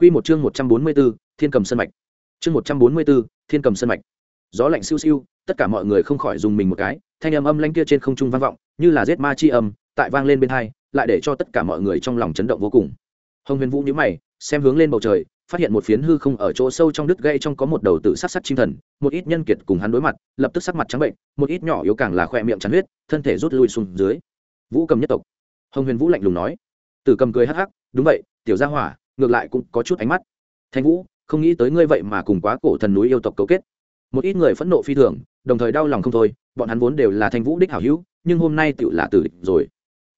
Quy một chương 144, Thiên Cầm Sơn mạch. Chương 144, Thiên Cầm Sơn mạch. Gió lạnh siêu siêu, tất cả mọi người không khỏi dùng mình một cái, thanh âm âm lãnh kia trên không trung vang vọng, như là giết ma chi âm, tại vang lên bên tai, lại để cho tất cả mọi người trong lòng chấn động vô cùng. Hồng Huyền Vũ nhíu mày, xem hướng lên bầu trời, phát hiện một phiến hư không ở chỗ sâu trong đứt gãy trong có một đầu tử sát sát chim thần, một ít nhân kiệt cùng hắn đối mặt, lập tức sắc mặt trắng bệnh, một ít nhỏ yếu càng là khỏe miệng chán huyết, thân thể rút lui xuống dưới. Vũ Cầm nhất tộc. Hồng Huyền Vũ lạnh lùng nói. Tử Cầm cười hắc hắc, đúng vậy, tiểu gia hỏa, ngược lại cũng có chút ánh mắt. Thanh vũ, không nghĩ tới ngươi vậy mà cùng quá cổ thần núi yêu tộc cấu kết. Một ít người phẫn nộ phi thường, đồng thời đau lòng không thôi, bọn hắn vốn đều là thanh vũ đích hảo hữu, nhưng hôm nay tựu là tử địch rồi.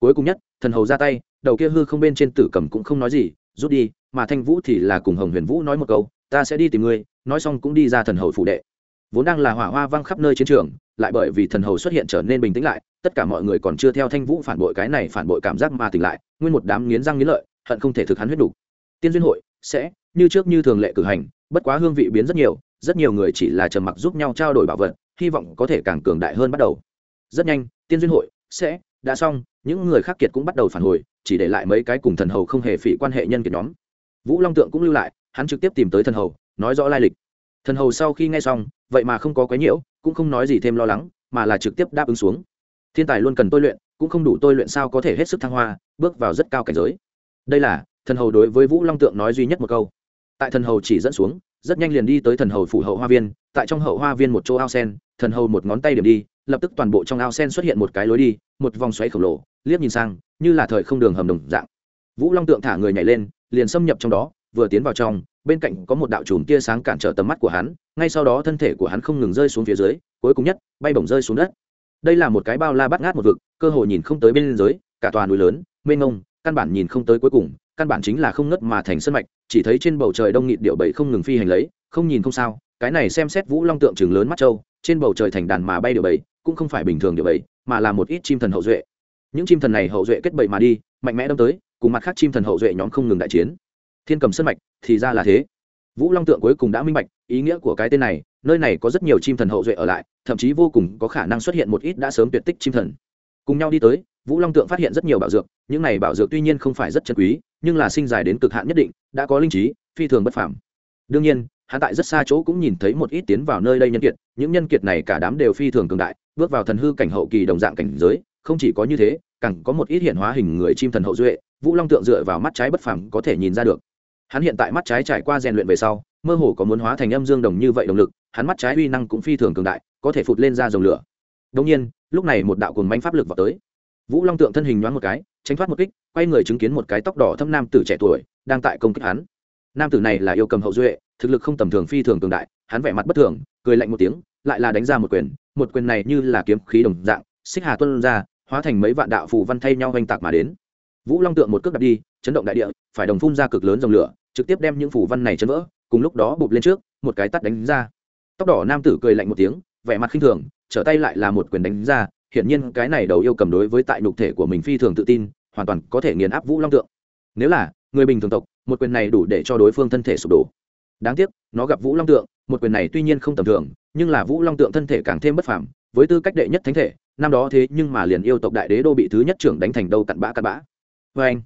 Cuối cùng nhất, thần hầu ra tay, đầu kia hư không bên trên tử cầm cũng không nói gì, rút đi, mà thanh vũ thì là cùng hồng huyền vũ nói một câu, ta sẽ đi tìm ngươi. Nói xong cũng đi ra thần hầu phủ đệ. Vốn đang là hỏa hoa văng khắp nơi chiến trường, lại bởi vì thần hầu xuất hiện trở nên bình tĩnh lại, tất cả mọi người còn chưa theo thanh vũ phản bội cái này phản bội cảm giác mà tỉnh lại, nguyên một đám nghiến răng nghiến lợi, hận không thể thực hắn huyết đủ tiên duyên hội sẽ, như trước như thường lệ cử hành, bất quá hương vị biến rất nhiều rất nhiều người chỉ là trầm mặc giúp nhau trao đổi bảo vật, hy vọng có thể càng cường đại hơn bắt đầu. Rất nhanh, tiên duyên hội sẽ, đã xong, những người khác kiệt cũng bắt đầu phản hồi, chỉ để lại mấy cái cùng thần hầu không hề phỉ quan hệ nhân kiệt nhóm. Vũ long tượng cũng lưu lại, hắn trực tiếp tìm tới thần hầu, nói rõ lai lịch. Thần hầu sau khi nghe xong, vậy mà không có quái nhiễu, cũng không nói gì thêm lo lắng, mà là trực tiếp đáp ứng xuống. Thiên tài luôn cần tôi luyện, cũng không đủ tôi luyện sao có thể hết sức thăng hoa, bước vào rất cao cảnh giới. Đây là thần hầu đối với vũ long tượng nói duy nhất một câu. Tại thần hầu chỉ dẫn xuống, rất nhanh liền đi tới thần hầu phủ hậu hoa viên, tại trong hậu hoa viên một chỗ ao sen, thần hầu một ngón tay điểm đi, lập tức toàn bộ trong ao sen xuất hiện một cái lối đi, một vòng xoáy khổng lồ, liếc nhìn sang, như là thời không đường hầm đồng dạng. Vũ long tượng thả người nhảy lên, liền xâm nhập trong đó, vừa tiến vào trong, bên cạnh có một đạo chùm tia sáng cản trở tầm mắt của hắn, ngay sau đó thân thể của hắn không ngừng rơi xuống phía dưới, cuối cùng nhất, bay bổng rơi xuống đất. Đây là một cái bao la bắt ngát một vực, cơ hội nhìn không tới bên dưới, cả tòa núi lớn, mênh ngông căn bản nhìn không tới cuối cùng căn bản chính là không ngất mà thành sân mạch, chỉ thấy trên bầu trời đông nghịt điệu bảy không ngừng phi hành lấy, không nhìn không sao, cái này xem xét vũ long tượng trường lớn mắt trâu trên bầu trời thành đàn mà bay điệu bảy cũng không phải bình thường điệu bảy mà là một ít chim thần hậu duệ. Những chim thần này hậu duệ kết bậy mà đi, mạnh mẽ đâm tới, cùng mặt khác chim thần hậu duệ nhóm không ngừng đại chiến. Thiên cầm sân mạch, thì ra là thế. Vũ long tượng cuối cùng đã minh bạch ý nghĩa của cái tên này, nơi này có rất nhiều chim thần hậu duệ ở lại, thậm chí vô cùng có khả năng xuất hiện một ít đã sớm tuyệt tích chim thần. Cùng nhau đi tới, vũ long tượng phát hiện rất nhiều bảo dược, những này bảo dược tuy nhiên không phải rất chân quý nhưng là sinh dài đến cực hạn nhất định, đã có linh trí, phi thường bất phàm. Đương nhiên, hắn tại rất xa chỗ cũng nhìn thấy một ít tiến vào nơi đây nhân kiệt, những nhân kiệt này cả đám đều phi thường cường đại, bước vào thần hư cảnh hậu kỳ đồng dạng cảnh giới, không chỉ có như thế, càng có một ít hiện hóa hình người chim thần hậu duệ, vũ long tượng dựa vào mắt trái bất phàm có thể nhìn ra được. Hắn hiện tại mắt trái trải qua rèn luyện về sau, mơ hồ có muốn hóa thành âm dương đồng như vậy động lực, hắn mắt trái uy năng cũng phi thường cường đại, có thể phụt lên ra dòng lửa. Đông nhiên, lúc này một đạo cồn manh pháp lực vào tới. Vũ long tượng thân hình nhoáng một cái tránh thoát một kích, quay người chứng kiến một cái tóc đỏ thâm nam tử trẻ tuổi đang tại công kích hắn. Nam tử này là yêu cầm hậu duệ, thực lực không tầm thường phi thường cường đại, hắn vẻ mặt bất thường, cười lạnh một tiếng, lại là đánh ra một quyền một quyền này như là kiếm khí đồng dạng, xích hà tuân ra, hóa thành mấy vạn đạo phù văn thay nhau oanh tạc mà đến. Vũ long tượng một cước đặt đi, chấn động đại địa, phải đồng phun ra cực lớn dòng lửa, trực tiếp đem những phù văn này chấn vỡ, cùng lúc đó bụp lên trước, một cái tắt đánh ra. Tóc đỏ nam tử cười lạnh một tiếng, vẻ mặt khinh thường, trở tay lại là một quyền đánh ra hiển nhiên cái này đầu yêu cầm đối với tại nhục thể của mình phi thường tự tin, hoàn toàn có thể nghiền áp vũ long tượng. Nếu là, người bình thường tộc, một quyền này đủ để cho đối phương thân thể sụp đổ. Đáng tiếc, nó gặp vũ long tượng, một quyền này tuy nhiên không tầm thường, nhưng là vũ long tượng thân thể càng thêm bất phàm, với tư cách đệ nhất thánh thể, năm đó thế nhưng mà liền yêu tộc đại đế đô bị thứ nhất trưởng đánh thành đâu cặn bã cặn bã. Vê anh,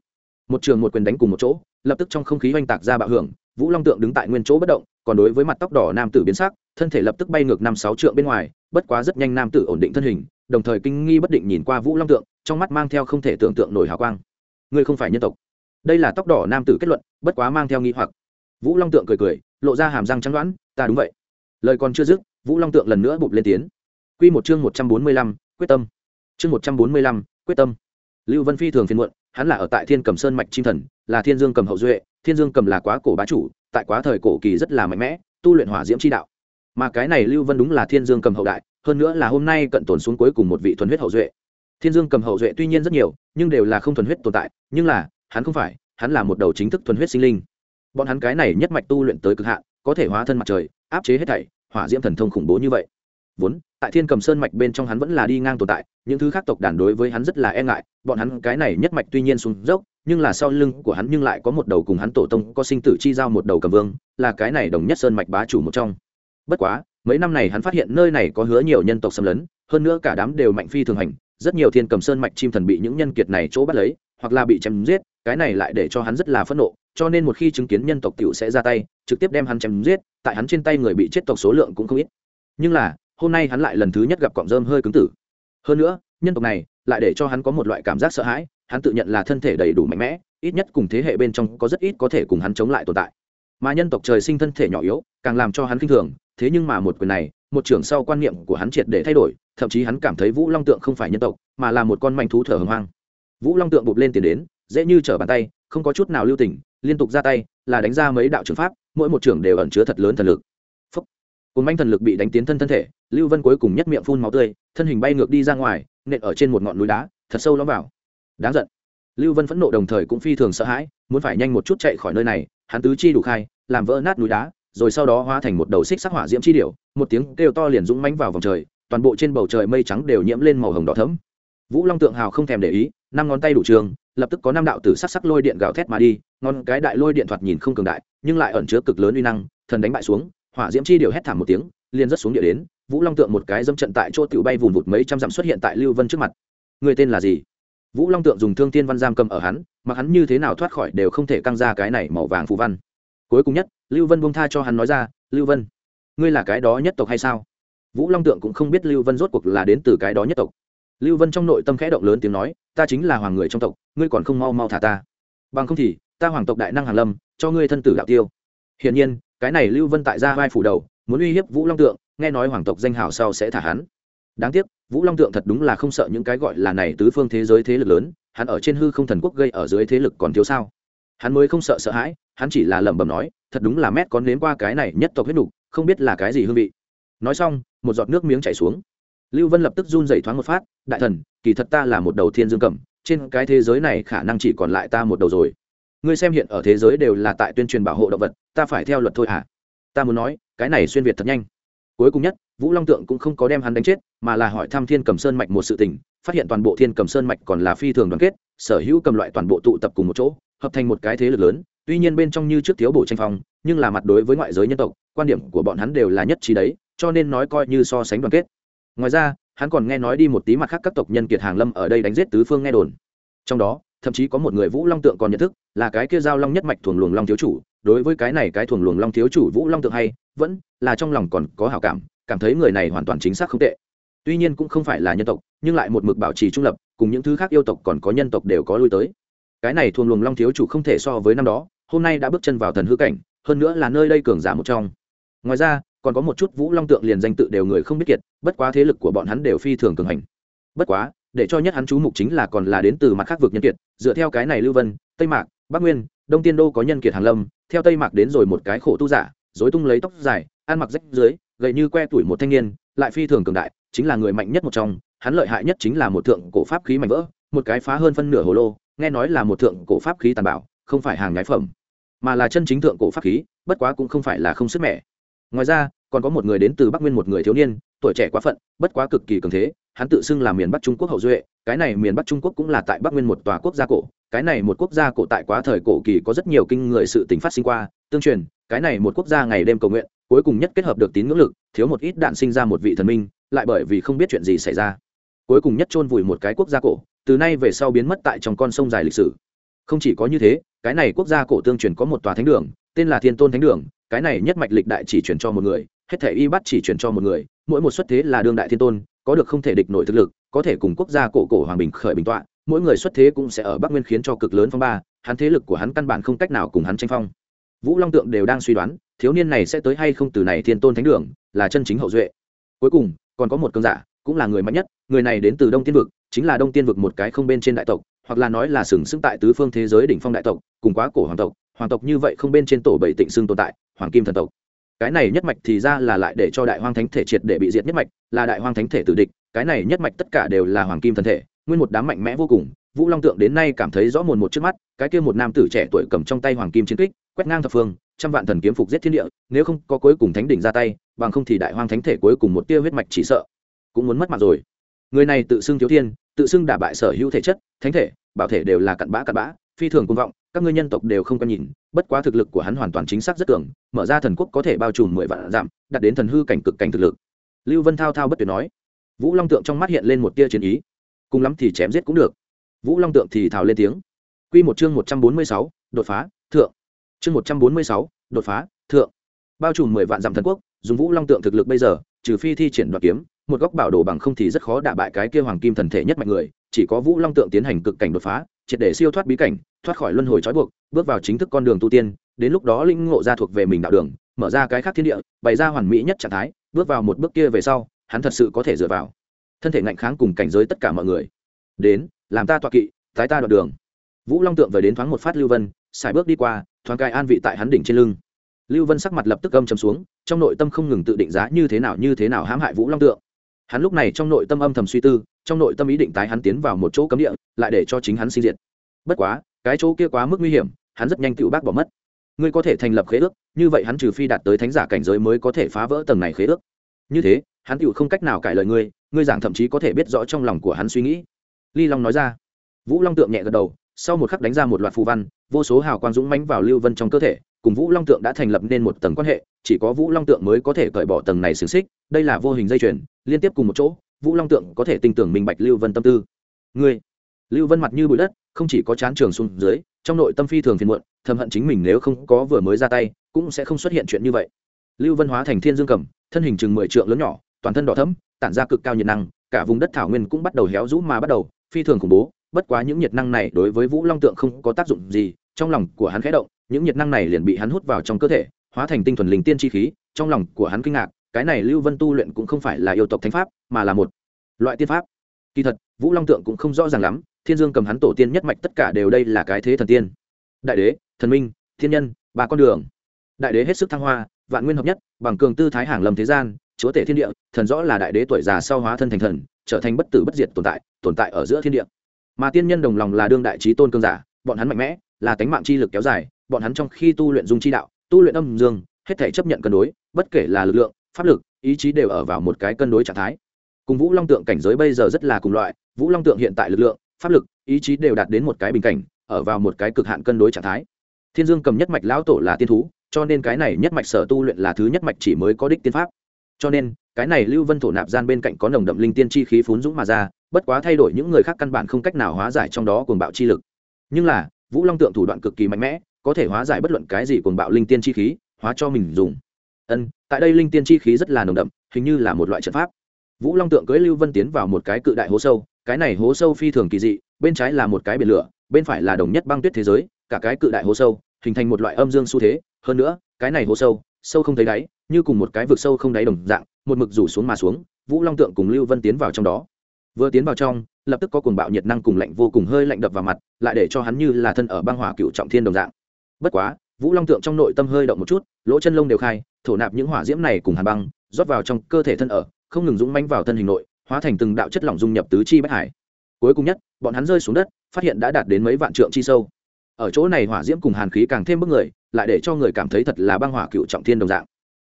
một trường một quyền đánh cùng một chỗ, lập tức trong không khí oanh tạc ra bạo hưởng, vũ long tượng đứng tại nguyên chỗ bất động, còn đối với mặt tóc đỏ nam tử biến sắc, thân thể lập tức bay ngược năm sáu trượng bên ngoài, bất quá rất nhanh nam tử ổn định thân hình đồng thời kinh nghi bất định nhìn qua vũ long tượng, trong mắt mang theo không thể tưởng tượng nổi hào quang. Ngươi không phải nhân tộc. Đây là tóc đỏ nam tử kết luận, bất quá mang theo nghi hoặc. Vũ long tượng cười cười, lộ ra hàm răng trắng đoán, ta đúng vậy. Lời còn chưa dứt, vũ long tượng lần nữa bụp lên tiếng. Q một chương một trăm bốn mươi lăm, quyết tâm. Chương một trăm bốn mươi lăm, quyết tâm. Lưu vân phi thường phiên muộn, hắn là ở tại thiên cầm sơn mạch chim thần, là thiên dương cầm hậu duệ, thiên dương cầm là quá cổ bá chủ, tại quá thời cổ kỳ rất là mạnh mẽ, tu luyện hỏa diễm chi đạo. Mà cái này lưu vân đúng là thiên dương cầm hậu đại hơn nữa là hôm nay cận tồn xuống cuối cùng một vị thuần huyết hậu duệ. Thiên dương cầm hậu duệ tuy nhiên rất nhiều, nhưng đều là không thuần huyết tồn tại, nhưng là, hắn không phải, hắn là một đầu chính thức thuần huyết sinh linh. Bọn hắn cái này nhất mạch tu luyện tới cực hạn, có thể hóa thân mặt trời, áp chế hết thảy, hỏa diễm thần thông khủng bố như vậy. Vốn, tại thiên cầm sơn mạch bên trong hắn vẫn là đi ngang tồn tại, những thứ khác tộc đàn đối với hắn rất là e ngại, bọn hắn cái này nhất mạch tuy nhiên xuống dốc, nhưng là sau lưng của hắn nhưng lại có một đầu cùng hắn tổ tông có sinh tử chi giao một đầu cầm vương, là cái này đồng nhất sơn mạch bá chủ một trong. Bất quá mấy năm này hắn phát hiện nơi này có hứa nhiều nhân tộc xâm lấn, hơn nữa cả đám đều mạnh phi thường hành, rất nhiều thiên cầm sơn mạch chim thần bị những nhân kiệt này chỗ bắt lấy, hoặc là bị chém giết, cái này lại để cho hắn rất là phẫn nộ, cho nên một khi chứng kiến nhân tộc t i ể u sẽ ra tay, trực tiếp đem hắn chém giết, tại hắn trên tay người bị chết tộc số lượng cũng không ít. Nhưng là, hôm nay hắn lại lần thứ nhất gặp cọng rơm hơi cứng tử. Hơn nữa, nhân tộc này lại để cho hắn có một loại cảm giác sợ hãi, hắn tự nhận là thân thể đầy đủ mạnh mẽ, ít nhất cùng thế hệ bên trong có rất ít có thể cùng hắn chống lại tồn tại. Mà nhân tộc trời sinh thân thể nhỏ yếu, càng làm cho hắn k i n h thường thế nhưng mà một quyền này, một trưởng sau quan niệm của hắn triệt để thay đổi, thậm chí hắn cảm thấy vũ long tượng không phải nhân tộc, mà là một con manh thú thở hồng hoang vũ long tượng bụp lên tiền đến, dễ như trở bàn tay, không có chút nào lưu tình, liên tục ra tay, là đánh ra mấy đạo trường pháp, mỗi một trưởng đều ẩn chứa thật lớn thần lực. Phúc. Cùng manh thần lực bị đánh tiến thân thân thể, lưu vân cuối cùng nhất miệng phun máu tươi, thân hình bay ngược đi ra ngoài, nện ở trên một ngọn núi đá, thật sâu lõm vào. Đáng giận. Lưu vân phẫn nộ đồng thời cũng phi thường sợ hãi, muốn phải nhanh một chút chạy khỏi nơi này, hắn tứ chi đủ khai, làm vỡ nát núi đá rồi sau đó hóa thành một đầu xích sắc hỏa diễm chi điểu, một tiếng kêu to liền dũng mánh vào vòng trời, toàn bộ trên bầu trời mây trắng đều nhiễm lên màu hồng đỏ thẫm. Vũ long tượng hào không thèm để ý, năm ngón tay đủ trường, lập tức có năm đạo tử sắc sắc lôi điện gào thét mà đi, ngón cái đại lôi điện thoạt nhìn không cường đại, nhưng lại ẩn chứa cực lớn uy năng, thần đánh bại xuống, hỏa diễm chi điểu hét thảm một tiếng, liền rất xuống địa đến, vũ long tượng một cái dâm trận tại chỗ tiểu bay vùn vụt mấy trăm dặm xuất hiện tại lưu vân trước mặt. Người tên là gì? Vũ long tượng dùng thương tiên văn giam cầm ở hắn, mà hắn như thế nào thoát khỏi đều không thể căng ra cái này màu vàng phù văn cuối cùng nhất, lưu vân buông tha cho hắn nói ra, lưu vân, ngươi là cái đó nhất tộc hay sao? Vũ long tượng cũng không biết lưu vân rốt cuộc là đến từ cái đó nhất tộc. Lưu vân trong nội tâm khẽ động lớn tiếng nói, ta chính là hoàng người trong tộc, ngươi còn không mau mau thả ta. Bằng không thì, ta hoàng tộc đại năng hàn lâm, cho ngươi thân tử đạo tiêu. Hiển nhiên, cái này lưu vân tại gia vai phủ đầu, muốn uy hiếp vũ long tượng, nghe nói hoàng tộc danh hào sau sẽ thả hắn. Đáng tiếc, vũ long tượng thật đúng là không sợ những cái gọi là này tứ phương thế giới thế lực lớn, hắn ở trên hư không thần quốc gây ở dưới thế lực còn thiếu sao? Hắn mới không sợ sợ hãi, hắn chỉ là lẩm bẩm nói, thật đúng là mét con nếm qua cái này nhất tộc huyết đục không biết là cái gì hương vị. Nói xong, một giọt nước miếng chảy xuống. Lưu vân lập tức run dày thoáng một phát, đại thần, kỳ thật ta là một đầu thiên dương cầm trên cái thế giới này khả năng chỉ còn lại ta một đầu rồi. Ngươi xem hiện ở thế giới đều là tại tuyên truyền bảo hộ động vật, ta phải theo luật thôi hả? Ta muốn nói, cái này xuyên việt thật nhanh. Cuối cùng nhất, vũ long tượng cũng không có đem hắn đánh chết, mà là hỏi thăm thiên cầm sơn mạch một sự tình, phát hiện toàn bộ thiên cầm sơn mạch còn là phi thường đoàn kết, sở hữu cầm loại toàn bộ tụ tập cùng một chỗ hợp thành một cái thế lực lớn, tuy nhiên bên trong như trước thiếu bổ tranh phong, nhưng là mặt đối với ngoại giới nhân tộc, quan điểm của bọn hắn đều là nhất trí đấy, cho nên nói coi như so sánh đoàn kết. Ngoài ra, hắn còn nghe nói đi một tí mặt khác các tộc nhân kiệt hàng lâm ở đây đánh giết tứ phương nghe đồn. Trong đó, thậm chí có một người vũ long tượng còn nhận thức, là cái kia giao long nhất mạch thuồng luồng long thiếu chủ, đối với cái này cái thuồng luồng long thiếu chủ vũ long tượng hay, vẫn là trong lòng còn có hảo cảm cảm thấy người này hoàn toàn chính xác không tệ. Tuy nhiên cũng không phải là nhân tộc, nhưng lại một mực bảo trì trung lập, cùng những thứ khác yêu tộc còn có nhân tộc đều có lui tới cái này thuồng luồng long thiếu chủ không thể so với năm đó, hôm nay đã bước chân vào thần hư cảnh, hơn nữa là nơi đây cường giả một trong. Ngoài ra, còn có một chút vũ long tượng liền danh tự đều người không biết kiệt, bất quá thế lực của bọn hắn đều phi thường cường hành. Bất quá, để cho nhất hắn chú mục chính là còn là đến từ mặt khác vực nhân kiệt, dựa theo cái này lưu vân, tây mạc, bắc nguyên, đông tiên đô có nhân kiệt Hàn lâm, theo tây mạc đến rồi một cái khổ tu giả dối tung lấy tóc dài, ăn mặc rách dưới gậy như que tuổi một thanh niên, lại phi thường cường đại, chính là người mạnh nhất một trong, hắn lợi hại nhất chính là một thượng cổ pháp khí mạnh vỡ, một cái phá hơn phân nửa hồ lô nghe nói là một thượng cổ pháp khí tàn bảo không phải hàng nhái phẩm, mà là chân chính thượng cổ pháp khí, bất quá cũng không phải là không sức mẻ. Ngoài ra, còn có một người đến từ bắc nguyên một người thiếu niên, tuổi trẻ quá phận, bất quá cực kỳ cường thế, hắn tự xưng là miền bắc trung quốc hậu duệ, cái này miền bắc trung quốc cũng là tại bắc nguyên một tòa quốc gia cổ, cái này một quốc gia cổ tại quá thời cổ kỳ có rất nhiều kinh người sự tình phát sinh qua, tương truyền, cái này một quốc gia ngày đêm cầu nguyện, cuối cùng nhất kết hợp được tín ngưỡng lực, thiếu một ít đạn sinh ra một vị thần minh, lại bởi vì không biết chuyện gì xảy ra, cuối cùng nhất chôn vùi một cái quốc gia cổ từ nay về sau biến mất tại trong con sông dài lịch sử. Không chỉ có như thế, cái này quốc gia cổ tương truyền có một tòa thánh đường, tên là thiên tôn thánh đường, cái này nhất mạch lịch đại chỉ truyền cho một người, hết thể y bắt chỉ truyền cho một người, mỗi một xuất thế là đương đại thiên tôn, có được không thể địch nổi thực lực, có thể cùng quốc gia cổ cổ hoàng bình khởi bình tọa, mỗi người xuất thế cũng sẽ ở bắc nguyên khiến cho cực lớn phong ba, hắn thế lực của hắn căn bản không cách nào cùng hắn tranh phong. Vũ long tượng đều đang suy đoán, thiếu niên này sẽ tới hay không từ này thiên tôn thánh đường, là chân chính hậu duệ. Cuối cùng, còn có một cơn giả, cũng là người mạnh nhất, người này đến từ đông Thiên vực chính là đông tiên vực một cái không bên trên đại tộc, hoặc là nói là sừng sững tại tứ phương thế giới đỉnh phong đại tộc, cùng quá cổ hoàng tộc hoàng tộc như vậy không bên trên tổ bảy tịnh xưng tồn tại, hoàng kim thần tộc. Cái này nhất mạch thì ra là lại để cho đại hoang thánh thể triệt để bị diệt nhất mạch, là đại hoang thánh thể tử địch, cái này nhất mạch tất cả đều là hoàng kim thần thể, nguyên một đám mạnh mẽ vô cùng, vũ long tượng đến nay cảm thấy rõ mồn một trước mắt, cái kia một nam tử trẻ tuổi cầm trong tay hoàng kim chiến kích, quét ngang thập phương, trăm vạn thần kiếm phục giết thiên địa, nếu không có cuối cùng thánh đỉnh ra tay, bằng không thì đại hoang thánh thể cuối cùng một tia huyết mạch chỉ sợ, cũng muốn mất mặt rồi. Người này tự xưng thiếu thiên tự xưng đả bại sở hữu thể chất, thánh thể, bảo thể đều là cặn bã cặn bã, phi thường công vọng, các ngươi nhân tộc đều không có nhìn, bất quá thực lực của hắn hoàn toàn chính xác rất cường, mở ra thần quốc có thể bao trùm mười vạn giảm đặt đến thần hư cảnh cực cảnh thực lực. Lưu vân thao thao bất tuyệt nói. Vũ long tượng trong mắt hiện lên một tia chiến ý. Cùng lắm thì chém giết cũng được. Vũ long tượng thì thào lên tiếng. Q một chương một trăm bốn mươi sáu, đột phá, thượng. Chương một trăm bốn mươi sáu, đột phá, thượng. Bao trùm mười vạn dặm thần quốc, dùng vũ long tượng thực lực bây giờ, trừ phi thi triển đoạt kiếm một góc bảo đồ bằng không thì rất khó đả bại cái kia hoàng kim thần thể nhất mạnh người, chỉ có vũ long tượng tiến hành cực cảnh đột phá, triệt để siêu thoát bí cảnh, thoát khỏi luân hồi trói buộc, bước vào chính thức con đường tu tiên, đến lúc đó linh ngộ ra thuộc về mình đạo đường, mở ra cái khác thiên địa, bày ra hoàn mỹ nhất trạng thái, bước vào một bước kia về sau, hắn thật sự có thể dựa vào. Thân thể ngạnh kháng cùng cảnh giới tất cả mọi người. Đến, làm ta tọa kỵ, tái ta đoạn đường. Vũ long tượng về đến thoáng một phát lưu vân, xài bước đi qua, thoáng cai an vị tại hắn đỉnh trên lưng. Lưu vân sắc mặt lập tức âm trầm xuống, trong nội tâm không ngừng tự định giá như thế nào như thế nào hãm hại vũ long tượng hắn lúc này trong nội tâm âm thầm suy tư, trong nội tâm ý định tái hắn tiến vào một chỗ cấm địa, lại để cho chính hắn sinh diệt. Bất quá, cái chỗ kia quá mức nguy hiểm, hắn rất nhanh tự bác bỏ mất. Ngươi có thể thành lập khế ước, như vậy hắn trừ phi đạt tới thánh giả cảnh giới mới có thể phá vỡ tầng này khế ước. Như thế, hắn tự không cách nào cải lời ngươi ngươi giảng thậm chí có thể biết rõ trong lòng của hắn suy nghĩ. Ly long nói ra. Vũ long tượng nhẹ gật đầu sau một khắc đánh ra một loạt phù văn, vô số hào quang dũng mãnh vào lưu vân trong cơ thể, cùng vũ long tượng đã thành lập nên một tầng quan hệ, chỉ có vũ long tượng mới có thể cởi bỏ tầng này xứng xích, đây là vô hình dây chuyền, liên tiếp cùng một chỗ, vũ long tượng có thể tin tưởng minh bạch lưu vân tâm tư. Ngươi, lưu vân mặt như bụi đất, không chỉ có chán trường xuống dưới, trong nội tâm phi thường phiền muộn, thầm hận chính mình nếu không có vừa mới ra tay, cũng sẽ không xuất hiện chuyện như vậy. Lưu vân hóa thành thiên dương cầm, thân hình chừng mười trượng lớn nhỏ, toàn thân đỏ thẫm, tản ra cực cao nhiệt năng, cả vùng đất thảo nguyên cũng bắt đầu héo rũ mà bắt đầu, phi thường khủng bố bất quá những nhiệt năng này đối với vũ long tượng không có tác dụng gì, trong lòng của hắn khẽ động, những nhiệt năng này liền bị hắn hút vào trong cơ thể, hóa thành tinh thuần linh tiên chi khí, trong lòng của hắn kinh ngạc, cái này lưu vân tu luyện cũng không phải là yêu tộc thánh pháp, mà là một loại tiên pháp. Kỳ thật, vũ long tượng cũng không rõ ràng lắm, thiên dương cầm hắn tổ tiên nhất mạch tất cả đều đây là cái thế thần tiên. Đại đế, thần minh, thiên nhân, ba con đường. Đại đế hết sức thăng hoa, vạn nguyên hợp nhất, bằng cường tư thái hàng lầm thế gian, chúa tể thiên địa, thần rõ là đại đế tuổi già sau hóa thân thành thần, trở thành bất tử bất diệt tồn tại tồn tại ở giữa thiên địa mà tiên nhân đồng lòng là đương đại trí tôn cương giả, bọn hắn mạnh mẽ, là tánh mạng chi lực kéo dài, bọn hắn trong khi tu luyện dung chi đạo, tu luyện âm dương, hết thể chấp nhận cân đối, bất kể là lực lượng, pháp lực, ý chí đều ở vào một cái cân đối trạng thái. Cùng vũ long tượng cảnh giới bây giờ rất là cùng loại, vũ long tượng hiện tại lực lượng, pháp lực, ý chí đều đạt đến một cái bình cảnh, ở vào một cái cực hạn cân đối trạng thái. Thiên dương cầm nhất mạch lão tổ là tiên thú, cho nên cái này nhất mạch sở tu luyện là thứ nhất mạch chỉ mới có đích tiên pháp. Cho nên, cái này lưu vân thổ nạp gian bên cạnh có nồng đậm linh tiên chi khí phún dũng mà ra bất quá thay đổi những người khác căn bản không cách nào hóa giải trong đó cuồng bạo chi lực. Nhưng là, vũ long tượng thủ đoạn cực kỳ mạnh mẽ, có thể hóa giải bất luận cái gì cuồng bạo linh tiên chi khí, hóa cho mình dùng. Ân, tại đây linh tiên chi khí rất là nồng đậm, hình như là một loại trận pháp. Vũ long tượng cưỡi lưu vân tiến vào một cái cự đại hố sâu, cái này hố sâu phi thường kỳ dị, bên trái là một cái biển lửa, bên phải là đồng nhất băng tuyết thế giới, cả cái cự đại hố sâu, hình thành một loại âm dương xu thế, hơn nữa, cái này hố sâu sâu không thấy đáy, như cùng một cái vực sâu không đáy đồng dạng, một mực rủ xuống mà xuống, vũ long tượng cùng lưu vân tiến vào trong đó vừa tiến vào trong, lập tức có cuồng bạo nhiệt năng cùng lạnh vô cùng hơi lạnh đập vào mặt, lại để cho hắn như là thân ở băng hỏa cựu trọng thiên đồng dạng. Bất quá, vũ long tượng trong nội tâm hơi động một chút, lỗ chân lông đều khai, thổ nạp những hỏa diễm này cùng hàn băng, rót vào trong cơ thể thân ở, không ngừng dũng manh vào thân hình nội, hóa thành từng đạo chất lỏng dung nhập tứ chi bách hải. Cuối cùng nhất, bọn hắn rơi xuống đất, phát hiện đã đạt đến mấy vạn trượng chi sâu. Ở chỗ này hỏa diễm cùng hàn khí càng thêm bức người, lại để cho người cảm thấy thật là băng hỏa cựu trọng thiên đồng dạng.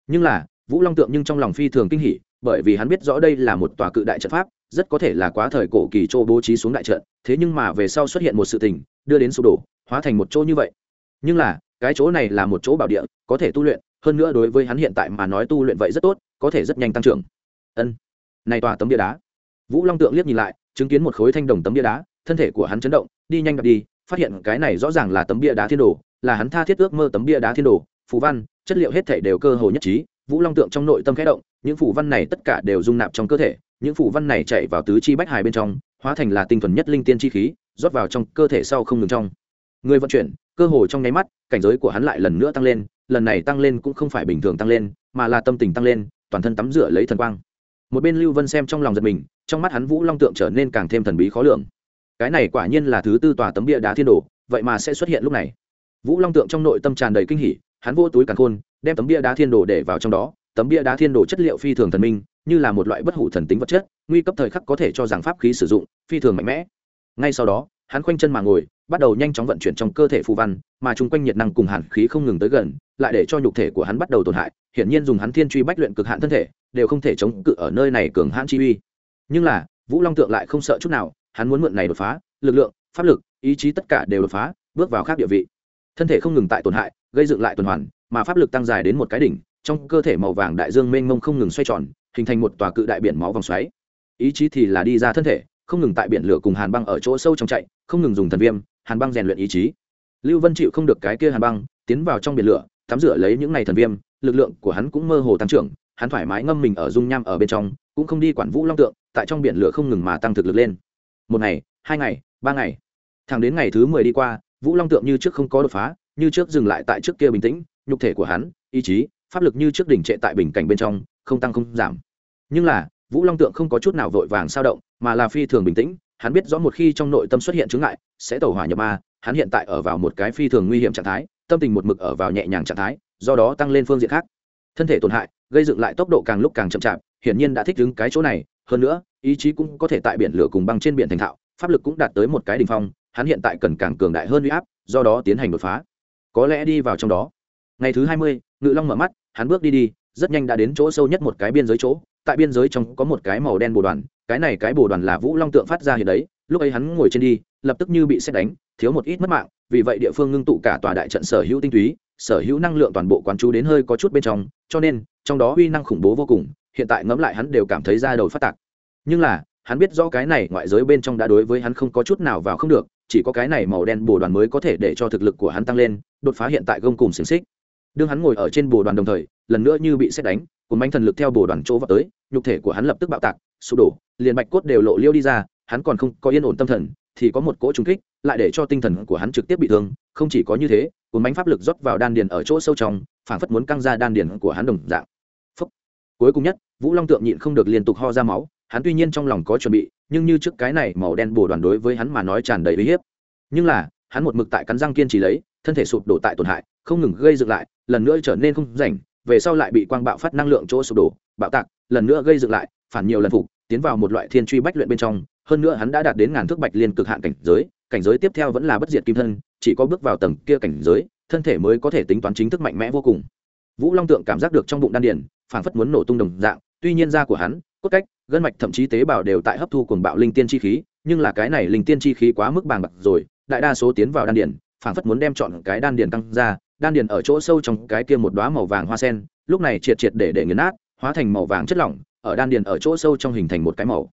Nhưng là, vũ long tượng nhưng trong lòng phi thường kinh hỉ, bởi vì hắn biết rõ đây là một tòa cự đại trận pháp rất có thể là quá thời cổ kỳ châu bố trí xuống đại trận, thế nhưng mà về sau xuất hiện một sự tình, đưa đến sụp đổ, hóa thành một chỗ như vậy. Nhưng là, cái chỗ này là một chỗ bảo địa, có thể tu luyện, hơn nữa đối với hắn hiện tại mà nói tu luyện vậy rất tốt, có thể rất nhanh tăng trưởng. Ân. Này tòa tấm bia đá. Vũ long tượng liếc nhìn lại, chứng kiến một khối thanh đồng tấm bia đá, thân thể của hắn chấn động, đi nhanh đập đi, phát hiện cái này rõ ràng là tấm bia đá thiên đồ, là hắn tha thiết ước mơ tấm bia đá thiên đồ, phù văn, chất liệu hết thể đều cơ hồ nhất trí vũ long tượng trong nội tâm khẽ động, những phủ văn này tất cả đều dung nạp trong cơ thể, những phủ văn này chạy vào tứ chi bách hài bên trong, hóa thành là tinh thuần nhất linh tiên chi khí, rót vào trong cơ thể sau không ngừng trong. Người vận chuyển, cơ hồ trong nháy mắt, cảnh giới của hắn lại lần nữa tăng lên, lần này tăng lên cũng không phải bình thường tăng lên, mà là tâm tình tăng lên, toàn thân tắm rửa lấy thần quang. Một bên lưu vân xem trong lòng giật mình, trong mắt hắn vũ long tượng trở nên càng thêm thần bí khó lường. Cái này quả nhiên là thứ tư tòa tấm bia đá thiên đồ, vậy mà sẽ xuất hiện lúc này. Vũ long tượng trong nội tâm tràn đầy kinh hỉ hắn vô túi càn khôn, đem tấm bia đá thiên đồ để vào trong đó. Tấm bia đá thiên đồ chất liệu phi thường thần minh, như là một loại bất hủ thần tính vật chất, nguy cấp thời khắc có thể cho rằng pháp khí sử dụng, phi thường mạnh mẽ. Ngay sau đó, hắn khoanh chân mà ngồi, bắt đầu nhanh chóng vận chuyển trong cơ thể phù văn, mà chung quanh nhiệt năng cùng hàn khí không ngừng tới gần, lại để cho nhục thể của hắn bắt đầu tổn hại. Hiển nhiên dùng hắn thiên truy bách luyện cực hạn thân thể, đều không thể chống cự ở nơi này cường hãn chi uy. Nhưng là, vũ long tượng lại không sợ chút nào, hắn muốn mượn này đột phá, lực lượng, pháp lực, ý chí tất cả đều đột phá, bước vào khác địa vị. Thân thể không ngừng tại tổn hại gây dựng lại tuần hoàn, mà pháp lực tăng dài đến một cái đỉnh, trong cơ thể màu vàng đại dương mênh mông không ngừng xoay tròn, hình thành một tòa cự đại biển máu vòng xoáy. Ý chí thì là đi ra thân thể, không ngừng tại biển lửa cùng hàn băng ở chỗ sâu trong chạy, không ngừng dùng thần viêm, hàn băng rèn luyện ý chí. Lưu vân chịu không được cái kia hàn băng, tiến vào trong biển lửa, tắm rửa lấy những ngày thần viêm, lực lượng của hắn cũng mơ hồ tăng trưởng, hắn thoải mái ngâm mình ở dung nham ở bên trong, cũng không đi quản vũ long tượng, tại trong biển lửa không ngừng mà tăng thực lực lên. Một ngày, hai ngày, ba ngày. Thẳng đến ngày thứ mười đi qua, vũ long tượng như trước không có đột phá như trước dừng lại tại trước kia bình tĩnh, nhục thể của hắn, ý chí, pháp lực như trước đỉnh trệ tại bình cảnh bên trong, không tăng không giảm. Nhưng là, vũ long tượng không có chút nào vội vàng sao động, mà là phi thường bình tĩnh, hắn biết rõ một khi trong nội tâm xuất hiện chứng ngại, sẽ tẩu hỏa nhập ma, hắn hiện tại ở vào một cái phi thường nguy hiểm trạng thái, tâm tình một mực ở vào nhẹ nhàng trạng thái, do đó tăng lên phương diện khác. Thân thể tổn hại, gây dựng lại tốc độ càng lúc càng chậm chạp, hiển nhiên đã thích ứng cái chỗ này, hơn nữa, ý chí cũng có thể tại biển lửa cùng băng trên biển thành thạo, pháp lực cũng đạt tới một cái đ ỉ n h phong, hắn hiện tại cần càng cường đại hơn huy áp, do đó tiến hành đột phá có lẽ đi vào trong đó. Ngày thứ hai mươi, ngự long mở mắt, hắn bước đi đi, rất nhanh đã đến chỗ sâu nhất một cái biên giới chỗ. Tại biên giới trong có một cái màu đen bồ đoàn, cái này cái bồ đoàn là vũ long tượng phát ra hiện đấy. Lúc ấy hắn ngồi trên đi, lập tức như bị xét đánh, thiếu một ít mất mạng, vì vậy địa phương ngưng tụ cả tòa đại trận sở hữu tinh túy, sở hữu năng lượng toàn bộ quán chú đến hơi có chút bên trong, cho nên, trong đó uy năng khủng bố vô cùng, hiện tại ngẫm lại hắn đều cảm thấy ra đầu phát tạc. Nhưng là, hắn biết do cái này ngoại giới bên trong đã đối với hắn không có chút nào vào không được chỉ có cái này màu đen bồ đoàn mới có thể để cho thực lực của hắn tăng lên, đột phá hiện tại gông cùng xiềng xích đương hắn ngồi ở trên bồ đoàn đồng thời, lần nữa như bị xét đánh cùng bánh thần lực theo bồ đoàn chỗ vào tới, nhục thể của hắn lập tức bạo tạc, sụp đổ, liền bạch cốt đều lộ liêu đi ra, hắn còn không có yên ổn tâm thần, thì có một cỗ trùng kích, lại để cho tinh thần của hắn trực tiếp bị thương, không chỉ có như thế, cuốn bánh pháp lực rót vào đan điền ở chỗ sâu trong, phảng phất muốn căng ra đan điền của hắn đồng dạng Phúc. cuối cùng nhất, vũ long tượng nhịn không được liên tục ho ra máu hắn tuy nhiên trong lòng có chuẩn bị, nhưng như trước cái này màu đen bồ đoàn đối với hắn mà nói tràn đầy uy hiếp. Nhưng là, hắn một mực tại cắn răng kiên trì lấy, thân thể sụp đổ tại tổn hại, không ngừng gây dựng lại, lần nữa trở nên không rảnh, về sau lại bị quang bạo phát năng lượng chỗ sụp đổ, bạo tạc, lần nữa gây dựng lại, phản nhiều lần phục, tiến vào một loại thiên truy bách luyện bên trong, hơn nữa hắn đã đạt đến ngàn thước bạch liên cực hạn cảnh giới cảnh giới tiếp theo vẫn là bất diệt kim thân, chỉ có bước vào tầng kia cảnh giới, thân thể mới có thể tính toán chính thức mạnh mẽ vô cùng. Vũ long tượng cảm giác được trong bụng đan điền, phảng phất muốn nổ tung đồng dạng, tuy nhiên da của hắn, cốt cách gân mạch thậm chí tế bào đều tại hấp thu cuồng bạo linh tiên chi khí, nhưng là cái này linh tiên chi khí quá mức bàng bạc rồi, đại đa số tiến vào đan điền, phảng phất muốn đem chọn cái đan điền tăng ra, đan điền ở chỗ sâu trong cái kia một đóa màu vàng hoa sen, lúc này triệt triệt để để nghiền nát, hóa thành màu vàng chất lỏng, ở đan điền ở chỗ sâu trong hình thành một cái màu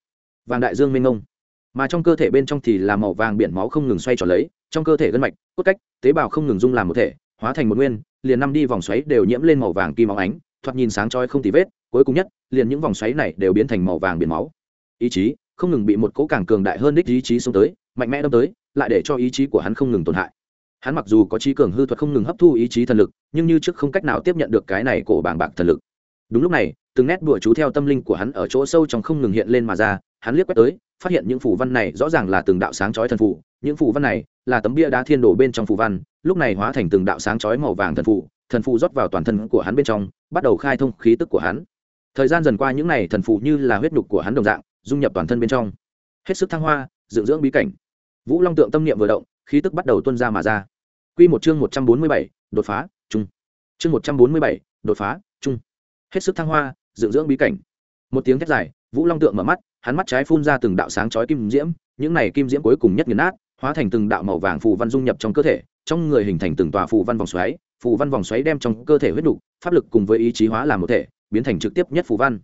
vàng đại dương mênh mông. Mà trong cơ thể bên trong thì là màu vàng biển máu không ngừng xoay tròn lấy, trong cơ thể gân mạch, cốt cách, tế bào không ngừng dung làm một thể, hóa thành một nguyên, liền năm đi vòng xoáy đều nhiễm lên màu vàng kim óng ánh, thoạt nhìn sáng chói không tì vết cuối cùng nhất, liền những vòng xoáy này đều biến thành màu vàng biển máu. Ý chí, không ngừng bị một cỗ càng cường đại hơn đích ý chí xông tới, mạnh mẽ đâm tới, lại để cho ý chí của hắn không ngừng tổn hại. Hắn mặc dù có trí cường hư thuật không ngừng hấp thu ý chí thần lực, nhưng như trước không cách nào tiếp nhận được cái này cổ bàng bạc thần lực. Đúng lúc này, từng nét đùa chú theo tâm linh của hắn ở chỗ sâu trong không ngừng hiện lên mà ra, hắn liếc quét tới, phát hiện những phù văn này rõ ràng là từng đạo sáng chói thần phù, những phù văn này là tấm bia đá thiên đổ bên trong phù văn, lúc này hóa thành từng đạo sáng chói màu vàng thần phù thần phù rót vào toàn thân của hắn bên trong, bắt đầu khai thông khí tức của hắn thời gian dần qua những này thần phụ như là huyết nhục của hắn đồng dạng dung nhập toàn thân bên trong. Hết sức thăng hoa dưỡng dưỡng bí cảnh. Vũ long tượng tâm niệm vừa động khí tức bắt đầu tuôn ra mà ra. Quy một chương một trăm bốn mươi bảy đột phá trung chương một trăm bốn mươi bảy đột phá trung hết sức thăng hoa dưỡng dưỡng bí cảnh. Một tiếng thét dài vũ long tượng mở mắt hắn mắt trái phun ra từng đạo sáng chói kim diễm những này kim diễm cuối cùng nhất nghiền nát hóa thành từng đạo màu vàng phù văn dung nhập trong cơ thể trong người hình thành từng tòa phù văn vòng xoáy phù văn vòng xoáy đem trong cơ thể huyết đủ, pháp lực cùng với ý chí hóa làm một thể biến thành trực tiếp nhất phù văn.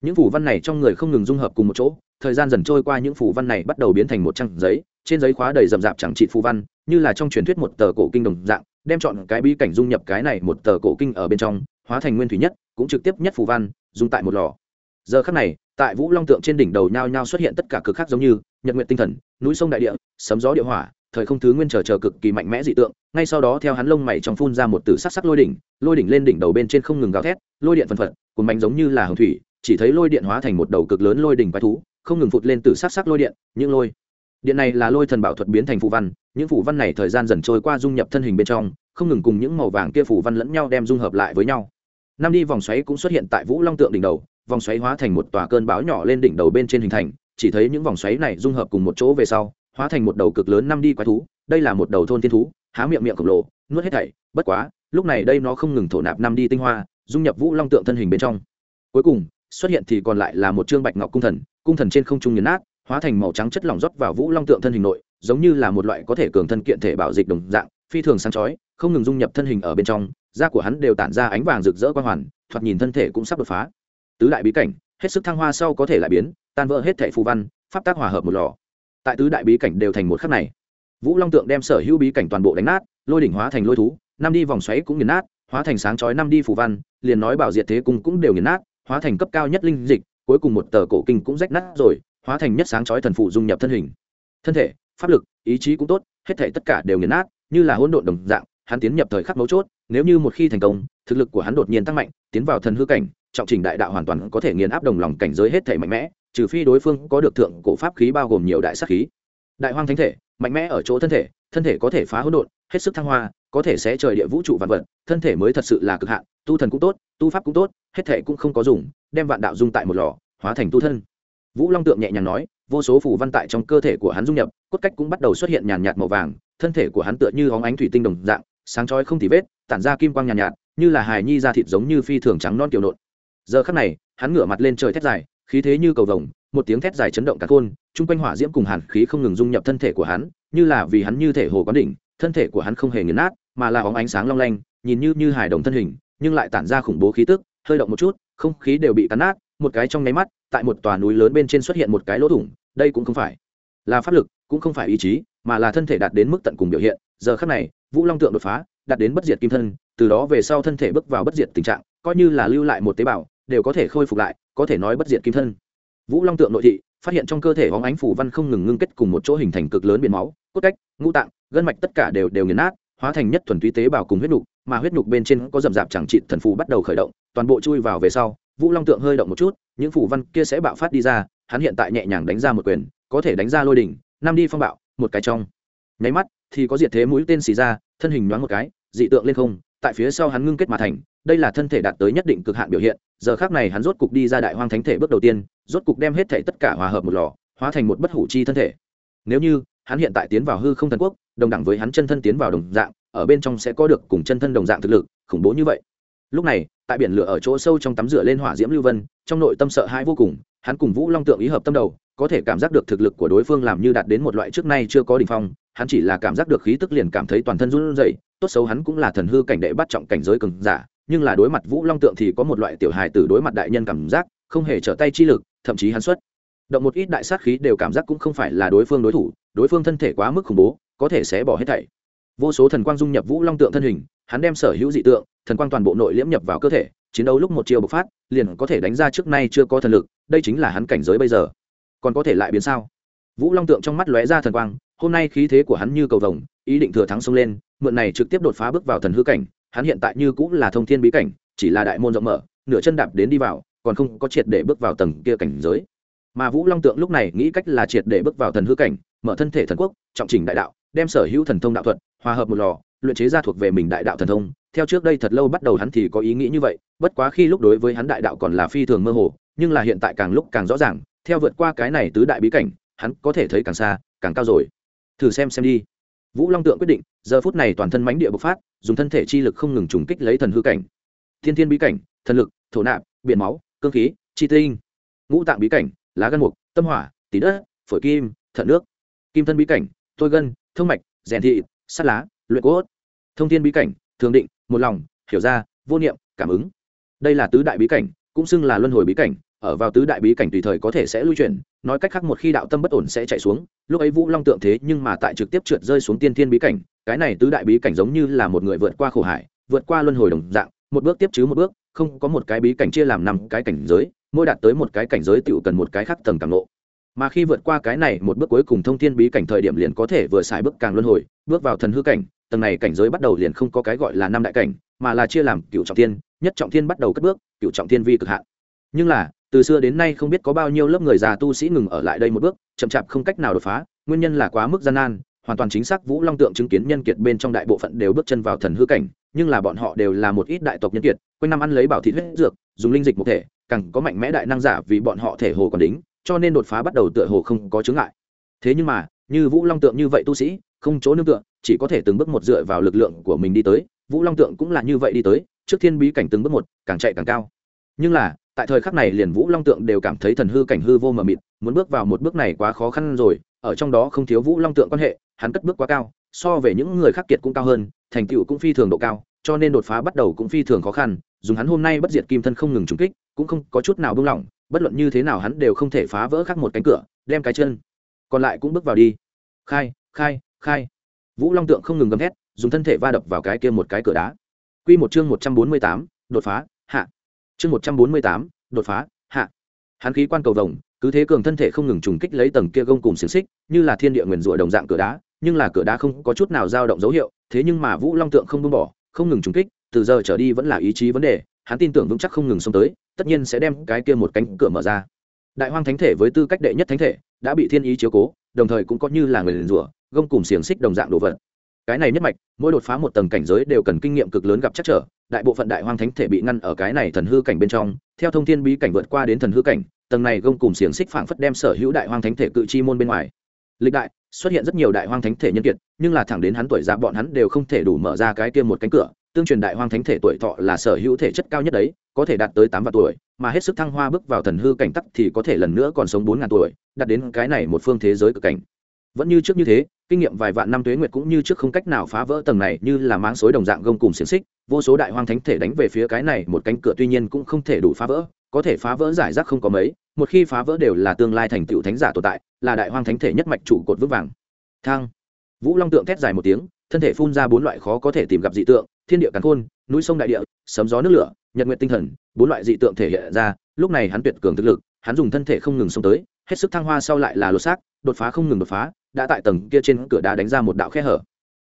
Những phù văn này trong người không ngừng dung hợp cùng một chỗ, thời gian dần trôi qua những phù văn này bắt đầu biến thành một trang giấy, trên giấy khóa đầy rậm rạp chẳng trị phù văn, như là trong truyền thuyết một tờ cổ kinh đồng dạng, đem chọn cái bí cảnh dung nhập cái này một tờ cổ kinh ở bên trong, hóa thành nguyên thủy nhất, cũng trực tiếp nhất phù văn, dùng tại một lò. Giờ khắc này, tại vũ long tượng trên đỉnh đầu nhao nhao xuất hiện tất cả cực khác giống như, nhật nguyện tinh thần, núi sông đại địa, sấm gió địa hỏa, thời không thứ nguyên chờ chờ cực kỳ mạnh mẽ dị tượng, ngay sau đó theo hắn lông mày trong phun ra một tử sắc sắc lôi đỉnh lôi đỉnh lên đỉnh đầu bên trên không ngừng gào thét, lôi điện phần phật cùng bánh giống như là hồng thủy, chỉ thấy lôi điện hóa thành một đầu cực lớn lôi đỉnh quái thú, không ngừng phụt lên từ sắc sắc lôi điện, những lôi điện này là lôi thần bảo thuật biến thành phù văn, những phù văn này thời gian dần trôi qua dung nhập thân hình bên trong, không ngừng cùng những màu vàng kia phù văn lẫn nhau đem dung hợp lại với nhau. Năm đi vòng xoáy cũng xuất hiện tại vũ long tượng đỉnh đầu, vòng xoáy hóa thành một tòa cơn bão nhỏ lên đỉnh đầu bên trên hình thành, chỉ thấy những vòng xoáy này dung hợp cùng một chỗ về sau, hóa thành một đầu cực lớn năm đi quái thú, đây là một đầu thôn thiên thú, há miệng miệng khổng lồ, nuốt hết thảy, bất quá, lúc này đây nó không ngừng thổ nạp năm đi tinh hoa dung nhập vũ long tượng thân hình bên trong. Cuối cùng, xuất hiện thì còn lại là một trương bạch ngọc cung thần cung thần trên không trung nghiền nát, hóa thành màu trắng chất lỏng rót vào vũ long tượng thân hình nội, giống như là một loại có thể cường thân kiện thể bảo dịch đồng dạng, phi thường sáng chói, không ngừng dung nhập thân hình ở bên trong, da của hắn đều tản ra ánh vàng rực rỡ quang hoàn, thoạt nhìn thân thể cũng sắp đột phá. Tứ đại bí cảnh, hết sức thăng hoa sau có thể lại biến, tan vỡ hết thể phù văn, pháp tác hòa hợp một lò. Tại tứ đại bí cảnh đều thành một khắc này, vũ long tượng đem sở hữu bí cảnh toàn bộ đánh nát, lôi đỉnh hóa thành lôi thú, năm đi vòng xoáy cũng nghiền nát, hóa thành sáng chói năm đi phù văn liền nói bảo diệt thế cung cũng đều nghiền nát, hóa thành cấp cao nhất linh dịch, cuối cùng một tờ cổ kinh cũng rách nát rồi, hóa thành nhất sáng chói thần phụ dung nhập thân hình. Thân thể, pháp lực, ý chí cũng tốt, hết thể tất cả đều nghiền nát, như là hỗn độn đồng dạng, hắn tiến nhập thời khắc mấu chốt, nếu như một khi thành công, thực lực của hắn đột nhiên tăng mạnh, tiến vào thần hư cảnh, trọng trình đại đạo hoàn toàn có thể nghiền áp đồng lòng cảnh giới hết thể mạnh mẽ, trừ phi đối phương có được thượng cổ pháp khí bao gồm nhiều đại sắc khí. Đại hoang thánh thể, mạnh mẽ ở chỗ thân thể thân thể có thể phá hỗn độn, hết sức thăng hoa có thể sẽ trời địa vũ trụ vạn vật thân thể mới thật sự là cực hạn tu thần cũng tốt tu pháp cũng tốt hết thể cũng không có dùng đem vạn đạo dung tại một lò hóa thành tu thân. Vũ long tượng nhẹ nhàng nói vô số phủ văn tại trong cơ thể của hắn dung nhập cốt cách cũng bắt đầu xuất hiện nhàn nhạt màu vàng thân thể của hắn tựa như hóng ánh thủy tinh đồng dạng sáng chói không tì vết tản ra kim quang nhàn nhạt, nhạt như là hài nhi da thịt giống như phi thường trắng non kiểu nộn. Giờ khắc này hắn ngửa mặt lên trời thét dài khí thế như cầu vồng một tiếng thét dài chấn động cả khôn chung quanh hỏa diễm cùng hàn khí không ngừng dung nhập thân thể của hắn như là vì hắn như thể hồ quán đỉnh thân thể của hắn không hề nghiền nát mà là óng ánh sáng long lanh, nhìn như như hài đồng thân hình, nhưng lại tản ra khủng bố khí tức, hơi động một chút, không khí đều bị cắn nát, một cái trong nháy mắt, tại một tòa núi lớn bên trên xuất hiện một cái lỗ thủng, đây cũng không phải là pháp lực, cũng không phải ý chí, mà là thân thể đạt đến mức tận cùng biểu hiện. Giờ khắc này, vũ long tượng đột phá, đạt đến bất diệt kim thân, từ đó về sau thân thể bước vào bất diệt tình trạng, coi như là lưu lại một tế bào, đều có thể khôi phục lại, có thể nói bất diệt kim thân. Vũ long tượng nội thị, phát hiện trong cơ thể hóng ánh phủ văn không ngừng ngưng kết cùng một chỗ hình thành cực lớn biển máu, cốt cách, ngũ tạng, gân mạch tất cả đều đều nghiền nát hóa thành nhất thuần túy tế bào cùng huyết nục, mà huyết nục bên trên có rậm rạp chẳng trị thần phù bắt đầu khởi động, toàn bộ chui vào về sau, vũ long tượng hơi động một chút, những phù văn kia sẽ bạo phát đi ra, hắn hiện tại nhẹ nhàng đánh ra một quyền, có thể đánh ra lôi đỉnh, năm đi phong bạo, một cái trong. Nháy mắt, thì có diệt thế mũi tên xì ra, thân hình nhoáng một cái, dị tượng lên không, tại phía sau hắn ngưng kết mà thành, đây là thân thể đạt tới nhất định cực hạn biểu hiện, giờ khác này hắn rốt cục đi ra đại hoang thánh thể bước đầu tiên, rốt cục đem hết thể tất cả hòa hợp một lò, hóa thành một bất hủ chi thân thể. Nếu như hắn hiện tại tiến vào hư không thần quốc đồng đẳng với hắn chân thân tiến vào đồng dạng, ở bên trong sẽ có được cùng chân thân đồng dạng thực lực, khủng bố như vậy. Lúc này, tại biển lửa ở chỗ sâu trong tắm rửa lên hỏa diễm lưu vân, trong nội tâm sợ hãi vô cùng, hắn cùng vũ long tượng ý hợp tâm đầu, có thể cảm giác được thực lực của đối phương làm như đạt đến một loại trước nay chưa có đ ỉ n h phong, hắn chỉ là cảm giác được khí tức liền cảm thấy toàn thân run rẩy, tốt xấu hắn cũng là thần hư cảnh đệ bắt trọng cảnh giới cường giả, nhưng là đối mặt vũ long tượng thì có một loại tiểu hài từ đối mặt đại nhân cảm giác, không hề trở tay chi lực, thậm chí hắn xuất động một ít đại sát khí đều cảm giác cũng không phải là đối phương đối thủ, đối phương thân thể quá mức khủng bố có thể sẽ bỏ hết thảy. Vô số thần quang dung nhập vũ long tượng thân hình, hắn đem sở hữu dị tượng, thần quang toàn bộ nội liễm nhập vào cơ thể, chiến đấu lúc một chiều bộc phát, liền có thể đánh ra trước nay chưa có thần lực, đây chính là hắn cảnh giới bây giờ. Còn có thể lại biến sao? Vũ long tượng trong mắt lóe ra thần quang, hôm nay khí thế của hắn như cầu vồng, ý định thừa thắng xông lên, mượn này trực tiếp đột phá bước vào thần hư cảnh, hắn hiện tại như cũng là thông thiên bí cảnh, chỉ là đại môn rộng mở, nửa chân đạp đến đi vào, còn không có triệt để bước vào tầng kia cảnh giới. Mà vũ long tượng lúc này nghĩ cách là triệt để bước vào thần hư cảnh, mở thân thể thần quốc, trọng chỉnh đại đạo đem sở hữu thần thông đạo thuật hòa hợp một lò, luyện chế ra thuộc về mình đại đạo thần thông. Theo trước đây thật lâu bắt đầu hắn thì có ý nghĩ như vậy, bất quá khi lúc đối với hắn đại đạo còn là phi thường mơ hồ, nhưng là hiện tại càng lúc càng rõ ràng, theo vượt qua cái này tứ đại bí cảnh, hắn có thể thấy càng xa, càng cao rồi. Thử xem xem đi. Vũ long tượng quyết định, giờ phút này toàn thân mánh địa bộc phát, dùng thân thể chi lực không ngừng trùng kích lấy thần hư cảnh. Thiên thiên bí cảnh, thần lực, thổ nạp, biển máu, cơ khí, chi tinh. Ngũ tạng bí cảnh, lá gân mục, tâm hỏa tí đất, phổi kim, thận nước. Kim thân bí cảnh, tôi gân thương mạch, rèn thị, sắt lá, luyện cốt. Thông thiên bí cảnh, thường định, một lòng, hiểu ra, vô niệm, cảm ứng. Đây là tứ đại bí cảnh, cũng xưng là luân hồi bí cảnh, ở vào tứ đại bí cảnh tùy thời có thể sẽ lui chuyển, nói cách khác một khi đạo tâm bất ổn sẽ chạy xuống, lúc ấy vũ long tượng thế nhưng mà tại trực tiếp trượt rơi xuống tiên thiên bí cảnh, cái này tứ đại bí cảnh giống như là một người vượt qua khổ hải, vượt qua luân hồi đồng dạng, một bước tiếp chứ một bước, không có một cái bí cảnh chia làm năm cái cảnh giới, mỗi đạt tới một cái cảnh giới tựu cần một cái khác tầng càng lộ mà khi vượt qua cái này một bước cuối cùng thông thiên bí cảnh thời điểm liền có thể vừa xài bước càng luân hồi, bước vào thần hư cảnh, tầng này cảnh giới bắt đầu liền không có cái gọi là năm đại cảnh, mà là chia làm cựu trọng thiên, nhất trọng thiên bắt đầu cất bước, cựu trọng thiên vi cực hạn. Nhưng là, từ xưa đến nay không biết có bao nhiêu lớp người già tu sĩ ngừng ở lại đây một bước, chậm chạp không cách nào đột phá, nguyên nhân là quá mức gian nan, hoàn toàn chính xác vũ long tượng chứng kiến nhân kiệt bên trong đại bộ phận đều bước chân vào thần hư cảnh, nhưng là bọn họ đều là một ít đại tộc nhân kiệt, quanh năm ăn lấy bảo thị huyết dược, dùng linh dịch một thể, càng có mạnh mẽ đại năng giả vì bọn họ thể hồ còn đính cho nên đột phá bắt đầu tựa hồ không có chướng ngại. Thế nhưng mà, như vũ long tượng như vậy tu sĩ, không chỗ nương tựa, chỉ có thể từng bước một dựa vào lực lượng của mình đi tới. Vũ long tượng cũng là như vậy đi tới, trước thiên bí cảnh từng bước một, càng chạy càng cao. Nhưng là, tại thời khắc này liền vũ long tượng đều cảm thấy thần hư cảnh hư vô mờ mịt, muốn bước vào một bước này quá khó khăn rồi, ở trong đó không thiếu vũ long tượng quan hệ, hắn cất bước quá cao, so về những người khác kiệt cũng cao hơn, thành tựu cũng phi thường độ cao, cho nên đột phá bắt đầu cũng phi thường khó khăn, dùng hắn hôm nay bất diệt kim thân không ngừng trùng kích, cũng không có chút nào buông lỏng bất luận như thế nào hắn đều không thể phá vỡ khắc một cánh cửa, đem cái chân. Còn lại cũng bước vào đi. Khai khai khai. Vũ long tượng không ngừng gầm thét, dùng thân thể va đập vào cái kia một cái cửa đá. Quy một chương một trăm bốn mươi tám, đột phá, hạ. Chương một trăm bốn mươi tám, đột phá, hạ. Hắn khí quan cầu vồng, cứ thế cường thân thể không ngừng trùng kích lấy tầng kia gông cùng xiềng xích, như là thiên địa nguyền rủa đồng dạng cửa đá, nhưng là cửa đá không có chút nào dao động dấu hiệu, thế nhưng mà vũ long tượng không buông bỏ, không ngừng trùng kích, từ giờ trở đi vẫn là ý chí vấn đề, hắn tin tưởng vững chắc không ngừng xông tới tất nhiên sẽ đem cái kia một cánh cửa mở ra. Đại hoang thánh thể với tư cách đệ nhất thánh thể đã bị thiên ý chiếu cố, đồng thời cũng có như là người liền rủa, gông cùng xiềng xích đồng dạng đồ vật. Cái này nhất mạch, mỗi đột phá một tầng cảnh giới đều cần kinh nghiệm cực lớn gặp chắc trở, đại bộ phận đại hoang thánh thể bị ngăn ở cái này thần hư cảnh bên trong, theo thông thiên bí cảnh vượt qua đến thần hư cảnh, tầng này gông cùng xiềng xích phảng phất đem sở hữu đại hoang thánh thể cự chi môn bên ngoài. Lịch đại, xuất hiện rất nhiều đại hoang thánh thể nhân kiệt, nhưng là thẳng đến hắn tuổi già bọn hắn đều không thể đủ mở ra cái kia một cánh cửa tương truyền đại hoang thánh thể tuổi thọ là sở hữu thể chất cao nhất đấy, có thể đạt tới tám vạn tuổi, mà hết sức thăng hoa bước vào thần hư cảnh tắc thì có thể lần nữa còn sống bốn ngàn tuổi, đạt đến cái này một phương thế giới cực cảnh. Vẫn như trước như thế, kinh nghiệm vài vạn năm tuế nguyệt cũng như trước không cách nào phá vỡ tầng này như là máng xối đồng dạng gông cùng xiềng xích, vô số đại hoang thánh thể đánh về phía cái này một cánh cửa tuy nhiên cũng không thể đủ phá vỡ, có thể phá vỡ giải rác không có mấy, một khi phá vỡ đều là tương lai thành tựu thánh giả tồn tại, là đại hoang thánh thể nhất mạch trụ cột vững vàng. Thang. Vũ long tượng thét dài một tiếng thân thể phun ra bốn loại khó có thể tìm gặp dị tượng, thiên địa cắn khôn, núi sông đại địa, sấm gió nước lửa, nhật nguyện tinh thần, bốn loại dị tượng thể hiện ra, lúc này hắn tuyệt cường thực lực, hắn dùng thân thể không ngừng xông tới, hết sức thăng hoa sau lại là lột xác, đột phá không ngừng đột phá, đã tại tầng kia trên cửa đá đánh ra một đạo khe hở.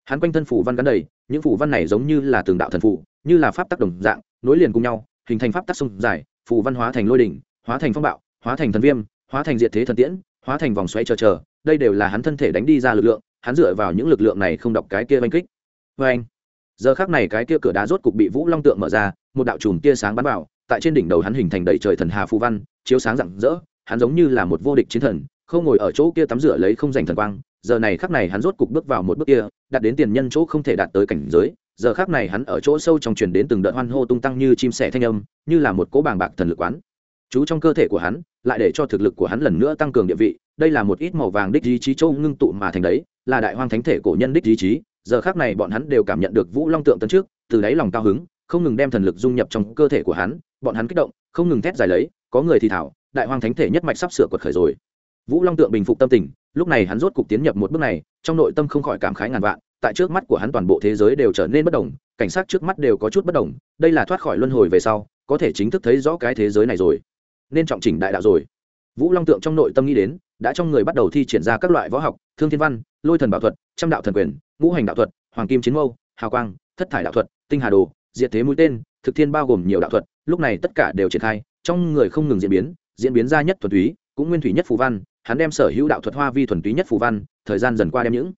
Hắn quanh thân phủ văn gắn đầy, những phủ văn này giống như là tường đạo thần phủ, như là pháp tắc đồng dạng, nối liền cùng nhau, hình thành pháp tắc sông dài, phủ văn hóa thành lôi đỉnh, hóa thành phong bạo, hóa thành thần viêm, hóa thành diệt thế thần tiễn, hóa thành vòng xoay chờ chờ, đây đều là hắn thân thể đánh đi ra lực lượng hắn dựa vào những lực lượng này không đọc cái kia oanh kích. Vê anh, giờ khác này cái kia cửa đá rốt cục bị vũ long tượng mở ra, một đạo chùm tia sáng bắn vào, tại trên đỉnh đầu hắn hình thành đầy trời thần hà phù văn, chiếu sáng rạng rỡ, hắn giống như là một vô địch chiến thần, không ngồi ở chỗ kia tắm rửa lấy không giành thần quang, giờ này khắc này hắn rốt cục bước vào một bước kia, đạt đến tiền nhân chỗ không thể đạt tới cảnh giới, giờ khắc này hắn ở chỗ sâu trong truyền đến từng đợt hoan hô tung tăng như chim sẻ thanh âm, như là một cỗ bàng bạc thần lực quán. Chú trong cơ thể của hắn, lại để cho thực lực của hắn lần nữa tăng cường địa vị, đây là một ít màu vàng đích ý chí châu ngưng tụ mà thành đấy là đại hoang thánh thể cổ nhân đích ý chí, giờ khác này bọn hắn đều cảm nhận được vũ long tượng tấn trước, từ đáy lòng cao hứng, không ngừng đem thần lực dung nhập trong cơ thể của hắn, bọn hắn kích động, không ngừng thét dài lấy, có người thì thảo, đại hoang thánh thể nhất mạch sắp sửa quật khởi rồi. Vũ long tượng bình phục tâm tình, lúc này hắn rốt cục tiến nhập một bước này, trong nội tâm không khỏi cảm khái ngàn vạn, tại trước mắt của hắn toàn bộ thế giới đều trở nên bất đồng, cảnh sát trước mắt đều có chút bất đồng, đây là thoát khỏi luân hồi về sau, có thể chính thức thấy rõ cái thế giới này rồi. Nên trọng chỉnh đại đạo rồi. Vũ long tượng trong nội tâm nghĩ đến đã trong người bắt đầu thi triển ra các loại võ học, thương thiên văn, lôi thần bảo thuật, trăm đạo thần quyền, ngũ hành đạo thuật, hoàng kim chiến mâu, hào quang, thất thải đạo thuật, tinh hà đồ, diệt thế mũi tên, thực thiên bao gồm nhiều đạo thuật, lúc này tất cả đều triển khai, trong người không ngừng diễn biến diễn biến ra nhất thuần túy, cũng nguyên thủy nhất phù văn, hắn đem sở hữu đạo thuật hoa vi thuần túy nhất phù văn, thời gian dần qua đem những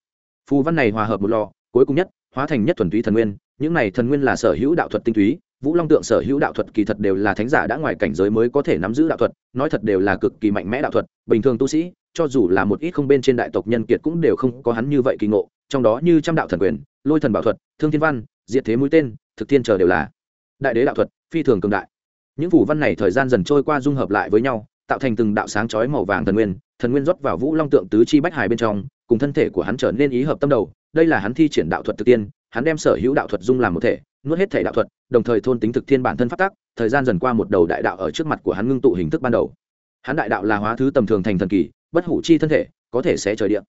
phù văn này hòa hợp một lò, cuối cùng nhất, hóa thành nhất thuần túy thần nguyên, những này thần nguyên là sở hữu đạo thuật tinh túy vũ long tượng sở hữu đạo thuật kỳ thật đều là thánh giả đã ngoài cảnh giới mới có thể nắm giữ đạo thuật, nói thật đều là cực kỳ mạnh mẽ đạo thuật, bình thường tu sĩ, cho dù là một ít không bên trên đại tộc nhân kiệt cũng đều không có hắn như vậy kỳ ngộ, trong đó như trăm đạo thần quyền, lôi thần bảo thuật, thương thiên văn, diệt thế mũi tên, thực thiên chờ đều là đại đế đạo thuật, phi thường cường đại. Những phủ văn này thời gian dần trôi qua dung hợp lại với nhau, tạo thành từng đạo sáng chói màu vàng thần nguyên thần nguyên rót vào vũ long tượng tứ chi bách hài bên trong, cùng thân thể của hắn trở nên ý hợp tâm đầu, đây là hắn thi triển đạo thuật thực tiên, hắn đem sở hữu đạo thuật dung làm một thể nuốt hết thể đạo thuật, đồng thời thôn tính thực thiên bản thân phát tác thời gian dần qua một đầu đại đạo ở trước mặt của hắn ngưng tụ hình thức ban đầu. Hắn đại đạo là hóa thứ tầm thường thành thần kỳ, bất hủ chi thân thể, có thể sẽ trời điện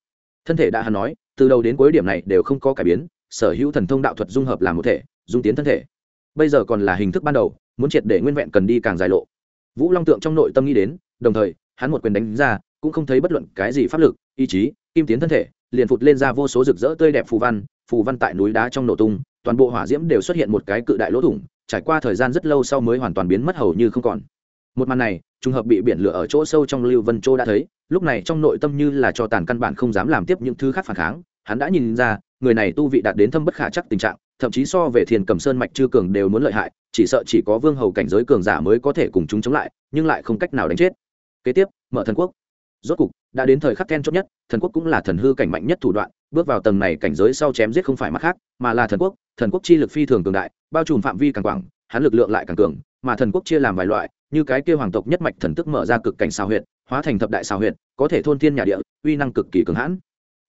thân thể đã hắn nói, từ đầu đến cuối điểm này đều không có cải biến, sở hữu thần thông đạo thuật dung hợp làm một thể, dung tiến thân thể. Bây giờ còn là hình thức ban đầu, muốn triệt để nguyên vẹn cần đi càng dài lộ. Vũ long tượng trong nội tâm nghĩ đến, đồng thời, hắn một quyền đánh ra, cũng không thấy bất luận cái gì pháp lực, ý chí, kim tiến thân thể, liền phụt lên ra vô số rực rỡ tươi đẹp phù văn phù văn tại núi đá trong nổ tung toàn bộ hỏa diễm đều xuất hiện một cái cự đại lỗ thủng, trải qua thời gian rất lâu sau mới hoàn toàn biến mất hầu như không còn. Một màn này, trùng hợp bị biển lửa ở chỗ sâu trong lưu vân châu đã thấy, lúc này trong nội tâm như là cho tàn căn bản không dám làm tiếp những thứ khác phản kháng, hắn đã nhìn ra, người này tu vị đạt đến thâm bất khả chắc tình trạng, thậm chí so về thiền cầm sơn mạch chư cường đều muốn lợi hại, chỉ sợ chỉ có vương hầu cảnh giới cường giả mới có thể cùng chúng chống lại, nhưng lại không cách nào đánh chết. Kế tiếp, mở thần quốc. Rốt cục, đã đến thời khắc then chốt nhất, thần quốc cũng là thần hư cảnh mạnh nhất thủ đoạn, bước vào tầng này cảnh giới sau chém giết không phải mắt khác, mà là thần quốc thần quốc chi lực phi thường cường đại, bao trùm phạm vi càng quảng, hắn lực lượng lại càng cường, mà thần quốc chia làm vài loại, như cái kia hoàng tộc nhất mạch thần tức mở ra cực cảnh xào huyện hóa thành thập đại xào huyện có thể thôn thiên nhà địa, uy năng cực kỳ cường hãn.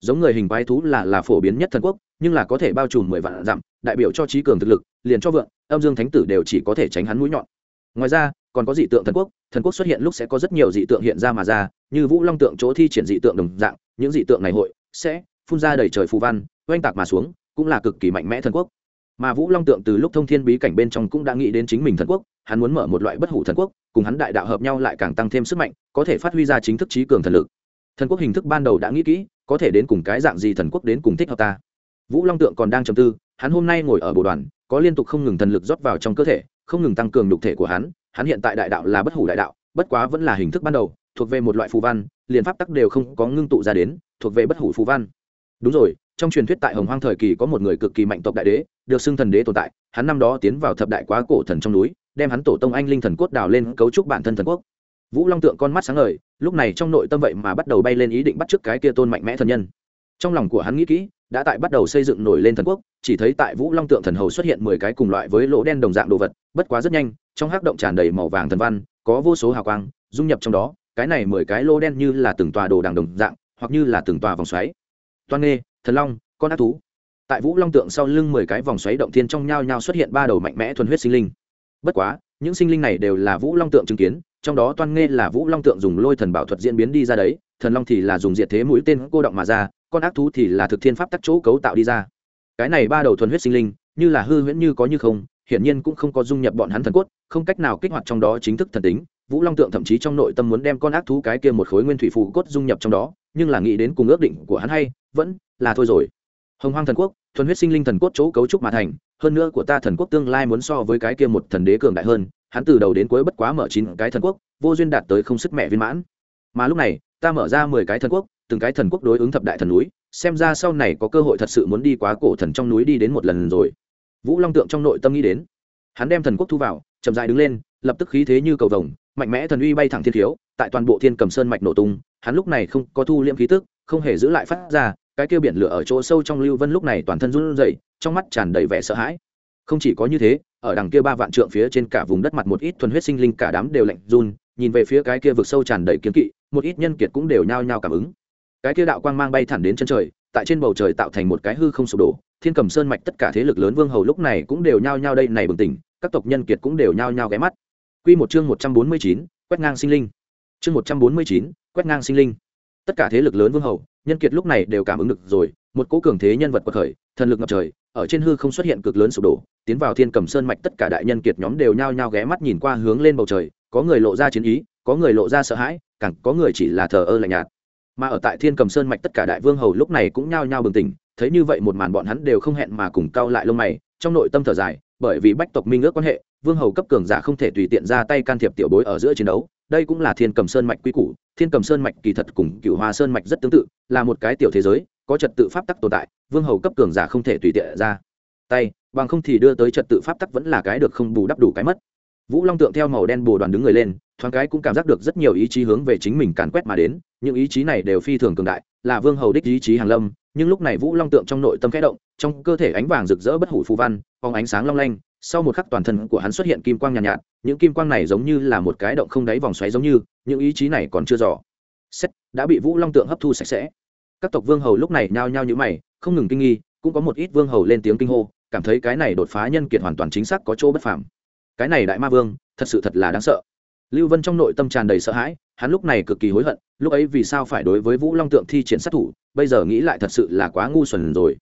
Giống người hình quái thú là là phổ biến nhất thần quốc, nhưng là có thể bao trùm mười vạn dặm, đại biểu cho trí cường thực lực, liền cho vượng, âm dương thánh tử đều chỉ có thể tránh hắn mũi nhọn. Ngoài ra, còn có dị tượng thần quốc thần quốc xuất hiện lúc sẽ có rất nhiều dị tượng hiện ra mà ra, như vũ long tượng chỗ thi triển dị tượng đồng dạng, những dị tượng này hội sẽ phun ra đầy trời phù văn, oanh tạc mà xuống, cũng là cực kỳ mạnh mẽ thần quốc mà vũ long tượng từ lúc thông thiên bí cảnh bên trong cũng đã nghĩ đến chính mình thần quốc, hắn muốn mở một loại bất hủ thần quốc, cùng hắn đại đạo hợp nhau lại càng tăng thêm sức mạnh, có thể phát huy ra chính thức trí cường thần lực. Thần quốc hình thức ban đầu đã nghĩ kỹ, có thể đến cùng cái dạng gì thần quốc đến cùng thích hợp ta. Vũ long tượng còn đang trầm tư, hắn hôm nay ngồi ở bộ đoàn, có liên tục không ngừng thần lực rót vào trong cơ thể, không ngừng tăng cường nhục thể của hắn hắn hiện tại đại đạo là bất hủ đại đạo, bất quá vẫn là hình thức ban đầu, thuộc về một loại phù văn, liền pháp tắc đều không có ngưng tụ ra đến, thuộc về bất hủ phù văn. Đúng rồi trong truyền thuyết tại hồng hoang thời kỳ có một người cực kỳ mạnh tộc đại đế, được xưng thần đế tồn tại, hắn năm đó tiến vào thập đại quá cổ thần trong núi, đem hắn tổ tông anh linh thần cốt đào lên cấu trúc bản thân thần quốc. Vũ long tượng con mắt sáng ngời, lúc này trong nội tâm vậy mà bắt đầu bay lên ý định bắt chước cái kia tôn mạnh mẽ thần nhân. Trong lòng của hắn nghĩ kỹ, đã tại bắt đầu xây dựng nổi lên thần quốc, chỉ thấy tại vũ long tượng thần hầu xuất hiện mười cái cùng loại với lỗ đen đồng dạng đồ vật, bất quá rất nhanh, trong hắc động tràn đầy màu vàng thần văn, có vô số hào quang, dung nhập trong đó, cái này mười cái lỗ đen như là từng tòa đồ đằng đồng dạng, hoặc như là từng tòa vòng xoáy. Toan nghê thần long, con ác thú. Tại vũ long tượng sau lưng mười cái vòng xoáy động thiên trong nhau nhau xuất hiện ba đầu mạnh mẽ thuần huyết sinh linh. Bất quá, những sinh linh này đều là vũ long tượng chứng kiến, trong đó toan Nghe là vũ long tượng dùng lôi thần bảo thuật diễn biến đi ra đấy, thần long thì là dùng diệt thế mũi tên cô động mà ra, con ác thú thì là thực thiên pháp tắc chỗ cấu tạo đi ra. Cái này ba đầu thuần huyết sinh linh, như là hư huyễn như có như không, hiển nhiên cũng không có dung nhập bọn hắn thần cốt, không cách nào kích hoạt trong đó chính thức thần tính. Vũ long tượng thậm chí trong nội tâm muốn đem con ác thú cái kia một khối nguyên thủy phù cốt dung nhập trong đó nhưng là nghĩ đến cùng ước định của hắn hay, vẫn là thôi rồi. Hồng hoang thần quốc, thuần huyết sinh linh thần quốc chỗ cấu trúc mà thành, hơn nữa của ta thần quốc tương lai muốn so với cái kia một thần đế cường đại hơn, hắn từ đầu đến cuối bất quá mở chín cái thần quốc, vô duyên đạt tới không sức mẹ viên mãn. Mà lúc này, ta mở ra mười cái thần quốc, từng cái thần quốc đối ứng thập đại thần núi, xem ra sau này có cơ hội thật sự muốn đi quá cổ thần trong núi đi đến một lần rồi. Vũ long tượng trong nội tâm nghĩ đến. Hắn đem thần quốc thu vào, chậm dài đứng lên, lập tức khí thế như cầu vồng, mạnh mẽ thần uy bay thẳng thiên thiếu tại toàn bộ thiên cầm sơn mạch nổ tung hắn lúc này không có thu liễm khí tức không hề giữ lại phát ra cái kia biển lửa ở chỗ sâu trong lưu vân lúc này toàn thân run rẩy trong mắt tràn đầy vẻ sợ hãi. Không chỉ có như thế ở đằng kia ba vạn trượng phía trên cả vùng đất mặt một ít thuần huyết sinh linh cả đám đều lạnh run nhìn về phía cái kia vực sâu tràn đầy kiếm kỵ một ít nhân kiệt cũng đều nhao nhao cảm ứng. Cái kia đạo quang mang bay thẳng đến chân trời tại trên bầu trời tạo thành một cái hư không sụp đổ thiên cầm sơn mạch tất cả thế lực lớn vương hầu lúc này cũng đều nhao nhao đây này bừng tỉnh các tộc nhân kiệt cũng đều nhao nhao ghé mắt. Quy một chương một trăm bốn mươi chín, quét ngang sinh linh. Chương một trăm bốn mươi chín, quét ngang sinh linh. Tất cả thế lực lớn vương hầu, nhân kiệt lúc này đều cảm ứng được rồi, một cỗ cường thế nhân vật quật khởi, thần lực ngập trời, ở trên hư không xuất hiện cực lớn sụp đổ, tiến vào thiên cầm sơn mạch tất cả đại nhân kiệt nhóm đều nhao nhao ghé mắt nhìn qua hướng lên bầu trời, có người lộ ra chiến ý, có người lộ ra sợ hãi, càng có người chỉ là thờ ơ lạnh nhạt mà ở tại thiên cầm sơn mạch tất cả đại vương hầu lúc này cũng nhao nhao bừng tỉnh thấy như vậy một màn bọn hắn đều không hẹn mà cùng cao lại lông mày trong nội tâm thở dài bởi vì bách tộc minh ước quan hệ vương hầu cấp cường giả không thể tùy tiện ra tay can thiệp tiểu bối ở giữa chiến đấu đây cũng là thiên cầm sơn mạch quy củ, thiên cầm sơn mạch kỳ thật cùng cựu hoa sơn mạch rất tương tự, là một cái tiểu thế giới, có trật tự pháp tắc tồn tại, vương hầu cấp cường giả không thể tùy tiện ra. Tay, bằng không thì đưa tới trật tự pháp tắc vẫn là cái được không bù đắp đủ cái mất. Vũ long tượng theo màu đen bồ đoàn đứng người lên, thoáng cái cũng cảm giác được rất nhiều ý chí hướng về chính mình càn quét mà đến, những ý chí này đều phi thường cường đại, là vương hầu đích ý chí hàng lâm, nhưng lúc này vũ long tượng trong nội tâm khẽ động trong cơ thể ánh vàng rực rỡ bất hủ phù văn phóng ánh sáng long lanh sau một khắc toàn thân của hắn xuất hiện kim quang nhàn nhạt, nhạt những kim quang này giống như là một cái động không đáy vòng xoáy giống như những ý chí này còn chưa rõ. Xét đã bị vũ long tượng hấp thu sạch sẽ. Các tộc vương hầu lúc này nhao nhao như mày không ngừng kinh nghi cũng có một ít vương hầu lên tiếng kinh hô cảm thấy cái này đột phá nhân kiệt hoàn toàn chính xác có chỗ bất phàm. Cái này đại ma vương thật sự thật là đáng sợ. Lưu vân trong nội tâm tràn đầy sợ hãi hắn lúc này cực kỳ hối hận lúc ấy vì sao phải đối với vũ long tượng thi triển sát thủ bây giờ nghĩ lại thật sự là quá ngu xuẩn rồi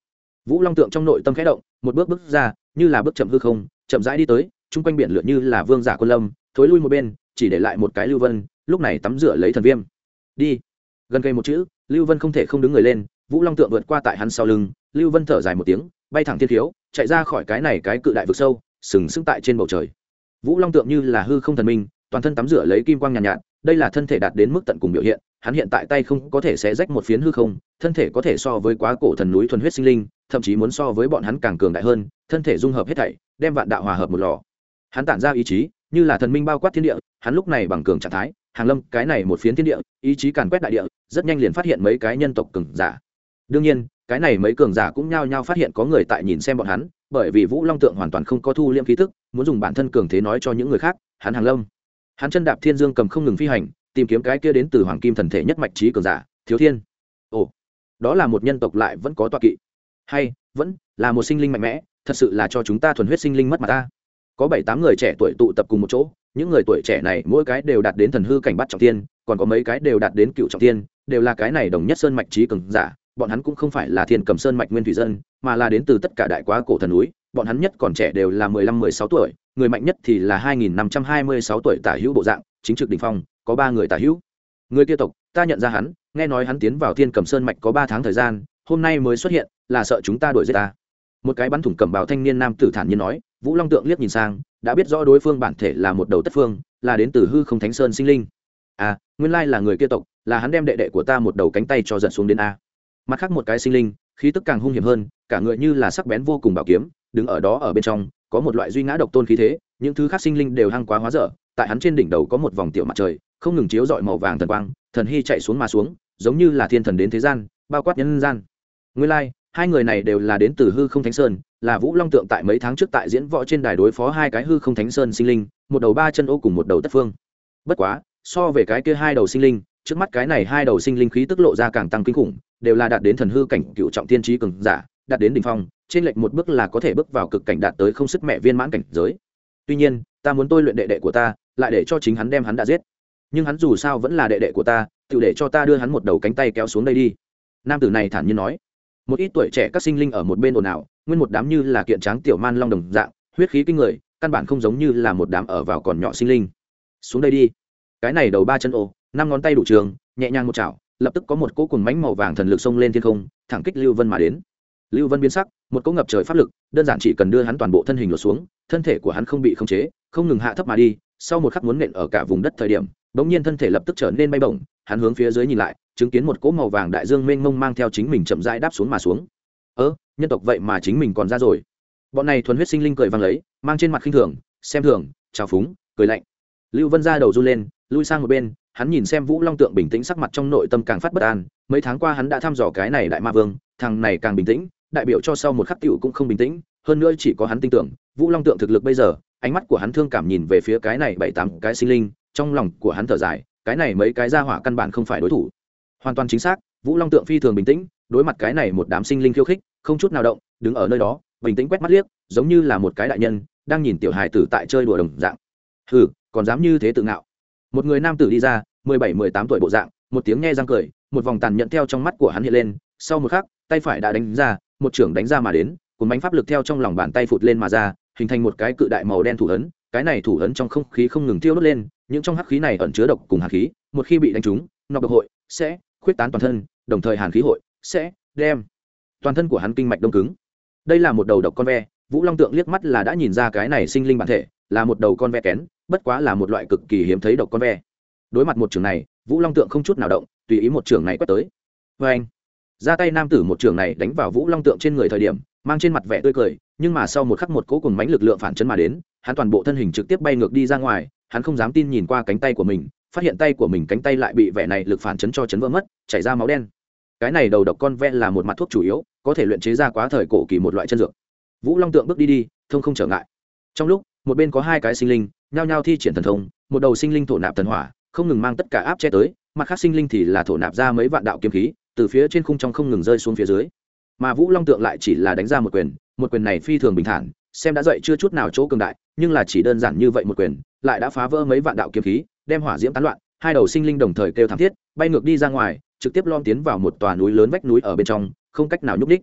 vũ long tượng trong nội tâm khẽ động một bước bước ra như là bước chậm hư không chậm rãi đi tới chung quanh biển lượn như là vương giả quân lâm thối lui một bên chỉ để lại một cái lưu vân lúc này tắm rửa lấy thần viêm. Đi. Gần cây một chữ lưu vân không thể không đứng người lên vũ long tượng vượt qua tại hắn sau lưng lưu vân thở dài một tiếng bay thẳng thiên thiếu chạy ra khỏi cái này cái cự đại vực sâu sừng sững tại trên bầu trời. Vũ long tượng như là hư không thần minh toàn thân tắm rửa lấy kim quang nhàn nhạt, nhạt đây là thân thể đạt đến mức tận cùng biểu hiện hắn hiện tại tay không có thể sẽ rách một phiến hư không thân thể có thể so với quá cổ thần núi thuần huyết sinh linh thậm chí muốn so với bọn hắn càng cường đại hơn, thân thể dung hợp hết thảy, đem vạn đạo hòa hợp một lò. Hắn tản ra ý chí, như là thần minh bao quát thiên địa, hắn lúc này bằng cường trạng thái, hàng lâm, cái này một phiến thiên địa, ý chí càn quét đại địa, rất nhanh liền phát hiện mấy cái nhân tộc cường giả. Đương nhiên, cái này mấy cường giả cũng nhao nhao phát hiện có người tại nhìn xem bọn hắn, bởi vì vũ long tượng hoàn toàn không có thu liêm khí thức muốn dùng bản thân cường thế nói cho những người khác, hắn hàng lâm. Hắn chân đạp thiên dương cầm không ngừng phi hành, tìm kiếm cái kia đến từ hoàng kim thần thể nhất mạch trí cường giả, thiếu thiên. Ồ, đó là một nhân tộc lại vẫn có tọa kỵ hay, vẫn là một sinh linh mạnh mẽ, thật sự là cho chúng ta thuần huyết sinh linh mất mặt ta. Có bảy tám người trẻ tuổi tụ tập cùng một chỗ, những người tuổi trẻ này mỗi cái đều đạt đến thần hư cảnh bắt trọng tiên, còn có mấy cái đều đạt đến cựu trọng tiên, đều là cái này đồng nhất sơn mạch trí cường giả, bọn hắn cũng không phải là thiên cầm sơn mạch nguyên thủy dân, mà là đến từ tất cả đại quá cổ thần núi, bọn hắn nhất còn trẻ đều là mười lăm, mười sáu tuổi, người mạnh nhất thì là hai nghìn năm trăm hai mươi sáu tuổi tả hữu bộ dạng, chính trực đình phong, có ba người tả hữu. Người kia tộc, ta nhận ra hắn, nghe nói hắn tiến vào thiên cầm sơn mạch có ba tháng thời gian, hôm nay mới xuất hiện là sợ chúng ta đuổi giết ta. Một cái bắn thủng cầm bào thanh niên nam tử thản nhiên nói, vũ long tượng liếc nhìn sang, đã biết rõ đối phương bản thể là một đầu tất phương, là đến từ hư không thánh sơn sinh linh. À nguyên lai là người kia tộc, là hắn đem đệ đệ của ta một đầu cánh tay cho giận xuống đến a. Mặt khác một cái sinh linh, khí tức càng hung hiểm hơn, cả người như là sắc bén vô cùng bảo kiếm, đứng ở đó ở bên trong, có một loại duy ngã độc tôn khí thế, những thứ khác sinh linh đều hăng quá hóa dở, tại hắn trên đỉnh đầu có một vòng tiểu mặt trời, không ngừng chiếu dọi màu vàng thần quang, thần hy chạy xuống mà xuống, giống như là thiên thần đến thế gian, bao quát nhân gian. Nguyên lai hai người này đều là đến từ hư không thánh sơn, là vũ long tượng tại mấy tháng trước tại diễn võ trên đài đối phó hai cái hư không thánh sơn sinh linh, một đầu ba chân ô cùng một đầu tất phương. Bất quá, so về cái kia hai đầu sinh linh, trước mắt cái này hai đầu sinh linh khí tức lộ ra càng tăng kinh khủng, đều là đạt đến thần hư cảnh cựu trọng tiên trí cường giả, đạt đến đỉnh phong, trên lệch một bước là có thể bước vào cực cảnh đạt tới không sức mẹ viên mãn cảnh giới. Tuy nhiên, ta muốn tôi luyện đệ đệ của ta, lại để cho chính hắn đem hắn đã giết. Nhưng hắn dù sao vẫn là đệ đệ của ta, tự để cho ta đưa hắn một đầu cánh tay kéo xuống đây đi. Nam tử này thản nhiên nói một ít tuổi trẻ các sinh linh ở một bên ồn ào, nguyên một đám như là kiện tráng tiểu man long đồng dạng, huyết khí kinh người, căn bản không giống như là một đám ở vào còn nhỏ sinh linh. Xuống đây đi. Cái này đầu ba chân ô, năm ngón tay đủ trường, nhẹ nhàng một chảo, lập tức có một cỗ cùng mánh màu vàng thần lực xông lên thiên không, thẳng kích lưu vân mà đến. Lưu vân biến sắc, một cỗ ngập trời pháp lực, đơn giản chỉ cần đưa hắn toàn bộ thân hình lột xuống, thân thể của hắn không bị khống chế, không ngừng hạ thấp mà đi, sau một khắc muốn nện ở cả vùng đất thời điểm bỗng nhiên thân thể lập tức trở nên bay bổng, hắn hướng phía dưới nhìn lại, chứng kiến một cỗ màu vàng đại dương mênh mông mang theo chính mình chậm rãi đáp xuống mà xuống. Ơ, nhân tộc vậy mà chính mình còn ra rồi. Bọn này thuần huyết sinh linh cười vang lấy, mang trên mặt khinh thường, xem thường, trào phúng, cười lạnh. Lưu vân ra đầu run lên, lui sang một bên, hắn nhìn xem vũ long tượng bình tĩnh sắc mặt trong nội tâm càng phát bất an, mấy tháng qua hắn đã thăm dò cái này đại ma vương, thằng này càng bình tĩnh, đại biểu cho sau một khắc cựu cũng không bình tĩnh, hơn nữa chỉ có hắn tin tưởng, vũ long tượng thực lực bây giờ, ánh mắt của hắn thương cảm nhìn về phía cái này bảy tám cái sinh linh trong lòng của hắn thở dài, cái này mấy cái ra hỏa căn bản không phải đối thủ. Hoàn toàn chính xác, vũ long tượng phi thường bình tĩnh, đối mặt cái này một đám sinh linh khiêu khích, không chút nào động, đứng ở nơi đó, bình tĩnh quét mắt liếc, giống như là một cái đại nhân, đang nhìn tiểu hài tử tại chơi đùa đồng dạng. Hừ, còn dám như thế tự ngạo. Một người nam tử đi ra, mười bảy, mười tám tuổi bộ dạng, một tiếng nghe răng cười, một vòng tàn nhẫn theo trong mắt của hắn hiện lên, sau một khắc, tay phải đã đánh ra, một trưởng đánh ra mà đến, cuốn bánh pháp lực theo trong lòng bàn tay phụt lên mà ra, hình thành một cái cự đại màu đen thủ ấn, cái này thủ ấn trong không khí không ngừng tiêu đốt lên những trong hắc khí này ẩn chứa độc cùng hàn khí, một khi bị đánh trúng, nọc độc hội sẽ khuyết tán toàn thân, đồng thời hàn khí hội sẽ đem toàn thân của hắn kinh mạch đông cứng. Đây là một đầu độc con ve, vũ long tượng liếc mắt là đã nhìn ra cái này sinh linh bản thể, là một đầu con ve kén, bất quá là một loại cực kỳ hiếm thấy độc con ve. Đối mặt một trường này, vũ long tượng không chút nào động, tùy ý một trường này quét tới. Vê anh ra tay nam tử một trường này đánh vào vũ long tượng trên người thời điểm, mang trên mặt vẻ tươi cười, nhưng mà sau một khắc một cố cùng mánh lực lượng phản chấn mà đến, hắn toàn bộ thân hình trực tiếp bay ngược đi ra ngoài hắn không dám tin nhìn qua cánh tay của mình, phát hiện tay của mình cánh tay lại bị vẻ này lực phản chấn cho chấn vỡ mất, chảy ra máu đen. Cái này đầu độc con ve là một mặt thuốc chủ yếu, có thể luyện chế ra quá thời cổ kỳ một loại chân dược. Vũ long tượng bước đi đi, thông không trở ngại. Trong lúc, một bên có hai cái sinh linh, nhao nhao thi triển thần thông, một đầu sinh linh thổ nạp thần hỏa, không ngừng mang tất cả áp che tới, mặt khác sinh linh thì là thổ nạp ra mấy vạn đạo kiếm khí, từ phía trên khung trong không ngừng rơi xuống phía dưới. Mà vũ long tượng lại chỉ là đánh ra một quyền một quyền này phi thường bình thản xem đã dậy chưa chút nào chỗ cường đại, nhưng là chỉ đơn giản như vậy một quyền, lại đã phá vỡ mấy vạn đạo kiếm khí, đem hỏa diễm tán loạn, hai đầu sinh linh đồng thời kêu thảm thiết, bay ngược đi ra ngoài, trực tiếp lom tiến vào một tòa núi lớn vách núi ở bên trong, không cách nào nhúc ních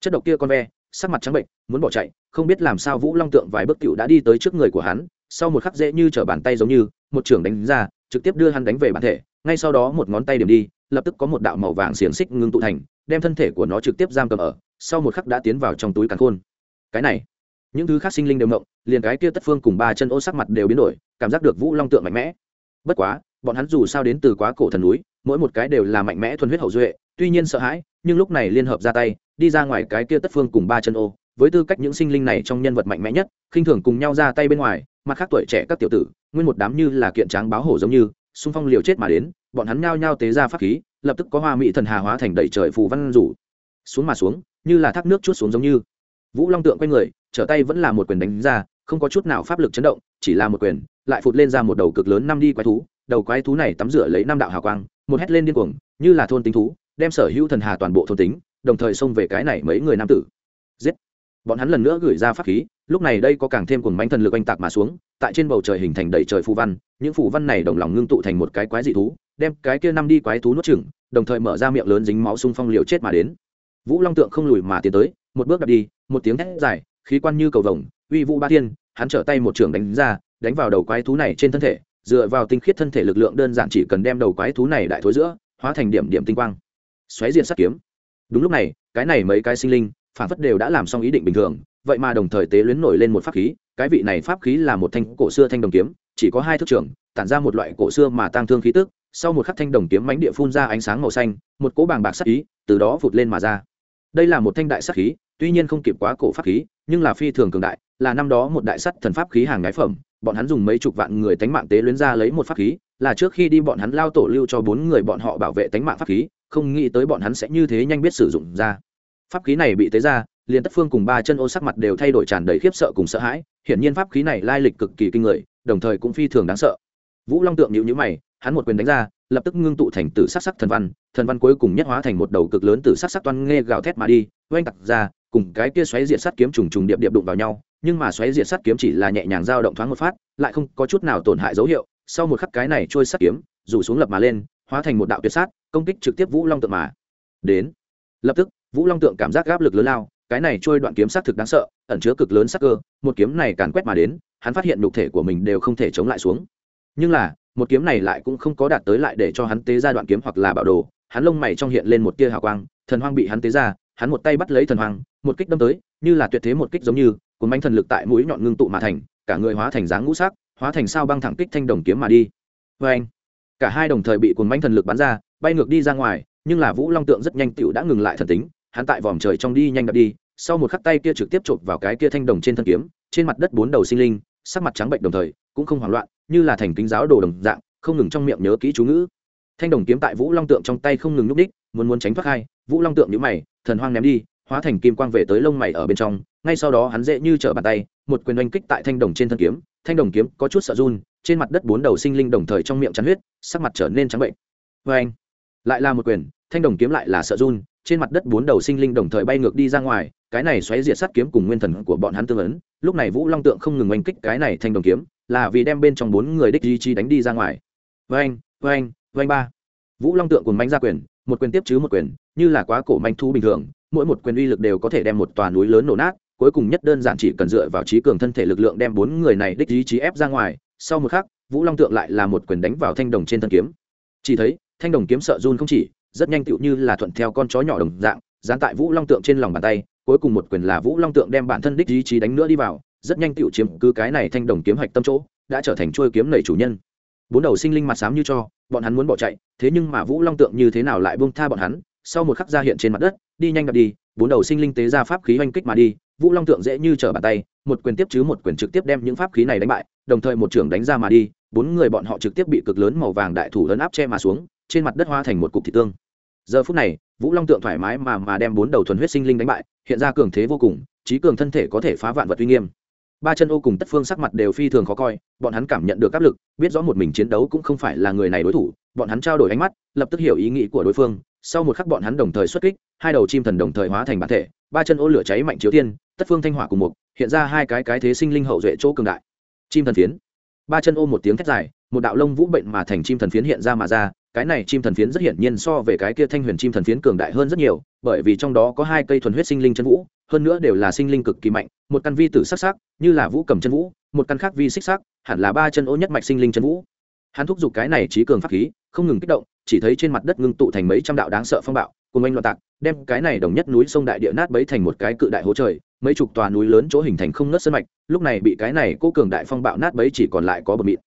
chất độc kia con ve, sắc mặt trắng bệnh, muốn bỏ chạy, không biết làm sao vũ long tượng vài bước cựu đã đi tới trước người của hắn, sau một khắc dễ như t bàn tay giống như, một trưởng đánh ra, trực tiếp đưa hắn đánh về bản thể, ngay sau đó một ngón tay điểm đi, lập tức có một đạo màu vàng xiềng xích ngưng tụ thành, đem thân thể của nó trực tiếp giam cầm ở, sau một khắc đã tiến vào trong túi càn khôn. Cái này những thứ khác sinh linh đều mộng liền cái kia tất phương cùng ba chân ô sắc mặt đều biến đổi, cảm giác được vũ long tượng mạnh mẽ. Bất quá, bọn hắn dù sao đến từ quá cổ thần núi, mỗi một cái đều là mạnh mẽ thuần huyết hậu duệ, tuy nhiên sợ hãi, nhưng lúc này liên hợp ra tay, đi ra ngoài cái kia tất phương cùng ba chân ô, với tư cách những sinh linh này trong nhân vật mạnh mẽ nhất, khinh thường cùng nhau ra tay bên ngoài, mặt khác tuổi trẻ các tiểu tử, nguyên một đám như là kiện tráng báo hổ giống như, xung phong liều chết mà đến, bọn hắn nhao nhao tế ra pháp khí, lập tức có hoa mỹ thần hà hóa thành đầy trời phù văn rủ. Xuống mà xuống, như là thác nước chút xuống giống như vũ long tượng quay người, trở tay vẫn là một quyền đánh ra, không có chút nào pháp lực chấn động, chỉ là một quyền, lại phụt lên ra một đầu cực lớn năm đi quái thú. Đầu quái thú này tắm rửa lấy năm đạo hào quang, một hét lên điên cuồng, như là thôn tính thú, đem sở hữu thần hà toàn bộ thôn tính, đồng thời xông về cái này mấy người nam tử. Giết! Bọn hắn lần nữa gửi ra pháp khí, lúc này đây có càng thêm cùng mánh thần lực oanh tạc mà xuống, tại trên bầu trời hình thành đầy trời phù văn, những phù văn này đồng lòng ngưng tụ thành một cái quái dị thú, đem cái kia năm đi quái thú nuốt chừng đồng thời mở ra miệng lớn dính máu xung phong liều chết mà đến. Vũ long tượng không lùi mà tiến tới một bước đặt đi, một tiếng thét dài, khí quan như cầu vồng, uy vũ ba thiên, hắn trở tay một trường đánh ra, đánh vào đầu quái thú này trên thân thể, dựa vào tinh khiết thân thể lực lượng đơn giản chỉ cần đem đầu quái thú này đại thối giữa, hóa thành điểm điểm tinh quang. Xoáy diện sắt kiếm. Đúng lúc này, cái này mấy cái sinh linh, phản phất đều đã làm xong ý định bình thường, vậy mà đồng thời tế luyến nổi lên một pháp khí, cái vị này pháp khí là một thanh cổ xưa thanh đồng kiếm, chỉ có hai thước trưởng, tản ra một loại cổ xưa mà tăng thương khí tức, sau một khắc thanh đồng kiếm mánh địa phun ra ánh sáng màu xanh, một cỗ bàng bạc sắc ý, từ đó vụt lên mà ra. Đây là một thanh đại sắc khí tuy nhiên không kịp quá cổ pháp khí, nhưng là phi thường cường đại, là năm đó một đại sắt thần pháp khí hàng ngái phẩm, bọn hắn dùng mấy chục vạn người tánh mạng tế luyến ra lấy một pháp khí, là trước khi đi bọn hắn lao tổ lưu cho bốn người bọn họ bảo vệ tánh mạng pháp khí, không nghĩ tới bọn hắn sẽ như thế nhanh biết sử dụng ra. Pháp khí này bị tế ra, liền tất phương cùng ba chân ô sắc mặt đều thay đổi tràn đầy khiếp sợ cùng sợ hãi, hiển nhiên pháp khí này lai lịch cực kỳ kinh người, đồng thời cũng phi thường đáng sợ. Vũ long tượng nhịu nhữ mày, hắn một quyền đánh ra, lập tức ngưng tụ thành tử sắc sắc thần văn thần văn cuối cùng nhất hóa thành một đầu cực lớn tử sắc sắc toan nghe gào thét mà đi oanh tặc ra cùng cái kia xoáy diệt sắt kiếm trùng trùng điệp điệp đụng vào nhau, nhưng mà xoáy diệt sắt kiếm chỉ là nhẹ nhàng dao động thoáng một phát, lại không có chút nào tổn hại dấu hiệu, sau một khắc cái này trôi sắt kiếm, rủ xuống lập mà lên, hóa thành một đạo tuyệt sát, công kích trực tiếp vũ long tượng mà. Đến. Lập tức, vũ long tượng cảm giác gáp lực lớn lao, cái này trôi đoạn kiếm sát thực đáng sợ, ẩn chứa cực lớn sắc cơ, một kiếm này càn quét mà đến, hắn phát hiện nhục thể của mình đều không thể chống lại xuống. Nhưng là, một kiếm này lại cũng không có đạt tới lại để cho hắn tế ra đoạn kiếm hoặc là bạo đồ, hắn lông mày trong hiện lên một tia hào quang, thần hoang bị hắn tế ra hắn một tay bắt lấy thần hoàng, một kích đâm tới như là tuyệt thế một kích giống như cuốn bánh thần lực tại mũi nhọn ngưng tụ mà thành cả người hóa thành dáng ngũ sắc hóa thành sao băng thẳng kích thanh đồng kiếm mà đi. Vê anh cả hai đồng thời bị cuốn bánh thần lực bắn ra bay ngược đi ra ngoài nhưng là vũ long tượng rất nhanh tựu đã ngừng lại thần tính hắn tại vòm trời trong đi nhanh đập đi sau một khắc tay kia trực tiếp chộp vào cái kia thanh đồng trên thân kiếm trên mặt đất bốn đầu sinh linh sắc mặt trắng bệnh đồng thời cũng không hoảng loạn như là thành kính giáo đồ đồng dạng không ngừng trong miệng nhớ kỹ chú ngữ. Thanh đồng kiếm tại vũ long tượng trong tay không ngừng núp đích muốn muốn tránh thoát hai vũ long tượng nhữ mày thần hoang ném đi, hóa thành kim quang về tới lông mày ở bên trong, ngay sau đó hắn dễ như trở bàn tay, một quyền oanh kích tại thanh đồng trên thân kiếm, thanh đồng kiếm có chút sợ run, trên mặt đất bốn đầu sinh linh đồng thời trong miệng chắn huyết, sắc mặt trở nên trắng bệnh. Vê anh lại là một quyền, thanh đồng kiếm lại là sợ run, trên mặt đất bốn đầu sinh linh đồng thời bay ngược đi ra ngoài, cái này xoáy diệt sát kiếm cùng nguyên thần của bọn hắn tương ấn, lúc này vũ long tượng không ngừng oanh kích cái này thanh đồng kiếm, là vì đem bên trong bốn người đích di chi đánh đi ra ngoài. Vâng vâng vâng ba. Vũ long tượng cùng manh ra quyền, một quyền tiếp chứ một quyền như là quá cổ manh thu bình thường, mỗi một quyền uy lực đều có thể đem một tòa núi lớn nổ nát, cuối cùng nhất đơn giản chỉ cần dựa vào trí cường thân thể lực lượng đem bốn người này đích ý chí ép ra ngoài, sau một khắc, vũ long tượng lại là một quyền đánh vào thanh đồng trên thân kiếm. Chỉ thấy, thanh đồng kiếm sợ run không chỉ, rất nhanh tựu như là thuận theo con chó nhỏ đồng dạng, dán tại vũ long tượng trên lòng bàn tay, cuối cùng một quyền là vũ long tượng đem bản thân đích ý chí đánh nữa đi vào, rất nhanh tựu chiếm cứ cái này thanh đồng kiếm hạch tâm chỗ, đã trở thành trôi kiếm nảy chủ nhân. Bốn đầu sinh linh mặt xám như cho, bọn hắn muốn bỏ chạy, thế nhưng mà vũ long tượng như thế nào lại buông tha bọn hắn sau một khắc ra hiện trên mặt đất, đi nhanh đập đi, bốn đầu sinh linh tế ra pháp khí oanh kích mà đi, vũ long tượng dễ như trở bàn tay, một quyền tiếp chứ một quyền trực tiếp đem những pháp khí này đánh bại, đồng thời một trưởng đánh ra mà đi, bốn người bọn họ trực tiếp bị cực lớn màu vàng đại thủ lớn áp che mà xuống, trên mặt đất hoa thành một cục thị tương. Giờ phút này, vũ long tượng thoải mái mà mà đem bốn đầu thuần huyết sinh linh đánh bại, hiện ra cường thế vô cùng, trí cường thân thể có thể phá vạn vật uy nghiêm. Ba chân ô cùng tất phương sắc mặt đều phi thường khó coi, bọn hắn cảm nhận được áp lực, biết rõ một mình chiến đấu cũng không phải là người này đối thủ, bọn hắn trao đổi ánh mắt, lập tức hiểu ý nghĩ của đối phương sau một khắc bọn hắn đồng thời xuất kích, hai đầu chim thần đồng thời hóa thành bản thể, ba chân ô lửa cháy mạnh chiếu tiên tất phương thanh hỏa cùng một, hiện ra hai cái cái thế sinh linh hậu duệ chỗ cường đại. Chim thần phiến. Ba chân ô một tiếng thét dài, một đạo lông vũ bệnh mà thành chim thần phiến hiện ra mà ra, cái này chim thần phiến rất hiển nhiên so về cái kia thanh huyền chim thần phiến cường đại hơn rất nhiều, bởi vì trong đó có hai cây thuần huyết sinh linh chân vũ, hơn nữa đều là sinh linh cực kỳ mạnh, một căn vi tử sắc sắc, như là vũ cầm chân vũ, một căn khác vi xích sắc, hẳn là ba chân ô nhất mạch sinh linh chân vũ hắn thúc giục cái này trí cường pháp khí, không ngừng kích động, chỉ thấy trên mặt đất ngưng tụ thành mấy trăm đạo đáng sợ phong bạo, cùng anh loạn tạc, đem cái này đồng nhất núi sông đại địa nát bấy thành một cái cự đại hố trời, mấy chục tòa núi lớn chỗ hình thành không nớt sân mạch, lúc này bị cái này cố cường đại phong bạo nát bấy chỉ còn lại có bờ mịn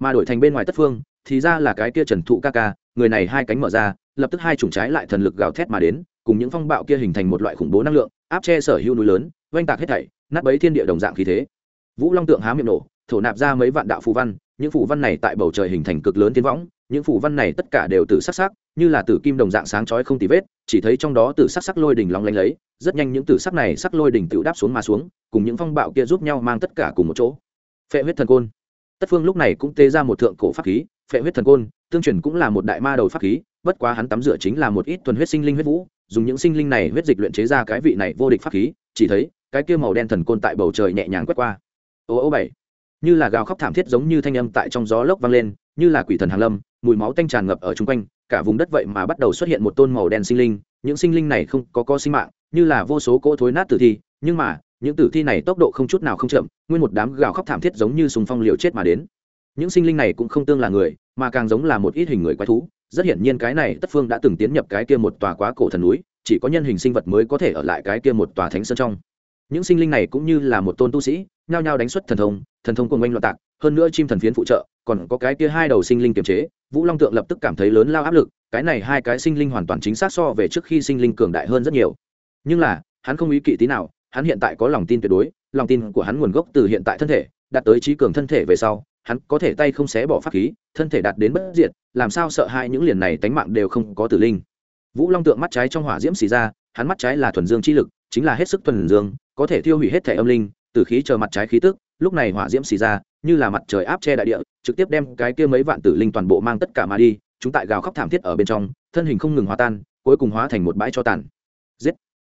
mà đổi thành bên ngoài tất phương, thì ra là cái kia trần thụ ca ca, người này hai cánh mở ra, lập tức hai chủng trái lại thần lực gào thét mà đến, cùng những phong bạo kia hình thành một loại khủng bố năng lượng, áp che sở hữu núi lớn, oanh tạc hết thảy, nát bấy thiên địa đồng dạng khí thế. Vũ long tượng há miệng nổ, thổ nạp ra mấy vạn đạo phù văn những phủ văn này tại bầu trời hình thành cực lớn tiến võng, những phủ văn này tất cả đều từ sắc sắc, như là tử kim đồng dạng sáng chói không tì vết, chỉ thấy trong đó từ sắc sắc lôi đỉnh lóng lánh lấy, rất nhanh những tử sắc này sắc lôi đỉnh tự đáp xuống mà xuống, cùng những phong bạo kia giúp nhau mang tất cả cùng một chỗ. Phệ huyết thần côn. Tất phương lúc này cũng tê ra một thượng cổ pháp khí, phệ huyết thần côn, tương truyền cũng là một đại ma đầu pháp khí, bất quá hắn tắm rửa chính là một ít thuần huyết sinh linh huyết vũ, dùng những sinh linh này huyết dịch luyện chế ra cái vị này vô địch pháp khí, chỉ thấy cái kia màu đen thần côn tại bầu trời nhẹ nhàng quét qua. Ô ô bảy như là gào khóc thảm thiết giống như thanh âm tại trong gió lốc vang lên, như là quỷ thần hàng lâm, mùi máu tanh tràn ngập ở chung quanh, cả vùng đất vậy mà bắt đầu xuất hiện một tôn màu đen sinh linh, những sinh linh này không có có sinh mạng, như là vô số cỗ thối nát tử thi, nhưng mà, những tử thi này tốc độ không chút nào không chậm, nguyên một đám gào khóc thảm thiết giống như sùng phong liều chết mà đến. Những sinh linh này cũng không tương là người, mà càng giống là một ít hình người quái thú, rất hiển nhiên cái này tất phương đã từng tiến nhập cái kia một tòa quá cổ thần núi, chỉ có nhân hình sinh vật mới có thể ở lại cái kia một tòa thánh sơn trong. Những sinh linh này cũng như là một tôn tu sĩ nhao nhao đánh xuất thần thông thần thông cùng oanh loạn tạc, hơn nữa chim thần phiến phụ trợ, còn có cái kia hai đầu sinh linh kiềm chế, vũ long tượng lập tức cảm thấy lớn lao áp lực, cái này hai cái sinh linh hoàn toàn chính xác so về trước khi sinh linh cường đại hơn rất nhiều. Nhưng là, hắn không ý kỵ tí nào, hắn hiện tại có lòng tin tuyệt đối, lòng tin của hắn nguồn gốc từ hiện tại thân thể, đạt tới trí cường thân thể về sau, hắn có thể tay không xé bỏ pháp khí, thân thể đạt đến bất diệt, làm sao sợ hai những liền này tánh mạng đều không có tử linh. Vũ long tượng mắt trái trong hỏa diễm xì ra, hắn mắt trái là thuần dương chi lực, chính là hết sức thuần dương, có thể tiêu hủy hết thể âm linh từ khí chờ mặt trái khí tức lúc này hỏa diễm xì ra như là mặt trời áp che đại địa trực tiếp đem cái kia mấy vạn tử linh toàn bộ mang tất cả mà đi chúng tại gào khóc thảm thiết ở bên trong thân hình không ngừng hóa tan cuối cùng hóa thành một bãi cho tàn giết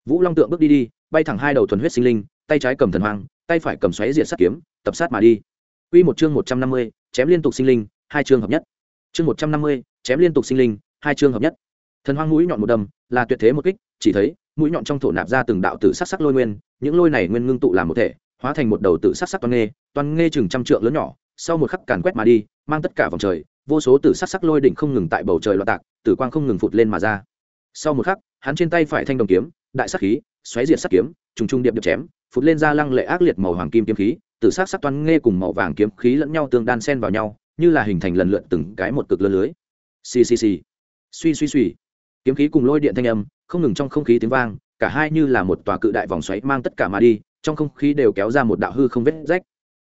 vũ long tượng bước đi đi bay thẳng hai đầu thuần huyết sinh linh tay trái cầm thần hoang tay phải cầm xoáy diện sắt kiếm tập sát mà đi Quy một chương một trăm năm mươi, chém liên tục sinh linh, hai chương hợp nhất. Chương một trăm năm mươi, chém liên tục sinh linh, hai chương hợp nhất. Thần hoang mũi nhọn một đâm, là tuyệt thế một kích, chỉ thấy mũi nhọn trong thổ nạp ra từng đạo tử sắc sắc lôi nguyên, những lôi này nguyên ngưng tụ làm một thể, hóa thành một đầu tự sắc sắc toan nghê, toan nghê chừng trăm trượng lớn nhỏ, sau một khắc càn quét mà đi, mang tất cả vòng trời, vô số tử sắc sắc lôi đỉnh không ngừng tại bầu trời loạn tạc, tử quang không ngừng phụt lên mà ra. Sau một khắc, hắn trên tay phải thanh đồng kiếm, đại sắc khí, xoáy diệt sắc kiếm, trùng trùng điệp điệp chém, phụt lên ra lăng lệ ác liệt màu hoàng kim kiếm khí, tử sắc sắc toan nghe cùng màu vàng kiếm khí lẫn nhau tương đan xen vào nhau, như là hình thành lần lượt từng cái một cực lớn lưới. Xì xì xì. Suy suy suy. Kiếm khí cùng lôi điện thanh âm, không ngừng trong không khí tiếng vang, cả hai như là một tòa cự đại vòng xoáy mang tất cả mà đi, trong không khí đều kéo ra một đạo hư không vết rách.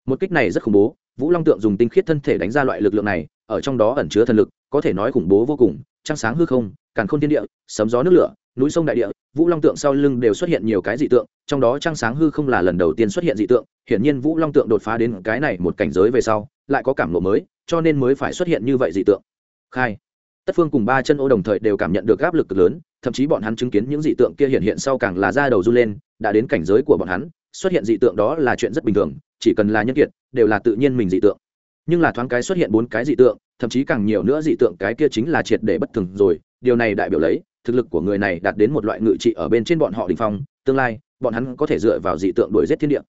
Một kích này rất khủng bố, Vũ Long tượng dùng tinh khiết thân thể đánh ra loại lực lượng này, ở trong đó ẩn chứa thần lực, có thể nói khủng bố vô cùng, trăng sáng hư không, càn khôn thiên địa, sấm gió nước lửa, núi sông đại địa, Vũ Long tượng sau lưng đều xuất hiện nhiều cái dị tượng, trong đó trăng sáng hư không là lần đầu tiên xuất hiện dị tượng, hiển nhiên Vũ Long tượng đột phá đến cái này một cảnh giới về sau, lại có cảm ngộ mới, cho nên mới phải xuất hiện như vậy dị tượng. Khai. Tất Phương cùng ba chân ô đồng thời đều cảm nhận được áp lực lớn, thậm chí bọn hắn chứng kiến những dị tượng kia hiện hiện sau càng là ra đầu run lên, đã đến cảnh giới của bọn hắn, xuất hiện dị tượng đó là chuyện rất bình thường, chỉ cần là nhân kiệt, đều là tự nhiên mình dị tượng. Nhưng là thoáng cái xuất hiện bốn cái dị tượng, thậm chí càng nhiều nữa dị tượng cái kia chính là triệt để bất thường rồi, điều này đại biểu lấy thực lực của người này đạt đến một loại ngự trị ở bên trên bọn họ đình phong tương lai bọn hắn có thể dựa vào dị tượng đuổi giết thiên địa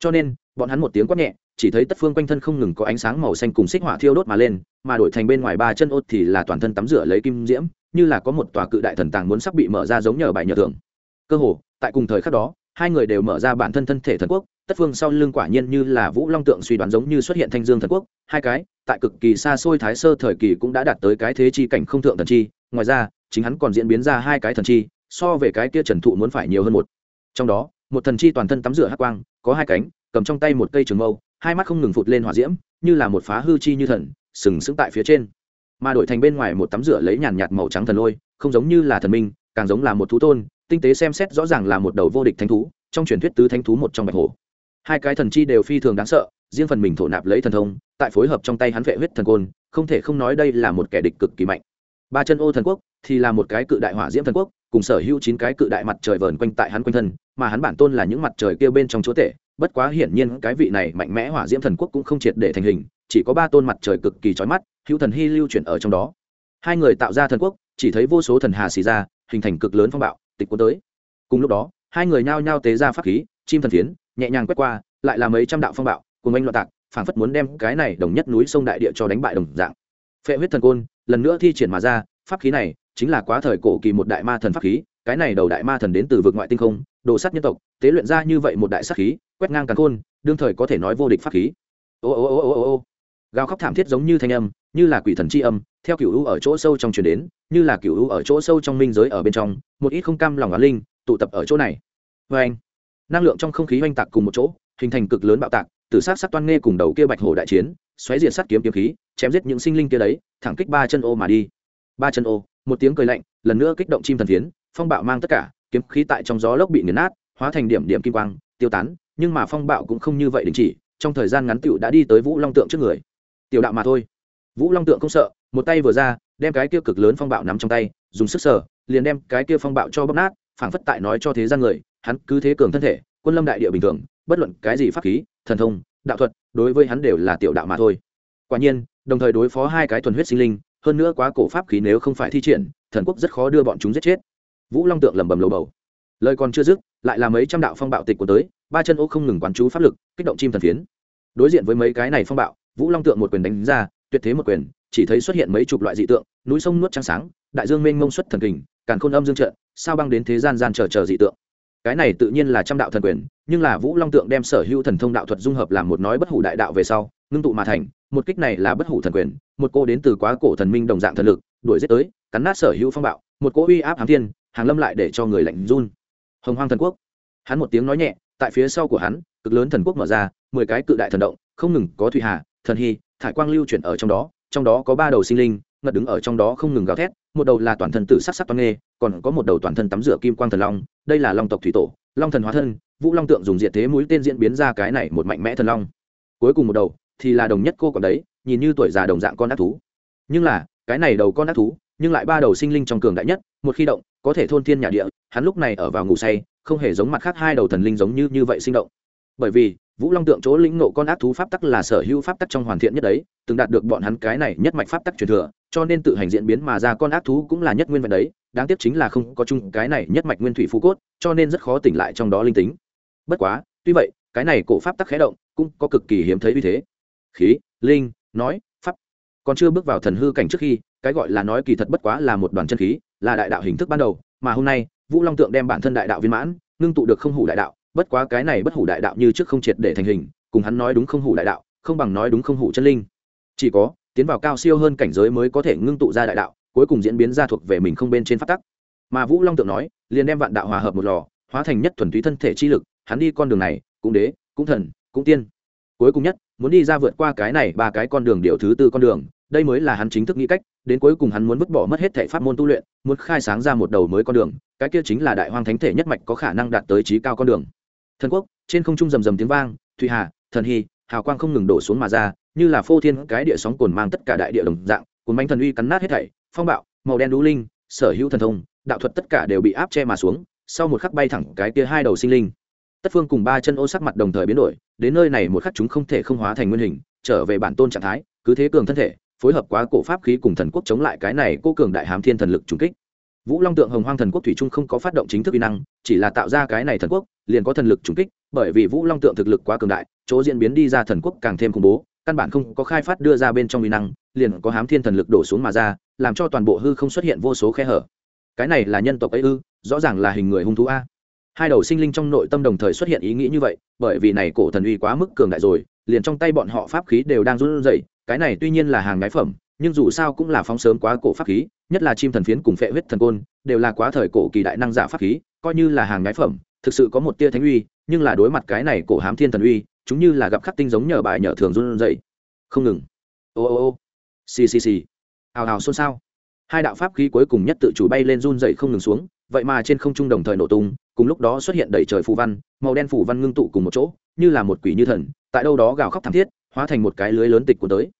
cho nên bọn hắn một tiếng quát nhẹ chỉ thấy tất phương quanh thân không ngừng có ánh sáng màu xanh cùng xích hỏa thiêu đốt mà lên mà đổi thành bên ngoài ba chân ốt thì là toàn thân tắm rửa lấy kim diễm như là có một tòa cự đại thần tàng muốn sắp bị mở ra giống nhờ bài nhờ thường cơ hồ, tại cùng thời khắc đó, hai người đều mở ra bản thân thân thể thần quốc, tất phương sau lưng quả nhiên như là vũ long tượng suy đoán giống như xuất hiện thanh dương thần quốc, hai cái, tại cực kỳ xa xôi thái sơ thời kỳ cũng đã đạt tới cái thế chi cảnh không thượng thần chi, ngoài ra, chính hắn còn diễn biến ra hai cái thần chi, so về cái kia trần thụ muốn phải nhiều hơn một. Trong đó, một thần chi toàn thân tắm rửa hắc quang, có hai cánh, cầm trong tay một cây trường mâu, hai mắt không ngừng phụt lên hỏa diễm, như là một phá hư chi như thần, sừng sững tại phía trên mà đổi thành bên ngoài một tắm rửa lấy nhàn nhạt màu trắng thần lôi, không giống như là thần minh, càng giống là một thú tôn, tinh tế xem xét rõ ràng là một đầu vô địch thánh thú, trong truyền thuyết tứ thánh thú một trong bạch hồ hai cái thần chi đều phi thường đáng sợ, riêng phần mình thổ nạp lấy thần thông, tại phối hợp trong tay hắn vệ huyết thần côn, không thể không nói đây là một kẻ địch cực kỳ mạnh. Ba chân ô thần quốc thì là một cái cự đại hỏa diễm thần quốc, cùng sở hữu chín cái cự đại mặt trời vờn quanh tại hắn quanh thân, mà hắn bản tôn là những mặt trời kia bên trong chúa tể, bất quá hiển nhiên cái vị này mạnh mẽ hỏa diễm thần quốc cũng không triệt để thành hình, chỉ có ba tôn mặt trời cực kỳ trói mắt hữu thần hy lưu chuyển ở trong đó. Hai người tạo ra thần quốc, chỉ thấy vô số thần hà xì ra, hình thành cực lớn phong bạo, tịch cuốn tới. Cùng lúc đó, hai người nhao nhao tế ra pháp khí, chim thần phiến, nhẹ nhàng quét qua, lại là mấy trăm đạo phong bạo, cùng anh loạn tạc, phảng phất muốn đem cái này đồng nhất núi sông đại địa cho đánh bại đồng dạng. Phệ huyết thần côn, lần nữa thi triển mà ra, pháp khí này chính là quá thời cổ kỳ một đại ma thần pháp khí, cái này đầu đại ma thần đến từ vực ngoại tinh không, đồ sắt nhân tộc, tế luyện ra như vậy một đại sát khí, quét ngang càn khôn đương thời có thể nói vô địch pháp khí. Ô ô ô ô ô ô. Gào khóc thảm thiết giống như thanh âm như là quỷ thần c h i âm, theo cựu u ở chỗ sâu trong truyền đến, như là cựu u ở chỗ sâu trong minh giới ở bên trong, một ít không cam lòng á linh, tụ tập ở chỗ này. Vê anh, năng lượng trong không khí oanh tạc cùng một chỗ, hình thành cực lớn bạo tạc từ sát sát toan nghe cùng đầu kia bạch hồ đại chiến, xoáy diện sắt kiếm kiếm khí, chém giết những sinh linh kia đấy, thẳng kích ba chân ô mà đi. Ba chân ô, một tiếng cười lạnh, lần nữa kích động chim thần phiến, phong bạo mang tất cả, kiếm khí tại trong gió lốc bị nghiền nát, hóa thành điểm điểm kim quang, tiêu tán, nhưng mà phong bạo cũng không như vậy đình chỉ, trong thời gian ngắn tựu đã đi tới vũ long tượng trước người. Tiểu đạo mà thôi vũ long tượng không sợ, một tay vừa ra, đem cái kia cực lớn phong bạo nắm trong tay, dùng sức sở liền đem cái kia phong bạo cho bóp nát, phảng phất tại nói cho thế gian người, hắn cứ thế cường thân thể, quân lâm đại địa bình thường, bất luận cái gì pháp khí, thần thông, đạo thuật, đối với hắn đều là tiểu đạo mà thôi. Quả nhiên, đồng thời đối phó hai cái thuần huyết sinh linh, hơn nữa quá cổ pháp khí nếu không phải thi triển, thần quốc rất khó đưa bọn chúng giết chết. Vũ long tượng lẩm bẩm lầu bầu. Lời còn chưa dứt, lại là mấy trăm đạo phong bạo tịch của tới, ba chân ô không ngừng quán chú pháp lực, kích động chim thần phiến. Đối diện với mấy cái này phong bạo, vũ long tượng một quyền đánh ra tuyệt thế một quyền, chỉ thấy xuất hiện mấy chục loại dị tượng, núi sông nuốt trăng sáng, đại dương mênh mông xuất thần kình, càn khôn âm dương trận, sao băng đến thế gian gian chờ chờ dị tượng. Cái này tự nhiên là trăm đạo thần quyền, nhưng là vũ long tượng đem sở hữu thần thông đạo thuật dung hợp làm một nói bất hủ đại đạo về sau, ngưng tụ mà thành, một kích này là bất hủ thần quyền, một cô đến từ quá cổ thần minh đồng dạng thần lực, đuổi giết tới, cắn nát sở hữu phong bạo, một cỗ uy áp hám thiên, hàng lâm lại để cho người lạnh run. Hồng hoang thần quốc. Hắn một tiếng nói nhẹ, tại phía sau của hắn, cực lớn thần quốc mở ra, mười cái cự đại thần động, không ngừng có thủy hà, thần hy thải quang lưu chuyển ở trong đó trong đó có ba đầu sinh linh, ngật đứng ở trong đó không ngừng gào thét, một đầu là toàn thân tử sắc sắc toan nghê, còn có một đầu toàn thân tắm rửa kim quang thần long, đây là long tộc thủy tổ, long thần hóa thân, vũ long tượng dùng diện thế mũi tên diễn biến ra cái này một mạnh mẽ thần long. Cuối cùng một đầu thì là đồng nhất cô còn đấy, nhìn như tuổi già đồng dạng con ác thú. Nhưng là, cái này đầu con ác thú, nhưng lại ba đầu sinh linh trong cường đại nhất, một khi động, có thể thôn thiên nhà địa, hắn lúc này ở vào ngủ say, không hề giống mặt khác hai đầu thần linh giống như như vậy sinh động. Bởi vì vũ long tượng chỗ lĩnh nộ con ác thú pháp tắc là sở hữu pháp tắc trong hoàn thiện nhất đấy, từng đạt được bọn hắn cái này nhất mạch pháp tắc truyền thừa, cho nên tự hành diễn biến mà ra con ác thú cũng là nhất nguyên vẹn đấy, đáng tiếc chính là không có chung cái này nhất mạch nguyên thủy phú cốt, cho nên rất khó tỉnh lại trong đó linh tính. Bất quá, tuy vậy, cái này cổ pháp tắc khé động, cũng có cực kỳ hiếm thấy uy thế. Khí, linh, nói, pháp. Còn chưa bước vào thần hư cảnh trước khi, cái gọi là nói kỳ thật bất quá là một đoàn chân khí, là đại đạo hình thức ban đầu, mà hôm nay, vũ long tượng đem bản thân đại đạo viên mãn, ngưng tụ được không hủ đại đạo bất quá cái này bất hủ đại đạo như trước không triệt để thành hình, cùng hắn nói đúng không hủ đại đạo, không bằng nói đúng không hủ chân linh. Chỉ có, tiến vào cao siêu hơn cảnh giới mới có thể ngưng tụ ra đại đạo, cuối cùng diễn biến ra thuộc về mình không bên trên phát tắc. Mà vũ long tượng nói, liền đem vạn đạo hòa hợp một lò, hóa thành nhất thuần túy thân thể chi lực, hắn đi con đường này, cũng đế, cũng thần, cũng tiên. Cuối cùng nhất, muốn đi ra vượt qua cái này ba cái con đường điều thứ tư con đường, đây mới là hắn chính thức nghĩ cách, đến cuối cùng hắn muốn vứt bỏ mất hết thể pháp môn tu luyện, muốn khai sáng ra một đầu mới con đường, cái kia chính là đại hoang thánh thể nhất mạch có khả năng đạt tới trí cao con đường thần quốc, trên không trung rầm rầm tiếng vang thụy hà, thần hy, hào quang không ngừng đổ xuống mà ra, như là phô thiên cái địa sóng cồn mang tất cả đại địa đồng dạng cuốn bánh thần uy cắn nát hết thảy, phong bạo, màu đen đũ linh, sở hữu thần thông, đạo thuật tất cả đều bị áp che mà xuống, sau một khắc bay thẳng cái kia hai đầu sinh linh. Tất phương cùng ba chân ô sắc mặt đồng thời biến đổi, đến nơi này một khắc chúng không thể không hóa thành nguyên hình, trở về bản tôn trạng thái, cứ thế cường thân thể, phối hợp quá cổ pháp khí cùng thần quốc chống lại cái này cô cường đại hám thiên thần lực trùng kích. Vũ long tượng hồng hoang thần quốc thủy trung không có phát động chính thức uy năng, chỉ là tạo ra cái này thần quốc liền có thần lực trùng kích, bởi vì vũ long tượng thực lực quá cường đại, chỗ diễn biến đi ra thần quốc càng thêm khủng bố, căn bản không có khai phát đưa ra bên trong uy năng, liền có hám thiên thần lực đổ xuống mà ra, làm cho toàn bộ hư không xuất hiện vô số khe hở. Cái này là nhân tộc ấy ư, rõ ràng là hình người hung thú a. Hai đầu sinh linh trong nội tâm đồng thời xuất hiện ý nghĩ như vậy, bởi vì này cổ thần uy quá mức cường đại rồi, liền trong tay bọn họ pháp khí đều đang run rẩy, cái này tuy nhiên là hàng ngái phẩm, nhưng dù sao cũng là phóng sớm quá cổ pháp khí, nhất là chim thần phiến cùng phệ huyết thần côn, đều là quá thời cổ kỳ đại năng giả pháp khí, coi như là hàng ngái phẩm thực sự có một tia thánh uy, nhưng là đối mặt cái này cổ hám thiên thần uy, chúng như là gặp khắc tinh giống nhờ bài nhờ thường run dậy không ngừng. Ô ô ô. Xì xì xì. Hào hào xôn xao. Hai đạo pháp khí cuối cùng nhất tự chủ bay lên run dậy không ngừng xuống, vậy mà trên không trung đồng thời nổ tung, cùng lúc đó xuất hiện đầy trời phù văn, màu đen phù văn ngưng tụ cùng một chỗ, như là một quỷ như thần, tại đâu đó gào khóc thảm thiết, hóa thành một cái lưới lớn tịch của tới.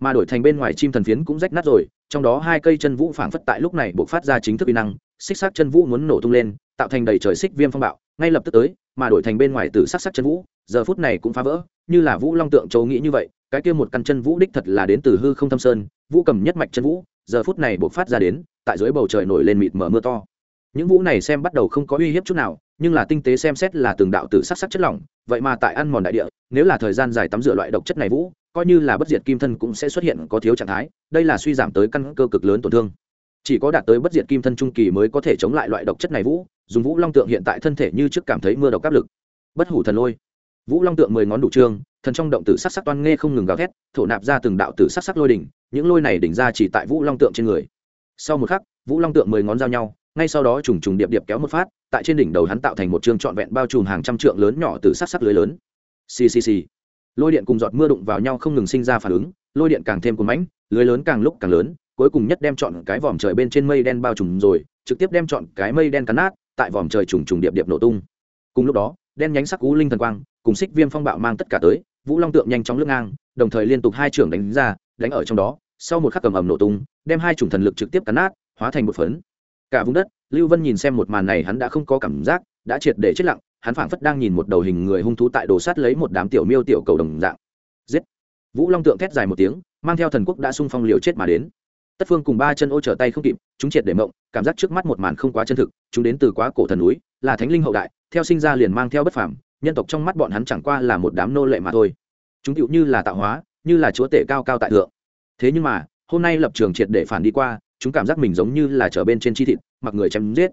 Mà đổi thành bên ngoài chim thần phiến cũng rách nát rồi, trong đó hai cây chân vũ phảng phất tại lúc này buộc phát ra chính thức uy năng, xích xác chân vũ muốn nổ tung lên tạo thành đầy trời xích viêm phong bạo, ngay lập tức tới, mà đổi thành bên ngoài từ sắc sắc chân vũ, giờ phút này cũng phá vỡ, như là vũ long tượng châu nghĩ như vậy, cái kia một căn chân vũ đích thật là đến từ hư không thâm sơn, vũ cầm nhất mạch chân vũ, giờ phút này buộc phát ra đến, tại dưới bầu trời nổi lên mịt mở mưa to. Những vũ này xem bắt đầu không có uy hiếp chút nào, nhưng là tinh tế xem xét là từng đạo tử sắc sắc chất lỏng, vậy mà tại ăn mòn đại địa, nếu là thời gian dài tắm rửa loại độc chất này vũ, coi như là bất diệt kim thân cũng sẽ xuất hiện có thiếu trạng thái, đây là suy giảm tới căn cơ cực lớn tổn thương chỉ có đạt tới bất diệt kim thân trung kỳ mới có thể chống lại loại độc chất này vũ, dùng vũ long tượng hiện tại thân thể như trước cảm thấy mưa độc áp lực. Bất hủ thần lôi. Vũ long tượng mười ngón đủ trương thần trong động tử sắc sắc toan nghe không ngừng gào thét, thổ nạp ra từng đạo tử sắc sắc lôi đỉnh, những lôi này đỉnh ra chỉ tại vũ long tượng trên người. Sau một khắc, vũ long tượng mười ngón giao nhau, ngay sau đó trùng trùng điệp điệp kéo một phát, tại trên đỉnh đầu hắn tạo thành một chương trọn vẹn bao trùm hàng trăm trượng lớn nhỏ từ sắc sắc lưới lớn. Ccc lôi điện cùng giọt mưa đụng vào nhau không ngừng sinh ra phản ứng, lôi điện càng thêm cuốn mãnh, lưới lớn càng lúc càng lớn cuối cùng nhất đem chọn cái vòm trời bên trên mây đen bao trùm rồi, trực tiếp đem chọn cái mây đen cắn nát, tại vòm trời trùng trùng điệp điệp nổ tung. Cùng lúc đó, đen nhánh sắc cú linh thần quang, cùng xích viêm phong bạo mang tất cả tới, vũ long tượng nhanh chóng lướt ngang, đồng thời liên tục hai trưởng đánh ra, đánh ở trong đó, sau một khắc cầm ầm nổ tung, đem hai chủng thần lực trực tiếp cắn nát, hóa thành một phấn. Cả vùng đất, lưu vân nhìn xem một màn này hắn đã không có cảm giác, đã triệt để chết lặng, hắn phảng phất đang nhìn một đầu hình người hung thú tại đồ sát lấy một đám tiểu miêu tiểu cầu đồng dạng. Giết! Vũ long tượng thét dài một tiếng, mang theo thần quốc đã sung phong liều chết mà đến tất phương cùng ba chân ô trở tay không kịp chúng triệt để mộng cảm giác trước mắt một màn không quá chân thực chúng đến từ quá cổ thần núi là thánh linh hậu đại theo sinh ra liền mang theo bất phàm nhân tộc trong mắt bọn hắn chẳng qua là một đám nô lệ mà thôi. Chúng tựu như là tạo hóa như là chúa tể cao cao tại thượng. Thế nhưng mà hôm nay lập trường triệt để phản đi qua chúng cảm giác mình giống như là trở bên trên chi thịt mặc người chém giết.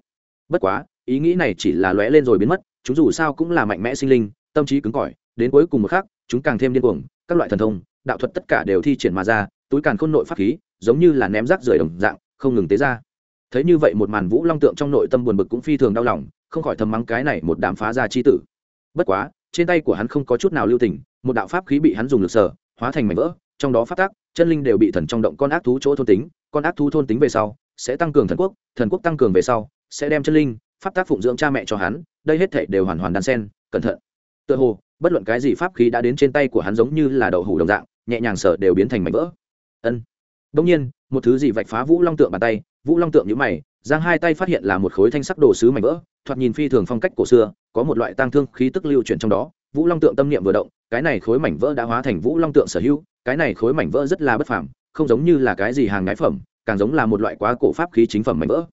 Bất quá ý nghĩ này chỉ là lóe lên rồi biến mất chúng dù sao cũng là mạnh mẽ sinh linh tâm trí cứng cỏi đến cuối cùng một khác, chúng càng thêm điên cuồng các loại thần thông đạo thuật tất cả đều thi triển mà ra túi càn khôn nội pháp khí giống như là ném rác rưởi đồng dạng, không ngừng tế ra. Thấy như vậy một màn vũ long tượng trong nội tâm buồn bực cũng phi thường đau lòng, không khỏi thầm mắng cái này một đám phá ra chi tử. Bất quá, trên tay của hắn không có chút nào lưu tình, một đạo pháp khí bị hắn dùng lực sở, hóa thành mảnh vỡ, trong đó phát tác chân linh đều bị thần trong động con ác thú chỗ thôn tính, con ác thú thôn tính về sau, sẽ tăng cường thần quốc thần quốc tăng cường về sau, sẽ đem chân linh, pháp tác phụng dưỡng cha mẹ cho hắn, đây hết thể đều hoàn hoàn đan sen, cẩn thận. Tựa hồ, bất luận cái gì pháp khí đã đến trên tay của hắn giống như là đậu hủ đồng dạng, nhẹ nhàng sở đều biến thành mảnh vỡ. Ân đông nhiên, một thứ gì vạch phá vũ long tượng bàn tay, vũ long tượng nhíu mày, giang hai tay phát hiện là một khối thanh sắc đồ sứ mảnh vỡ, thoạt nhìn phi thường phong cách cổ xưa, có một loại tang thương khí tức lưu chuyển trong đó, vũ long tượng tâm niệm vừa động, cái này khối mảnh vỡ đã hóa thành vũ long tượng sở hữu, cái này khối mảnh vỡ rất là bất phàm, không giống như là cái gì hàng ngái phẩm, càng giống là một loại quá cổ pháp khí chính phẩm mảnh vỡ.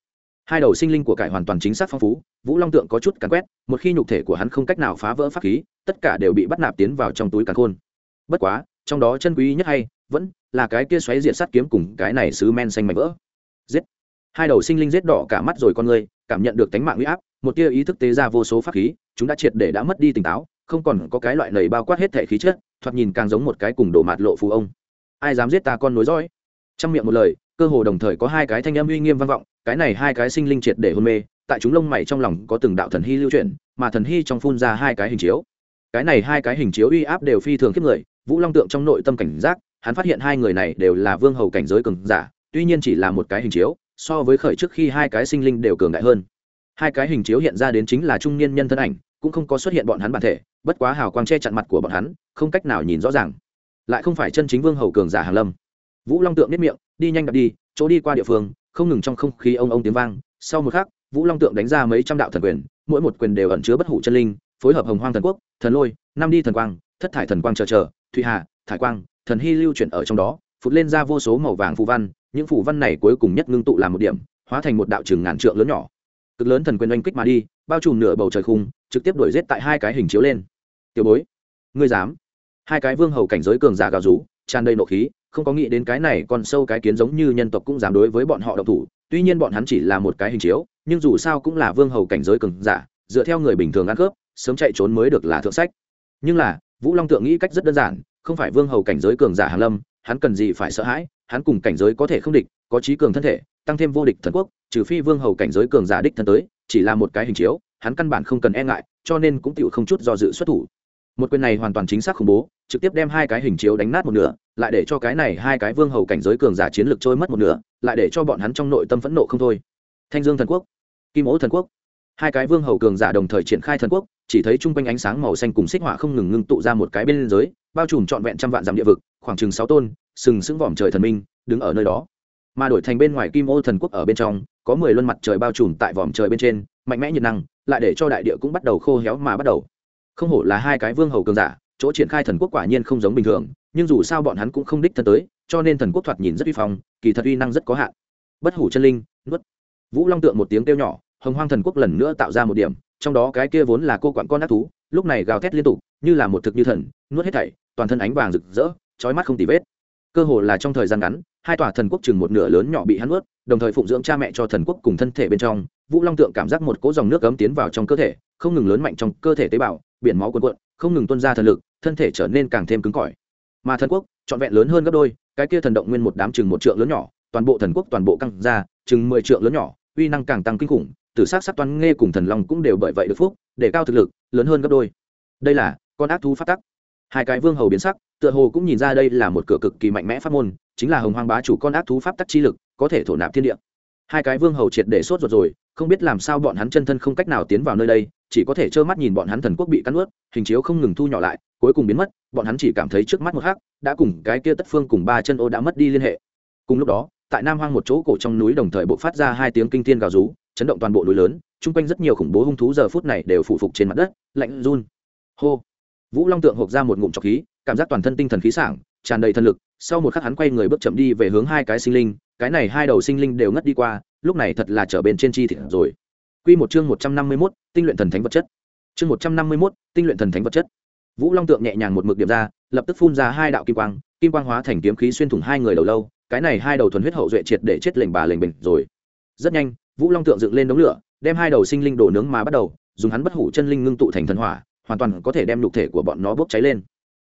Hai đầu sinh linh của cải hoàn toàn chính xác phong phú, vũ long tượng có chút cắn quét, một khi nhục thể của hắn không cách nào phá vỡ pháp khí, tất cả đều bị bắt nạp tiến vào trong túi càn khôn. Bất quá, trong đó chân quý nhất hay vẫn là cái kia xoáy diện sắt kiếm cùng cái này sứ men xanh mạnh vỡ. Giết. Hai đầu sinh linh giết đỏ cả mắt rồi con người, cảm nhận được tánh mạng uy áp, một tia ý thức tế ra vô số pháp khí, chúng đã triệt để đã mất đi tỉnh táo, không còn có cái loại lầy bao quát hết thể khí chất, thoạt nhìn càng giống một cái cùng đổ mạt lộ phù ông. Ai dám giết ta con nối dõi? Trong miệng một lời, cơ hồ đồng thời có hai cái thanh âm uy nghiêm vang vọng, cái này hai cái sinh linh triệt để hôn mê, tại chúng lông mày trong lòng có từng đạo thần hy lưu chuyển, mà thần hy trong phun ra hai cái hình chiếu. Cái này hai cái hình chiếu uy áp đều phi thường kiếp người, vũ long tượng trong nội tâm cảnh giác hắn phát hiện hai người này đều là vương hầu cảnh giới cường giả, tuy nhiên chỉ là một cái hình chiếu, so với khởi trước khi hai cái sinh linh đều cường đại hơn. Hai cái hình chiếu hiện ra đến chính là trung niên nhân thân ảnh, cũng không có xuất hiện bọn hắn bản thể, bất quá hào quang che chặn mặt của bọn hắn, không cách nào nhìn rõ ràng. Lại không phải chân chính vương hầu cường giả hàn lâm. Vũ long tượng nếp miệng, đi nhanh đập đi, chỗ đi qua địa phương, không ngừng trong không khí ông ông tiếng vang. Sau một khắc, vũ long tượng đánh ra mấy trăm đạo thần quyền, mỗi một quyền đều ẩn chứa bất hủ chân linh, phối hợp hồng hoang thần quốc, thần lôi, năm đi thần quang, thất thải thần quang chờ chờ thụy hà, thải quang thần hy lưu chuyển ở trong đó, phụt lên ra vô số màu vàng phù văn, những phù văn này cuối cùng nhất ngưng tụ làm một điểm, hóa thành một đạo trường ngàn trượng lớn nhỏ. Cực lớn thần quyền oanh kích mà đi, bao trùm nửa bầu trời khung, trực tiếp đuổi giết tại hai cái hình chiếu lên. Tiểu bối, ngươi dám? Hai cái vương hầu cảnh giới cường giả gào rú, tràn đầy nộ khí, không có nghĩ đến cái này còn sâu cái kiến giống như nhân tộc cũng dám đối với bọn họ độc thủ, tuy nhiên bọn hắn chỉ là một cái hình chiếu, nhưng dù sao cũng là vương hầu cảnh giới cường giả, dựa theo người bình thường ăn cướp, sớm chạy trốn mới được là thượng sách. Nhưng là vũ long tượng nghĩ cách rất đơn giản, không phải vương hầu cảnh giới cường giả hàn lâm, hắn cần gì phải sợ hãi, hắn cùng cảnh giới có thể không địch, có trí cường thân thể, tăng thêm vô địch thần quốc, trừ phi vương hầu cảnh giới cường giả đích thân tới, chỉ là một cái hình chiếu, hắn căn bản không cần e ngại, cho nên cũng tựu không chút do dự xuất thủ. Một quyền này hoàn toàn chính xác khủng bố, trực tiếp đem hai cái hình chiếu đánh nát một nửa, lại để cho cái này hai cái vương hầu cảnh giới cường giả chiến lược trôi mất một nửa, lại để cho bọn hắn trong nội tâm phẫn nộ không thôi. Thanh dương thần quốc, kim ố thần quốc hai cái vương hầu cường giả đồng thời triển khai thần quốc, chỉ thấy chung quanh ánh sáng màu xanh cùng xích họa không ngừng ngưng tụ ra một cái bên giới, bao trùm trọn vẹn trăm vạn dặm địa vực, khoảng chừng sáu tôn, sừng sững vòm trời thần minh, đứng ở nơi đó. Mà đổi thành bên ngoài kim ô thần quốc ở bên trong, có mười luân mặt trời bao trùm tại vòm trời bên trên, mạnh mẽ nhiệt năng, lại để cho đại địa cũng bắt đầu khô héo mà bắt đầu. Không hổ là hai cái vương hầu cường giả, chỗ triển khai thần quốc quả nhiên không giống bình thường, nhưng dù sao bọn hắn cũng không đích thân tới, cho nên thần quốc thoạt nhìn rất uy phong, kỳ thật uy năng rất có hạn. Bất hủ chân linh, nuốt. Vũ long tượng một tiếng kêu nhỏ hồng hoang thần quốc lần nữa tạo ra một điểm, trong đó cái kia vốn là cô quặn con ác thú, lúc này gào thét liên tục, như là một thực như thần, nuốt hết thảy, toàn thân ánh vàng rực rỡ trói mắt không tì vết. Cơ hồ là trong thời gian ngắn, hai tòa thần quốc chừng một nửa lớn nhỏ bị hắn ướt đồng thời phụng dưỡng cha mẹ cho thần quốc cùng thân thể bên trong, vũ long tượng cảm giác một cỗ dòng nước cấm tiến vào trong cơ thể, không ngừng lớn mạnh trong cơ thể tế bào, biển máu cuồn cuộn, không ngừng tuôn ra thần lực, thân thể trở nên càng thêm cứng cỏi. Mà thần quốc, trọn vẹn lớn hơn gấp đôi, cái kia thần động nguyên một đám chừng một trượng lớn nhỏ, toàn bộ thần quốc toàn bộ căng ra, chừng mười trượng lớn nhỏ, uy năng càng tăng kinh khủng tử sát sắc toán nghe cùng thần long cũng đều bởi vậy được phúc để cao thực lực lớn hơn gấp đôi. Đây là con ác thú phát tắc. Hai cái vương hầu biến sắc tựa hồ cũng nhìn ra đây là một cửa cực kỳ mạnh mẽ pháp môn chính là hồng hoang bá chủ con ác thú pháp tắc chi lực có thể thổ nạp thiên địa. Hai cái vương hầu triệt để sốt ruột rồi không biết làm sao bọn hắn chân thân không cách nào tiến vào nơi đây chỉ có thể trơ mắt nhìn bọn hắn thần quốc bị cắn ướt hình chiếu không ngừng thu nhỏ lại cuối cùng biến mất bọn hắn chỉ cảm thấy trước mắt một hắc, đã cùng cái kia tất phương cùng ba chân ô đã mất đi liên hệ. Cùng lúc đó tại nam hoang một chỗ cổ trong núi đồng thời bộ phát ra hai tiếng kinh thiên gào rú chấn động toàn bộ núi lớn chung quanh rất nhiều khủng bố hung thú giờ phút này đều phụ phục trên mặt đất lạnh run hô vũ long tượng hộp ra một ngụm trọc khí cảm giác toàn thân tinh thần khí sảng tràn đầy thần lực sau một khắc hắn quay người bước chậm đi về hướng hai cái sinh linh cái này hai đầu sinh linh đều ngất đi qua lúc này thật là trở bên trên chi thịt rồi Quy một chương một trăm năm mươi 151, tinh luyện thần thánh vật chất. Chương một trăm năm mươi 151, tinh luyện thần thánh vật chất. Vũ Long tượng nhẹ nhàng một mực điểm ra, lập tức phun ra hai đạo kim quang, kim quang hóa thành kiếm khí xuyên thủng hai người đầu lâu, cái này hai đầu thuần huyết hậu duệ triệt để chết lệnh bà lệnh bình rồi. Rất nhanh, Vũ Long tượng dựng lên đống lửa, đem hai đầu sinh linh đổ nướng mà bắt đầu, dùng hắn bất hủ chân linh ngưng tụ thành thần hỏa, hoàn toàn có thể đem nhục thể của bọn nó bốc cháy lên.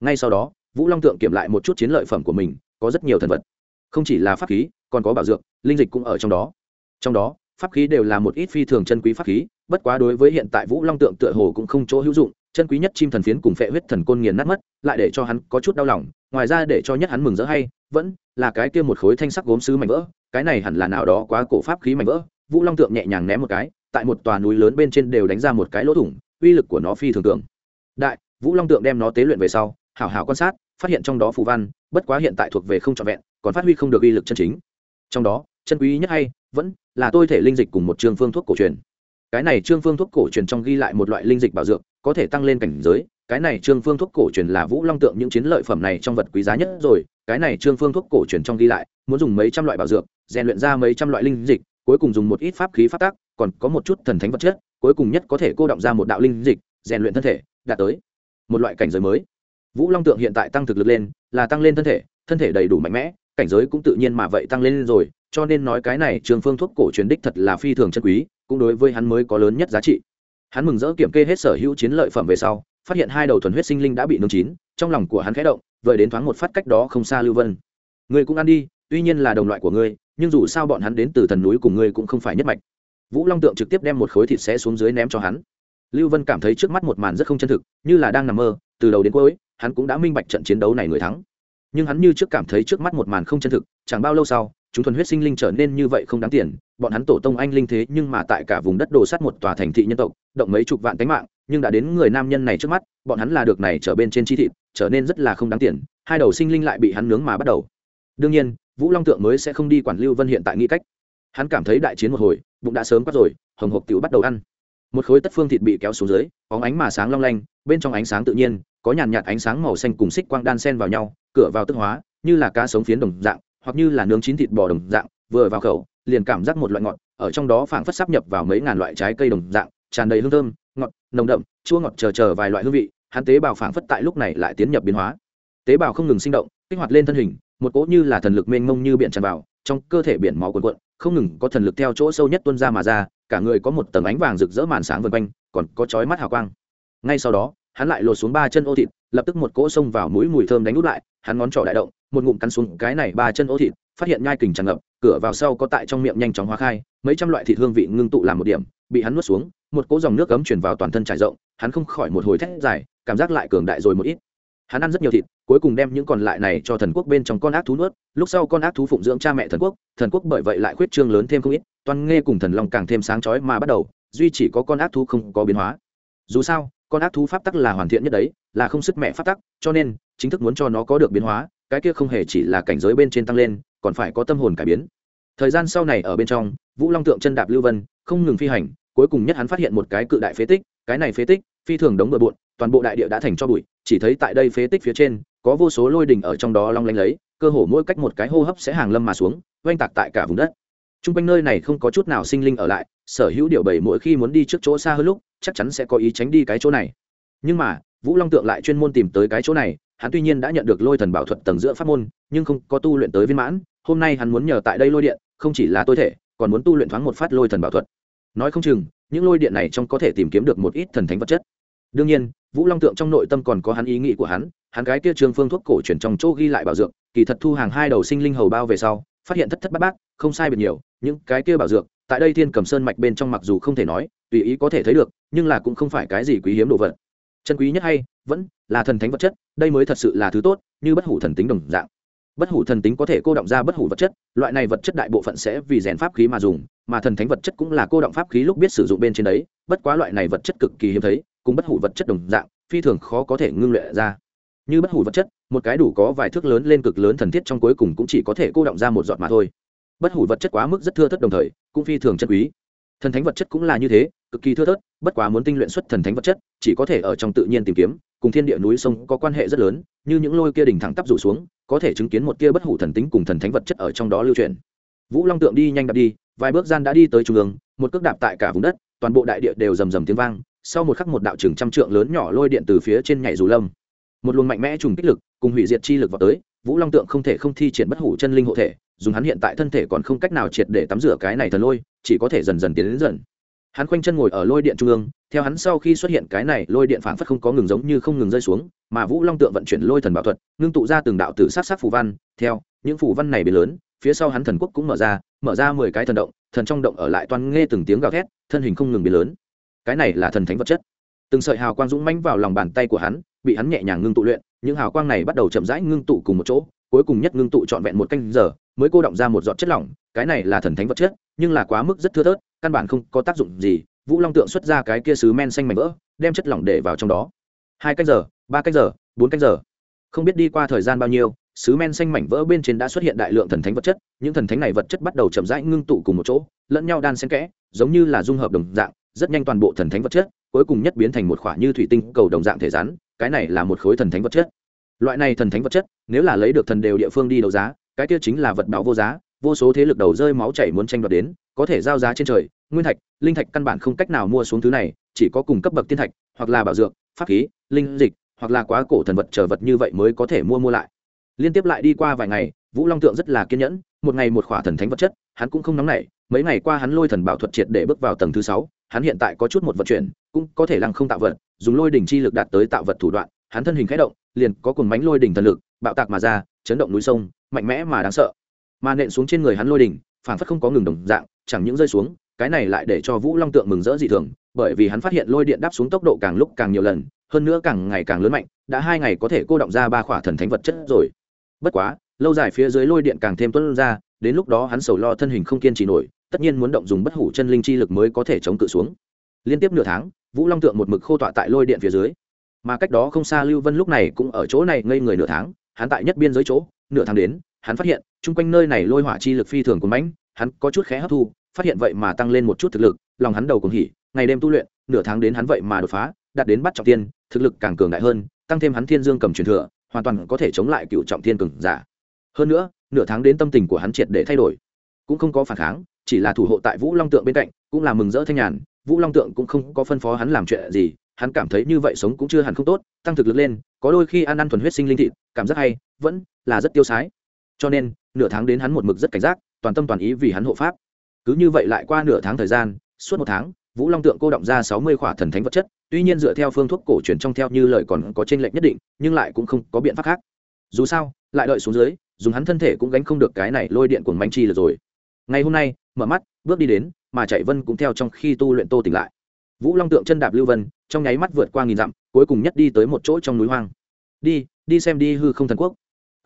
Ngay sau đó, Vũ Long tượng kiểm lại một chút chiến lợi phẩm của mình, có rất nhiều thần vật. Không chỉ là pháp khí, còn có bảo dược, linh dịch cũng ở trong đó. Trong đó, pháp khí đều là một ít phi thường chân quý pháp khí bất quá đối với hiện tại vũ long tượng tựa hồ cũng không chỗ hữu dụng chân quý nhất chim thần phiến cùng phệ huyết thần côn nghiền nát mất lại để cho hắn có chút đau lòng ngoài ra để cho nhất hắn mừng rỡ hay vẫn là cái kia một khối thanh sắc gốm sứ mảnh vỡ cái này hẳn là nào đó quá cổ pháp khí mảnh vỡ vũ long tượng nhẹ nhàng ném một cái, tại một tòa núi lớn bên trên đều đánh ra một cái lỗ thủng, uy lực của nó phi thường tưởng đại, vũ long tượng đem nó tế luyện về sau, hảo hảo quan sát, phát hiện trong đó phù văn, bất quá hiện tại thuộc về không trọn vẹn, còn phát huy không được uy lực chân chính. Trong đó, chân quý nhất hay, vẫn là tôi thể linh dịch cùng một trường phương thuốc cổ truyền. Cái này trương phương thuốc cổ truyền trong ghi lại một loại linh dịch bảo dược, có thể tăng lên cảnh giới. Cái này trương phương thuốc cổ truyền là vũ long tượng những chiến lợi phẩm này trong vật quý giá nhất rồi. Cái này trương phương thuốc cổ truyền trong ghi lại, muốn dùng mấy trăm loại bảo dược, rèn luyện ra mấy trăm loại linh dịch cuối cùng dùng một ít pháp khí pháp tác còn có một chút thần thánh vật chất, cuối cùng nhất có thể cô động ra một đạo linh dịch, rèn luyện thân thể, đạt tới một loại cảnh giới mới. Vũ long tượng hiện tại tăng thực lực lên, là tăng lên thân thể thân thể đầy đủ mạnh mẽ, cảnh giới cũng tự nhiên mà vậy tăng lên rồi, cho nên nói cái này trường phương thuốc cổ truyền đích thật là phi thường chân quý, cũng đối với hắn mới có lớn nhất giá trị. Hắn mừng rỡ kiểm kê hết sở hữu chiến lợi phẩm về sau, phát hiện hai đầu thuần huyết sinh linh đã bị nung chín, trong lòng của hắn khẽ động vợi đến thoáng một phát cách đó không xa lưu vân. Người cũng ăn đi, tuy nhiên là đồng loại của ngươi nhưng dù sao bọn hắn đến từ thần núi cùng ngươi cũng không phải nhất mạch. Vũ long tượng trực tiếp đem một khối thịt xé xuống dưới ném cho hắn. Lưu vân cảm thấy trước mắt một màn rất không chân thực, như là đang nằm mơ, từ đầu đến cuối, hắn cũng đã minh bạch trận chiến đấu này người thắng. Nhưng hắn như trước cảm thấy trước mắt một màn không chân thực, chẳng bao lâu sau, chúng thuần huyết sinh linh trở nên như vậy không đáng tiền, bọn hắn tổ tông anh linh thế nhưng mà tại cả vùng đất đồ sắt một tòa thành thị nhân tộc, động mấy chục vạn tánh mạng, nhưng đã đến người nam nhân này trước mắt, bọn hắn là được này trở bên trên chi thịt, trở nên rất là không đáng tiền, hai đầu sinh linh lại bị hắn nướng mà bắt đầu. Đương nhiên vũ long tượng mới sẽ không đi quản lưu vân hiện tại nghĩ cách. Hắn cảm thấy đại chiến một hồi, bụng đã sớm quát rồi, hồng hộp tiểu bắt đầu ăn. Một khối tất phương thịt bị kéo xuống dưới óng ánh mà sáng long lanh, bên trong ánh sáng tự nhiên, có nhàn nhạt ánh sáng màu xanh cùng xích quang đan sen vào nhau, cửa vào tức hóa, như là cá sống phiến đồng dạng, hoặc như là nướng chín thịt bò đồng dạng, vừa vào khẩu, liền cảm giác một loại ngọt, ở trong đó phảng phất sắp nhập vào mấy ngàn loại trái cây đồng dạng, tràn đầy hương thơm, ngọt, nồng đậm, chua ngọt chờ chờ vài loại hương vị, hắn tế bào phảng phất tại lúc này lại tiến nhập biến hóa. Tế bào không ngừng sinh động, kích hoạt lên thân hình một cỗ như là thần lực mênh mông như biển tràn vào, trong cơ thể biển máu cuồn cuộn, không ngừng có thần lực theo chỗ sâu nhất tuôn ra mà ra, cả người có một tầng ánh vàng rực rỡ màn sáng vân quanh, còn có chói mắt hào quang. Ngay sau đó, hắn lại lột xuống ba chân ô thịt, lập tức một cỗ xông vào mũi mùi thơm đánh út lại, hắn ngón trỏ đại động, một ngụm cắn xuống cái này ba chân ô thịt, phát hiện nhai kình tràn ngập, cửa vào sau có tại trong miệng nhanh chóng hóa khai, mấy trăm loại thịt hương vị ngưng tụ làm một điểm, bị hắn nuốt xuống, một cỗ dòng nước cấm chuyển vào toàn thân trải rộng, hắn không khỏi một hồi thét dài, cảm giác lại cường đại rồi một ít hắn ăn rất nhiều thịt, cuối cùng đem những còn lại này cho thần quốc bên trong con ác thú nuốt. Lúc sau con ác thú phụng dưỡng cha mẹ thần quốc thần quốc bởi vậy lại khuyết trương lớn thêm không ít, toàn nghe cùng thần long càng thêm sáng chói mà bắt đầu, duy chỉ có con ác thú không có biến hóa. Dù sao, con ác thú pháp tắc là hoàn thiện nhất đấy, là không sức mẹ pháp tắc, cho nên, chính thức muốn cho nó có được biến hóa, cái kia không hề chỉ là cảnh giới bên trên tăng lên, còn phải có tâm hồn cải biến. Thời gian sau này ở bên trong, vũ long tượng chân đạp lưu vân, không ngừng phi hành, cuối cùng nhất hắn phát hiện một cái cự đại phế tích, cái này phế tích, phi thường đống bừa bộn toàn bộ đại địa đã thành cho bụi, chỉ thấy tại đây phế tích phía trên, có vô số lôi đỉnh ở trong đó long lanh lấy, cơ hồ mỗi cách một cái hô hấp sẽ hàng lâm mà xuống, oanh tạc tại cả vùng đất. T r u n g quanh nơi này không có chút nào sinh linh ở lại, sở hữu điệu bảy mỗi khi muốn đi trước chỗ xa hơn lúc, chắc chắn sẽ có ý tránh đi cái chỗ này. Nhưng mà, vũ long tượng lại chuyên môn tìm tới cái chỗ này, hắn tuy nhiên đã nhận được lôi thần bảo thuật tầng giữa pháp môn, nhưng không có tu luyện tới viên mãn, hôm nay hắn muốn nhờ tại đây lôi điện, không chỉ là tôi thể, còn muốn tu luyện thoáng một phát lôi thần bảo thuật. Nói không chừng, những lôi điện này trong có thể tìm kiếm được một ít thần thánh vật chất. Đương nhiên vũ long tượng trong nội tâm còn có hắn ý nghĩ của hắn hắn cái kia trường phương thuốc cổ chuyển trong chỗ ghi lại bảo dược, kỳ thật thu hàng hai đầu sinh linh hầu bao về sau, phát hiện thất thất bát bát, không sai biệt nhiều, những cái kia bảo dược, tại đây thiên cầm sơn mạch bên trong mặc dù không thể nói, tùy ý có thể thấy được, nhưng là cũng không phải cái gì quý hiếm đồ vật. Chân quý nhất hay, vẫn là thần thánh vật chất, đây mới thật sự là thứ tốt, như bất hủ thần tính đồng dạng bất hủ thần tính có thể cô động ra bất hủ vật chất, loại này vật chất đại bộ phận sẽ vì rèn pháp khí mà dùng, mà thần thánh vật chất cũng là cô động pháp khí lúc biết sử dụng bên trên đấy, bất quá loại này vật chất cực kỳ hiếm thấy, cùng bất hủ vật chất đồng dạng, phi thường khó có thể ngưng luyện ra. Như bất hủ vật chất, một cái đủ có vài thước lớn lên cực lớn thần thiết trong cuối cùng cũng chỉ có thể cô động ra một giọt mà thôi. Bất hủ vật chất quá mức rất thưa thất đồng thời, cũng phi thường chân quý. Thần thánh vật chất cũng là như thế, cực kỳ thưa thớt, bất quá muốn tinh luyện xuất thần thánh vật chất, chỉ có thể ở trong tự nhiên tìm kiếm, cùng thiên địa núi sông có quan hệ rất lớn, như những lôi kia đỉnh thẳng tắp rủ xuống có thể chứng kiến một tia bất hủ thần tính cùng thần thánh vật chất ở trong đó lưu truyền. Vũ long tượng đi nhanh đạp đi, vài bước gian đã đi tới trung ương, một cước đạp tại cả vùng đất, toàn bộ đại địa đều rầm rầm tiếng vang, sau một khắc một đạo trường trăm trượng lớn nhỏ lôi điện từ phía trên nhảy dù lâm. Một luồng mạnh mẽ trùng kích lực cùng hủy diệt chi lực vào tới, vũ long tượng không thể không thi triển bất hủ chân linh hộ thể, dùng hắn hiện tại thân thể còn không cách nào triệt để tắm rửa cái này thần lôi, chỉ có thể dần dần tiến đến dần hắn khoanh chân ngồi ở lôi điện trung ương, theo hắn sau khi xuất hiện cái này, lôi điện phảng phất không có ngừng giống như không ngừng rơi xuống, mà vũ long tượng vận chuyển lôi thần bảo thuật, ngưng tụ ra từng đạo tử sát sát phù văn. Theo, những phù văn này bị lớn, phía sau hắn thần quốc cũng mở ra mở ra mười cái thần động, thần trong động ở lại toàn nghe từng tiếng gào thét, thân hình không ngừng biến lớn. Cái này là thần thánh vật chất. Từng sợi hào quang dũng mãnh vào lòng bàn tay của hắn, bị hắn nhẹ nhàng ngưng tụ luyện, những hào quang này bắt đầu chậm rãi ngưng tụ cùng một chỗ cuối cùng nhất ngưng tụ trọn vẹn một canh giờ, mới cô động ra một giọt chất lỏng, cái này là thần thánh vật chất, nhưng là quá mức rất thưa thớt, căn bản không có tác dụng gì, vũ long tượng xuất ra cái kia sứ men xanh mảnh vỡ, đem chất lỏng để vào trong đó. Hai canh giờ, ba canh giờ, bốn canh giờ. Không biết đi qua thời gian bao nhiêu, sứ men xanh mảnh vỡ bên trên đã xuất hiện đại lượng thần thánh vật chất, những thần thánh này vật chất bắt đầu chậm rãi ngưng tụ cùng một chỗ, lẫn nhau đan xen kẽ, giống như là dung hợp đồng dạng, rất nhanh toàn bộ thần thánh vật chất, cuối cùng nhất biến thành một khoả như thủy tinh cầu đồng dạng thể rắn, cái này là một khối thần thánh vật chất loại này thần thánh vật chất, nếu là lấy được thần đều địa phương đi đấu giá, cái kia chính là vật báo vô giá, vô số thế lực đầu rơi máu chảy muốn tranh đoạt đến, có thể giao giá trên trời, nguyên thạch, linh thạch căn bản không cách nào mua xuống thứ này, chỉ có cùng cấp bậc tiên thạch, hoặc là bảo dược, pháp khí, linh dịch, hoặc là quá cổ thần vật trở vật như vậy mới có thể mua mua lại. Liên tiếp lại đi qua vài ngày, vũ long tượng rất là kiên nhẫn, một ngày một khỏa thần thánh vật chất, hắn cũng không nóng nảy, mấy ngày qua hắn lôi thần bảo thuật triệt để bước vào tầng thứ sáu, hắn hiện tại có chút một vận chuyển, cũng có thể lăng không tạo vật, dùng lôi đỉnh chi lực đạt tới tạo vật thủ đoạn hắn thân hình khẽ động, liền có cùng bánh lôi đỉnh thần lực, bạo tạc mà ra, chấn động núi sông, mạnh mẽ mà đáng sợ. Mà nện xuống trên người hắn lôi đỉnh phản phất không có ngừng đồng dạng, chẳng những rơi xuống, cái này lại để cho vũ long tượng mừng rỡ dị thường, bởi vì hắn phát hiện lôi điện đáp xuống tốc độ càng lúc càng nhiều lần, hơn nữa càng ngày càng lớn mạnh, đã hai ngày có thể cô động ra ba khỏa thần thánh vật chất rồi. Bất quá, lâu dài phía dưới lôi điện càng thêm tuân ra, đến lúc đó hắn sầu lo thân hình không kiên trì nổi, tất nhiên muốn động dùng bất hủ chân linh chi lực mới có thể chống cự xuống. Liên tiếp nửa tháng, vũ long tượng một mực khô tọa tại lôi điện phía dưới mà cách đó không xa lưu vân lúc này cũng ở chỗ này ngây người nửa tháng, hắn tại nhất biên giới chỗ, nửa tháng đến, hắn phát hiện, chung quanh nơi này lôi hỏa chi lực phi thường của mãnh, hắn có chút khé hấp thu, phát hiện vậy mà tăng lên một chút thực lực, lòng hắn đầu cùng hỉ, ngày đêm tu luyện, nửa tháng đến hắn vậy mà đột phá, đạt đến bắt trọng tiên, thực lực càng cường đại hơn, tăng thêm hắn thiên dương cầm truyền thừa, hoàn toàn có thể chống lại cựu trọng thiên cường giả. Hơn nữa, nửa tháng đến tâm tình của hắn triệt để thay đổi. Cũng không có phản kháng, chỉ là thủ hộ tại vũ long tượng bên cạnh, cũng là mừng rỡ thanh nhàn, vũ long tượng cũng không có phân phó hắn làm chuyện gì hắn cảm thấy như vậy sống cũng chưa hẳn không tốt, tăng thực lực lên, có đôi khi ăn ăn thuần huyết sinh linh thịt, cảm giác hay, vẫn là rất tiêu sái. Cho nên, nửa tháng đến hắn một mực rất cảnh giác, toàn tâm toàn ý vì hắn hộ pháp. Cứ như vậy lại qua nửa tháng thời gian, suốt một tháng, vũ long tượng cô động ra sáu mươi khỏa thần thánh vật chất, tuy nhiên dựa theo phương thuốc cổ truyền trong theo như lời còn có t r ê n lệch nhất định, nhưng lại cũng không có biện pháp khác. Dù sao, lại đợi xuống dưới, dùng hắn thân thể cũng gánh không được cái này lôi điện của manh chi được rồi. Ngày hôm nay, mở mắt, bước đi đến, mà chạy vân cũng theo trong khi tu luyện tô tỉnh lại. Vũ long tượng chân đạp lưu vân trong nháy mắt vượt qua nghìn dặm, cuối cùng nhất đi tới một chỗ trong núi hoang. Đi đi xem đi hư không thần quốc.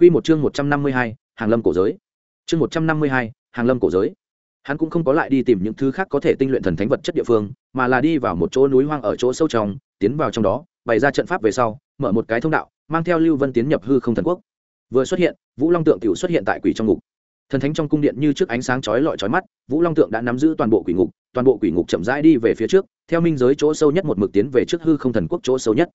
Q một chương một trăm năm mươi hai, hàng lâm cổ giới. Chương một trăm năm mươi hai, hàng lâm cổ giới. Hắn cũng không có lại đi tìm những thứ khác có thể tinh luyện thần thánh vật chất địa phương, mà là đi vào một chỗ núi hoang ở chỗ sâu trong, tiến vào trong đó, bày ra trận pháp về sau, mở một cái thông đạo, mang theo lưu vân tiến nhập hư không thần quốc. Vừa xuất hiện, vũ long tượng t xuất hiện tại quỷ trong ngục thần thánh trong cung điện như trước ánh sáng chói lọi chói mắt, vũ long tượng đã nắm giữ toàn bộ quỷ ngục, toàn bộ quỷ ngục chậm rãi đi về phía trước, theo minh giới chỗ sâu nhất một mực tiến về trước hư không thần quốc chỗ sâu nhất.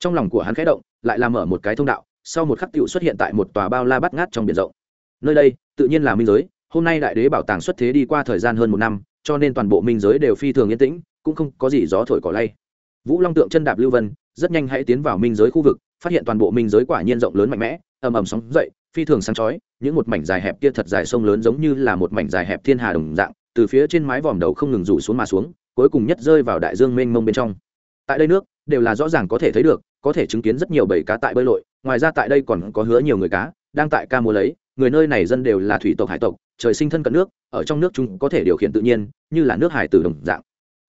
Trong lòng của hắn khẽ động, lại làm mở một cái thông đạo, sau một khắc tựu xuất hiện tại một tòa bao la bắt ngát trong biển rộng. Nơi đây, tự nhiên là minh giới, hôm nay đại đế bảo tàng xuất thế đi qua thời gian hơn một năm, cho nên toàn bộ minh giới đều phi thường yên tĩnh, cũng không có gì gió thổi cỏ lay. Vũ long tượng chân đạp lưu vân, rất nhanh hãy tiến vào minh giới khu vực, phát hiện toàn bộ minh giới quả nhiên rộng lớn mạnh mẽ, ầm ầm sóng dậy phi thường sáng chói, những một mảnh dài hẹp kia thật dài sông lớn giống như là một mảnh dài hẹp thiên hà đồng dạng, từ phía trên mái vòm đầu không ngừng rủ xuống mà xuống, cuối cùng nhất rơi vào đại dương mênh mông bên trong. Tại đây nước, đều là rõ ràng có thể thấy được, có thể chứng kiến rất nhiều bầy cá tại bơi lội, ngoài ra tại đây còn có hứa nhiều người cá, đang tại ca mua lấy, người nơi này dân đều là thủy tộc, hải tộc, trời sinh thân cận nước, ở trong nước chúng có thể điều khiển tự nhiên, như là nước hải tử đồng dạng.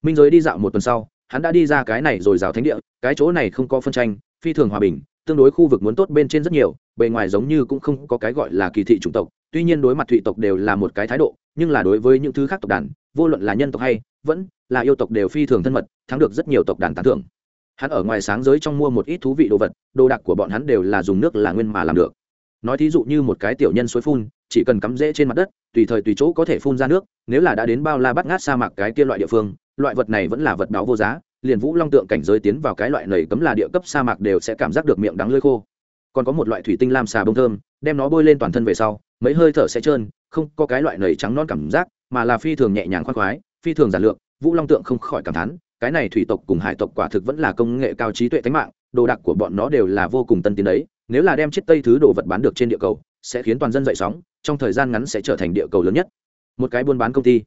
Minh giới đi dạo một tuần sau, hắn đã đi ra cái này rồi rào thánh địa, cái chỗ này không có phân tranh, phi thường hòa bình tương đối khu vực muốn tốt bên trên rất nhiều, bề ngoài giống như cũng không có cái gọi là kỳ thị chủng tộc, tuy nhiên đối mặt thụy tộc đều là một cái thái độ, nhưng là đối với những thứ khác tộc đàn, vô luận là nhân tộc hay vẫn là yêu tộc đều phi thường thân mật, thắng được rất nhiều tộc đàn tán thưởng. Hắn ở ngoài sáng giới trong mua một ít thú vị đồ vật, đồ đạc của bọn hắn đều là dùng nước là nguyên mà làm được. Nói thí dụ như một cái tiểu nhân suối phun, chỉ cần cắm rễ trên mặt đất, tùy thời tùy chỗ có thể phun ra nước, nếu là đã đến bao la bắt ngát sa mạc cái kia loại địa phương, loại vật này vẫn là vật báo vô giá liền vũ long tượng cảnh giới tiến vào cái loại nầy cấm là địa cấp sa mạc đều sẽ cảm giác được miệng đắng lơi khô. Còn có một loại thủy tinh lam xà bông thơm, đem nó bôi lên toàn thân về sau, mấy hơi thở sẽ trơn, không có cái loại nầy trắng non cảm giác, mà là phi thường nhẹ nhàng khoan khoái, phi thường giản lược, vũ long tượng không khỏi cảm thán, cái này thủy tộc cùng hải tộc quả thực vẫn là công nghệ cao trí tuệ tánh mạng, đồ đạc của bọn nó đều là vô cùng tân tiến đấy, nếu là đem chiếc tây thứ đồ vật bán được trên địa cầu, sẽ khiến toàn dân dậy sóng, trong thời gian ngắn sẽ trở thành địa cầu lớn nhất. Một cái buôn bán công ty.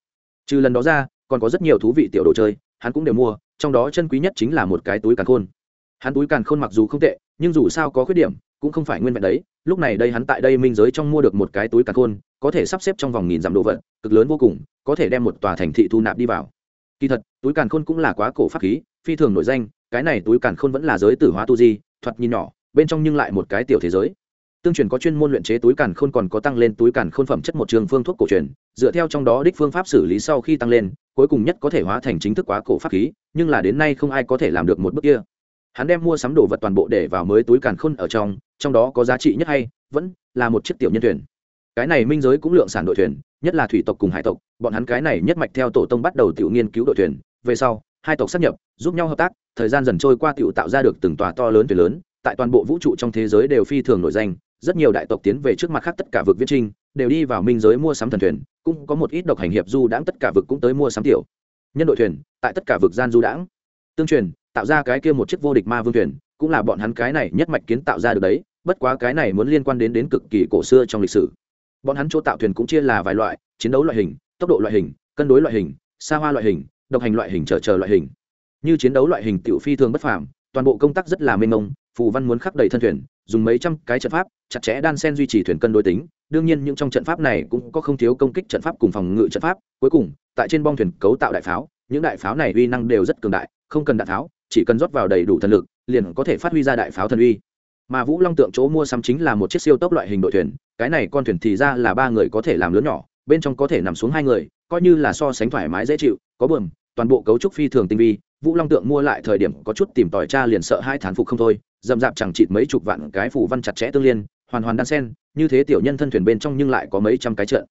Trừ lần đó ra, còn có rất nhiều thú vị tiểu đồ chơi, hắn cũng đều mua trong đó chân quý nhất chính là một cái túi càn khôn. Hắn túi càn khôn mặc dù không tệ, nhưng dù sao có khuyết điểm, cũng không phải nguyên vẹn đấy. Lúc này đây hắn tại đây minh giới trong mua được một cái túi càn khôn, có thể sắp xếp trong vòng nghìn dặm đồ vật, cực lớn vô cùng, có thể đem một tòa thành thị thu nạp đi vào. Kỳ thật, túi càn khôn cũng là quá cổ pháp khí, phi thường nổi danh, cái này túi càn khôn vẫn là giới tử hóa tu di, thoạt nhìn nhỏ, bên trong nhưng lại một cái tiểu thế giới. Tương truyền có chuyên môn luyện chế túi càn khôn còn có tăng lên túi càn khôn phẩm chất một trường phương thuốc cổ truyền, dựa theo trong đó đích phương pháp xử lý sau khi tăng lên cuối cùng nhất có thể hóa thành chính thức quá cổ pháp khí, nhưng là đến nay không ai có thể làm được một bước kia. Hắn đem mua sắm đồ vật toàn bộ để vào mới túi càn khôn ở trong trong đó có giá trị nhất hay, vẫn là một chiếc tiểu nhân thuyền. Cái này minh giới cũng lượng sản đội thuyền, nhất là thủy tộc cùng hải tộc, bọn hắn cái này nhất mạch theo tổ tông bắt đầu tiểu nghiên cứu đội thuyền, về sau, hai tộc sắp nhập, giúp nhau hợp tác, thời gian dần trôi qua tiểu tạo ra được từng tòa to lớn thuyền lớn, tại toàn bộ vũ trụ trong thế giới đều phi thường nổi danh rất nhiều đại tộc tiến về trước mặt khác tất cả vực viễn trinh, đều đi vào minh giới mua sắm thần thuyền, cũng có một ít độc hành hiệp du đãng tất cả vực cũng tới mua sắm tiểu. Nhân đội thuyền, tại tất cả vực gian du đãng. Tương truyền, tạo ra cái kia một chiếc vô địch ma vương thuyền, cũng là bọn hắn cái này nhất mạch kiến tạo ra được đấy, bất quá cái này muốn liên quan đến đến cực kỳ cổ xưa trong lịch sử. Bọn hắn chỗ tạo thuyền cũng chia là vài loại, chiến đấu loại hình, tốc độ loại hình, cân đối loại hình, xa hoa loại hình, độc hành loại hình chờ chờ loại hình. Như chiến đấu loại hình tiểu phi thường bất phàm, toàn bộ công tác rất là mênh mông, phù văn muốn khắc đầy thân thuyền dùng mấy trăm cái trận pháp, chặt chẽ đan sen duy trì thuyền cân đối tính. Đương nhiên những trong trận pháp này cũng có không thiếu công kích trận pháp cùng phòng ngự trận pháp. Cuối cùng, tại trên bong thuyền cấu tạo đại pháo, những đại pháo này uy năng đều rất cường đại, không cần đạn pháo, chỉ cần rót vào đầy đủ thần lực, liền có thể phát huy ra đại pháo thần uy. Mà vũ long tượng chỗ mua sắm chính là một chiếc siêu tốc loại hình đội thuyền, cái này con thuyền thì ra là ba người có thể làm lớn nhỏ, bên trong có thể nằm xuống hai người, coi như là so sánh thoải mái dễ chịu, có bờm, toàn bộ cấu trúc phi thường tinh vi vũ long tượng mua lại thời điểm có chút tìm tòi cha liền sợ hai thán phục không thôi dầm p chẳng chịt mấy chục vạn cái phủ văn chặt chẽ tương liên hoàn hoàn đan sen như thế tiểu nhân thân thuyền bên trong nhưng lại có mấy trăm cái trợn,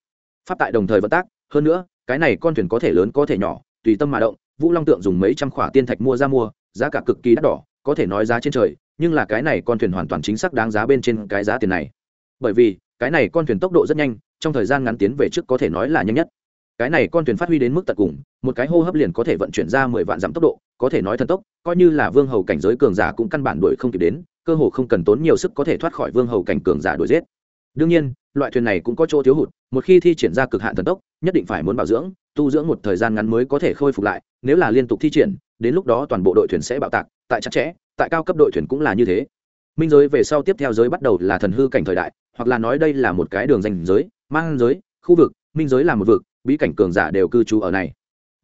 pháp tại đồng thời vận tác hơn nữa cái này con thuyền có thể lớn có thể nhỏ tùy tâm mà động vũ long tượng dùng mấy trăm khỏa tiên thạch mua ra mua giá cả cực kỳ đắt đỏ có thể nói giá trên trời nhưng là cái này con thuyền hoàn toàn chính xác đáng giá bên trên cái giá tiền này. Bởi vì cái này con thuyền tốc độ rất nhanh trong thời gian ngắn tiến về trước có thể nói là nhanh nhất cái này con thuyền phát huy đến mức tận cùng, một cái hô hấp liền có thể vận chuyển ra mười vạn dặm tốc độ, có thể nói thần tốc, coi như là vương hầu cảnh giới cường giả cũng căn bản đuổi không kịp đến, cơ hồ không cần tốn nhiều sức có thể thoát khỏi vương hầu cảnh cường giả đuổi giết. Đương nhiên, loại thuyền này cũng có chỗ thiếu hụt, một khi thi triển ra cực hạn thần tốc, nhất định phải muốn bảo dưỡng, tu dưỡng một thời gian ngắn mới có thể khôi phục lại, nếu là liên tục thi triển, đến lúc đó toàn bộ đội thuyền sẽ bạo tạc, tại chặt chẽ, tại cao cấp đội thuyền cũng là như thế. Minh giới về sau tiếp theo giới bắt đầu là thần hư cảnh thời đại, hoặc là nói đây là một cái đường danh giới, mang giới, khu vực, minh giới là một vực bí cảnh cường giả đều cư trú ở này.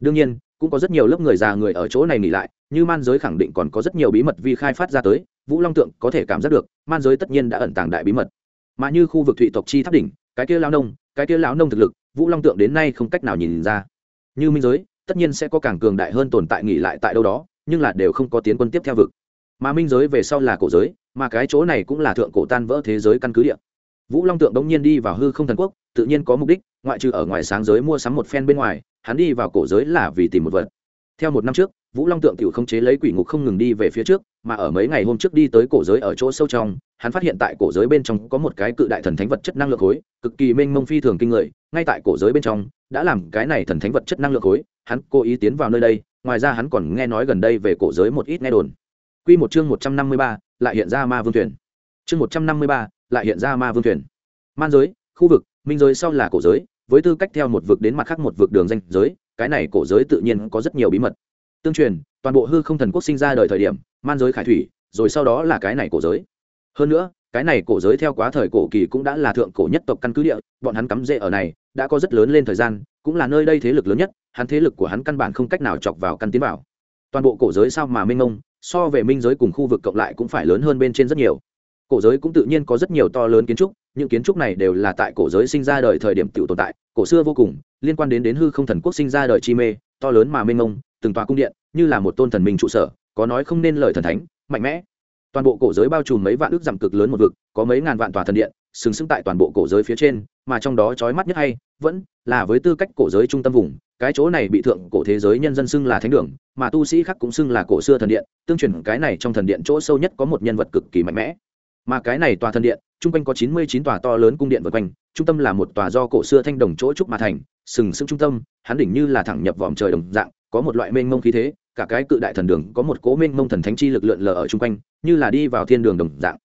Đương nhiên, cũng có rất nhiều lớp người già người ở chỗ này nghỉ lại, như man giới khẳng định còn có rất nhiều bí mật vi khai phát ra tới, vũ long tượng có thể cảm giác được, man giới tất nhiên đã ẩn tàng đại bí mật. Mà như khu vực thụy tộc chi tháp đỉnh, cái kia lao nông, cái kia lão nông thực lực, vũ long tượng đến nay không cách nào nhìn ra. Như minh giới, tất nhiên sẽ có càng cường đại hơn tồn tại nghỉ lại tại đâu đó, nhưng là đều không có tiến quân tiếp theo vực. Mà minh giới về sau là cổ giới, mà cái chỗ này cũng là thượng cổ tan vỡ thế giới căn cứ địa. Vũ long tượng đống nhiên đi vào hư không thần quốc tự nhiên có mục đích ngoại trừ ở ngoài sáng giới mua sắm một phen bên ngoài hắn đi vào cổ giới là vì tìm một vật theo một năm trước vũ long tượng tự không chế lấy quỷ ngục không ngừng đi về phía trước mà ở mấy ngày hôm trước đi tới cổ giới ở chỗ sâu trong hắn phát hiện tại cổ giới bên trong có một cái cự đại thần thánh vật chất năng lượng khối cực kỳ mênh mông phi thường kinh người ngay tại cổ giới bên trong đã làm cái này thần thánh vật chất năng lượng khối hắn cố ý tiến vào nơi đây ngoài ra hắn còn nghe nói gần đây về cổ giới một ít nghe đồn Quy một chương một trăm năm mươi ba, lại hiện ra ma vương thuyền. Chương một trăm năm mươi ba, lại hiện ra ma vương thuyền. Man giới, khu vực, minh giới sau là cổ giới, với tư cách theo một vực đến mặt khác một vực đường danh giới, cái này cổ giới tự nhiên có rất nhiều bí mật. Tương truyền, toàn bộ hư không thần quốc sinh ra đời thời điểm, man giới khải thủy, rồi sau đó là cái này cổ giới. Hơn nữa, cái này cổ giới theo quá thời cổ kỳ cũng đã là thượng cổ nhất tộc căn cứ địa, bọn hắn cắm rễ ở này, đã có rất lớn lên thời gian, cũng là nơi đây thế lực lớn nhất, hắn thế lực của hắn căn bản không cách nào chọc vào căn tiến bảo Toàn bộ cổ giới sao mà minh mông, so về minh giới cùng khu vực cộng lại cũng phải lớn hơn bên trên rất nhiều cổ giới cũng tự nhiên có rất nhiều to lớn kiến trúc, những kiến trúc này đều là tại cổ giới sinh ra đời thời điểm tự tồn tại, cổ xưa vô cùng, liên quan đến đến hư không thần quốc sinh ra đời chi mê, to lớn mà mênh mông, từng tòa cung điện, như là một tôn thần minh trụ sở, có nói không nên lời thần thánh, mạnh mẽ. Toàn bộ cổ giới bao trùm mấy vạn ước giảm cực lớn một vực, có mấy ngàn vạn tòa thần điện xứng xứng tại toàn bộ cổ giới phía trên, mà trong đó trói mắt nhất hay, vẫn là với tư cách cổ giới trung tâm vùng, cái chỗ này bị thượng cổ thế giới nhân dân xưng là thánh đường, mà tu sĩ khác cũng xưng là cổ xưa thần điện, tương truyền cái này trong thần điện chỗ sâu nhất có một nhân vật cực kỳ mạnh mẽ mà cái này tòa thần điện, chung quanh có chín mươi chín tòa to lớn cung điện vượt quanh, trung tâm là một tòa do cổ xưa thanh đồng chỗ trúc mà thành, sừng sững trung tâm, hắn đỉnh như là thẳng nhập vòm trời đồng dạng, có một loại mênh mông khí thế, cả cái cự đại thần đường có một cố mênh mông thần thánh chi lực lượn lờ ở chung quanh, như là đi vào thiên đường đồng dạng.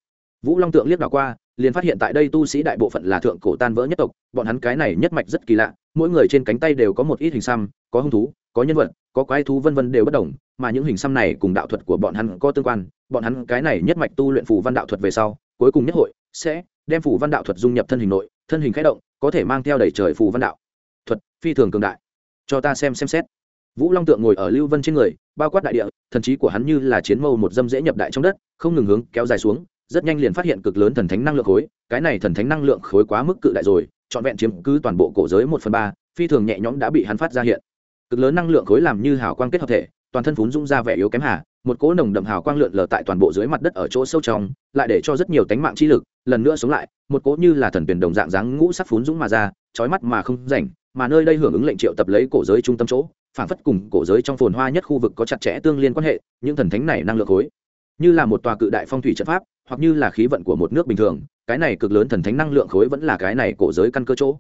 Vũ long tượng liếc đảo qua, liền phát hiện tại đây tu sĩ đại bộ phận là thượng cổ tan vỡ nhất tộc, bọn hắn cái này nhất mạch rất kỳ lạ, mỗi người trên cánh tay đều có một ít hình xăm, có hung thú, có nhân vật, có quái thú vân vân đều bất đồng, mà những hình xăm này cùng đạo thuật của bọn hắn có tương quan bọn hắn cái này nhất mạch tu luyện phù văn đạo thuật về sau, cuối cùng nhất hội sẽ đem phù văn đạo thuật dung nhập thân hình nội, thân hình khẽ động, có thể mang theo đầy trời phù văn đạo. Thuật phi thường cường đại. Cho ta xem xem xét. Vũ long tượng ngồi ở lưu vân trên người, bao quát đại địa, thần trí của hắn như là chiến mâu một dâm dễ nhập đại trong đất, không ngừng hướng kéo dài xuống, rất nhanh liền phát hiện cực lớn thần thánh năng lượng khối, cái này thần thánh năng lượng khối quá mức cự đại rồi, trọn vẹn chiếm cứ toàn bộ cổ giới một phần ba, phi thường nhẹ nhõm đã bị hắn phát ra hiện. Cực lớn năng lượng khối làm như hào quang kết hợp thể, toàn thân phún dung ra vẻ yếu kém hà một cỗ nồng đậm hào quang lượn lờ tại toàn bộ dưới mặt đất ở chỗ sâu trong, lại để cho rất nhiều tánh mạng chi lực lần nữa sống lại, một cỗ như là thần tuyển đồng dạng dáng ngũ sắc phún dũng mà ra trói mắt mà không rảnh, mà nơi đây hưởng ứng lệnh triệu tập lấy cổ giới trung tâm chỗ phản phất cùng cổ giới trong phồn hoa nhất khu vực có chặt chẽ tương liên quan hệ, những thần thánh này năng lượng khối. Như là một tòa cự đại phong thủy trận pháp, hoặc như là khí vận của một nước bình thường, cái này cực lớn thần thánh năng lượng khối vẫn là cái này cổ giới căn cơ chỗ.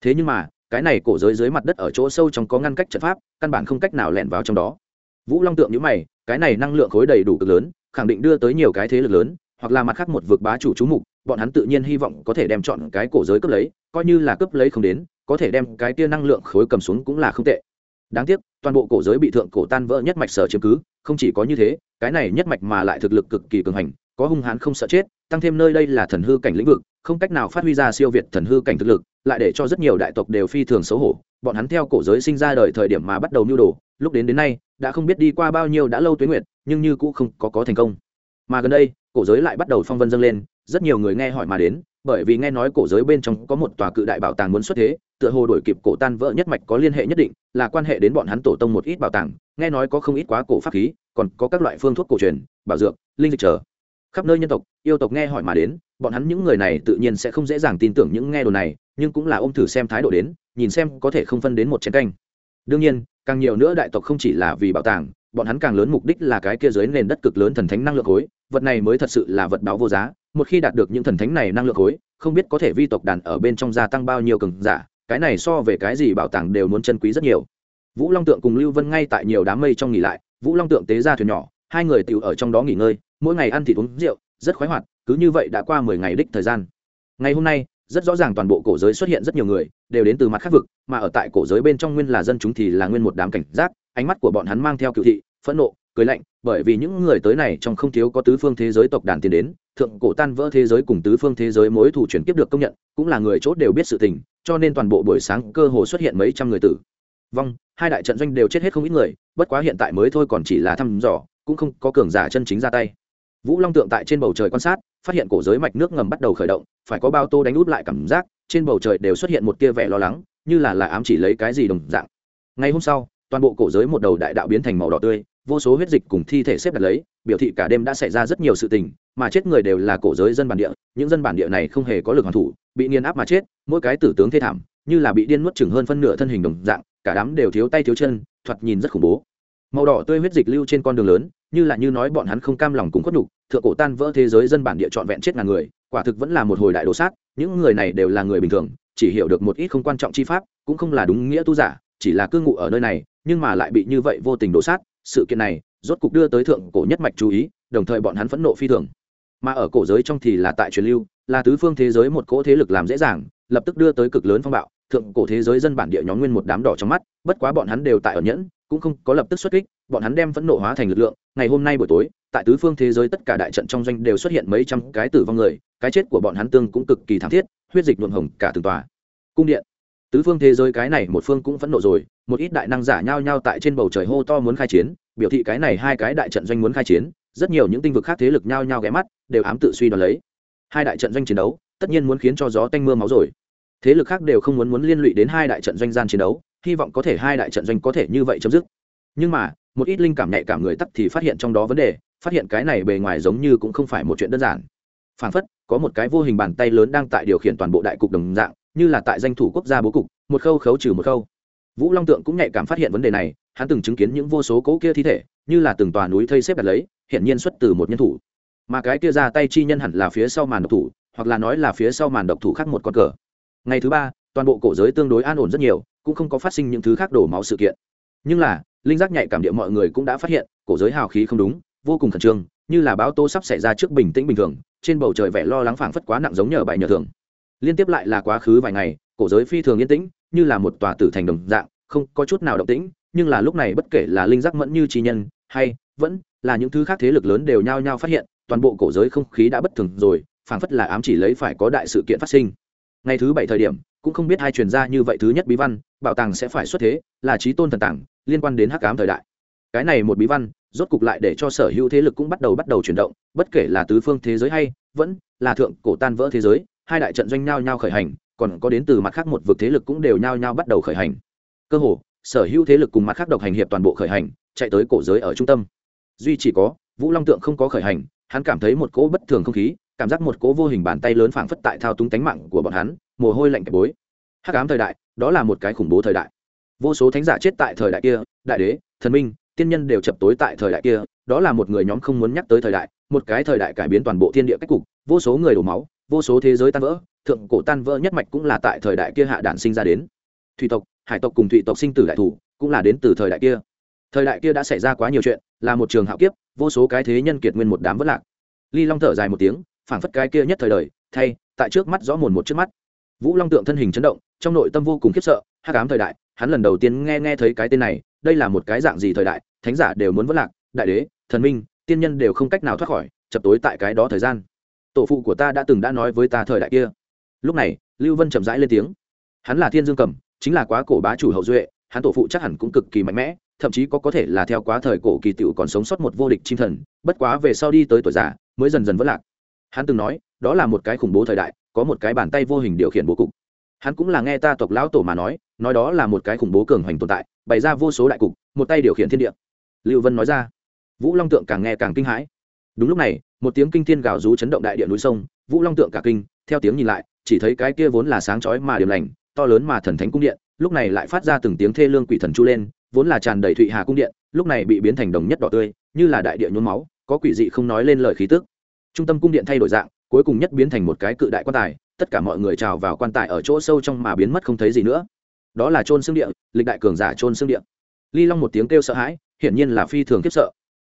Thế nhưng mà, cái này cổ giới dưới mặt đất ở chỗ sâu trong có ngăn cách trận pháp, căn bản không cách nào lẻn vào trong đó vũ long tượng nhữ mày, cái này năng lượng khối đầy đủ cực lớn, khẳng định đưa tới nhiều cái thế lực lớn, hoặc là mặt khác một vực bá chủ chú mục, bọn hắn tự nhiên hy vọng có thể đem chọn cái cổ giới cướp lấy, coi như là cướp lấy không đến, có thể đem cái tia năng lượng khối cầm xuống cũng là không tệ. Đáng tiếc, toàn bộ cổ giới bị thượng cổ tan vỡ nhất mạch sở chiếm cứ, không chỉ có như thế, cái này nhất mạch mà lại thực lực cực kỳ cường hành, có hung hãn không sợ chết, tăng thêm nơi đây là thần hư cảnh lĩnh vực, không cách nào phát huy ra siêu việt thần hư cảnh thực lực, lại để cho rất nhiều đại tộc đều phi thường xấu hổ. Bọn hắn theo cổ giới sinh ra đời thời điểm mà bắt đầu mưu đồ lúc đến đến nay, đã không biết đi qua bao nhiêu đã lâu tuyến nguyệt, nhưng như cũng không có có thành công. Mà gần đây, cổ giới lại bắt đầu phong vân dâng lên, rất nhiều người nghe hỏi mà đến, bởi vì nghe nói cổ giới bên trong có một tòa cự đại bảo tàng muốn xuất thế, tựa hồ đổi kịp cổ tan vỡ nhất mạch có liên hệ nhất định, là quan hệ đến bọn hắn tổ tông một ít bảo tàng, nghe nói có không ít quá cổ pháp khí, còn có các loại phương thuốc cổ truyền, bảo dược, linh dịch trở. Khắp nơi nhân tộc, yêu tộc nghe hỏi mà đến, bọn hắn những người này tự nhiên sẽ không dễ dàng tin tưởng những nghe đồ này, nhưng cũng là ôm thử xem thái độ đến, nhìn xem có thể không phân đến một chén canh. Đương nhiên càng nhiều nữa đại tộc không chỉ là vì bảo tàng, bọn hắn càng lớn mục đích là cái kia dưới nền đất cực lớn thần thánh năng lượng khối. Vật này mới thật sự là vật báo vô giá, một khi đạt được những thần thánh này năng lượng khối, không biết có thể vi tộc đàn ở bên trong gia tăng bao nhiêu cường giả, cái này so về cái gì bảo tàng đều muốn chân quý rất nhiều. Vũ long tượng cùng lưu vân ngay tại nhiều đám mây trong nghỉ lại, vũ long tượng tế ra thuyền nhỏ, hai người tựu ở trong đó nghỉ ngơi, mỗi ngày ăn thịt uống rượu, rất khoái hoạt, cứ như vậy đã qua mười ngày đích thời gian. Ngày hôm nay rất rõ ràng toàn bộ cổ giới xuất hiện rất nhiều người, đều đến từ mặt khác vực, mà ở tại cổ giới bên trong nguyên là dân chúng thì là nguyên một đám cảnh giác, ánh mắt của bọn hắn mang theo cựu thị, phẫn nộ, cười lạnh, bởi vì những người tới này trong không thiếu có tứ phương thế giới tộc đàn tiến đến, thượng cổ tan vỡ thế giới cùng tứ phương thế giới mối thủ chuyển kiếp được công nhận, cũng là người chốt đều biết sự tình, cho nên toàn bộ buổi sáng cơ hồ xuất hiện mấy trăm người tử. Vong, hai đại trận doanh đều chết hết không ít người, bất quá hiện tại mới thôi còn chỉ là thăm dò, cũng không có cường giả chân chính ra tay. Vũ long tượng tại trên bầu trời quan sát phát hiện cổ giới mạch nước ngầm bắt đầu khởi động, phải có bao tô đánh út lại cảm giác, trên bầu trời đều xuất hiện một tia vẻ lo lắng, như là là ám chỉ lấy cái gì đồng dạng. Ngày hôm sau, toàn bộ cổ giới một đầu đại đạo biến thành màu đỏ tươi, vô số huyết dịch cùng thi thể xếp đặt lấy, biểu thị cả đêm đã xảy ra rất nhiều sự tình, mà chết người đều là cổ giới dân bản địa, những dân bản địa này không hề có lực hoàn thủ, bị nghiền áp mà chết, mỗi cái tử tướng thê thảm, như là bị điên nuốt chừng hơn phân nửa thân hình đồng dạng, cả đám đều thiếu tay thiếu chân, thoạt nhìn rất khủng bố. Màu đỏ tươi huyết dịch lưu trên con đường lớn như là như nói bọn hắn không cam lòng cùng khuất nhục, thượng cổ tan vỡ thế giới dân bản địa trọn vẹn chết ngàn người, quả thực vẫn là một hồi đại đồ sát, những người này đều là người bình thường, chỉ hiểu được một ít không quan trọng chi pháp, cũng không là đúng nghĩa tu giả, chỉ là cư ngụ ở nơi này, nhưng mà lại bị như vậy vô tình đổ sát, sự kiện này rốt cục đưa tới thượng cổ nhất mạch chú ý, đồng thời bọn hắn phẫn nộ phi thường. Mà ở cổ giới trong thì là tại truyền lưu, là tứ phương thế giới một cỗ thế lực làm dễ dàng, lập tức đưa tới cực lớn phong bạo, thượng cổ thế giới dân bản địa nhóm nguyên một đám đỏ trong mắt, bất quá bọn hắn đều tại ở nhẫn cũng không có lập tức xuất kích, bọn hắn đem phẫn nộ hóa thành lực lượng. Ngày hôm nay buổi tối, tại tứ phương thế giới tất cả đại trận trong doanh đều xuất hiện mấy trăm cái tử vong người, cái chết của bọn hắn tương cũng cực kỳ thảm thiết, huyết dịch nhuộm hồng cả từng tòa. Cung điện. Tứ phương thế giới cái này một phương cũng phẫn nộ rồi, một ít đại năng giả nhao nhao tại trên bầu trời hô to muốn khai chiến, biểu thị cái này hai cái đại trận doanh muốn khai chiến, rất nhiều những tinh vực khác thế lực nhao nhao ghé mắt, đều ám tự suy đoán lấy. Hai đại trận doanh chiến đấu, tất nhiên muốn khiến cho gió tanh mưa máu rồi. Thế lực khác đều không muốn muốn liên lụy đến hai đại trận doanh gian chiến đấu hy vọng có thể hai đại trận doanh có thể như vậy chấm dứt. Nhưng mà, một ít linh cảm nhạy cảm người tắt thì phát hiện trong đó vấn đề, phát hiện cái này bề ngoài giống như cũng không phải một chuyện đơn giản. Phản phất, có một cái vô hình bàn tay lớn đang tại điều khiển toàn bộ đại cục đồng dạng, như là tại danh thủ quốc gia bố cục, một khâu khấu trừ một khâu. Vũ long tượng cũng nhạy cảm phát hiện vấn đề này, hắn từng chứng kiến những vô số cỗ kia thi thể, như là từng tòa núi thây xếp đặt lấy hiện nhiên xuất từ một nhân thủ. Mà cái kia ra tay chi nhân hẳn là phía sau màn độc thủ, hoặc là nói là phía sau màn độc thủ khác một con cờ. Ngày thứ ba toàn bộ cổ giới tương đối an ổn rất nhiều, cũng không có phát sinh những thứ khác đổ máu sự kiện. Nhưng là, linh giác nhạy cảm địa mọi người cũng đã phát hiện, cổ giới hào khí không đúng, vô cùng khẩn trương, như là báo tô sắp xảy ra trước bình tĩnh bình thường, trên bầu trời vẻ lo lắng phảng phất quá nặng giống nhờ bài nhờ thường. Liên tiếp lại là quá khứ vài ngày, cổ giới phi thường yên tĩnh, như là một tòa tử thành đồng dạng, không có chút nào động tĩnh, nhưng là lúc này bất kể là linh giác mẫn như trí nhân, hay vẫn là những thứ khác thế lực lớn đều nhao nhao phát hiện, toàn bộ cổ giới không khí đã bất thường rồi, phảng phất là ám chỉ lấy phải có đại sự kiện phát sinh. Ngày thứ bảy thời điểm cũng không biết hai truyền ra như vậy thứ nhất bí văn, bảo tàng sẽ phải xuất thế, là trí tôn thần tàng liên quan đến hắc ám thời đại. Cái này một bí văn, rốt cục lại để cho sở hữu thế lực cũng bắt đầu bắt đầu chuyển động, bất kể là tứ phương thế giới hay, vẫn là thượng cổ tan vỡ thế giới, hai đại trận doanh nhau nhau khởi hành, còn có đến từ mặt khác một vực thế lực cũng đều nhau nhau bắt đầu khởi hành. Cơ hồ, sở hữu thế lực cùng mặt khác độc hành hiệp toàn bộ khởi hành, chạy tới cổ giới ở trung tâm. Duy chỉ có, vũ long tượng không có khởi hành, hắn cảm thấy một cỗ bất thường không khí, cảm giác một cỗ vô hình bàn tay lớn phảng phất tại thao túng tánh mạng của bọn hắn mồ hôi lạnh kẹp bối. Hắc ám thời đại, đó là một cái khủng bố thời đại. Vô số thánh giả chết tại thời đại kia, đại đế, thần minh, tiên nhân đều chập tối tại thời đại kia, đó là một người nhóm không muốn nhắc tới thời đại, một cái thời đại cải biến toàn bộ thiên địa cách cục, vô số người đổ máu, vô số thế giới tan vỡ, thượng cổ tan vỡ nhất mạch cũng là tại thời đại kia hạ đản sinh ra đến. Thủy tộc, hải tộc cùng thủy tộc sinh tử đại thủ, cũng là đến từ thời đại kia. Thời đại kia đã xảy ra quá nhiều chuyện, là một trường hạo kiếp, vô số cái thế nhân kiệt nguyên một đám vất lạc. Ly long thở dài một tiếng, phảng phất cái kia nhất thời đời, thay, tại trước mắt rõ mồn một trước mắt vũ long tượng thân hình chấn động, trong nội tâm vô cùng khiếp sợ hát cám thời đại, hắn lần đầu tiên nghe nghe thấy cái tên này, đây là một cái dạng gì thời đại, thánh giả đều muốn vất lạc, đại đế, thần minh, tiên nhân đều không cách nào thoát khỏi, chập tối tại cái đó thời gian. Tổ phụ của ta đã từng đã nói với ta thời đại kia. Lúc này, lưu vân chậm rãi lên tiếng. Hắn là thiên dương cầm, chính là quá cổ bá chủ hậu duệ, hắn tổ phụ chắc hẳn cũng cực kỳ mạnh mẽ, thậm chí có có thể là theo quá thời cổ kỳ tựu còn sống sót một vô địch chim thần, bất quá về sau đi tới tuổi già, mới dần dần vất lạc. Hắn từng nói, đó là một cái khủng bố thời đại có một cái bàn tay vô hình điều khiển bố cục. Hắn cũng là nghe ta tộc lão tổ mà nói nói đó là một cái khủng bố cường hoành tồn tại, bày ra vô số đại cục, một tay điều khiển thiên địa. Lưu vân nói ra. Vũ long tượng càng nghe càng kinh hãi. Đúng lúc này, một tiếng kinh thiên gào rú chấn động đại địa núi sông, vũ long tượng cả kinh, theo tiếng nhìn lại, chỉ thấy cái kia vốn là sáng chói mà điểm lành, to lớn mà thần thánh cung điện, lúc này lại phát ra từng tiếng thê lương quỷ thần chu lên, vốn là tràn đầy thụy hà cung điện, lúc này bị biến thành đồng nhất đỏ tươi, như là đại địa nhuốm máu, có quỷ dị không nói lên lời khí tức. Trung tâm cung điện thay đổi dạng cuối cùng nhất biến thành một cái cự đại quan tài, tất cả mọi người trào vào quan tài ở chỗ sâu trong mà biến mất không thấy gì nữa. Đó là trôn xương địa, lịch đại cường giả trôn xương địa. Ly long một tiếng kêu sợ hãi, hiển nhiên là phi thường khiếp sợ.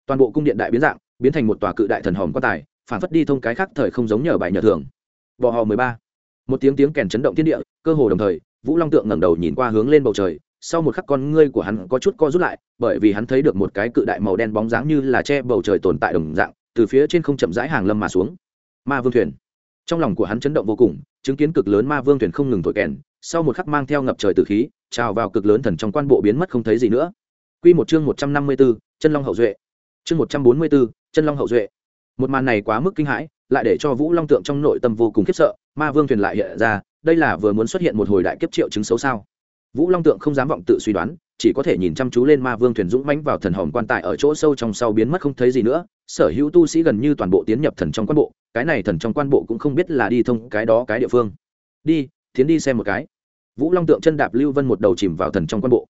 Toàn bộ cung điện đại biến dạng, biến thành một tòa cự đại thần hòm quan tài, phản phất đi thông cái khác thời không giống nhờ bài nhờ thường. Bò hò mười ba. Một tiếng tiếng kèn chấn động thiên địa, cơ hồ đồng thời, vũ long tượng ngẩng đầu nhìn qua hướng lên bầu trời, sau một khắc con ngươi của hắn có chút co rút lại, bởi vì hắn thấy được một cái cự đại màu đen bóng dáng như là che bầu trời tồn tại đồng dạng, từ phía trên không chậm rãi hàng lâm mà xuống ma vương thuyền trong lòng của hắn chấn động vô cùng chứng kiến cực lớn ma vương thuyền không ngừng thổi kèn sau một khắc mang theo ngập trời từ khí trào vào cực lớn thần trong quan bộ biến mất không thấy gì nữa Quy một chương một trăm năm mươi 154, chân long hậu duệ. Chương một trăm bốn mươi 144, chân long hậu duệ. Một màn này quá mức kinh hãi, lại để cho Vũ Long tượng trong nội tâm vô cùng khiếp sợ, ma vương thuyền lại hiện ra, đây là vừa muốn xuất hiện một hồi đại kiếp triệu chứng xấu sao? Vũ Long tượng không dám vọng tự suy đoán, chỉ có thể nhìn chăm chú lên ma vương thuyền dũng mãnh vào thần hồn quan tài ở chỗ sâu trong sau biến mất không thấy gì nữa, sở hữu tu sĩ gần như toàn bộ tiến nhập thần trong quan bộ, cái này thần trong quan bộ cũng không biết là đi thông cái đó cái địa phương. Đi, tiến đi xem một cái. Vũ Long tượng chân đạp Lưu Vân một đầu chìm vào thần trong quan bộ.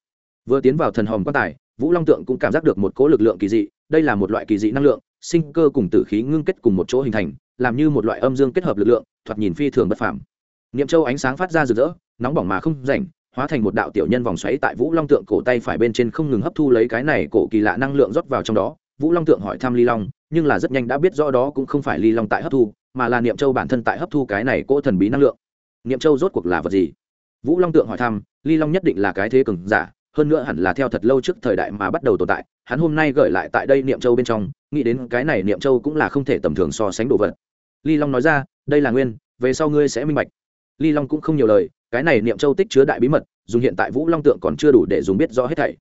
Vừa tiến vào thần hồn quan tài, Vũ Long tượng cũng cảm giác được một cỗ lực lượng kỳ dị, đây là một loại kỳ dị năng lượng, sinh cơ cùng tử khí ngưng kết cùng một chỗ hình thành, làm như một loại âm dương kết hợp lực lượng, thoạt nhìn phi thường bất phàm. Niệm Châu ánh sáng phát ra rực rỡ, nóng bỏng mà không rảnh, hóa thành một đạo tiểu nhân vòng xoáy tại Vũ Long tượng cổ tay phải bên trên không ngừng hấp thu lấy cái này cổ kỳ lạ năng lượng rót vào trong đó. Vũ Long tượng hỏi thăm Ly Long, nhưng là rất nhanh đã biết rõ đó cũng không phải Ly Long tại hấp thu, mà là Niệm Châu bản thân tại hấp thu cái này cỗ thần bí năng lượng. Niệm Châu rốt cuộc là vật gì? Vũ Long tượng hỏi thăm, Ly Long nhất định là cái thế cường giả, hơn nữa hẳn là theo thật lâu trước thời đại mà bắt đầu tồn tại hắn hôm nay gửi lại tại đây niệm châu bên trong nghĩ đến cái này niệm châu cũng là không thể tầm thường so sánh đồ vật ly long nói ra đây là nguyên về sau ngươi sẽ minh bạch ly long cũng không nhiều lời cái này niệm châu tích chứa đại bí mật, dùng hiện tại vũ long tượng còn chưa đủ để dùng biết rõ hết thảy.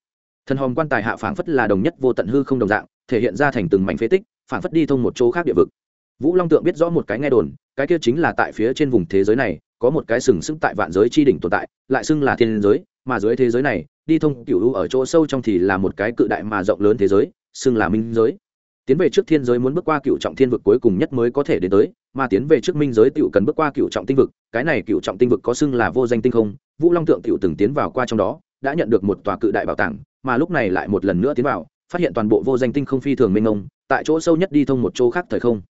Thần hòm quan tài hạ phảng phất là đồng nhất vô tận hư không đồng dạng, thể hiện ra thành từng mảnh phế tích, phảng phất đi thông một chỗ khác địa vực. Vũ long tượng biết rõ một cái nghe đồn, cái kia chính là tại phía trên vùng thế giới này, có một cái sừng sững tại vạn giới chi đỉnh tồn tại, lại xưng là thiên giới, mà dưới thế giới này, đi thông cựu ở chỗ sâu trong thì là một cái cự đại mà rộng lớn thế giới, xưng là minh giới tiến về trước thiên giới muốn bước qua cựu trọng thiên vực cuối cùng nhất mới có thể đến tới, mà tiến về trước minh giới tựu cần bước qua cựu trọng tinh vực, cái này cựu trọng tinh vực có xưng là vô danh tinh không, vũ long tượng tựu từng tiến vào qua trong đó, đã nhận được một tòa cự đại bảo tàng, mà lúc này lại một lần nữa tiến vào, phát hiện toàn bộ vô danh tinh không phi thường mênh mông, tại chỗ sâu nhất đi thông một chỗ khác thời không.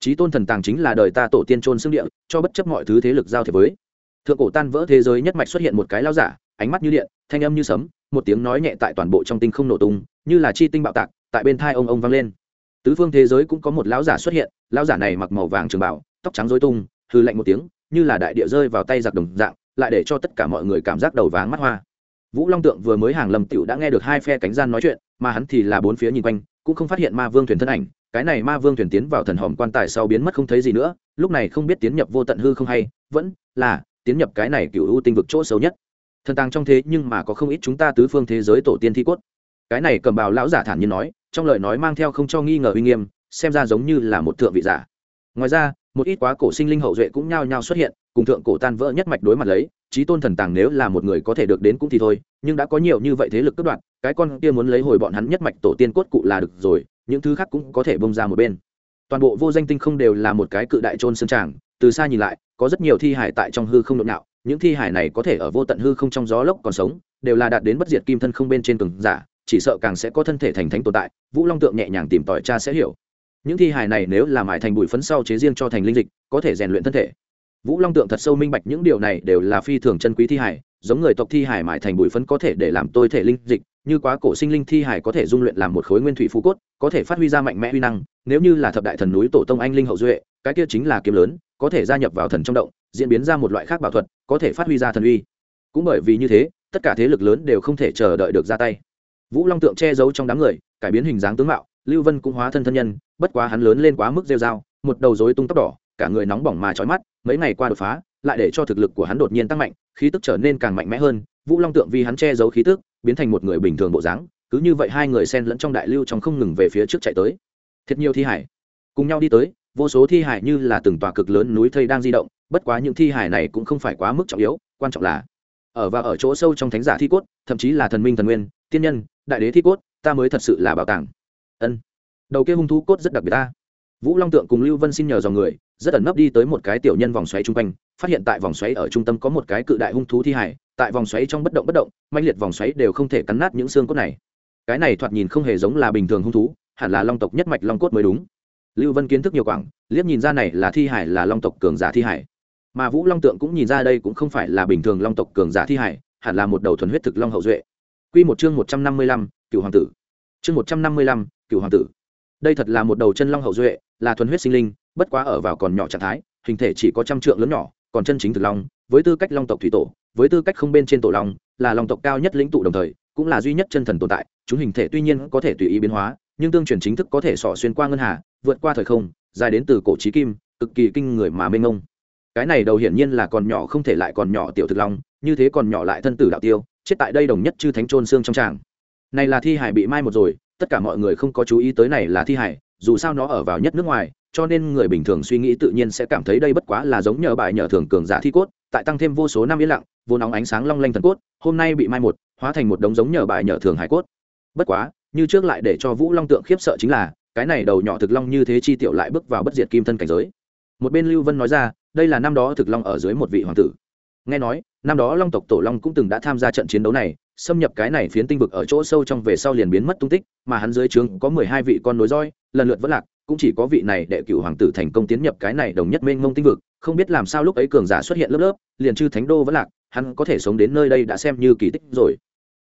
Trí tôn thần tàng chính là đời ta tổ tiên trôn xương địa, cho bất chấp mọi thứ thế lực giao thế với. Thượng cổ tan vỡ thế giới nhất mạch xuất hiện một cái lao giả, ánh mắt như điện, thanh âm như sấm, một tiếng nói nhẹ tại toàn bộ trong tinh không nổ tung, như là chi tinh bạo tạc, tại bên thai ông ông vang lên tứ phương thế giới cũng có một lão giả xuất hiện, lão giả này mặc màu vàng trường bảo tóc trắng dối tung hư lạnh một tiếng, như là đại địa rơi vào tay giặc đồng dạng, lại để cho tất cả mọi người cảm giác đầu váng mắt hoa. Vũ long tượng vừa mới hàng lầm tiểu đã nghe được hai phe cánh gian nói chuyện, mà hắn thì là bốn phía nhìn quanh, cũng không phát hiện ma vương thuyền thân ảnh, cái này ma vương thuyền tiến vào thần hòm quan tài sau biến mất không thấy gì nữa, lúc này không biết tiến nhập vô tận hư không hay, vẫn là tiến nhập cái này cựu ưu tinh vực chỗ xấu nhất. Thần tàng trong thế nhưng mà có không ít chúng ta tứ phương thế giới tổ tiên thi cốt. Cái này cầm bào lão giả thản nhiên nói trong lời nói mang theo không cho nghi ngờ uy nghiêm, xem ra giống như là một thượng vị giả. Ngoài ra, một ít quá cổ sinh linh hậu duệ cũng nhao nhao xuất hiện, cùng thượng cổ tan vỡ nhất mạch đối mặt lấy trí tôn thần tàng nếu là một người có thể được đến cũng thì thôi, nhưng đã có nhiều như vậy thế lực cướp đoạt, cái con kia muốn lấy hồi bọn hắn nhất mạch tổ tiên cốt cụ là được rồi, những thứ khác cũng có thể bông ra một bên. Toàn bộ vô danh tinh không đều là một cái cự đại trôn sơn tràng, từ xa nhìn lại, có rất nhiều thi hải tại trong hư không nhộn nhạo, những thi hải này có thể ở vô tận hư không trong gió lốc còn sống, đều là đạt đến bất diệt kim thân không bên trên cường giả chỉ sợ càng sẽ có thân thể thành thánh tồn tại, vũ long tượng nhẹ nhàng tìm tòi cha sẽ hiểu. Những thi hài này nếu làm mại thành bụi phấn sau chế riêng cho thành linh dịch, có thể rèn luyện thân thể. Vũ long tượng thật sâu minh bạch những điều này đều là phi thường chân quý thi hài, giống người tộc thi hài mải thành bụi phấn có thể để làm tôi thể linh dịch, như quá cổ sinh linh thi hài có thể dung luyện làm một khối nguyên thủy phú cốt, có thể phát huy ra mạnh mẽ huy năng, nếu như là thập đại thần núi tổ tông anh linh hậu duệ, cái kia chính là kiếm lớn, có thể gia nhập vào thần trong động, diễn biến ra một loại khác bảo thuật, có thể phát huy ra thần uy. Cũng bởi vì như thế, tất cả thế lực lớn đều không thể chờ đợi được ra tay vũ long tượng che giấu trong đám người, cải biến hình dáng tướng mạo, lưu vân cũng hóa thân thân nhân, bất quá hắn lớn lên quá mức rêu dao một đầu rối tung tóc đỏ, cả người nóng bỏng mà trói mắt, mấy ngày qua đột phá, lại để cho thực lực của hắn đột nhiên tăng mạnh, khí tức trở nên càng mạnh mẽ hơn, vũ long tượng vì hắn che giấu khí tức, biến thành một người bình thường bộ dáng, cứ như vậy hai người xen lẫn trong đại lưu trong không ngừng về phía trước chạy tới. Thật nhiều thi hải, cùng nhau đi tới, vô số thi hải như là từng tòa cực lớn núi thây đang di động, bất quá những thi hải này cũng không phải quá mức trọng yếu, quan trọng là ở và ở chỗ sâu trong thánh giả thi cốt, thậm chí là thần minh thần nguyên, tiên nhân đại đế thi cốt, ta mới thật sự là bảo tàng. Ân. Đầu kia hung thú cốt rất đặc biệt ta. Vũ long tượng cùng lưu vân xin nhờ dòng người, rất ẩn nấp đi tới một cái tiểu nhân vòng xoáy chung quanh, phát hiện tại vòng xoáy ở trung tâm có một cái cự đại hung thú thi hải tại vòng xoáy trong bất động bất động mạnh liệt vòng xoáy đều không thể cắn nát những xương cốt này. Cái này thoạt nhìn không hề giống là bình thường hung thú, hẳn là long tộc nhất mạch long cốt mới đúng. Lưu vân kiến thức nhiều quảng, liếc nhìn ra này là thi hải là long tộc cường giả thi hải mà vũ long tượng cũng nhìn ra đây cũng không phải là bình thường long tộc cường giả thi hải hẳn là một đầu thuần huyết thực long hậu duệ. Quy một chương một trăm năm mươi lăm, hoàng tử. Chương một trăm năm mươi lăm, hoàng tử. Đây thật là một đầu chân long hậu duệ, là thuần huyết sinh linh, bất quá ở vào còn nhỏ trạng thái, hình thể chỉ có trăm trượng lớn nhỏ, còn chân chính thực long, với tư cách long tộc thủy tổ, với tư cách không bên trên tổ long, là long tộc cao nhất lĩnh tụ đồng thời, cũng là duy nhất chân thần tồn tại, chúng hình thể tuy nhiên có thể tùy ý biến hóa, nhưng tương truyền chính thức có thể xỏ xuyên qua ngân hà, vượt qua thời không, dài đến từ cổ chí kim, cực kỳ kinh người mà mênh mông. Cái này đầu hiển nhiên là còn nhỏ không thể lại còn nhỏ tiểu thực long, như thế còn nhỏ lại thân tử đạo tiêu, chết tại đây đồng nhất chư thánh trôn xương trong tràng. Này là thi hải bị mai một rồi, tất cả mọi người không có chú ý tới này là thi hải, dù sao nó ở vào nhất nước ngoài, cho nên người bình thường suy nghĩ tự nhiên sẽ cảm thấy đây bất quá là giống nhờ bài nhờ thường cường giả thi cốt, tại tăng thêm vô số năm yên lặng, vô nóng ánh sáng long lanh thần cốt, hôm nay bị mai một, hóa thành một đống giống nhờ bài nhờ thường hải cốt. Bất quá, như trước lại để cho vũ long tượng khiếp sợ chính là, cái này đầu nhỏ thực long như thế chi tiểu lại bước vào bất diệt kim thân cảnh giới. Một bên lưu vân nói ra, đây là năm đó thực long ở dưới một vị hoàng tử nghe nói, năm đó long tộc tổ long cũng từng đã tham gia trận chiến đấu này, xâm nhập cái này phiến tinh vực ở chỗ sâu trong về sau liền biến mất tung tích, mà hắn dưới trướng có mười hai vị con nối roi, lần lượt vẫn lạc, cũng chỉ có vị này đệ cựu hoàng tử thành công tiến nhập cái này đồng nhất mênh mông tinh vực, không biết làm sao lúc ấy cường giả xuất hiện lớp lớp, liền chư thánh đô vẫn lạc, hắn có thể sống đến nơi đây đã xem như kỳ tích rồi.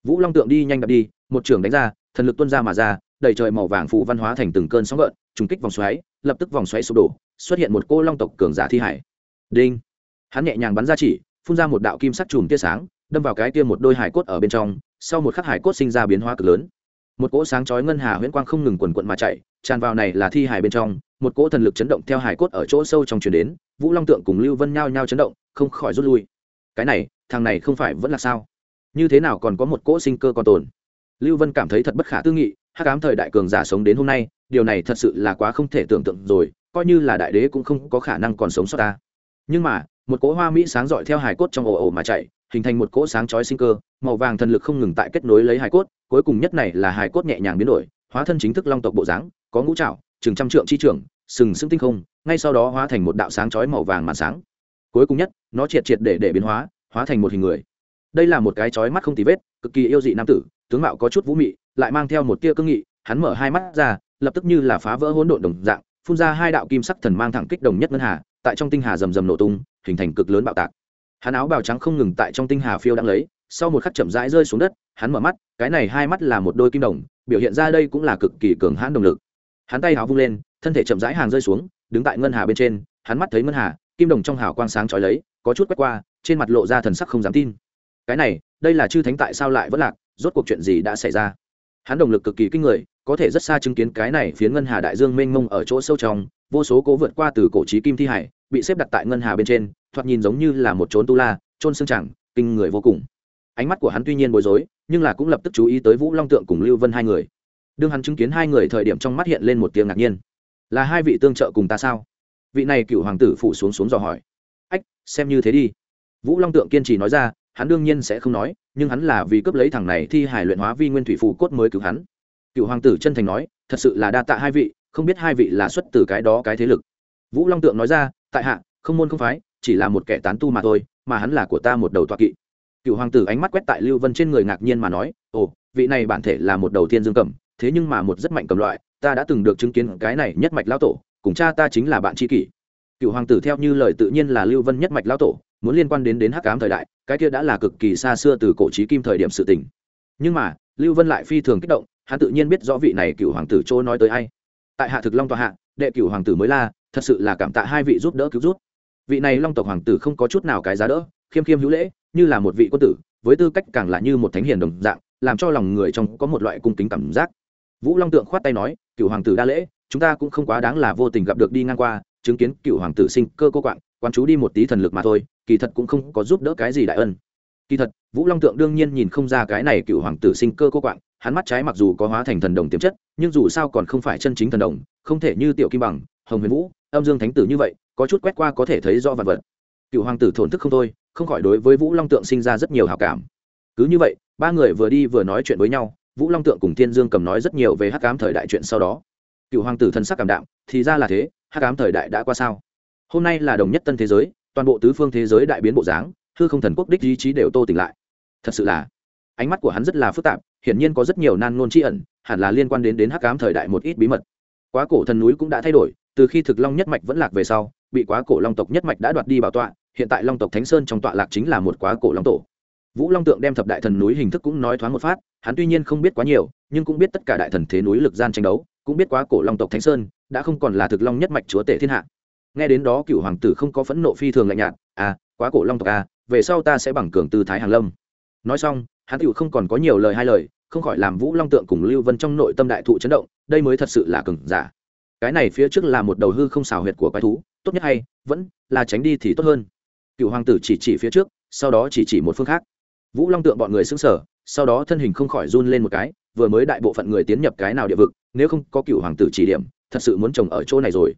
Vũ long tượng đi nhanh đập đi, một trường đánh ra, thần lực tuôn ra mà ra, đầy trời màu vàng phụ văn hóa thành từng cơn sóng gợn, trùng kích vòng xoáy, lập tức vòng xoáy sụp đổ, xuất hiện một cô long tộc cường giả thi hải. Đinh! Hắn nhẹ nhàng bắn ra chỉ phun ra một đạo kim sắc chùm tia sáng, đâm vào cái kia một đôi hải cốt ở bên trong, sau một khắc hải cốt sinh ra biến hóa cực lớn. Một cỗ sáng chói ngân hà huyễn quang không ngừng quần quận mà chạy, tràn vào này là thi hải bên trong, một cỗ thần lực chấn động theo hải cốt ở chỗ sâu trong truyền đến, vũ long tượng cùng lưu vân nhao nhao chấn động, không khỏi rút lui. Cái này, thằng này không phải vẫn là sao? Như thế nào còn có một cỗ sinh cơ còn tồn? Lưu vân cảm thấy thật bất khả tư nghị, hắc ám thời đại cường giả sống đến hôm nay, điều này thật sự là quá không thể tưởng tượng rồi, coi như là đại đế cũng không có khả năng còn sống sót ta. Nhưng mà một cỗ hoa mỹ sáng rọi theo hải cốt trong ồ ồ mà chạy, hình thành một cỗ sáng chói sinh cơ, màu vàng thần lực không ngừng tại kết nối lấy hải cốt, cuối cùng nhất này là hải cốt nhẹ nhàng biến đổi, hóa thân chính thức long tộc bộ dáng, có ngũ trạo chừng trăm trượng chi trưởng sừng sững tinh không, ngay sau đó hóa thành một đạo sáng chói màu vàng màn sáng. Cuối cùng nhất, nó triệt triệt để để biến hóa hóa thành một hình người. Đây là một cái chói mắt không tì vết, cực kỳ yêu dị nam tử, tướng mạo có chút vũ mị, lại mang theo một tia cương nghị, hắn mở hai mắt ra, lập tức như là phá vỡ hỗn độn đồng dạng, phun ra hai đạo kim sắc thần mang thẳng kích đồng nhất ngân hà, tại trong tinh hà rầm rầm nổ tung hình thành cực lớn bạo tạc. Hắn áo bào trắng không ngừng tại trong tinh hà phiêu đang lấy, sau một khắc chậm rãi rơi xuống đất, hắn mở mắt, cái này hai mắt là một đôi kim đồng, biểu hiện ra đây cũng là cực kỳ cường hãn động lực. Hắn tay áo vung lên, thân thể chậm rãi hàng rơi xuống, đứng tại ngân hà bên trên, hắn mắt thấy ngân hà, kim đồng trong hào quang sáng trói lấy, có chút quét qua, trên mặt lộ ra thần sắc không dám tin. Cái này, đây là chư thánh tại sao lại vẫn lạc, rốt cuộc chuyện gì đã xảy ra? Hắn động lực cực kỳ kinh người, có thể rất xa chứng kiến cái này phía ngân hà đại dương mênh mông ở chỗ sâu trong vô số cố vượt qua từ cổ trí kim thi hải, bị xếp đặt tại ngân hà bên trên, thoạt nhìn giống như là một trốn tu la trôn xương chẳng, kinh người vô cùng. Ánh mắt của hắn tuy nhiên bối rối, nhưng là cũng lập tức chú ý tới vũ long tượng cùng lưu vân hai người. Đương hắn chứng kiến hai người thời điểm trong mắt hiện lên một tiếng ngạc nhiên. Là hai vị tương trợ cùng ta sao? Vị này cựu hoàng tử phụ xuống xuống dò hỏi. Ách, xem như thế đi. Vũ long tượng kiên trì nói ra, hắn đương nhiên sẽ không nói, nhưng hắn là vì cướp lấy thằng này thi hải luyện hóa vi nguyên thủy phù cốt mới cứu hắn. Cựu hoàng tử chân thành nói, thật sự là đa tạ hai vị không biết hai vị là xuất từ cái đó cái thế lực. Vũ long tượng nói ra, tại hạ, không môn không phái, chỉ là một kẻ tán tu mà thôi, mà hắn là của ta một đầu toa kỵ. Cựu hoàng tử ánh mắt quét tại lưu vân trên người ngạc nhiên mà nói, ồ, vị này bản thể là một đầu tiên dương cầm, thế nhưng mà một rất mạnh cầm loại, ta đã từng được chứng kiến cái này nhất mạch lão tổ, cùng cha ta chính là bạn tri kỷ. Cựu hoàng tử theo như lời tự nhiên là lưu vân nhất mạch lão tổ, muốn liên quan đến đến hắc ám thời đại, cái kia đã là cực kỳ xa xưa từ cổ trí kim thời điểm sự tình. Nhưng mà, lưu vân lại phi thường kích động, hắn tự nhiên biết rõ vị này cựu hoàng tử chỗ nói tới ai tại hạ thực long tòa hạ, đệ cửu hoàng tử mới la, thật sự là cảm tạ hai vị giúp đỡ cứu rút vị này long tộc hoàng tử không có chút nào cái giá đỡ, khiêm khiêm hữu lễ, như là một vị quân tử, với tư cách càng là như một thánh hiền đồng dạng, làm cho lòng người trong có một loại cung kính cảm giác. Vũ long tượng khoát tay nói cựu hoàng tử đa lễ, chúng ta cũng không quá đáng là vô tình gặp được đi ngang qua, chứng kiến cựu hoàng tử sinh cơ cô quạng quan chú đi một tí thần lực mà thôi, kỳ thật cũng không có giúp đỡ cái gì đại ân. Kỳ thật, vũ long tượng đương nhiên nhìn không ra cái này cựu hoàng tử sinh cơ cô quạng hắn mắt trái mặc dù có hóa thành thần đồng tiềm chất, nhưng dù sao còn không phải chân chính thần đồng, không thể như tiểu kim bằng, hồng huyền vũ, âm dương thánh tử như vậy, có chút quét qua có thể thấy rõ vật vật. Cựu hoàng tử thổn thức không thôi, không khỏi đối với vũ long tượng sinh ra rất nhiều hào cảm. Cứ như vậy, ba người vừa đi vừa nói chuyện với nhau, vũ long tượng cùng thiên dương cầm nói rất nhiều về hắc ám thời đại chuyện sau đó. Cựu hoàng tử thân sắc cảm đạm, thì ra là thế, hắc ám thời đại đã qua sao? Hôm nay là đồng nhất tân thế giới, toàn bộ tứ phương thế giới đại biến bộ dáng, hư không thần quốc đích ý chí đều tô tỉnh lại. Thật sự là, ánh mắt của hắn rất là phức tạp hiển nhiên có rất nhiều nan nôn tri ẩn, hẳn là liên quan đến đến hắc ám thời đại một ít bí mật. Quá cổ thần núi cũng đã thay đổi, từ khi thực long nhất mạch vẫn lạc về sau, bị quá cổ long tộc nhất mạch đã đoạt đi bảo tọa, hiện tại long tộc thánh sơn trong tọa lạc chính là một quá cổ long tổ. Vũ long tượng đem thập đại thần núi hình thức cũng nói thoáng một phát, hắn tuy nhiên không biết quá nhiều, nhưng cũng biết tất cả đại thần thế núi lực gian tranh đấu, cũng biết quá cổ long tộc thánh sơn, đã không còn là thực long nhất mạch chúa tể thiên hạ. Nghe đến đó cựu hoàng tử không có phẫn nộ phi thường lạnh nhạt à quá cổ long tộc à về sau ta sẽ bằng cường tư thái hàng lâm nói xong, hắn tựu không còn có nhiều lời hai lời, không khỏi làm vũ long tượng cùng lưu vân trong nội tâm đại thụ chấn động, đây mới thật sự là cừng giả. Cái này phía trước là một đầu hư không xào huyệt của quái thú, tốt nhất hay, vẫn là tránh đi thì tốt hơn. Cựu hoàng tử chỉ chỉ phía trước, sau đó chỉ chỉ một phương khác. Vũ long tượng bọn người xứng sở sau đó thân hình không khỏi run lên một cái, vừa mới đại bộ phận người tiến nhập cái nào địa vực, nếu không có cựu hoàng tử chỉ điểm, thật sự muốn trồng ở chỗ này rồi.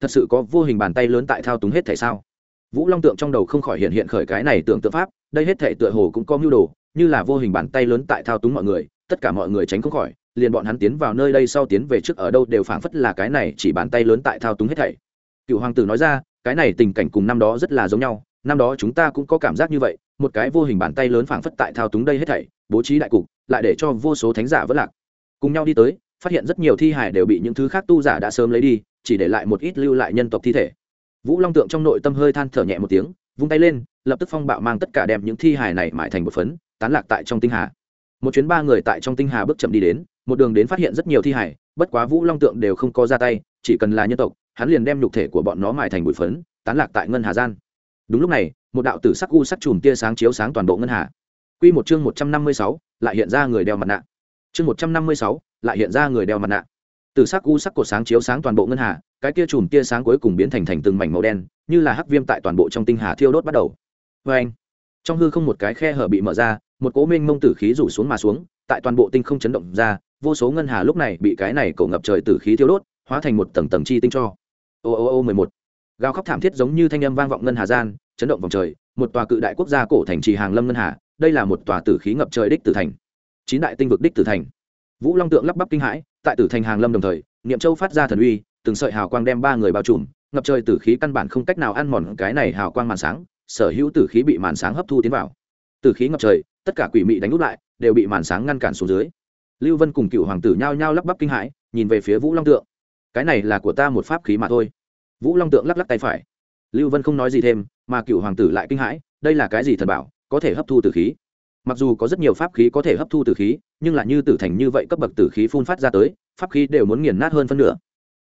Thật sự có vô hình bàn tay lớn tại thao túng hết thể sao? Vũ long tượng trong đầu không khỏi hiện hiện khởi cái này tưởng tượng pháp, đây hết thể tựa hồ cũng có mưu đồ, như là vô hình bàn tay lớn tại thao túng mọi người, tất cả mọi người tránh không khỏi, liền bọn hắn tiến vào nơi đây sau tiến về trước ở đâu đều phảng phất là cái này chỉ bàn tay lớn tại thao túng hết thảy. Cựu hoàng tử nói ra, cái này tình cảnh cùng năm đó rất là giống nhau, năm đó chúng ta cũng có cảm giác như vậy, một cái vô hình bàn tay lớn phảng phất tại thao túng đây hết thảy, bố trí đại cục, lại để cho vô số thánh giả vất lạc. Cùng nhau đi tới, phát hiện rất nhiều thi hải đều bị những thứ khác tu giả đã sớm lấy đi, chỉ để lại một ít lưu lại nhân tộc thi thể vũ long tượng trong nội tâm hơi than thở nhẹ một tiếng, vung tay lên, lập tức phong bạo mang tất cả đem những thi hải này mãi thành một phấn, tán lạc tại trong tinh hà. Một chuyến ba người tại trong tinh hà bước chậm đi đến, một đường đến phát hiện rất nhiều thi hải bất quá vũ long tượng đều không có ra tay, chỉ cần là nhân tộc, hắn liền đem nhục thể của bọn nó mài thành bụi phấn, tán lạc tại ngân hà gian. Đúng lúc này, một đạo tử sắc u sắc chùm tia sáng chiếu sáng toàn bộ ngân hà. Q một chương một trăm năm mươi sáu, lại hiện ra người đeo mặt nạ. Chương một trăm năm mươi sáu, lại hiện ra người đeo mặt nạ từ sắc u sắc cột sáng chiếu sáng toàn bộ ngân hà, cái kia chùm tia sáng cuối cùng biến thành thành từng mảnh màu đen, như là hắc viêm tại toàn bộ trong tinh hà thiêu đốt bắt đầu. Vê anh, trong hư không một cái khe hở bị mở ra, một cố minh mông tử khí rủ xuống mà xuống, tại toàn bộ tinh không chấn động ra, vô số ngân hà lúc này bị cái này cổ ngập trời tử khí thiêu đốt, hóa thành một tầng tầng chi tinh cho. Ô ô ô mười một. Gào khóc thảm thiết giống như thanh âm vang vọng ngân hà gian, chấn động vòng trời, một tòa cự đại quốc gia cổ thành trì hàng lâm ngân hà, đây là một tòa tử khí ngập trời đích tử thành. Chín đại tinh vực đích tử thành. Vũ long tượng lắp bắp kinh hãi tại tử thành hàng lâm đồng thời, niệm châu phát ra thần uy, từng sợi hào quang đem ba người bao trùm, ngập trời tử khí căn bản không cách nào ăn mòn cái này hào quang màn sáng, sở hữu tử khí bị màn sáng hấp thu tiến vào. Tử khí ngập trời, tất cả quỷ mị đánh úp lại, đều bị màn sáng ngăn cản xuống dưới. Lưu vân cùng cựu hoàng tử nhao nhao lắp bắp kinh hãi, nhìn về phía vũ long tượng. Cái này là của ta một pháp khí mà thôi. Vũ long tượng lắc lắc tay phải. Lưu vân không nói gì thêm, mà cựu hoàng tử lại kinh hãi, đây là cái gì thần bảo, có thể hấp thu tử khí? Mặc dù có rất nhiều pháp khí có thể hấp thu tử khí, nhưng là như tử thành như vậy cấp bậc tử khí phun phát ra tới, pháp khí đều muốn nghiền nát hơn phân nửa.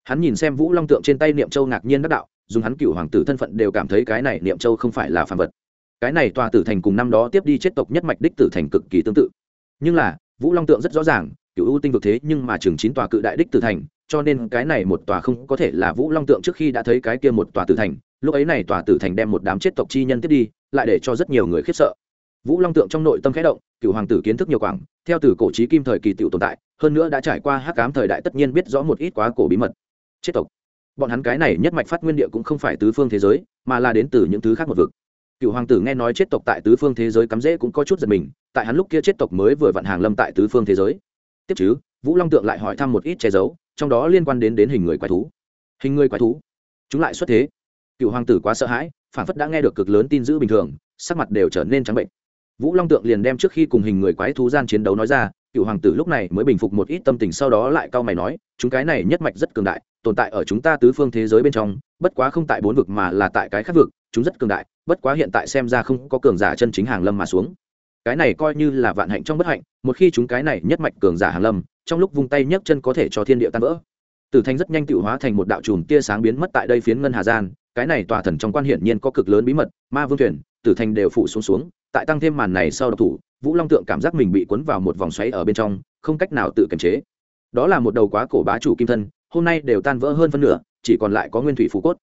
Hắn nhìn xem vũ long tượng trên tay niệm châu ngạc nhiên đắc đạo, dùng hắn cựu hoàng tử thân phận đều cảm thấy cái này niệm châu không phải là phàm vật. Cái này tòa tử thành cùng năm đó tiếp đi chết tộc nhất mạch đích tử thành cực kỳ tương tự. Nhưng là, vũ long tượng rất rõ ràng, cựu ưu tinh vực thế nhưng mà chừng chín tòa cự đại đích tử thành, cho nên cái này một tòa không có thể là vũ long tượng trước khi đã thấy cái kia một tòa tử thành, lúc ấy này tòa tử thành đem một đám chết tộc chi nhân tiếp đi, lại để cho rất nhiều người khiếp sợ vũ long tượng trong nội tâm khẽ động cựu hoàng tử kiến thức nhiều quảng, theo từ cổ trí kim thời kỳ tiểu tồn tại, hơn nữa đã trải qua hắc cám thời đại tất nhiên biết rõ một ít quá cổ bí mật. Chết tộc. Bọn hắn cái này nhất mạch phát nguyên địa cũng không phải tứ phương thế giới, mà là đến từ những thứ khác một vực. Cựu hoàng tử nghe nói chết tộc tại tứ phương thế giới cắm rễ cũng có chút giật mình, tại hắn lúc kia chết tộc mới vừa vặn hàng lâm tại tứ phương thế giới. Tiếp chứ, vũ long tượng lại hỏi thăm một ít che giấu, trong đó liên quan đến đến hình người quái thú. Hình người quái thú? Chúng lại xuất thế. Cựu hoàng tử quá sợ hãi, phản phất đã nghe được cực lớn tin dữ bình thường, sắc mặt đều trở nên trắng bệnh vũ long tượng liền đem trước khi cùng hình người quái thú gian chiến đấu nói ra, cựu hoàng tử lúc này mới bình phục một ít tâm tình sau đó lại cau mày nói, chúng cái này nhất mạch rất cường đại, tồn tại ở chúng ta tứ phương thế giới bên trong, bất quá không tại bốn vực mà là tại cái khác vực, chúng rất cường đại, bất quá hiện tại xem ra không có cường giả chân chính hàng lâm mà xuống. Cái này coi như là vạn hạnh trong bất hạnh, một khi chúng cái này nhất mạch cường giả hàng lâm, trong lúc vung tay nhấc chân có thể cho thiên địa tan vỡ. Tử thanh rất nhanh tự hóa thành một đạo chùm tia sáng biến mất tại đây phiến ngân hà gian, cái này tòa thần trong quan hiển nhiên có cực lớn bí mật, ma vương thuyền tử thanh đều phủ xuống xuống, tại tăng thêm màn này sau độc thủ, vũ long tượng cảm giác mình bị cuốn vào một vòng xoáy ở bên trong, không cách nào tự kiềm chế. Đó là một đầu quá cổ bá chủ kim thân, hôm nay đều tan vỡ hơn phân nửa, chỉ còn lại có nguyên thủy phú cốt.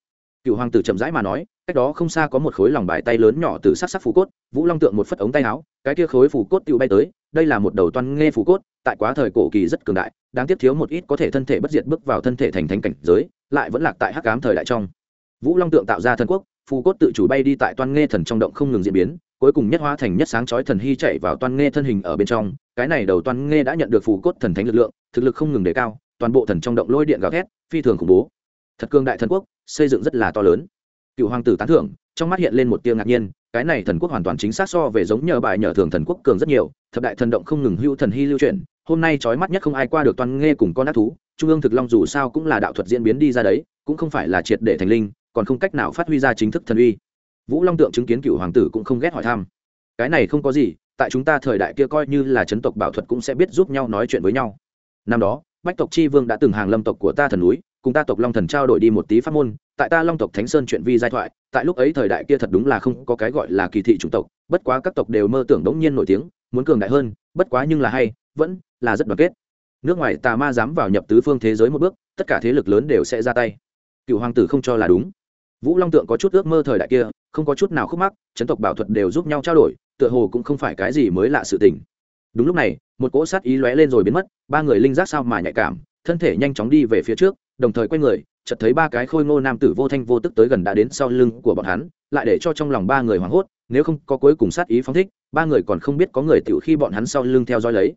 Cựu hoàng tử chậm rãi mà nói, cách đó không xa có một khối lòng bài tay lớn nhỏ từ sắc sắc phú cốt, vũ long tượng một phất ống tay áo, cái kia khối phú cốt tự bay tới, đây là một đầu toan nghe phú cốt, tại quá thời cổ kỳ rất cường đại, đáng tiếc thiếu một ít có thể thân thể bất diệt bước vào thân thể thành thánh cảnh giới, lại vẫn lạc tại hắc cám thời đại trong. Vũ long tượng tạo ra thần quốc phù cốt tự chủ bay đi tại toan nghe thần trong động không ngừng diễn biến, cuối cùng nhất hóa thành nhất sáng chói thần hy chạy vào toan nghe thân hình ở bên trong. Cái này đầu toan nghe đã nhận được phù cốt thần thánh lực lượng, thực lực không ngừng đề cao, toàn bộ thần trong động lôi điện gào thét, phi thường khủng bố. Thật cương đại thần quốc, xây dựng rất là to lớn. Cựu hoàng tử tán thưởng, trong mắt hiện lên một tia ngạc nhiên, cái này thần quốc hoàn toàn chính xác so về giống nhờ bài nhờ thường thần quốc cường rất nhiều, thập đại thần động không ngừng hưu thần hy lưu truyền hôm nay trói mắt nhất không ai qua được toàn nghe cùng con ác thú, trung ương thực long dù sao cũng là đạo thuật diễn biến đi ra đấy, cũng không phải là triệt để thành linh còn không cách nào phát huy ra chính thức thần uy. Vũ long tượng chứng kiến cựu hoàng tử cũng không ghét hỏi thăm. Cái này không có gì, tại chúng ta thời đại kia coi như là chấn tộc bảo thuật cũng sẽ biết giúp nhau nói chuyện với nhau. Năm đó, bách tộc chi vương đã từng hàng lâm tộc của ta thần núi, cùng ta tộc long thần trao đổi đi một tí pháp môn, tại ta long tộc thánh sơn chuyện vi giai thoại, tại lúc ấy thời đại kia thật đúng là không có cái gọi là kỳ thị chủng tộc, bất quá các tộc đều mơ tưởng đống nhiên nổi tiếng, muốn cường đại hơn, bất quá nhưng là hay, vẫn là rất đoàn kết. Nước ngoài tà ma dám vào nhập tứ phương thế giới một bước, tất cả thế lực lớn đều sẽ ra tay. Cựu hoàng tử không cho là đúng vũ long tượng có chút ước mơ thời đại kia, không có chút nào khúc mắc, chấn tộc bảo thuật đều giúp nhau trao đổi, tựa hồ cũng không phải cái gì mới lạ sự tình. Đúng lúc này, một cỗ sát ý lóe lên rồi biến mất, ba người linh giác sao mà nhạy cảm, thân thể nhanh chóng đi về phía trước, đồng thời quay người, chợt thấy ba cái khôi ngô nam tử vô thanh vô tức tới gần đã đến sau lưng của bọn hắn, lại để cho trong lòng ba người hoảng hốt, nếu không có cuối cùng sát ý phóng thích, ba người còn không biết có người tiểu khi bọn hắn sau lưng theo dõi lấy.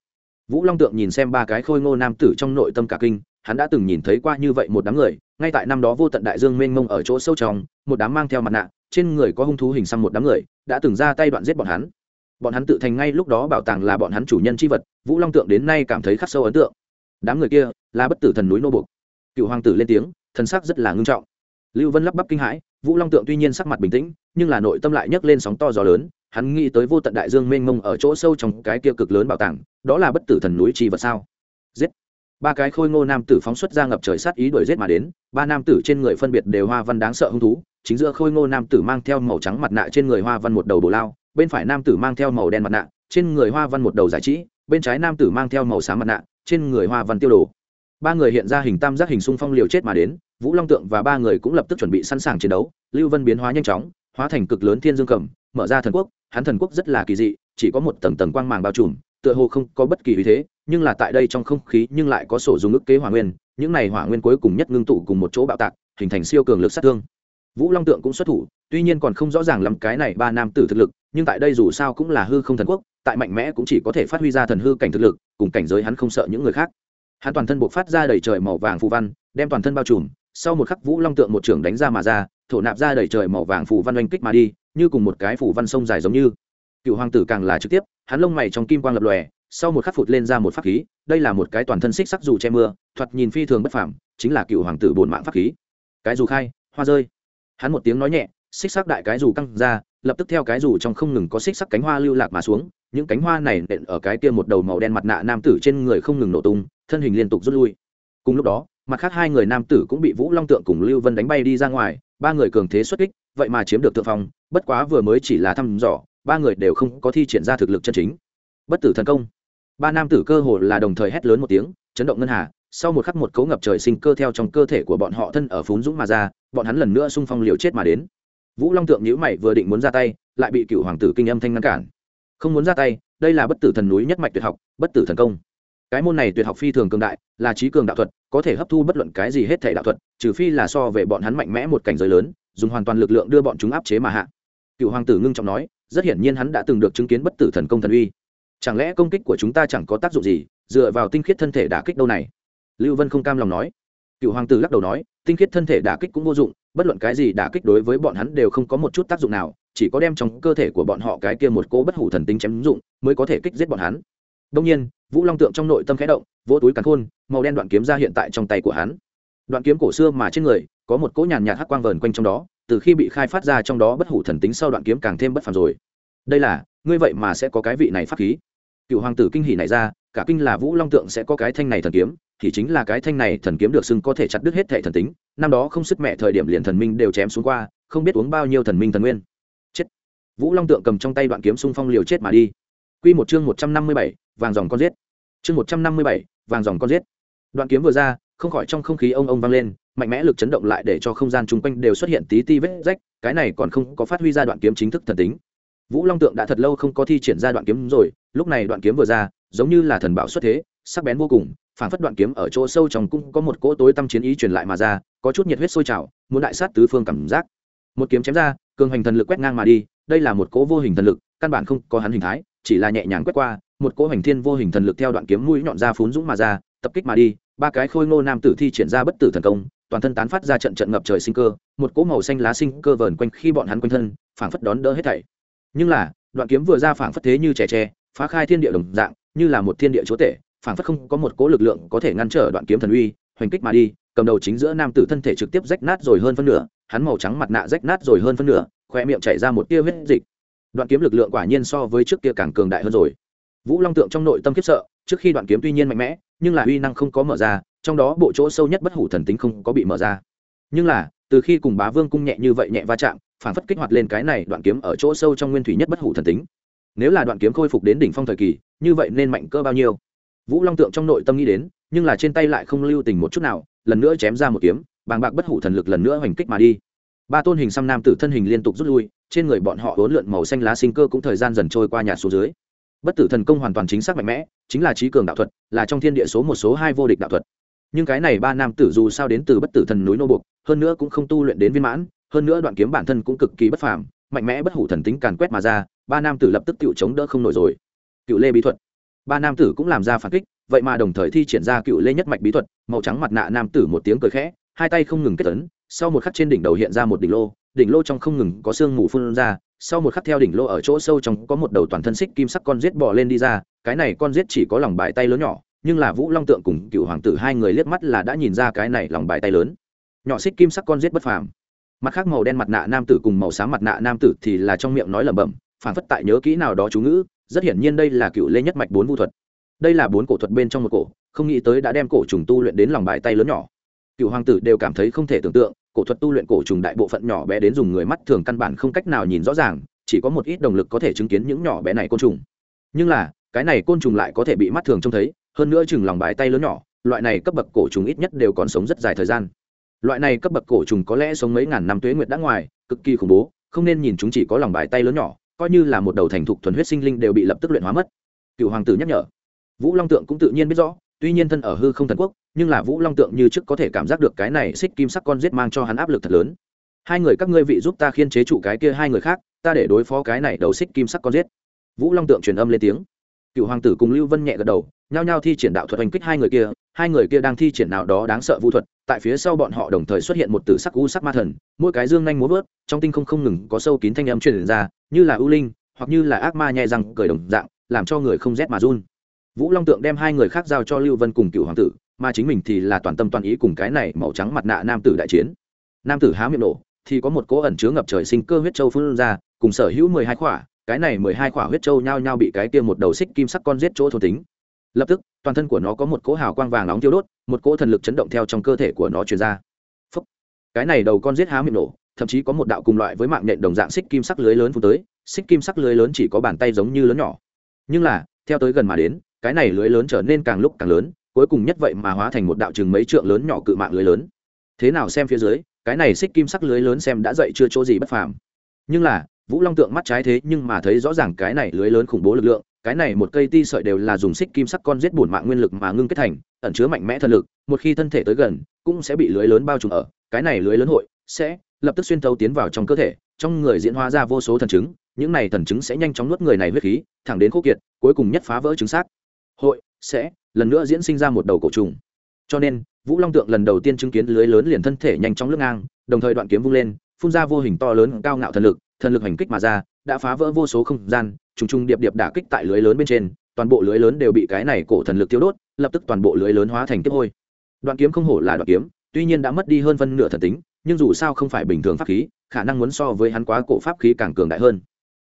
Vũ long tượng nhìn xem ba cái khôi ngô nam tử trong nội tâm cả kinh, hắn đã từng nhìn thấy qua như vậy một đám người ngay tại năm đó vô tận đại dương mênh mông ở chỗ sâu trong, một đám mang theo mặt nạ, trên người có hung thú hình xăm một đám người, đã từng ra tay đoạn giết bọn hắn. Bọn hắn tự thành ngay lúc đó bảo tàng là bọn hắn chủ nhân c h i vật, vũ long tượng đến nay cảm thấy khắc sâu ấn tượng. Đám người kia là bất tử thần núi nô bục cựu hoàng tử lên tiếng, thần sắc rất là ngưng trọng. Lưu vân lắp bắp kinh hãi, vũ long tượng tuy nhiên sắc mặt bình tĩnh, nhưng là nội tâm lại nhấc lên sóng to gió lớn, hắn nghĩ tới vô tận đại dương mênh mông ở chỗ sâu trong cái kia cực lớn bảo tàng, đó là bất tử thần núi chi vật sao? Giết! Ba cái khôi ngô nam tử phóng xuất ra ngập trời sát ý đuổi giết mà đến, ba nam tử trên người phân biệt đều hoa văn đáng sợ hung thú, chính giữa khôi ngô nam tử mang theo màu trắng mặt nạ trên người hoa văn một đầu bồ lao, bên phải nam tử mang theo màu đen mặt nạ, trên người hoa văn một đầu giải trí, bên trái nam tử mang theo màu xám mặt nạ, trên người hoa văn tiêu đồ. Ba người hiện ra hình tam giác hình xung phong liều chết mà đến, vũ long tượng và ba người cũng lập tức chuẩn bị sẵn sàng chiến đấu, lưu vân biến hóa nhanh chóng, hóa thành cực lớn thiên dương cầm, mở ra thần quốc, hắn thần quốc rất là kỳ dị, chỉ có một tầng tầng quang màng bao trùm, tựa hồ không có bất kỳ uy thế nhưng là tại đây trong không khí nhưng lại có sổ dùng ức kế hỏa nguyên, những này hỏa nguyên cuối cùng nhất ngưng tụ cùng một chỗ bạo tạc, hình thành siêu cường lực sát thương. Vũ long tượng cũng xuất thủ, tuy nhiên còn không rõ ràng lắm cái này ba nam tử thực lực, nhưng tại đây dù sao cũng là hư không thần quốc, tại mạnh mẽ cũng chỉ có thể phát huy ra thần hư cảnh thực lực, cùng cảnh giới hắn không sợ những người khác. Hắn toàn thân buộc phát ra đầy trời màu vàng phù văn, đem toàn thân bao trùm, sau một khắc vũ long tượng một trưởng đánh ra mà ra, thổ nạp ra đầy trời màu vàng phù văn oanh kích mà đi, như cùng một cái phù văn sông dài giống như. Cựu hoàng tử càng là trực tiếp, hắn lông mày trong kim quang lập lòe sau một khắc phụt lên ra một pháp khí, đây là một cái toàn thân xích sắc dù che mưa, thoạt nhìn phi thường bất phàm, chính là cựu hoàng tử bồn mạng pháp khí. Cái dù khai, hoa rơi. Hắn một tiếng nói nhẹ, xích sắc đại cái dù căng ra, lập tức theo cái dù trong không ngừng có xích sắc cánh hoa lưu lạc mà xuống, những cánh hoa này nện ở cái kia một đầu màu đen mặt nạ nam tử trên người không ngừng nổ tung, thân hình liên tục rút lui. Cùng lúc đó, mặt khác hai người nam tử cũng bị vũ long tượng cùng lưu vân đánh bay đi ra ngoài, ba người cường thế xuất kích, vậy mà chiếm được thượng phong, bất quá vừa mới chỉ là thăm dò, ba người đều không có thi triển ra thực lực chân chính. Bất tử thần công ba nam tử cơ hồ là đồng thời hét lớn một tiếng, chấn động ngân hà, sau một khắc một cấu ngập trời sinh cơ theo trong cơ thể của bọn họ thân ở phún dũng mà ra, bọn hắn lần nữa xung phong liều chết mà đến. Vũ long tượng nhữ mày vừa định muốn ra tay, lại bị cựu hoàng tử kinh âm thanh ngăn cản. Không muốn ra tay, đây là bất tử thần núi nhất mạch tuyệt học, bất tử thần công. Cái môn này tuyệt học phi thường cường đại, là trí cường đạo thuật, có thể hấp thu bất luận cái gì hết thể đạo thuật, trừ phi là so về bọn hắn mạnh mẽ một cảnh giới lớn, dùng hoàn toàn lực lượng đưa bọn chúng áp chế mà hạ. Cựu hoàng tử ngưng trọng nói, rất hiển nhiên hắn đã từng được chứng kiến bất tử thần công thần uy chẳng lẽ công kích của chúng ta chẳng có tác dụng gì, dựa vào tinh khiết thân thể đả kích đâu này? Lưu vân không cam lòng nói. Cựu hoàng tử lắc đầu nói, tinh khiết thân thể đả kích cũng vô dụng, bất luận cái gì đả kích đối với bọn hắn đều không có một chút tác dụng nào, chỉ có đem trong cơ thể của bọn họ cái kia một cỗ bất hủ thần tính chém dụng, mới có thể kích giết bọn hắn. Đông nhiên, vũ long tượng trong nội tâm khẽ động, vỗ túi cắn khôn, màu đen đoạn kiếm ra hiện tại trong tay của hắn. Đoạn kiếm cổ xưa mà trên người, có một cỗ nhàn nhạt hắc quang vờn quanh trong đó, từ khi bị khai phát ra trong đó bất hủ thần tính sau đoạn kiếm càng thêm bất phàm rồi. Đây là, ngươi vậy mà sẽ có cái vị này pháp khí cựu hoàng tử kinh hỉ này ra, cả kinh là vũ long tượng sẽ có cái thanh này thần kiếm, thì chính là cái thanh này thần kiếm được xưng có thể chặt đứt hết thệ thần tính. Năm đó không sức mẹ thời điểm liền thần minh đều chém xuống qua, không biết uống bao nhiêu thần minh thần nguyên. Chết. Vũ long tượng cầm trong tay đoạn kiếm xung phong liều chết mà đi. Quy một chương một trăm năm mươi bảy, vàng dòng con giết. Chương một trăm năm mươi bảy, vàng dòng con giết. Đoạn kiếm vừa ra, không khỏi trong không khí ông ông vang lên, mạnh mẽ lực chấn động lại để cho không gian chung quanh đều xuất hiện tí ti vết rách, cái này còn không có phát huy ra đoạn kiếm chính thức thần tính. Vũ long tượng đã thật lâu không có thi triển ra đoạn kiếm rồi lúc này đoạn kiếm vừa ra, giống như là thần bảo xuất thế, sắc bén vô cùng phản phất đoạn kiếm ở chỗ sâu trong cũng có một cỗ tối tâm chiến ý truyền lại mà ra, có chút nhiệt huyết sôi trào, muốn đại sát tứ phương cảm giác. Một kiếm chém ra, cường hành thần lực quét ngang mà đi, đây là một cỗ vô hình thần lực, căn bản không có hắn hình thái, chỉ là nhẹ nhàng quét qua, một cỗ hành thiên vô hình thần lực theo đoạn kiếm mũi nhọn ra phún dũng mà ra, tập kích mà đi, ba cái khôi ngô nam tử thi triển ra bất tử thần công, toàn thân tán phát ra trận trận ngập trời sinh cơ, một cỗ màu xanh lá sinh cơ vờn quanh khi bọn hắn quanh thân, phảng phất đón đỡ hết thảy. Nhưng là, đoạn kiếm vừa ra phảng phất thế như trẻ tre phá khai thiên địa đồng dạng, như là một thiên địa chúa tể, phảng phất không có một cố lực lượng có thể ngăn trở đoạn kiếm thần uy, hoành kích mà đi, cầm đầu chính giữa nam tử thân thể trực tiếp rách nát rồi hơn phân nửa, hắn màu trắng mặt nạ rách nát rồi hơn phân nửa, khoe miệng chảy ra một tia huyết dịch. Đoạn kiếm lực lượng quả nhiên so với trước kia càng cường đại hơn rồi. Vũ long tượng trong nội tâm khiếp sợ, trước khi đoạn kiếm tuy nhiên mạnh mẽ, nhưng là uy năng không có mở ra, trong đó bộ chỗ sâu nhất bất hủ thần tính không có bị mở ra. Nhưng là, từ khi cùng bá vương cung nhẹ như vậy nhẹ va chạm phản phất kích hoạt lên cái này, đoạn kiếm ở chỗ sâu trong nguyên thủy nhất bất hủ thần tính nếu là đoạn kiếm khôi phục đến đỉnh phong thời kỳ, như vậy nên mạnh cơ bao nhiêu? Vũ long tượng trong nội tâm nghĩ đến, nhưng là trên tay lại không lưu tình một chút nào, lần nữa chém ra một kiếm, bàng bạc bất hủ thần lực lần nữa hoành kích mà đi. Ba tôn hình xăm nam tử thân hình liên tục rút lui, trên người bọn họ hỗn lượn màu xanh lá sinh cơ cũng thời gian dần trôi qua nhà số dưới. Bất tử thần công hoàn toàn chính xác mạnh mẽ, chính là trí cường đạo thuật, là trong thiên địa số một số hai vô địch đạo thuật. Nhưng cái này ba nam tử dù sao đến từ bất tử thần núi nô buộc, hơn nữa cũng không tu luyện đến viên mãn, hơn nữa đoạn kiếm bản thân cũng cực kỳ bất phàm, mạnh mẽ bất hủ thần tính càn quét mà ra ba nam tử lập tức tự chống đỡ không nổi rồi. Cựu lê bí thuật. Ba nam tử cũng làm ra phản kích, vậy mà đồng thời thi triển ra cựu lê nhất mạch bí thuật, màu trắng mặt nạ nam tử một tiếng cười khẽ, hai tay không ngừng kết tấn sau một khắc trên đỉnh đầu hiện ra một đỉnh lô đỉnh lô trong không ngừng có sương mù phun ra, sau một khắc theo đỉnh lô ở chỗ sâu trong có một đầu toàn thân xích kim sắc con rết bò lên đi ra, cái này con rết chỉ có lòng bài tay lớn nhỏ, nhưng là vũ long tượng cùng cựu hoàng tử hai người liếc mắt là đã nhìn ra cái này lòng bài tay lớn. Nhỏ xích kim sắc con rết bất phàm. Mặt khác màu đen mặt nạ nam tử cùng màu sáng mặt nạ nam tử thì là trong miệng nói lẩm bẩm phản phất tại nhớ kỹ nào đó chú ngữ, rất hiển nhiên đây là cựu lê nhất mạch bốn vu thuật. Đây là bốn cổ thuật bên trong một cổ, không nghĩ tới đã đem cổ trùng tu luyện đến lòng bài tay lớn nhỏ. Cựu hoàng tử đều cảm thấy không thể tưởng tượng, cổ thuật tu luyện cổ trùng đại bộ phận nhỏ bé đến dùng người mắt thường căn bản không cách nào nhìn rõ ràng, chỉ có một ít động lực có thể chứng kiến những nhỏ bé này côn trùng. Nhưng là, cái này côn trùng lại có thể bị mắt thường trông thấy, hơn nữa chừng lòng bài tay lớn nhỏ, loại này cấp bậc cổ trùng ít nhất đều còn sống rất dài thời gian. Loại này cấp bậc cổ trùng có lẽ sống mấy ngàn năm tuế nguyệt đã ngoài, cực kỳ khủng bố, không nên nhìn chúng chỉ có lòng bài tay lớn nhỏ coi như là một đầu thành thục thuần huyết sinh linh đều bị lập tức luyện hóa mất. Cựu hoàng tử nhắc nhở. Vũ long tượng cũng tự nhiên biết rõ, tuy nhiên thân ở hư không thần quốc, nhưng là vũ long tượng như trước có thể cảm giác được cái này xích kim sắc con giết mang cho hắn áp lực thật lớn. Hai người các ngươi vị giúp ta khiên chế trụ cái kia hai người khác, ta để đối phó cái này đầu xích kim sắc con giết. Vũ long tượng truyền âm lên tiếng. Cựu hoàng tử cùng lưu vân nhẹ gật đầu, nhao nhao thi triển đạo thuật oanh kích hai người kia, hai người kia đang thi triển nào đó đáng sợ vũ thuật, tại phía sau bọn họ đồng thời xuất hiện một tử sắc u sắc ma thần, mỗi cái dương nhanh múa vớt, trong tinh không không ngừng có sâu kín thanh âm truyền ra như là ưu linh, hoặc như là ác ma nhẹ răng cười đồng dạng, làm cho người không rét mà run. Vũ long tượng đem hai người khác giao cho lưu vân cùng cựu hoàng tử, mà chính mình thì là toàn tâm toàn ý cùng cái này màu trắng mặt nạ nam tử đại chiến. Nam tử há miệng nổ, thì có một cỗ ẩn chứa ngập trời sinh cơ huyết châu phun ra, cùng sở hữu mười hai khỏa, cái này mười hai khỏa huyết châu nhao nhao bị cái kia một đầu xích kim sắc con giết chỗ thôn tính. Lập tức, toàn thân của nó có một cỗ hào quang vàng nóng tiêu đốt, một cỗ thần lực chấn động theo trong cơ thể của nó truyền ra. Phúc. cái này đầu con giết há miệng nổ thậm chí có một đạo cùng loại với mạng nhện đồng dạng xích kim sắc lưới lớn phun tới, xích kim sắc lưới lớn chỉ có bàn tay giống như lớn nhỏ. Nhưng là, theo tới gần mà đến, cái này lưới lớn trở nên càng lúc càng lớn, cuối cùng nhất vậy mà hóa thành một đạo chừng mấy trượng lớn nhỏ cự mạng lưới lớn. Thế nào xem phía dưới, cái này xích kim sắc lưới lớn xem đã dậy chưa chỗ gì bất phàm. Nhưng là, vũ long tượng mắt trái thế nhưng mà thấy rõ ràng cái này lưới lớn khủng bố lực lượng, cái này một cây ti sợi đều là dùng xích kim sắc con giết bổn mạng nguyên lực mà ngưng kết thành, ẩn chứa mạnh mẽ thần lực, một khi thân thể tới gần, cũng sẽ bị lưới lớn bao trùm ở, cái này lưới lớn hội sẽ lập tức xuyên thấu tiến vào trong cơ thể, trong người diễn hóa ra vô số thần chứng, những này thần chứng sẽ nhanh chóng nuốt người này huyết khí, thẳng đến khô kiệt, cuối cùng nhất phá vỡ chứng xác. Hội, sẽ, lần nữa diễn sinh ra một đầu cổ trùng. Cho nên, vũ long tượng lần đầu tiên chứng kiến lưới lớn liền thân thể nhanh chóng lướt ngang, đồng thời đoạn kiếm vung lên, phun ra vô hình to lớn cao ngạo thần lực thần lực hành kích mà ra, đã phá vỡ vô số không gian, trùng trùng điệp điệp đả kích tại lưới lớn bên trên, toàn bộ lưới lớn đều bị cái này cổ thần lực tiêu đốt, lập tức toàn bộ lưới lớn hóa thành tiếp hôi. Đoạn kiếm không hổ là đoạn kiếm, tuy nhiên đã mất đi hơn phân nửa thần tính nhưng dù sao không phải bình thường pháp khí, khả năng muốn so với hắn quá cổ pháp khí càng cường đại hơn.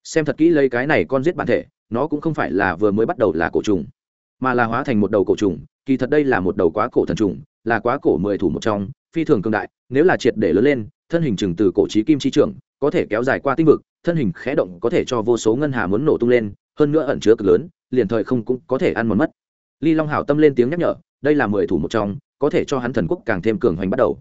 Xem thật kỹ lấy cái này con giết bản thể, nó cũng không phải là vừa mới bắt đầu là cổ trùng, mà là hóa thành một đầu cổ trùng, kỳ thật đây là một đầu quá cổ thần trùng, là quá cổ mười thủ một trong, phi thường cường đại, nếu là triệt để lớn lên, thân hình chừng từ cổ trí kim chi trưởng, có thể kéo dài qua tinh vực, thân hình khẽ động có thể cho vô số ngân hà muốn nổ tung lên, hơn nữa ẩn chứa cực lớn, liền thời không cũng có thể ăn mòn mất. Ly long hảo tâm lên tiếng nhắc nhở, đây là mười thủ một trong, có thể cho hắn thần quốc càng thêm cường hoành bắt đầu.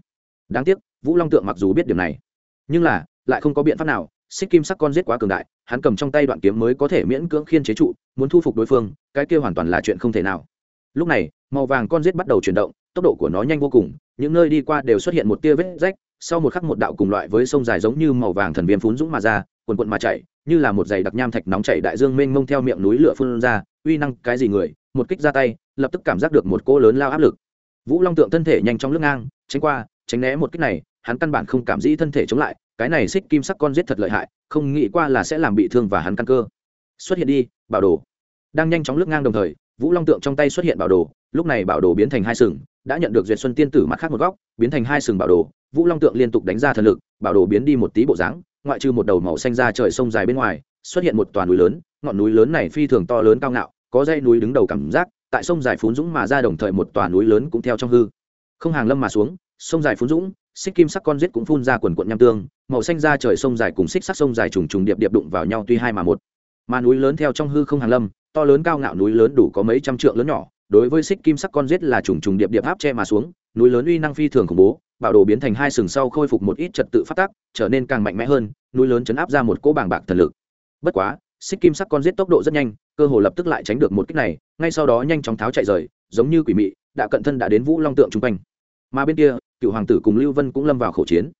Đáng tiếc vũ long tượng mặc dù biết điểm này, nhưng là, lại không có biện pháp nào. Xích kim sắc con giết quá cường đại, hắn cầm trong tay đoạn kiếm mới có thể miễn cưỡng khiên chế trụ, muốn thu phục đối phương, cái kia hoàn toàn là chuyện không thể nào. Lúc này, màu vàng con giết bắt đầu chuyển động, tốc độ của nó nhanh vô cùng, những nơi đi qua đều xuất hiện một tia vết rách, sau một khắc một đạo cùng loại với sông dài giống như màu vàng thần viêm phún dũng mà ra, quần quận mà chạy, như là một giày đặc nham thạch nóng chảy đại dương mênh mông theo miệng núi lửa phun ra, uy năng cái gì người, một kích ra tay, lập tức cảm giác được một cỗ lớn lao áp lực. Vũ long tượng thân thể nhanh chóng lướt ngang, tránh qua, tránh né một kích này hắn căn bản không cảm dĩ thân thể chống lại, cái này xích kim sắc con giết thật lợi hại, không nghĩ qua là sẽ làm bị thương và hắn căn cơ. Xuất hiện đi, bảo đồ. Đang nhanh chóng lướt ngang đồng thời, vũ long tượng trong tay xuất hiện bảo đồ, lúc này bảo đồ biến thành hai sừng, đã nhận được duyệt xuân tiên tử mặt khác một góc, biến thành hai sừng bảo đồ, vũ long tượng liên tục đánh ra thần lực, bảo đồ biến đi một tí bộ dáng, ngoại trừ một đầu màu xanh ra trời sông dài bên ngoài, xuất hiện một toàn núi lớn, ngọn núi lớn này phi thường to lớn cao ngạo, có dây núi đứng đầu cảm giác, tại sông dài phún dũng mà ra đồng thời một toàn núi lớn cũng theo trong hư. Không hàng lâm mà xuống, sông dài phún dũng xích kim sắc con rết cũng phun ra quần quận nham tương, màu xanh ra trời sông dài cùng xích sắc sông dài trùng trùng điệp điệp đụng vào nhau tuy hai mà một. Mà núi lớn theo trong hư không hàng lâm, to lớn cao ngạo núi lớn đủ có mấy trăm trượng lớn nhỏ, đối với xích kim sắc con rết là trùng trùng điệp điệp áp che mà xuống, núi lớn uy năng phi thường khủng bố, bạo đồ biến thành hai sừng sau khôi phục một ít trật tự phát tác trở nên càng mạnh mẽ hơn, núi lớn chấn áp ra một cỗ bàng bạc thần lực. Bất quá, xích kim sắc con rết tốc độ rất nhanh, cơ hồ lập tức lại tránh được một kích này, ngay sau đó nhanh chóng tháo chạy rời, giống như quỷ mị, đã cận thân đã đến vũ long tượng chung quanh. Mà bên kia cựu hoàng tử cùng lưu vân cũng lâm vào khẩu chiến.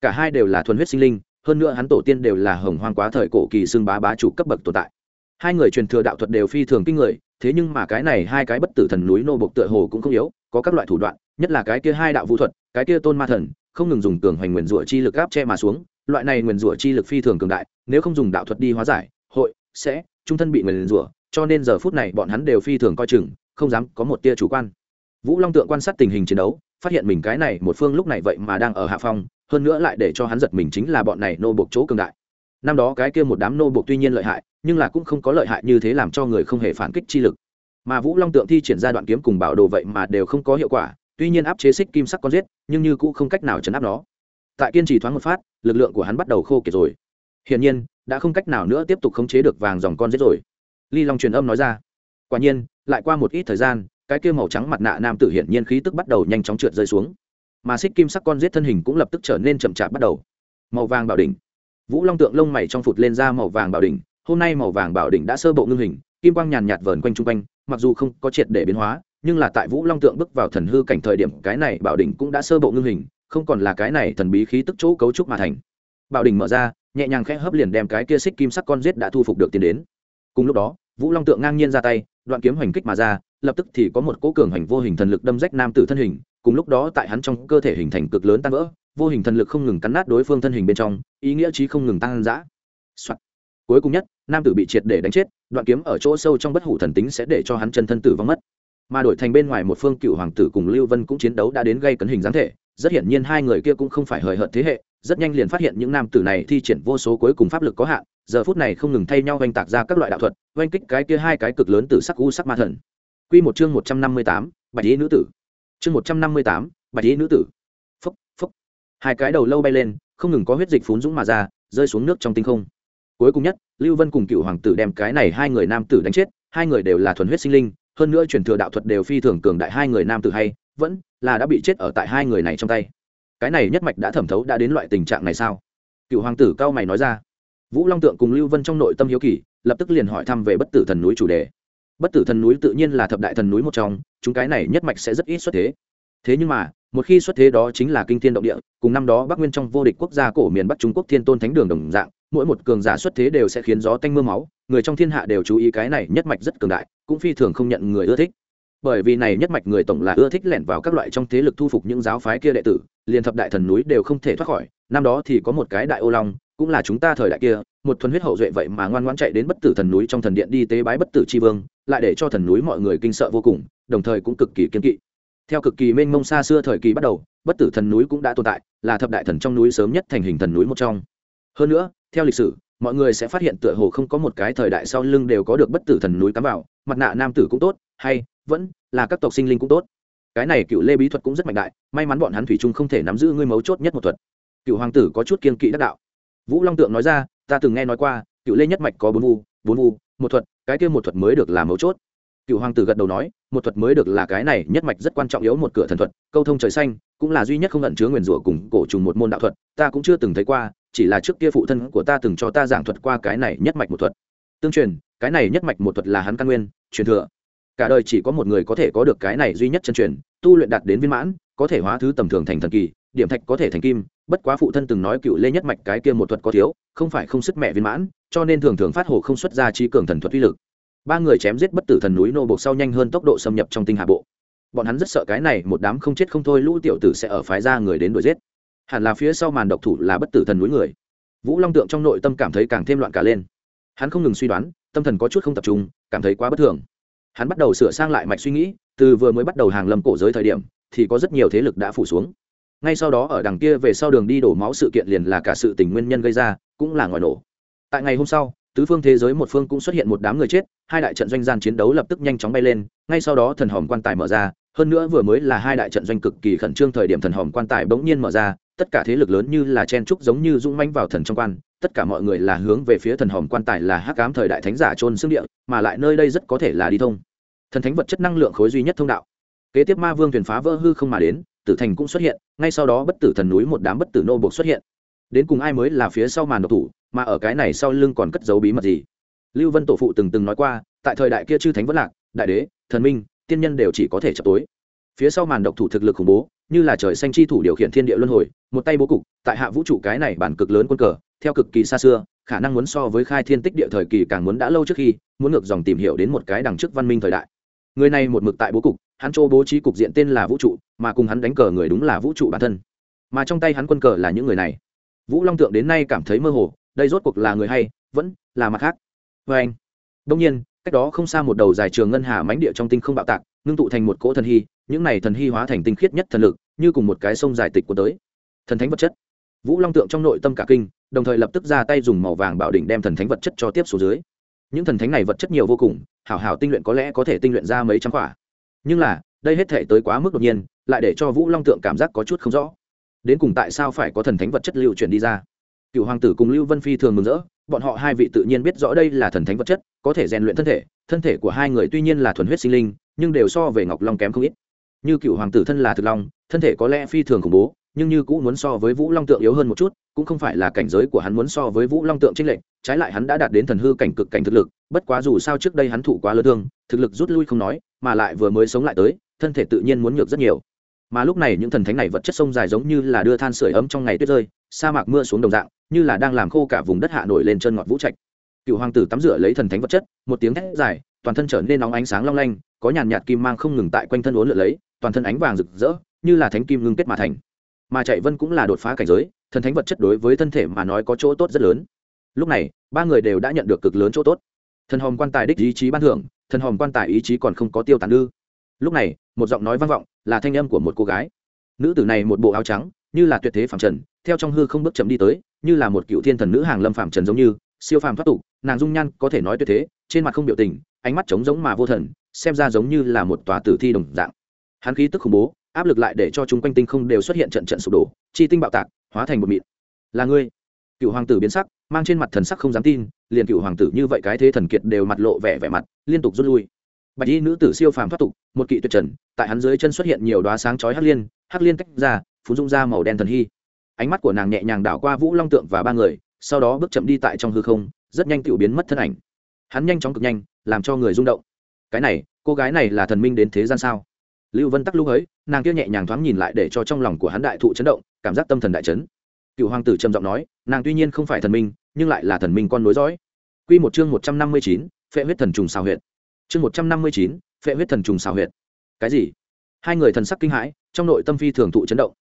Cả hai đều là thuần huyết sinh linh, hơn nữa hắn tổ tiên đều là hồng hoang quá thời cổ kỳ xương bá bá chủ cấp bậc tồn tại. Hai người truyền thừa đạo thuật đều phi thường kinh người, thế nhưng mà cái này hai cái bất tử thần núi nô bộc tựa hồ cũng không yếu, có các loại thủ đoạn, nhất là cái kia hai đạo vũ thuật, cái kia tôn ma thần, không ngừng dùng cường hoành nguyền rủa chi lực áp che mà xuống, loại này nguyền rủa chi lực phi thường cường đại, nếu không dùng đạo thuật đi hóa giải, hội, sẽ, trung thân bị nguyền rủa, cho nên giờ phút này bọn hắn đều phi thường coi chừng, không dám có một tia chủ quan vũ long tượng quan sát tình hình chiến đấu, phát hiện mình cái này một phương lúc này vậy mà đang ở hạ phong, hơn nữa lại để cho hắn giật mình chính là bọn này nô buộc chỗ cường đại. Năm đó cái kia một đám nô buộc tuy nhiên lợi hại, nhưng là cũng không có lợi hại như thế làm cho người không hề phản kích chi lực. Mà vũ long tượng thi triển ra đoạn kiếm cùng bảo đồ vậy mà đều không có hiệu quả, tuy nhiên áp chế xích kim sắc con giết, nhưng như cũng không cách nào chấn áp nó. Tại kiên trì thoáng một phát, lực lượng của hắn bắt đầu khô kiệt rồi. Hiển nhiên, đã không cách nào nữa tiếp tục khống chế được vàng dòng con giết rồi. Ly long truyền âm nói ra. Quả nhiên, lại qua một ít thời gian cái kia màu trắng mặt nạ nam tử hiển nhiên khí tức bắt đầu nhanh chóng trượt rơi xuống. Mà xích kim sắc con giết thân hình cũng lập tức trở nên chậm chạp bắt đầu. Màu vàng bảo đỉnh. Vũ long tượng lông mày trong phụt lên ra màu vàng bảo đỉnh. Hôm nay màu vàng bảo đỉnh đã sơ bộ ngưng hình, kim quang nhàn nhạt vờn quanh chung quanh, mặc dù không có triệt để biến hóa, nhưng là tại vũ long tượng bước vào thần hư cảnh thời điểm, cái này bảo đỉnh cũng đã sơ bộ ngưng hình, không còn là cái này thần bí khí tức chỗ cấu trúc mà thành. Bảo đỉnh mở ra, nhẹ nhàng khẽ hấp liền đem cái kia xích kim sắc con giết đã thu phục được tiến đến. Cùng lúc đó, vũ long tượng ngang nhiên ra tay đoạn kiếm hoành kích mà ra, lập tức thì có một cỗ cường hành vô hình thần lực đâm rách nam tử thân hình, cùng lúc đó tại hắn trong cơ thể hình thành cực lớn tan vỡ, vô hình thần lực không ngừng cắn nát đối phương thân hình bên trong, ý nghĩa chí không ngừng tăng dã. Cuối cùng nhất, nam tử bị triệt để đánh chết, đoạn kiếm ở chỗ sâu trong bất hủ thần tính sẽ để cho hắn chân thân tử vong mất. Mà đổi thành bên ngoài một phương cựu hoàng tử cùng lưu vân cũng chiến đấu đã đến gây cấn hình dáng thể, rất hiển nhiên hai người kia cũng không phải hời hợt thế hệ rất nhanh liền phát hiện những nam tử này thi triển vô số cuối cùng pháp lực có hạn, giờ phút này không ngừng thay nhau oanh tạc ra các loại đạo thuật, oanh kích cái kia hai cái cực lớn từ sắc u sắc ma thần. Quy một chương một trăm năm mươi tám, bạch ý nữ tử. Chương một trăm năm mươi tám, bạch ý nữ tử. Phúc phúc hai cái đầu lâu bay lên, không ngừng có huyết dịch phún dũng mà ra, rơi xuống nước trong tinh không. Cuối cùng nhất, lưu vân cùng cựu hoàng tử đem cái này hai người nam tử đánh chết, hai người đều là thuần huyết sinh linh, hơn nữa truyền thừa đạo thuật đều phi thường cường đại hai người nam tử hay, vẫn là đã bị chết ở tại hai người này trong tay cái này nhất mạch đã thẩm thấu đã đến loại tình trạng này sao? Cựu hoàng tử cao mày nói ra. Vũ long tượng cùng lưu vân trong nội tâm hiếu kỳ, lập tức liền hỏi thăm về bất tử thần núi chủ đề. Bất tử thần núi tự nhiên là thập đại thần núi một trong, chúng cái này nhất mạch sẽ rất ít xuất thế. Thế nhưng mà, một khi xuất thế đó chính là kinh thiên động địa, cùng năm đó bắc nguyên trong vô địch quốc gia cổ miền bắc trung quốc thiên tôn thánh đường đồng dạng, mỗi một cường giả xuất thế đều sẽ khiến gió tanh m ư a máu, người trong thiên hạ đều chú ý cái này nhất mạch rất cường đại, cũng phi thường không nhận người ưa thích bởi vì này nhất mạch người tổng là ưa thích lẻn vào các loại trong thế lực thu phục những giáo phái kia đệ tử, liền thập đại thần núi đều không thể thoát khỏi, năm đó thì có một cái đại ô long, cũng là chúng ta thời đại kia, một thuần huyết hậu duệ vậy mà ngoan ngoãn chạy đến bất tử thần núi trong thần điện đi tế bái bất tử c h i vương, lại để cho thần núi mọi người kinh sợ vô cùng, đồng thời cũng cực kỳ kiên kỵ. Theo cực kỳ mênh mông xa xưa thời kỳ bắt đầu, bất tử thần núi cũng đã tồn tại, là thập đại thần trong núi sớm nhất thành hình thần núi một trong. Hơn nữa, theo lịch sử, mọi người sẽ phát hiện tựa hồ không có một cái thời đại sau lưng đều có được bất tử thần núi cắm vào, mặt nạ nam tử cũng tốt, hay vẫn là các tộc sinh linh cũng tốt. Cái này cựu lê bí thuật cũng rất mạnh đại, may mắn bọn hắn thủy chung không thể nắm giữ ngươi mấu chốt nhất một thuật. Cựu hoàng tử có chút kiên kỵ đắc đạo. Vũ long tượng nói ra, ta từng nghe nói qua, cựu lê nhất mạch có bốn vu bốn vu, một thuật, cái kia một thuật mới được là mấu chốt. Cựu hoàng tử gật đầu nói, một thuật mới được là cái này nhất mạch rất quan trọng yếu một cửa thần thuật, câu thông trời xanh, cũng là duy nhất không ẩn chứa nguyền rủa cùng cổ trùng một môn đạo thuật, ta cũng chưa từng thấy qua, chỉ là trước kia phụ thân của ta từng cho ta giảng thuật qua cái này nhất mạch một thuật. Tương truyền, cái này nhất mạch một thuật là hắn căn nguyên, truyền thừa cả đời chỉ có một người có thể có được cái này duy nhất chân truyền, tu luyện đạt đến viên mãn, có thể hóa thứ tầm thường thành thần kỳ, điểm thạch có thể thành kim, bất quá phụ thân từng nói cựu lê nhất mạch cái kia một thuật có thiếu, không phải không sức mẹ viên mãn, cho nên thường thường phát hồ không xuất ra trí cường thần thuật uy lực. Ba người chém giết bất tử thần núi nô bộc sau nhanh hơn tốc độ xâm nhập trong tinh hạ bộ. Bọn hắn rất sợ cái này, một đám không chết không thôi lũ tiểu tử sẽ ở phái ra người đến đuổi giết. Hẳn là phía sau màn độc thủ là bất tử thần núi người. Vũ long tượng trong nội tâm cảm thấy càng thêm loạn cả lên. Hắn không ngừng suy đoán, tâm thần có chút không tập trung, cảm thấy quá bất thường hắn bắt đầu sửa sang lại mạch suy nghĩ, từ vừa mới bắt đầu hàng lâm cổ giới thời điểm, thì có rất nhiều thế lực đã phủ xuống. Ngay sau đó ở đằng kia về sau đường đi đổ máu sự kiện liền là cả sự tình nguyên nhân gây ra, cũng là ngòi nổ. Tại ngày hôm sau, tứ phương thế giới một phương cũng xuất hiện một đám người chết, hai đại trận doanh gian chiến đấu lập tức nhanh chóng bay lên, ngay sau đó thần hòm quan tài mở ra, hơn nữa vừa mới là hai đại trận doanh cực kỳ khẩn trương thời điểm thần hòm quan tài bỗng nhiên mở ra, tất cả thế lực lớn như là chen trúc giống như dũng manh vào thần trong quan tất cả mọi người là hướng về phía thần hòm quan tài là hắc ám thời đại thánh giả trôn xương địa, mà lại nơi đây rất có thể là đi thông. Thần thánh vật chất năng lượng khối duy nhất thông đạo. Kế tiếp ma vương thuyền phá vỡ hư không mà đến, tử thành cũng xuất hiện, ngay sau đó bất tử thần núi một đám bất tử nô buộc xuất hiện. Đến cùng ai mới là phía sau màn độc thủ, mà ở cái này sau lưng còn cất giấu bí mật gì? Lưu vân tổ phụ từng từng nói qua, tại thời đại kia chư thánh vẫn lạc, đại đế, thần minh, tiên nhân đều chỉ có thể chập tối. Phía sau màn độc thủ thực lực khủng bố, như là trời xanh chi thủ điều khiển thiên địa luân hồi, một tay bố cục, tại hạ vũ trụ cái này bản cực lớn quân cờ theo cực kỳ xa xưa, khả năng muốn so với khai thiên tích địa thời kỳ càng muốn đã lâu trước khi, muốn ngược dòng tìm hiểu đến một cái đằng trước văn minh thời đại. Người này một mực tại bố cục, hắn chỗ bố trí cục diện tên là vũ trụ, mà cùng hắn đánh cờ người đúng là vũ trụ bản thân. Mà trong tay hắn quân cờ là những người này. Vũ long tượng đến nay cảm thấy mơ hồ, đây rốt cuộc là người hay, vẫn là mặt khác. Vê anh. Đông nhiên, cách đó không xa một đầu dài trường ngân hà mánh địa trong tinh không bạo tạc, ngưng tụ thành một cỗ thần hy, những này thần hy hóa thành tinh khiết nhất thần lực, như cùng một cái sông dài tịch của tới. Thần thánh vật chất. Vũ long tượng trong nội tâm cả kinh đồng thời lập tức ra tay dùng màu vàng bảo đỉnh đem thần thánh vật chất cho tiếp xuống dưới. Những thần thánh này vật chất nhiều vô cùng, hảo hảo tinh luyện có lẽ có thể tinh luyện ra mấy trăm quả. Nhưng là, đây hết thể tới quá mức đột nhiên, lại để cho vũ long tượng cảm giác có chút không rõ. Đến cùng tại sao phải có thần thánh vật chất lưu chuyển đi ra? Cựu hoàng tử cùng lưu vân phi thường mừng rỡ, bọn họ hai vị tự nhiên biết rõ đây là thần thánh vật chất, có thể rèn luyện thân thể thân thể của hai người tuy nhiên là thuần huyết sinh linh, nhưng đều so về ngọc long kém không ít. Như cựu hoàng tử thân là thực long, thân thể có lẽ phi thường khủng bố nhưng như cũng muốn so với vũ long tượng yếu hơn một chút, cũng không phải là cảnh giới của hắn muốn so với vũ long tượng trinh lệnh trái lại hắn đã đạt đến thần hư cảnh cực cảnh thực lực, bất quá dù sao trước đây hắn thụ quá lớn thương, thực lực rút lui không nói, mà lại vừa mới sống lại tới, thân thể tự nhiên muốn nhược rất nhiều. Mà lúc này những thần thánh này vật chất sông dài giống như là đưa than sưởi ấm trong ngày tuyết rơi, sa mạc mưa xuống đồng dạng, như là đang làm khô cả vùng đất hạ nổi lên chân ngọt vũ trạch. Cựu hoàng tử tắm rửa lấy thần thánh vật chất, một tiếng thét dài, toàn thân trở nên nóng ánh sáng long lanh, có nhàn nhạt kim mang không ngừng tại quanh thân uốn lượn lấy, toàn thân ánh vàng rực rỡ, như là thánh kim ngưng kết mà thành mà chạy vân cũng là đột phá cảnh giới, thần thánh vật chất đối với thân thể mà nói có chỗ tốt rất lớn. Lúc này, ba người đều đã nhận được cực lớn chỗ tốt. Thần hòm quan tài đích ý chí ban thưởng, thần hòm quan tài ý chí còn không có tiêu tàn ư lúc này, một giọng nói vang vọng, là thanh âm của một cô gái. Nữ tử này một bộ áo trắng, như là tuyệt thế phàm trần, theo trong hư không bước chậm đi tới, như là một cựu thiên thần nữ hàng lâm phàm trần giống như, siêu phàm thoát tục, nàng dung nhan có thể nói tuyệt thế, trên mặt không biểu tình, ánh mắt trống giống mà vô thần, xem ra giống như là một tòa tử thi đồng dạng. Hắn khí tức khủng bố áp lực lại để cho chúng quanh tinh không đều xuất hiện trận trận sụp đổ, chi tinh bạo tạc, hóa thành một mịn. Là ngươi? Cựu hoàng tử biến sắc, mang trên mặt thần sắc không dám tin, liền cựu hoàng tử như vậy cái thế thần kiệt đều mặt lộ vẻ vẻ mặt, liên tục rút lui. Bạch y nữ tử siêu phàm thoát tục, một kỵ tuyệt trần, tại hắn dưới chân xuất hiện nhiều đoá sáng chói hắc liên hắc liên tách ra phú dung ra màu đen thần hy. Ánh mắt của nàng nhẹ nhàng đảo qua vũ long tượng và ba người, sau đó bước chậm đi tại trong hư không, rất nhanh tự biến mất thân ảnh. Hắn nhanh chóng cực nhanh, làm cho người rung động. Cái này, cô gái này là thần minh đến thế gian sao? Lưu vân tắc lúc ấy nàng kia nhẹ nhàng thoáng nhìn lại để cho trong lòng của hắn đại thụ chấn động, cảm giác tâm thần đại chấn. Cựu hoàng tử trầm giọng nói, nàng tuy nhiên không phải thần minh, nhưng lại là thần minh con nối dõi. Q một chương một trăm năm mươi chín, phệ huyết thần trùng xào huyệt. Chương một trăm năm mươi chín, phệ huyết thần trùng xào huyệt. Cái gì? Hai người thần sắc kinh hãi, trong nội tâm phi thường thụ chấn động.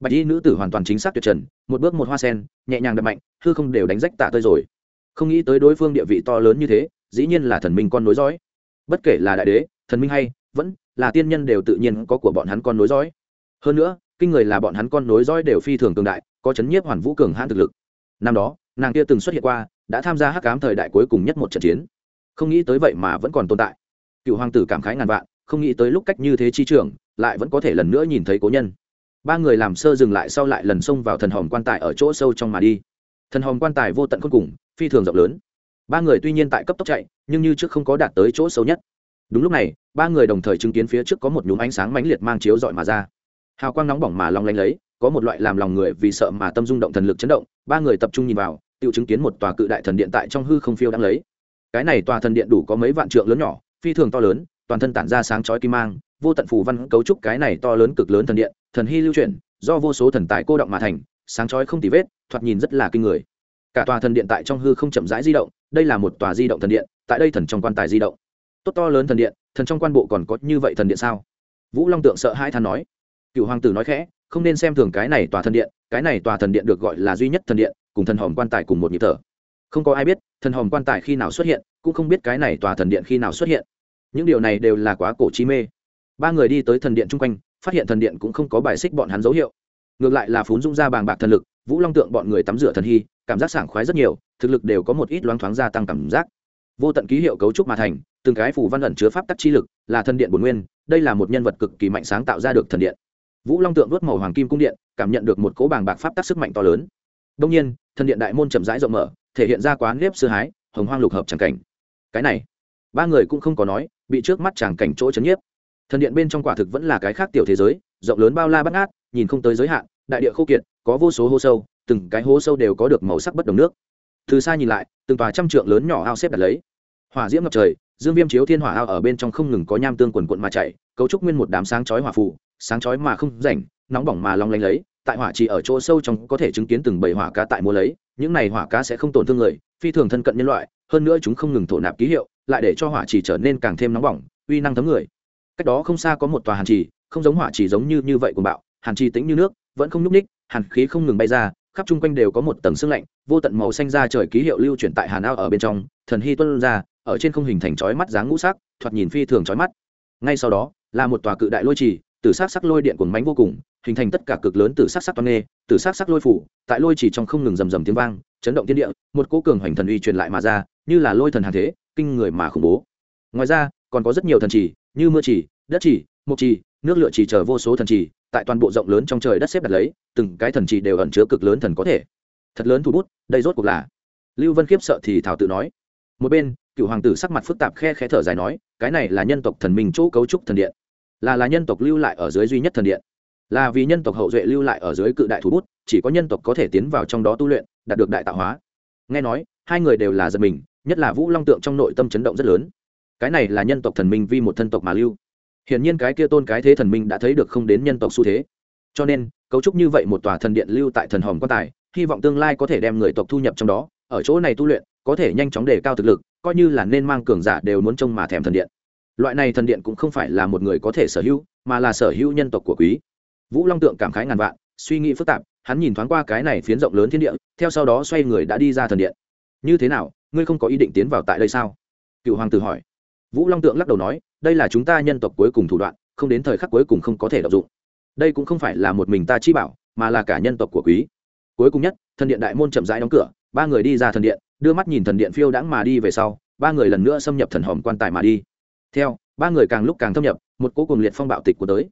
Bạch y nữ tử hoàn toàn chính xác tuyệt trần, một bước một hoa sen, nhẹ nhàng đập mạnh, hư không đều đánh rách tạ tơi rồi. Không nghĩ tới đối phương địa vị to lớn như thế, dĩ nhiên là thần minh con nối dõi. Bất kể là đại đế, thần minh hay vẫn là tiên nhân đều tự nhiên có của bọn hắn con nối dõi. Hơn nữa, kinh người là bọn hắn con nối dõi đều phi thường cường đại, có chấn nhiếp hoàn vũ cường hãn thực lực. Năm đó, nàng kia từng xuất hiện qua, đã tham gia hắc cám thời đại cuối cùng nhất một trận chiến. Không nghĩ tới vậy mà vẫn còn tồn tại. Cựu hoàng tử cảm khái ngàn vạn, không nghĩ tới lúc cách như thế chi trường lại vẫn có thể lần nữa nhìn thấy cố nhân. Ba người làm sơ dừng lại sau lại lần xông vào thần hòm quan tài ở chỗ sâu trong mà đi. Thần hòm quan tài vô tận khôn cùng, phi thường rộng lớn. Ba người tuy nhiên tại cấp tốc chạy, nhưng như trước không có đạt tới chỗ sâu nhất đúng lúc này, ba người đồng thời chứng kiến phía trước có một nhúm ánh sáng mãnh liệt mang chiếu rọi mà ra. Hào quang nóng bỏng mà long lanh lấy, có một loại làm lòng người vì sợ mà tâm rung động thần lực chấn động, ba người tập trung nhìn vào, tự chứng kiến một tòa cự đại thần điện tại trong hư không phiêu đang lấy. Cái này tòa thần điện đủ có mấy vạn trượng lớn nhỏ, phi thường to lớn, toàn thân tản ra sáng chói kim mang, vô tận phù văn cấu trúc cái này to lớn cực lớn thần điện, thần hy lưu chuyển, do vô số thần tài cô động mà thành, sáng chói không tì vết, thoạt nhìn rất là kinh người. Cả tòa thần điện tại trong hư không chậm rãi di động, đây là một tòa di động thần điện, tại đây thần trong quan tài di động tốt to lớn thần điện, thần trong quan bộ còn có như vậy thần điện sao? Vũ long tượng sợ hai than nói. Cựu hoàng tử nói khẽ, không nên xem thường cái này tòa thần điện, cái này tòa thần điện được gọi là duy nhất thần điện, cùng thần hòm quan tài cùng một nhịp thở. Không có ai biết, thần hòm quan tài khi nào xuất hiện, cũng không biết cái này tòa thần điện khi nào xuất hiện. Những điều này đều là quá cổ chi mê. Ba người đi tới thần điện chung quanh, phát hiện thần điện cũng không có bài xích bọn hắn dấu hiệu. Ngược lại là phún dung ra bàng bạc thần lực, vũ long tượng bọn người tắm rửa thần hy, cảm giác sảng khoái rất nhiều, thực lực đều có một ít loáng thoáng gia tăng cảm giác vô tận ký hiệu cấu trúc mà thành, từng cái phủ văn ẩn chứa pháp tắc chi lực, là thần điện bồn nguyên, đây là một nhân vật cực kỳ mạnh sáng tạo ra được thần điện. Vũ long tượng vớt màu hoàng kim cung điện, cảm nhận được một cỗ bàng bạc pháp tắc sức mạnh to lớn. Đông nhiên, thần điện đại môn chậm rãi rộng mở, thể hiện ra quán nếp sư hái, hồng hoang lục hợp tràng cảnh. Cái này, ba người cũng không có nói, bị trước mắt tràng cảnh chỗ chấn nhiếp. Thần điện bên trong quả thực vẫn là cái khác tiểu thế giới, rộng lớn bao la bắt ngát, nhìn không tới giới hạn, đại địa khô kiệt, có vô số hố sâu, từng cái hố sâu đều có được màu sắc bất đồng nước. Từ xa nhìn lại, từng tòa trăm trượng lớn nhỏ ao xếp đặt lấy hỏa diễm ngập trời, dương viêm chiếu thiên hỏa ao ở bên trong không ngừng có nham tương quần quận mà chạy, cấu trúc nguyên một đám sáng chói hỏa phụ sáng chói mà không rảnh, nóng bỏng mà long lanh lấy, tại hỏa chỉ ở chỗ sâu trong có thể chứng kiến từng bầy hỏa cá tại mua lấy, những này hỏa cá sẽ không tổn thương người, phi thường thân cận nhân loại, hơn nữa chúng không ngừng thổ nạp ký hiệu, lại để cho hỏa chỉ trở nên càng thêm nóng bỏng, uy năng thấm người. Cách đó không xa có một tòa hàn trì, không giống hỏa chỉ giống như như vậy của bạo, hàn trì tĩnh như nước, vẫn không nhúc ních hàn khí không ngừng bay ra, khắp chung quanh đều có một tầng sương lạnh, vô tận màu xanh ra trời ký hiệu lưu chuyển tại hàn ao ở bên trong, thần hy tuân ra ở trên không hình thành chói mắt dáng ngũ sắc, thoạt nhìn phi thường chói mắt. Ngay sau đó, là một tòa cự đại lôi trì, từ sắc sắc lôi điện cuồng mãnh vô cùng, hình thành tất cả cực lớn từ sắc sắc toan nghê, từ sắc sắc lôi phủ, tại lôi trì trong không ngừng rầm rầm tiếng vang, chấn động thiên địa, một cỗ cường hoành thần uy truyền lại mà ra, như là lôi thần hàn thế, kinh người mà khủng bố. Ngoài ra, còn có rất nhiều thần trì, như mưa trì, đất trì, mộc trì, nước lựa trì chờ vô số thần trì, tại toàn bộ rộng lớn trong trời đất xếp đặt lấy, từng cái thần trì đều ẩn chứa cực lớn thần có thể. Thật lớn thủ bút, đây rốt cuộc là lưu vân khiếp sợ thì thảo tự nói. Một bên cựu hoàng tử sắc mặt phức tạp khe khẽ thở dài nói, cái này là nhân tộc thần minh chỗ cấu trúc thần điện. Là là nhân tộc lưu lại ở dưới duy nhất thần điện. Là vì nhân tộc hậu duệ lưu lại ở dưới cự đại thủ bút, chỉ có nhân tộc có thể tiến vào trong đó tu luyện, đạt được đại tạo hóa. Nghe nói, hai người đều là giật mình, nhất là vũ long tượng trong nội tâm chấn động rất lớn. Cái này là nhân tộc thần minh vì một thân tộc mà lưu. Hiển nhiên cái kia tôn cái thế thần minh đã thấy được không đến nhân tộc xu thế. Cho nên, cấu trúc như vậy một tòa thần điện lưu tại thần hòm quan tài, hy vọng tương lai có thể đem người tộc thu nhập trong đó, ở chỗ này tu luyện, có thể nhanh chóng đề cao thực lực coi như là nên mang cường giả đều muốn trông mà thèm thần điện. Loại này thần điện cũng không phải là một người có thể sở hữu, mà là sở hữu nhân tộc của quý. Vũ long tượng cảm khái ngàn vạn, suy nghĩ phức tạp, hắn nhìn thoáng qua cái này phiến rộng lớn thiên địa, theo sau đó xoay người đã đi ra thần điện. Như thế nào, ngươi không có ý định tiến vào tại đây sao? Cựu hoàng tử hỏi. Vũ long tượng lắc đầu nói, đây là chúng ta nhân tộc cuối cùng thủ đoạn, không đến thời khắc cuối cùng không có thể đọc dụng. Đây cũng không phải là một mình ta chi bảo, mà là cả nhân tộc của quý. Cuối cùng nhất, thần điện đại môn chậm rãi đóng cửa ba người đi ra thần điện, đưa mắt nhìn thần điện phiêu đãng mà đi về sau, ba người lần nữa xâm nhập thần hòm quan tài mà đi. Theo, ba người càng lúc càng thâm nhập, một cố cùng liệt phong bạo tịch của tới.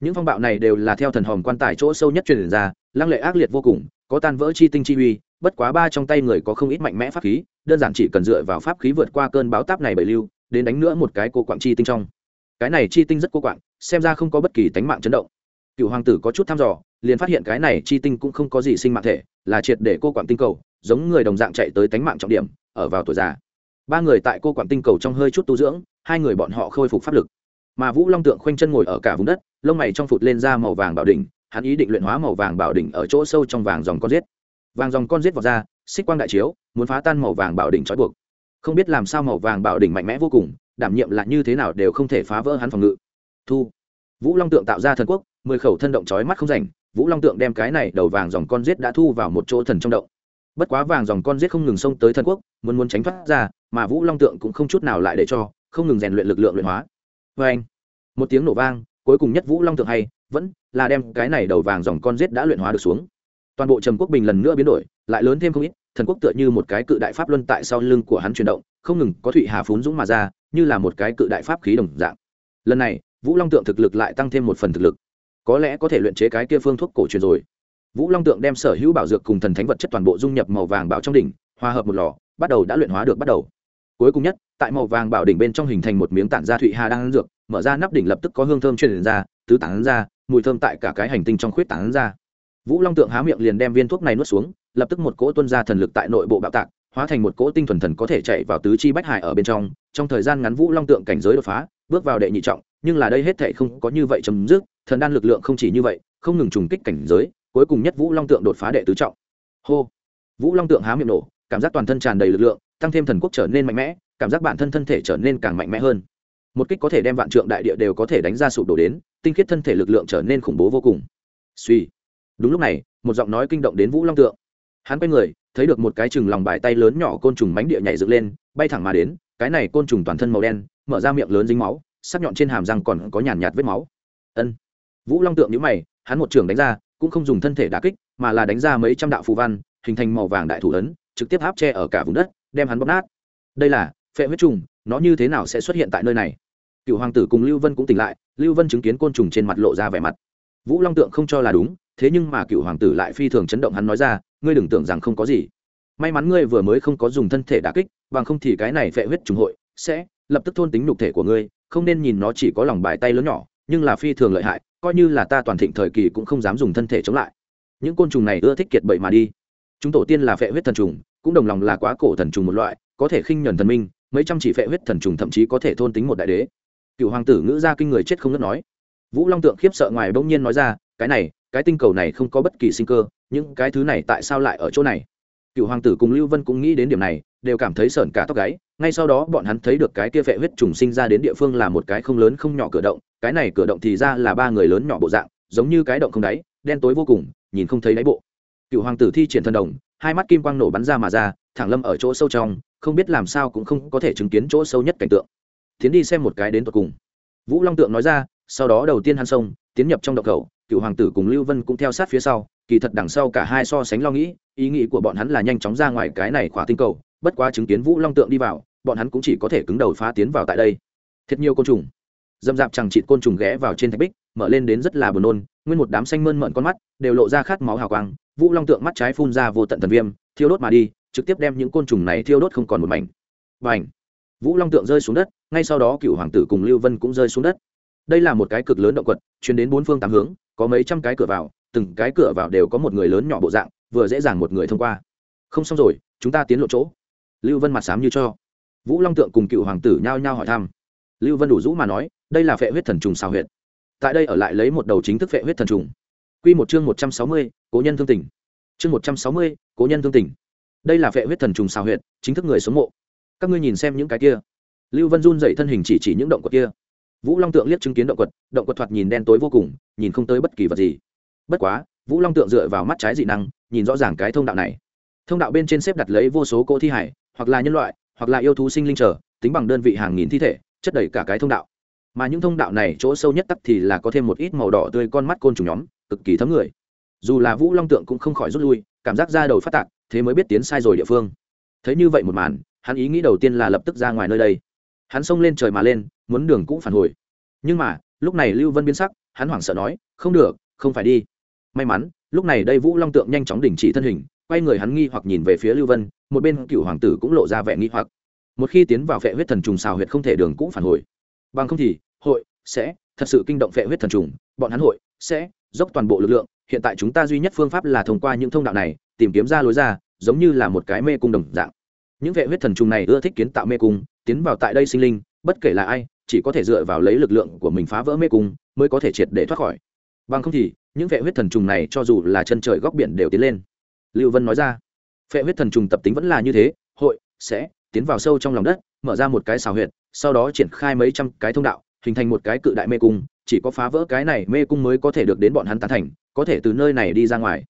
Những phong bạo này đều là theo thần hòm quan tài chỗ sâu nhất truyền ra, lăng lệ ác liệt vô cùng, có tan vỡ chi tinh chi uy, bất quá ba trong tay người có không ít mạnh mẽ pháp khí, đơn giản chỉ cần dựa vào pháp khí vượt qua cơn báo táp này bởi lưu, đến đánh nữa một cái cô quạng chi tinh trong. Cái này chi tinh rất cô quạng, xem ra không có bất kỳ tánh mạng chấn động. Cựu hoàng tử có chút thăm dò, liền phát hiện cái này chi tinh cũng không có gì sinh mạng thể, là triệt để cô quạng tinh cầu giống người đồng dạng chạy tới tánh mạng trọng điểm, ở vào tuổi già. Ba người tại cô quản tinh cầu trong hơi chút tu dưỡng, hai người bọn họ khôi phục pháp lực. Mà vũ long tượng khoanh chân ngồi ở cả vùng đất, lông mày trong phụt lên ra màu vàng bảo đỉnh, hắn ý định luyện hóa màu vàng bảo đỉnh ở chỗ sâu trong vàng dòng con giết. Vàng dòng con giết vào ra, xích quang đại chiếu, muốn phá tan màu vàng bảo đỉnh trói buộc. Không biết làm sao màu vàng bảo đỉnh mạnh mẽ vô cùng, đảm nhiệm là như thế nào đều không thể phá vỡ hắn phòng ngự. Thu. Vũ long tượng tạo ra thần quốc, mười khẩu thân động trói mắt không rảnh, vũ long tượng đem cái này đầu vàng dòng con giết đã thu vào một chỗ thần trong động bất quá vàng dòng con giết không ngừng xông tới thần quốc, muốn muốn tránh thoát ra, mà vũ long tượng cũng không chút nào lại để cho, không ngừng rèn luyện lực lượng luyện hóa. Vê anh, một tiếng nổ vang, cuối cùng nhất vũ long tượng hay, vẫn là đem cái này đầu vàng dòng con giết đã luyện hóa được xuống. Toàn bộ trầm quốc bình lần nữa biến đổi, lại lớn thêm không ít, thần quốc tựa như một cái cự đại pháp luân tại sau lưng của hắn chuyển động, không ngừng có thụy hà phún dũng mà ra, như là một cái cự đại pháp khí đồng dạng. Lần này, vũ long tượng thực lực lại tăng thêm một phần thực lực. Có lẽ có thể luyện chế cái kia phương thuốc cổ truyền rồi vũ long tượng đem sở hữu bảo dược cùng thần thánh vật chất toàn bộ dung nhập màu vàng bảo trong đỉnh, hòa hợp một lò, bắt đầu đã luyện hóa được bắt đầu. Cuối cùng nhất, tại màu vàng bảo đỉnh bên trong hình thành một miếng tản gia thụy hà đang ăn dược, mở ra nắp đỉnh lập tức có hương thơm truyền ra, tứ tán ra, mùi thơm tại cả cái hành tinh trong khuyết tán ra. Vũ long tượng há miệng liền đem viên thuốc này nuốt xuống, lập tức một cỗ tuân ra thần lực tại nội bộ bạo tạc, hóa thành một cỗ tinh thuần thần có thể chạy vào tứ chi bách hải ở bên trong. Trong thời gian ngắn vũ long tượng cảnh giới đột phá, bước vào đệ nhị trọng, nhưng là đây hết thệ không có như vậy chấm dứt, thần đan lực lượng không chỉ như vậy, không ngừng trùng kích cảnh giới cuối cùng nhất vũ long tượng đột phá đệ tứ trọng. Hô. Vũ long tượng há miệng nổ, cảm giác toàn thân tràn đầy lực lượng, tăng thêm thần quốc trở nên mạnh mẽ, cảm giác bản thân thân thể trở nên càng mạnh mẽ hơn. Một kích có thể đem vạn trượng đại địa đều có thể đánh ra sụp đổ đến, tinh khiết thân thể lực lượng trở nên khủng bố vô cùng. Suy. Đúng lúc này, một giọng nói kinh động đến vũ long tượng. Hắn quay người, thấy được một cái chừng lòng bài tay lớn nhỏ côn trùng mánh địa nhảy dựng lên, bay thẳng mà đến, cái này côn trùng toàn thân màu đen, mở ra miệng lớn dính máu, sắc nhọn trên hàm răng còn có nhàn nhạt vết máu. Ân. Vũ long tượng nhíu mày, hắn một trường đánh ra cũng không dùng thân thể đả kích, mà là đánh ra mấy trăm đạo phù văn, hình thành màu vàng đại thủ ấn, trực tiếp áp che ở cả vùng đất, đem hắn bóp nát. Đây là, phệ huyết trùng, nó như thế nào sẽ xuất hiện tại nơi này? Cựu hoàng tử cùng lưu vân cũng tỉnh lại, lưu vân chứng kiến côn trùng trên mặt lộ ra vẻ mặt. Vũ long tượng không cho là đúng, thế nhưng mà cựu hoàng tử lại phi thường chấn động hắn nói ra, ngươi đừng tưởng rằng không có gì. May mắn ngươi vừa mới không có dùng thân thể đả kích, bằng không thì cái này phệ huyết trùng hội sẽ lập tức thôn tính nhục thể của ngươi, không nên nhìn nó chỉ có lòng bài tay lớn nhỏ, nhưng là phi thường lợi hại coi như là ta toàn thịnh thời kỳ cũng không dám dùng thân thể chống lại. Những côn trùng này ưa thích kiệt bậy mà đi. Chúng tổ tiên là phệ huyết thần trùng, cũng đồng lòng là quá cổ thần trùng một loại, có thể khinh nhuần thần minh, mấy trăm chỉ phệ huyết thần trùng thậm chí có thể thôn tính một đại đế. Cựu hoàng tử ngữ ra kinh người chết không ngớt nói. Vũ long tượng khiếp sợ ngoài bỗng nhiên nói ra, cái này, cái tinh cầu này không có bất kỳ sinh cơ, những cái thứ này tại sao lại ở chỗ này? Cựu hoàng tử cùng lưu vân cũng nghĩ đến điểm này, đều cảm thấy sởn cả tóc gáy ngay sau đó bọn hắn thấy được cái kia vệ huyết trùng sinh ra đến địa phương là một cái không lớn không nhỏ cửa động, cái này cửa động thì ra là ba người lớn nhỏ bộ dạng, giống như cái động không đáy, đen tối vô cùng, nhìn không thấy đáy bộ. Cựu hoàng tử thi triển thần đồng, hai mắt kim quang nổ bắn ra mà ra, thẳng lâm ở chỗ sâu trong, không biết làm sao cũng không có thể chứng kiến chỗ sâu nhất cảnh tượng. Tiến đi xem một cái đến tận cùng. Vũ long tượng nói ra, sau đó đầu tiên hắn sông tiến nhập trong động khẩu, cựu hoàng tử cùng lưu vân cũng theo sát phía sau, kỳ thật đằng sau cả hai so sánh lo nghĩ, ý nghĩ của bọn hắn là nhanh chóng ra ngoài cái này khỏa tinh cầu bất quá chứng kiến vũ long tượng đi vào, bọn hắn cũng chỉ có thể cứng đầu phá tiến vào tại đây. Thiệt nhiều côn trùng. Dâm dạp chẳng chịt côn trùng ghé vào trên thạch bích, mở lên đến rất là buồn nôn, nguyên một đám xanh mơn mận con mắt đều lộ ra khát máu hào quang, vũ long tượng mắt trái phun ra vô tận thần viêm, thiêu đốt mà đi, trực tiếp đem những côn trùng này thiêu đốt không còn một mảnh. Và ảnh vũ long tượng rơi xuống đất, ngay sau đó cựu hoàng tử cùng lưu vân cũng rơi xuống đất. Đây là một cái cực lớn động quật, chuyến đến bốn phương tám hướng, có mấy trăm cái cửa vào, từng cái cửa vào đều có một người lớn nhỏ bộ dạng, vừa dễ dàng một người thông qua. Không xong rồi, chúng ta tiến lộ chỗ lưu vân mặt sám như cho. Vũ long tượng cùng cựu hoàng tử nhao nhao hỏi thăm. Lưu vân đủ rũ mà nói, đây là phệ huyết thần trùng xào huyệt. Tại đây ở lại lấy một đầu chính thức phệ huyết thần trùng. Q một chương một trăm sáu mươi, cố nhân thương tỉnh chương một trăm sáu mươi, cố nhân thương tỉnh đây là phệ huyết thần trùng xào huyệt, chính thức người sống mộ. Các ngươi nhìn xem những cái kia. Lưu vân run dậy thân hình chỉ chỉ những động quật kia. Vũ long tượng liếc chứng kiến động quật động quật thoạt nhìn đen tối vô cùng, nhìn không tới bất kỳ vật gì. Bất quá, vũ long tượng dựa vào mắt trái dị năng, nhìn rõ ràng cái thông đạo này. Thông đạo bên trên xếp đặt lấy vô số cỗ thi hải hoặc là nhân loại, hoặc là yêu thú sinh linh trở tính bằng đơn vị hàng nghìn thi thể, chất đầy cả cái thông đạo. Mà những thông đạo này chỗ sâu nhất tắc thì là có thêm một ít màu đỏ tươi con mắt côn trùng nhóm, cực kỳ thấm người. Dù là vũ long tượng cũng không khỏi rút lui, cảm giác ra đầu phát tạc, thế mới biết tiến sai rồi địa phương. Thấy như vậy một màn, hắn ý nghĩ đầu tiên là lập tức ra ngoài nơi đây. Hắn xông lên trời mà lên, muốn đường cũng phản hồi. Nhưng mà, lúc này lưu vân biến sắc, hắn hoảng sợ nói, không được, không phải đi. May mắn, lúc này đây vũ long tượng nhanh chóng đình chỉ thân hình quay người hắn nghi hoặc nhìn về phía lưu vân, một bên cựu hoàng tử cũng lộ ra vẻ nghi hoặc. Một khi tiến vào phệ huyết thần trùng xào huyệt không thể đường cũng phản hồi. Bằng không thì, hội sẽ thật sự kinh động phệ huyết thần trùng, bọn hắn hội sẽ dốc toàn bộ lực lượng. Hiện tại chúng ta duy nhất phương pháp là thông qua những thông đạo này, tìm kiếm ra lối ra, giống như là một cái mê cung đồng dạng. Những vệ huyết thần trùng này ưa thích kiến tạo mê cung, tiến vào tại đây sinh linh, bất kể là ai, chỉ có thể dựa vào lấy lực lượng của mình phá vỡ mê cung mới có thể triệt để thoát khỏi. Bằng không thì, những vệ huyết thần trùng này cho dù là chân trời góc biển đều tiến lên lưu vân nói ra. Phệ huyết thần trùng tập tính vẫn là như thế, hội, sẽ, tiến vào sâu trong lòng đất, mở ra một cái xào huyệt, sau đó triển khai mấy trăm cái thông đạo, hình thành một cái cự đại mê cung, chỉ có phá vỡ cái này mê cung mới có thể được đến bọn hắn tán thành, có thể từ nơi này đi ra ngoài.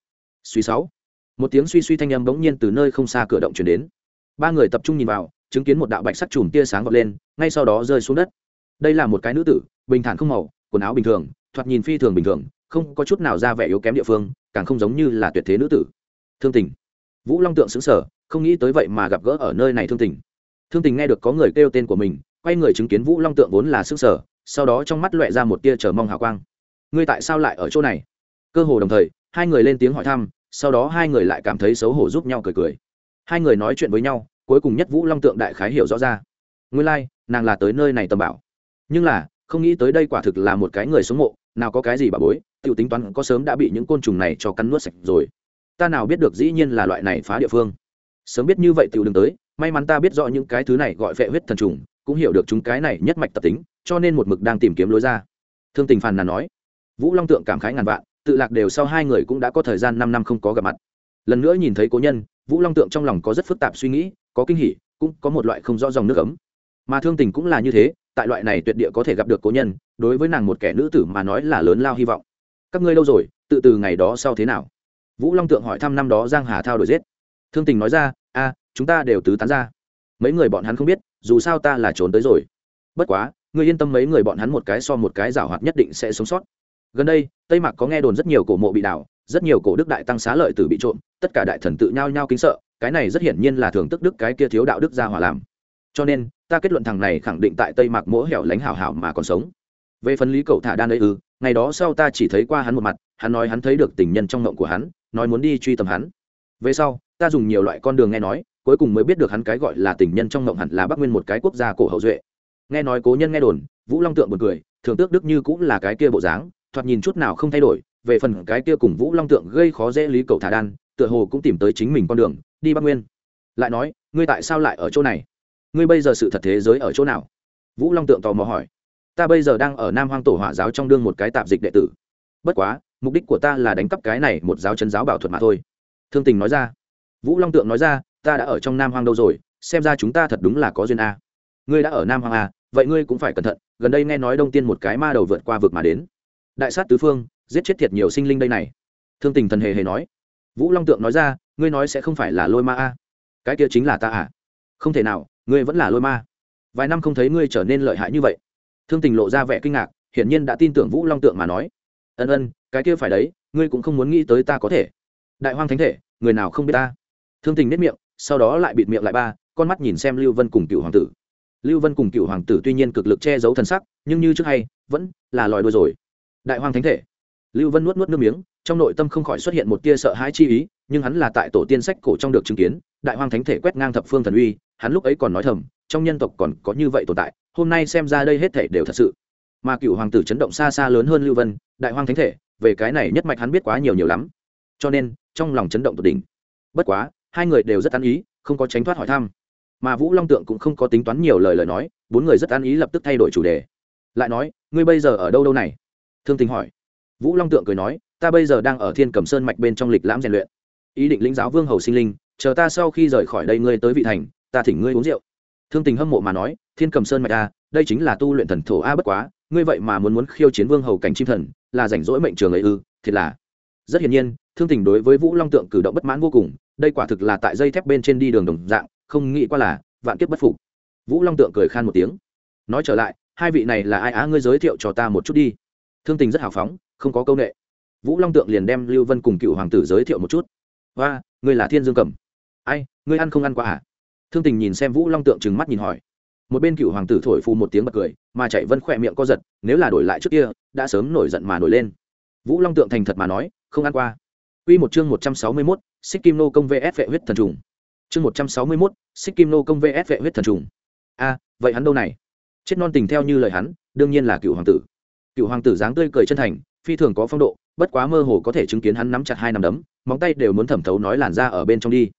Suy sáu. Một tiếng suy suy thanh âm bỗng nhiên từ nơi không xa cửa động chuyển đến. Ba người tập trung nhìn vào, chứng kiến một đạo bạch sắc chùm tia sáng vọt lên, ngay sau đó rơi xuống đất. Đây là một cái nữ tử, bình thản không màu, quần áo bình thường, thoạt nhìn phi thường bình thường, không có chút nào ra vẻ yếu kém địa phương, càng không giống như là tuyệt thế nữ tử thương tình. Vũ long tượng xứng sở không nghĩ tới vậy mà gặp gỡ ở nơi này thương tình. Thương tình nghe được có người kêu tên của mình quay người chứng kiến vũ long tượng vốn là xứng sở sau đó trong mắt loẹ ra một tia chờ mong hào quang. Ngươi tại sao lại ở chỗ này? Cơ hồ đồng thời hai người lên tiếng hỏi thăm sau đó hai người lại cảm thấy xấu hổ giúp nhau cười cười. Hai người nói chuyện với nhau cuối cùng nhất vũ long tượng đại khái hiểu rõ ra. Nguyên lai、like, nàng là tới nơi này tầm bảo. Nhưng là không nghĩ tới đây quả thực là một cái người sống mộ nào có cái gì bà bối t i ể u tính toán có sớm đã bị những côn trùng này cho cắn nuốt sạch rồi ta nào biết được dĩ nhiên là loại này phá địa phương. Sớm biết như vậy t i ể u tới, may mắn ta biết rõ những cái thứ này gọi vệ huyết thần trùng, cũng hiểu được chúng cái này nhất mạch tập tính, cho nên một mực đang tìm kiếm lối ra. Thương tình phàn nàn nói, vũ long tượng cảm khái ngàn vạn, tự lạc đều sau hai người cũng đã có thời gian năm năm không có gặp mặt. Lần nữa nhìn thấy cố nhân, vũ long tượng trong lòng có rất phức tạp suy nghĩ, có kinh hỉ, cũng có một loại không rõ dòng nước ấm. Mà thương tình cũng là như thế, tại loại này tuyệt địa có thể gặp được cố nhân, đối với nàng một kẻ nữ tử mà nói là lớn lao hy vọng. Các ngươi lâu rồi, tự từ ngày đó sau thế nào? Vũ long tượng hỏi thăm năm đó giang hà thao đổi giết. Thương tình nói ra, a, chúng ta đều tứ tán ra. Mấy người bọn hắn không biết, dù sao ta là trốn tới rồi. Bất quá, ngươi yên tâm mấy người bọn hắn một cái so một cái giảo hoạt nhất định sẽ sống sót. Gần đây, tây mạc có nghe đồn rất nhiều cổ mộ bị đảo, rất nhiều cổ đức đại tăng xá lợi tử bị trộm, tất cả đại thần tự nhao nhao kính sợ, cái này rất hiển nhiên là thường tức đức cái kia thiếu đạo đức ra hỏa làm. Cho nên, ta kết luận thằng này khẳng định tại tây mạc mỗi hẻo lánh hảo hảo mà còn sống. Về phần lý cậu thả đan ấy ư ngày đó sau ta chỉ thấy qua hắn một mặt, hắn nói hắn thấy được tình nhân trong mộng của hắn nói muốn đi truy tầm hắn. Về sau, ta dùng nhiều loại con đường nghe nói, cuối cùng mới biết được hắn cái gọi là tình nhân trong ngộng hẳn là bắc nguyên một cái quốc gia cổ hậu duệ. Nghe nói cố nhân nghe đồn, vũ long tượng buồn cười thường tước đức như cũng là cái kia bộ dáng, thoạt nhìn chút nào không thay đổi, về phần cái kia cùng vũ long tượng gây khó dễ lý cầu thả đan, tựa hồ cũng tìm tới chính mình con đường, đi bắc nguyên. Lại nói, ngươi tại sao lại ở chỗ này? Ngươi bây giờ sự thật thế giới ở chỗ nào? Vũ long tượng tò mò hỏi. Ta bây giờ đang ở nam hoang tổ hỏa giáo trong đương một cái tạp dịch đệ tử. Bất quá mục đích của ta là đánh cắp cái này một giáo chân giáo bảo thuật mà thôi. Thương tình nói ra. Vũ long tượng nói ra, ta đã ở trong nam hoang đâu rồi, xem ra chúng ta thật đúng là có duyên a. Ngươi đã ở nam hoang a vậy ngươi cũng phải cẩn thận, gần đây nghe nói đông tiên một cái ma đầu vượt qua vực mà đến. Đại sát tứ phương, giết chết thiệt nhiều sinh linh đây này. Thương tình thần hề hề nói. Vũ long tượng nói ra, ngươi nói sẽ không phải là lôi ma a. Cái kia chính là ta à. Không thể nào, ngươi vẫn là lôi ma. Vài năm không thấy ngươi trở nên lợi hại như vậy. Thương tình lộ ra vẻ kinh ngạc, hiển nhiên đã tin tưởng vũ long tượng mà nói ân ân, cái kia phải đấy, ngươi cũng không muốn nghĩ tới ta có thể. Đại hoang thánh thể, người nào không biết ta? Thương tình nết miệng, sau đó lại bịt miệng lại ba, con mắt nhìn xem lưu vân cùng cựu hoàng tử. Lưu vân cùng cựu hoàng tử tuy nhiên cực lực che giấu thần sắc, nhưng như trước hay, vẫn là lòi đuôi rồi. Đại hoàng thánh thể. Lưu vân nuốt nuốt nước miếng, trong nội tâm không khỏi xuất hiện một tia sợ hãi chi ý, nhưng hắn là tại tổ tiên sách cổ trong được chứng kiến, đại hoàng thánh thể quét ngang thập phương thần uy, hắn lúc ấy còn nói thầm, trong nhân tộc còn có như vậy tồn tại, hôm nay xem ra đây hết thể đều thật sự mà cựu hoàng tử chấn động xa xa lớn hơn lưu vân, đại hoàng thánh thể, về cái này nhất mạch hắn biết quá nhiều nhiều lắm. Cho nên, trong lòng chấn động tột đỉnh. Bất quá, hai người đều rất ăn ý, không có tránh thoát hỏi thăm. Mà vũ long tượng cũng không có tính toán nhiều lời lời nói, bốn người rất ăn ý lập tức thay đổi chủ đề. Lại nói, ngươi bây giờ ở đâu đâu này? Thương tình hỏi. Vũ long tượng cười nói, ta bây giờ đang ở thiên cầm sơn mạch bên trong lịch lãm rèn luyện. Ý định lĩnh giáo vương hầu sinh linh, chờ ta sau khi rời khỏi đây ngươi tới vị thành, ta thỉnh ngươi uống rượu. Thương tình hâm mộ mà nói, thiên cầm sơn mạch a đây chính là tu luyện thần thổ a, bất quá ngươi vậy mà muốn muốn khiêu chiến vương hầu cảnh chim thần, là rảnh rỗi mệnh trường ấy ư, thiệt là. Rất hiển nhiên, thương tình đối với vũ long tượng cử động bất mãn vô cùng, đây quả thực là tại dây thép bên trên đi đường đồng dạng, không nghĩ qua là vạn kiếp bất phục. Vũ long tượng cười khan một tiếng. Nói trở lại, hai vị này là ai á, ngươi giới thiệu cho ta một chút đi. Thương tình rất hào phóng, không có công nghệ vũ long tượng liền đem lưu vân cùng cựu hoàng tử giới thiệu một chút. Và ngươi là thiên dương cầm ai, ngươi ăn không ăn qua à? Thương tình nhìn xem vũ long tượng trừng mắt nhìn hỏi một bên cựu hoàng tử thổi phù một tiếng bật cười mà chạy vân khỏe miệng co giật nếu là đổi lại trước kia đã sớm nổi giận mà nổi lên vũ long tượng thành thật mà nói không ăn qua Quy một chương một trăm sáu mươi 161, Xích Kim Nô công VS vệ huyết thần trùng. Chương một trăm sáu mươi 161, Xích Kim Nô công VS vệ huyết thần trùng. A, vậy hắn đâu này? Chết non tình theo như lời hắn, đương nhiên là cựu hoàng tử. Cựu hoàng tử dáng tươi cười chân thành, phi thường có phong độ, bất quá mơ hồ có thể chứng kiến hắn nắm chặt hai nắm đấm, móng tay đều muốn thẩm thấu nói làn ra ở bên trong đi.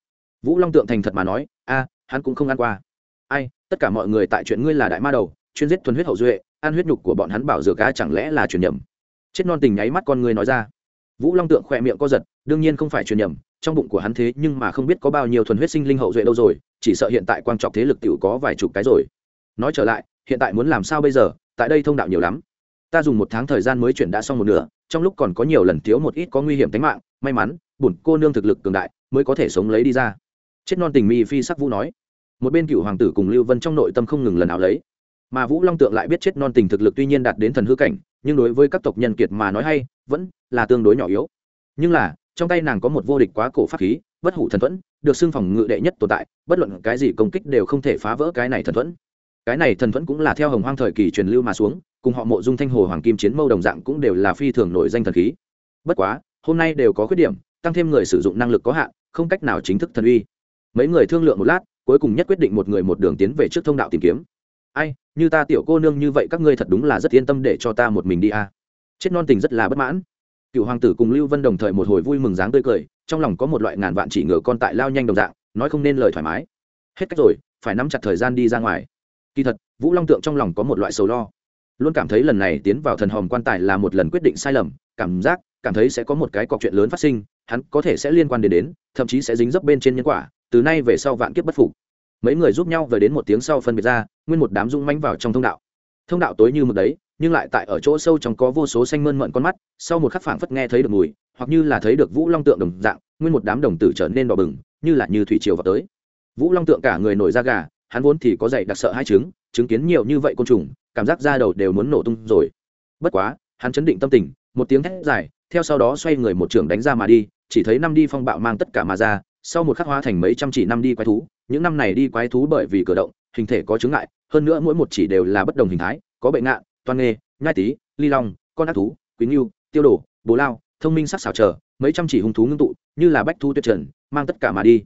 Vũ Long tượng thành thật mà nói, a, hắn cũng không ăn qua. Ai, tất cả mọi người tại chuyện ngươi là đại ma đầu, chuyên giết thuần huyết hậu duệ, ăn huyết nhục của bọn hắn bảo dược cá chẳng lẽ là truyền nhầm. Chết non tình nháy mắt con ngươi nói ra. Vũ long tượng khỏe miệng co giật đương nhiên không phải truyền nhầm trong bụng của hắn thế nhưng mà không biết có bao nhiêu thuần huyết sinh linh hậu duệ đâu rồi chỉ sợ hiện tại quan trọng thế lực t i ể u có vài chục cái rồi. Nói trở lại hiện tại muốn làm sao bây giờ tại đây thông đạo nhiều lắm. Ta dùng một tháng thời gian mới chuyển đã xong một nửa trong lúc còn có nhiều lần thiếu một ít có nguy hiểm tính mạng may mắn bùn cô nương thực lực cường đại mới có thể sống lấy đi ra. Chết non tình mi phi sắc vũ nói một bên cựu hoàng tử cùng lưu vân trong nội tâm không ngừng lần ảo lấy. Mà vũ long tượng lại biết chết non tình thực lực tuy nhiên đạt đến thần hư cảnh, nhưng đối với các tộc nhân kiệt mà nói hay, vẫn là tương đối nhỏ yếu. Nhưng là, trong tay nàng có một vô địch quá cổ pháp khí, bất hủ thần thuẫn, được xưng phòng ngự đệ nhất tồn tại, bất luận cái gì công kích đều không thể phá vỡ cái này thần thuẫn. Cái này thần thuẫn cũng là theo hồng hoang thời kỳ truyền lưu mà xuống, cùng họ mộ dung thanh hồ hoàng kim chiến mâu đồng dạng cũng đều là phi thường nổi danh thần khí. Bất quá, hôm nay đều có khuyết điểm, tăng thêm người sử dụng năng lực có hạn, không cách nào chính thức thần uy. Mấy người thương lượng một lát cuối cùng nhất quyết định một người một đường tiến về trước thông đạo tìm kiếm. Ai, như ta tiểu cô nương như vậy các ngươi thật đúng là rất yên tâm để cho ta một mình đi a à. chết non tình rất là bất mãn. Cựu hoàng tử cùng lưu vân đồng thời một hồi vui mừng dáng tươi cười, trong lòng có một loại ngàn vạn chỉ ngờ con tại lao nhanh đồng dạng, nói không nên lời thoải mái. Hết cách rồi, phải nắm chặt thời gian đi ra ngoài. Kỳ thật, vũ long tượng trong lòng có một loại sầu lo. Luôn cảm thấy lần này tiến vào thần hòm quan tài là một lần quyết định sai lầm, cảm giác, cảm thấy sẽ có một cái cọc chuyện lớn phát sinh, hắn có thể sẽ liên quan đến đến, thậm chí sẽ dính dấp bên trên nhân quả từ nay về sau vạn kiếp bất phục. Mấy người giúp nhau về đến một tiếng sau phân biệt ra, nguyên một đám rung manh vào trong thông đạo. Thông đạo tối như mực đấy, nhưng lại tại ở chỗ sâu trong có vô số xanh mơn mận con mắt, sau một khắc phảng phất nghe thấy được mùi, hoặc như là thấy được vũ long tượng đồng dạng, nguyên một đám đồng tử trở nên đỏ bừng, như là như thủy triều vào tới. Vũ long tượng cả người nổi da gà, hắn vốn thì có dậy đặc sợ hai trứng chứng kiến nhiều như vậy côn trùng, cảm giác da đầu đều muốn nổ tung rồi. Bất quá, hắn chấn định tâm tình, một tiếng thét dài, theo sau đó xoay người một trường đánh ra mà đi, chỉ thấy năm đi phong bạo mang tất cả mà ra sau một khắc hóa thành mấy trăm chỉ năm đi quái thú, những năm này đi quái thú bởi vì cử động, hình thể có chứng ngại, hơn nữa mỗi một chỉ đều là bất đồng hình thái, có bệnh ngạn toan nghê, nhai tý, ly long, con ác thú quý nghiêu tiêu đổ bố lao, thông minh sắc xảo trở mấy trăm chỉ hung thú ngưng tụ, như là bách thu tuyệt trần, mang tất cả mà đi.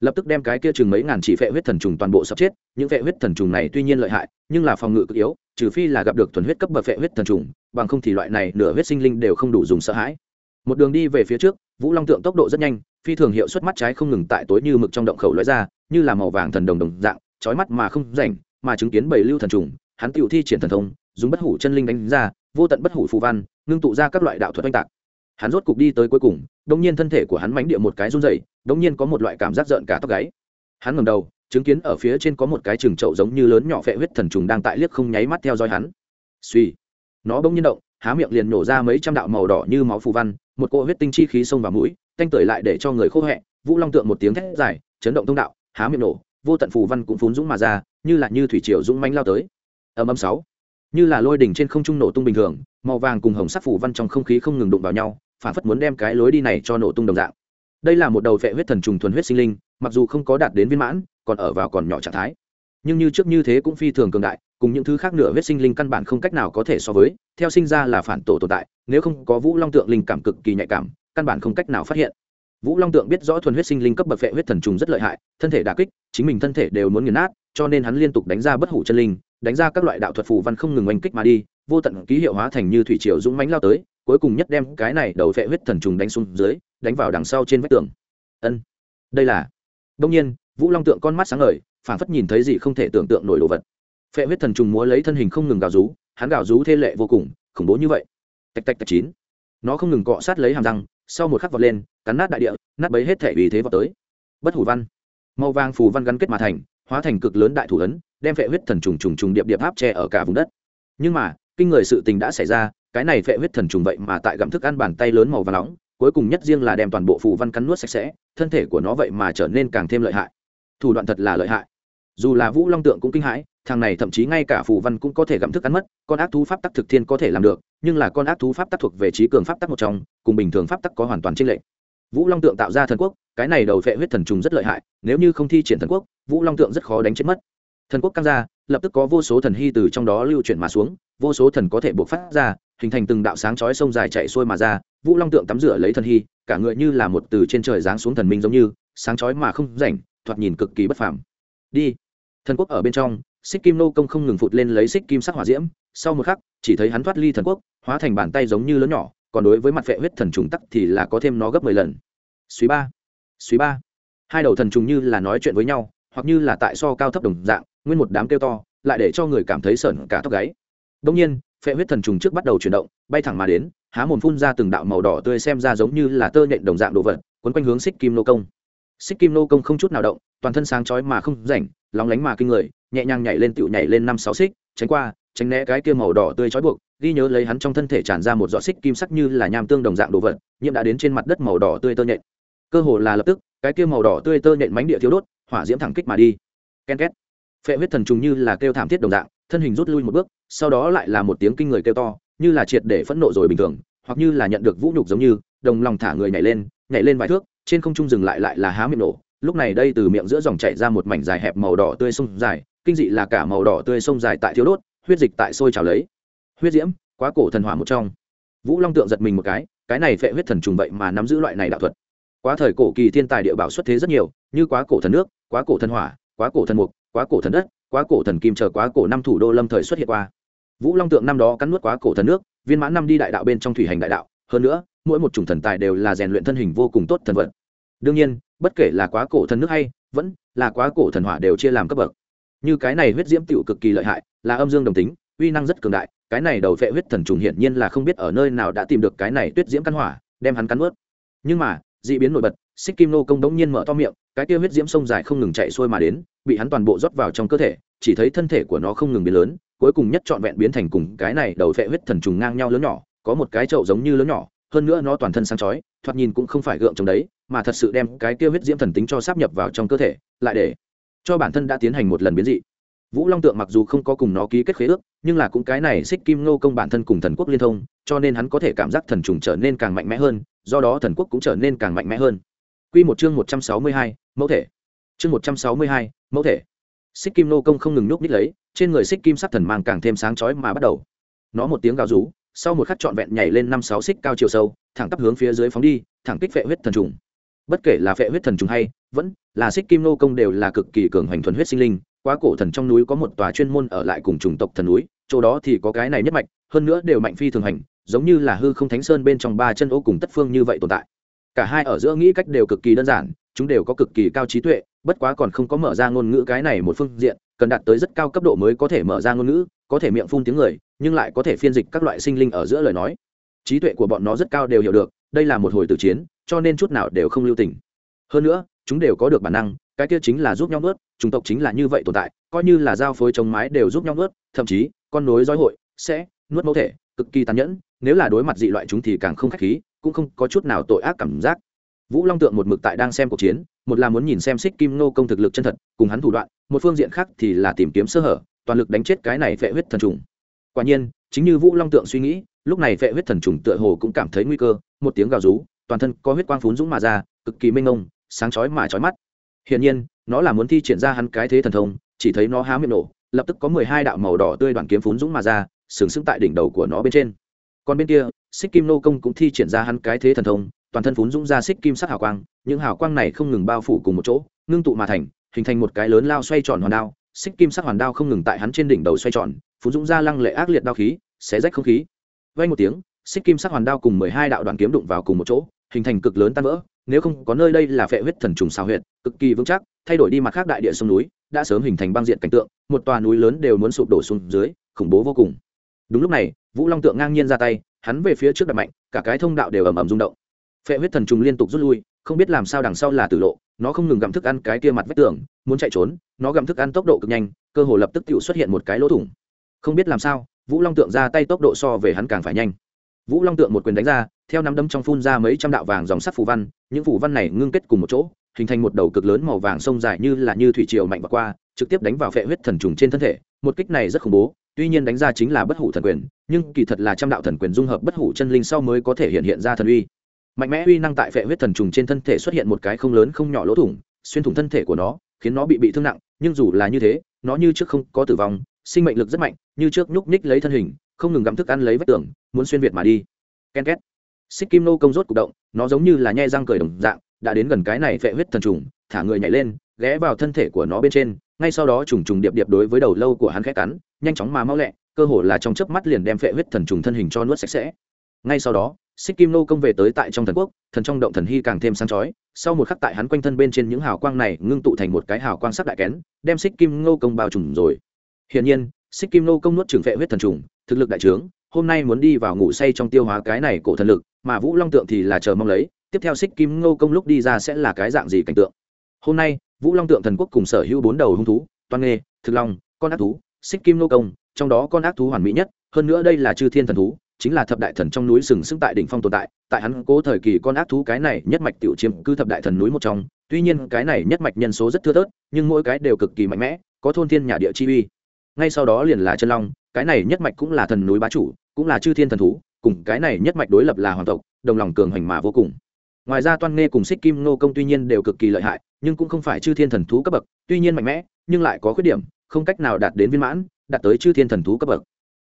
Lập tức đem cái kia chừng mấy ngàn chỉ phệ huyết thần trùng toàn bộ sắp chết, những phệ huyết thần trùng này tuy nhiên lợi hại, nhưng là phòng ngự cực yếu, trừ phi là gặp được thuần huyết cấp bậc phệ huyết thần trùng, bằng không thì loại này nửa huyết sinh linh đều không đủ dùng sợ hãi. Một đường đi về phía trước vũ long tượng tốc độ rất nhanh, phi thường hiệu suất mắt trái không ngừng tại tối như mực trong động khẩu lóe ra, như là màu vàng thần đồng đồng dạng trói mắt mà không rảnh, mà chứng kiến bảy lưu thần trùng, hắn tiểu thi triển thần thông, dùng bất hủ chân linh đánh ra, vô tận bất hủ phù văn, ngưng tụ ra các loại đạo thuật oanh tạc. Hắn rốt cục đi tới cuối cùng, đông nhiên thân thể của hắn mánh địa một cái run dày đông nhiên có một loại cảm giác rợn cả tóc gáy. Hắn ngầm đầu, chứng kiến ở phía trên có một cái trường trậu giống như lớn nhỏ phệ huyết thần trùng đang tại liếc không nháy mắt theo dõi hắn. Suy nó bỗng nhiên động, há miệng liền nổ ra mấy trăm đạo màu đỏ như máu phù văn một cỗ huyết tinh chi khí xông vào mũi tanh tưởi lại để cho người khô hẹ, vũ long tượng một tiếng thét dài, chấn động thông đạo, há miệng nổ, vô tận phù văn cũng phún dũng mà ra, như là như thủy triều dũng manh lao tới. Ầm ầm sáu, như là lôi đỉnh trên không trung nổ tung bình thường, màu vàng cùng hồng sắc phù văn trong không khí không ngừng đụng vào nhau, phản phất muốn đem cái lối đi này cho nổ tung đồng dạng. Đây là một đầu vệ huyết thần trùng thuần huyết sinh linh, mặc dù không có đạt đến viên mãn, còn ở vào còn nhỏ trạng thái. Nhưng như trước như thế cũng phi thường cường đại cùng những thứ khác nửa huyết sinh linh căn bản không cách nào có thể so với, theo sinh ra là phản tổ tồn tại, nếu không có vũ long tượng linh cảm cực kỳ nhạy cảm, căn bản không cách nào phát hiện. Vũ long tượng biết rõ thuần huyết sinh linh cấp bậc vệ huyết thần trùng rất lợi hại, thân thể đà kích, chính mình thân thể đều muốn nghiền nát, cho nên hắn liên tục đánh ra bất hủ chân linh, đánh ra các loại đạo thuật phù văn không ngừng oanh kích mà đi, vô tận ký hiệu hóa thành như thủy triều dũng mánh lao tới, cuối cùng nhất đem cái này đầu vệ huyết thần trùng đánh xuống dưới, đánh vào đằng sau trên vách tường. Ân, đây là. Đông nhiên, vũ long tượng con mắt sáng ngời, phảng phất nhìn thấy gì không thể tưởng tượng nổi đồ vật phệ huyết thần trùng múa lấy thân hình không ngừng gào rú, hắn gào rú thê lệ vô cùng, khủng bố như vậy. Tạch tạch tạch chín. Nó không ngừng cọ sát lấy hàm răng, sau một khắc vọt lên, cắn nát đại địa, nát bấy hết thể vì thế vọt tới. Bất hủ văn. Màu vàng phù văn gắn kết mà thành, hóa thành cực lớn đại thủ ấn, đem phệ huyết thần trùng trùng trùng điệp điệp áp che ở cả vùng đất. Nhưng mà, kinh người sự tình đã xảy ra, cái này phệ huyết thần trùng vậy mà tại gặm thức ăn bàn tay lớn màu vàng nóng, cuối cùng nhất riêng là đem toàn bộ phù văn cắn nuốt sạch sẽ, thân thể của nó vậy mà trở nên càng thêm lợi hại. Thủ đoạn thật là lợi hại dù là vũ long tượng cũng kinh hãi, thằng này thậm chí ngay cả phù văn cũng có thể gặm thức ăn mất, con ác thú pháp tắc thực thiên có thể làm được, nhưng là con ác thú pháp tắc thuộc về trí cường pháp tắc một trong, cùng bình thường pháp tắc có hoàn toàn tranh lệch. Vũ long tượng tạo ra thần quốc, cái này đầu phệ huyết thần trùng rất lợi hại, nếu như không thi triển thần quốc, vũ long tượng rất khó đánh chết mất. Thần quốc căng ra, lập tức có vô số thần hy từ trong đó lưu chuyển mà xuống, vô số thần có thể buộc phát ra, hình thành từng đạo sáng chói sông dài chạy xuôi mà ra, vũ long tượng tắm rửa lấy thần hy, cả người như là một từ trên trời giáng xuống thần minh giống như, sáng chói mà không rảnh, thoạt nhìn cực kỳ bất phàm. Đi thần quốc ở bên trong, xích kim nô công không ngừng phụt lên lấy xích kim sắc hỏa diễm, sau một khắc, chỉ thấy hắn thoát ly thần quốc, hóa thành bàn tay giống như lớn nhỏ, còn đối với mặt vệ huyết thần trùng tắc thì là có thêm nó gấp mười lần. Suý ba suý ba. Hai đầu thần trùng như là nói chuyện với nhau, hoặc như là tại so cao thấp đồng dạng, nguyên một đám kêu to, lại để cho người cảm thấy sởn cả tóc gáy. Đông nhiên, phệ huyết thần trùng trước bắt đầu chuyển động, bay thẳng mà đến, há mồm phun ra từng đạo màu đỏ tươi xem ra giống như là tơ nhện đồng dạng đồ vật, quấn quanh hướng xích kim nô công xích kim nô công không chút nào động, toàn thân sáng chói mà không rảnh, lóng lánh mà kinh người, nhẹ nhàng nhảy lên tựu nhảy lên năm sáu xích, tránh qua, tránh né cái kia màu đỏ tươi trói buộc, ghi nhớ lấy hắn trong thân thể tràn ra một giọt xích kim sắc như là nham tương đồng dạng đồ vật nhiễm đã đến trên mặt đất màu đỏ tươi tơ nhện. Cơ hồ là lập tức, cái kia màu đỏ tươi tơ nhện mánh địa thiếu đốt, hỏa diễm thẳng kích mà đi. Ken két. Phệ huyết thần trùng như là kêu thảm thiết đồng dạng, thân hình rút lui một bước, sau đó lại là một tiếng kinh người kêu to, như là triệt để phẫn nộ rồi bình thường, hoặc như là nhận được vũ nhục giống như, đồng lòng thả người nhảy lên nhảy lên vài thước trên không trung dừng lại lại là há miệng nổ. Lúc này đây từ miệng giữa dòng chảy ra một mảnh dài hẹp màu đỏ tươi sông dài, kinh dị là cả màu đỏ tươi sông dài tại thiếu đốt, huyết dịch tại sôi trào lấy. Huyết diễm, quá cổ thần hỏa một trong. Vũ long tượng giật mình một cái cái này phệ huyết thần trùng vậy mà nắm giữ loại này đạo thuật. Quá thời cổ kỳ thiên tài địa bảo xuất thế rất nhiều, như quá cổ thần nước, quá cổ thần hỏa, quá cổ thần mục, quá cổ thần đất, quá cổ thần kim chờ quá cổ năm thủ đô lâm thời xuất hiện qua. Vũ long tượng năm đó cắn nuốt quá cổ thần nước, viên mãn năm đi đại đạo bên trong thủy hành đại đạo. Hơn nữa, mỗi một chủng thần tài đều là rèn luyện thân hình vô cùng tốt thần vật đương nhiên, bất kể là quá cổ thần nước hay, vẫn là quá cổ thần hỏa đều chia làm cấp bậc. Như cái này huyết diễm tựu cực kỳ lợi hại, là âm dương đồng tính, uy năng rất cường đại, cái này đầu vệ huyết thần trùng hiển nhiên là không biết ở nơi nào đã tìm được cái này tuyết diễm căn hỏa, đem hắn cắn ướt nhưng mà d ị biến nổi bật, xích kim nô công đống nhiên mở to miệng, cái kia huyết diễm sông dài không ngừng chạy xuôi mà đến, bị hắn toàn bộ rót vào trong cơ thể, chỉ thấy thân thể của nó không ngừng biến lớn, cuối cùng nhất trọn vẹn biến thành cùng cái này đầu vệ huyết thần trùng ngang nhau lớn nhỏ, có một cái chậu giống như lớn nhỏ hơn nữa nó toàn thân sáng chói thoạt nhìn cũng không phải gượng chống đấy mà thật sự đem cái kia huyết diễm thần tính cho sáp nhập vào trong cơ thể lại để cho bản thân đã tiến hành một lần biến dị vũ long tượng mặc dù không có cùng nó ký kết khế ước nhưng là cũng cái này xích kim ngô công bản thân cùng thần quốc liên thông cho nên hắn có thể cảm giác thần trùng trở nên càng mạnh mẽ hơn do đó thần quốc cũng trở nên càng mạnh mẽ hơn Quy một chương một trăm sáu mươi hai, mẫu thể. Chương một trăm sáu mươi hai, mẫu thể. Xích Kim Nô công không ngừng núp nít lấy, trên người Xích Kim sắc thần mang càng thêm sáng chói mà bắt đầu. Nó một tiếng gào rú, sau một khắc trọn vẹn nhảy lên năm sáu xích cao chiều sâu, thẳng tắp hướng phía dưới phóng đi, thẳng kích phệ huyết thần trùng. Bất kể là phệ huyết thần trùng hay, vẫn là Xích Kim Nô công đều là cực kỳ cường hành thuần huyết sinh linh, quá cổ thần trong núi có một tòa chuyên môn ở lại cùng chủng tộc thần núi, chỗ đó thì có cái này nhất mạch, hơn nữa đều mạnh phi thường hành, giống như là hư không thánh sơn bên trong ba chân ô cùng tất phương như vậy tồn tại cả hai ở giữa nghĩ cách đều cực kỳ đơn giản chúng đều có cực kỳ cao trí tuệ bất quá còn không có mở ra ngôn ngữ cái này một phương diện cần đạt tới rất cao cấp độ mới có thể mở ra ngôn ngữ có thể miệng phun tiếng người, nhưng lại có thể phiên dịch các loại sinh linh ở giữa lời nói. Trí tuệ của bọn nó rất cao đều hiểu được, đây là một hồi tử chiến, cho nên chút nào đều không lưu tình. Hơn nữa, chúng đều có được bản năng, cái kia chính là giúp nhau nuốt, chủng tộc chính là như vậy tồn tại, coi như là giao phối chống mái đều giúp nhau nuốt, thậm chí, con nối dõi hội sẽ nuốt mẫu thể, cực kỳ tàn nhẫn, nếu là đối mặt dị loại chúng thì càng không khách khí, cũng không có chút nào tội ác cảm giác. Vũ long tượng một mực tại đang xem cuộc chiến, một là muốn nhìn xem xích kim nô công thực lực chân thật, cùng hắn thủ đoạn, một phương diện khác thì là tìm kiếm sơ hở toàn lực đánh chết cái này phệ huyết thần trùng. Quả nhiên, chính như vũ long tượng suy nghĩ, lúc này phệ huyết thần trùng tựa hồ cũng cảm thấy nguy cơ, một tiếng gào rú, toàn thân có huyết quang phún dũng mà ra, cực kỳ mênh mông, sáng chói mà chói mắt. Hiển nhiên, nó là muốn thi triển ra hắn cái thế thần thông, chỉ thấy nó há miệng nổ, lập tức có mười hai đạo màu đỏ tươi đoàn kiếm phún dũng mà ra, sừng sững tại đỉnh đầu của nó bên trên. Còn bên kia, xích kim nô công cũng thi triển ra hắn cái thế thần thông, toàn thân phún dũng ra xích kim sắc hào quang, những hào quang này không ngừng bao phủ cùng một chỗ, ngưng tụ mà thành, hình thành một cái lớn lao xoay tròn hoàn đao xích kim sắc hoàn đao không ngừng tại hắn trên đỉnh đầu xoay tròn phú dũng ra lăng lệ ác liệt đao khí, xé rách không khí. Vay một tiếng, xích kim sắc hoàn đao cùng mười hai đạo đoàn kiếm đụng vào cùng một chỗ, hình thành cực lớn tan vỡ, nếu không có nơi đây là phệ huyết thần trùng xào huyệt, cực kỳ vững chắc, thay đổi đi mặt khác đại địa sông núi, đã sớm hình thành băng diện cảnh tượng, một tòa núi lớn đều muốn sụp đổ xuống dưới, khủng bố vô cùng. Đúng lúc này, vũ long tượng ngang nhiên ra tay, hắn về phía trước đập mạnh, cả cái thông đạo đều ầm ầm rung động. Phệ huyết thần trùng liên tục rút lui, không biết làm sao đằng sau là tử lộ nó không ngừng gặm thức ăn cái kia mặt vách tường, muốn chạy trốn, nó gặm thức ăn tốc độ cực nhanh, cơ hồ lập tức tự xuất hiện một cái lỗ thủng. Không biết làm sao, vũ long tượng ra tay tốc độ so về hắn càng phải nhanh. Vũ long tượng một quyền đánh ra, theo nắm đấm trong phun ra mấy trăm đạo vàng dòng sắt phù văn, những phù văn này ngưng kết cùng một chỗ, hình thành một đầu cực lớn màu vàng sông dài như là như thủy triều mạnh và qua, trực tiếp đánh vào phệ huyết thần trùng trên thân thể. Một kích này rất khủng bố, tuy nhiên đánh ra chính là bất hủ thần quyền, nhưng kỳ thật là trăm đạo thần quyền dung hợp bất hủ chân linh sau mới có thể hiện hiện ra thần uy mạnh mẽ uy năng tại phệ huyết thần trùng trên thân thể xuất hiện một cái không lớn không nhỏ lỗ thủng, xuyên thủng thân thể của nó, khiến nó bị bị thương nặng, nhưng dù là như thế, nó như trước không có tử vong, sinh mệnh lực rất mạnh, như trước nhúc nhích lấy thân hình, không ngừng gặm thức ăn lấy vách tường, muốn xuyên việt mà đi. Ken két. Xích kim nô công rốt c ụ c động, nó giống như là nhai răng cười đồng dạng, đã đến gần cái này phệ huyết thần trùng, thả người nhảy lên, ghé vào thân thể của nó bên trên, ngay sau đó trùng trùng điệp điệp đối với đầu lâu của hắn khẽ cắn, nhanh chóng mà mau lẹ, cơ hồ là trong chớp mắt liền đem phệ huyết thần trùng thân hình cho nuốt sạch sẽ. Ngay sau đó xích kim nô công về tới tại trong thần quốc, thần trong động thần hy càng thêm sáng chói. Sau một khắc tại hắn quanh thân bên trên những hào quang này ngưng tụ thành một cái hào quang sắc đại kén, đem xích kim nô công bao trùm rồi. Hiển nhiên, xích kim nô công nuốt trừng phệ huyết thần trùng, thực lực đại trướng, hôm nay muốn đi vào ngủ say trong tiêu hóa cái này cổ thần lực, mà vũ long tượng thì là chờ mong lấy, tiếp theo xích kim nô công lúc đi ra sẽ là cái dạng gì cảnh tượng? Hôm nay, vũ long tượng thần quốc cùng sở hữu bốn đầu hung thú, toan nghê, thực long, con ác thú, xích kim nô công, trong đó con ác thú hoàn mỹ nhất, hơn nữa đây là chư thiên thần thú chính là thập đại thần trong núi sừng sững tại đỉnh phong tồn tại tại hắn cố thời kỳ con ác thú cái này nhất mạch tiểu chiếm cư thập đại thần núi một trong, tuy nhiên cái này nhất mạch nhân số rất thưa thớt, nhưng mỗi cái đều cực kỳ mạnh mẽ, có thôn thiên nhà địa chi uy. Ngay sau đó liền là chân long, cái này nhất mạch cũng là thần núi bá chủ, cũng là chư thiên thần thú, cùng cái này nhất mạch đối lập là hoàng tộc, đồng lòng cường hoành mà vô cùng. Ngoài ra toan nghe cùng xích kim nô công tuy nhiên đều cực kỳ lợi hại, nhưng cũng không phải chư thiên thần thú cấp bậc, tuy nhiên mạnh mẽ, nhưng lại có khuyết điểm, không cách nào đạt đến viên mãn, đạt tới chư thiên thần thú cấp bậc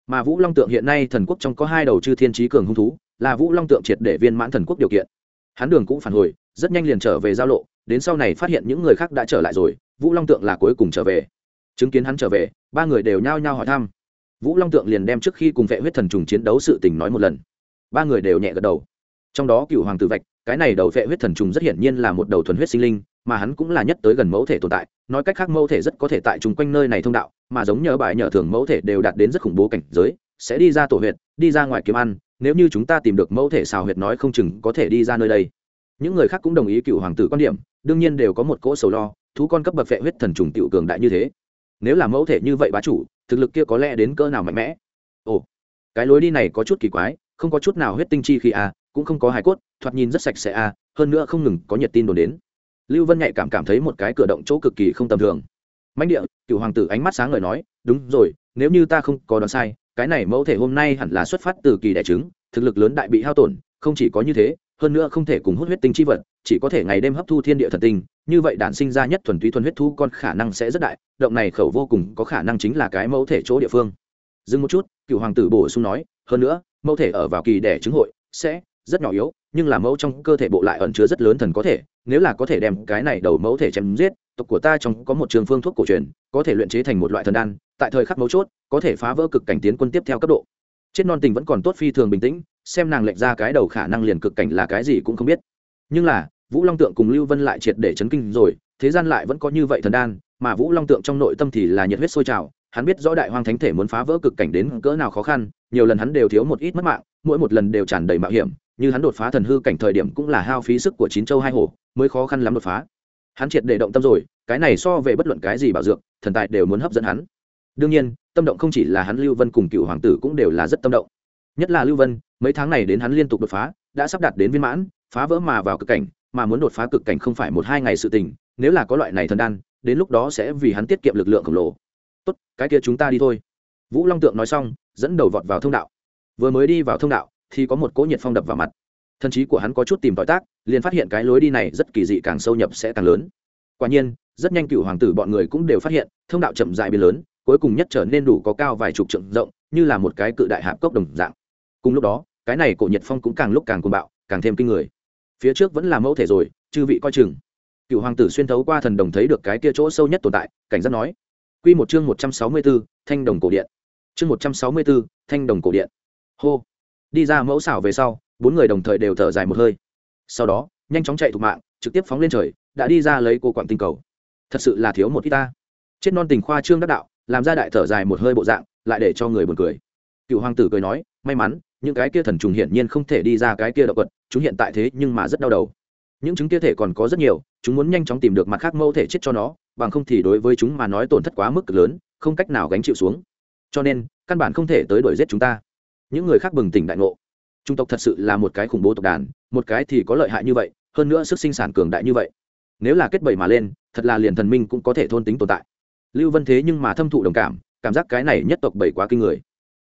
mà vũ long tượng hiện nay thần quốc trong có hai đầu chư thiên trí cường hung thú, là vũ long tượng triệt để viên mãn thần quốc điều kiện. Hắn đường cũng phản hồi, rất nhanh liền trở về giao lộ, đến sau này phát hiện những người khác đã trở lại rồi, vũ long tượng là cuối cùng trở về. Chứng kiến hắn trở về, ba người đều nhao nhao hỏi thăm. Vũ long tượng liền đem trước khi cùng vệ huyết thần trùng chiến đấu sự tình nói một lần. Ba người đều nhẹ gật đầu. Trong đó cựu hoàng tử vạch, cái này đầu vệ huyết thần trùng rất hiển nhiên là một đầu thuần huyết sinh linh, mà hắn cũng là nhất tới gần mẫu thể tồn tại nói cách khác mẫu thể rất có thể tại chung quanh nơi này thông đạo mà giống nhờ bài nhờ thường mẫu thể đều đạt đến rất khủng bố cảnh giới sẽ đi ra tổ huyệt đi ra ngoài kiếm ăn nếu như chúng ta tìm được mẫu thể xào huyệt nói không chừng có thể đi ra nơi đây. Những người khác cũng đồng ý cựu hoàng tử quan điểm đương nhiên đều có một cỗ sầu lo thú con cấp bậc vệ huyết thần trùng tiểu cường đại như thế. Nếu là mẫu thể như vậy bá chủ thực lực kia có lẽ đến cỡ nào mạnh mẽ? Ồ cái lối đi này có chút kỳ quái không có chút nào huyết tinh chi khi a à, cũng không có hài cốt thoạt nhìn rất sạch sẽ a à, hơn nữa không ngừng có nhiệt tin đồn đến lưu vân nhạy cảm cảm thấy một cái cửa động chỗ cực kỳ không tầm thường. Mạnh địa cựu hoàng tử ánh mắt sáng ngời nói, đúng rồi, nếu như ta không có đoán sai, cái này mẫu thể hôm nay hẳn là xuất phát từ kỳ đẻ trứng, thực lực lớn đại bị hao tổn, không chỉ có như thế, hơn nữa không thể cùng hút huyết tinh chi vật, chỉ có thể ngày đêm hấp thu thiên địa thần tinh, như vậy đản sinh ra nhất thuần túy thuần huyết thu con khả năng sẽ rất đại, động này khẩu vô cùng có khả năng chính là cái mẫu thể chỗ địa phương. Dừng một chút cựu hoàng tử bổ sung nói, hơn nữa, mẫu thể ở vào kỳ đẻ trứng hội sẽ rất nhỏ yếu, nhưng là mẫu trong cơ thể bộ lại ẩn chứa rất lớn thần có thể, nếu là có thể đem cái này đầu mẫu thể chém giết, tộc của ta trong có một trường phương thuốc cổ truyền, có thể luyện chế thành một loại thần đan, tại thời khắc mấu chốt, có thể phá vỡ cực cảnh tiến quân tiếp theo cấp độ. Chết non tình vẫn còn tốt phi thường bình tĩnh, xem nàng lệch ra cái đầu khả năng liền cực cảnh là cái gì cũng không biết. Nhưng là, vũ long tượng cùng lưu vân lại triệt để chấn kinh rồi, thế gian lại vẫn có như vậy thần đan, mà vũ long tượng trong nội tâm thì là nhiệt huyết sôi trào, hắn biết rõ đại hoang thánh thể muốn phá vỡ cực cảnh đến cỡ nào khó khăn, nhiều lần hắn đều thiếu một ít mất mạng, mỗi một lần đều tràn đầy mạo hiểm như hắn đột phá thần hư cảnh thời điểm cũng là hao phí sức của chín châu hai hồ, mới khó khăn lắm đột phá. Hắn triệt để động tâm rồi, cái này so về bất luận cái gì bảo dược, thần tài đều muốn hấp dẫn hắn. Đương nhiên, tâm động không chỉ là hắn lưu vân cùng cựu hoàng tử cũng đều là rất tâm động. Nhất là lưu vân, mấy tháng này đến hắn liên tục đột phá, đã sắp đặt đến viên mãn, phá vỡ mà vào cực cảnh, mà muốn đột phá cực cảnh không phải một hai ngày sự tình, nếu là có loại này thần đan, đến lúc đó sẽ vì hắn tiết kiệm lực lượng khổng lồ. Tốt, cái kia chúng ta đi thôi. Vũ long tượng nói xong, dẫn đầu vọt vào thông đạo. Vừa mới đi vào thông đạo thì có một cỗ nhiệt phong đập vào mặt. Thần trí của hắn có chút tìm tòi tác, liền phát hiện cái lối đi này rất kỳ dị, càng sâu nhập sẽ càng lớn. Quả nhiên, rất nhanh cựu hoàng tử bọn người cũng đều phát hiện, thông đạo chậm dại biến lớn, cuối cùng nhất trở nên đủ có cao vài chục trượng rộng, như là một cái cự đại hạp cốc đồng dạng. Cùng lúc đó, cái này cổ nhiệt phong cũng càng lúc càng cuồng bạo, càng thêm kinh người. Phía trước vẫn là mẫu thể rồi, chư vị coi chừng. Cựu hoàng tử xuyên thấu qua thần đồng thấy được cái kia chỗ sâu nhất tồn tại, cảnh giác nói q một chương một trăm sáu mươi b ố thanh đồng cổ điện. Chương một trăm sáu mươi b ố thanh đồng cổ điện. Hô đi ra mẫu xảo về sau, bốn người đồng thời đều thở dài một hơi. Sau đó, nhanh chóng chạy thục mạng, trực tiếp phóng lên trời, đã đi ra lấy cô quảng tinh cầu. Thật sự là thiếu một ít ta. Chết non tình khoa trương đắc đạo, làm ra đại thở dài một hơi bộ dạng, lại để cho người buồn cười. Cựu hoàng tử cười nói, may mắn, những cái kia thần trùng hiển nhiên không thể đi ra cái kia động vật, chúng hiện tại thế nhưng mà rất đau đầu. Những chứng kia thể còn có rất nhiều, chúng muốn nhanh chóng tìm được mặt khác mẫu thể chết cho nó, bằng không thì đối với chúng mà nói tổn thất quá mức lớn, không cách nào gánh chịu xuống. Cho nên, căn bản không thể tới đuổi giết chúng ta những người khác bừng tỉnh đại ngộ. Trung tộc thật sự là một cái khủng bố tộc đàn, một cái thì có lợi hại như vậy, hơn nữa sức sinh sản cường đại như vậy. Nếu là kết bầy mà lên, thật là liền thần minh cũng có thể thôn tính tồn tại. Lưu vân thế nhưng mà thâm thụ đồng cảm cảm giác cái này nhất tộc bảy quá kinh người.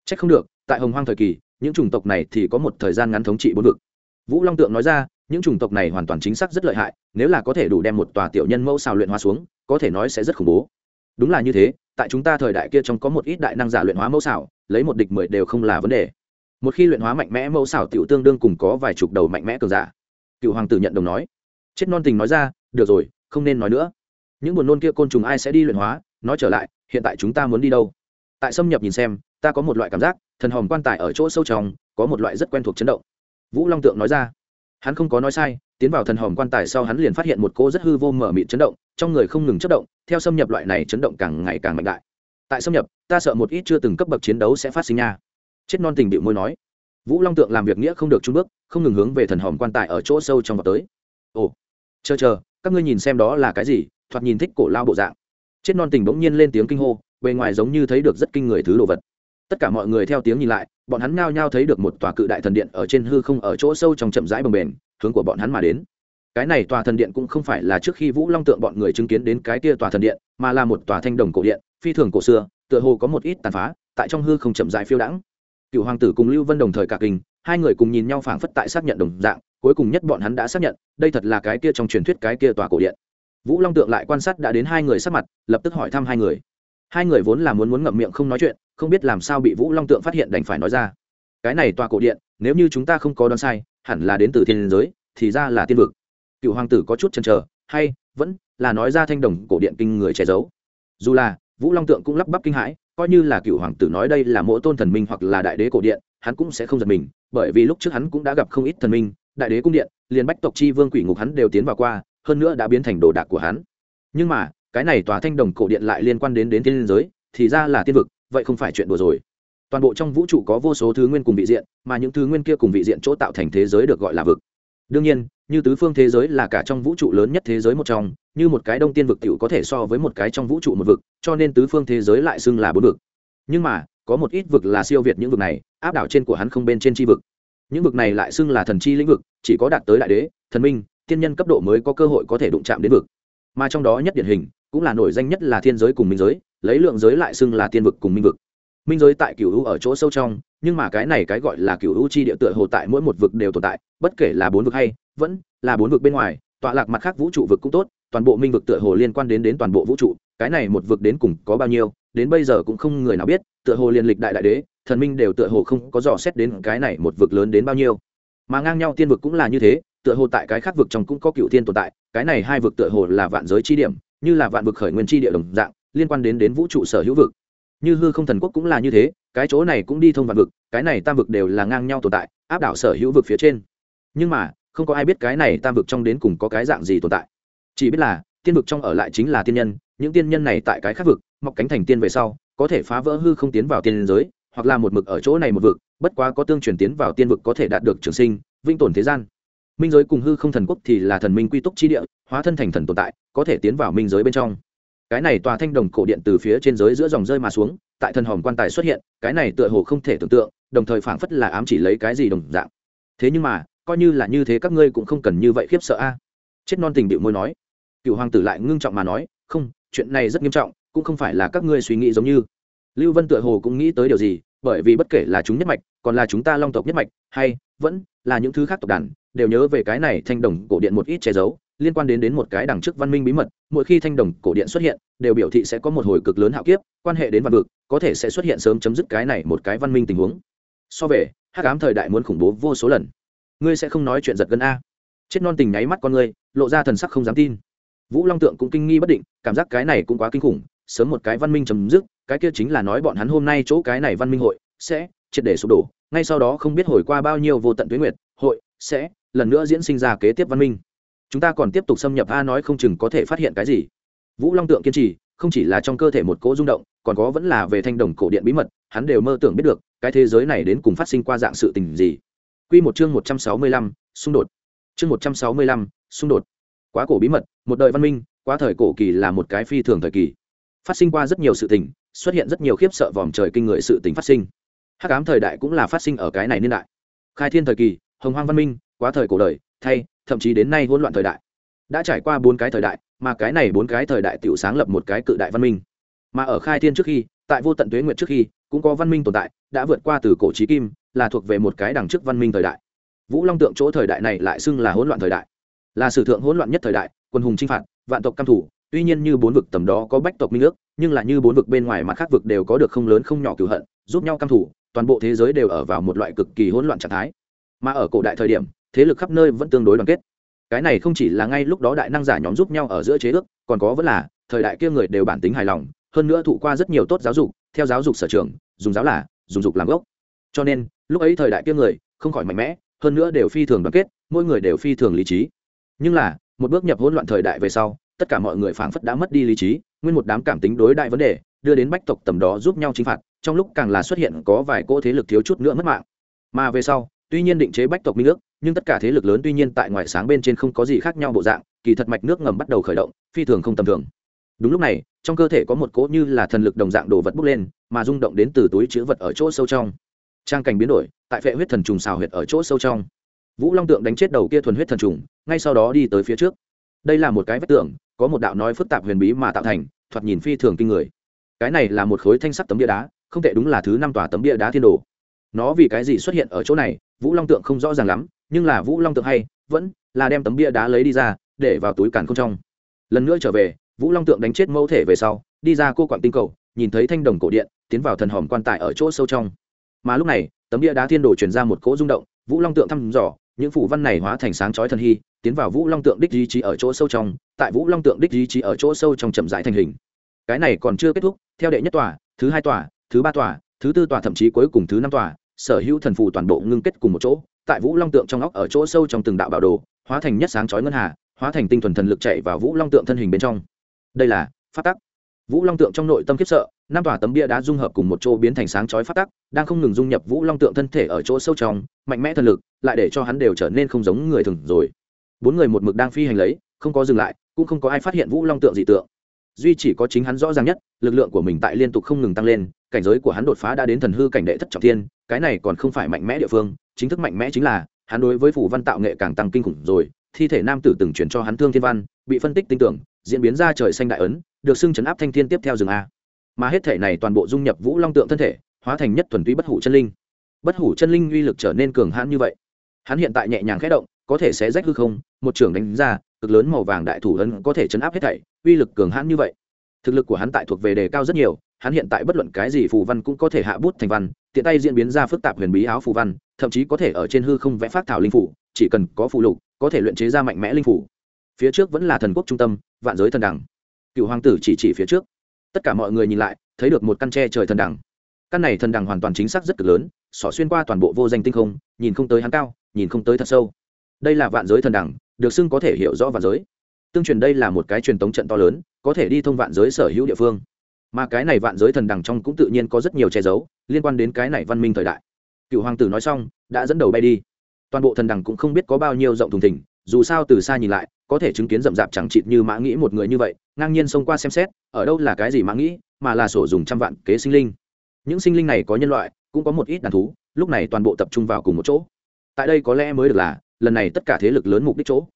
C h ắ c không được, tại hồng hoang thời kỳ, những chủng tộc này thì có một thời gian ngắn thống trị bốn vực. Vũ long tượng nói ra, những chủng tộc này hoàn toàn chính xác rất lợi hại, nếu là có thể đủ đem một tòa tiểu nhân mẫu xào luyện hóa xuống, có thể nói sẽ rất khủng bố. Đúng là như thế tại chúng ta thời đại kia trong có một ít đại năng giả luyện hóa mẫu xảo, lấy một địch mười đều không là vấn đề. Một khi luyện hóa mạnh mẽ mẫu xảo tiểu tương đương cùng có vài chục đầu mạnh mẽ cường giả. Cựu hoàng tử nhận đồng nói. Chết non tình nói ra, được rồi, không nên nói nữa. Những buồn nôn kia côn trùng ai sẽ đi luyện hóa? Nói trở lại, hiện tại chúng ta muốn đi đâu? Tại xâm nhập nhìn xem, ta có một loại cảm giác, thần hòm quan tài ở chỗ sâu trong, có một loại rất quen thuộc chấn động. Vũ long tượng nói ra hắn không có nói sai, tiến vào thần hòm quan tài sau hắn liền phát hiện một cô rất hư vô mở mịt chấn động, trong người không ngừng chất động, theo xâm nhập loại này chấn động càng ngày càng mạnh đại. Tại xâm nhập, ta sợ một ít chưa từng cấp bậc chiến đấu sẽ phát sinh nha. Chết non tình điệu môi nói. Vũ long tượng làm việc nghĩa không được trung bước, không ngừng hướng về thần hòm quan tài ở chỗ sâu trong vào tới. Ồ, chờ chờ, các ngươi nhìn xem đó là cái gì, thoạt nhìn thích cổ lao bộ dạng. Chết non tình bỗng nhiên lên tiếng kinh hô, bề ngoài giống như thấy được rất kinh người thứ đồ vật tất cả mọi người theo tiếng nhìn lại, bọn hắn ngao nhao thấy được một tòa cự đại thần điện ở trên hư không ở chỗ sâu trong chậm rãi bồng bềnh, hướng của bọn hắn mà đến. Cái này tòa thần điện cũng không phải là trước khi vũ long tượng bọn người chứng kiến đến cái kia tòa thần điện, mà là một tòa thanh đồng cổ điện, phi thường cổ xưa, tựa hồ có một ít tàn phá, tại trong hư không chậm rãi phiêu đãng. Cựu hoàng tử cùng lưu vân đồng thời cả kinh, hai người cùng nhìn nhau phảng phất tại xác nhận đồng dạng, cuối cùng nhất bọn hắn đã xác nhận, đây thật là cái kia trong truyền thuyết cái kia tòa cổ điện. Vũ long tượng lại quan sát đã đến hai người sắp mặt, lập tức hỏi thăm hai người hai người vốn là muốn muốn ngậm miệng không nói chuyện, không biết làm sao bị vũ long tượng phát hiện đành phải nói ra. Cái này tòa cổ điện, nếu như chúng ta không có đoán sai, hẳn là đến từ thiên giới, thì ra là tiên vực. Cựu hoàng tử có chút chần chờ, hay, vẫn là nói ra thanh đồng cổ điện kinh người che giấu. Dù là, vũ long tượng cũng lắp bắp kinh hãi, coi như là cựu hoàng tử nói đây là mỗi tôn thần minh hoặc là đại đế cổ điện, hắn cũng sẽ không giật mình, bởi vì lúc trước hắn cũng đã gặp không ít thần minh, đại đế cung điện, liền bách tộc chi vương quỷ ngục hắn đều tiến vào qua, hơn nữa đã biến thành đồ đạc của hắn. Nhưng mà cái này tòa thanh đồng cổ điện lại liên quan đến đến thiên giới, thì ra là tiên vực, vậy không phải chuyện đùa rồi. Toàn bộ trong vũ trụ có vô số thứ nguyên cùng vị diện, mà những thứ nguyên kia cùng vị diện chỗ tạo thành thế giới được gọi là vực. Đương nhiên, như tứ phương thế giới là cả trong vũ trụ lớn nhất thế giới một trong, như một cái đông tiên vực t có thể so với một cái trong vũ trụ một vực, cho nên tứ phương thế giới lại xưng là bốn vực. Nhưng mà, có một ít vực là siêu việt những vực này, áp đảo trên của hắn không bên trên tri vực. Những vực này lại xưng là thần chi lĩnh vực, chỉ có đạt tới đại đế, thần minh, tiên nhân cấp độ mới có cơ hội có thể đụng chạm đến vực. Mà trong đó nhất điển hình cũng là nổi danh nhất là thiên giới cùng minh giới, lấy lượng giới lại xưng là tiên vực cùng minh vực. Minh giới tại cửu u ở chỗ sâu trong, nhưng mà cái này cái gọi là cửu u chi địa tựa hồ tại mỗi một vực đều tồn tại, bất kể là bốn vực hay, vẫn là bốn vực bên ngoài, tọa lạc mặt khác vũ trụ vực cũng tốt, toàn bộ minh vực tựa hồ liên quan đến đến toàn bộ vũ trụ, cái này một vực đến cùng có bao nhiêu, đến bây giờ cũng không người nào biết, tựa hồ liên lịch đại đại đế, thần minh đều tựa hồ không có dò xét đến cái này một vực lớn đến bao nhiêu. Mà ngang nhau tiên vực cũng là như thế, tựa hồ tại cái khác vực trong cũng có cựu thiên tồn tại, cái này hai vực tựa hồ là vạn giới chi điểm như là vạn vực khởi nguyên chi địa đồng dạng, liên quan đến đến vũ trụ sở hữu vực. Như hư không thần quốc cũng là như thế, cái chỗ này cũng đi thông vạn vực, cái này tam vực đều là ngang nhau tồn tại, áp đảo sở hữu vực phía trên. Nhưng mà, không có ai biết cái này tam vực trong đến cùng có cái dạng gì tồn tại. Chỉ biết là, tiên vực trong ở lại chính là tiên nhân, những tiên nhân này tại cái khác vực, mọc cánh thành tiên về sau, có thể phá vỡ hư không tiến vào tiên giới, hoặc là một mực ở chỗ này một vực, bất quá có tương truyền tiến vào tiên vực có thể đạt được trường sinh vinh tồn thế gian minh giới cùng hư không thần quốc thì là thần minh quy túc chi địa, hóa thân thành thần tồn tại, có thể tiến vào minh giới bên trong. Cái này tòa thanh đồng cổ điện từ phía trên giới giữa dòng rơi mà xuống, tại thần hòm quan tài xuất hiện, cái này tựa hồ không thể tưởng tượng, đồng thời phảng phất là ám chỉ lấy cái gì đồng dạng. Thế nhưng mà, coi như là như thế các ngươi cũng không cần như vậy khiếp sợ a. Chết non tình bịu môi nói. Cựu hoàng tử lại ngưng trọng mà nói, không, chuyện này rất nghiêm trọng, cũng không phải là các ngươi suy nghĩ giống như. Lưu vân tựa hồ cũng nghĩ tới điều gì, bởi vì bất kể là chúng nhất mạch, còn là chúng ta long tộc nhất mạch, hay vẫn là những thứ khác tộc đàn đều nhớ về cái này thanh đồng cổ điện một ít che giấu, liên quan đến đến một cái đằng trước văn minh bí mật, mỗi khi thanh đồng cổ điện xuất hiện, đều biểu thị sẽ có một hồi cực lớn hạo kiếp, quan hệ đến văn vực, có thể sẽ xuất hiện sớm chấm dứt cái này một cái văn minh tình huống. So về, hắc ám thời đại muốn khủng bố vô số lần. Ngươi sẽ không nói chuyện giật gân a. Chết non tình nháy mắt con ngươi, lộ ra thần sắc không dám tin. Vũ long tượng cũng kinh nghi bất định, cảm giác cái này cũng quá kinh khủng, sớm một cái văn minh chấm dứt, cái kia chính là nói bọn hắn hôm nay chỗ cái này văn minh hội sẽ triệt để sụp đổ, ngay sau đó không biết hồi qua bao nhiêu vô tận tuyến nguyệt, hội sẽ lần nữa diễn sinh ra kế tiếp văn minh chúng ta còn tiếp tục xâm nhập a nói không chừng có thể phát hiện cái gì vũ long tượng kiên trì không chỉ là trong cơ thể một cỗ rung động còn có vẫn là về thanh đồng cổ điện bí mật hắn đều mơ tưởng biết được cái thế giới này đến cùng phát sinh qua dạng sự tình gì Quy một chương một trăm sáu mươi lăm, xung đột. Chương một trăm sáu mươi lăm, xung đột. Quá cổ bí mật, một đời văn minh, quá thời cổ kỳ là một cái phi thường thời kỳ. Phát sinh qua rất nhiều sự tình, xuất hiện rất nhiều khiếp sợ vòm trời kinh người sự tình phát sinh. Hắc ám thời đại cũng là phát sinh ở cái này niên đại khai thiên thời kỳ hồng hoang văn minh quá thời cổ đời, thay, thậm chí đến nay hỗn loạn thời đại. Đã trải qua bốn cái thời đại, mà cái này bốn cái thời đại tự sáng lập một cái cự đại văn minh. Mà ở khai thiên trước khi, tại vô tận tuế nguyệt trước khi, cũng có văn minh tồn tại, đã vượt qua từ cổ trí kim, là thuộc về một cái đằng trước văn minh thời đại. Vũ long tượng chỗ thời đại này lại xưng là hỗn loạn thời đại. Là sử thượng hỗn loạn nhất thời đại, quân hùng chinh phạt, vạn tộc căm thủ, tuy nhiên như bốn vực tầm đó có bách tộc minh ước, nhưng là như bốn vực bên ngoài mặt khác vực đều có được không lớn không nhỏ cửu hận, giúp nhau căm thủ, toàn bộ thế giới đều ở vào một loại cực kỳ hỗn loạn trạng thái. Mà ở cổ đại thời điểm thế lực khắp nơi vẫn tương đối đoàn kết. Cái này không chỉ là ngay lúc đó đại năng giả nhóm giúp nhau ở giữa chế ước, còn có vẫn là, thời đại kia người đều bản tính hài lòng, hơn nữa thụ qua rất nhiều tốt giáo dục, theo giáo dục sở trường, dùng giáo là, dùng dục làm gốc. Cho nên, lúc ấy thời đại kia người, không khỏi mạnh mẽ, hơn nữa đều phi thường đoàn kết, mỗi người đều phi thường lý trí. Nhưng là, một bước nhập hỗn loạn thời đại về sau, tất cả mọi người phảng phất đã mất đi lý trí, nguyên một đám cảm tính đối đại vấn đề, đưa đến bách tộc tầm đó giúp nhau chinh phạt, trong lúc càng là xuất hiện có vài cỗ thế lực thiếu chút nữa mất mạng. Mà về sau, tuy nhiên định chế bách tộc minh nước nhưng tất cả thế lực lớn tuy nhiên tại ngoài sáng bên trên không có gì khác nhau bộ dạng, kỳ thật mạch nước ngầm bắt đầu khởi động, phi thường không tầm thường. Đúng lúc này, trong cơ thể có một cỗ như là thần lực đồng dạng đồ vật bốc lên, mà rung động đến từ túi chữ vật ở chỗ sâu trong. Trang cảnh biến đổi, tại phệ huyết thần trùng xào huyệt ở chỗ sâu trong. Vũ long tượng đánh chết đầu kia thuần huyết thần trùng, ngay sau đó đi tới phía trước. Đây là một cái vách tượng có một đạo nói phức tạp huyền bí mà tạo thành, thoạt nhìn phi thường kinh người. Cái này là một khối thanh sắt tấm bia đá, không tệ đúng là thứ năm tòa tấm bia đá thiên đồ. Nó vì cái gì xuất hiện ở chỗ này, vũ long tượng không rõ ràng lắm nhưng là vũ long tượng hay, vẫn là đem tấm bia đá lấy đi ra, để vào túi càn không trong. Lần nữa trở về, vũ long tượng đánh chết mẫu thể về sau, đi ra cô quặng tinh cầu, nhìn thấy thanh đồng cổ điện, tiến vào thần hòm quan tài ở chỗ sâu trong. Mà lúc này, tấm bia đá thiên đồ chuyển ra một cỗ rung động, vũ long tượng thăm dò, những phủ văn này hóa thành sáng chói thần hy, tiến vào vũ long tượng đích di chí ở chỗ sâu trong, tại vũ long tượng đích di chí ở chỗ sâu trong chậm rãi thành hình. Cái này còn chưa kết thúc, theo đệ nhất tòa, thứ hai tòa, thứ ba tòa, thứ tư tòa thậm chí cuối cùng thứ năm tòa, sở hữu thần phù toàn bộ ngưng kết cùng một chỗ tại vũ long tượng trong óc ở chỗ sâu trong từng đạo bảo đồ, hóa thành nhất sáng chói ngân hà, hóa thành tinh thuần thần lực chạy vào vũ long tượng thân hình bên trong. Đây là phát tắc. Vũ long tượng trong nội tâm khiếp sợ, năm tòa tấm bia đá dung hợp cùng một chỗ biến thành sáng chói phát tắc, đang không ngừng dung nhập vũ long tượng thân thể ở chỗ sâu trong, mạnh mẽ thần lực, lại để cho hắn đều trở nên không giống người thường rồi. Bốn người một mực đang phi hành lấy, không có dừng lại, cũng không có ai phát hiện vũ long tượng dị tượng duy chỉ có chính hắn rõ ràng nhất, lực lượng của mình tại liên tục không ngừng tăng lên, cảnh giới của hắn đột phá đã đến thần hư cảnh đệ thất trọng thiên, cái này còn không phải mạnh mẽ địa phương, chính thức mạnh mẽ chính là, hắn đối với phủ văn tạo nghệ càng tăng kinh khủng rồi, thi thể nam tử từng chuyển cho hắn thương thiên văn, bị phân tích tin tưởng, diễn biến ra trời xanh đại ấn, được xưng chấn áp thanh thiên tiếp theo rừng a. Mà hết thể này toàn bộ dung nhập vũ long tượng thân thể, hóa thành nhất thuần túy bất hủ chân linh. Bất hủ chân linh uy lực trở nên cường hãn như vậy. Hắn hiện tại nhẹ nhàng khẽ động, có thể sẽ rách hư không, một trưởng đánh ra cực lớn màu vàng đại thủ ấn có thể chấn áp hết thảy, uy lực cường hãn như vậy. Thực lực của hắn tại thuộc về đề cao rất nhiều, hắn hiện tại bất luận cái gì phù văn cũng có thể hạ bút thành văn, tiện tay diễn biến ra phức tạp huyền bí áo phù văn, thậm chí có thể ở trên hư không vẽ phát thảo linh phủ, chỉ cần có phù lục, có thể luyện chế ra mạnh mẽ linh phủ. Phía trước vẫn là thần quốc trung tâm, vạn giới thần đẳng. Cựu hoàng tử chỉ chỉ phía trước. Tất cả mọi người nhìn lại, thấy được một căn tre trời thần đẳng. Căn này thần đẳng hoàn toàn chính xác rất cực lớn, xỏ xuyên qua toàn bộ vô danh tinh không, nhìn không tới hắn cao, nhìn không tới thật sâu. Đây là vạn giới thần đẳng được xưng có thể hiểu rõ vạn giới. Tương truyền đây là một cái truyền tống trận to lớn, có thể đi thông vạn giới sở hữu địa phương. Mà cái này vạn giới thần đằng trong cũng tự nhiên có rất nhiều che giấu, liên quan đến cái này văn minh thời đại. Cựu hoàng tử nói xong, đã dẫn đầu bay đi. Toàn bộ thần đằng cũng không biết có bao nhiêu rộng thùng thỉnh dù sao từ xa nhìn lại, có thể chứng kiến rậm rạp chẳng chịt như mã nghĩ một người như vậy, ngang nhiên xông qua xem xét, ở đâu là cái gì mã nghĩ, mà là sổ dùng trăm vạn kế sinh linh. Những sinh linh này có nhân loại, cũng có một ít đàn thú, lúc này toàn bộ tập trung vào cùng một chỗ. Tại đây có lẽ mới được là lần này tất cả thế lực lớn mục đích chỗ.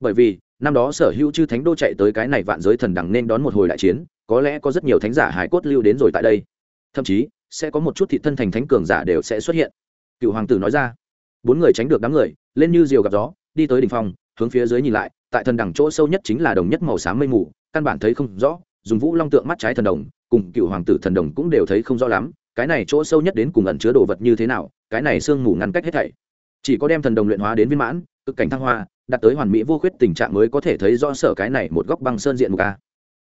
Bởi vì, năm đó sở hữu chư thánh đô chạy tới cái này vạn giới thần đằng nên đón một hồi đại chiến, có lẽ có rất nhiều thánh giả hải cốt lưu đến rồi tại đây. Thậm chí, sẽ có một chút thị thân thành thánh cường giả đều sẽ xuất hiện. Cựu hoàng tử nói ra. Bốn người tránh được đám người, lên như diều gặp gió, đi tới đ ỉ n h hướng phía dưới nhìn lại, tại thần đằng chỗ sâu nhất chính là đồng nhất màu xám mây mù, căn bản thấy không rõ, dùng vũ long tượng mắt trái thần đồng, cùng cựu hoàng tử thần đồng cũng đều thấy không rõ lắm, cái này chỗ sâu nhất đến cùng ẩn chứa đồ vật như thế nào, cái này sương mù ngăn cách hết thảy chỉ có đem thần đồng luyện hóa đến viên mãn, cực cảnh thăng hoa, đạt tới hoàn mỹ vô khuyết tình trạng mới có thể thấy rõ sở cái này một góc băng sơn diện mục a.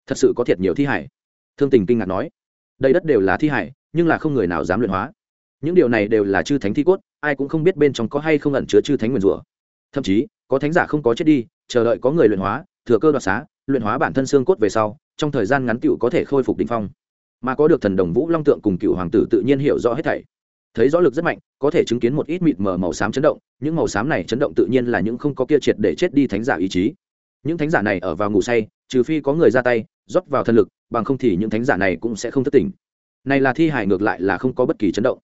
Thật sự có thiệt nhiều thi hải thương tình kinh ngạc nói, đây đất đều là thi hải nhưng là không người nào dám luyện hóa. Những điều này đều là chư thánh thi cốt, ai cũng không biết bên trong có hay không ẩn chứa chư thánh nguyền rủa. Thậm chí, có thánh giả không có chết đi, chờ đợi có người luyện hóa, thừa cơ đoạt xá, luyện hóa bản thân xương cốt về sau, trong thời gian ngắn cựu có thể khôi phục đ phong. Mà có được thần đồng vũ long tượng cùng cựu hoàng tử tự nhiên hiểu rõ hết thảy thấy rõ lực rất mạnh, có thể chứng kiến một ít mịt mờ màu xám chấn động, những màu xám này chấn động tự nhiên là những không có kia triệt để chết đi thánh giả ý chí. Những thánh giả này ở vào ngủ say, trừ phi có người ra tay, rót vào thân lực, bằng không thì những thánh giả này cũng sẽ không thất tỉnh. Này là thi hải ngược lại là không có bất kỳ chấn động.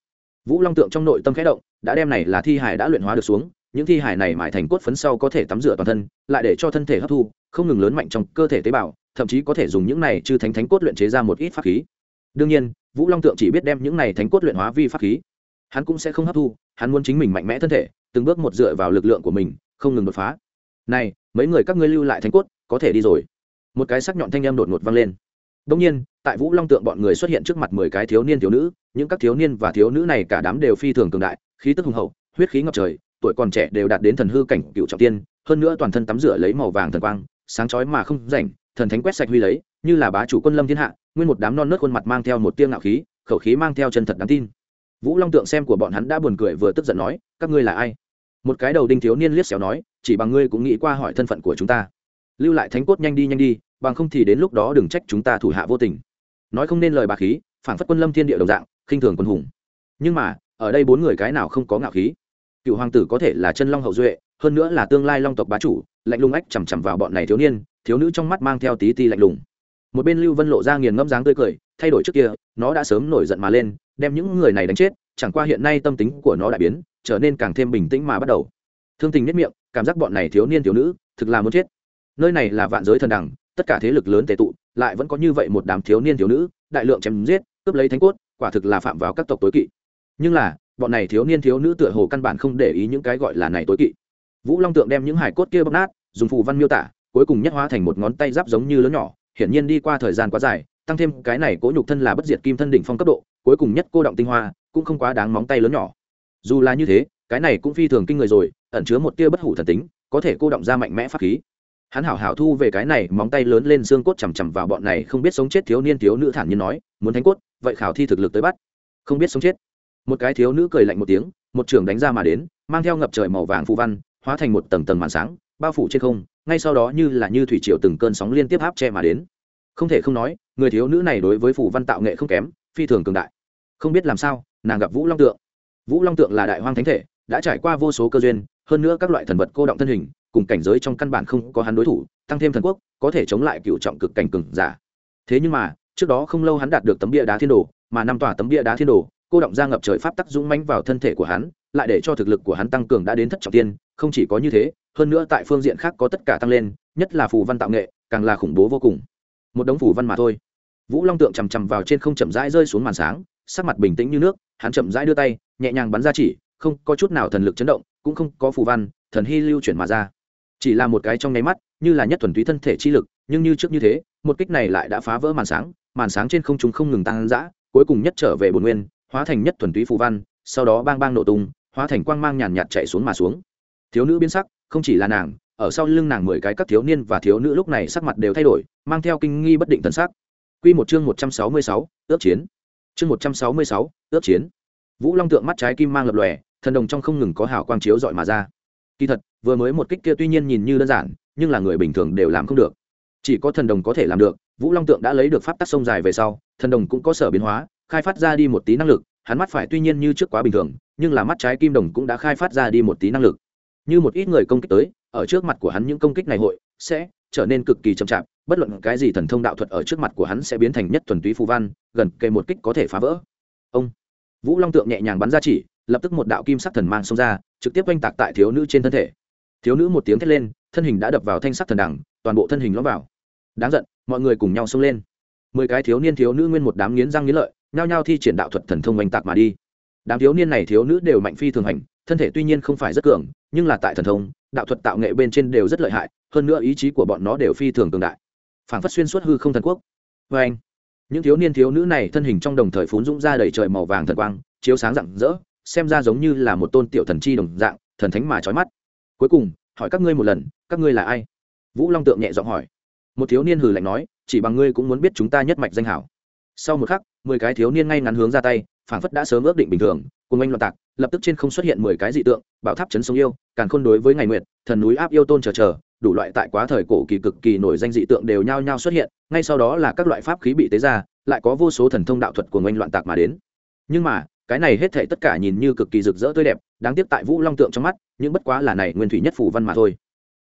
Vũ long tượng trong nội tâm khẽ động, đã đem này là thi hải đã luyện hóa được xuống, những thi hải này mãi thành cốt phấn sau có thể tắm rửa toàn thân, lại để cho thân thể hấp thu, không ngừng lớn mạnh trong cơ thể tế bào, thậm chí có thể dùng những này chư thánh thánh cốt luyện chế ra một ít pháp khí. Đương nhiên, vũ long tượng chỉ biết đem những này thánh cốt luyện hóa vi pháp khí hắn cũng sẽ không hấp thu, hắn muốn chính mình mạnh mẽ thân thể, từng bước một dựa vào lực lượng của mình, không ngừng đột phá. Này, mấy người các ngươi lưu lại thánh cốt, có thể đi rồi. Một cái sắc nhọn thanh âm đột ngột vang lên. Đông nhiên, tại vũ long tượng bọn người xuất hiện trước mặt mười cái thiếu niên thiếu nữ, những các thiếu niên và thiếu nữ này cả đám đều phi thường cường đại, khí tức hùng hậu, huyết khí ngập trời, tuổi còn trẻ đều đạt đến thần hư cảnh cựu trọng tiên, hơn nữa toàn thân tắm rửa lấy màu vàng thần quang, sáng chói mà không rảnh, thần thánh quét sạch huy lấy, như là bá chủ quân lâm thiên hạ, nguyên một đám non nớt khuôn mặt mang theo một tiêng ngạo khí, khẩu khí mang theo chân thật đáng tin vũ long tượng xem của bọn hắn đã buồn cười vừa tức giận nói, các ngươi là ai? Một cái đầu đinh thiếu niên liếc xéo nói, chỉ bằng ngươi cũng nghĩ qua hỏi thân phận của chúng ta. Lưu lại thánh cốt nhanh đi nhanh đi, bằng không thì đến lúc đó đừng trách chúng ta thủ hạ vô tình. Nói không nên lời bà khí phản phất quân lâm thiên địa đồng dạng, khinh thường quân hùng. Nhưng mà, ở đây bốn người cái nào không có ngạo khí? Cựu hoàng tử có thể là chân long hậu duệ, hơn nữa là tương lai long tộc bá chủ, lạnh lùng ách chằm chằm vào bọn này thiếu niên, thiếu nữ trong mắt mang theo tí ti lạnh lùng một bên lưu vân lộ ra nghiền ngẫm dáng tươi cười, thay đổi trước kia, nó đã sớm nổi giận mà lên, đem những người này đánh chết, chẳng qua hiện nay tâm tính của nó đã biến, trở nên càng thêm bình tĩnh mà bắt đầu. Thương tình nhất miệng, cảm giác bọn này thiếu niên thiếu nữ, thực là muốn chết. Nơi này là vạn giới thần đẳng tất cả thế lực lớn tệ tụ, lại vẫn có như vậy một đám thiếu niên thiếu nữ, đại lượng chém giết, cướp lấy thánh cốt, quả thực là phạm vào các tộc tối kỵ. Nhưng là, bọn này thiếu niên thiếu nữ tựa hồ căn bản không để ý những cái gọi là này tối kỵ. Vũ long tượng đem những hải cốt kia bóc nát, dùng phù văn miêu tả, cuối cùng nhất hóa thành một ngón tay giáp giống như lớn nhỏ hiển nhiên đi qua thời gian quá dài, tăng thêm cái này cố nhục thân là bất diệt kim thân đỉnh phong cấp độ, cuối cùng nhất cô động tinh hoa, cũng không quá đáng móng tay lớn nhỏ. Dù là như thế, cái này cũng phi thường kinh người rồi, ẩn chứa một tia bất hủ thần tính, có thể cô động ra mạnh mẽ pháp khí. Hắn hảo hảo thu về cái này, móng tay lớn lên xương cốt chằm chằm vào bọn này không biết sống chết thiếu niên thiếu nữ thản nhiên nói, muốn thánh cốt, vậy khảo thi thực lực tới bắt. Không biết sống chết. Một cái thiếu nữ cười lạnh một tiếng, một trường đánh ra mà đến, mang theo ngập trời màu vàng phù văn, hóa thành một tầng tầng màn sáng, bao phủ trên không ngay sau đó như là như thủy triều từng cơn sóng liên tiếp áp che mà đến. Không thể không nói, người thiếu nữ này đối với phù văn tạo nghệ không kém, phi thường cường đại. Không biết làm sao, nàng gặp vũ long tượng. Vũ long tượng là đại hoang thánh thể, đã trải qua vô số cơ duyên, hơn nữa các loại thần vật cô động thân hình, cùng cảnh giới trong căn bản không có hắn đối thủ, tăng thêm thần quốc, có thể chống lại cựu trọng cực cảnh cường giả. Thế nhưng mà, trước đó không lâu hắn đạt được tấm bia đá thiên đồ, mà năm tòa tấm bia đá thiên đồ, cô động ra ngập trời pháp tắc dũng mãnh vào thân thể của hắn, lại để cho thực lực của hắn tăng cường đã đến thất trọng tiên, không chỉ có như thế hơn nữa tại phương diện khác có tất cả tăng lên, nhất là phù văn tạo nghệ, càng là khủng bố vô cùng. Một đống phù văn mà thôi. Vũ long tượng chằm chằm vào trên không chậm rãi rơi xuống màn sáng, sắc mặt bình tĩnh như nước, hắn chậm rãi đưa tay, nhẹ nhàng bắn ra chỉ, không có chút nào thần lực chấn động, cũng không có phù văn, thần hy lưu chuyển mà ra. Chỉ là một cái trong nháy mắt, như là nhất thuần túy thân thể chi lực, nhưng như trước như thế, một kích này lại đã phá vỡ màn sáng màn sáng trên không trung không ngừng tăng dã, cuối cùng nhất trở về bồn nguyên, hóa thành nhất thuần túy phù văn, sau đó bang bang nổ tung, hóa thành quang mang nhàn nhạt chạy xuống mà xuống. Thiếu nữ biến sắc không chỉ là nàng, ở sau lưng nàng mười cái các thiếu niên và thiếu nữ lúc này sắc mặt đều thay đổi, mang theo kinh nghi bất định thân sắc. Quy một chương một trăm sáu mươi sáu, ước chiến. Chương một trăm sáu mươi sáu, ước chiến. Vũ long tượng mắt trái kim mang lập lòe, thần đồng trong không ngừng có hào quang chiếu dọi mà ra. Kỳ thật, vừa mới một kích kia tuy nhiên nhìn như đơn giản, nhưng là người bình thường đều làm không được. Chỉ có thần đồng có thể làm được, vũ long tượng đã lấy được pháp tắc sông dài về sau, thần đồng cũng có sở biến hóa, khai phát ra đi một tí năng lực, hắn mắt phải tuy nhiên như trước quá bình thường, nhưng là mắt trái kim đồng cũng đã khai phát ra đi một tí năng lực như một ít người công kích tới, ở trước mặt của hắn những công kích này hội sẽ trở nên cực kỳ chậm chạp, bất luận cái gì thần thông đạo thuật ở trước mặt của hắn sẽ biến thành nhất thuần túy phù văn, gần kề một kích có thể phá vỡ. Ông vũ long tượng nhẹ nhàng bắn ra chỉ, lập tức một đạo kim sắc thần mang xông ra, trực tiếp oanh tạc tại thiếu nữ trên thân thể. Thiếu nữ một tiếng thét lên, thân hình đã đập vào thanh sắc thần đẳng toàn bộ thân hình lõm vào. Đáng giận, mọi người cùng nhau xông lên. Mười cái thiếu niên thiếu nữ nguyên một đám nghiến răng nghiến lợi, nhao nhao thi triển đạo thuật thần thông oanh tạc mà đi đám thiếu niên này thiếu nữ đều mạnh phi thường hành, thân thể tuy nhiên không phải rất cường, nhưng là tại thần thông, đạo thuật tạo nghệ bên trên đều rất lợi hại, hơn nữa ý chí của bọn nó đều phi thường cường đại. Phảng phất xuyên suốt hư không thần quốc. Vê anh, những thiếu niên thiếu nữ này thân hình trong đồng thời phún dũng ra đầy trời màu vàng thần quang, chiếu sáng rạng rỡ, xem ra giống như là một tôn tiểu thần chi đồng dạng, thần thánh mà trói mắt. Cuối cùng, hỏi các ngươi một lần, các ngươi là ai? Vũ long tượng nhẹ giọng hỏi. Một thiếu niên hừ lạnh nói, chỉ bằng ngươi cũng muốn biết chúng ta nhất mạch danh hảo. Sau một khắc, mười cái thiếu niên ngay ngắn hướng ra tay phảng phất đã sớm ước định bình thường, cùng anh loạn tạc, lập tức trên không xuất hiện mười cái dị tượng, bảo tháp chấn sông yêu càng khôn đối với ngày nguyệt, thần núi áp yêu tôn chờ chờ, đủ loại tại quá thời cổ kỳ cực kỳ nổi danh dị tượng đều nhao nhao xuất hiện, ngay sau đó là các loại pháp khí bị tế ra, lại có vô số thần thông đạo thuật của anh loạn tạc mà đến. Nhưng mà, cái này hết thảy tất cả nhìn như cực kỳ rực rỡ tươi đẹp, đáng tiếc tại vũ long tượng trong mắt, nhưng bất quá là này nguyên thủy nhất phù văn mà thôi.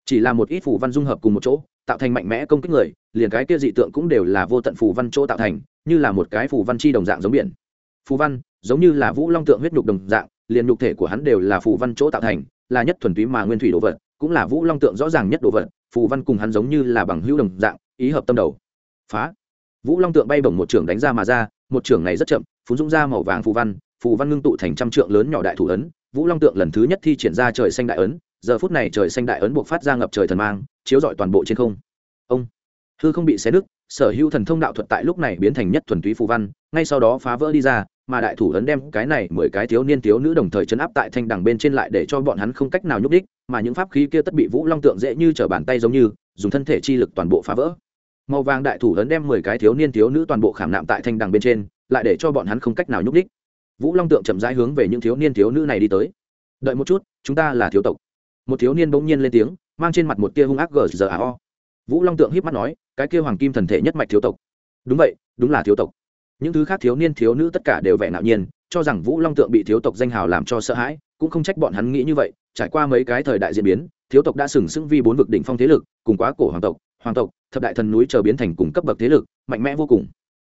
Chỉ là một ít phù văn dung hợp cùng một chỗ, tạo thành mạnh mẽ công kích người, liền cái kia dị tượng cũng đều là vô tận phù văn chỗ tạo thành, như là một cái phù văn chi đồng dạng giống biển phù văn, giống như là vũ long tượng huyết nhục đồng dạng, liền nhục thể của hắn đều là phù văn chỗ tạo thành, là nhất thuần túy mà nguyên thủy đồ vật, cũng là vũ long tượng rõ ràng nhất đồ vật, phù văn cùng hắn giống như là bằng hữu đồng dạng, ý hợp tâm đầu. Phá. Vũ long tượng bay bổng một trưởng đánh ra mà ra, một trưởng này rất chậm phú dũng ra màu vàng phù văn phù văn ngưng tụ thành trăm trượng lớn nhỏ đại thủ ấn, vũ long tượng lần thứ nhất thi triển ra trời xanh đại ấn, giờ phút này trời xanh đại ấn buộc phát ra ngập trời thần mang, chiếu rọi toàn bộ trên không. Ông. Hư không bị xé nứt, sở hữu thần thông đạo thuật tại lúc này biến thành nhất thuần túy phù văn, ngay sau đó phá vỡ đi ra mà đại thủ ấn đem cái này mười cái thiếu niên thiếu nữ đồng thời chấn áp tại thanh đằng bên trên lại để cho bọn hắn không cách nào nhúc đích, mà những pháp khí kia tất bị vũ long tượng dễ như trở bàn tay giống như, dùng thân thể chi lực toàn bộ phá vỡ. Màu vàng đại thủ ấn đem mười cái thiếu niên thiếu nữ toàn bộ khảm nạm tại thanh đằng bên trên, lại để cho bọn hắn không cách nào nhúc đích. Vũ long tượng chậm rãi hướng về những thiếu niên thiếu nữ này đi tới. Đợi một chút, chúng ta là thiếu tộc. Một thiếu niên bỗng nhiên lên tiếng, mang trên mặt một tia hung ác gờ giờ o. Vũ long tượng híp mắt nói, cái kia hoàng kim thần thể nhất mạch thiếu tộc. Đúng vậy, đúng là thiếu tộc những thứ khác thiếu niên thiếu nữ tất cả đều vẻ ngạo nhiên, cho rằng vũ long tượng bị thiếu tộc danh hào làm cho sợ hãi, cũng không trách bọn hắn nghĩ như vậy. Trải qua mấy cái thời đại diễn biến, thiếu tộc đã sừng sững vi bốn vực đỉnh phong thế lực, cùng quá cổ hoàng tộc hoàng tộc, thập đại thần núi chờ biến thành cùng cấp bậc thế lực, mạnh mẽ vô cùng.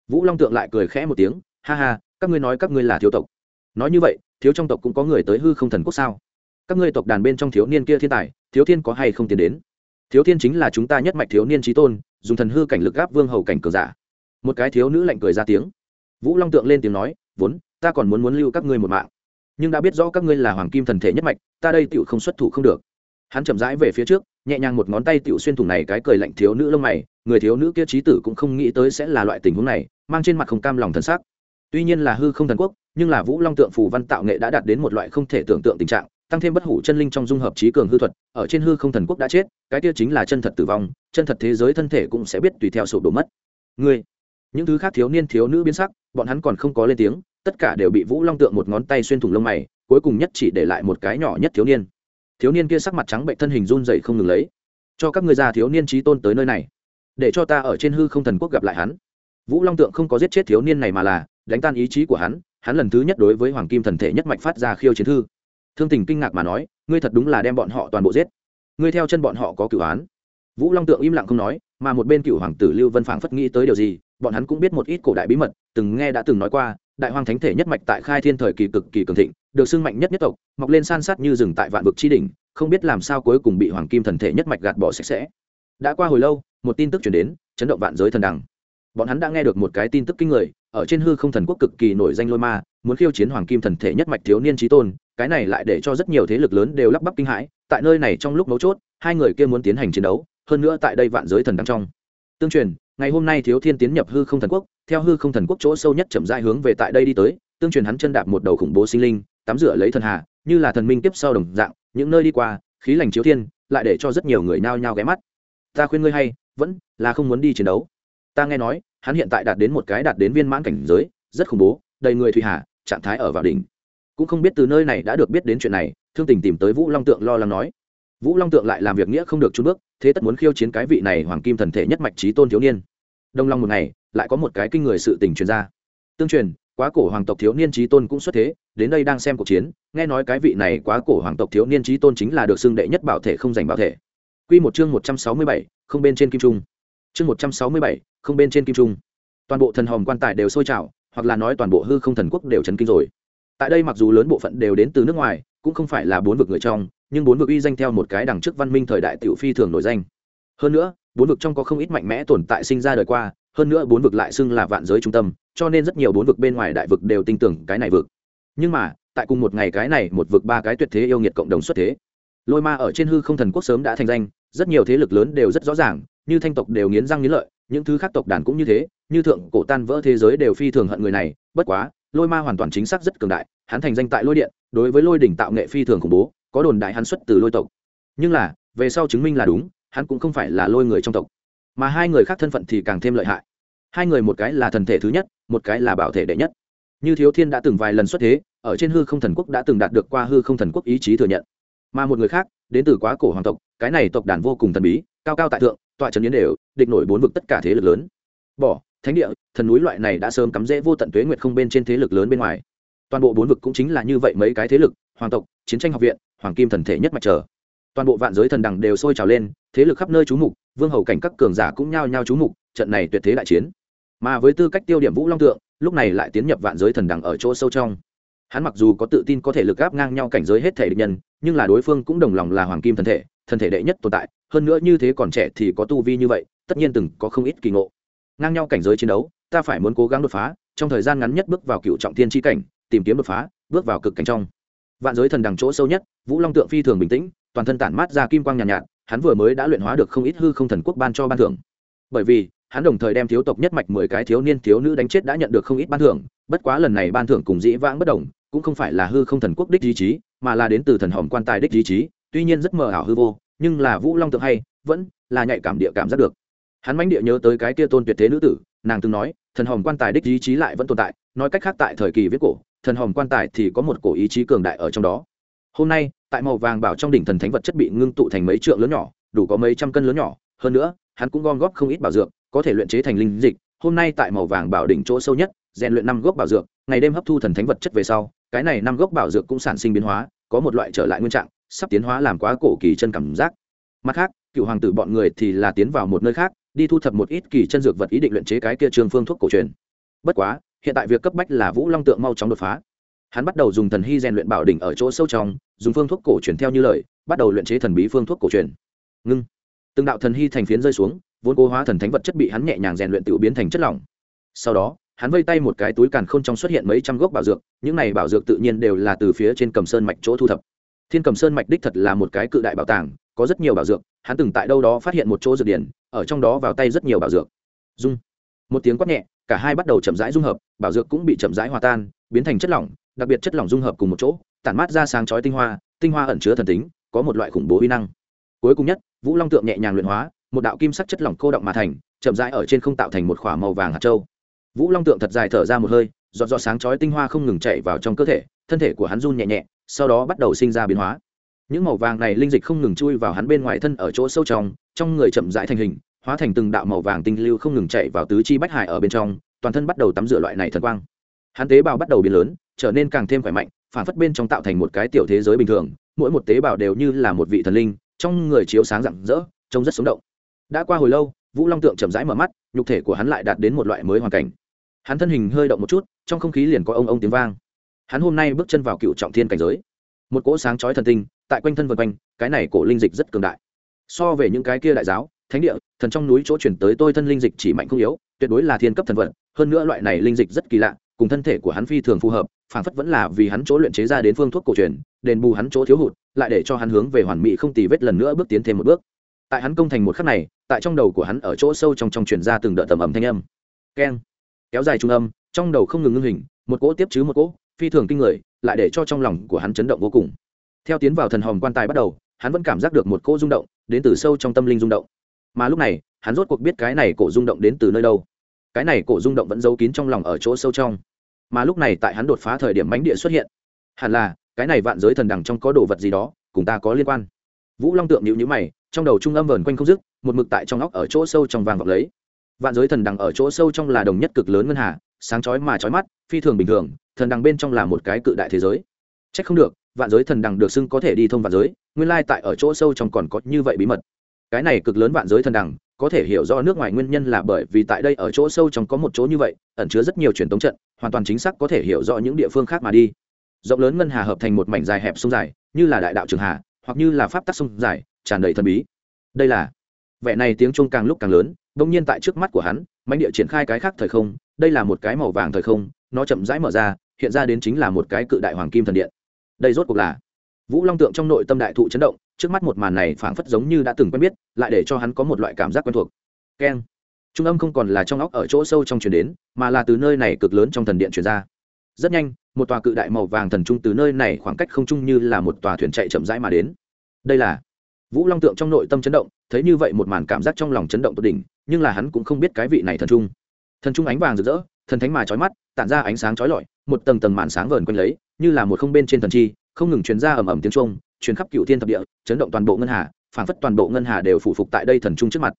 Vũ long tượng lại cười khẽ một tiếng, ha ha, các ngươi nói các ngươi là thiếu tộc. Nói như vậy, thiếu trong tộc cũng có người tới hư không thần quốc sao? Các ngươi tộc đàn bên trong thiếu niên kia thiên tài, thiếu thiên có hay không tiến đến? Thiếu thiên chính là chúng ta nhất mạch thiếu niên trí tôn, dùng thần hư cảnh lực gáp vương hầu cảnh cờ giả một cái thiếu nữ lạnh cười ra tiếng. Vũ long tượng lên tiếng nói, vốn, ta còn muốn muốn lưu các ngươi một mạng, nhưng đã biết rõ các ngươi là hoàng kim thần thể nhất mạch, ta đây tựu không xuất thủ không được. Hắn chậm rãi về phía trước, nhẹ nhàng một ngón tay tựu xuyên thủng này cái cười lạnh thiếu nữ lông mày, người thiếu nữ kia trí tử cũng không nghĩ tới sẽ là loại tình huống này, mang trên mặt không cam lòng thân xác tuy nhiên là hư không thần quốc, nhưng là vũ long tượng phù văn tạo nghệ đã đạt đến một loại không thể tưởng tượng tình trạng, tăng thêm bất hủ chân linh trong dung hợp trí cường hư thuật, ở trên hư không thần quốc đã chết, cái kia chính là chân thật tử vong, chân thật thế giới thân thể cũng sẽ biết tùy theo sụp đổ mất. Ngươi những thứ khác thiếu niên, thiếu nữ biến sắc, bọn hắn còn không có lên tiếng, tất cả đều bị vũ long tượng một ngón tay xuyên thủng lông mày, cuối cùng nhất chỉ để lại một cái nhỏ nhất thiếu niên. Thiếu niên kia sắc mặt trắng bệnh thân hình run dậy không ngừng lấy. Cho các người già thiếu niên trí tôn tới nơi này, để cho ta ở trên hư không thần quốc gặp lại hắn. Vũ long tượng không có giết chết thiếu niên này mà là đánh tan ý chí của hắn hắn lần thứ nhất đối với hoàng kim thần thể nhất mạch phát ra khiêu chiến thư. Thương tình kinh ngạc mà nói, ngươi thật đúng là đem bọn họ toàn bộ giết. Ngươi theo chân bọn họ có cửu án. Vũ long tượng im lặng không nói, mà một bên cựu hoàng tử lưu vân phảng phất nghĩ tới điều gì bọn hắn cũng biết một ít cổ đại bí mật, từng nghe đã từng nói qua, đại hoàng thánh thể nhất mạch tại khai thiên thời kỳ cực kỳ cường thịnh, được xưng mạnh nhất nhất tộc, mọc lên san sát như rừng tại vạn vực tri đỉnh, không biết làm sao cuối cùng bị hoàng kim thần thể nhất mạch gạt bỏ sạch sẽ. Đã qua hồi lâu, một tin tức chuyển đến, chấn động vạn giới thần đằng. Bọn hắn đã nghe được một cái tin tức kinh người, ở trên hư không thần quốc cực kỳ nổi danh lôi ma, muốn khiêu chiến hoàng kim thần thể nhất mạch thiếu niên trí tôn, cái này lại để cho rất nhiều thế lực lớn đều lắp bắp kinh hãi, tại nơi này trong lúc mấu chốt, hai người kia muốn tiến hành chiến đấu, hơn nữa tại đây vạn giới thần đằng trong. Tương truyền ngày hôm nay thiếu thiên tiến nhập hư không thần quốc, theo hư không thần quốc chỗ sâu nhất chậm rãi hướng về tại đây đi tới, tương truyền hắn chân đạp một đầu khủng bố sinh linh, tắm rửa lấy thần hà, như là thần minh tiếp sau đồng dạng, những nơi đi qua, khí lành chiếu thiên, lại để cho rất nhiều người nao nhao ghé mắt. Ta khuyên ngươi hay, vẫn là không muốn đi chiến đấu. Ta nghe nói, hắn hiện tại đạt đến một cái đạt đến viên mãn cảnh giới, rất khủng bố, đầy người thủy hà, trạng thái ở vào đỉnh. Cũng không biết từ nơi này đã được biết đến chuyện này, thương tình tìm tới vũ long tượng lo lắng nói vũ long tượng lại làm việc nghĩa không được trốn bước thế tất muốn khiêu chiến cái vị này hoàng kim thần thể nhất mạch trí tôn thiếu niên đông long một ngày lại có một cái kinh người sự tình truyền ra tương truyền quá cổ hoàng tộc thiếu niên trí tôn cũng xuất thế đến đây đang xem cuộc chiến nghe nói cái vị này quá cổ hoàng tộc thiếu niên trí tôn chính là được xưng đệ nhất bảo thể không giành bảo thể Quy một chương một trăm sáu mươi bảy, không bên trên kim trung. Chương một trăm sáu mươi bảy, không bên trên kim trung. Toàn bộ thần hòm quan tài đều sôi trào, hoặc là nói toàn bộ hư không thần quốc đều chấn kinh rồi. Tại đây mặc dù lớn bộ phận đều đến từ nước ngoài, cũng không phải là bốn vực người trong, nhưng bốn vực uy danh theo một cái đằng trước văn minh thời đại tiểu phi thường nổi danh. Hơn nữa, bốn vực trong có không ít mạnh mẽ tồn tại sinh ra đời qua, hơn nữa bốn vực lại xưng là vạn giới trung tâm, cho nên rất nhiều bốn vực bên ngoài đại vực đều tin tưởng cái này vực. Nhưng mà, tại cùng một ngày cái này một vực ba cái tuyệt thế yêu nghiệt cộng đồng xuất thế. Lôi ma ở trên hư không thần quốc sớm đã thành danh, rất nhiều thế lực lớn đều rất rõ ràng, như thanh tộc đều nghiến răng nghiến lợi, những thứ khác tộc đàn cũng như thế, như thượng cổ tan vỡ thế giới đều phi thường hận người này, bất quá, lôi ma hoàn toàn chính xác rất cường đại, hắn thành danh tại lôi điện, đối với lôi đỉnh tạo nghệ phi thường khủng bố có đồn đại hắn xuất từ lôi tộc. Nhưng là, về sau chứng minh là đúng, hắn cũng không phải là lôi người trong tộc. Mà hai người khác thân phận thì càng thêm lợi hại. Hai người một cái là thần thể thứ nhất, một cái là bảo thể đệ nhất. Như thiếu thiên đã từng vài lần xuất thế, ở trên hư không thần quốc đã từng đạt được qua hư không thần quốc ý chí thừa nhận. Mà một người khác, đến từ quá cổ hoàng tộc, cái này tộc đàn vô cùng thần bí, cao cao tại thượng, tọa trấn yến đều, địch nổi bốn vực tất cả thế lực lớn. Bỏ, thánh địa, thần núi loại này đã sớm cắm rễ vô tận tuế nguyệt không bên trên thế lực lớn bên ngoài. Toàn bộ bốn vực cũng chính là như vậy mấy cái thế lực hoàng tộc, chiến tranh học viện, hoàng kim thần thể nhất mạch trở. Toàn bộ vạn giới thần đằng đều sôi trào lên, thế lực khắp nơi chú mục, vương hầu cảnh các cường giả cũng nhao nhao chú mục, trận này tuyệt thế đại chiến. Mà với tư cách tiêu điểm vũ long tượng, lúc này lại tiến nhập vạn giới thần đằng ở chỗ sâu trong. Hắn mặc dù có tự tin có thể lực gáp ngang nhau cảnh giới hết thể địch nhân, nhưng là đối phương cũng đồng lòng là hoàng kim thần thể thần thể đệ nhất tồn tại, hơn nữa như thế còn trẻ thì có tu vi như vậy, tất nhiên từng có không ít kỳ ngộ. Ngang nhau cảnh giới chiến đấu, ta phải muốn cố gắng đột phá, trong thời gian ngắn nhất bước vào cựu trọng thiên tri cảnh, tìm kiếm đột phá, bước vào cực cảnh trong vạn giới thần đằng chỗ sâu nhất vũ long tượng phi thường bình tĩnh toàn thân tản mát ra kim quang nhàn nhạt, nhạt hắn vừa mới đã luyện hóa được không ít hư không thần quốc ban cho ban thưởng. Bởi vì hắn đồng thời đem thiếu tộc nhất mạch mười cái thiếu niên thiếu nữ đánh chết đã nhận được không ít ban thưởng bất quá lần này ban thưởng cùng dĩ vãng bất đồng cũng không phải là hư không thần quốc đích ý chí mà là đến từ thần hòm quan tài đích ý chí tuy nhiên rất mờ ảo hư vô nhưng là vũ long tượng hay vẫn là nhạy cảm địa cảm giác được. Hắn mãnh địa nhớ tới cái kia tôn tuyệt thế nữ tử nàng từng nói thần hòm quan tài đích ý chí lại vẫn tồn tại, nói cách khác tại thời kỳ viết cổ, thần hòm quan tài thì có một cổ ý chí cường đại ở trong đó. Hôm nay, tại màu vàng bảo trong đỉnh thần thánh vật chất bị ngưng tụ thành mấy trượng lớn nhỏ, đủ có mấy trăm cân lớn nhỏ, hơn nữa, hắn cũng gom góp không ít bảo dược, có thể luyện chế thành linh dịch. Hôm nay tại màu vàng bảo đỉnh chỗ sâu nhất, rèn luyện năm gốc bảo dược, ngày đêm hấp thu thần thánh vật chất về sau, cái này năm gốc bảo dược cũng sản sinh biến hóa, có một loại trở lại nguyên trạng, sắp tiến hóa làm quá cổ kỳ chân cảm giác. Mặt khác, cựu hoàng tử bọn người thì là tiến vào một nơi khác đi thu thập một ít kỳ chân dược vật ý định luyện chế cái kia trường phương thuốc cổ truyền. Bất quá, hiện tại việc cấp bách là vũ long tượng mau chóng đột phá. Hắn bắt đầu dùng thần hy rèn luyện bảo đỉnh ở chỗ sâu trong, dùng phương thuốc cổ truyền theo như lời, bắt đầu luyện chế thần bí phương thuốc cổ truyền. Ngưng. Từng đạo thần hy thành phiến rơi xuống, vốn cố hóa thần thánh vật chất bị hắn nhẹ nhàng rèn luyện tự biến thành chất lỏng. Sau đó, hắn vây tay một cái túi càn khôn trong xuất hiện mấy trăm gốc bảo dược, những này bảo dược tự nhiên đều là từ phía trên cầm sơn mạch chỗ thu thập. Thiên cầm sơn mạch đích thật là một cái cự đại bảo tàng, có rất nhiều bảo dược, hắn từng tại đâu đó phát hiện một chỗ dược điển ở trong đó vào tay rất nhiều bảo dược. Dung. Một tiếng quát nhẹ, cả hai bắt đầu chậm rãi dung hợp, bảo dược cũng bị chậm rãi hòa tan, biến thành chất lỏng, đặc biệt chất lỏng dung hợp cùng một chỗ, tản mát ra sáng chói tinh hoa tinh hoa ẩn chứa thần tính, có một loại khủng bố uy năng. Cuối cùng nhất, vũ long tượng nhẹ nhàng luyện hóa, một đạo kim sắc chất lỏng cô động mà thành, chậm rãi ở trên không tạo thành một khỏa màu vàng hạt châu. Vũ long tượng thật dài thở ra một hơi, giọt giọt sáng chói tinh hoa không ngừng chạy vào trong cơ thể, thân thể của hắn run nhẹ nhẹ, sau đó bắt đầu sinh ra biến hóa. Những màu vàng này linh dịch không ngừng chui vào hắn bên ngoài thân ở chỗ sâu trong trong người chậm rãi thành hình, hóa thành từng đạo màu vàng tinh lưu không ngừng chạy vào tứ chi bách hải ở bên trong, toàn thân bắt đầu tắm rửa loại này thần quang. Hắn tế bào bắt đầu biến lớn, trở nên càng thêm khỏe mạnh, phản phất bên trong tạo thành một cái tiểu thế giới bình thường, mỗi một tế bào đều như là một vị thần linh, trong người chiếu sáng rạng rỡ, trông rất sống động. Đã qua hồi lâu, vũ long tượng chậm rãi mở mắt, nhục thể của hắn lại đạt đến một loại mới hoàn cảnh. Hắn thân hình hơi động một chút, trong không khí liền có ông ông tiếng vang. Hắn hôm nay bước chân vào cựu trọng thiên cảnh giới. Một cỗ sáng chói thần tinh, tại quanh thân vân quanh, cái này cổ linh dịch rất cường đại so về những cái kia đại giáo, thánh địa, thần trong núi chỗ chuyển tới tôi thân linh dịch chỉ mạnh không yếu, tuyệt đối là thiên cấp thần vật. Hơn nữa loại này linh dịch rất kỳ lạ, cùng thân thể của hắn phi thường phù hợp phản phất vẫn là vì hắn chỗ luyện chế ra đến phương thuốc cổ truyền, đền bù hắn chỗ thiếu hụt, lại để cho hắn hướng về hoàn mỹ không tì vết lần nữa bước tiến thêm một bước. Tại hắn công thành một khắc này, tại trong đầu của hắn ở chỗ sâu trong trong truyền ra từng đợt tầm ẩm thanh âm. Keng. Kéo dài trung âm, trong đầu không ngừng ngưng hình, một cỗ tiếp chứ một cỗ, phi thường kinh người, lại để cho trong lòng của hắn chấn động vô cùng. Theo tiến vào thần hòm quan tài bắt đầu hắn vẫn cảm giác được một cỗ rung động đến từ sâu trong tâm linh rung động. Mà lúc này, hắn rốt cuộc biết cái này cổ rung động đến từ nơi đâu. Cái này cổ rung động vẫn giấu kín trong lòng ở chỗ sâu trong. Mà lúc này tại hắn đột phá thời điểm mánh địa xuất hiện. Hẳn là, cái này vạn giới thần đằng trong có đồ vật gì đó, cùng ta có liên quan. Vũ long tượng nhịu nhữ mày, trong đầu trung âm vờn quanh không dứt, một mực tại trong óc ở chỗ sâu trong vàng vọng lấy. Vạn giới thần đằng ở chỗ sâu trong là đồng nhất cực lớn ngân hà, sáng chói mà chói mắt, phi thường bình thường, thần đằng bên trong là một cái cự đại thế giới. C h ắ c không được vạn giới thần đằng được xưng có thể đi thông vạn giới, nguyên lai tại ở chỗ sâu trong còn có như vậy bí mật. Cái này cực lớn vạn giới thần đằng, có thể hiểu rõ nước ngoài nguyên nhân là bởi vì tại đây ở chỗ sâu trong có một chỗ như vậy, ẩn chứa rất nhiều truyền thống trận, hoàn toàn chính xác có thể hiểu rõ những địa phương khác mà đi. Rộng lớn ngân hà hợp thành một mảnh dài hẹp sông dài, như là đại đạo trường hà, hoặc như là pháp tắc sông dài, tràn đầy thần bí. Đây là vẻ này tiếng trung càng lúc càng lớn bỗng nhiên tại trước mắt của hắn, mãnh địa triển khai cái khác thời không, đây là một cái màu vàng thời không, nó chậm rãi mở ra, hiện ra đến chính là một cái cự đại hoàng kim thần điện đây rốt cuộc là vũ long tượng trong nội tâm đại thụ chấn động trước mắt một màn này phảng phất giống như đã từng quen biết lại để cho hắn có một loại cảm giác quen thuộc keng trung âm không còn là trong óc ở chỗ sâu trong truyền đến mà là từ nơi này cực lớn trong thần điện truyền ra rất nhanh một tòa cự đại màu vàng thần trung từ nơi này khoảng cách không trung như là một tòa thuyền chạy chậm rãi mà đến đây là vũ long tượng trong nội tâm chấn động thấy như vậy một màn cảm giác trong lòng chấn động tột đỉnh nhưng là hắn cũng không biết cái vị này thần trung thần trung ánh vàng rực rỡ thần thánh mà trói mắt tản ra ánh sáng trói lọi một tầng tầng màn sáng vờn quanh lấy như là một không bên trên thần chi, không ngừng truyền ra ầm ầm tiếng trung truyền khắp cựu thiên thập địa, chấn động toàn bộ ngân hà phảng phất toàn bộ ngân hà đều phụ phục tại đây thần trung trước mặt.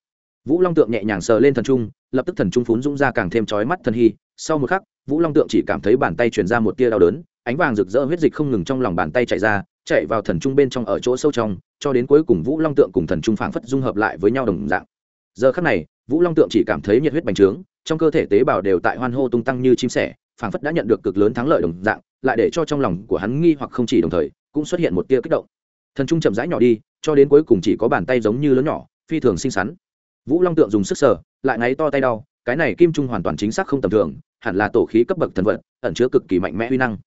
Vũ long tượng nhẹ nhàng sờ lên thần trung, lập tức thần trung phún dũng ra càng thêm trói mắt thần hy. Sau một khắc, vũ long tượng chỉ cảm thấy bàn tay truyền ra một tia đau đớn, ánh vàng rực rỡ huyết dịch không ngừng trong lòng bàn tay chạy ra, chạy vào thần trung bên trong ở chỗ sâu trong, cho đến cuối cùng vũ long tượng cùng thần trung phảng phất dung hợp lại với nhau đồng dạng. Giờ khắc này, vũ long tượng chỉ cảm thấy nhiệt huyết bành trướng, trong cơ thể tế bào đều tại hoan hô tung tăng như chim sẻ phảng phất đã nhận được cực lớn thắng lợi đồng dạng, lại để cho trong lòng của hắn nghi hoặc không chỉ đồng thời, cũng xuất hiện một tia kích động. Thần trung chậm rãi nhỏ đi, cho đến cuối cùng chỉ có bàn tay giống như lớn nhỏ, phi thường xinh xắn. Vũ long tượng dùng sức sở lại ngáy to tay đau, cái này kim trung hoàn toàn chính xác không tầm thường, hẳn là tổ khí cấp bậc thần vật, ẩn chứa cực kỳ mạnh mẽ uy năng.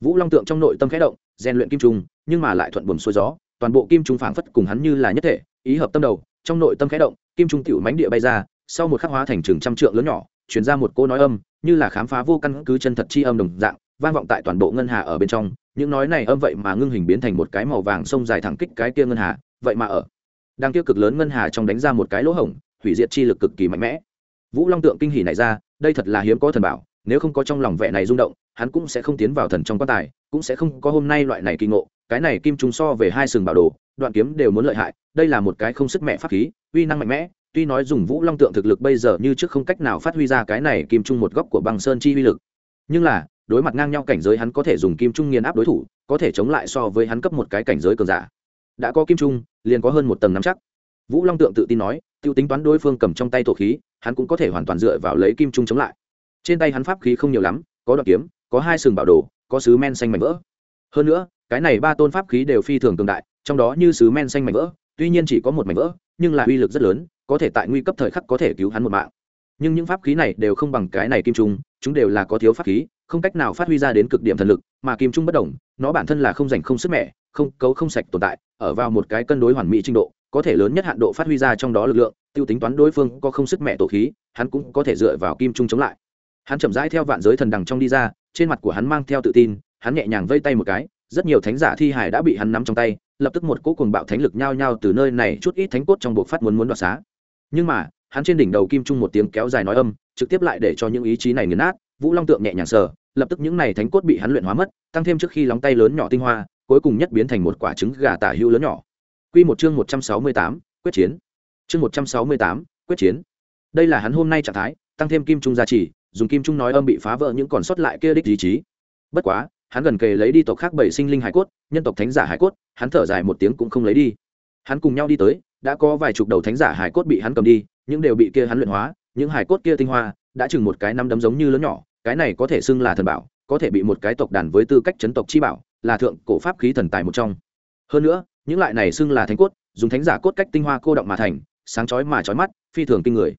Vũ long tượng trong nội tâm khẽ động, rèn luyện kim trung, nhưng mà lại thuận buồm xuôi gió, toàn bộ kim trung phảng phất cùng hắn như là nhất thể, ý hợp tâm đầu, trong nội tâm khẽ động, kim trung tiểu mánh địa bay ra, sau một khắc hóa thành trường trăm trượng lớn nhỏ chuyển ra một cô nói âm như là khám phá vô căn cứ chân thật chi âm đồng dạng, vang vọng tại toàn bộ ngân hà ở bên trong. Những nói này âm vậy mà ngưng hình biến thành một cái màu vàng sông dài thẳng kích cái kia ngân hà, vậy mà ở đang tiêu cực lớn ngân hà trong đánh ra một cái lỗ hổng, hủy diệt chi lực cực kỳ mạnh mẽ. Vũ long tượng kinh hỉ này ra, đây thật là hiếm có thần bảo, nếu không có trong lòng vẻ này rung động, hắn cũng sẽ không tiến vào thần trong quan tài, cũng sẽ không có hôm nay loại này kỳ ngộ. Cái này kim trùng so về hai sừng bảo đồ, đoạn kiếm đều muốn lợi hại, đây là một cái không sức mẹ pháp khí, uy năng mạnh mẽ tuy nói dùng vũ long tượng thực lực bây giờ như trước không cách nào phát huy ra cái này kim trung một góc của băng sơn chi uy lực. Nhưng là, đối mặt ngang nhau cảnh giới hắn có thể dùng kim trung nghiền áp đối thủ, có thể chống lại so với hắn cấp một cái cảnh giới cường giả. Đã có kim trung, liền có hơn một tầng nắm chắc. Vũ long tượng tự tin nói t i ê u tính toán đối phương cầm trong tay tổ khí, hắn cũng có thể hoàn toàn dựa vào lấy kim trung chống lại. Trên tay hắn pháp khí không nhiều lắm, có đoạn kiếm, có hai sừng bảo đồ, có sứ men xanh mảnh vỡ. Hơn nữa, cái này ba tôn pháp khí đều phi thường cường đại, trong đó như sứ men xanh mảnh vỡ, tuy nhiên chỉ có một mảnh vỡ, nhưng là uy lực rất lớn có thể tại nguy cấp thời khắc có thể cứu hắn một mạng. Nhưng những pháp khí này đều không bằng cái này kim trung, chúng đều là có thiếu pháp khí, không cách nào phát huy ra đến cực điểm thần lực, mà kim trung bất đồng, nó bản thân là không dành không sức mẻ, không cấu không sạch tồn tại, ở vào một cái cân đối hoàn mỹ trình độ, có thể lớn nhất hạn độ phát huy ra trong đó lực lượng, tiêu tính toán đối phương có không sức mẹ tổ khí, hắn cũng có thể dựa vào kim trung chống lại. Hắn chậm rãi theo vạn giới thần đằng trong đi ra, trên mặt của hắn mang theo tự tin, hắn nhẹ nhàng vây tay một cái, rất nhiều thánh giả thi hải đã bị hắn nắm trong tay, lập tức một cỗ cuồng bạo thánh lực nhao nhao từ nơi này chút ít thánh cốt trong buộc phát muốn muốn đoạt xá nhưng mà hắn trên đỉnh đầu kim trung một tiếng kéo dài nói âm trực tiếp lại để cho những ý chí này nghiền nát vũ long tượng nhẹ nhàng sờ lập tức những này thánh cốt bị hắn luyện hóa mất tăng thêm trước khi lóng tay lớn nhỏ tinh hoa cuối cùng nhất biến thành một quả trứng gà tả hữu lớn nhỏ Quy một chương một trăm sáu mươi tám, quyết chiến. Chương một trăm sáu mươi tám, quyết chiến. Đây là hắn hôm nay trạng thái, tăng thêm kim trung gia trì, dùng kim trung nói âm bị phá vỡ những còn sót lại kia đích ý chí. Bất quá, hắn gần kề lấy đi tộc khác bảy sinh linh hải cốt, nhân tộc thánh giả hải cốt, hắn thở dài một tiếng cũng không lấy đi. Hắn cùng nhau đi tới, đã có vài chục đầu thánh giả hải cốt bị hắn cầm đi, những đều bị kia hắn luyện hóa, những hải cốt kia tinh hoa, đã chừng một cái năm đấm giống như lớn nhỏ, cái này có thể xưng là thần bảo, có thể bị một cái tộc đàn với tư cách chấn tộc chi bảo, là thượng cổ pháp khí thần tài một trong. Hơn nữa, những loại này xưng là thánh cốt, dùng thánh giả cốt cách tinh hoa cô động mà thành, sáng chói mà chói mắt, phi thường kinh người.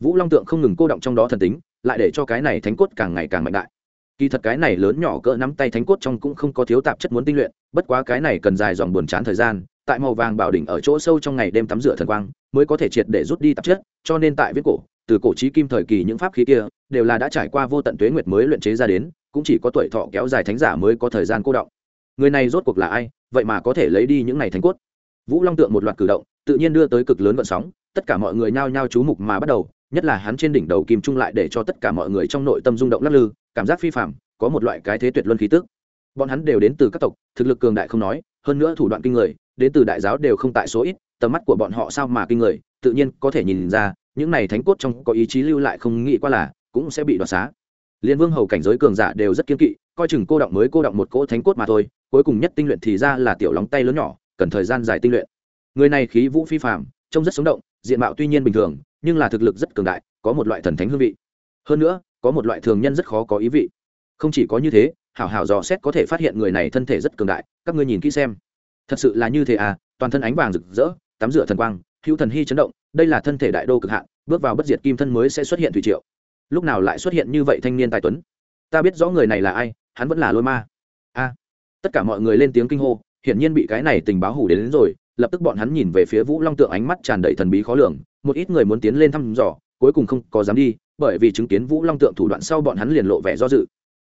Vũ Long tượng không ngừng cô động trong đó thần tính, lại để cho cái này thánh cốt càng ngày càng mạnh đại. Kỳ thật cái này lớn nhỏ cỡ nắm tay thánh cốt trong cũng không có thiếu tạp chất muốn tinh luyện, bất quá cái này cần dài dòng buồn chán thời gian, tại màu vàng bảo đỉnh ở chỗ sâu trong ngày đêm tắm rửa thần quang, mới có thể triệt để rút đi tạp chất, cho nên tại viết cổ, từ cổ chí kim thời kỳ những pháp khí kia, đều là đã trải qua vô tận tuế nguyệt mới luyện chế ra đến, cũng chỉ có tuổi thọ kéo dài thánh giả mới có thời gian cô động. Người này rốt cuộc là ai, vậy mà có thể lấy đi những này thánh cốt? Vũ Long tượng một loạt cử động, tự nhiên đưa tới cực lớn vận sóng, tất cả mọi người nhao nhao chú mục mà bắt đầu, nhất là hắn trên đỉnh đầu kim trung lại để cho tất cả mọi người trong nội tâm rung động lắc lư, cảm giác phi phàm, có một loại cái thế tuyệt luân khí tức. Bọn hắn đều đến từ các tộc, thực lực cường đại không nói, hơn nữa thủ đoạn kinh người, đến từ đại giáo đều không tại số ít, tầm mắt của bọn họ sao mà kinh người, tự nhiên có thể nhìn ra, những này thánh cốt trong có ý chí lưu lại không nghĩ qua là cũng sẽ bị đoạt xá. Liên Vương hầu cảnh giới cường giả đều rất kiên kỵ, coi chừng cô động mới cô động một cỗ thánh cốt mà thôi, cuối cùng nhất tinh luyện thì ra là tiểu lóng tay lớn nhỏ, cần thời gian dài tinh luyện. Người này khí vũ phi phàm, trông rất sống động, diện mạo tuy nhiên bình thường, nhưng là thực lực rất cường đại, có một loại thần thánh hương vị. Hơn nữa, có một loại thường nhân rất khó có ý vị. Không chỉ có như thế, hảo hảo dò xét có thể phát hiện người này thân thể rất cường đại, các ngươi nhìn kỹ xem. Thật sự là như thế à, toàn thân ánh vàng rực rỡ, tắm rửa thần quang, hữu thần hy chấn động, đây là thân thể đại đô cực hạn, bước vào bất diệt kim thân mới sẽ xuất hiện thủy triệu. Lúc nào lại xuất hiện như vậy thanh niên tài tuấn? Ta biết rõ người này là ai, hắn vẫn là lôi ma. A. tất cả mọi người lên tiếng kinh hô, hiển nhiên bị cái này tình báo hủ đến, đến rồi, lập tức bọn hắn nhìn về phía Vũ Long tượng ánh mắt tràn đầy thần bí khó lường, một ít người muốn tiến lên thăm dò, cuối cùng không có dám đi, bởi vì chứng kiến Vũ Long tượng thủ đoạn sau bọn hắn liền lộ vẻ do dự.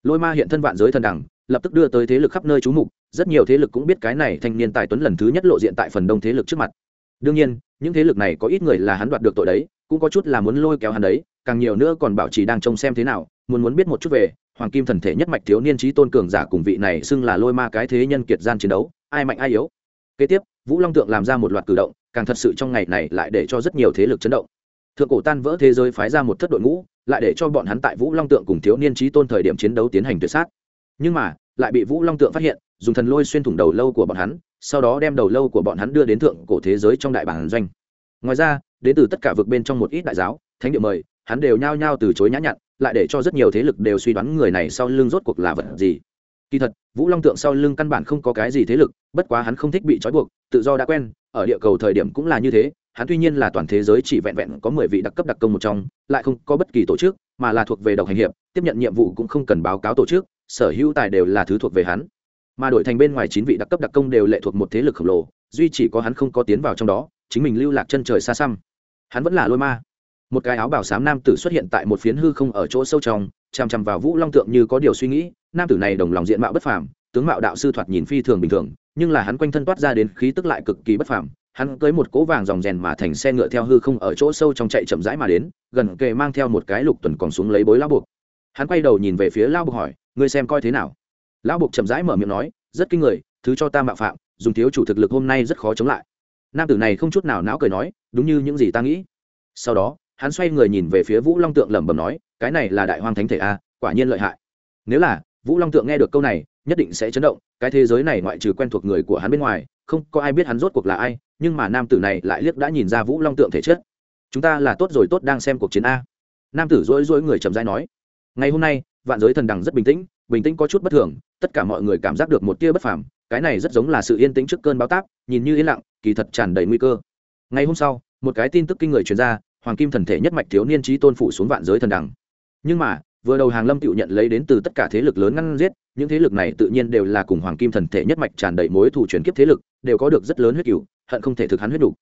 Lôi ma hiện thân vạn giới thần đẳng, lập tức đưa tới thế lực khắp nơi chú mục, rất nhiều thế lực cũng biết cái này thanh niên tài tuấn lần thứ nhất lộ diện tại phần đông thế lực trước mặt. Đương nhiên, những thế lực này có ít người là hắn đoạt được tội đấy, cũng có chút là muốn lôi kéo hắn đấy, càng nhiều nữa còn bảo trì đang trông xem thế nào, muốn muốn biết một chút về hoàng kim thần thể nhất mạch thiếu niên trí tôn cường giả cùng vị này xưng là lôi ma cái thế nhân kiệt gian chiến đấu, ai mạnh ai yếu. Kế tiếp, Vũ Long tượng làm ra một loạt cử động, càng thật sự trong ngày này lại để cho rất nhiều thế lực chấn động. Thượng cổ tan vỡ thế giới phái ra một thất đội ngũ, lại để cho bọn hắn tại Vũ Long tượng cùng thiếu niên trí tôn thời điểm chiến đấu tiến hành tuyệt sát. Nhưng mà, lại bị Vũ Long tượng phát hiện, dùng thần lôi xuyên thủng đầu lâu của bọn hắn, sau đó đem đầu lâu của bọn hắn đưa đến thượng cổ thế giới trong đại bản doanh. Ngoài ra, đến từ tất cả vực bên trong một ít đại giáo, thánh địa mời, hắn đều nhao nhao từ chối nhã nhặn lại để cho rất nhiều thế lực đều suy đoán người này sau lưng rốt cuộc là vật gì kỳ thật vũ long tượng sau lưng căn bản không có cái gì thế lực bất quá hắn không thích bị trói buộc tự do đã quen ở địa cầu thời điểm cũng là như thế hắn tuy nhiên là toàn thế giới chỉ vẹn vẹn có mười vị đặc cấp đặc công một trong lại không có bất kỳ tổ chức mà là thuộc về độc hành hiệp tiếp nhận nhiệm vụ cũng không cần báo cáo tổ chức sở hữu tài đều là thứ thuộc về hắn. Mà đổi thành bên ngoài chín vị đặc cấp đặc công đều lệ thuộc một thế lực khổng lồ, duy chỉ có hắn không có tiến vào trong đó, chính mình lưu lạc chân trời xa xăm. Hắn vẫn là lôi ma. Một cái áo bảo xám nam tử xuất hiện tại một phiến hư không ở chỗ sâu trong, chằm chằm vào vũ long tượng như có điều suy nghĩ, nam tử này đồng lòng diện mạo bất phàm, tướng mạo đạo sư thoạt nhìn phi thường bình thường, nhưng là hắn quanh thân toát ra đến khí tức lại cực kỳ bất phàm. Hắn cưới một cỗ vàng dòng rèn mà thành xe ngựa theo hư không ở chỗ sâu trong chạy chậm rãi mà đến, gần kề mang theo một cái lục tuần còn xuống lấy bối lao buộc. Hắn quay đầu nhìn về phía lao buộc hỏi ngươi xem coi thế nào. Lão buộc chậm rãi mở miệng nói, rất kinh người, thứ cho ta mạo phạm, dùng thiếu chủ thực lực hôm nay rất khó chống lại. Nam tử này không chút nào não cười nói, đúng như những gì ta nghĩ. Sau đó, hắn xoay người nhìn về phía vũ long tượng lẩm bẩm nói, cái này là đại hoang thánh thể a, quả nhiên lợi hại. Nếu là, vũ long tượng nghe được câu này, nhất định sẽ chấn động, cái thế giới này ngoại trừ quen thuộc người của hắn bên ngoài, không có ai biết hắn rốt cuộc là ai, nhưng mà nam tử này lại liếc đã nhìn ra vũ long tượng thể chất. Chúng ta là tốt rồi tốt đang xem cuộc chiến a. Nam tử rối rối người chậm rãi nói, ngày hôm nay vạn giới thần đằng rất bình tĩnh bình tĩnh có chút bất thường, tất cả mọi người cảm giác được một tia bất phàm, cái này rất giống là sự yên tĩnh trước cơn báo táp, nhìn như yên lặng, kỳ thật tràn đầy nguy cơ. Ngày hôm sau, một cái tin tức kinh người truyền ra, hoàng kim thần thể nhất mạch thiếu niên trí tôn phụ xuống vạn giới thần đằng. Nhưng mà, vừa đầu hàng lâm tự nhận lấy đến từ tất cả thế lực lớn ngăn giết, những thế lực này tự nhiên đều là cùng hoàng kim thần thể nhất mạch tràn đầy mối thủ truyền kiếp thế lực, đều có được rất lớn huyết cửu, hận không thể thực hắn huyết đủ.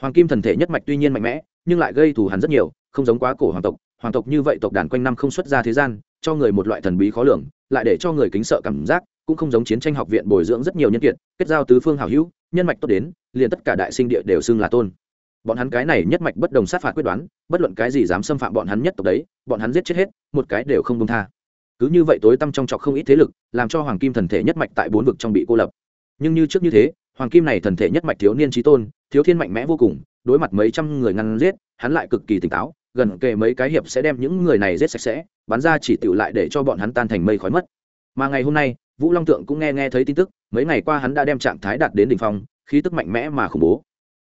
Hoàng kim thần thể nhất mạch tuy nhiên mạnh mẽ, nhưng lại gây thù hắn rất nhiều, không giống quá cổ hoàng tộc hoàng tộc như vậy tộc đàn quanh năm không xuất ra thế gian cho người một loại thần bí khó lường, lại để cho người kính sợ cảm giác, cũng không giống chiến tranh học viện bồi dưỡng rất nhiều nhân kiệt, kết giao tứ phương hảo hữu, nhân mạch tốt đến, liền tất cả đại sinh địa đều xưng là tôn. Bọn hắn cái này nhất mạch bất đồng sát phạt quyết đoán, bất luận cái gì dám xâm phạm bọn hắn nhất tộc đấy, bọn hắn giết chết hết, một cái đều không công tha. Cứ như vậy tối tăm trong trọc không ít thế lực, làm cho hoàng kim thần thể nhất mạch tại bốn vực trong bị cô lập. Nhưng như trước như thế, hoàng kim này thần thể nhất mạch thiếu niên trí tôn, thiếu thiên mạnh mẽ vô cùng, đối mặt mấy trăm người ngăn giết, hắn lại cực kỳ tỉnh táo gần kề mấy cái hiệp sẽ đem những người này giết sạch sẽ, bắn ra chỉ tựu lại để cho bọn hắn tan thành mây khói mất. Mà ngày hôm nay, vũ long tượng cũng nghe nghe thấy tin tức, mấy ngày qua hắn đã đem trạng thái đạt đến đ ỉ n h phong, khí tức mạnh mẽ mà khủng bố.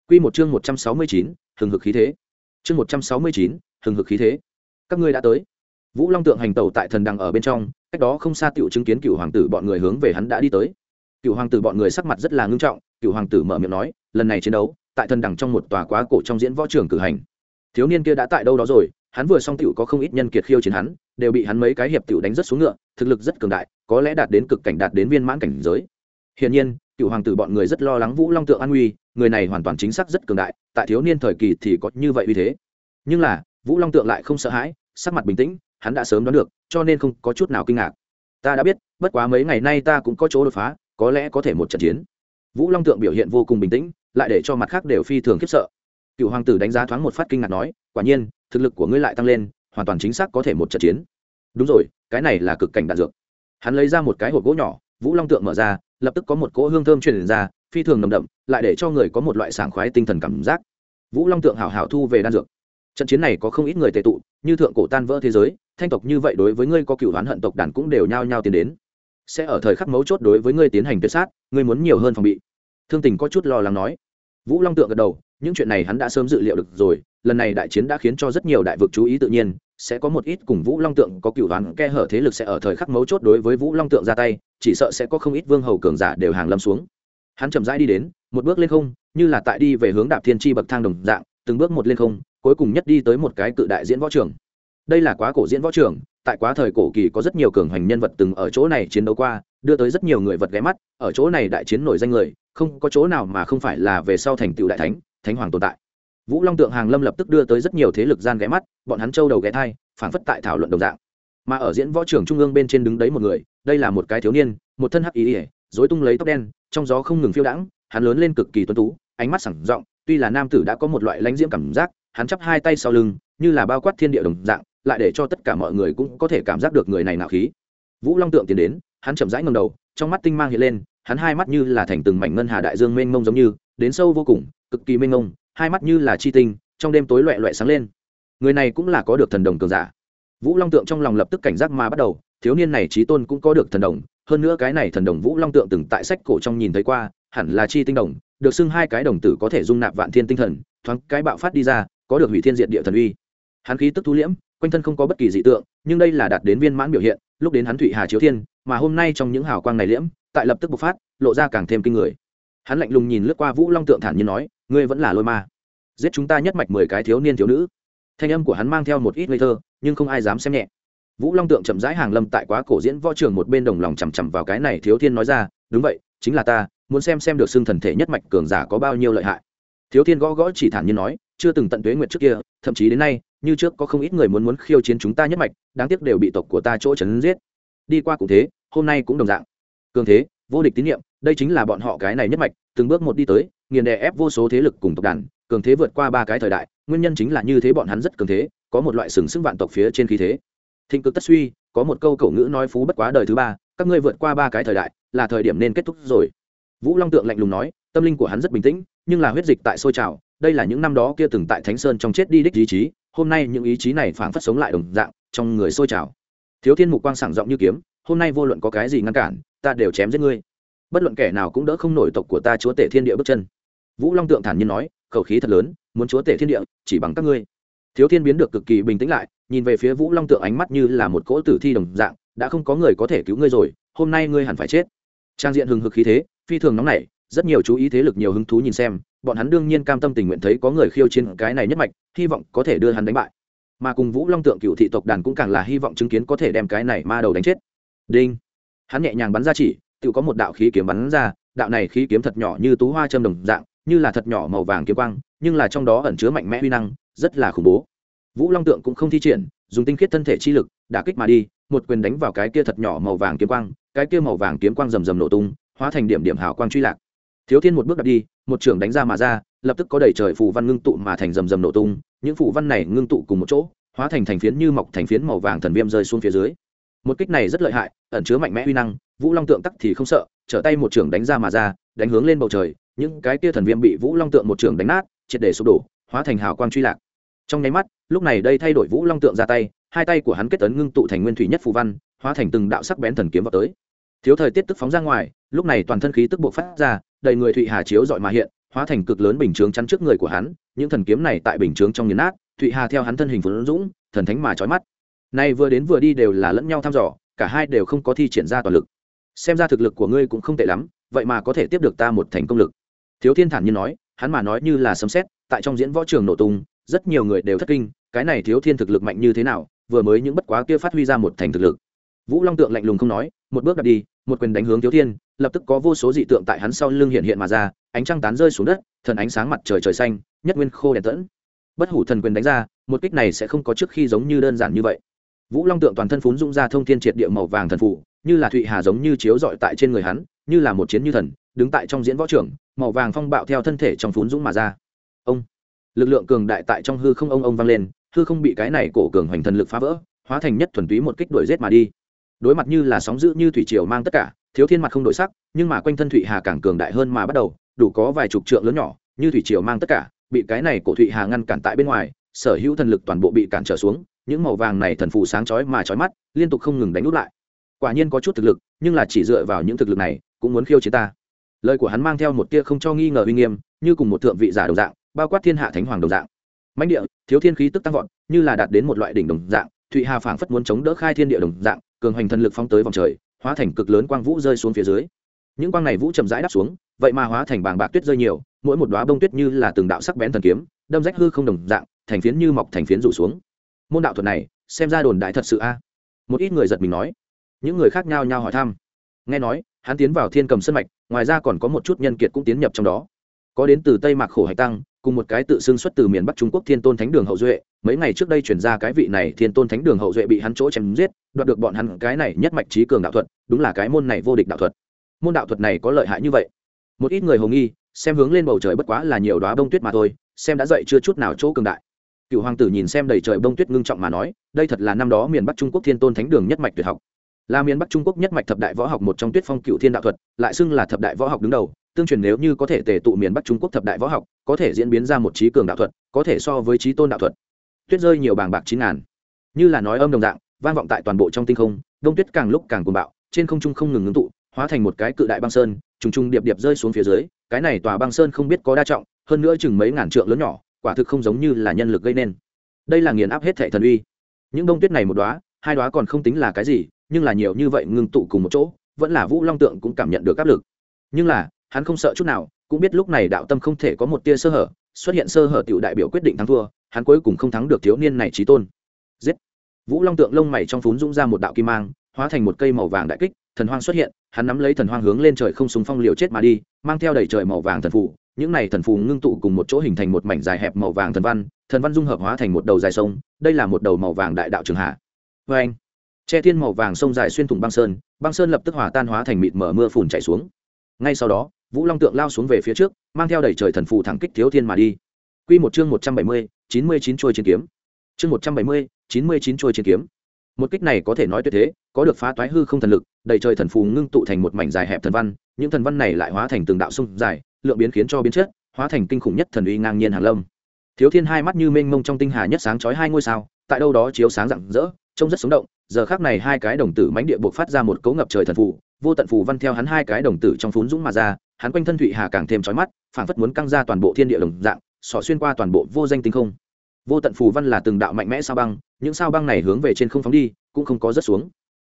Q một chương một trăm sáu mươi chín, hừng hực khí thế. Chương một trăm sáu mươi chín, hừng hực khí thế. Các ngươi đã tới. Vũ long tượng hành tẩu tại thần đằng ở bên trong, cách đó không xa tựu chứng kiến cựu hoàng tử bọn người hướng về hắn đã đi tới. Cựu hoàng tử bọn người sắc mặt rất là ngưng trọng, cựu hoàng tử mở miệng nói, lần này chiến đấu, tại thần đằng trong một tòa quá cổ trong diễn võ trường cử hành thiếu niên kia đã tại đâu đó rồi hắn vừa xong tựu có không ít nhân kiệt khiêu chiến hắn đều bị hắn mấy cái hiệp tựu đánh rất xuống ngựa thực lực rất cường đại có lẽ đạt đến cực cảnh đạt đến viên mãn cảnh giới. Hiển nhiên cựu hoàng tử bọn người rất lo lắng vũ long tượng an uy, người này hoàn toàn chính xác rất cường đại tại thiếu niên thời kỳ thì có như vậy uy thế. Nhưng là vũ long tượng lại không sợ hãi sắc mặt bình tĩnh hắn đã sớm đoán được cho nên không có chút nào kinh ngạc. Ta đã biết bất quá mấy ngày nay ta cũng có chỗ đột phá có lẽ có thể một trận chiến. Vũ long tượng biểu hiện vô cùng bình tĩnh lại để cho mặt khác đều phi thường khiếp sợ cựu hoàng tử đánh giá thoáng một phát kinh ngạc nói, quả nhiên, thực lực của ngươi lại tăng lên, hoàn toàn chính xác có thể một trận chiến. Đúng rồi, cái này là cực cảnh đạn dược. Hắn lấy ra một cái hộp gỗ nhỏ, vũ long tượng mở ra, lập tức có một cỗ hương thơm truyền ra, phi thường nồng đậm, lại để cho người có một loại sảng khoái tinh thần cảm giác. Vũ long tượng hảo hảo thu về đan dược. Trận chiến này có không ít người tệ tụ, như thượng cổ tan vỡ thế giới, thanh tộc như vậy đối với ngươi có cựu đoán hận tộc đàn cũng đều nhao nhao tiến đến. Sẽ ở thời khắc mấu chốt đối với ngươi tiến hành tuyệt sát, ngươi muốn nhiều hơn phòng bị. Thương tình có chút lo lắng nói. Vũ long tượng gật đầu những chuyện này hắn đã sớm dự liệu được rồi, lần này đại chiến đã khiến cho rất nhiều đại vực chú ý tự nhiên, sẽ có một ít cùng vũ long tượng có cựu đoán khe hở thế lực sẽ ở thời khắc mấu chốt đối với vũ long tượng ra tay, chỉ sợ sẽ có không ít vương hầu cường giả đều hàng lâm xuống. Hắn chậm rãi đi đến, một bước lên không, như là tại đi về hướng đạp thiên tri bậc thang đồng dạng, từng bước một lên không, cuối cùng nhất đi tới một cái cự đại diễn võ trường. Đây là quá cổ diễn võ trường, tại quá thời cổ kỳ có rất nhiều cường hành nhân vật từng ở chỗ này chiến đấu qua, đưa tới rất nhiều người vật ghé mắt, ở chỗ này đại chiến nổi danh người, không có chỗ nào mà không phải là về sau thành tựu đại thánh thánh hoàng tồn tại. Vũ long tượng hàng lâm lập tức đưa tới rất nhiều thế lực gian ghé mắt, bọn hắn trâu đầu ghé thai phản phất tại thảo luận đồng dạng. Mà ở diễn võ trường trung ương bên trên đứng đấy một người, đây là một cái thiếu niên, một thân hắc ý ỉa dối tung lấy tóc đen, trong gió không ngừng phiêu đãng, hắn lớn lên cực kỳ tuân tú, ánh mắt sẳng rộng, tuy là nam tử đã có một loại lãnh diễm cảm giác, hắn chắp hai tay sau lưng, như là bao quát thiên địa đồng dạng, lại để cho tất cả mọi người cũng có thể cảm giác được người này nạo khí. Vũ long tượng tiến đến, hắn chậm rãi ngầm đầu, trong mắt tinh mang hiện lên, hắn hai mắt như là thành từng mảnh ngân hà đại dương mênh mông giống như, đến sâu vô cùng cực kỳ mênh mông, hai mắt như là chi tinh, trong đêm tối loẹ loẹ sáng lên. Người này cũng là có được thần đồng cường giả. Vũ long tượng trong lòng lập tức cảnh giác mà bắt đầu, thiếu niên này trí tôn cũng có được thần đồng, hơn nữa cái này thần đồng vũ long tượng từng tại sách cổ trong nhìn thấy qua, hẳn là chi tinh đồng, được xưng hai cái đồng tử có thể dung nạp vạn thiên tinh thần, thoáng cái bạo phát đi ra, có được hủy thiên diện địa thần uy. Hắn khí tức thu liễm, quanh thân không có bất kỳ dị tượng, nhưng đây là đạt đến viên mãn biểu hiện, lúc đến hắn thụy hà chiếu thiên, mà hôm nay trong những hào quang này liễm, tại lập tức bộc phát, lộ ra càng thêm kinh người. Hắn lạnh lùng nhìn lướt qua vũ long tượng thản nhiên nói ngươi vẫn là lôi ma. Giết chúng ta nhất mạch mười cái thiếu niên thiếu nữ. Thanh âm của hắn mang theo một ít ngây thơ, nhưng không ai dám xem nhẹ. Vũ long tượng chậm rãi hàng lâm tại quá cổ diễn võ trường một bên đồng lòng chằm chằm vào cái này thiếu thiên nói ra, đúng vậy, chính là ta, muốn xem xem được xương thần thể nhất mạch cường giả có bao nhiêu lợi hại. Thiếu thiên gõ gõ chỉ thản nhiên nói, chưa từng tận tuế nguyệt trước kia, thậm chí đến nay, như trước có không ít người muốn muốn khiêu chiến chúng ta nhất mạch, đáng tiếc đều bị tộc của ta chỗ chấn giết. Đi qua cũng thế, hôm nay cũng đồng dạng. Cường thế, vô địch tín nhiệm, đây chính là bọn họ cái này nhất mạch từng bước một đi tới, nghiền đè ép vô số thế lực cùng tộc đàn, cường thế vượt qua ba cái thời đại, nguyên nhân chính là như thế bọn hắn rất cường thế, có một loại sừng sững vạn tộc phía trên khí thế. Thịnh cực tất suy, có một câu cổ ngữ nói phú bất quá đời thứ ba, các ngươi vượt qua ba cái thời đại, là thời điểm nên kết thúc rồi. Vũ long tượng lạnh lùng nói, tâm linh của hắn rất bình tĩnh, nhưng là huyết dịch tại sôi trào, đây là những năm đó kia từng tại thánh sơn trong chết đi đích ý chí, hôm nay những ý chí này phảng phất sống lại đồng dạng, trong người sôi trào. Thiếu thiên mục quang sảng rộng như kiếm, hôm nay vô luận có cái gì ngăn cản, ta đều chém giết ngươi bất luận kẻ nào cũng đỡ không nổi tộc của ta chúa tể thiên địa bước chân. Vũ long tượng thản nhiên nói, khẩu khí thật lớn, muốn chúa tể thiên địa, chỉ bằng các ngươi. Thiếu thiên biến được cực kỳ bình tĩnh lại, nhìn về phía vũ long tượng ánh mắt như là một cỗ tử thi đồng dạng, đã không có người có thể cứu ngươi rồi, hôm nay ngươi hẳn phải chết. Trang diện hừng hực khí thế, phi thường nóng nảy, rất nhiều chú ý thế lực nhiều hứng thú nhìn xem, bọn hắn đương nhiên cam tâm tình nguyện thấy có người khiêu chiến cái này nhất mạch, hy vọng có thể đưa hắn đánh bại. Mà cùng vũ long tượng cựu thị tộc đàn cũng càng là hy vọng chứng kiến có thể đem cái này ma đầu đánh chết. Đinh. Hắn nhẹ nhàng bắn ra chỉ tự có một đạo khí kiếm bắn ra, đạo này khí kiếm thật nhỏ như tú hoa châm đồng dạng, như là thật nhỏ màu vàng kiếm quang, nhưng là trong đó ẩn chứa mạnh mẽ uy năng, rất là khủng bố. Vũ long tượng cũng không thi triển, dùng tinh khiết thân thể chi lực, đả kích mà đi, một quyền đánh vào cái kia thật nhỏ màu vàng kiếm quang, cái kia màu vàng kiếm quang rầm rầm nổ tung, hóa thành điểm điểm hào quang truy lạc. Thiếu thiên một bước đặt đi, một trưởng đánh ra mà ra, lập tức có đầy trời phù văn ngưng tụ mà thành rầm rầm nổ tung, những phù văn này ngưng tụ cùng một chỗ, hóa thành thành phiến như mọc thành phiến màu vàng thần viêm rơi xuống phía dưới. Một kích này rất lợi hại, ẩn chứa mạnh mẽ uy năng vũ long tượng tắc thì không sợ, trở tay một trưởng đánh ra mà ra, đánh hướng lên bầu trời. Những cái kia thần viêm bị vũ long tượng một trưởng đánh nát, triệt để sụp đổ, hóa thành hào quang truy lạc. Trong nháy mắt, lúc này đây thay đổi vũ long tượng ra tay, hai tay của hắn kết tấn ngưng tụ thành nguyên thủy nhất phù văn, hóa thành từng đạo sắc bén thần kiếm vào tới. Thiếu thời tiết tức phóng ra ngoài, lúc này toàn thân khí tức buộc phát ra, đầy người thụy hà chiếu dọi mà hiện, hóa thành cực lớn bình chướng chắn trước người của hắn. Những thần kiếm này tại bình chướng trong nghiền nát, thụy hà theo hắn thân hình phấn dũng, thần thánh mà trói mắt. Nay vừa đến vừa đi đều là lẫn nhau thăm dò, cả hai đều không có thi triển ra toàn lực xem ra thực lực của ngươi cũng không tệ lắm, vậy mà có thể tiếp được ta một thành công lực. Thiếu thiên thản nhiên nói, hắn mà nói như là sấm xét tại trong diễn võ trường nổ tung, rất nhiều người đều thất kinh, cái này thiếu thiên thực lực mạnh như thế nào, vừa mới những bất quá kia phát huy ra một thành thực lực. Vũ long tượng lạnh lùng không nói, một bước đặt đi, một quyền đánh hướng thiếu thiên, lập tức có vô số dị tượng tại hắn sau lưng hiện hiện mà ra, ánh trăng tán rơi xuống đất, thần ánh sáng mặt trời trời xanh, nhất nguyên khô đèn tẫn. Bất hủ thần quyền đánh ra, một kích này sẽ không có trước khi giống như đơn giản như vậy. Vũ long tượng toàn thân phún dung ra thông thiên triệt địa màu vàng thần phủ như là thụy hà giống như chiếu dọi tại trên người hắn, như là một chiến như thần, đứng tại trong diễn võ trưởng màu vàng phong bạo theo thân thể trong phún dũng mà ra. Ông! Lực lượng cường đại tại trong hư không ông ông vang lên, hư không bị cái này cổ cường hoành thần lực phá vỡ, hóa thành nhất thuần túy một kích đuổi rết mà đi. Đối mặt như là sóng dữ như thủy triều mang tất cả, thiếu thiên mặt không đổi sắc, nhưng mà quanh thân thụy hà càng cường đại hơn mà bắt đầu, đủ có vài chục trượng lớn nhỏ, như thủy triều mang tất cả, bị cái này cổ thụy hà ngăn cản tại bên ngoài, sở hữu thần lực toàn bộ bị cản trở xuống, những màu vàng này thần phù sáng chói mà chói mắt, liên tục không ngừng đánh út lại quả nhiên có chút thực lực, nhưng là chỉ dựa vào những thực lực này, cũng muốn khiêu chiến ta. Lời của hắn mang theo một tia không cho nghi ngờ uy nghiêm, như cùng một thượng vị giả đồng dạng, bao quát thiên hạ thánh hoàng đồng dạng. Mạnh địa, thiếu thiên khí tức tăng vọt, như là đạt đến một loại đỉnh đồng dạng, thụy hà phảng phất muốn chống đỡ khai thiên địa đồng dạng, cường hoành thần lực phóng tới vòng trời, hóa thành cực lớn quang vũ rơi xuống phía dưới. Những quang này vũ chậm rãi đáp xuống, vậy mà hóa thành bàng bạc tuyết rơi nhiều, mỗi một đoá bông tuyết như là từng đạo sắc bén thần kiếm, đâm rách hư không đồng dạng, thành phiến như mọc thành phiến rủ xuống. Môn đạo thuật này, xem ra đồn đại thật sự a. Một ít người giật mình nói những người khác nhau nhau hỏi thăm. Nghe nói, hắn tiến vào thiên cầm sân mạch, ngoài ra còn có một chút nhân kiệt cũng tiến nhập trong đó. Có đến từ tây mạc khổ hải tăng, cùng một cái tự xưng xuất từ miền bắc trung quốc thiên tôn thánh đường hậu duệ. Mấy ngày trước đây chuyển ra cái vị này thiên tôn thánh đường hậu duệ bị hắn chỗ chém giết, đoạt được bọn hắn cái này nhất mạch trí cường đạo thuật, đúng là cái môn này vô địch đạo thuật. Môn đạo thuật này có lợi hại như vậy. Một ít người hồng nghi, xem hướng lên bầu trời bất quá là nhiều đoá bông tuyết mà thôi, xem đã dậy chưa chút nào chỗ cường đại. Cựu hoàng tử nhìn xem đầy trời bông tuyết ngưng trọng mà nói, đây thật là năm đó miền bắc trung quốc thiên tôn thánh đường nhất mạch tuyệt học là miền bắc trung quốc nhất mạch thập đại võ học một trong tuyết phong cựu thiên đạo thuật lại xưng là thập đại võ học đứng đầu tương truyền nếu như có thể tề tụ miền bắc trung quốc thập đại võ học có thể diễn biến ra một trí cường đạo thuật có thể so với trí tôn đạo thuật. Tuyết rơi nhiều bàng bạc chín ngàn. Như là nói âm đồng dạng vang vọng tại toàn bộ trong tinh không đông tuyết càng lúc càng cuồng bạo trên không trung không ngừng ngưng tụ hóa thành một cái cự đại băng sơn trùng trùng điệp điệp rơi xuống phía dưới cái này tòa băng sơn không biết có đa trọng hơn nữa chừng mấy ngàn trượng lớn nhỏ quả thực không giống như là nhân lực gây nên. Đây là nghiền áp hết thệ thần uy. Những đông tuyết này một đóa, hai đóa còn không tính là cái gì nhưng là nhiều như vậy ngưng tụ cùng một chỗ, vẫn là vũ long tượng cũng cảm nhận được áp lực. Nhưng là, hắn không sợ chút nào, cũng biết lúc này đạo tâm không thể có một tia sơ hở, xuất hiện sơ hở tiểu đại biểu quyết định thắng thua, hắn cuối cùng không thắng được thiếu niên này trí tôn. Giết! Vũ long tượng lông mày trong phún dũng ra một đạo kim mang, hóa thành một cây màu vàng đại kích, thần hoang xuất hiện, hắn nắm lấy thần hoang hướng lên trời không súng phong liều chết mà đi, mang theo đầy trời màu vàng thần phù. Những này thần phù ngưng tụ cùng một chỗ hình thành một mảnh dài hẹp màu vàng thần văn thần văn dung hợp hóa thành một đầu dài sông, đây là một đầu màu vàng đại đạo trường hạ. Vê anh che thiên màu vàng sông dài xuyên thủng băng sơn băng sơn lập tức hòa tan hóa thành mịt mở mưa phùn chảy xuống. Ngay sau đó, vũ long tượng lao xuống về phía trước, mang theo đầy trời thần phù thẳng kích thiếu thiên mà đi. Q một chương một trăm bảy mươi, chín mươi chín trôi chiến kiếm. Chương một trăm bảy mươi, chín mươi chín trôi chiến kiếm. Một kích này có thể nói tuyệt thế, có được phá toái hư không thần lực, đầy trời thần phù ngưng tụ thành một mảnh dài hẹp thần văn, những thần văn này lại hóa thành từng đạo sông dài, lượng biến khiến cho biến chất, hóa thành kinh khủng nhất thần uy ngang nhiên hàng lâm. Thiếu thiên hai mắt như mênh mông trong tinh hà nhất sáng chói hai ngôi sao, tại đâu đó chiếu sáng rạng rỡ, trông rất sống động giờ khác này hai cái đồng tử mánh địa buộc phát ra một cấu ngập trời thần phù, vô tận phù văn theo hắn hai cái đồng tử trong phún dũng mà ra, hắn quanh thân thụy hà càng thêm trói mắt, phảng phất muốn căng ra toàn bộ thiên địa đồng dạng, xỏ xuyên qua toàn bộ vô danh tinh không. Vô tận phù văn là từng đạo mạnh mẽ sao băng, những sao băng này hướng về trên không phóng đi, cũng không có rớt xuống.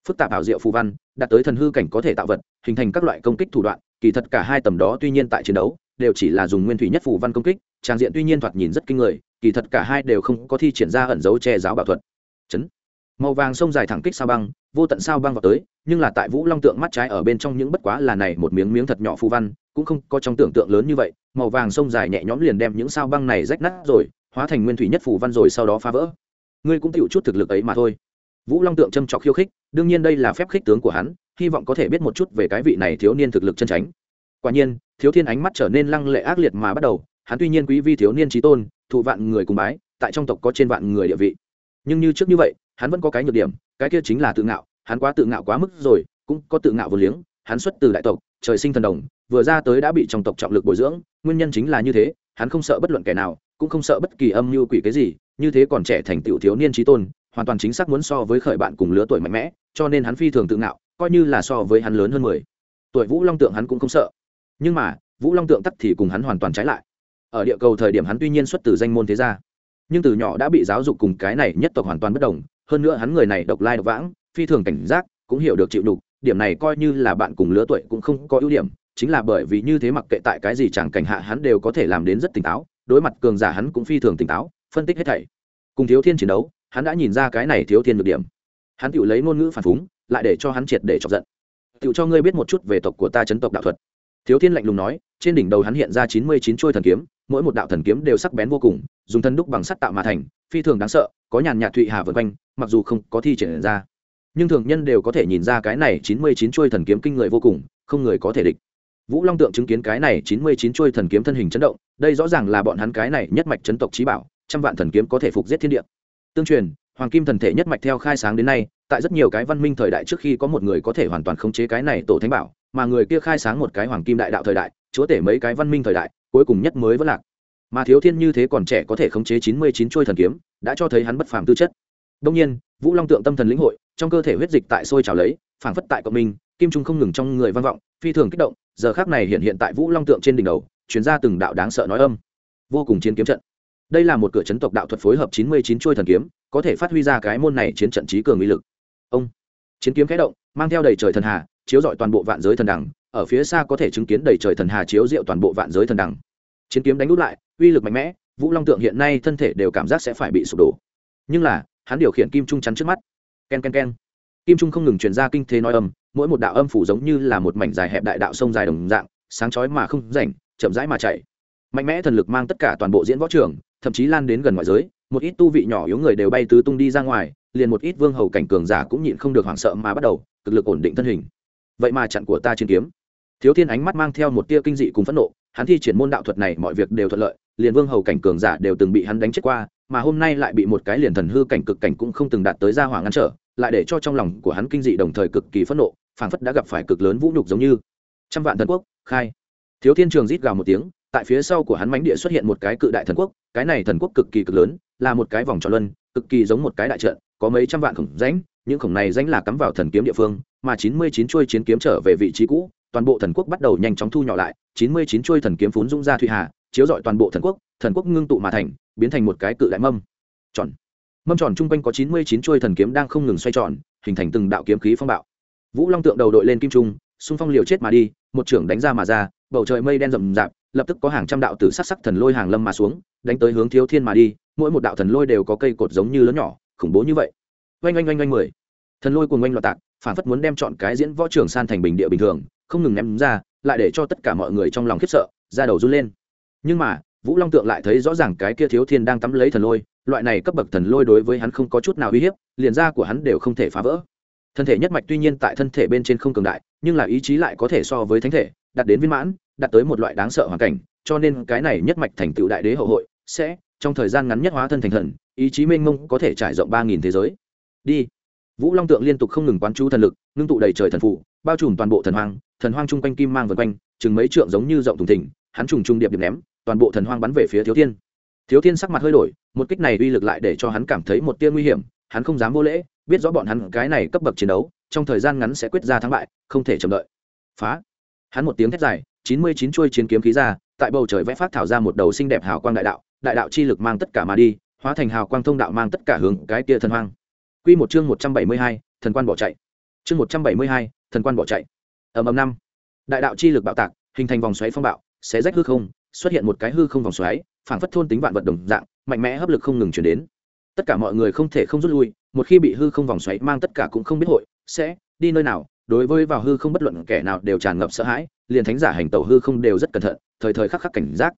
Phức tạp ảo diệu phù văn, đạt tới thần hư cảnh có thể tạo vật, hình thành các loại công kích thủ đoạn, kỳ thật cả hai tầm đó tuy nhiên tại chiến đấu, đều chỉ là dùng nguyên thủy nhất phù văn công kích, trang diện tuy nhiên thoạt nhìn rất kinh người, kỳ thật cả hai đều không có thi triển ra ẩn dấu che giáo bảo thuật. Chấn màu vàng sông dài thẳng kích sao băng, vô tận sao băng vào tới, nhưng là tại vũ long tượng mắt trái ở bên trong những bất quá là này một miếng miếng thật nhỏ phù văn, cũng không có trong tưởng tượng lớn như vậy, màu vàng sông dài nhẹ nhõm liền đem những sao băng này rách nát rồi, hóa thành nguyên thủy nhất phù văn rồi sau đó phá vỡ. Ngươi cũng tựu chút thực lực ấy mà thôi. Vũ long tượng châm trọc khiêu khích, đương nhiên đây là phép khích tướng của hắn, hy vọng có thể biết một chút về cái vị này thiếu niên thực lực chân tránh quả nhiên, thiếu thiên ánh mắt trở nên lăng lệ ác liệt mà bắt đầu, hắn tuy nhiên quý vi thiếu niên trí tôn, thụ vạn người cùng bái, tại trong tộc có trên vạn người địa vị. Nhưng như trước như vậy hắn vẫn có cái nhược điểm, cái kia chính là tự ngạo, hắn quá tự ngạo quá mức rồi, cũng có tự ngạo vô liếng, hắn xuất từ đại tộc, trời sinh thần đồng, vừa ra tới đã bị trong tộc trọng lực bồi dưỡng, nguyên nhân chính là như thế, hắn không sợ bất luận kẻ nào, cũng không sợ bất kỳ âm mưu quỷ cái gì, như thế còn trẻ thành tựu thiếu niên trí tôn, hoàn toàn chính xác muốn so với khởi bạn cùng lứa tuổi mạnh mẽ, cho nên hắn phi thường tự ngạo, coi như là so với hắn lớn hơn mười. Tuổi vũ long tượng hắn cũng không sợ. Nhưng mà, vũ long tượng tắc thì cùng hắn hoàn toàn trái lại. Ở địa cầu thời điểm hắn tuy nhiên xuất từ danh môn thế gia, nhưng từ nhỏ đã bị giáo dục cùng cái này nhất tộc hoàn toàn bất đồng hơn nữa hắn người này độc lai độc vãng, phi thường cảnh giác, cũng hiểu được chịu đục, điểm này coi như là bạn cùng lứa tuổi cũng không có ưu điểm, chính là bởi vì như thế mặc kệ tại cái gì chẳng cảnh hạ hắn đều có thể làm đến rất tỉnh táo, đối mặt cường giả hắn cũng phi thường tỉnh táo, phân tích hết thảy. Cùng thiếu thiên chiến đấu, hắn đã nhìn ra cái này thiếu thiên được điểm. Hắn tự lấy ngôn ngữ phản phúng, lại để cho hắn triệt để chọc giận. Tự cho ngươi biết một chút về tộc của ta chấn tộc đạo thuật. Thiếu thiên lạnh lùng nói, trên đỉnh đầu hắn hiện ra chín mươi chín chuôi thần kiếm, mỗi một đạo thần kiếm đều sắc bén vô cùng, dùng thân đúc bằng sắt tạo mà thành phi thường đáng sợ, có nhàn nhạt thụy hà vân quanh, mặc dù không có thi triển ra. Nhưng thường nhân đều có thể nhìn ra cái này chín mươi chín chuôi thần kiếm kinh người vô cùng, không người có thể địch. Vũ long tượng chứng kiến cái này chín mươi chín chuôi thần kiếm thân hình chấn động, đây rõ ràng là bọn hắn cái này nhất mạch chấn tộc trí bảo, trăm vạn thần kiếm có thể phục giết thiên địa. Tương truyền, hoàng kim thần thể nhất mạch theo khai sáng đến nay, tại rất nhiều cái văn minh thời đại trước khi có một người có thể hoàn toàn khống chế cái này tổ thánh bảo, mà người kia khai sáng một cái hoàng kim đại đạo thời đại, chúa tể mấy cái văn minh thời đại, cuối cùng nhất mới vẫn lạc mà thiếu thiên như thế còn trẻ có thể khống chế chín mươi chín chuôi thần kiếm, đã cho thấy hắn bất phàm tư chất. Đông nhiên, vũ long tượng tâm thần lĩnh hội, trong cơ thể huyết dịch tại sôi trào lấy, phảng phất tại cộng minh, kim trung không ngừng trong người vang vọng, phi thường kích động, giờ khác này hiện hiện tại vũ long tượng trên đỉnh đầu chuyển ra từng đạo đáng sợ nói âm. Vô cùng chiến kiếm trận. Đây là một cửa chấn tộc đạo thuật phối hợp chín mươi chín chuôi thần kiếm, có thể phát huy ra cái môn này chiến trận trí cường uy lực. Ông. Chiến kiếm khẽ động, mang theo đầy trời thần hà, chiếu dọi toàn bộ vạn giới thần đẳng ở phía xa có thể chứng kiến đầy trời thần hà chiếu diệu toàn bộ vạn giới thần đẳng chiến kiếm đánh út lại uy lực mạnh mẽ, vũ long tượng hiện nay thân thể đều cảm giác sẽ phải bị sụp đổ. Nhưng là, hắn điều khiển kim trung chắn trước mắt. K e n k e n k e n kim trung không ngừng truyền ra kinh thế nói âm, mỗi một đạo âm phủ giống như là một mảnh dài hẹp đại đạo sông dài đồng dạng, sáng chói mà không rảnh, chậm rãi mà chạy. Mạnh mẽ thần lực mang tất cả toàn bộ diễn võ trường, thậm chí lan đến gần ngoại giới, một ít tu vị nhỏ yếu người đều bay tứ tung đi ra ngoài, liền một ít vương hầu cảnh cường giả cũng nhịn không được hoảng sợ mà bắt đầu, cực lực ổn định thân hình. Vậy mà chặn của ta chiến kiếm. Thiếu thiên ánh mắt mang theo một tia kinh dị cùng phẫn nộ hắn thi triển môn đạo thuật này mọi việc đều thuận lợi, liền vương hầu cảnh cường giả đều từng bị hắn đánh chết qua, mà hôm nay lại bị một cái liền thần hư cảnh cực cảnh cũng không từng đạt tới ra hỏa ngăn trở, lại để cho trong lòng của hắn kinh dị đồng thời cực kỳ phẫn nộ, phảng phất đã gặp phải cực lớn vũ nhục giống như. Trăm vạn thần quốc, khai. Thiếu thiên trường rít gào một tiếng, tại phía sau của hắn mánh địa xuất hiện một cái cự đại thần quốc, cái này thần quốc cực kỳ cực lớn, là một cái vòng tròn luân, cực kỳ giống một cái đại trận, có mấy trăm vạn khổng rãnh, những khổng này danh là cắm vào thần kiếm địa phương, mà chín mươi chín chuôi chiến kiếm trở về vị trí cũ toàn bộ thần quốc bắt đầu nhanh chóng thu nhỏ lại, chín mươi chín chuôi thần kiếm phún dung ra thụy hà, chiếu dọi toàn bộ thần quốc thần quốc ngưng tụ mà thành, biến thành một cái cự đại mâm. Tròn. Mâm tròn chung quanh có chín mươi chín chuôi thần kiếm đang không ngừng xoay tròn, hình thành từng đạo kiếm khí phong bạo. Vũ long tượng đầu đội lên kim trung, xung phong liều chết mà đi, một trưởng đánh ra mà ra, bầu trời mây đen rậm rạp, lập tức có hàng trăm đạo tử sắc sắc thần lôi hàng lâm mà xuống, đánh tới hướng thiếu thiên mà đi, mỗi một đạo thần lôi đều có cây cột giống như lớn nhỏ, khủng bố như vậy. Oanh oanh oanh oanh mười. Thần lôi cùng oanh loạt tạc, phản phất muốn đem chọn cái diễn võ trường san thành bình địa bình thường không ngừng ném ra, lại để cho tất cả mọi người trong lòng khiếp sợ ra đầu run lên. Nhưng mà, vũ long tượng lại thấy rõ ràng cái kia thiếu thiên đang tắm lấy thần lôi, loại này cấp bậc thần lôi đối với hắn không có chút nào uy hiếp, liền ra của hắn đều không thể phá vỡ. Thân thể nhất mạch tuy nhiên tại thân thể bên trên không cường đại, nhưng là ý chí lại có thể so với thánh thể, đạt đến viên mãn, đạt tới một loại đáng sợ hoàn cảnh, cho nên cái này nhất mạch thành tựu đại đế hậu hội sẽ, trong thời gian ngắn nhất hóa thân thành thần, ý chí mênh mông có thể trải rộng ba nghìn thế giới. Đi. Vũ long tượng liên tục không ngừng quán chú thần lực, ngưng tụ đầy trời thần phụ bao trùm toàn bộ thần hoang thần hoang chung quanh kim mang vần quanh, chừng mấy trượng giống như rộng thùng thỉnh hắn trùng trung điệp điệp ném, toàn bộ thần hoang bắn về phía thiếu thiên. Thiếu thiên sắc mặt hơi đổi, một kích này uy lực lại để cho hắn cảm thấy một tia nguy hiểm, hắn không dám vô lễ, biết rõ bọn hắn cái này cấp bậc chiến đấu, trong thời gian ngắn sẽ quyết ra thắng bại, không thể chậm đợi. Phá! Hắn một tiếng thét dài, chín mươi chín chuôi chiến kiếm khí ra, tại bầu trời vẽ phát thảo ra một đầu xinh đẹp hào quang đại đạo đại đạo chi lực mang tất cả mà đi, hóa thành hào quang thông đạo mang tất cả hướng cái kia thần hoang. Quy một chương một trăm bảy mươi hai, thần quan bỏ chạy. Chương một trăm bảy mươi hai, thần quan bỏ chạy ầm ầm năm. Đại đạo chi lực bạo tạc, hình thành vòng xoáy phong bạo, xé rách hư không, xuất hiện một cái hư không vòng xoáy, phảng phất thôn tính vạn vật đồng dạng, mạnh mẽ hấp lực không ngừng chuyển đến. Tất cả mọi người không thể không rút lui, một khi bị hư không vòng xoáy mang tất cả cũng không biết hội, sẽ đi nơi nào, đối với vào hư không bất luận kẻ nào đều tràn ngập sợ hãi, liền thánh giả hành tẩu hư không đều rất cẩn thận, thời thời khắc khắc cảnh giác.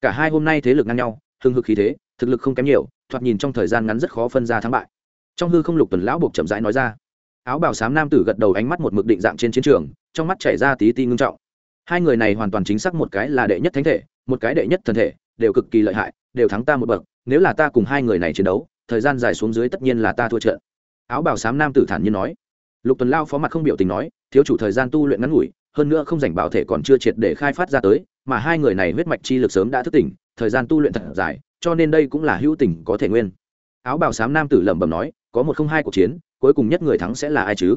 Cả hai hôm nay thế lực ngang nhau, hưng hực khí thế, thực lực không kém nhiều, thoạt nhìn trong thời gian ngắn rất khó phân ra thắng bại. Trong hư không lục tuần lão buộc chậm rãi nói ra áo bào xám nam tử gật đầu ánh mắt một mực định dạng trên chiến trường, trong mắt chảy ra tí ti ngưng trọng. Hai người này hoàn toàn chính xác một cái là đệ nhất thánh thể, một cái đệ nhất thần thể, đều cực kỳ lợi hại, đều thắng ta một bậc, nếu là ta cùng hai người này chiến đấu, thời gian dài xuống dưới tất nhiên là ta thua trận. Áo bào xám nam tử thản nhiên nói. Lục tuần lao phó mặt không biểu tình nói, thiếu chủ thời gian tu luyện ngắn ngủi, hơn nữa không dành bảo thể còn chưa triệt để khai phát ra tới, mà hai người này huyết mạch chi lực sớm đã thức tỉnh, thời gian tu luyện thật dài, cho nên đây cũng là hữu tình có thể nguyên. Áo bào xám nam tử lẩm bẩm nói có một không hai cuộc chiến, cuối cùng nhất người thắng sẽ là ai chứ?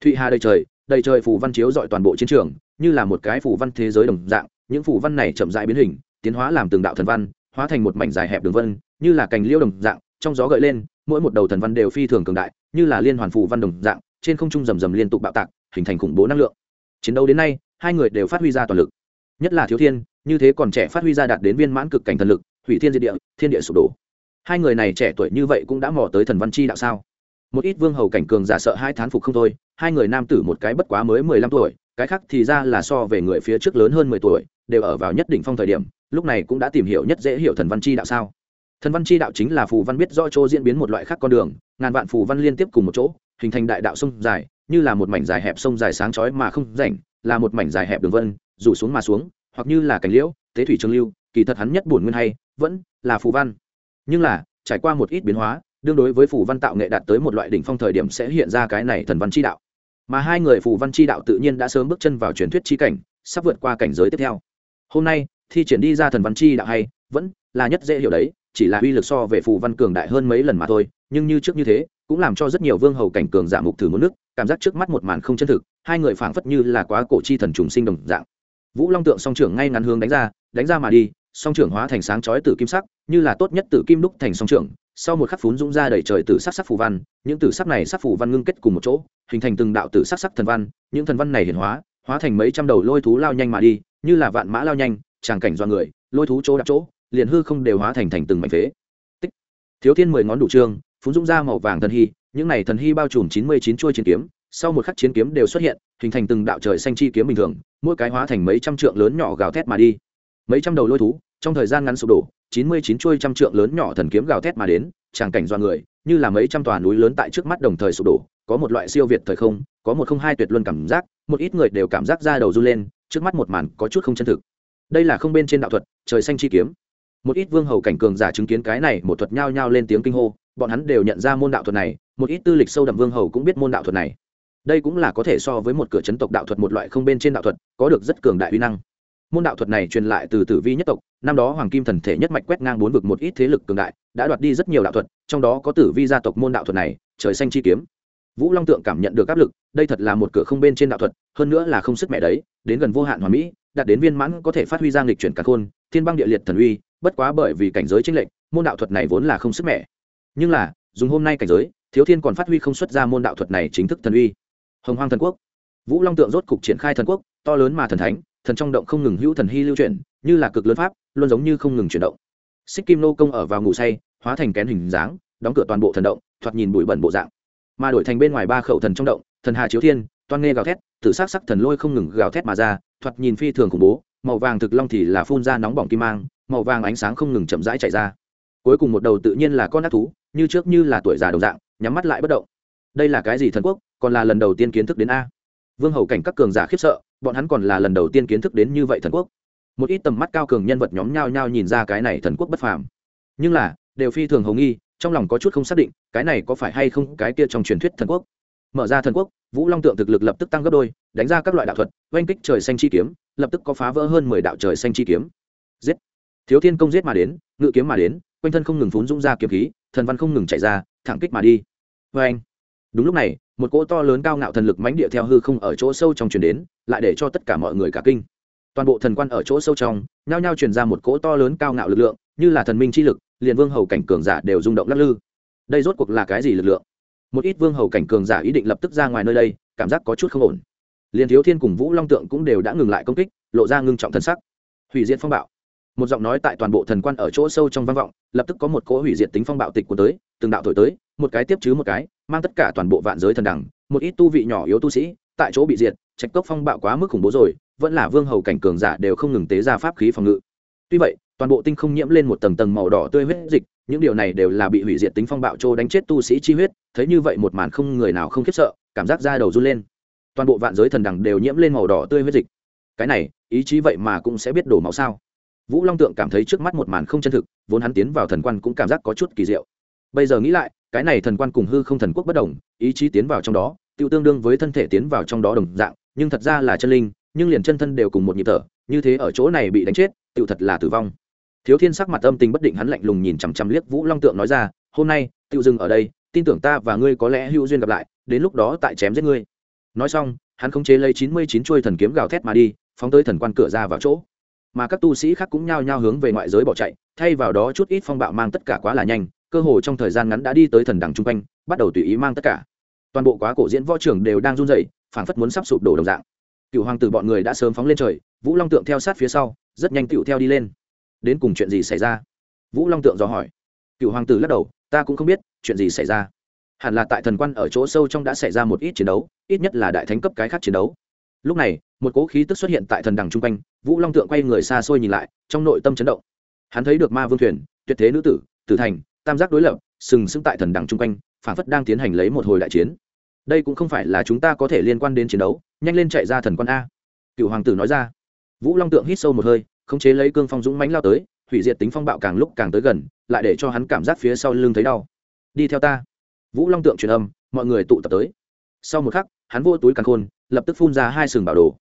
Thụy hà đầy trời đầy trời phù văn chiếu dọi toàn bộ chiến trường, như là một cái phù văn thế giới đồng dạng, những phù văn này chậm rãi biến hình, tiến hóa làm từng đạo thần văn, hóa thành một mảnh dài hẹp đường vân, như là cành liêu đồng dạng, trong gió gợi lên, mỗi một đầu thần văn đều phi thường cường đại, như là liên hoàn phù văn đồng dạng, trên không trung rầm rầm liên tục bạo tạc, hình thành khủng bố năng lượng. Chiến đấu đến nay, hai người đều phát huy ra toàn lực. Nhất là thiếu thiên, như thế còn trẻ phát huy ra đạt đến viên mãn cực cảnh thần lực, hủy thiên diệt địa, thiên địa sụp đổ hai người này trẻ tuổi như vậy cũng đã mò tới thần văn chi đạo sao? Một ít vương hầu cảnh cường giả sợ hai thán phục không thôi, hai người nam tử một cái bất quá mới mười lăm tuổi, cái khác thì ra là so về người phía trước lớn hơn mười tuổi, đều ở vào nhất định phong thời điểm, lúc này cũng đã tìm hiểu nhất dễ hiểu thần văn chi đạo sao? Thần văn chi đạo chính là phù văn biết rõ chỗ diễn biến một loại khác con đường, ngàn vạn phù văn liên tiếp cùng một chỗ, hình thành đại đạo sông dài, như là một mảnh dài hẹp sông dài sáng chói mà không rảnh, là một mảnh dài hẹp đường vân, rủ xuống mà xuống, hoặc như là cành liễu, tế thủy trường lưu, kỳ thật hắn nhất bổn nguyên hay, vẫn là phù văn nhưng là, trải qua một ít biến hóa, đương đối với phù văn tạo nghệ đạt tới một loại đỉnh phong thời điểm sẽ hiện ra cái này thần văn chi đạo. Mà hai người phù văn chi đạo tự nhiên đã sớm bước chân vào truyền thuyết chi cảnh, sắp vượt qua cảnh giới tiếp theo. Hôm nay, thi triển đi ra thần văn chi đạo hay, vẫn là nhất dễ hiểu đấy, chỉ là uy lực so về phù văn cường đại hơn mấy lần mà thôi, nhưng như trước như thế, cũng làm cho rất nhiều vương hầu cảnh cường giả mục thử một nước, cảm giác trước mắt một màn không chân thực, hai người phảng phất như là quá cổ chi thần trùng sinh đồng dạng. Vũ long tượng song trưởng ngay ngắn hướng đánh ra đánh ra mà đi song trưởng hóa thành sáng chói tử kim sắc, như là tốt nhất tử kim đúc thành song trưởng, sau một khắc phún dũng ra đầy trời tử sắc sắc phù văn, những tử sắc này sắc phù văn ngưng kết cùng một chỗ, hình thành từng đạo tử sắc sắc thần văn, những thần văn này hiển hóa hóa thành mấy trăm đầu lôi thú lao nhanh mà đi, như là vạn mã lao nhanh, tràng cảnh do người, lôi thú chỗ đặt chỗ, liền hư không đều hóa thành thành từng mảnh phế. Tích. Thiếu thiên mười ngón đủ trương, phún dũng ra màu vàng thần hy, những này thần hy bao trùm chín mươi chín chuôi chiến kiếm, sau một khắc chiến kiếm đều xuất hiện, hình thành từng đạo trời xanh chi kiếm bình thường, mỗi cái hóa thành mấy trăm trượng lớn nhỏ gào thét mà đi mấy trăm đầu lôi thú, trong thời gian ngắn sụp đổ, chín mươi chín chuôi trăm trượng lớn nhỏ thần kiếm gào thét mà đến, tràng cảnh do người, như là mấy trăm tòa núi lớn tại trước mắt đồng thời sụp đổ, có một loại siêu việt thời không, có một không hai tuyệt luân cảm giác, một ít người đều cảm giác ra đầu run lên, trước mắt một màn có chút không chân thực. Đây là không bên trên đạo thuật, trời xanh chi kiếm. Một ít vương hầu cảnh cường giả chứng kiến cái này, một thuật nhao nhao lên tiếng kinh hô, bọn hắn đều nhận ra môn đạo thuật này, một ít tư lịch sâu đậm vương hầu cũng biết môn đạo thuật này. Đây cũng là có thể so với một cửa chấn tộc đạo thuật một loại không bên trên đạo thuật, có được rất cường đại uy năng môn đạo thuật này truyền lại từ tử vi nhất tộc, năm đó hoàng kim thần thể nhất mạch quét ngang bốn vực một ít thế lực cường đại, đã đoạt đi rất nhiều đạo thuật, trong đó có tử vi gia tộc môn đạo thuật này, trời xanh chi kiếm. Vũ long tượng cảm nhận được áp lực, đây thật là một cửa không bên trên đạo thuật, hơn nữa là không sức mẹ đấy, đến gần vô hạn hoàn mỹ, đạt đến viên mãn có thể phát huy ra nghịch chuyển cả khôn, thiên băng địa liệt thần uy, bất quá bởi vì cảnh giới tranh lệch, môn đạo thuật này vốn là không sức mẹ. Nhưng là, dùng hôm nay cảnh giới, thiếu thiên còn phát huy không xuất ra môn đạo thuật này chính thức thần uy. Hồng hoang thần quốc. Vũ long tượng rốt cục triển khai thần quốc, to lớn mà thần thánh thần trong động không ngừng hữu thần hy lưu chuyển, như là cực lớn pháp, luôn giống như không ngừng chuyển động. Xích kim nô công ở vào ngủ say, hóa thành kén hình dáng, đóng cửa toàn bộ thần động, thoạt nhìn bụi bẩn bộ dạng. Mà đổi thành bên ngoài ba khẩu thần trong động, thần hà chiếu thiên, toan nghe gào thét tự sắc sắc thần lôi không ngừng gào thét mà ra, thoạt nhìn phi thường khủng bố, màu vàng thực long thì là phun ra nóng bỏng kim mang, màu vàng ánh sáng không ngừng chậm rãi chạy ra. Cuối cùng một đầu tự nhiên là con ác thú, như trước như là tuổi già đồng dạng, nhắm mắt lại bất động. Đây là cái gì thần quốc, còn là lần đầu tiên kiến thức đến a? Vương hầu cảnh các cường giả khiếp sợ, bọn hắn còn là lần đầu tiên kiến thức đến như vậy thần quốc. Một ít tầm mắt cao cường nhân vật nhóm nhao nhao nhìn ra cái này thần quốc bất phàm. Nhưng là, đều phi thường hầu nghi, trong lòng có chút không xác định, cái này có phải hay không cái kia trong truyền thuyết thần quốc? Mở ra thần quốc, vũ long tượng thực lực lập tức tăng gấp đôi, đánh ra các loại đạo thuật, oanh kích trời xanh chi kiếm, lập tức có phá vỡ hơn mười đạo trời xanh chi kiếm. Giết! Thiếu thiên công giết mà đến, ngự kiếm mà đến, quanh thân không ngừng phún dũng ra kiếm khí, thần văn không ngừng chạy ra, thẳng kích mà đi. Vê anh đúng lúc này, một cỗ to lớn cao ngạo thần lực mãnh địa theo hư không ở chỗ sâu trong truyền đến, lại để cho tất cả mọi người cả kinh. Toàn bộ thần quan ở chỗ sâu trong, nhao nhao truyền ra một cỗ to lớn cao ngạo lực lượng, như là thần minh chi lực, liền vương hầu cảnh cường giả đều rung động lắc lư. Đây rốt cuộc là cái gì lực lượng? Một ít vương hầu cảnh cường giả ý định lập tức ra ngoài nơi đây, cảm giác có chút không ổn. Liền thiếu thiên cùng vũ long tượng cũng đều đã ngừng lại công kích, lộ ra ngưng trọng thân sắc. Hủy diệt phong bạo. Một giọng nói tại toàn bộ thần quan ở chỗ sâu trong vang vọng, lập tức có một cỗ hủy diệt tính phong bạo tịch của tới, từng đạo thổi tới một cái tiếp chứ một cái, mang tất cả toàn bộ vạn giới thần đẳng, một ít tu vị nhỏ yếu tu sĩ, tại chỗ bị diệt, trạch cốc phong bạo quá mức khủng bố rồi, vẫn là vương hầu cảnh cường giả đều không ngừng tế ra pháp khí phòng ngự. Tuy vậy, toàn bộ tinh không nhiễm lên một tầng tầng màu đỏ tươi huyết dịch, những điều này đều là bị hủy diệt tính phong bạo trô đánh chết tu sĩ chi huyết, thấy như vậy một màn không người nào không khiếp sợ, cảm giác da đầu run lên. Toàn bộ vạn giới thần đẳng đều nhiễm lên màu đỏ tươi huyết dịch. Cái này, ý chí vậy mà cũng sẽ biết đổ máu sao? Vũ long tượng cảm thấy trước mắt một màn không chân thực, vốn hắn tiến vào thần quan cũng cảm giác có chút kỳ diệu. Bây giờ nghĩ lại cái này thần quan cùng hư không thần quốc bất đồng, ý chí tiến vào trong đó tự tương đương với thân thể tiến vào trong đó đồng dạng, nhưng thật ra là chân linh, nhưng liền chân thân đều cùng một nhịp thở, như thế ở chỗ này bị đánh chết tự thật là tử vong. Thiếu thiên sắc mặt âm tình bất định hắn lạnh lùng nhìn chằm chằm liếc vũ long tượng nói ra, hôm nay tự dừng ở đây, tin tưởng ta và ngươi có lẽ hữu duyên gặp lại, đến lúc đó tại chém giết ngươi. Nói xong, hắn khống chế lấy chín mươi chín chuôi thần kiếm gào thét mà đi, phóng tới thần quan cửa ra vào chỗ. Mà các tu sĩ khác cũng nhao nhao hướng về ngoại giới bỏ chạy, thay vào đó chút ít phong bạo mang tất cả quá là nhanh cơ hồ trong thời gian ngắn đã đi tới thần đằng chung quanh, bắt đầu tùy ý mang tất cả. Toàn bộ quá cổ diễn võ trưởng đều đang run rẩy, phảng phất muốn sắp sụp đổ đồng dạng. Cựu hoàng tử bọn người đã sớm phóng lên trời, vũ long tượng theo sát phía sau, rất nhanh tựu theo đi lên. Đến cùng chuyện gì xảy ra? Vũ long tượng dò hỏi. Cựu hoàng tử lắc đầu, ta cũng không biết, chuyện gì xảy ra. Hẳn là tại thần quan ở chỗ sâu trong đã xảy ra một ít chiến đấu, ít nhất là đại thánh cấp cái khác chiến đấu. Lúc này, một cố khí tức xuất hiện tại thần đằng chung quanh, vũ long tượng quay người xa xôi nhìn lại, trong nội tâm chấn động. Hắn thấy được ma vương thuyền, tuyệt thế nữ tử tử thành tam giác đối lập, sừng sững tại thần đằng chung quanh, phản phất đang tiến hành lấy một hồi đại chiến. Đây cũng không phải là chúng ta có thể liên quan đến chiến đấu, nhanh lên chạy ra thần quan a. Cựu hoàng tử nói ra. Vũ long tượng hít sâu một hơi, khống chế lấy cương phong dũng mánh lao tới, hủy diệt tính phong bạo càng lúc càng tới gần, lại để cho hắn cảm giác phía sau lưng thấy đau. Đi theo ta. Vũ long tượng truyền âm, mọi người tụ tập tới. Sau một khắc, hắn vô túi càng khôn, lập tức phun ra hai sừng bảo đồ.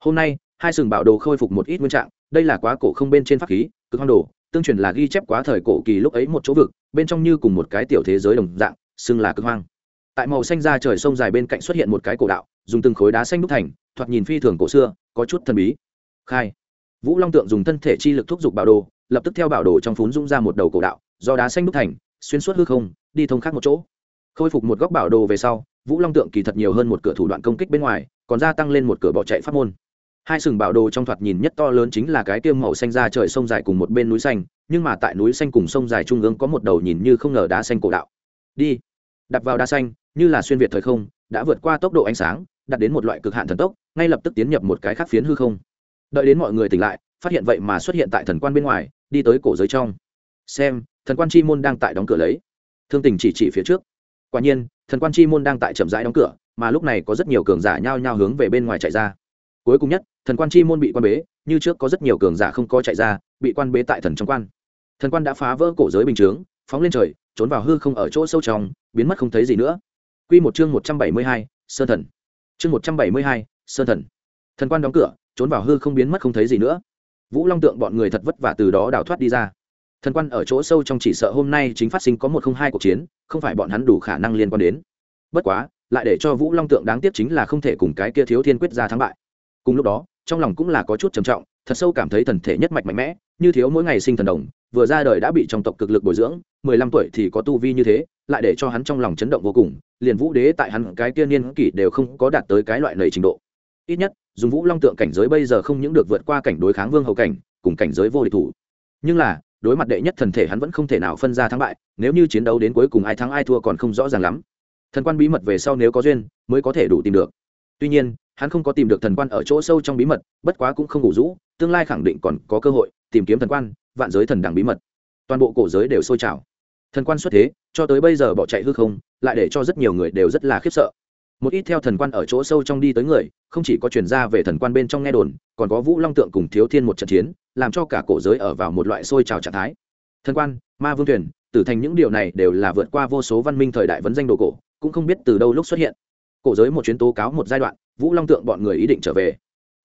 Hôm nay, hai sừng bảo đồ khôi phục một ít nguyên trạng, đây là quá cổ không bên trên pháp khí, cực hoang đồ, tương truyền là ghi chép quá thời cổ kỳ lúc ấy một chỗ vực bên trong như cùng một cái tiểu thế giới đồng dạng, xưng là cực hoang. Tại màu xanh ra trời sông dài bên cạnh xuất hiện một cái cổ đạo, dùng từng khối đá xanh đúc thành, thoạt nhìn phi thường cổ xưa, có chút thần bí. Khai. Vũ long tượng dùng thân thể chi lực thúc giục bảo đồ, lập tức theo bảo đồ trong phún rung ra một đầu cổ đạo, do đá xanh đúc thành, xuyên suốt hư không, đi thông khác một chỗ. Khôi phục một góc bảo đồ về sau, vũ long tượng kỳ thật nhiều hơn một cửa thủ đoạn công kích bên ngoài, còn gia tăng lên một cửa bỏ chạy pháp môn. Hai sừng bảo đồ trong thoạt nhìn nhất to lớn chính là cái tiêm màu xanh ra trời sông dài cùng một bên núi xanh nhưng mà tại núi xanh cùng sông dài trung ương có một đầu nhìn như không ngờ đá xanh cổ đạo. Đi đặt vào đá xanh, như là xuyên việt thời không, đã vượt qua tốc độ ánh sáng, đạt đến một loại cực hạn thần tốc, ngay lập tức tiến nhập một cái khác phiến hư không. Đợi đến mọi người tỉnh lại, phát hiện vậy mà xuất hiện tại thần quan bên ngoài, đi tới cổ giới trong. Xem, thần quan chi môn đang tại đóng cửa lấy. Thương tình chỉ chỉ phía trước. Quả nhiên, thần quan chi môn đang tại chậm rãi đóng cửa, mà lúc này có rất nhiều cường giả nhao nhao hướng về bên ngoài chạy ra. Cuối cùng nhất, thần quan chi môn bị quan bế, như trước có rất nhiều cường giả không có chạy ra, bị quan bế tại thần trong quan thần quan đã phá vỡ cổ giới bình chướng, phóng lên trời, trốn vào hư không ở chỗ sâu trong, biến mất không thấy gì nữa. Q một chương một trăm bảy mươi hai, sơn thần. Chương một trăm bảy mươi hai, sơn thần. Thần quan đóng cửa, trốn vào hư không biến mất không thấy gì nữa. Vũ long tượng bọn người thật vất vả từ đó đào thoát đi ra. Thần quan ở chỗ sâu trong chỉ sợ hôm nay chính phát sinh có một không hai cuộc chiến, không phải bọn hắn đủ khả năng liên quan đến. Bất quá, lại để cho vũ long tượng đáng tiếc chính là không thể cùng cái kia thiếu thiên quyết ra thắng bại. Cùng lúc đó, trong lòng cũng là có chút trầm trọng, thật sâu cảm thấy thần thể nhất mạch mạnh mẽ, như thiếu mỗi ngày sinh thần đồng vừa ra đời đã bị trong tộc cực lực bồi dưỡng, mười lăm tuổi thì có tu vi như thế, lại để cho hắn trong lòng chấn động vô cùng, liền vũ đế tại hắn cái tiên niên kỷ đều không có đạt tới cái loại lầy trình độ. Ít nhất, dùng vũ long tượng cảnh giới bây giờ không những được vượt qua cảnh đối kháng vương hậu cảnh, cùng cảnh giới vô địch thủ. Nhưng là, đối mặt đệ nhất thần thể hắn vẫn không thể nào phân ra thắng bại, nếu như chiến đấu đến cuối cùng ai thắng ai thua còn không rõ ràng lắm. Thần quan bí mật về sau nếu có duyên, mới có thể đủ tìm được. Tuy nhiên, hắn không có tìm được thần quan ở chỗ sâu trong bí mật, bất quá cũng không ngủ rũ, tương lai khẳng định còn có cơ hội tìm kiếm thần quan vạn giới thần đẳng bí mật. Toàn bộ cổ giới đều sôi trào. Thần quan xuất thế, cho tới bây giờ bỏ chạy hư không, lại để cho rất nhiều người đều rất là khiếp sợ. Một ít theo thần quan ở chỗ sâu trong đi tới người, không chỉ có chuyển ra về thần quan bên trong nghe đồn, còn có vũ long tượng cùng thiếu thiên một trận chiến, làm cho cả cổ giới ở vào một loại sôi trào trạng thái. Thần quan, ma vương thuyền, tử thành những điều này đều là vượt qua vô số văn minh thời đại vấn danh đồ cổ, cũng không biết từ đâu lúc xuất hiện. Cổ giới một chuyến tố cáo một giai đoạn, vũ long tượng bọn người ý định trở về.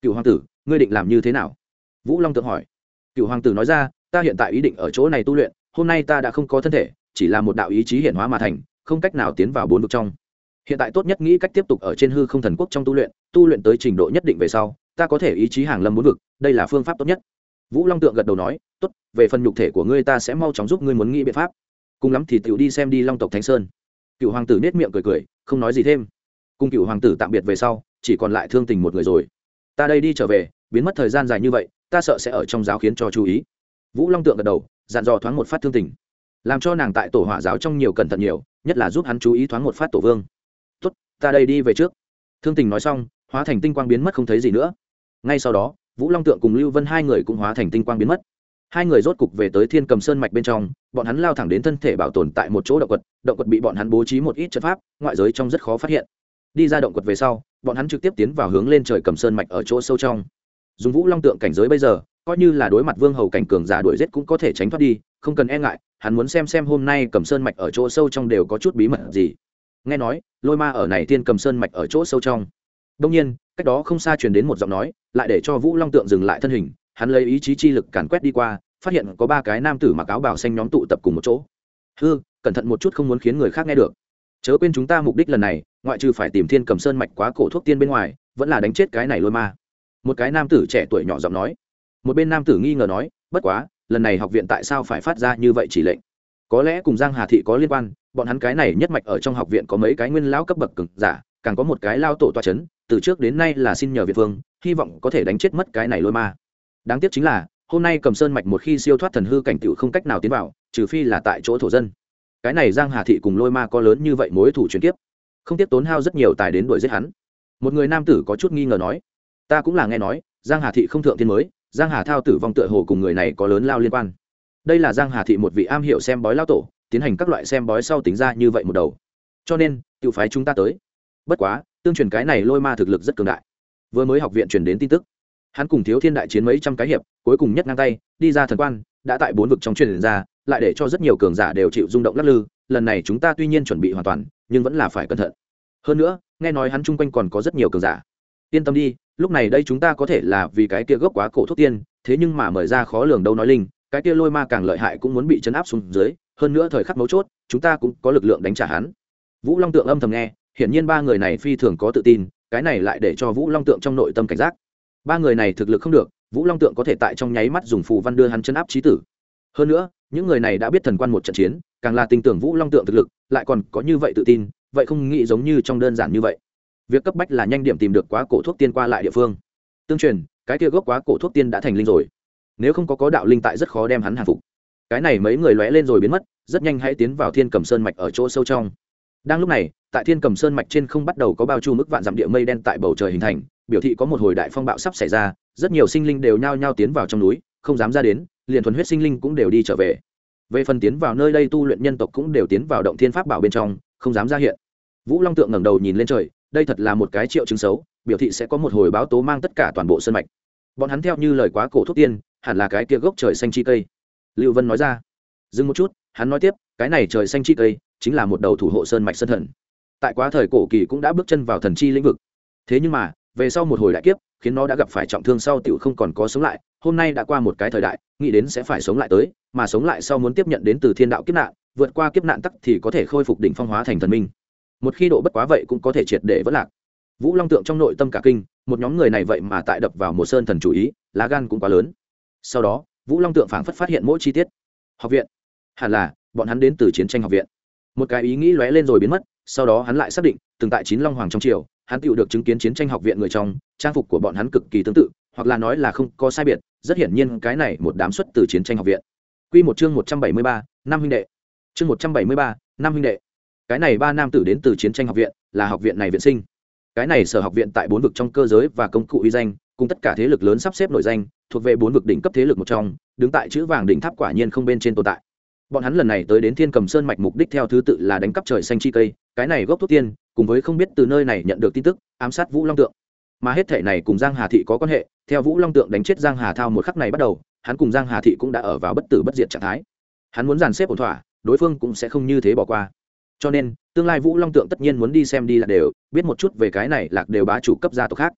Cựu hoàng tử, ngươi định làm như thế nào? Vũ long tượng hỏi. Cựu hoàng tử nói ra ta hiện tại ý định ở chỗ này tu luyện, hôm nay ta đã không có thân thể, chỉ là một đạo ý chí hiển hóa mà thành, không cách nào tiến vào bốn vực trong. Hiện tại tốt nhất nghĩ cách tiếp tục ở trên hư không thần quốc trong tu luyện tu luyện tới trình độ nhất định về sau, ta có thể ý chí hàng lâm bốn vực, đây là phương pháp tốt nhất. Vũ long tượng gật đầu nói, tốt, về phần nhục thể của ngươi ta sẽ mau chóng giúp ngươi muốn nghĩ biện pháp. Cùng lắm thì tiểu đi xem đi long tộc thánh sơn. Cựu hoàng tử nết miệng cười cười, không nói gì thêm. Cùng cựu hoàng tử tạm biệt về sau, chỉ còn lại thương tình một người rồi. Ta đây đi trở về, biến mất thời gian dài như vậy, ta sợ sẽ ở trong giáo khiến cho chú ý vũ long tượng gật đầu, dặn dò thoáng một phát thương tình. Làm cho nàng tại tổ hỏa giáo trong nhiều cẩn thận nhiều, nhất là giúp hắn chú ý thoáng một phát tổ vương. Tốt, ta đây đi về trước. Thương tình nói xong, hóa thành tinh quang biến mất không thấy gì nữa. Ngay sau đó, vũ long tượng cùng lưu vân hai người cũng hóa thành tinh quang biến mất. Hai người rốt cục về tới thiên cầm sơn mạch bên trong, bọn hắn lao thẳng đến thân thể bảo tồn tại một chỗ động quật động quật bị bọn hắn bố trí một ít trận pháp, ngoại giới trong rất khó phát hiện. Đi ra động quật về sau, bọn hắn trực tiếp tiến vào hướng lên trời cầm sơn mạch ở chỗ sâu trong. Dùng vũ long tượng cảnh giới bây giờ coi như là đối mặt vương hầu cảnh cường giả đuổi giết cũng có thể tránh thoát đi, không cần e ngại, hắn muốn xem xem hôm nay cầm sơn mạch ở chỗ sâu trong đều có chút bí mật gì. Nghe nói, lôi ma ở này thiên cầm sơn mạch ở chỗ sâu trong. Đông nhiên, cách đó không xa truyền đến một giọng nói, lại để cho vũ long tượng dừng lại thân hình, hắn lấy ý chí chi lực càn quét đi qua, phát hiện có ba cái nam tử mặc áo bảo xanh nhóm tụ tập cùng một chỗ. Hư, cẩn thận một chút không muốn khiến người khác nghe được. Chớ quên chúng ta mục đích lần này, ngoại trừ phải tìm thiên cầm sơn mạch quá cổ thuốc tiên bên ngoài, vẫn là đánh chết cái này lôi ma. Một cái nam tử trẻ tuổi nhỏ giọng nói một bên nam tử nghi ngờ nói, bất quá, lần này học viện tại sao phải phát ra như vậy chỉ lệnh? Có lẽ cùng giang hà thị có liên quan, bọn hắn cái này nhất mạch ở trong học viện có mấy cái nguyên lão cấp bậc cực giả, càng có một cái lao tổ toa c h ấ n từ trước đến nay là xin nhờ việt phương hy vọng có thể đánh chết mất cái này lôi ma. Đáng tiếc chính là, hôm nay cầm sơn mạch một khi siêu thoát thần hư cảnh tựu không cách nào tiến vào, trừ phi là tại chỗ thổ dân. Cái này giang hà thị cùng lôi ma có lớn như vậy mối thủ chuyển tiếp không tiếp tốn hao rất nhiều tài đến đuổi giết hắn. Một người nam tử có chút nghi ngờ nói, ta cũng là nghe nói, giang hà thị không thượng thiên mới giang hà thao tử vong tựa hồ cùng người này có lớn lao liên quan. Đây là giang hà thị một vị am hiểu xem bói lao tổ, tiến hành các loại xem bói sau tính ra như vậy một đầu. Cho nên tự phái chúng ta tới. Bất quá, tương truyền cái này lôi ma thực lực rất cường đại. Vừa mới học viện truyền đến tin tức. Hắn cùng thiếu thiên đại chiến mấy trăm cái hiệp, cuối cùng nhất ngang tay, đi ra thần quan, đã tại bốn vực trong truyền ra, lại để cho rất nhiều cường giả đều chịu rung động lắc lư. Lần này chúng ta tuy nhiên chuẩn bị hoàn toàn, nhưng vẫn là phải cẩn thận. Hơn nữa, nghe nói hắn chung quanh còn có rất nhiều cường giả yên tâm đi, lúc này đây chúng ta có thể là vì cái kia gốc quá cổ thuốc tiên, thế nhưng mà mời ra khó lường đâu nói linh, cái kia lôi ma càng lợi hại cũng muốn bị chấn áp xuống dưới, hơn nữa thời khắc mấu chốt, chúng ta cũng có lực lượng đánh trả hắn. Vũ long tượng âm thầm nghe, hiển nhiên ba người này phi thường có tự tin, cái này lại để cho vũ long tượng trong nội tâm cảnh giác. Ba người này thực lực không được, vũ long tượng có thể tại trong nháy mắt dùng phù văn đưa hắn chấn áp trí tử. Hơn nữa, những người này đã biết thần quan một trận chiến, càng là tin tưởng vũ long tượng thực lực, lại còn có như vậy tự tin, vậy không nghĩ giống như trong đơn giản như vậy việc cấp bách là nhanh điểm tìm được quá cổ thuốc tiên qua lại địa phương. Tương truyền, cái kia gốc quá cổ thuốc tiên đã thành linh rồi. Nếu không có có đạo linh tại rất khó đem hắn hàng phục. Cái này mấy người lóe lên rồi biến mất, rất nhanh hãy tiến vào thiên cầm sơn mạch ở chỗ sâu trong. Đang lúc này, tại thiên cầm sơn mạch trên không bắt đầu có bao chu mức vạn dặm địa mây đen tại bầu trời hình thành, biểu thị có một hồi đại phong bạo sắp xảy ra, rất nhiều sinh linh đều nhao nhao tiến vào trong núi, không dám ra đến, liền thuần huyết sinh linh cũng đều đi trở về. Về phần tiến vào nơi đây tu luyện nhân tộc cũng đều tiến vào động thiên pháp bảo bên trong, không dám ra hiện. Vũ long tượng ngẩng đầu nhìn lên trời đây thật là một cái triệu chứng xấu, biểu thị sẽ có một hồi báo tố mang tất cả toàn bộ sơn mạch. Bọn hắn theo như lời quá cổ thuốc tiên, hẳn là cái kia gốc trời xanh chi cây. Lưu vân nói ra. Dừng một chút, hắn nói tiếp, cái này trời xanh chi cây chính là một đầu thủ hộ sơn mạch sơn thần. Tại quá thời cổ kỳ cũng đã bước chân vào thần chi lĩnh vực. Thế nhưng mà, về sau một hồi đại kiếp, khiến nó đã gặp phải trọng thương sau tiểu không còn có sống lại, hôm nay đã qua một cái thời đại, nghĩ đến sẽ phải sống lại tới, mà sống lại sau muốn tiếp nhận đến từ thiên đạo kiếp nạn, vượt qua kiếp nạn tắc thì có thể khôi phục đỉnh phong hóa thành thần minh một khi độ bất quá vậy cũng có thể triệt để vỡ lạc. Vũ long tượng trong nội tâm cả kinh một nhóm người này vậy mà tại đập vào một sơn thần chủ ý lá gan cũng quá lớn. Sau đó vũ long tượng phảng phất phát hiện mỗi chi tiết. Học viện. Hẳn là bọn hắn đến từ chiến tranh học viện. Một cái ý nghĩ lóe lên rồi biến mất sau đó hắn lại xác định từng tại chín long hoàng trong triều hắn tựu được chứng kiến chiến tranh học viện người trong trang phục của bọn hắn cực kỳ tương tự hoặc là nói là không có sai biệt rất hiển nhiên cái này một đám xuất từ chiến tranh học viện. Quy một chương một trăm bảy mươi ba, năm huynh đệ. Chương một trăm bảy mươi ba, năm huynh đệ. Cái này ba nam tử đến từ chiến tranh học viện, là học viện này viện sinh. Cái này sở học viện tại bốn vực trong cơ giới và công cụ uy danh, cùng tất cả thế lực lớn sắp xếp nội danh, thuộc về bốn vực đỉnh cấp thế lực một trong, đứng tại chữ vàng đỉnh tháp quả nhiên không bên trên tồn tại. Bọn hắn lần này tới đến thiên cầm sơn mạch mục đích theo thứ tự là đánh cắp trời xanh chi cây cái này gốc thuốc tiên cùng với không biết từ nơi này nhận được tin tức ám sát vũ long tượng. Mà hết thể này cùng giang hà thị có quan hệ theo vũ long tượng đánh chết giang hà thao một khắc này bắt đầu hắn cùng giang hà thị cũng đã ở vào bất tử bất diệt trạng thái. Hắn muốn dàn xếp ổn thỏa đối phương cũng sẽ không như thế bỏ qua cho nên, tương lai vũ long tượng tất nhiên muốn đi xem đi là đều, biết một chút về cái này lạc đều bá chủ cấp gia tộc khác.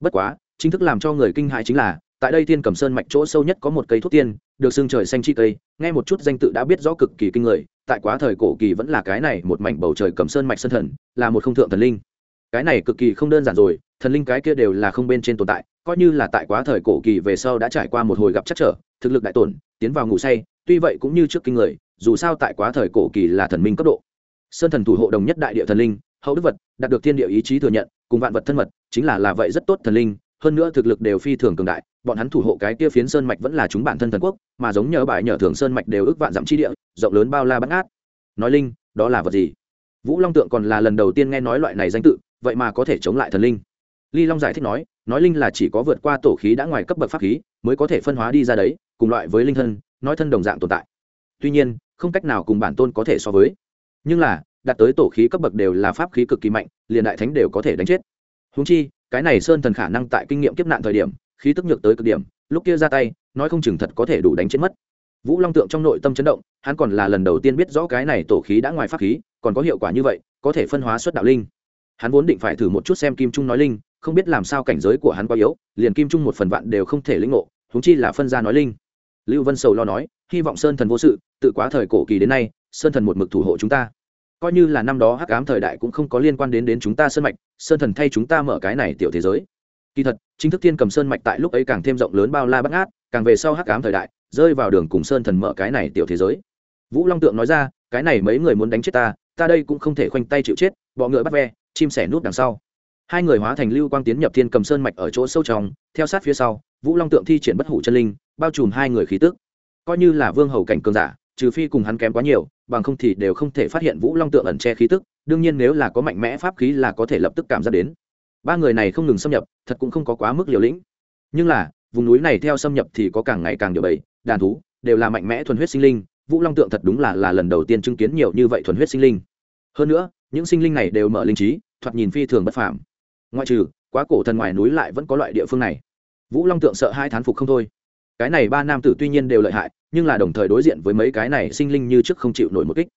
Bất quá, chính thức làm cho người kinh hãi chính là, tại đây thiên cầm sơn mạch chỗ sâu nhất có một cây thuốc tiên, được xương trời xanh chi cây, nghe một chút danh tự đã biết rõ cực kỳ kinh người, tại quá thời cổ kỳ vẫn là cái này một mảnh bầu trời cầm sơn mạch sơn thần, là một không thượng thần linh. Cái này cực kỳ không đơn giản rồi, thần linh cái kia đều là không bên trên tồn tại, coi như là tại quá thời cổ kỳ về sau đã trải qua một hồi gặp chắc trở, thực lực đại tổn, tiến vào ngủ say, tuy vậy cũng như trước kinh người, dù sao tại quá thời cổ kỳ là thần minh cấp độ sơn thần thủ hộ đồng nhất đại địa thần linh, hậu đức vật, đạt được thiên địa ý chí thừa nhận, cùng vạn vật thân mật, chính là là vậy rất tốt thần linh, hơn nữa thực lực đều phi thường cường đại, bọn hắn thủ hộ cái kia phiến sơn mạch vẫn là chúng bản thân thần quốc, mà giống nhờ bại nhờ thường sơn mạch đều ước vạn dặm chi địa, rộng lớn bao la bắn ngát. Nói linh, đó là vật gì? Vũ long tượng còn là lần đầu tiên nghe nói loại này danh tự, vậy mà có thể chống lại thần linh. Ly long giải thích nói nói linh là chỉ có vượt qua tổ khí đã ngoài cấp bậc pháp khí, mới có thể phân hóa đi ra đấy, cùng loại với linh thân, nói thân đồng dạng tồn tại. Tuy nhiên, không cách nào cùng bản tôn có thể so với nhưng là, đạt tới tổ khí cấp bậc đều là pháp khí cực kỳ mạnh, liền đại thánh đều có thể đánh chết. Húng chi, cái này sơn thần khả năng tại kinh nghiệm kiếp nạn thời điểm, khí tức nhược tới cực điểm, lúc kia ra tay, nói không chừng thật có thể đủ đánh chết mất. Vũ long tượng trong nội tâm chấn động, hắn còn là lần đầu tiên biết rõ cái này tổ khí đã ngoài pháp khí, còn có hiệu quả như vậy, có thể phân hóa xuất đạo linh. Hắn vốn định phải thử một chút xem kim trung nói linh, không biết làm sao cảnh giới của hắn quá yếu, liền kim trung một phần vạn đều không thể lĩnh ngộ húng chi là phân ra nói linh. Lưu vân sầu lo nói, hy vọng sơn thần vô sự, tự quá thời cổ kỳ đến nay sơn thần một mực thủ hộ chúng ta. Coi như là năm đó hắc ám thời đại cũng không có liên quan đến đến chúng ta sơn mạch, sơn thần thay chúng ta mở cái này tiểu thế giới. Kỳ thật, chính thức thiên cầm sơn mạch tại lúc ấy càng thêm rộng lớn bao la bắt ngát, càng về sau hắc ám thời đại, rơi vào đường cùng sơn thần mở cái này tiểu thế giới. Vũ long tượng nói ra, cái này mấy người muốn đánh chết ta ta đây cũng không thể khoanh tay chịu chết, bọ ngựa bắt ve, chim sẻ nút đằng sau. Hai người hóa thành lưu quang tiến nhập thiên cầm sơn mạch ở chỗ sâu trong, theo sát phía sau, vũ long tượng thi triển bất hủ chân linh, bao trùm hai người khí tức. Coi như là vương hầu cảnh cường giả trừ phi cùng hắn kém quá nhiều, bằng không thì đều không thể phát hiện vũ long tượng ẩn che khí tức, đương nhiên nếu là có mạnh mẽ pháp khí là có thể lập tức cảm giác đến. Ba người này không ngừng xâm nhập, thật cũng không có quá mức liều lĩnh. Nhưng là, vùng núi này theo xâm nhập thì có càng ngày càng điều bầy, đàn thú, đều là mạnh mẽ thuần huyết sinh linh, vũ long tượng thật đúng là là lần đầu tiên chứng kiến nhiều như vậy thuần huyết sinh linh. Hơn nữa, những sinh linh này đều mở linh trí, thoạt nhìn phi thường bất phàm. Ngoại trừ, quá cổ thần ngoài núi lại vẫn có loại địa phương này. Vũ long tượng sợ hai thán phục không thôi cái này ba nam tử tuy nhiên đều lợi hại, nhưng là đồng thời đối diện với mấy cái này sinh linh như trước không chịu nổi một kích.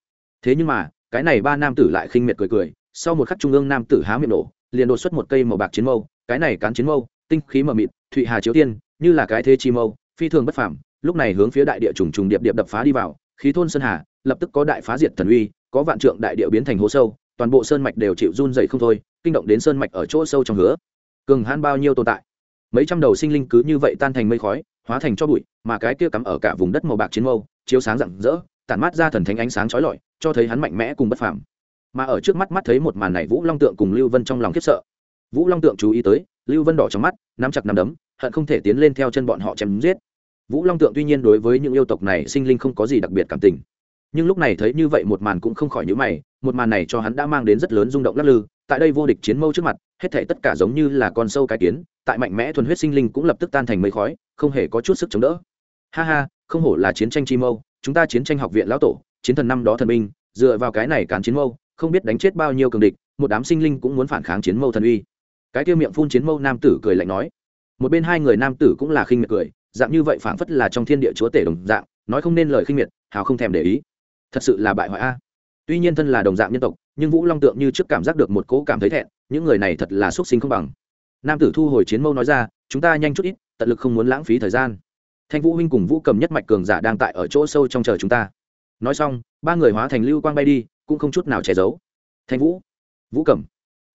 Thế nhưng mà, cái này ba nam tử lại khinh miệt cười cười, sau một khắc trung ương nam tử há miệng nổ, liền đột xuất một cây màu bạc chiến mâu, cái này cán chiến mâu, tinh khí mờ mịt, thụy hà chiếu tiên, như là cái thế chi mâu, phi thường bất phàm, lúc này hướng phía đại địa trùng trùng điệp điệp đập phá đi vào, khí thôn sơn hà, lập tức có đại phá diệt thần uy, có vạn trượng đại địa biến thành hố sâu, toàn bộ sơn mạch đều chịu run dày không thôi, kinh động đến sơn mạch ở chỗ sâu trong hứa. Cường hãn bao nhiêu tồn tại? Mấy trăm đầu sinh linh cứ như vậy tan thành mây khói hóa thành cho bụi, mà cái kia cắm ở cả vùng đất màu bạc chiến mâu, chiếu sáng rạng rỡ, tản mát ra thần thánh ánh sáng chói lọi, cho thấy hắn mạnh mẽ cùng bất phàm. Mà ở trước mắt mắt thấy một màn này, vũ long tượng cùng lưu vân trong lòng khiếp sợ. Vũ long tượng chú ý tới, lưu vân đỏ trong mắt, nắm chặt nắm đấm, hận không thể tiến lên theo chân bọn họ chém giết. Vũ long tượng tuy nhiên đối với những yêu tộc này sinh linh không có gì đặc biệt cảm tình nhưng lúc này thấy như vậy một màn cũng không khỏi nhữ mày, một màn này cho hắn đã mang đến rất lớn rung động lắc lư, tại đây vô địch chiến mâu trước mặt, hết thể tất cả giống như là con sâu cái kiến, tại mạnh mẽ thuần huyết sinh linh cũng lập tức tan thành mây khói, không hề có chút sức chống đỡ. Ha ha, không hổ là chiến tranh chi mâu, chúng ta chiến tranh học viện lão tổ, chiến thần năm đó thần minh dựa vào cái này cản chiến mâu, không biết đánh chết bao nhiêu cường địch, một đám sinh linh cũng muốn phản kháng chiến mâu thần uy. Cái tiêu miệng phun chiến mâu nam tử cười lạnh nói. Một bên hai người nam tử cũng là khinh miệt cười, dạng như vậy phảng phất là trong thiên địa chúa tể đồng dạng, nói không nên lời khinh miệt, hào không thèm để ý thật sự là bại hoại a. Tuy nhiên thân là đồng dạng nhân tộc, nhưng vũ long tượng như trước cảm giác được một cỗ cảm thấy thẹn, những người này thật là xuất sinh không bằng. Nam tử thu hồi chiến mâu nói ra, chúng ta nhanh chút ít, tận lực không muốn lãng phí thời gian. Thanh vũ huynh cùng vũ cầm nhất mạch cường giả đang tại ở chỗ sâu trong chờ chúng ta. Nói xong, ba người hóa thành lưu quang bay đi, cũng không chút nào che giấu. Thanh vũ vũ cầm,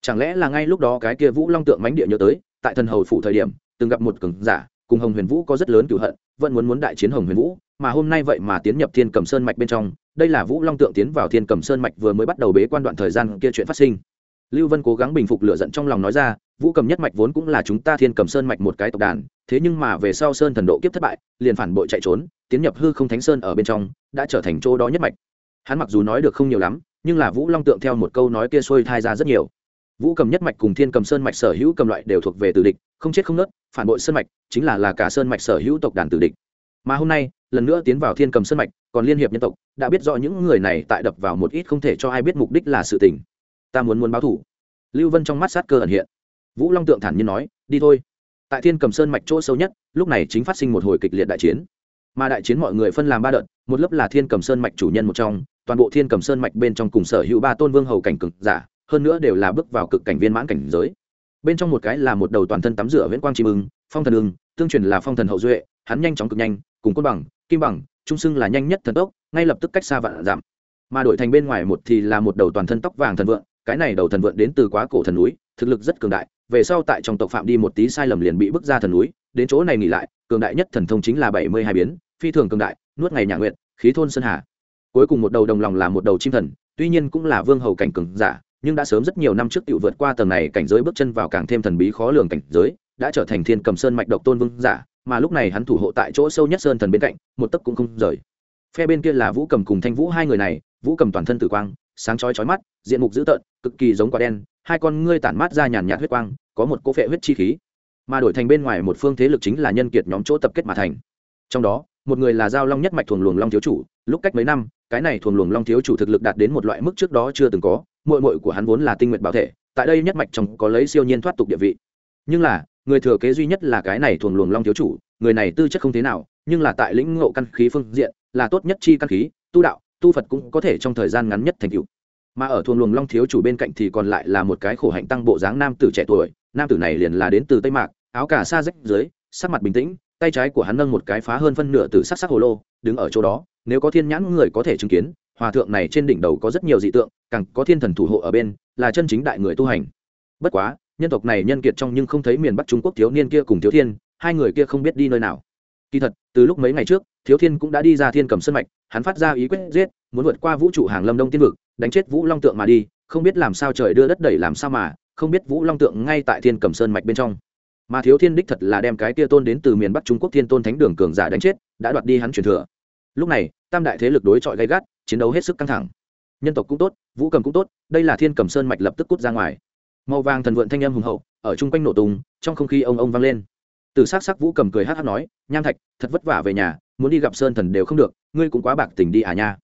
chẳng lẽ là ngay lúc đó cái kia vũ long tượng mánh địa nhớ tới, tại thần hầu phủ thời điểm, từng gặp một cường giả cùng hồng huyền vũ có rất lớn cựu hận, vẫn muốn muốn đại chiến hồng huyền vũ, mà hôm nay vậy mà tiến nhập thiên cầm sơn mạch bên trong, đây là vũ long tượng tiến vào thiên cầm sơn mạch vừa mới bắt đầu bế quan đoạn thời gian kia chuyện phát sinh. Lưu vân cố gắng bình phục lửa giận trong lòng nói ra, vũ cầm nhất mạch vốn cũng là chúng ta thiên cầm sơn mạch một cái tộc đàn, thế nhưng mà về sau sơn thần độ kiếp thất bại, liền phản bội chạy trốn, tiến nhập hư không thánh sơn ở bên trong, đã trở thành chỗ đó nhất mạch. Hắn mặc dù nói được không nhiều lắm, nhưng là vũ long tượng theo một câu nói kia xuôi thai ra rất nhiều. Vũ cầm nhất mạch cùng thiên cầm sơn mạch sở hữu cầm loại đều thuộc về tử địch, không chết không nớt phản bội sơn mạch chính là là cả sơn mạch sở hữu tộc đàn tử địch. Mà hôm nay, lần nữa tiến vào thiên cầm sơn mạch, còn liên hiệp nhân tộc, đã biết rõ những người này tại đập vào một ít không thể cho ai biết mục đích là sự tình. Ta muốn muốn báo thủ lưu vân trong mắt sát cơ ẩn hiện. Vũ long tượng thản nhiên nói, đi thôi. Tại thiên cầm sơn mạch chỗ sâu nhất, lúc này chính phát sinh một hồi kịch liệt đại chiến. Mà đại chiến mọi người phân làm ba đợt, một lớp là thiên cầm sơn mạch chủ nhân một trong, toàn bộ thiên cầm sơn mạch bên trong cùng sở hữu ba tôn vương hầu cảnh cực giả, hơn nữa đều là bước vào cực cảnh viên mãn cảnh giới bên trong một cái là một đầu toàn thân tắm rửa viễn quang chim ưng, phong thần ưng, tương truyền là phong thần hậu duệ, hắn nhanh chóng cực nhanh, cùng côn bằng, kim bằng, trung sưng là nhanh nhất thần tốc, ngay lập tức cách xa vạn giảm. Mà đổi thành bên ngoài một thì là một đầu toàn thân tóc vàng thần vượng, cái này đầu thần vượng đến từ quá cổ thần núi, thực lực rất cường đại, về sau tại trong tộc phạm đi một tí sai lầm liền bị bước ra thần núi, đến chỗ này nghỉ lại, cường đại nhất thần thông chính là bảy mươi hai biến, phi thường cường đại, nuốt ngày nhà nguyện khí thôn sơn hà. Cuối cùng một đầu đồng lòng là một đầu chim thần, tuy nhiên cũng là vương hầu cảnh cường giả nhưng đã sớm rất nhiều năm trước tự vượt qua tầng này cảnh giới bước chân vào càng thêm thần bí khó lường cảnh giới, đã trở thành thiên cầm sơn mạch độc tôn vương giả, mà lúc này hắn thủ hộ tại chỗ sâu nhất sơn thần bên cạnh, một tấc cũng không rời. Phe bên kia là vũ cầm cùng thanh vũ hai người này, vũ cầm toàn thân tử quang, sáng chói chói mắt, diện mục dữ tợn, cực kỳ giống quả đen, hai con ngươi tản mát ra nhàn nhạt huyết quang, có một cỗ phệ huyết chi khí. Mà đổi thành bên ngoài một phương thế lực chính là nhân kiệt nhóm chỗ tập kết mà thành. Trong đó, một người là giao long nhất mạch thuồng luồng long thiếu chủ, lúc cách mấy năm, cái này thuồng luồng long thiếu chủ thực lực đạt đến một loại mức trước đó chưa từng có muội muội của hắn vốn là tinh nguyện bảo thể, tại đây nhất mạch trong có lấy siêu nhiên thoát tục địa vị. Nhưng là, người thừa kế duy nhất là cái này thuần luồng long thiếu chủ, người này tư chất không thế nào, nhưng là tại lĩnh ngộ căn khí phương diện, là tốt nhất chi căn khí, tu đạo, tu phật cũng có thể trong thời gian ngắn nhất thành tựu. Mà ở thuần luồng long thiếu chủ bên cạnh thì còn lại là một cái khổ hạnh tăng bộ dáng nam tử trẻ tuổi, nam tử này liền là đến từ tây mạc, áo cà sa rách dưới, sắc mặt bình tĩnh, tay trái của hắn nâng một cái phá hơn phân nửa từ sắc sắc hồ lô, đứng ở chỗ đó, nếu có thiên nhãn người có thể chứng kiến hòa thượng này trên đỉnh đầu có rất nhiều dị tượng, càng có thiên thần thủ hộ ở bên, là chân chính đại người tu hành. Bất quá, nhân tộc này nhân kiệt trong nhưng không thấy miền bắc trung quốc thiếu niên kia cùng thiếu thiên, hai người kia không biết đi nơi nào. Kỳ thật, từ lúc mấy ngày trước, thiếu thiên cũng đã đi ra thiên cầm sân mạch, hắn phát ra ý quyết giết, muốn vượt qua vũ trụ hàng lâm đông tiên vực, đánh chết vũ long tượng mà đi, không biết làm sao trời đưa đất đẩy làm sao mà, không biết vũ long tượng ngay tại thiên cầm sơn mạch bên trong. Mà thiếu thiên đích thật là đem cái tia tôn đến từ miền bắc trung quốc thiên tôn thánh đường cường giả đánh chết, đã đoạt đi hắn truyền thừa. Lúc này, tam đại thế lực đối chọi gay gắt chiến đấu hết sức căng thẳng. Nhân tộc cũng tốt, vũ cầm cũng tốt, đây là thiên cầm sơn mạch lập tức cút ra ngoài. Màu vàng thần vượn thanh âm hùng hậu, ở chung quanh nổ tung, trong không khí ông ông vang lên. Từ s ắ c sắc vũ cầm cười hát hát nói, nham thạch, thật vất vả về nhà, muốn đi gặp sơn thần đều không được, ngươi cũng quá bạc tình đi à nha.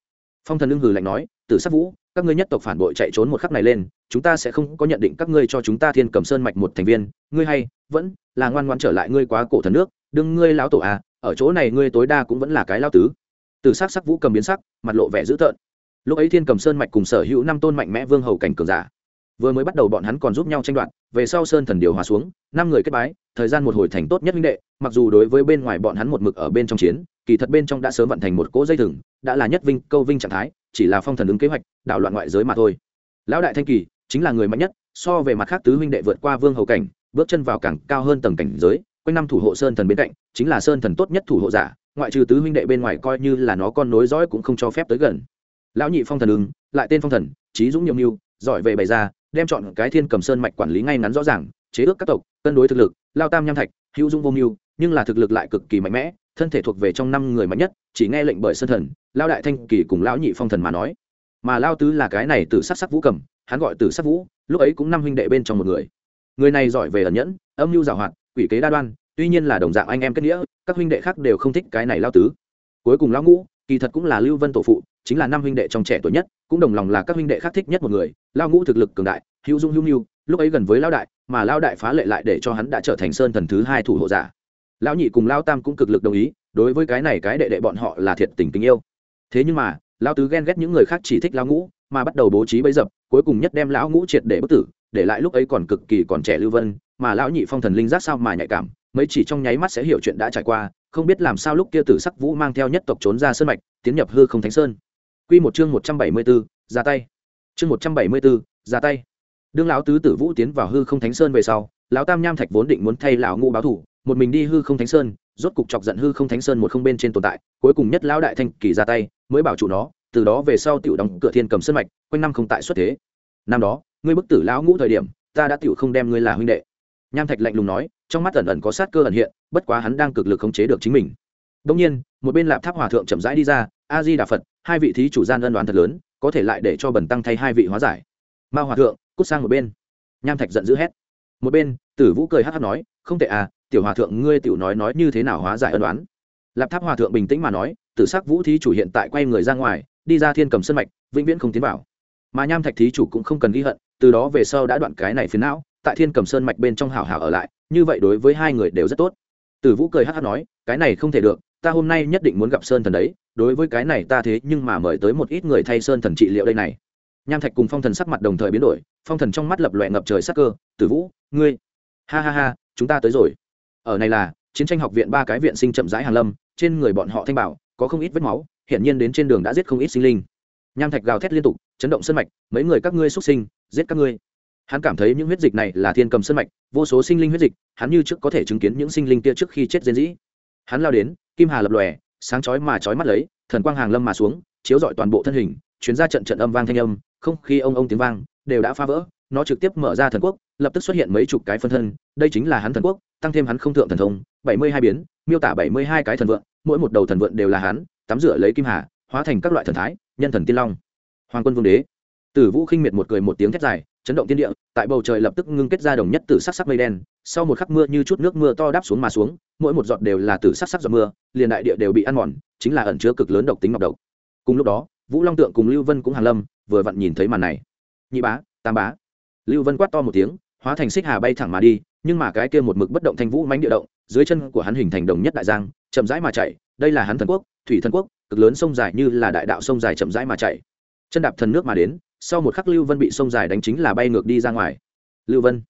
Phong thần lưng hừ lạnh nói, từ sắc vũ, các ngươi nhất tộc phản bội chạy trốn một khắc này lên, chúng ta sẽ không có nhận định các ngươi cho chúng ta thiên cầm sơn mạch một thành viên, ngươi hay vẫn là ngoan ngoan trở lại ngươi quá cổ thần nước, đừng ngươi lão tổ à ở chỗ này ngươi tối đa cũng vẫn là cái lao tứ từ sắc sắc vũ cầm biến sắc, mặt lộ vẻ dữ tợn. Lúc ấy thiên cầm sơn mạch cùng sở hữu năm tôn mạnh mẽ vương hầu cảnh cường giả, vừa mới bắt đầu bọn hắn còn giúp nhau tranh đoạt, về sau sơn thần điều hòa xuống, năm người kết bái, thời gian một hồi thành tốt nhất minh đệ, mặc dù đối với bên ngoài bọn hắn một mực ở bên trong chiến, kỳ thật bên trong đã sớm vận thành một cỗ dây thừng, đã là nhất vinh, câu vinh trạng thái, chỉ là phong thần ứng kế hoạch đảo loạn ngoại giới mà thôi. Lão đại thanh kỳ, chính là người mạnh nhất, so về mặt khác tứ huynh đệ vượt qua vương hầu cảnh, bước chân vào càng cao hơn tầng cảnh giới, quanh năm thủ hộ sơn thần bên cạnh, chính là sơn thần tốt nhất thủ hộ giả ngoại trừ tứ huynh đệ bên ngoài coi như là nó con nối dõi cũng không cho phép tới gần. Lão nhị phong thần ứng, lại tên phong thần, trí dũng nhiều mưu, giỏi về bày ra, đem chọn cái thiên cầm sơn mạch quản lý ngay ngắn rõ ràng, chế ước các tộc, cân đối thực lực, lao tam nham thạch, hữu dung vô mưu, nhưng là thực lực lại cực kỳ mạnh mẽ, thân thể thuộc về trong năm người mạnh nhất, chỉ nghe lệnh bởi sơn thần lao đại thanh kỳ cùng lão nhị phong thần mà nói. Mà lao tứ là cái này từ sắc sắc vũ cầm, hắn gọi từ sắc vũ, lúc ấy cũng năm huynh đệ bên trong một người. Người này giỏi về ẩn nhẫn, âm mưu giảo hoạt, quỷ kế đa đoan tuy nhiên là đồng dạng anh em kết nghĩa, các huynh đệ khác đều không thích cái này lao tứ. Cuối cùng lão ngũ, kỳ thật cũng là lưu vân tổ phụ, chính là năm huynh đệ trong trẻ tuổi nhất, cũng đồng lòng là các huynh đệ khác thích nhất một người. Lao ngũ thực lực cường đại, hữu dung hữu nhu lúc ấy gần với lao đại, mà lao đại phá lệ lại để cho hắn đã trở thành sơn thần thứ hai thủ hộ giả. Lão nhị cùng lao tam cũng cực lực đồng ý, đối với cái này cái đệ đệ bọn họ là thiệt tình tình yêu. Thế nhưng mà lao tứ ghen ghét những người khác chỉ thích lao ngũ, mà bắt đầu bố trí bấy dập, cuối cùng nhất đem lão ngũ triệt để bất tử, để lại lúc ấy còn cực kỳ còn trẻ lưu vân, mà lão nhị phong thần linh giác sao mà nhạy cảm mấy chỉ trong nháy mắt sẽ hiểu chuyện đã trải qua không biết làm sao lúc kia tử sắc vũ mang theo nhất tộc trốn ra sơn mạch tiến nhập hư không thánh sơn Quy một chương 174, ra tay. Chương 174, ra tay. Đương lão tứ tử Vũ tiến vào hư không thánh sơn về sau, lão Tam Nham Thạch vốn định muốn thay lão ngũ báo thủ, một mình đi hư không thánh sơn rốt cục chọc giận hư không thánh sơn một không bên trên tồn tại cuối cùng nhất lão đại thanh kỳ ra tay mới bảo chủ nó từ đó về sau tiểu đóng cửa thiên cầm sơn mạch quanh năm không tại xuất thế năm đó ngươi bức tử lão ngũ thời điểm ta đã tiểu không đem ngươi là huynh đệ nham thạch lạnh lùng nói, trong mắt ẩn ẩn có sát cơ ẩn hiện, bất quá hắn đang cực lực khống chế được chính mình. Đông nhiên, một bên lạp tháp hòa thượng chậm rãi đi ra a di đà phật, hai vị thí chủ gian ân đoán thật lớn, có thể lại để cho bần tăng thay hai vị hóa giải. Ma hòa thượng, cút sang một bên. Nham thạch giận dữ hét. Một bên, tử vũ cười hát hát nói, không tệ à tiểu hòa thượng, ngươi tiểu nói nói như thế nào hóa giải ân đoán lạp tháp hòa thượng bình tĩnh mà nói, tử sắc vũ thí chủ hiện tại quay người ra ngoài, đi ra thiên cầm sân mạch, vĩnh viễn không tiến vào. Mà nham thạch thí chủ cũng không cần ghi hận, từ đó về sau đã đoạn cái này phiến não tại thiên cầm sơn mạch bên trong hảo hảo ở lại, như vậy đối với hai người đều rất tốt. Tử vũ cười hát hát nói, cái này không thể được, ta hôm nay nhất định muốn gặp sơn thần đấy, đối với cái này ta thế nhưng mà mời tới một ít người thay sơn thần trị liệu đây này. Nham thạch cùng phong thần sắc mặt đồng thời biến đổi, phong thần trong mắt lập loẹ ngập trời sắc cơ, tử vũ, ngươi, ha ha ha, chúng ta tới rồi. Ở này là, chiến tranh học viện ba cái viện sinh chậm rãi hàn lâm, trên người bọn họ thanh bảo, có không ít vết máu, hiển nhiên đến trên đường đã giết không ít sinh linh. Nham thạch gào thét liên tục, chấn động sân mạch, mấy người các ngươi xuất sinh, giết các ngươi hắn cảm thấy những huyết dịch này là thiên cầm sân mạch, vô số sinh linh huyết dịch, hắn như trước có thể chứng kiến những sinh linh kia trước khi chết diễn dĩ. Hắn lao đến, kim hà lập lòe, sáng chói mà chói mắt lấy, thần quang hàng lâm mà xuống, chiếu rọi toàn bộ thân hình, chuyến ra trận trận âm vang thanh âm, không khi ông ông tiếng vang, đều đã phá vỡ, nó trực tiếp mở ra thần quốc, lập tức xuất hiện mấy chục cái phân thân, đây chính là hắn thần quốc, tăng thêm hắn không thượng thần thông, bảy mươi hai biến, miêu tả bảy mươi hai cái thần vượn mỗi một đầu thần vượn đều là hắn, tắm rửa lấy kim hà, hóa thành các loại thần thái, nhân thần tiên long. Hoàng quân vương đế. Tử vũ khinh miệt một cười một tiếng thét dài chấn động tiên địa, tại bầu trời lập tức ngưng kết ra đồng nhất tử sắc sắc mây đen, sau một khắc mưa như chút nước mưa to đáp xuống mà xuống, mỗi một giọt đều là tử sắc sắc giọt mưa, liền đại địa đều bị ăn mòn, chính là ẩn chứa cực lớn độc tính ngọc độc. Cùng lúc đó, vũ long tượng cùng lưu vân cũng hàn lâm, vừa vặn nhìn thấy màn này. Nhị bá, tam bá. Lưu vân quát to một tiếng, hóa thành xích hà bay thẳng mà đi, nhưng mà cái kia một mực bất động thanh vũ mánh địa động, dưới chân của hắn hình thành đồng nhất đại giang, chậm rãi mà chạy, đây là hắn thần quốc, thủy thần quốc, cực lớn sông dài như là đại đạo sông dài chậm rãi mà chạy. Chân đạp thần nước mà đến sau một khắc lưu vân bị sông dài đánh chính là bay ngược đi ra ngoài lưu vân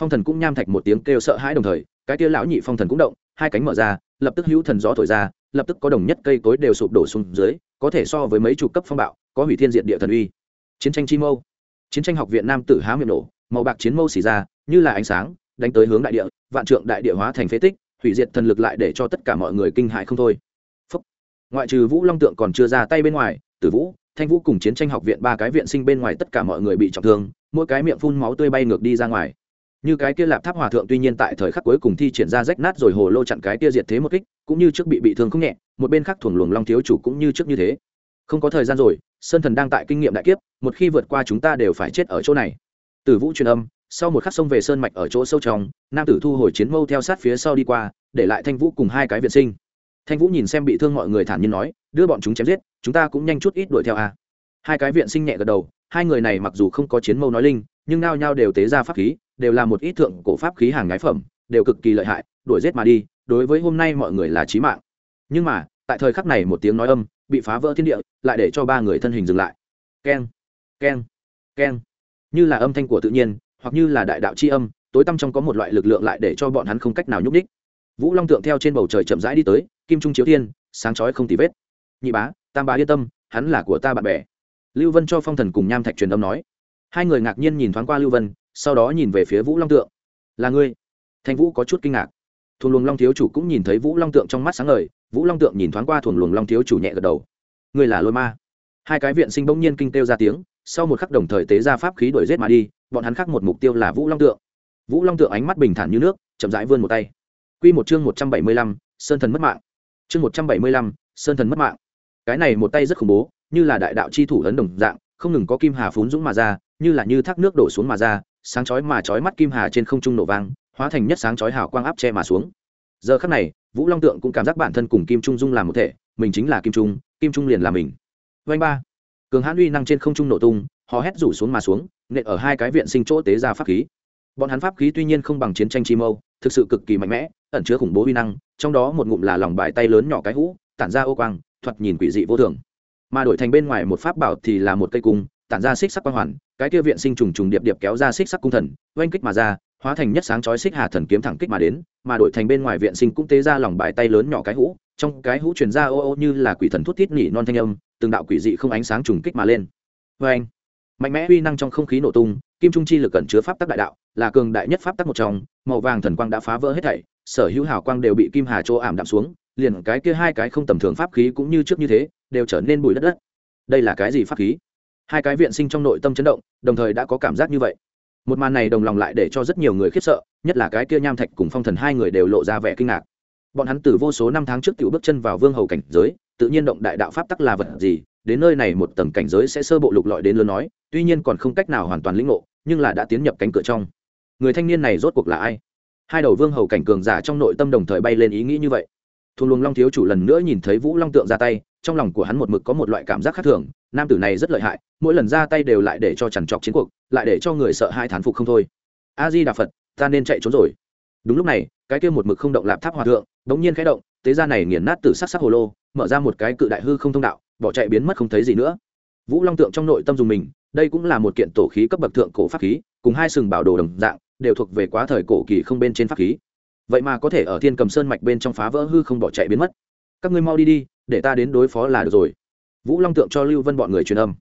phong thần cũng nham thạch một tiếng kêu sợ hãi đồng thời cái kia lão nhị phong thần cũng động hai cánh mở ra lập tức hữu thần gió thổi ra lập tức có đồng nhất cây cối đều sụp đổ xuống dưới có thể so với mấy chục cấp phong bạo có hủy thiên diện địa thần uy chiến tranh chi mâu chiến tranh học viện nam tử há miệng nổ màu bạc chiến mâu xì ra như là ánh sáng đánh tới hướng đại địa vạn trượng đại địa hóa thành phế tích hủy diệt thần lực lại để cho tất cả mọi người kinh hại không thôi Phúc. ngoại trừ vũ long tượng còn chưa ra tay bên ngoài tử vũ thanh vũ cùng chiến tranh học viện ba cái viện sinh bên ngoài tất cả mọi người bị trọng thương, mỗi cái miệng phun máu tươi bay ngược đi ra ngoài. Như cái kia lạp tháp hòa thượng tuy nhiên tại thời khắc cuối cùng thi triển ra rách nát rồi hồ lô chặn cái kia diệt thế một kích, cũng như trước bị bị thương không nhẹ, một bên khác thuồng luồng long thiếu chủ cũng như trước như thế. Không có thời gian rồi, sơn thần đang tại kinh nghiệm đại kiếp, một khi vượt qua chúng ta đều phải chết ở chỗ này. Tử vũ truyền âm, sau một khắc xông về sơn mạch ở chỗ sâu trong, nam tử thu hồi chiến mâu theo sát phía sau đi qua, để lại thanh vũ cùng hai cái viện sinh thanh vũ nhìn xem bị thương mọi người thản nhiên nói, đưa bọn chúng chém giết, chúng ta cũng nhanh chút ít đuổi theo a. Hai cái viện sinh nhẹ gật đầu, hai người này mặc dù không có chiến mâu nói linh, nhưng nao nhau đều tế ra pháp khí, đều là một ít thượng cổ pháp khí hàng ngái phẩm, đều cực kỳ lợi hại, đuổi giết mà đi, đối với hôm nay mọi người là chí mạng. Nhưng mà, tại thời khắc này một tiếng nói âm, bị phá vỡ thiên địa, lại để cho ba người thân hình dừng lại. Keng keng keng. Như là âm thanh của tự nhiên, hoặc như là đại đạo c h i âm, tối tăm trong có một loại lực lượng lại để cho bọn hắn không cách nào nhúc đích vũ long tượng theo trên bầu trời chậm rãi đi tới, kim trung chiếu thiên, sáng chói không tì vết. Nhị bá, tam bá yên tâm, hắn là của ta bạn bè. Lưu vân cho phong thần cùng nham thạch truyền âm nói. Hai người ngạc nhiên nhìn thoáng qua lưu vân, sau đó nhìn về phía vũ long tượng. Là ngươi? Thanh vũ có chút kinh ngạc. Thuồng luồng long thiếu chủ cũng nhìn thấy vũ long tượng trong mắt sáng ngời, vũ long tượng nhìn thoáng qua thuồng luồng long thiếu chủ nhẹ gật đầu. Ngươi là lôi ma. Hai cái viện sinh bỗng nhiên kinh têu ra tiếng, sau một khắc đồng thời tế ra pháp khí đuổi giết mà đi, bọn hắn khác một mục tiêu là vũ long tượng. Vũ long tượng ánh mắt bình thản như nước, chậm rãi vươn một tay. Quy một chương một trăm bảy mươi lăm, sơn thần mất mạng. Chương một trăm bảy mươi lăm, sơn thần mất mạng. Cái này một tay rất khủng bố, như là đại đạo chi thủ ấn đồng dạng, không ngừng có kim hà phún dũng mà ra, như là như thác nước đổ xuống mà ra, sáng chói mà chói mắt kim hà trên không trung nổ vang, hóa thành nhất sáng chói hào quang áp che mà xuống. Giờ khắc này, vũ long tượng cũng cảm giác bản thân cùng kim trung dung làm một thể, mình chính là kim trung kim trung liền là mình. Vành ba. Cường hãn uy năng trên không trung nổ tung, hò hét rủ xuống mà xuống, nện ở hai cái viện sinh chỗ tế ra pháp khí. Bọn hắn pháp khí tuy nhiên không bằng chiến tranh chi mâu, thực sự cực kỳ mạnh mẽ ẩn chứa khủng bố uy năng, trong đó một ngụm là lòng bài tay lớn nhỏ cái hũ, tản ra ô quang, thoạt nhìn quỷ dị vô thường. Mà đổi thành bên ngoài một pháp bảo thì là một cây cung, tản ra xích sắc quang hoàn, cái kia viện sinh trùng trùng điệp điệp kéo ra xích sắc cung thần, oanh kích mà ra, hóa thành nhất sáng chói xích hà thần kiếm thẳng kích mà đến, mà đổi thành bên ngoài viện sinh cũng tế ra lòng bài tay lớn nhỏ cái hũ, trong cái hũ truyền ra ô ô như là quỷ thần thút thít nhị non thanh âm, từng đạo quỷ dị không ánh sáng trùng kích mà lên. Vê anh mạnh mẽ uy năng trong không khí nổ tung kim trung chi lực cẩn chứa pháp tắc đại đạo, là cường đại nhất pháp tắc một trong, màu vàng thần quang đã phá vỡ hết thảy, sở hữu hào quang đều bị kim hà chỗ ảm đạm xuống, liền cái kia hai cái không tầm thường pháp khí cũng như trước như thế, đều trở nên bụi đất đất. Đây là cái gì pháp khí? Hai cái viện sinh trong nội tâm chấn động, đồng thời đã có cảm giác như vậy. Một màn này đồng lòng lại để cho rất nhiều người khiếp sợ, nhất là cái kia nham thạch cùng phong thần hai người đều lộ ra vẻ kinh ngạc. Bọn hắn từ vô số năm tháng trước tiểu bước chân vào vương hầu cảnh giới, tự nhiên động đại đạo pháp tắc là vật gì đến nơi này một tầng cảnh giới sẽ sơ bộ lục lọi đến lớn nói, tuy nhiên còn không cách nào hoàn toàn lĩnh ngộ, nhưng là đã tiến nhập cánh cửa trong. Người thanh niên này rốt cuộc là ai? Hai đầu vương hầu cảnh cường giả trong nội tâm đồng thời bay lên ý nghĩ như vậy. Thùng luồng long thiếu chủ lần nữa nhìn thấy vũ long tượng ra tay, trong lòng của hắn một mực có một loại cảm giác khác thường, nam tử này rất lợi hại, mỗi lần ra tay đều lại để cho chằn trọc chiến cuộc, lại để cho người sợ hai thán phục không thôi. A di đà phật, ta nên chạy trốn rồi. Đúng lúc này, cái kia một mực không động lạp tháp hòa thượng đống nhiên khẽ động tế ra này nghiền nát từ sắc sắc hồ lô, mở ra một cái cự đại hư không thông đạo bỏ chạy biến mất không thấy gì nữa. Vũ long tượng trong nội tâm dùng mình, đây cũng là một kiện tổ khí cấp bậc thượng cổ pháp khí, cùng hai sừng bảo đồ đồng dạng, đều thuộc về quá thời cổ kỳ không bên trên pháp khí. Vậy mà có thể ở thiên cầm sơn mạch bên trong phá vỡ hư không bỏ chạy biến mất. Các ngươi mau đi đi, để ta đến đối phó là được rồi. Vũ long tượng cho lưu vân bọn người truyền âm.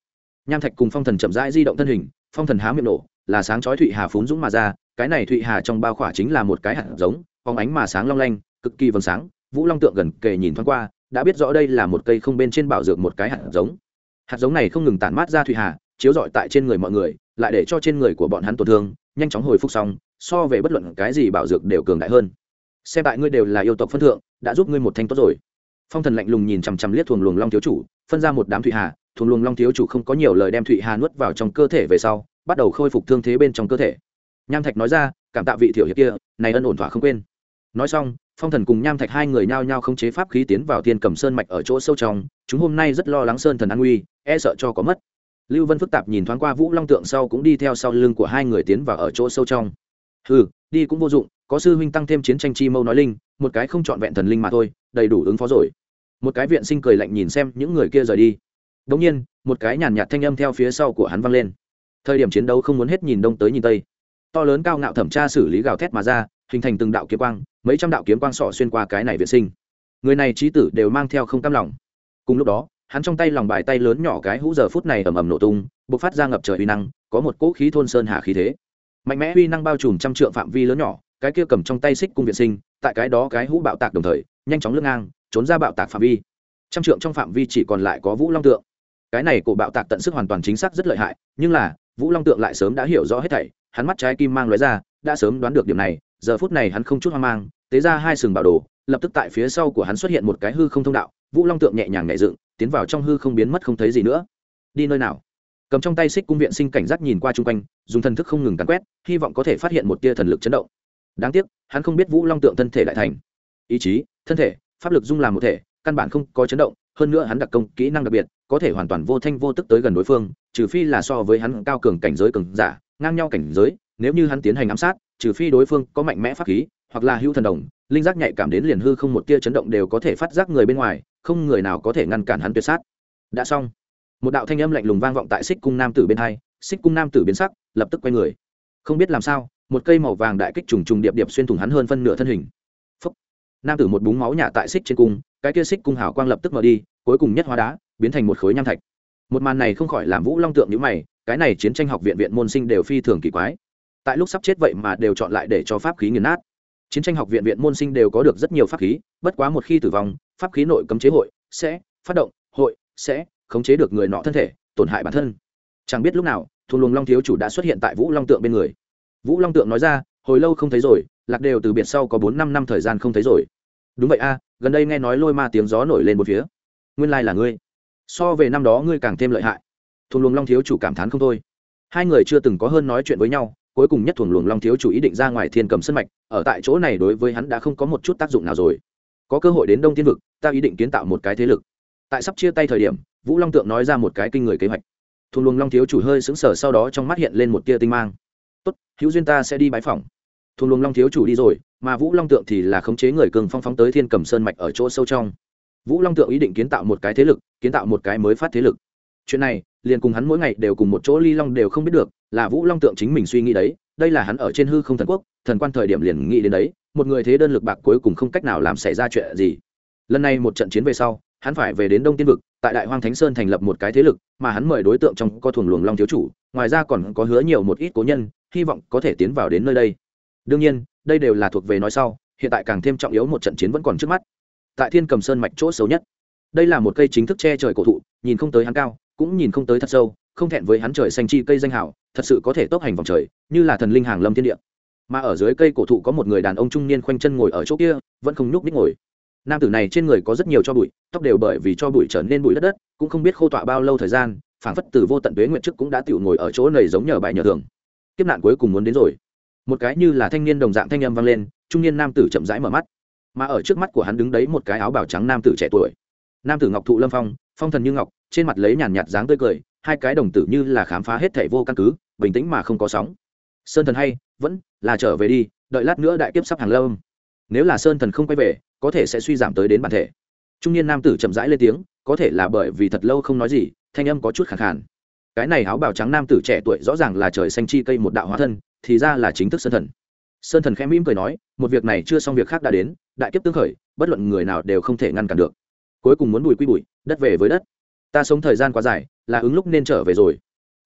Nham thạch cùng phong thần chậm rãi di động thân hình, phong thần há miệng nổ, là sáng chói thụy hà phún dũng mà ra, cái này thụy hà trong bao khỏa chính là một cái hạt giống, phóng ánh mà sáng long lanh, cực kỳ vầng sáng, vũ long tượng gần kề nhìn thoáng qua đã biết rõ đây là một cây không bên trên bảo dược một cái hạt giống. Hạt giống này không ngừng tản mát ra thủy hà, chiếu rọi tại trên người mọi người, lại để cho trên người của bọn hắn tổn thương, nhanh chóng hồi phục xong, so về bất luận cái gì bảo dược đều cường đại hơn. Xem tại ngươi đều là yêu tộc phân thượng, đã giúp ngươi một thanh tốt rồi. Phong thần lạnh lùng nhìn chằm chằm liếc thuồng luồng long thiếu chủ, phân ra một đám thụy hà, thuồng luồng long thiếu chủ không có nhiều lời đem thụy hà nuốt vào trong cơ thể về sau, bắt đầu khôi phục thương thế bên trong cơ thể. Nham thạch nói ra, cảm tạ vị thiểu hiệp kia, này ân ổn thỏa không quên. Nói xong phong thần cùng nham thạch hai người nhao nhao không chế pháp khí tiến vào thiên cầm sơn mạch ở chỗ sâu trong, chúng hôm nay rất lo lắng sơn thần an nguy e sợ cho có mất. Lưu vân phức tạp nhìn thoáng qua vũ long tượng sau cũng đi theo sau lưng của hai người tiến vào ở chỗ sâu trong. Ừ đi cũng vô dụng, có sư huynh tăng thêm chiến tranh chi mâu nói linh, một cái không trọn vẹn thần linh mà thôi, đầy đủ ứng phó rồi. Một cái viện sinh cười lạnh nhìn xem những người kia rời đi. Đống nhiên, một cái nhàn nhạt thanh âm theo phía sau của hắn vang lên. Thời điểm chiến đấu không muốn hết nhìn đông tới nhìn tây to lớn cao ngạo thẩm tra xử lý gào thét mà ra, hình thành từng đạo kiếm quang, mấy trăm đạo kiếm quang sỏ xuyên qua cái này vệ sinh. Người này trí tử đều mang theo không cam lòng. Cùng lúc đó, hắn trong tay lòng bài tay lớn nhỏ cái hũ giờ phút này ầm ầm nổ tung, bộc phát ra ngập trời uy năng, có một cỗ khí thôn sơn hà khí thế. Mạnh mẽ uy năng bao trùm trăm trượng phạm vi lớn nhỏ, cái kia cầm trong tay xích cung viện sinh, tại cái đó cái hũ bạo tạc đồng thời, nhanh chóng lướt ngang, trốn ra bạo tạc phạm vi. Trăm trượng trong phạm vi chỉ còn lại có vũ long tượng. Cái này cổ bạo tạc tận sức hoàn toàn chính xác rất lợi hại, nhưng là, vũ long tượng lại sớm đã hiểu rõ hết thảy hắn mắt trái kim mang lóe ra, đã sớm đoán được điểm này, giờ phút này hắn không chút hoang mang, tế ra hai sừng bảo đồ, lập tức tại phía sau của hắn xuất hiện một cái hư không thông đạo, vũ long tượng nhẹ nhàng nhẹ dựng, tiến vào trong hư không biến mất không thấy gì nữa. Đi nơi nào? Cầm trong tay xích cung viện sinh cảnh giác nhìn qua chung quanh, dùng thần thức không ngừng cắn quét, hy vọng có thể phát hiện một tia thần lực chấn động. Đáng tiếc, hắn không biết vũ long tượng thân thể lại thành. Ý chí, thân thể, pháp lực dung làm một thể, căn bản không có chấn động, hơn nữa hắn đặc công, kỹ năng đặc biệt, có thể hoàn toàn vô thanh vô tức tới gần đối phương, trừ phi là so với hắn cao cường cảnh giới cường giả ngang nhau cảnh giới, nếu như hắn tiến hành ám sát, trừ phi đối phương có mạnh mẽ pháp khí, hoặc là hữu thần đồng, linh giác nhạy cảm đến liền hư không một tia chấn động đều có thể phát giác người bên ngoài, không người nào có thể ngăn cản hắn tuyệt sát. Đã xong. Một đạo thanh âm lạnh lùng vang vọng tại xích cung nam tử bên hai, xích cung nam tử biến sắc, lập tức quay người. Không biết làm sao, một cây màu vàng đại kích trùng trùng điệp điệp xuyên thủng hắn hơn phân nửa thân hình. Phúc. nam tử một búng máu nhả tại xích trên cung, cái kia xích cung hào quang lập tức mở đi, cuối cùng nhất hóa đá, biến thành một khối nham thạch. Một màn này không khỏi làm vũ long tượng nhữ mày cái này chiến tranh học viện viện môn sinh đều phi thường kỳ quái. Tại lúc sắp chết vậy mà đều chọn lại để cho pháp khí nghiền nát. Chiến tranh học viện viện môn sinh đều có được rất nhiều pháp khí, bất quá một khi tử vong, pháp khí nội cấm chế hội sẽ phát động, hội sẽ khống chế được người nọ thân thể, tổn hại bản thân. Chẳng biết lúc nào thu luồng long thiếu chủ đã xuất hiện tại vũ long tượng bên người. Vũ long tượng nói ra, hồi lâu không thấy rồi, lạc đều từ biệt sau có bốn năm năm thời gian không thấy rồi. Đúng vậy a, gần đây nghe nói lôi ma tiếng gió nổi lên một phía. Nguyên lai là ngươi. So về năm đó ngươi càng thêm lợi hại thùng luồng long thiếu chủ cảm thán không thôi. Hai người chưa từng có hơn nói chuyện với nhau, cuối cùng nhất thuồng luồng long thiếu chủ ý định ra ngoài thiên cầm sân mạch, ở tại chỗ này đối với hắn đã không có một chút tác dụng nào rồi. Có cơ hội đến đông Thiên vực, ta ý định kiến tạo một cái thế lực. Tại sắp chia tay thời điểm, vũ long tượng nói ra một cái kinh người kế hoạch. Thuồng luồng long thiếu chủ hơi xứng sở sau đó trong mắt hiện lên một tia tinh mang. Tốt, hữu duyên ta sẽ đi bãi phòng thuồng luồng long thiếu chủ đi rồi, mà vũ long tượng thì là khống chế người cường phong phóng tới thiên cầm sơn mạch ở chỗ sâu trong. Vũ long tượng ý định kiến tạo một cái thế lực, kiến tạo một cái mới phát thế lực. Chuyện này liền cùng hắn mỗi ngày đều cùng một chỗ ly long đều không biết được, là vũ long tượng chính mình suy nghĩ đấy, đây là hắn ở trên hư không thần quốc, thần quan thời điểm liền nghĩ đến đấy, một người thế đơn lực bạc cuối cùng không cách nào làm xảy ra chuyện gì. Lần này một trận chiến về sau, hắn phải về đến đông tiên vực, tại đại hoang thánh sơn thành lập một cái thế lực, mà hắn mời đối tượng trong co thuồng luồng long thiếu chủ, ngoài ra còn có hứa nhiều một ít cố nhân, hy vọng có thể tiến vào đến nơi đây. Đương nhiên, đây đều là thuộc về nói sau, hiện tại càng thêm trọng yếu một trận chiến vẫn còn trước mắt. Tại thiên cầm sơn mạch chỗ xấu nhất. Đây là một cây chính thức che trời cổ thụ, nhìn không tới hắn cao cũng nhìn không tới thật sâu, không thẹn với hắn trời xanh chi cây danh hảo thật sự có thể tốc hành vòng trời, như là thần linh hàng lâm thiên địa. Mà ở dưới cây cổ thụ có một người đàn ông trung niên khoanh chân ngồi ở chỗ kia, vẫn không nhúc ních ngồi. Nam tử này trên người có rất nhiều cho bụi, tóc đều bởi vì cho bụi trở nên bụi đất đất, cũng không biết khô tọa bao lâu thời gian, phảng phất từ vô tận tuế nguyện trước cũng đã tự ngồi ở chỗ này giống nhờ bài nhờ thường. Kiếp nạn cuối cùng muốn đến rồi. Một cái như là thanh niên đồng dạng thanh âm vang lên, trung niên nam tử chậm rãi mở mắt. Mà ở trước mắt của hắn đứng đấy một cái áo bào trắng nam tử trẻ tuổi. Nam tử ngọc thụ lâm phong phong thần như ngọc, trên mặt lấy nhàn nhạt dáng tươi cười, hai cái đồng tử như là khám phá hết thảy vô căn cứ, bình tĩnh mà không có sóng. Sơn thần hay, vẫn là trở về đi, đợi lát nữa đại kiếp sắp hàng lâm. Nếu là sơn thần không quay về, có thể sẽ suy giảm tới đến bản thể. Trung niên nam tử chậm rãi lên tiếng, có thể là bởi vì thật lâu không nói gì, thanh âm có chút khẳng khàn. Cái này áo bào trắng nam tử trẻ tuổi rõ ràng là trời xanh chi cây một đạo hóa thân, thì ra là chính thức sơn thần. Sơn thần khẽ mỉm cười nói, một việc này chưa xong việc khác đã đến, đại kiếp tương khởi, bất luận người nào đều không thể ngăn cản được cuối cùng muốn bùi quy bụi đất về với đất. Ta sống thời gian quá dài, là ứng lúc nên trở về rồi.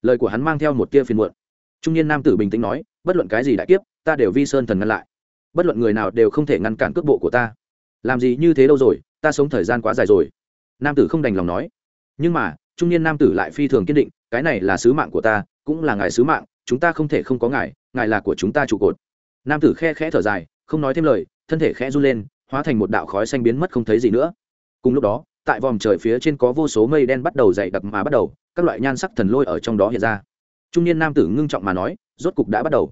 Lời của hắn mang theo một tia phiền muộn. Trung niên nam tử bình tĩnh nói, bất luận cái gì đại kiếp, ta đều vi sơn thần ngăn lại. Bất luận người nào đều không thể ngăn cản cước bộ của ta. Làm gì như thế đâu rồi, ta sống thời gian quá dài rồi. Nam tử không đành lòng nói. Nhưng mà, trung niên nam tử lại phi thường kiên định, cái này là sứ mạng của ta, cũng là ngài sứ mạng, chúng ta không thể không có ngài ngài là của chúng ta trụ cột. Nam tử khe khẽ thở dài, không nói thêm lời, thân thể khẽ run lên, hóa thành một đạo khói xanh biến mất không thấy gì nữa cùng lúc đó tại vòm trời phía trên có vô số mây đen bắt đầu dày đặc mà bắt đầu các loại nhan sắc thần lôi ở trong đó hiện ra. Trung niên nam tử ngưng trọng mà nói rốt cục đã bắt đầu.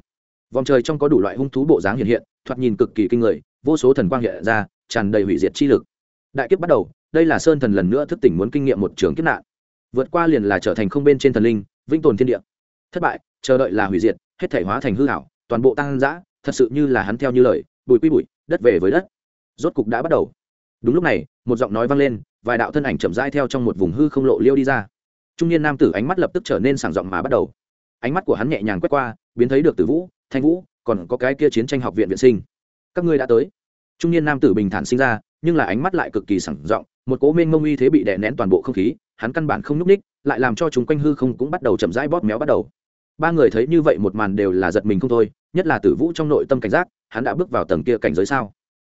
Vòng trời trong có đủ loại hung thú bộ dáng hiện hiện thoạt nhìn cực kỳ kinh người vô số thần quang hiện ra tràn đầy hủy diệt chi lực. Đại kiếp bắt đầu đây là sơn thần lần nữa thức tỉnh muốn kinh nghiệm một trường kiếp nạn. Vượt qua liền là trở thành không bên trên thần linh vĩnh tồn thiên địa. Thất bại chờ đợi là hủy diệt hết thể hóa thành hư hảo toàn bộ tăng giã, thật sự như là hắn theo như lời bụi quy bụi đất về với đất. Rốt cục đã bắt đầu. Đúng lúc này một giọng nói vang lên, vài đạo thân ảnh chậm rãi theo trong một vùng hư không lộ liêu đi ra. Trung niên nam tử ánh mắt lập tức trở nên sảng giọng mà bắt đầu. Ánh mắt của hắn nhẹ nhàng quét qua, biến thấy được tử vũ, thanh vũ, còn có cái kia chiến tranh học viện viện sinh. Các ngươi đã tới. Trung niên nam tử bình thản sinh ra, nhưng là ánh mắt lại cực kỳ sảng giọng một cố mênh mông uy thế bị đè nén toàn bộ không khí, hắn căn bản không nhúc ních lại làm cho chúng quanh hư không cũng bắt đầu chậm rãi bóp méo bắt đầu. Ba người thấy như vậy một màn đều là giật mình không thôi, nhất là tử vũ trong nội tâm cảnh giác, hắn đã bước vào tầng kia cảnh giới sao?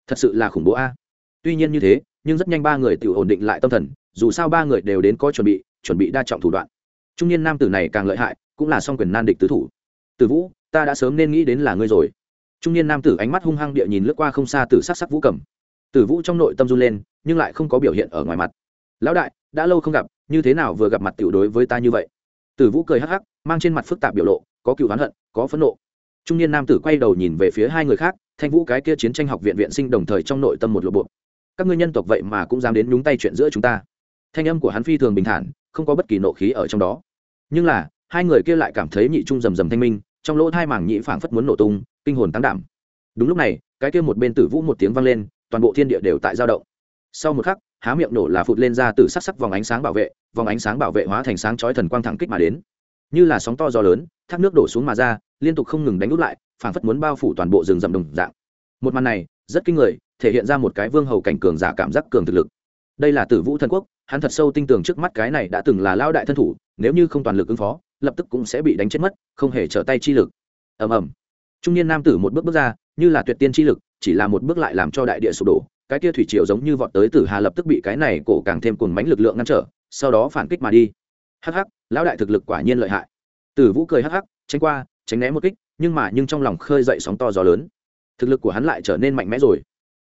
Thật sự là khủng bố a. Tuy nhiên như thế nhưng rất nhanh ba người tự ổn định lại tâm thần, dù sao ba người đều đến có chuẩn bị chuẩn bị đa trọng thủ đoạn. Trung niên nam tử này càng lợi hại, cũng là song quyền nan địch tứ thủ. Tử vũ, ta đã sớm nên nghĩ đến là ngươi rồi. Trung niên nam tử ánh mắt hung hăng địa nhìn lướt qua không xa từ sắc sắc vũ cầm. Tử vũ trong nội tâm run lên, nhưng lại không có biểu hiện ở ngoài mặt. Lão đại, đã lâu không gặp, như thế nào vừa gặp mặt tiểu đối với ta như vậy? Tử vũ cười hắc hắc, mang trên mặt phức tạp biểu lộ, có cựu oán hận, có phẫn nộ. Trung niên nam tử quay đầu nhìn về phía hai người khác, thanh vũ cái kia chiến tranh học viện viện sinh đồng thời trong nội tâm một lộ bộ các ngươi nhân tộc vậy mà cũng dám đến nhúng tay chuyện giữa chúng ta. Thanh âm của hắn phi thường bình thản, không có bất kỳ nộ khí ở trong đó. Nhưng là, hai người kia lại cảm thấy nhị trung rầm rầm thanh minh, trong lỗ hai mảng nhị phảng phất muốn nổ tung, kinh hồn tăng đảm. Đúng lúc này, cái kia một bên tử vũ một tiếng vang lên, toàn bộ thiên địa đều tại dao động. Sau một khắc, há miệng nổ là phụt lên ra từ sắc sắc vòng ánh sáng bảo vệ, vòng ánh sáng bảo vệ hóa thành sáng chói thần quang thẳng kích mà đến. Như là sóng to gió lớn, thác nước đổ xuống mà ra, liên tục không ngừng đánh út lại, phảng phất muốn bao phủ toàn bộ rừng rậm đồng dạng. Một màn này, rất kinh người thể hiện ra một cái vương hầu cảnh cường giả cảm giác cường thực lực. Đây là tử vũ thần quốc, hắn thật sâu tin tưởng trước mắt cái này đã từng là lao đại thân thủ, nếu như không toàn lực ứng phó, lập tức cũng sẽ bị đánh chết mất, không hề trở tay chi lực. Ầm ầm. Trung niên nam tử một bước bước ra, như là tuyệt tiên chi lực, chỉ là một bước lại làm cho đại địa sụp đổ. Cái kia thủy triều giống như vọt tới tử hà lập tức bị cái này cổ càng thêm cuồng mánh lực lượng ngăn trở, sau đó phản kích mà đi. Hắc hắc, lão đại thực lực quả nhiên lợi hại. Tử vũ cười hắc hắc, tránh qua, tránh né một kích, nhưng mà nhưng trong lòng khơi dậy sóng to gió lớn. Thực lực của hắn lại trở nên mạnh mẽ rồi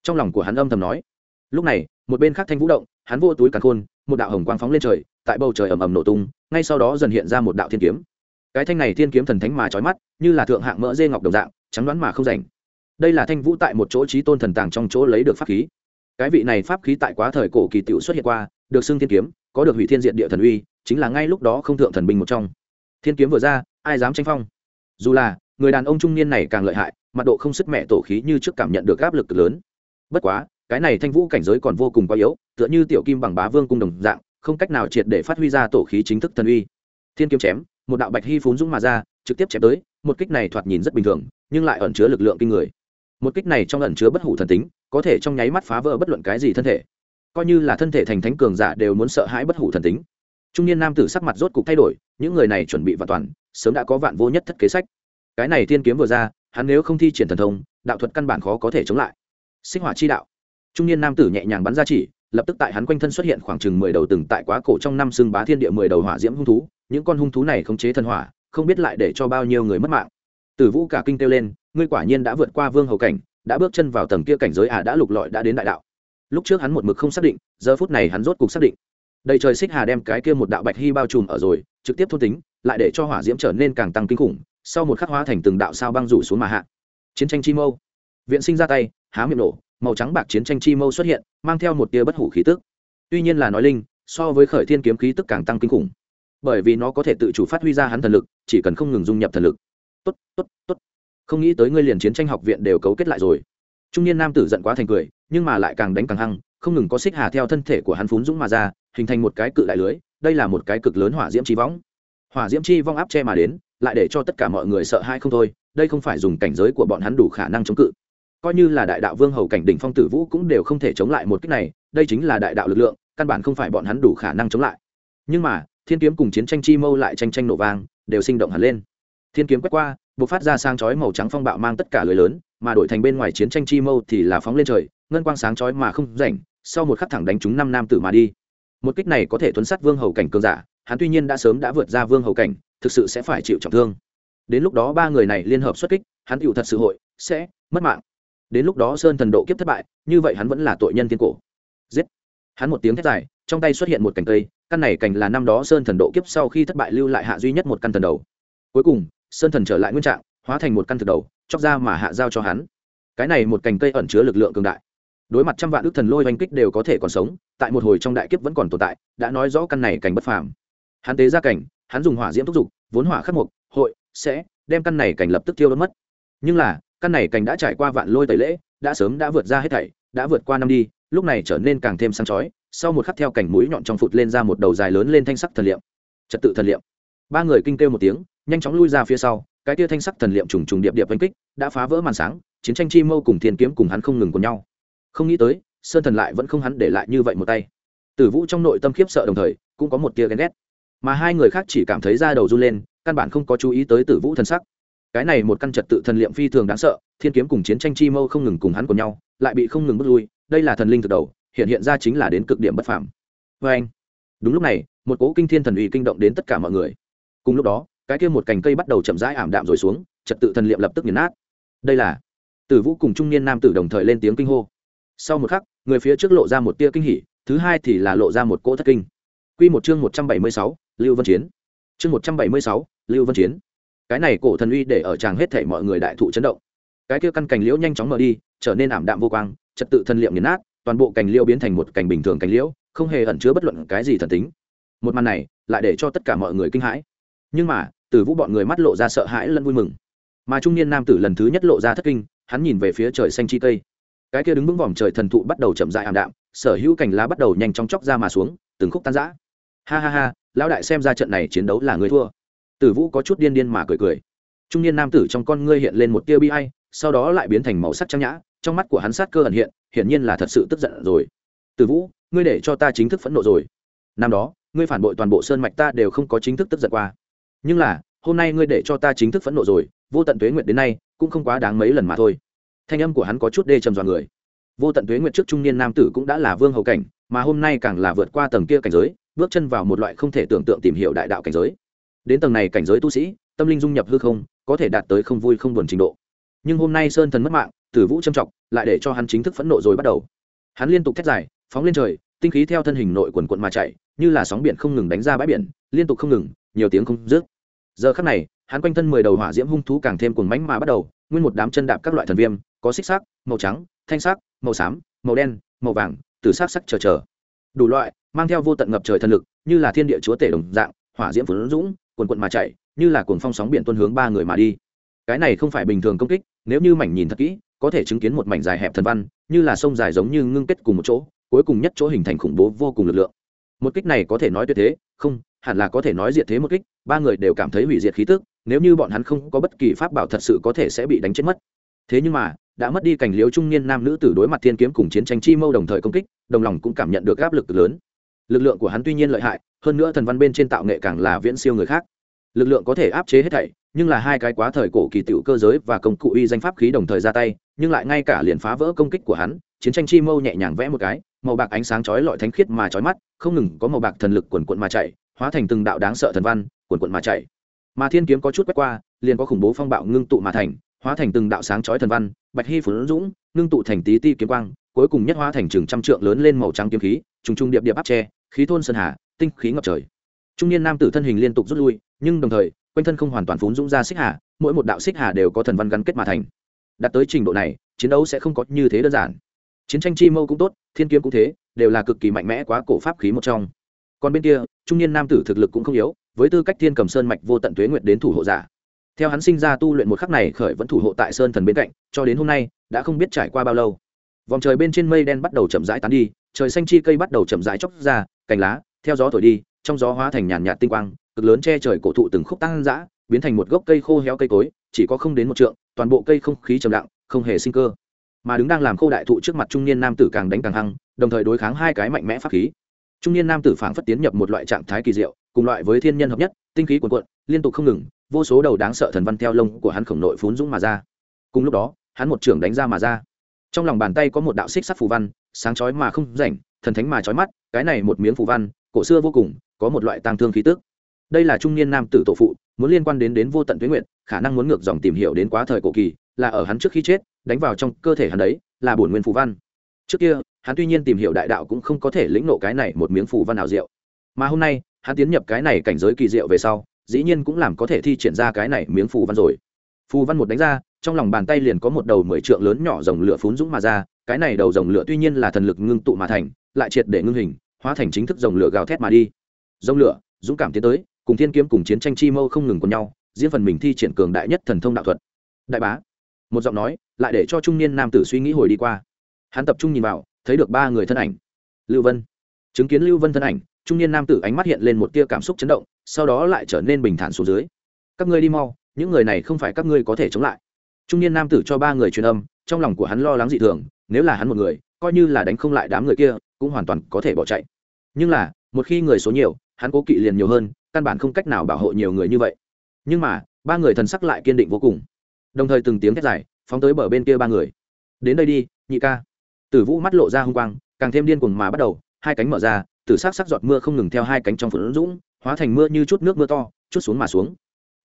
trong lòng của hắn âm thầm nói. Lúc này, một bên khác thanh vũ động, hắn vô túi càn khôn, một đạo hồng quang phóng lên trời, tại bầu trời ầm ầm nổ tung, ngay sau đó dần hiện ra một đạo thiên kiếm. Cái thanh này thiên kiếm thần thánh mà trói mắt, như là thượng hạng mỡ dê ngọc đồng dạng, trắng đoán mà không rảnh. Đây là thanh vũ tại một chỗ trí tôn thần tàng trong chỗ lấy được pháp khí. Cái vị này pháp khí tại quá thời cổ kỳ tiểu xuất hiện qua, được xưng thiên kiếm, có được hủy thiên diện địa thần uy, chính là ngay lúc đó không thượng thần binh một trong. Thiên kiếm vừa ra, ai dám tranh phong? Dù là, người đàn ông trung niên này càng lợi hại, mặt độ không sức mẹ tổ khí như trước cảm nhận được áp lực lớn bất quá, cái này thanh vũ cảnh giới còn vô cùng quá yếu, tựa như tiểu kim bằng bá vương cung đồng dạng, không cách nào triệt để phát huy ra tổ khí chính thức thần uy. Thiên kiếm chém, một đạo bạch hy phún dũng mà ra, trực tiếp chém tới, một kích này thoạt nhìn rất bình thường, nhưng lại ẩn chứa lực lượng kinh người. Một kích này trong ẩn chứa bất hủ thần tính, có thể trong nháy mắt phá vỡ bất luận cái gì thân thể. Coi như là thân thể thành thánh cường giả đều muốn sợ hãi bất hủ thần tính. Trung niên nam tử sắc mặt rốt cục thay đổi, những người này chuẩn bị và toàn, sớm đã có vạn vô nhất thất kế sách. Cái này thiên kiếm vừa ra, hắn nếu không thi triển thần thông, đạo thuật căn bản khó có thể chống lại sinh hỏa chi đạo. Trung niên nam tử nhẹ nhàng bắn ra chỉ, lập tức tại hắn quanh thân xuất hiện khoảng chừng mười đầu từng tại quá cổ trong năm xương bá thiên địa mười đầu hỏa diễm hung thú. Những con hung thú này khống chế thần hỏa, không biết lại để cho bao nhiêu người mất mạng. Tử vũ cả kinh kêu lên, ngươi quả nhiên đã vượt qua vương hầu cảnh, đã bước chân vào tầng kia cảnh giới à đã lục lọi, đã đến đại đạo. Lúc trước hắn một mực không xác định, giờ phút này hắn rốt cục xác định. Đầy trời xích hà đem cái kia một đạo bạch hy bao trùm ở rồi, trực tiếp thôn tính, lại để cho hỏa diễm trở nên càng tăng kinh khủng, sau một khắc hóa thành từng đạo sao băng rủ xuống mà hạ. Chiến tranh chi mâu. Viện sinh ra tay há miệng nổ, màu trắng bạc chiến tranh chi mâu xuất hiện, mang theo một tia bất hủ khí tức. Tuy nhiên là nói linh, so với khởi thiên kiếm khí tức càng tăng kinh khủng, bởi vì nó có thể tự chủ phát huy ra hắn thần lực, chỉ cần không ngừng dung nhập thần lực. Tốt tốt tốt. Không nghĩ tới ngươi liền chiến tranh học viện đều cấu kết lại rồi. Trung niên nam tử giận quá thành cười, nhưng mà lại càng đánh càng hăng, không ngừng có xích hà theo thân thể của hắn phún dũng mà ra, hình thành một cái cự đại lưới, đây là một cái cực lớn hỏa diễm chi võng. Hỏa diễm chi vong áp che mà đến, lại để cho tất cả mọi người sợ hãi không thôi, đây không phải dùng cảnh giới của bọn hắn đủ khả năng chống cự coi như là đại đạo vương hầu cảnh đỉnh phong tử vũ cũng đều không thể chống lại một cách này, đây chính là đại đạo lực lượng, căn bản không phải bọn hắn đủ khả năng chống lại. Nhưng mà, thiên kiếm cùng chiến tranh chi mâu lại tranh tranh nổ vang, đều sinh động hẳn lên. Thiên kiếm quét qua buộc phát ra sang chói màu trắng phong bạo mang tất cả lưới lớn, mà đổi thành bên ngoài chiến tranh chi mâu thì là phóng lên trời, ngân quang sáng chói mà không rảnh, sau một khắc thẳng đánh trúng năm nam tử mà đi. Một kích này có thể tuấn sát vương hầu cảnh cường giả, hắn tuy nhiên đã sớm đã vượt ra vương hầu cảnh, thực sự sẽ phải chịu trọng thương. Đến lúc đó ba người này liên hợp xuất kích, hắn tựu thật sự hội, sẽ mất mạng đến lúc đó sơn thần độ kiếp thất bại, như vậy hắn vẫn là tội nhân thiên cổ. Giết. Hắn một tiếng thét dài, trong tay xuất hiện một cành cây, căn này cành là năm đó sơn thần độ kiếp sau khi thất bại lưu lại hạ duy nhất một căn thần đầu. Cuối cùng, sơn thần trở lại nguyên trạng, hóa thành một căn thực đầu, chóc ra mà hạ giao cho hắn. Cái này một cành cây ẩn chứa lực lượng cường đại. Đối mặt trăm vạn ước thần lôi oanh kích đều có thể còn sống, tại một hồi trong đại kiếp vẫn còn tồn tại, đã nói rõ căn này cành bất phàm. Hắn tế ra cảnh hắn dùng hỏa diễm thúc giục vốn hỏa khắc mục, hội, sẽ, đem căn này cảnh lập tức tiêu đốt mất. Nhưng là căn này cảnh đã trải qua vạn lôi tẩy lễ, đã sớm đã vượt ra hết thảy, đã vượt qua năm đi, lúc này trở nên càng thêm sáng chói, sau một khắc theo cảnh mũi nhọn trong phụt lên ra một đầu dài lớn lên thanh sắc thần liệm. Trật tự thần liệm. Ba người kinh kêu một tiếng, nhanh chóng lui ra phía sau, cái tia thanh sắc thần liệm trùng trùng điệp điệp oanh kích, đã phá vỡ màn sáng, chiến tranh chi mâu cùng thiên kiếm cùng hắn không ngừng cùng nhau. Không nghĩ tới, sơn thần lại vẫn không hắn để lại như vậy một tay. Tử vũ trong nội tâm khiếp sợ đồng thời, cũng có một tia ghen ghét. Mà hai người khác chỉ cảm thấy da đầu run lên, căn bản không có chú ý tới tử vũ thần sắc cái này một căn trật tự thần liệm phi thường đáng sợ, thiên kiếm cùng chiến tranh chi mâu không ngừng cùng hắn của nhau, lại bị không ngừng bước lui, đây là thần linh thực đầu, hiện hiện ra chính là đến cực điểm bất phàm. Vê anh, đúng lúc này, một cỗ kinh thiên thần uy kinh động đến tất cả mọi người. Cùng lúc đó, cái kia một cành cây bắt đầu chậm rãi ảm đạm rồi xuống, trật tự thần liệm lập tức nghiền nát. Đây là tử vũ cùng trung niên nam tử đồng thời lên tiếng kinh hô. Sau một khắc, người phía trước lộ ra một tia kinh hỉ, thứ hai thì là lộ ra một cỗ thất kinh. Q một chương một trăm bảy mươi sáu, lưu vân chiến. Chương một trăm bảy mươi sáu, lưu vân chiến cái này cổ thần uy để ở tràng hết thể mọi người đại thụ chấn động. Cái kia căn cành liễu nhanh chóng mở đi, trở nên ảm đạm vô quang, trật tự thần liệm nghiền nát, toàn bộ cành liễu biến thành một cành bình thường cành liễu, không hề ẩn chứa bất luận cái gì thần tính. Một màn này lại để cho tất cả mọi người kinh hãi. Nhưng mà, từ vũ bọn người mắt lộ ra sợ hãi lẫn vui mừng. Mà trung niên nam tử lần thứ nhất lộ ra thất kinh, hắn nhìn về phía trời xanh chi tây cái kia đứng vững vòm trời thần thụ bắt đầu chậm dại ảm đạm, sở hữu cành lá bắt đầu nhanh chóng chóc ra mà xuống, từng khúc tan rã. Ha ha ha, lão đại xem ra trận này chiến đấu là người thua tử vũ có chút điên điên mà cười cười. Trung niên nam tử trong con ngươi hiện lên một tia bi hay sau đó lại biến thành màu sắc trang nhã, trong mắt của hắn sát cơ ẩn hiện, hiển nhiên là thật sự tức giận rồi. Tử vũ, ngươi để cho ta chính thức phẫn nộ rồi. Năm đó, ngươi phản bội toàn bộ sơn mạch ta đều không có chính thức tức giận qua. Nhưng là, hôm nay ngươi để cho ta chính thức phẫn nộ rồi, vô tận tuế nguyện đến nay, cũng không quá đáng mấy lần mà thôi. Thanh âm của hắn có chút đê trầm dọa người. Vô tận tuế nguyện trước trung niên nam tử cũng đã là vương hầu cảnh, mà hôm nay càng là vượt qua tầng kia cảnh giới, bước chân vào một loại không thể tưởng tượng tìm hiểu đại đạo cảnh giới đến tầng này cảnh giới tu sĩ, tâm linh dung nhập hư không, có thể đạt tới không vui không buồn trình độ. Nhưng hôm nay sơn thần mất mạng, tử vũ trầm trọng, lại để cho hắn chính thức phẫn nộ rồi bắt đầu. Hắn liên tục thét dài, phóng lên trời, tinh khí theo thân hình nội quần quận mà chạy, như là sóng biển không ngừng đánh ra bãi biển, liên tục không ngừng, nhiều tiếng không dứt. Giờ khắc này, hắn quanh thân mười đầu hỏa diễm hung thú càng thêm cuồng mánh mà bắt đầu, nguyên một đám chân đạp các loại thần viêm, có xích sắc, màu trắng, thanh sắc, màu xám, màu đen, màu vàng, từ sắc sắc chờ chờ. Đủ loại, mang theo vô tận ngập trời thần lực, như là thiên địa chúa tể đồng dạng, hỏa diễm phấn dũng quần quận mà chạy, như là cuồng phong sóng biển tuôn hướng ba người mà đi. Cái này không phải bình thường công kích, nếu như mảnh nhìn thật kỹ, có thể chứng kiến một mảnh dài hẹp thần văn, như là sông dài giống như ngưng kết cùng một chỗ, cuối cùng nhất chỗ hình thành khủng bố vô cùng lực lượng. Một kích này có thể nói tuyệt thế, không, hẳn là có thể nói diệt thế một kích, ba người đều cảm thấy hủy diệt khí tức, nếu như bọn hắn không có bất kỳ pháp bảo thật sự có thể sẽ bị đánh chết mất. Thế nhưng mà, đã mất đi cảnh liếu trung niên nam nữ tử đối mặt thiên kiếm cùng chiến tranh chi mâu đồng thời công kích, đồng lòng cũng cảm nhận được áp lực lớn. Lực lượng của hắn tuy nhiên lợi hại hơn nữa thần văn bên trên tạo nghệ càng là viễn siêu người khác. Lực lượng có thể áp chế hết thảy, nhưng là hai cái quá thời cổ kỳ tiểu cơ giới và công cụ uy danh pháp khí đồng thời ra tay, nhưng lại ngay cả liền phá vỡ công kích của hắn, chiến tranh chi mâu nhẹ nhàng vẽ một cái, màu bạc ánh sáng chói lọi thánh khiết mà chói mắt, không ngừng có màu bạc thần lực quần quận mà chạy, hóa thành từng đạo đáng sợ thần văn, quần quận mà chạy. Mà thiên kiếm có chút quét qua, liền có khủng bố phong bạo ngưng tụ mà thành, hóa thành từng đạo sáng chói thần văn, bạch hy phủ dũng, ngưng tụ thành tí ti kiếm quang, cuối cùng nhất hóa thành chừng trăm trượng lớn lên màu trắng kiếm khí, trùng trùng điệp điệp áp tre khí thôn sơn hà tinh khí ngập trời. Trung niên nam tử thân hình liên tục rút lui, nhưng đồng thời, quanh thân không hoàn toàn phún dũng ra xích hà, mỗi một đạo xích hà đều có thần văn gắn kết mà thành. Đạt tới trình độ này, chiến đấu sẽ không có như thế đơn giản. Chiến tranh chi mâu cũng tốt, thiên kiếm cũng thế, đều là cực kỳ mạnh mẽ quá cổ pháp khí một trong. Còn bên kia, trung niên nam tử thực lực cũng không yếu, với tư cách thiên cầm sơn mạch vô tận tuế nguyệt đến thủ hộ giả. Theo hắn sinh ra tu luyện một khắc này khởi vẫn thủ hộ tại sơn thần bên cạnh, cho đến hôm nay, đã không biết trải qua bao lâu. Vòng trời bên trên mây đen bắt đầu chậm rãi tán đi, trời xanh chi cây bắt đầu chậm rãi chóc ra, cành lá theo gió thổi đi, trong gió hóa thành nhàn nhạt tinh quang, cực lớn che trời cổ thụ từng khúc tăng dã, biến thành một gốc cây khô héo cây cối, chỉ có không đến một trượng, toàn bộ cây không khí trầm lặng, không hề sinh cơ. Mà đứng đang làm khô đại thụ trước mặt trung niên nam tử càng đánh càng hăng, đồng thời đối kháng hai cái mạnh mẽ pháp khí. Trung niên nam tử phảng phất tiến nhập một loại trạng thái kỳ diệu, cùng loại với thiên nhân hợp nhất, tinh khí cuồn cuộn, liên tục không ngừng, vô số đầu đáng sợ thần văn theo lông của hắn khổng nội phún dũng mà ra. Cùng lúc đó, hắn một trưởng đánh ra mà ra. Trong lòng bàn tay có một đạo xích sắt phù văn, sáng chói mà không rảnh, thần thánh mà chói mắt, cái này một miếng phù văn cổ xưa vô cùng, có một loại tang thương khí tức. Đây là trung niên nam tử tổ phụ, muốn liên quan đến đến vô tận tuyến nguyện khả năng muốn ngược dòng tìm hiểu đến quá thời cổ kỳ, là ở hắn trước khi chết, đánh vào trong cơ thể hắn đấy, là bổn nguyên phù văn. Trước kia, hắn tuy nhiên tìm hiểu đại đạo cũng không có thể lĩnh nộ cái này một miếng phù văn nào diệu. Mà hôm nay, hắn tiến nhập cái này cảnh giới kỳ diệu về sau, dĩ nhiên cũng làm có thể thi triển ra cái này miếng phù văn rồi. Phù văn một đánh ra, trong lòng bàn tay liền có một đầu mười trượng lớn nhỏ rồng lửa phún dũng mà ra, cái này đầu rồng lửa tuy nhiên là thần lực ngưng tụ mà thành, lại triệt để ngưng hình hóa thành chính thức dòng lửa gào thét mà đi. Dòng lửa, dũng cảm tiến tới, cùng thiên kiếm cùng chiến tranh chi mâu không ngừng cùng nhau, diễn phần mình thi triển cường đại nhất thần thông đạo thuật. Đại bá, một giọng nói, lại để cho trung niên nam tử suy nghĩ hồi đi qua. Hắn tập trung nhìn vào, thấy được ba người thân ảnh. Lưu vân. Chứng kiến lưu vân thân ảnh, trung niên nam tử ánh mắt hiện lên một tia cảm xúc chấn động, sau đó lại trở nên bình thản xuống dưới. Các ngươi đi mau, những người này không phải các ngươi có thể chống lại. Trung niên nam tử cho ba người truyền âm, trong lòng của hắn lo lắng dị thường, nếu là hắn một người, coi như là đánh không lại đám người kia, cũng hoàn toàn có thể bỏ chạy nhưng là, một khi người số nhiều, hắn cố kỵ liền nhiều hơn, căn bản không cách nào bảo hộ nhiều người như vậy. Nhưng mà, ba người thần sắc lại kiên định vô cùng. Đồng thời từng tiếng thét dài, phóng tới bờ bên kia ba người. Đến đây đi, nhị ca. Tử vũ mắt lộ ra h u n g quang, càng thêm điên cuồng mà bắt đầu, hai cánh mở ra, tử s ắ c sắc giọt mưa không ngừng theo hai cánh trong phượng dũng, hóa thành mưa như chút nước mưa to, chút xuống mà xuống.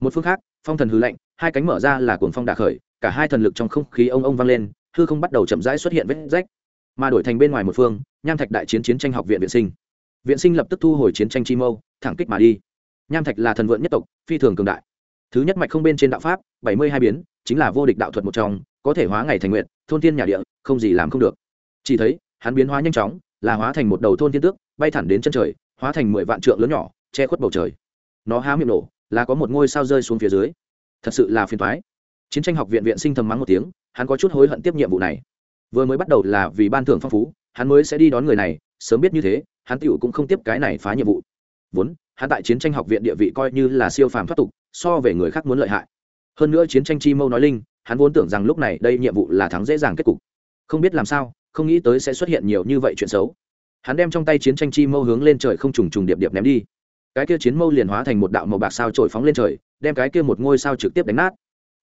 Một phương khác, phong thần hư lạnh, hai cánh mở ra là cuồng phong đà khởi, cả hai thần lực trong không khí ông ông vang lên, hư không bắt đầu chậm rãi xuất hiện vết rách. Mà đổi thành bên ngoài một phương, nham thạch đại chiến chiến tranh học viện viện sinh viện sinh lập tức thu hồi chiến tranh chi mâu, thẳng kích mà đi. Nham thạch là thần vượn nhất tộc, phi thường cường đại. Thứ nhất mạch không bên trên đạo pháp, bảy mươi hai biến, chính là vô địch đạo thuật một trong, có thể hóa ngày thành nguyện thôn thiên nhà địa, không gì làm không được. Chỉ thấy, hắn biến hóa nhanh chóng, là hóa thành một đầu thôn thiên tước, bay thẳng đến chân trời, hóa thành mười vạn trượng lớn nhỏ, che khuất bầu trời. Nó há miệng nổ, là có một ngôi sao rơi xuống phía dưới. Thật sự là phiền thoái chiến tranh học viện viện sinh thầm mắng một tiếng, hắn có chút hối hận tiếp nhiệm vụ này. Vừa mới bắt đầu là vì ban thưởng phong phú, hắn mới sẽ đi đón người này sớm biết như thế, hắn tựu cũng không tiếp cái này phá nhiệm vụ. Vốn, hắn tại chiến tranh học viện địa vị coi như là siêu phàm thoát tục, so về người khác muốn lợi hại. Hơn nữa chiến tranh chi mâu nói linh, hắn vốn tưởng rằng lúc này đây nhiệm vụ là thắng dễ dàng kết cục. Không biết làm sao, không nghĩ tới sẽ xuất hiện nhiều như vậy chuyện xấu. Hắn đem trong tay chiến tranh chi mâu hướng lên trời không trùng trùng điệp điệp ném đi. Cái kia chiến mâu liền hóa thành một đạo màu bạc sao trổi phóng lên trời, đem cái kia một ngôi sao trực tiếp đánh nát.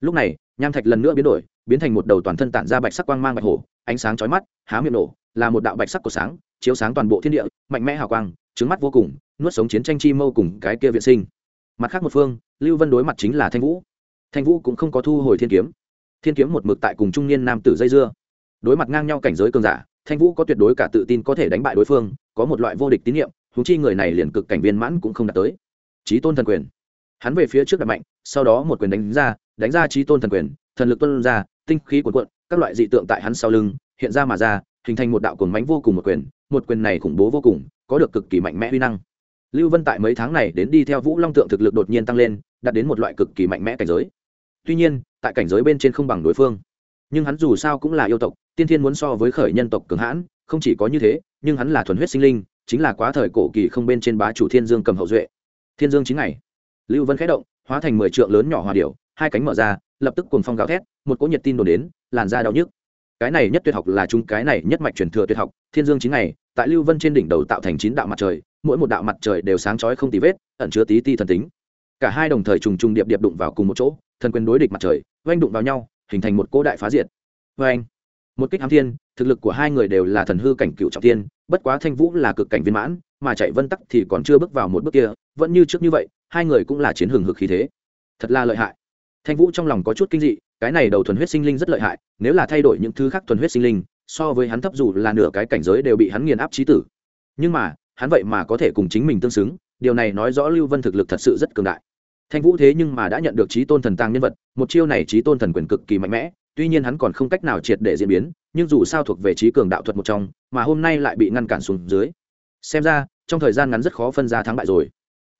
Lúc này, nham thạch lần nữa biến đổi, biến thành một đầu toàn thân tản ra bạch sắc quang mang bạch hổ, ánh sáng chói mắt, há miệng nổ, là một đạo bạch sắc của sáng chiếu sáng toàn bộ thiên địa, mạnh mẽ hào quang trứng mắt vô cùng, nuốt sống chiến tranh chi mâu cùng cái kia viện sinh. Mặt khác một phương, lưu vân đối mặt chính là thanh vũ. Thanh vũ cũng không có thu hồi thiên kiếm. Thiên kiếm một mực tại cùng trung niên nam tử dây dưa. Đối mặt ngang nhau cảnh giới cường giả, thanh vũ có tuyệt đối cả tự tin có thể đánh bại đối phương, có một loại vô địch tín nhiệm thú chi người này liền cực cảnh viên mãn cũng không đạt tới. Trí tôn thần quyền. Hắn về phía trước đặt mạnh, sau đó một quyền đánh ra đánh ra trí tôn thần quyền, thần lực tuân ra, tinh khí cuộn cuộn, các loại dị tượng tại hắn sau lưng, hiện ra mà ra, hình thành một đạo cồn mánh vô cùng một quyền một quyền này khủng bố vô cùng, có được cực kỳ mạnh mẽ uy năng. Lưu vân tại mấy tháng này đến đi theo vũ long tượng thực lực đột nhiên tăng lên, đạt đến một loại cực kỳ mạnh mẽ cảnh giới. Tuy nhiên, tại cảnh giới bên trên không bằng đối phương. Nhưng hắn dù sao cũng là yêu tộc, tiên thiên muốn so với khởi nhân tộc cường hãn, không chỉ có như thế, nhưng hắn là thuần huyết sinh linh, chính là quá thời cổ kỳ không bên trên bá chủ thiên dương cầm hậu duệ. Thiên dương chính ngày. Lưu vân khẽ động, hóa thành mười trượng lớn nhỏ hòa điệu hai cánh mở ra, lập tức cuồng phong gào thét, một cỗ nhiệt tin đồn đến, làn da đau nhức cái này nhất tuyệt học là chúng cái này nhất mạch truyền thừa tuyệt học, thiên dương chính ngày, tại lưu vân trên đỉnh đầu tạo thành chín đạo mặt trời, mỗi một đạo mặt trời đều sáng chói không tì vết, ẩn chứa tí ti thần tính. Cả hai đồng thời trùng trùng điệp điệp đụng vào cùng một chỗ, thần quyền đối địch mặt trời, oanh đụng vào nhau, hình thành một cỗ đại phá diệt. Oanh! Một kích hám thiên, thực lực của hai người đều là thần hư cảnh cựu trọng thiên, bất quá thanh vũ là cực cảnh viên mãn, mà chạy vân tắc thì còn chưa bước vào một bước kia, vẫn như trước như vậy, hai người cũng là chiến hừng hực khí thế. Thật là lợi hại thanh vũ trong lòng có chút kinh dị, cái này đầu thuần huyết sinh linh rất lợi hại, nếu là thay đổi những thứ khác thuần huyết sinh linh, so với hắn thấp dù là nửa cái cảnh giới đều bị hắn nghiền áp trí tử. Nhưng mà, hắn vậy mà có thể cùng chính mình tương xứng, điều này nói rõ lưu vân thực lực thật sự rất cường đại. Thanh vũ thế nhưng mà đã nhận được trí tôn thần tàng nhân vật, một chiêu này trí tôn thần quyền cực kỳ mạnh mẽ, tuy nhiên hắn còn không cách nào triệt để diễn biến, nhưng dù sao thuộc về trí cường đạo thuật một trong, mà hôm nay lại bị ngăn cản xuống dưới. Xem ra, trong thời gian ngắn rất khó phân ra thắng bại rồi.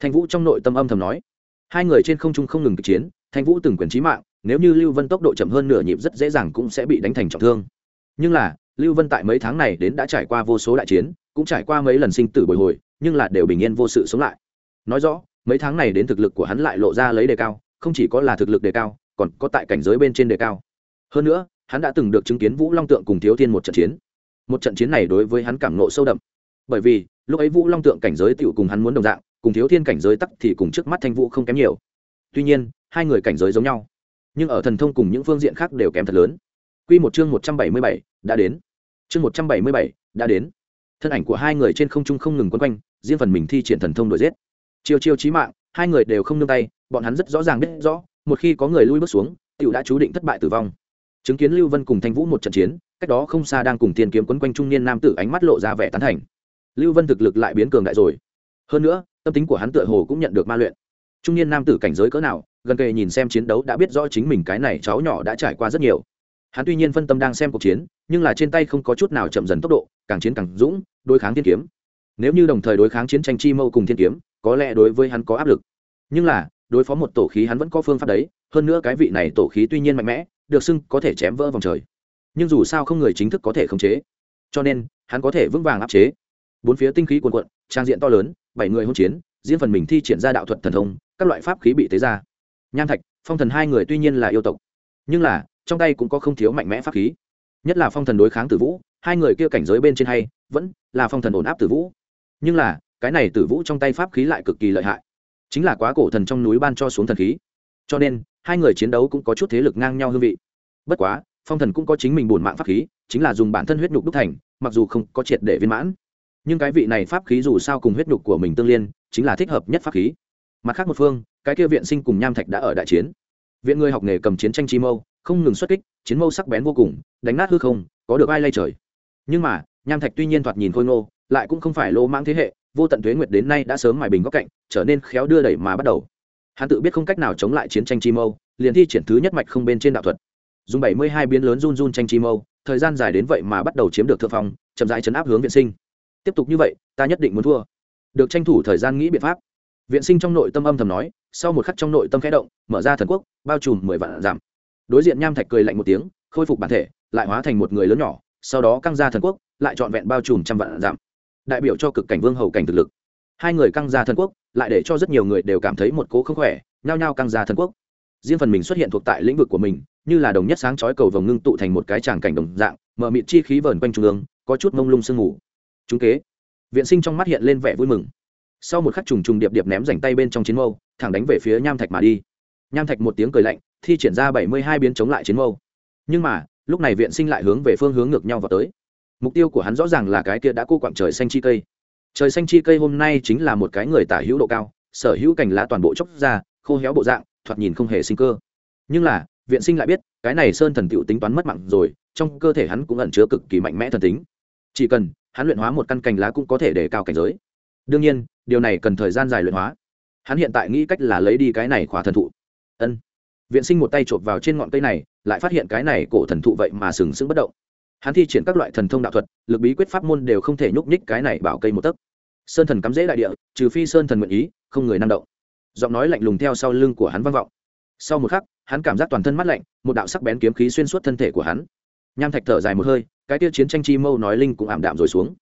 Thanh vũ trong nội tâm âm thầm nói. Hai người trên không trung không ngừng kịch chiến thanh vũ từng quyền trí mạng, nếu như lưu vân tốc độ chậm hơn nửa nhịp rất dễ dàng cũng sẽ bị đánh thành trọng thương. Nhưng là, lưu vân tại mấy tháng này đến đã trải qua vô số đại chiến, cũng trải qua mấy lần sinh tử bồi hồi, nhưng là đều bình yên vô sự sống lại. Nói rõ, mấy tháng này đến thực lực của hắn lại lộ ra lấy đề cao, không chỉ có là thực lực đề cao, còn có tại cảnh giới bên trên đề cao. Hơn nữa, hắn đã từng được chứng kiến vũ long tượng cùng thiếu thiên một trận chiến. Một trận chiến này đối với hắn cảm nộ sâu đậm. Bởi vì, lúc ấy vũ long tượng cảnh giới tựu cùng hắn muốn đồng dạng, cùng thiếu thiên cảnh giới tắc thì cùng trước mắt thanh vũ không kém nhiều. Tuy nhiên hai người cảnh giới giống nhau. Nhưng ở thần thông cùng những phương diện khác đều kém thật lớn. Q một chương một trăm bảy mươi bảy, đã đến. Chương một trăm bảy mươi bảy, đã đến. Thân ảnh của hai người trên không trung không ngừng quấn quanh, riêng phần mình thi triển thần thông đuổi giết. Chiêu chiêu chí mạng, hai người đều không nương tay, bọn hắn rất rõ ràng biết rõ, một khi có người lui bước xuống tựu đã chú định thất bại tử vong. Chứng kiến lưu vân cùng thanh vũ một trận chiến, cách đó không xa đang cùng tiền kiếm quấn quanh trung niên nam tử ánh mắt lộ ra vẻ tán thành. Lưu vân thực lực lại biến cường đại rồi. Hơn nữa, tâm tính của hắn tựa hồ cũng nhận được ma luyện. Trung niên nam tử cảnh giới cỡ nào gần kề nhìn xem chiến đấu đã biết rõ chính mình cái này cháu nhỏ đã trải qua rất nhiều. Hắn tuy nhiên phân tâm đang xem cuộc chiến, nhưng là trên tay không có chút nào chậm dần tốc độ, càng chiến càng dũng, đối kháng thiên kiếm. Nếu như đồng thời đối kháng chiến tranh chi mâu cùng thiên kiếm, có lẽ đối với hắn có áp lực. Nhưng là, đối phó một tổ khí hắn vẫn có phương pháp đấy, hơn nữa cái vị này tổ khí tuy nhiên mạnh mẽ, được xưng có thể chém vỡ vòng trời. Nhưng dù sao không người chính thức có thể khống chế. Cho nên, hắn có thể vững vàng áp chế. Bốn phía tinh khí cuồn cuộn, trang diện to lớn, bảy người hôn chiến, riêng phần mình thi triển ra đạo thuật thần thông, các loại pháp khí bị tế ra nham thạch, phong thần hai người tuy nhiên là yêu tộc, nhưng là, trong tay cũng có không thiếu mạnh mẽ pháp khí. Nhất là phong thần đối kháng tử vũ, hai người kia cảnh giới bên trên hay, vẫn là phong thần ổn áp tử vũ. Nhưng là, cái này tử vũ trong tay pháp khí lại cực kỳ lợi hại. Chính là quá cổ thần trong núi ban cho xuống thần khí. Cho nên, hai người chiến đấu cũng có chút thế lực ngang nhau hương vị. Bất quá, phong thần cũng có chính mình bổn mạng pháp khí, chính là dùng bản thân huyết nhục đúc thành, mặc dù không có triệt để viên mãn. Nhưng cái vị này pháp khí dù sao cùng huyết nhục của mình tương liên, chính là thích hợp nhất pháp khí. Mặt khác một phương cái kia viện sinh cùng nham thạch đã ở đại chiến. Viện người học nghề cầm chiến tranh chi mâu, không ngừng xuất kích, chiến mâu sắc bén vô cùng, đánh nát hư không, có được ai lay trời. Nhưng mà, nham thạch tuy nhiên thoạt nhìn khôi ngô, lại cũng không phải lô mãng thế hệ, vô tận thuế nguyệt đến nay đã sớm mài bình góc cạnh, trở nên khéo đưa đẩy mà bắt đầu. Hắn tự biết không cách nào chống lại chiến tranh chi mâu, liền thi triển thứ nhất mạch không bên trên đạo thuật. Dùng bảy mươi hai biến lớn run run tranh chi mâu, thời gian dài đến vậy mà bắt đầu chiếm được thượng phong, chậm rãi chấn áp hướng viện sinh. Tiếp tục như vậy, ta nhất định muốn thua. Được tranh thủ thời gian nghĩ biện pháp viện sinh trong nội tâm âm thầm nói, sau một khắc trong nội tâm khẽ động, mở ra thần quốc, bao trùm mười vạn giảm. Đối diện nham thạch cười lạnh một tiếng, khôi phục bản thể, lại hóa thành một người lớn nhỏ, sau đó căng ra thần quốc, lại trọn vẹn bao trùm trăm vạn giảm. Đại biểu cho cực cảnh vương hầu cảnh thực lực. Hai người căng ra thần quốc, lại để cho rất nhiều người đều cảm thấy một cố không khỏe, nhao nhao căng ra thần quốc. Riêng phần mình xuất hiện thuộc tại lĩnh vực của mình, như là đồng nhất sáng chói cầu vồng ngưng tụ thành một cái tràng cảnh đồng dạng mở mịt chi khí vờn quanh trung ương, có chút mông lung sương ngủ chúng kế, viện sinh trong mắt hiện lên vẻ vui mừng sau một khắc trùng trùng điệp điệp ném rảnh tay bên trong chiến mâu, thẳng đánh về phía nham thạch mà đi. Nham thạch một tiếng cười lạnh, thi triển ra bảy mươi hai biến chống lại chiến mâu. Nhưng mà, lúc này viện sinh lại hướng về phương hướng ngược nhau vào tới. Mục tiêu của hắn rõ ràng là cái kia đã cô quặng trời xanh chi cây. Trời xanh chi cây hôm nay chính là một cái người tả hữu độ cao, sở hữu cành lá toàn bộ chốc ra, khô héo bộ dạng, thoạt nhìn không hề sinh cơ. Nhưng là, viện sinh lại biết, cái này sơn thần tựu tính toán mất mạng rồi, trong cơ thể hắn cũng ẩn chứa cực kỳ mạnh mẽ thần tính. Chỉ cần hắn luyện hóa một căn cành lá cũng có thể để cao cảnh giới đương nhiên, điều này cần thời gian dài luyện hóa. Hắn hiện tại nghĩ cách là lấy đi cái này khỏa thần thụ. Ân. Viện sinh một tay chộp vào trên ngọn cây này, lại phát hiện cái này cổ thần thụ vậy mà sừng sững bất động. Hắn thi triển các loại thần thông đạo thuật, lực bí quyết pháp môn đều không thể nhúc nhích cái này bảo cây một tấc. Sơn thần cắm dễ đại địa, trừ phi sơn thần nguyện ý, không người năng động. Giọng nói lạnh lùng theo sau lưng của hắn vang vọng. Sau một khắc, hắn cảm giác toàn thân mát lạnh, một đạo sắc bén kiếm khí xuyên suốt thân thể của hắn. Nham thạch thở dài một hơi, cái kia chiến tranh chi mâu nói linh cũng ảm đạm rồi xuống.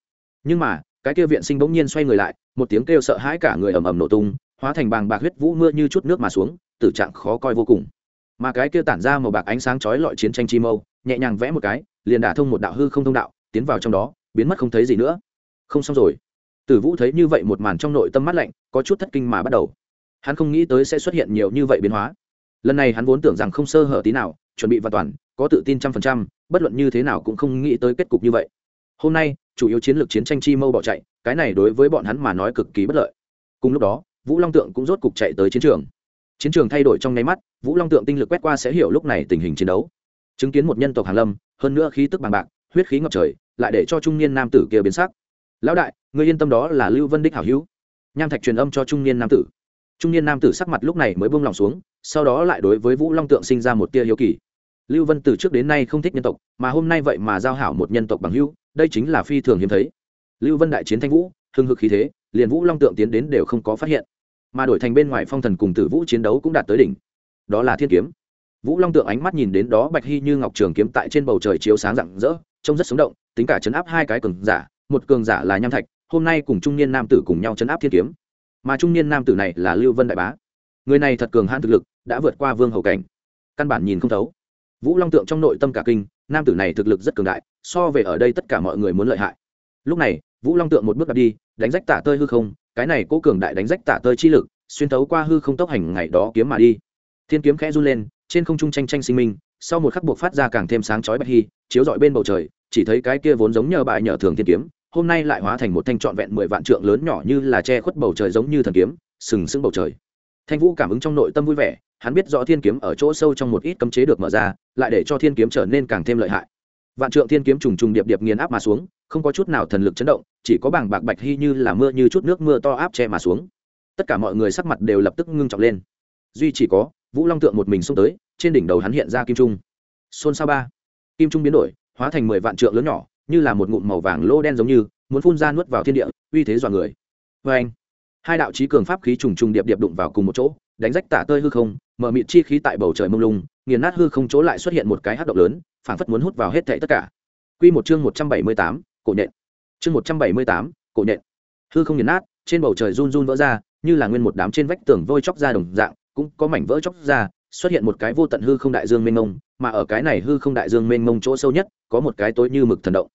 Nhưng mà cái kia viện sinh bỗng nhiên xoay người lại, một tiếng kêu sợ hãi cả người ầm ầm nổ tung, hóa thành bàng bạc huyết vũ mưa như chút nước mà xuống, tử trạng khó coi vô cùng. Mà cái kia tản ra màu bạc ánh sáng chói lọi chiến tranh chi mâu, nhẹ nhàng vẽ một cái, liền đả thông một đạo hư không thông đạo, tiến vào trong đó, biến mất không thấy gì nữa. Không xong rồi. Tử vũ thấy như vậy một màn trong nội tâm mắt lạnh, có chút thất kinh mà bắt đầu. Hắn không nghĩ tới sẽ xuất hiện nhiều như vậy biến hóa. Lần này hắn vốn tưởng rằng không sơ hở tí nào, chuẩn bị và toàn, có tự tin trăm phần trăm, bất luận như thế nào cũng không nghĩ tới kết cục như vậy hôm nay, chủ yếu chiến lược chiến tranh chi mâu bỏ chạy, cái này đối với bọn hắn mà nói cực kỳ bất lợi. Cùng lúc đó, vũ long tượng cũng rốt cục chạy tới chiến trường. Chiến trường thay đổi trong nháy mắt, vũ long tượng tinh lực quét qua sẽ hiểu lúc này tình hình chiến đấu. Chứng kiến một nhân tộc hàn lâm, hơn nữa khí tức bằng bạc, huyết khí ngập trời, lại để cho trung niên nam tử kia biến sắc. Lão đại người yên tâm đó là lưu vân đích hảo hữu. Nham thạch truyền âm cho trung niên nam tử. Trung niên nam tử sắc mặt lúc này mới buông lòng xuống, sau đó lại đối với vũ long tượng sinh ra một tia hiếu kỳ lưu vân từ trước đến nay không thích nhân tộc, mà hôm nay vậy mà giao hảo một nhân tộc bằng hữu, đây chính là phi thường hiếm thấy. Lưu vân đại chiến thanh vũ, hưng hực khí thế, liền vũ long tượng tiến đến đều không có phát hiện. Mà đổi thành bên ngoài phong thần cùng tử vũ chiến đấu cũng đạt tới đỉnh. Đó là thiên kiếm. Vũ long tượng ánh mắt nhìn đến đó bạch hy như ngọc trường kiếm tại trên bầu trời chiếu sáng rạng rỡ, trông rất sống động, tính cả chấn áp hai cái cường giả, một cường giả là nham thạch, hôm nay cùng trung niên nam tử cùng nhau chấn áp thiên kiếm. Mà trung niên nam tử này là lưu vân đại bá. Người này thật cường hãn thực lực, đã vượt qua vương hầu cảnh. Căn bản nhìn không thấu vũ long tượng trong nội tâm cả kinh, nam tử này thực lực rất cường đại, so về ở đây tất cả mọi người muốn lợi hại. Lúc này, vũ long tượng một bước đặt đi, đánh rách tả tơi hư không, cái này cố cường đại đánh rách tả tơi chi lực, xuyên thấu qua hư không tốc hành ngày đó kiếm mà đi. Thiên kiếm khẽ run lên, trên không trung tranh tranh sinh minh, sau một khắc buộc phát ra càng thêm sáng chói bạch hy, chiếu dọi bên bầu trời, chỉ thấy cái kia vốn giống nhờ bại nhờ thường thiên kiếm, hôm nay lại hóa thành một thanh trọn vẹn mười vạn trượng lớn nhỏ như là che khuất bầu trời giống như thần kiếm, sừng sững bầu trời thanh vũ cảm ứng trong nội tâm vui vẻ, hắn biết rõ thiên kiếm ở chỗ sâu trong một ít cấm chế được mở ra, lại để cho thiên kiếm trở nên càng thêm lợi hại. Vạn trượng thiên kiếm trùng trùng điệp điệp nghiền áp mà xuống, không có chút nào thần lực chấn động, chỉ có bảng bạc bạch hy như là mưa như chút nước mưa to áp che mà xuống. Tất cả mọi người sắc mặt đều lập tức ngưng trọng lên. Duy chỉ có, vũ long tượng một mình xông tới, trên đỉnh đầu hắn hiện ra kim trung. Xôn sao ba. Kim trung biến đổi, hóa thành mười vạn trượng lớn nhỏ, như là một ngụm màu vàng lô đen giống như, muốn phun ra nuốt vào thiên địa, uy thế dọa người. Vê anh hai đạo trí cường pháp khí trùng trùng điệp điệp đụng vào cùng một chỗ đánh rách tả tơi hư không mở mịt chi khí tại bầu trời mông lung nghiền nát hư không chỗ lại xuất hiện một cái hát động lớn phảng phất muốn hút vào hết thảy tất cả. Quy một chương một trăm bảy mươi tám, cổ nhện chương một trăm bảy mươi tám, cổ nhện hư không nghiền nát trên bầu trời run run vỡ ra như là nguyên một đám trên vách tường vôi chóc ra đồng dạng cũng có mảnh vỡ chóc ra xuất hiện một cái vô tận hư không đại dương mênh mông mà ở cái này hư không đại dương mênh mông chỗ sâu nhất có một cái tối như mực thần động.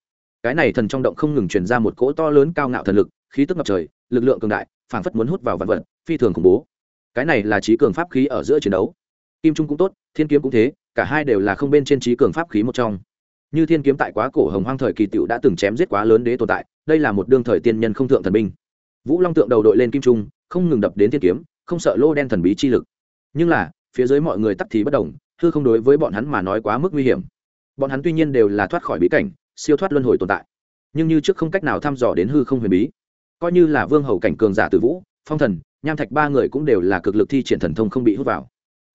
Cái này thần trong động không ngừng truyền ra một cỗ to lớn cao ngạo thần lực khí tức ngập trời lực lượng cường đại phảng phất muốn hút vào vạn vật, phi thường khủng bố. Cái này là trí cường pháp khí ở giữa chiến đấu. Kim trung cũng tốt, thiên kiếm cũng thế, cả hai đều là không bên trên trí cường pháp khí một trong. Như thiên kiếm tại quá cổ hồng hoang thời kỳ tựu đã từng chém giết quá lớn đế tồn tại, đây là một đương thời tiên nhân không thượng thần binh. Vũ long tượng đầu đội lên kim trung, không ngừng đập đến thiên kiếm, không sợ lô đen thần bí chi lực. Nhưng là, phía dưới mọi người tắc thì bất đồng, hư không đối với bọn hắn mà nói quá mức nguy hiểm. Bọn hắn tuy nhiên đều là thoát khỏi bí cảnh, siêu thoát luân hồi tồn tại. Nhưng như trước không cách nào thăm dò đến hư không huyền bí coi như là vương hầu cảnh cường giả tử vũ, phong thần, nham thạch ba người cũng đều là cực lực thi triển thần thông không bị hút vào.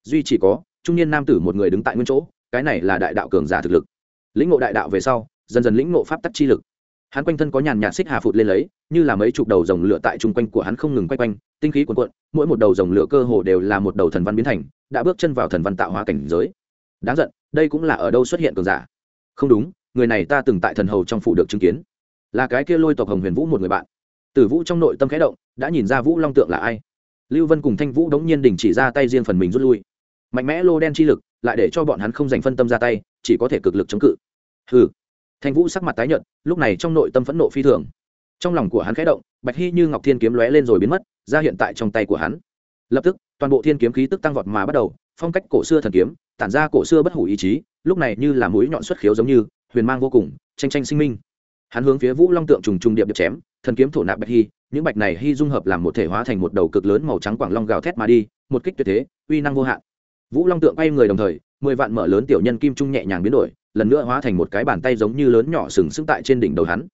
Duy chỉ có, trung niên nam tử một người đứng tại nguyên chỗ, cái này là đại đạo cường giả thực lực. Lĩnh ngộ đại đạo về sau, dần dần lĩnh ngộ pháp tắc chi lực. Hắn quanh thân có nhàn nhạt xích hà phụt lên lấy, như là mấy chục đầu dòng lửa tại chung quanh của hắn không ngừng quay quanh, tinh khí cuồn cuộn, mỗi một đầu dòng lửa cơ hồ đều là một đầu thần văn biến thành, đã bước chân vào thần văn tạo hóa cảnh giới. Đáng giận, đây cũng là ở đâu xuất hiện cường giả? Không đúng, người này ta từng tại thần hầu trong phủ được chứng kiến. Là cái kia lôi tộc hồng huyền vũ một người bạn tử vũ trong nội tâm khẽ động, đã nhìn ra vũ long tượng là ai. Lưu vân cùng thanh vũ đống nhiên đình chỉ ra tay riêng phần mình rút lui. Mạnh mẽ lô đen chi lực, lại để cho bọn hắn không dành phân tâm ra tay, chỉ có thể cực lực chống cự. Hừ. Thanh vũ sắc mặt tái nhợt, lúc này trong nội tâm phẫn nộ phi thường. Trong lòng của hắn khẽ động, bạch hy như ngọc thiên kiếm lóe lên rồi biến mất, ra hiện tại trong tay của hắn. Lập tức, toàn bộ thiên kiếm khí tức tăng vọt mà bắt đầu, phong cách cổ xưa thần kiếm, tản ra cổ xưa bất hủ ý chí, lúc này như là mũi nhọn xuất khiếu giống như, huyền mang vô cùng tranh tranh sinh minh. Hắn hướng phía vũ long tượng trùng trùng điệp điệp chém thần kiếm thổ nạp bạch hy, những bạch này hy dung hợp làm một thể hóa thành một đầu cực lớn màu trắng quảng long gào thét mà đi, một kích tuyệt thế, uy năng vô hạn. Vũ long tượng bay người đồng thời, mười vạn mở lớn tiểu nhân kim trung nhẹ nhàng biến đổi, lần nữa hóa thành một cái bàn tay giống như lớn nhỏ sừng sững tại trên đỉnh đầu hắn.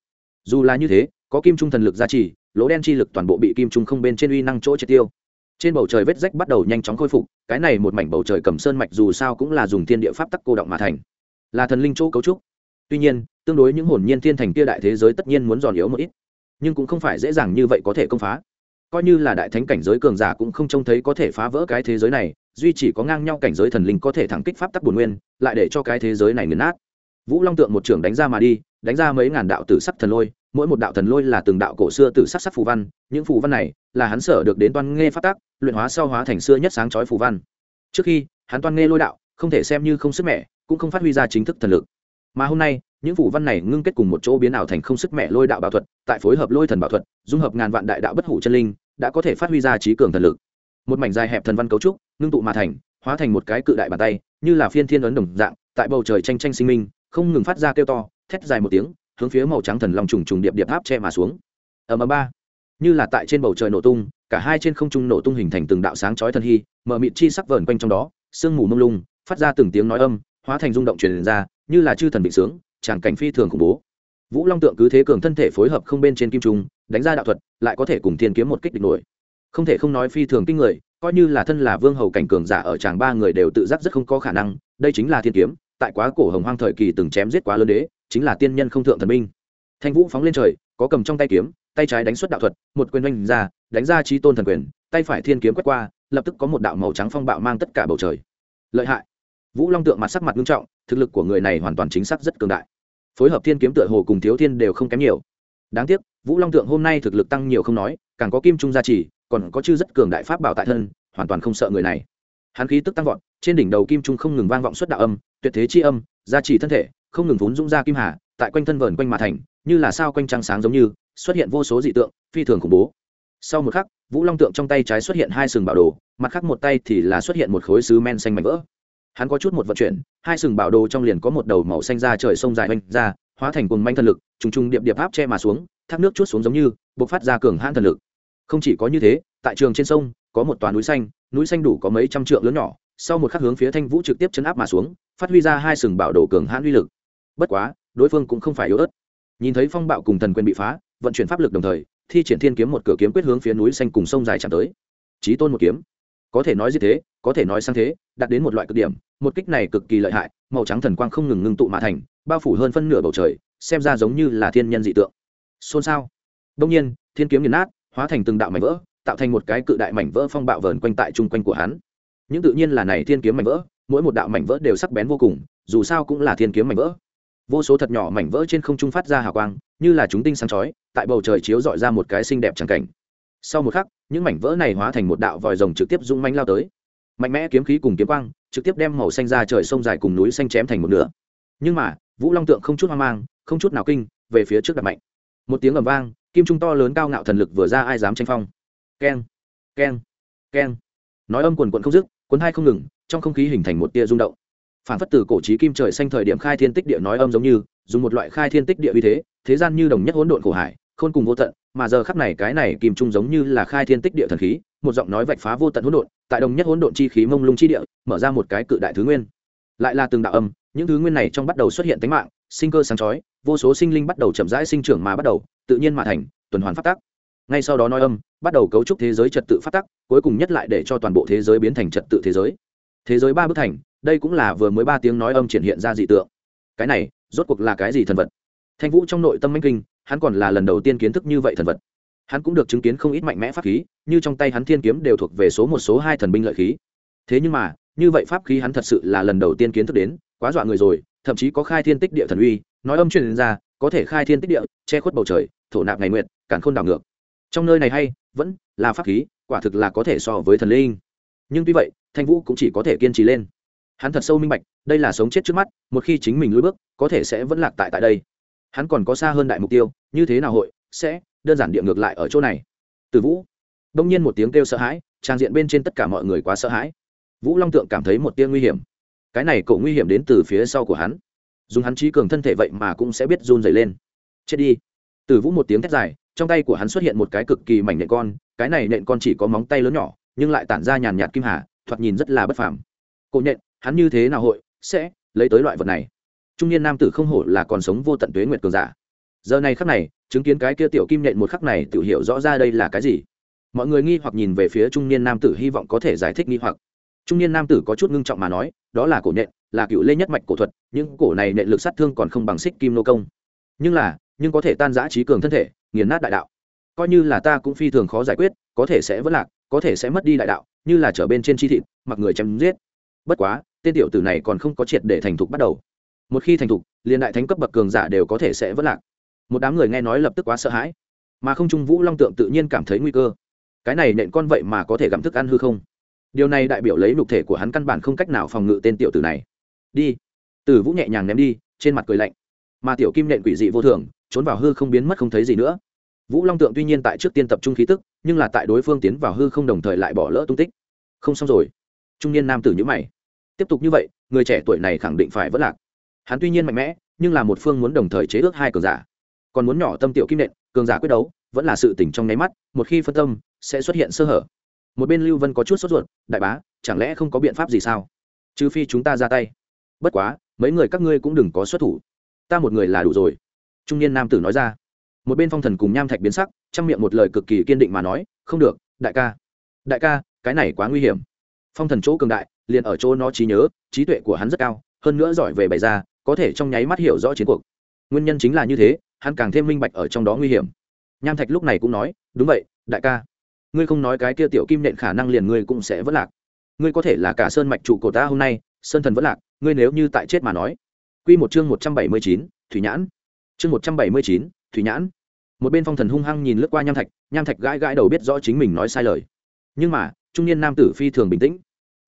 Dù là như thế, có kim trung thần lực gia trì, lỗ đen chi lực toàn bộ bị kim trung không bên trên uy năng chỗ triệt tiêu. Trên bầu trời vết rách bắt đầu nhanh chóng khôi phục, cái này một mảnh bầu trời cầm sơn mạch dù sao cũng là dùng thiên địa pháp tắc cô động mà thành. Là thần linh chỗ cấu trúc. Tuy nhiên, tương đối những hồn nhiên thiên thành kia đại thế giới tất nhiên muốn giòn yếu một ít nhưng cũng không phải dễ dàng như vậy có thể công phá. Coi như là đại thánh cảnh giới cường giả cũng không trông thấy có thể phá vỡ cái thế giới này, duy chỉ có ngang nhau cảnh giới thần linh có thể thẳng kích pháp tắc bổn nguyên, lại để cho cái thế giới này nghiền nát. Vũ long tượng một trưởng đánh ra mà đi, đánh ra mấy ngàn đạo tử sắc thần lôi, mỗi một đạo thần lôi là từng đạo cổ xưa tử sắc sắc phù văn, những phù văn này là hắn sở được đến toan nghe pháp tắc, luyện hóa sau hóa thành xưa nhất sáng chói phù văn. Trước khi hắn toan nghe lôi đạo, không thể xem như không sức mẻ, cũng không phát huy ra chính thức thần lực mà hôm nay, những phủ văn này ngưng kết cùng một chỗ biến ảo thành không sức mẹ lôi đạo bảo thuật, tại phối hợp lôi thần bảo thuật, dung hợp ngàn vạn đại đạo bất hủ chân linh, đã có thể phát huy ra trí cường thần lực. Một mảnh dài hẹp thần văn cấu trúc, ngưng tụ mà thành, hóa thành một cái cự đại bàn tay, như là phiên thiên ấn đồng dạng, tại bầu trời tranh tranh sinh minh, không ngừng phát ra kêu to, thét dài một tiếng, hướng phía màu trắng thần long trùng trùng điệp điệp áp che mà xuống. Ở mờ ba. Như là tại trên bầu trời nổ tung, cả hai trên không trung nổ tung hình thành từng đạo sáng chói thần hy mở mịt chi sắc vờn quanh trong đó, sương mù mông lung, phát ra từng tiếng nói âm, hóa thành rung động truyền ra như là chư thần bị sướng tràn cảnh phi thường khủng bố. Vũ long tượng cứ thế cường thân thể phối hợp không bên trên kim trung, đánh ra đạo thuật, lại có thể cùng thiên kiếm một kích địch nổi. Không thể không nói phi thường kinh người, coi như là thân là vương hầu cảnh cường giả ở tràng ba người đều tự giác rất không có khả năng, đây chính là thiên kiếm, tại quá cổ hồng hoang thời kỳ từng chém giết quá lớn đế, chính là tiên nhân không thượng thần minh. Thanh vũ phóng lên trời, có cầm trong tay kiếm, tay trái đánh xuất đạo thuật, một quyền oanh ra, đánh ra trí tôn thần quyền, tay phải thiên kiếm quét qua, lập tức có một đạo màu trắng phong bạo mang tất cả bầu trời. Lợi hại. Vũ long tượng mặt sắc mặt nghiêm trọng thực lực của người này hoàn toàn chính xác rất cường đại. Phối hợp thiên kiếm tựa hồ cùng thiếu thiên đều không kém nhiều. Đáng tiếc, vũ long tượng hôm nay thực lực tăng nhiều không nói, càng có kim trung gia trì, còn có chư rất cường đại pháp bảo tại thân, hoàn toàn không sợ người này. Hắn khí tức tăng vọt, trên đỉnh đầu kim trung không ngừng vang vọng xuất đạo âm, tuyệt thế chi âm, gia trì thân thể, không ngừng vốn dũng ra kim hà, tại quanh thân vờn quanh mà thành, như là sao quanh trăng sáng giống như, xuất hiện vô số dị tượng, phi thường khủng bố. Sau một khắc, vũ long tượng trong tay trái xuất hiện hai sừng bảo đồ, mặt khác một tay thì là xuất hiện một khối sứ men xanh mảnh vỡ hắn có chút một vận chuyển, hai sừng bảo đồ trong liền có một đầu màu xanh ra trời sông dài oanh ra, hóa thành cùng manh thần lực, trùng trùng điệp điệp áp che mà xuống, thác nước chút xuống giống như b ộ c phát ra cường hãn thần lực. Không chỉ có như thế, tại trường trên sông, có một toàn núi xanh núi xanh đủ có mấy trăm trượng lớn nhỏ, sau một khắc hướng phía thanh vũ trực tiếp chấn áp mà xuống, phát huy ra hai sừng bảo đồ cường hãn uy lực. Bất quá, đối phương cũng không phải yếu ớt. Nhìn thấy phong bạo cùng thần quyền bị phá, vận chuyển pháp lực đồng thời, thi triển thiên kiếm một cửa kiếm quyết hướng phía núi xanh cùng sông dài chạm tới. Trí tôn một kiếm. Có thể nói như thế có thể nói sang thế, đạt đến một loại cực điểm, một kích này cực kỳ lợi hại, màu trắng thần quang không ngừng ngưng tụ mà thành, bao phủ hơn phân nửa bầu trời, xem ra giống như là thiên nhân dị tượng. Xôn xao. Đông nhiên, thiên kiếm nghiền nát, hóa thành từng đạo mảnh vỡ, tạo thành một cái cự đại mảnh vỡ phong bạo vờn quanh tại chung quanh của hắn. Những tự nhiên là này thiên kiếm mảnh vỡ, mỗi một đạo mảnh vỡ đều sắc bén vô cùng, dù sao cũng là thiên kiếm mảnh vỡ. Vô số thật nhỏ mảnh vỡ trên không trung phát ra hào quang, như là chúng tinh sáng chói, tại bầu trời chiếu dọi ra một cái xinh đẹp tràng cảnh. Sau một khắc, những mảnh vỡ này hóa thành một đạo vòi rồng trực tiếp rung manh lao tới mạnh mẽ kiếm khí cùng kiếm quang, trực tiếp đem màu xanh ra trời sông dài cùng núi xanh chém thành một nửa. Nhưng mà, vũ long tượng không chút hoang mang, không chút nào kinh, về phía trước đặt mạnh. Một tiếng ầm vang, kim trung to lớn cao ngạo thần lực vừa ra ai dám tranh phong. Keng keng keng. Nói âm quần quận không dứt, cuốn hai không ngừng, trong không khí hình thành một tia rung động. Phản phất từ cổ trí kim trời xanh thời điểm khai thiên tích địa nói âm giống như, dùng một loại khai thiên tích địa uy thế thế gian như đồng nhất hỗn độn khổ hải, khôn cùng vô tận mà giờ khắc này cái này kim trung giống như là khai thiên tích địa thần khí, một giọng nói vạch phá vô tận hỗn độn, tại đồng nhất hỗn độn chi khí mông lung chi địa, mở ra một cái cự đại thứ nguyên. Lại là từng đạo âm, những thứ nguyên này trong bắt đầu xuất hiện tính mạng, sinh cơ sáng chói, vô số sinh linh bắt đầu chậm rãi sinh trưởng mà bắt đầu, tự nhiên mà thành, tuần hoàn phát tác ngay sau đó nói âm, bắt đầu cấu trúc thế giới trật tự phát tắc, cuối cùng nhất lại để cho toàn bộ thế giới biến thành trật tự thế giới. Thế giới ba bước thành, đây cũng là vừa mới ba tiếng nói âm triển hiện ra dị tượng. Cái này, rốt cuộc là cái gì thần vật? Thanh vũ trong nội tâm manh kinh hắn còn là lần đầu tiên kiến thức như vậy thần vật. Hắn cũng được chứng kiến không ít mạnh mẽ pháp khí, như trong tay hắn thiên kiếm đều thuộc về số một, số hai thần binh lợi khí. Thế nhưng mà, như vậy pháp khí hắn thật sự là lần đầu tiên kiến thức đến, quá dọa người rồi, thậm chí có khai thiên tích địa thần uy, nói âm truyền ra, có thể khai thiên tích địa, che khuất bầu trời, thổ nạp ngày nguyện cản khôn đảo ngược. Trong nơi này hay, vẫn là pháp khí, quả thực là có thể so với thần linh. Nhưng tuy vậy, thanh vũ cũng chỉ có thể kiên trì lên. Hắn thật sâu minh bạch, đây là sống chết trước mắt, một khi chính mình lùi bước, có thể sẽ vẫn lạc tại tại đây hắn còn có xa hơn đại mục tiêu, như thế nào hội, sẽ đơn giản địa ngược lại ở chỗ này. Từ vũ, đông nhiên một tiếng kêu sợ hãi, trang diện bên trên tất cả mọi người quá sợ hãi. Vũ long tượng cảm thấy một tiếng nguy hiểm. Cái này cậu nguy hiểm đến từ phía sau của hắn. Dùng hắn trí cường thân thể vậy mà cũng sẽ biết run dày lên. Chết đi. Từ vũ một tiếng thét dài, trong tay của hắn xuất hiện một cái cực kỳ mảnh nện con, cái này nện con chỉ có móng tay lớn nhỏ, nhưng lại tản ra nhàn nhạt kim hà, thoạt nhìn rất là bất phàm. Cổ nhện hắn như thế nào hội, sẽ lấy tới loại vật này? Trung niên nam tử không hổ là còn sống vô tận tuế nguyệt cường giả. Giờ này khắc này, chứng kiến cái kia tiểu kim nhện một khắc này tự hiểu rõ ra đây là cái gì. Mọi người nghi hoặc nhìn về phía trung niên nam tử, hy vọng có thể giải thích nghi hoặc. Trung niên nam tử có chút ngưng trọng mà nói, đó là cổ nhện là cựu lê nhất mạch cổ thuật, những cổ này nện lực sát thương còn không bằng xích kim nô công. Nhưng là, nhưng có thể tan giã trí cường thân thể, nghiền nát đại đạo. Coi như là ta cũng phi thường khó giải quyết, có thể sẽ vất lạc, có thể sẽ mất đi đại đạo, như là trở bên trên chi thịt, mặc người chém giết. Bất quá, tên tiểu tử này còn không có triệt để thành thục bắt đầu một khi thành thục, liền đại thánh cấp bậc cường giả đều có thể sẽ vất lạc. Một đám người nghe nói lập tức quá sợ hãi. Mà không trung vũ long tượng tự nhiên cảm thấy nguy cơ. Cái này nện con vậy mà có thể gặm thức ăn hư không? Điều này đại biểu lấy nục thể của hắn căn bản không cách nào phòng ngự tên tiểu tử này. Đi. Tử vũ nhẹ nhàng ném đi, trên mặt cười lạnh. Mà tiểu kim nện quỷ dị vô thường, trốn vào hư không biến mất không thấy gì nữa. Vũ long tượng tuy nhiên tại trước tiên tập trung khí tức, nhưng là tại đối phương tiến vào hư không đồng thời lại bỏ lỡ tung tích. Không xong rồi. Trung niên nam tử nhữ mày. Tiếp tục như vậy, người trẻ tuổi này khẳng định phải vất lạc hắn tuy nhiên mạnh mẽ, nhưng là một phương muốn đồng thời chế ước hai cường giả. Còn muốn nhỏ tâm tiểu kim nện, cường giả quyết đấu, vẫn là sự tỉnh trong nháy mắt, một khi phân tâm, sẽ xuất hiện sơ hở. Một bên lưu vân có chút sốt ruột, đại bá, chẳng lẽ không có biện pháp gì sao? Trừ phi chúng ta ra tay. Bất quá, mấy người các ngươi cũng đừng có xuất thủ. Ta một người là đủ rồi. Trung niên nam tử nói ra. Một bên phong thần cùng nham thạch biến sắc, trong miệng một lời cực kỳ kiên định mà nói, không được, đại ca. Đại ca, cái này quá nguy hiểm. Phong thần chỗ cường đại, liền ở chỗ nó trí nhớ, trí tuệ của hắn rất cao, hơn nữa giỏi về bày ra có thể trong nháy mắt hiểu rõ chiến cuộc. Nguyên nhân chính là như thế, hắn càng thêm minh bạch ở trong đó nguy hiểm. Nham thạch lúc này cũng nói, đúng vậy, đại ca. Ngươi không nói cái kia tiểu kim nện khả năng liền ngươi cũng sẽ vất lạc. Ngươi có thể là cả sơn mạch trụ của ta hôm nay, sơn thần vất lạc, ngươi nếu như tại chết mà nói. Quy một chương một trăm bảy mươi chín, thủy nhãn. Chương một trăm bảy mươi chín, thủy nhãn. Một bên phong thần hung hăng nhìn lướt qua nham thạch nham thạch gãi gãi đầu biết rõ chính mình nói sai lời. Nhưng mà, trung niên nam tử phi thường bình tĩnh.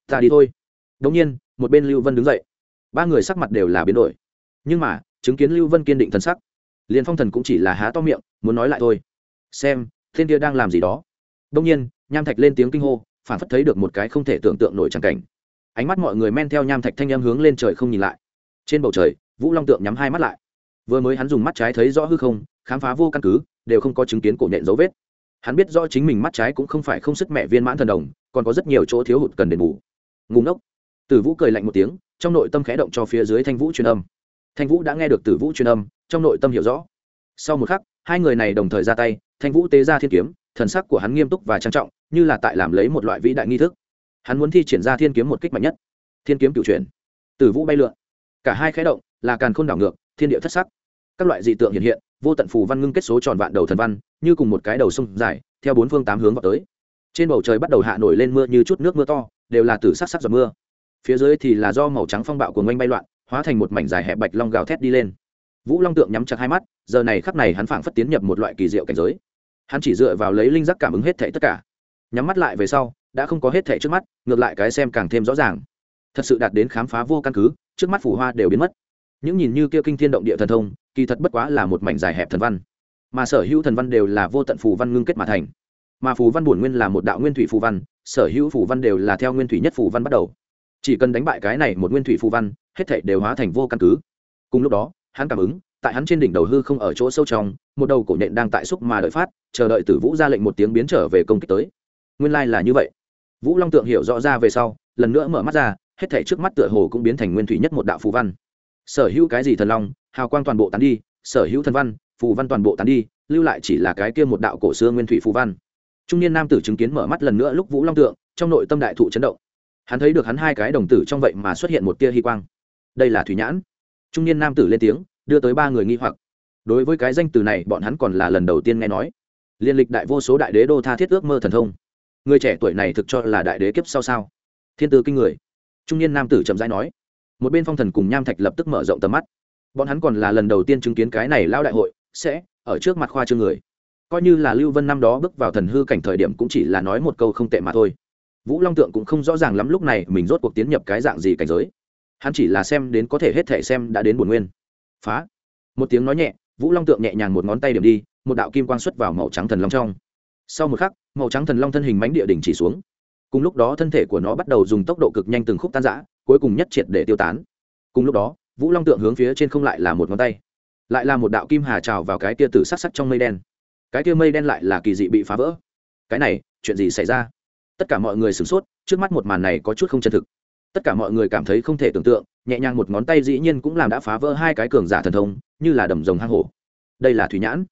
Ta đi thôi. Đ ỗ n g nhiên, một bên lưu vân đứng dậy ba người sắc mặt đều là biến đổi. Nhưng mà, chứng kiến lưu vân kiên định thần sắc liền phong thần cũng chỉ là há to miệng, muốn nói lại thôi. Xem, thiên kia đang làm gì đó. Đông nhiên, nham thạch lên tiếng kinh hô, phản phất thấy được một cái không thể tưởng tượng nổi trắng cảnh. Ánh mắt mọi người men theo nham thạch thanh â m hướng lên trời không nhìn lại. Trên bầu trời, vũ long tượng nhắm hai mắt lại. Vừa mới hắn dùng mắt trái thấy rõ hư không, khám phá vô căn cứ, đều không có chứng kiến cổ nhện dấu vết. Hắn biết rõ chính mình mắt trái cũng không phải không sức mẹ viên mãn thần đồng, còn có rất nhiều chỗ thiếu hụt cần đền bù. Ngủ ngốc. Tử vũ cười lạnh một tiếng trong nội tâm khẽ động cho phía dưới thanh vũ truyền âm. Thanh vũ đã nghe được tử vũ truyền âm, trong nội tâm hiểu rõ. Sau một khắc, hai người này đồng thời ra tay, thanh vũ tế ra thiên kiếm, thần sắc của hắn nghiêm túc và trang trọng, như là tại làm lấy một loại vĩ đại nghi thức. Hắn muốn thi triển ra thiên kiếm một kích mạnh nhất. Thiên kiếm cửu truyền. Tử vũ bay lượn. Cả hai khẽ động, là càn khôn đảo ngược, thiên địa thất sắc. Các loại dị tượng hiện hiện, vô tận phù văn ngưng kết số tròn vạn đầu thần văn, như cùng một cái đầu sông dài, theo bốn phương tám hướng vào tới. Trên bầu trời bắt đầu hạ nổi lên mưa như chút nước mưa to, đều là từ sắc sắc giọt mưa phía dưới thì là do màu trắng phong bạo của ngoanh bay loạn, hóa thành một mảnh dài hẹp bạch long gào thét đi lên. Vũ long tượng nhắm chặt hai mắt, giờ này khắc này hắn phảng phất tiến nhập một loại kỳ diệu cảnh giới. Hắn chỉ dựa vào lấy linh giác cảm ứng hết thảy tất cả. Nhắm mắt lại về sau, đã không có hết thảy trước mắt, ngược lại cái xem càng thêm rõ ràng. Thật sự đạt đến khám phá vô căn cứ, trước mắt phủ hoa đều biến mất. Những nhìn như kia kinh thiên động địa thần thông, kỳ thật bất quá là một mảnh dài hẹp thần văn. Mà sở hữu thần văn đều là vô tận phù văn ngưng kết mà thành. Mà phù văn bổn nguyên là một đạo nguyên thủy phù văn, sở hữu phù văn đều là theo nguyên thủy nhất phù văn bắt đầu chỉ cần đánh bại cái này một nguyên thủy phù văn, hết thảy đều hóa thành vô căn cứ. Cùng lúc đó, hắn cảm ứng, tại hắn trên đỉnh đầu hư không ở chỗ sâu trong, một đầu cổ nhện đang tại xúc mà đợi phát, chờ đợi tử vũ ra lệnh một tiếng biến trở về công kích tới. Nguyên lai là như vậy. Vũ long tượng hiểu rõ ra về sau, lần nữa mở mắt ra, hết thảy trước mắt tựa hồ cũng biến thành nguyên thủy nhất một đạo phù văn. Sở hữu cái gì thần long, hào quang toàn bộ tán đi, sở hữu thần văn, phù văn toàn bộ tán đi, lưu lại chỉ là cái kia một đạo cổ xưa nguyên thủy phù văn. Trung niên nam tử chứng kiến mở mắt lần nữa lúc vũ long tượng, trong nội tâm đại thụ chấn động hắn thấy được hắn hai cái đồng tử trong vậy mà xuất hiện một tia hy quang. Đây là thủy nhãn. Trung niên nam tử lên tiếng, đưa tới ba người nghi hoặc. Đối với cái danh từ này, bọn hắn còn là lần đầu tiên nghe nói. Liên lịch đại vô số đại đế đô tha thiết ước mơ thần thông. Người trẻ tuổi này thực cho là đại đế kiếp sau sao? Thiên tư kinh người. Trung niên nam tử chậm rãi nói. Một bên phong thần cùng nham thạch lập tức mở rộng tầm mắt. Bọn hắn còn là lần đầu tiên chứng kiến cái này lao đại hội, sẽ ở trước mặt khoa trương người. Coi như là lưu vân năm đó bước vào thần hư cảnh thời điểm cũng chỉ là nói một câu không tệ mà thôi vũ long tượng cũng không rõ ràng lắm lúc này mình rốt cuộc tiến nhập cái dạng gì cảnh giới. Hắn chỉ là xem đến có thể hết thể xem đã đến buồn nguyên. Phá. Một tiếng nói nhẹ, vũ long tượng nhẹ nhàng một ngón tay điểm đi, một đạo kim quang xuất vào màu trắng thần long trong. Sau một khắc, màu trắng thần long thân hình mánh địa đỉnh chỉ xuống. Cùng lúc đó thân thể của nó bắt đầu dùng tốc độ cực nhanh từng khúc tan giã cuối cùng nhất triệt để tiêu tán. Cùng lúc đó, vũ long tượng hướng phía trên không lại là một ngón tay. Lại là một đạo kim hà trào vào cái tia tử sắc sắc trong mây đen. Cái tia mây đen lại là kỳ dị bị phá vỡ. Cái này, chuyện gì xảy ra? Tất cả mọi người sửng sốt, trước mắt một màn này có chút không chân thực. Tất cả mọi người cảm thấy không thể tưởng tượng, nhẹ nhàng một ngón tay dĩ nhiên cũng làm đã phá vỡ hai cái cường giả thần thông, như là đầm rồng hang hổ. Đây là thủy nhãn.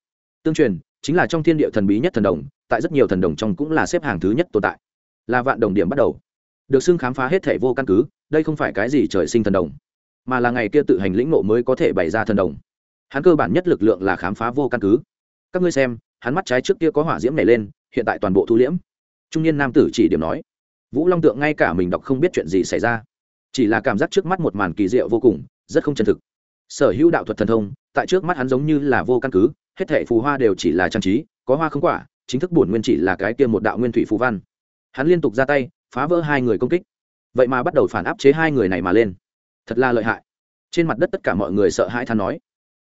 Tương truyền, chính là trong thiên địa thần bí nhất thần đồng, tại rất nhiều thần đồng trong cũng là xếp hàng thứ nhất tồn tại. Là vạn đồng điểm bắt đầu. Được xưng khám phá hết thể vô căn cứ, đây không phải cái gì trời sinh thần đồng, mà là ngày kia tự hành lĩnh nộ mới có thể bày ra thần đồng. Hắn cơ bản nhất lực lượng là khám phá vô căn cứ. Các ngươi xem, hắn mắt trái trước kia có hỏa diễm nảy lên, hiện tại toàn bộ thu liễm trung niên nam tử chỉ điểm nói, vũ long tượng ngay cả mình đọc không biết chuyện gì xảy ra, chỉ là cảm giác trước mắt một màn kỳ diệu vô cùng, rất không chân thực. Sở hữu đạo thuật thần thông, tại trước mắt hắn giống như là vô căn cứ, hết thệ phù hoa đều chỉ là trang trí, có hoa không quả, chính thức bổn nguyên chỉ là cái kia một đạo nguyên thủy phù văn. Hắn liên tục ra tay, phá vỡ hai người công kích. Vậy mà bắt đầu phản áp chế hai người này mà lên. Thật là lợi hại. Trên mặt đất tất cả mọi người sợ hãi than nói.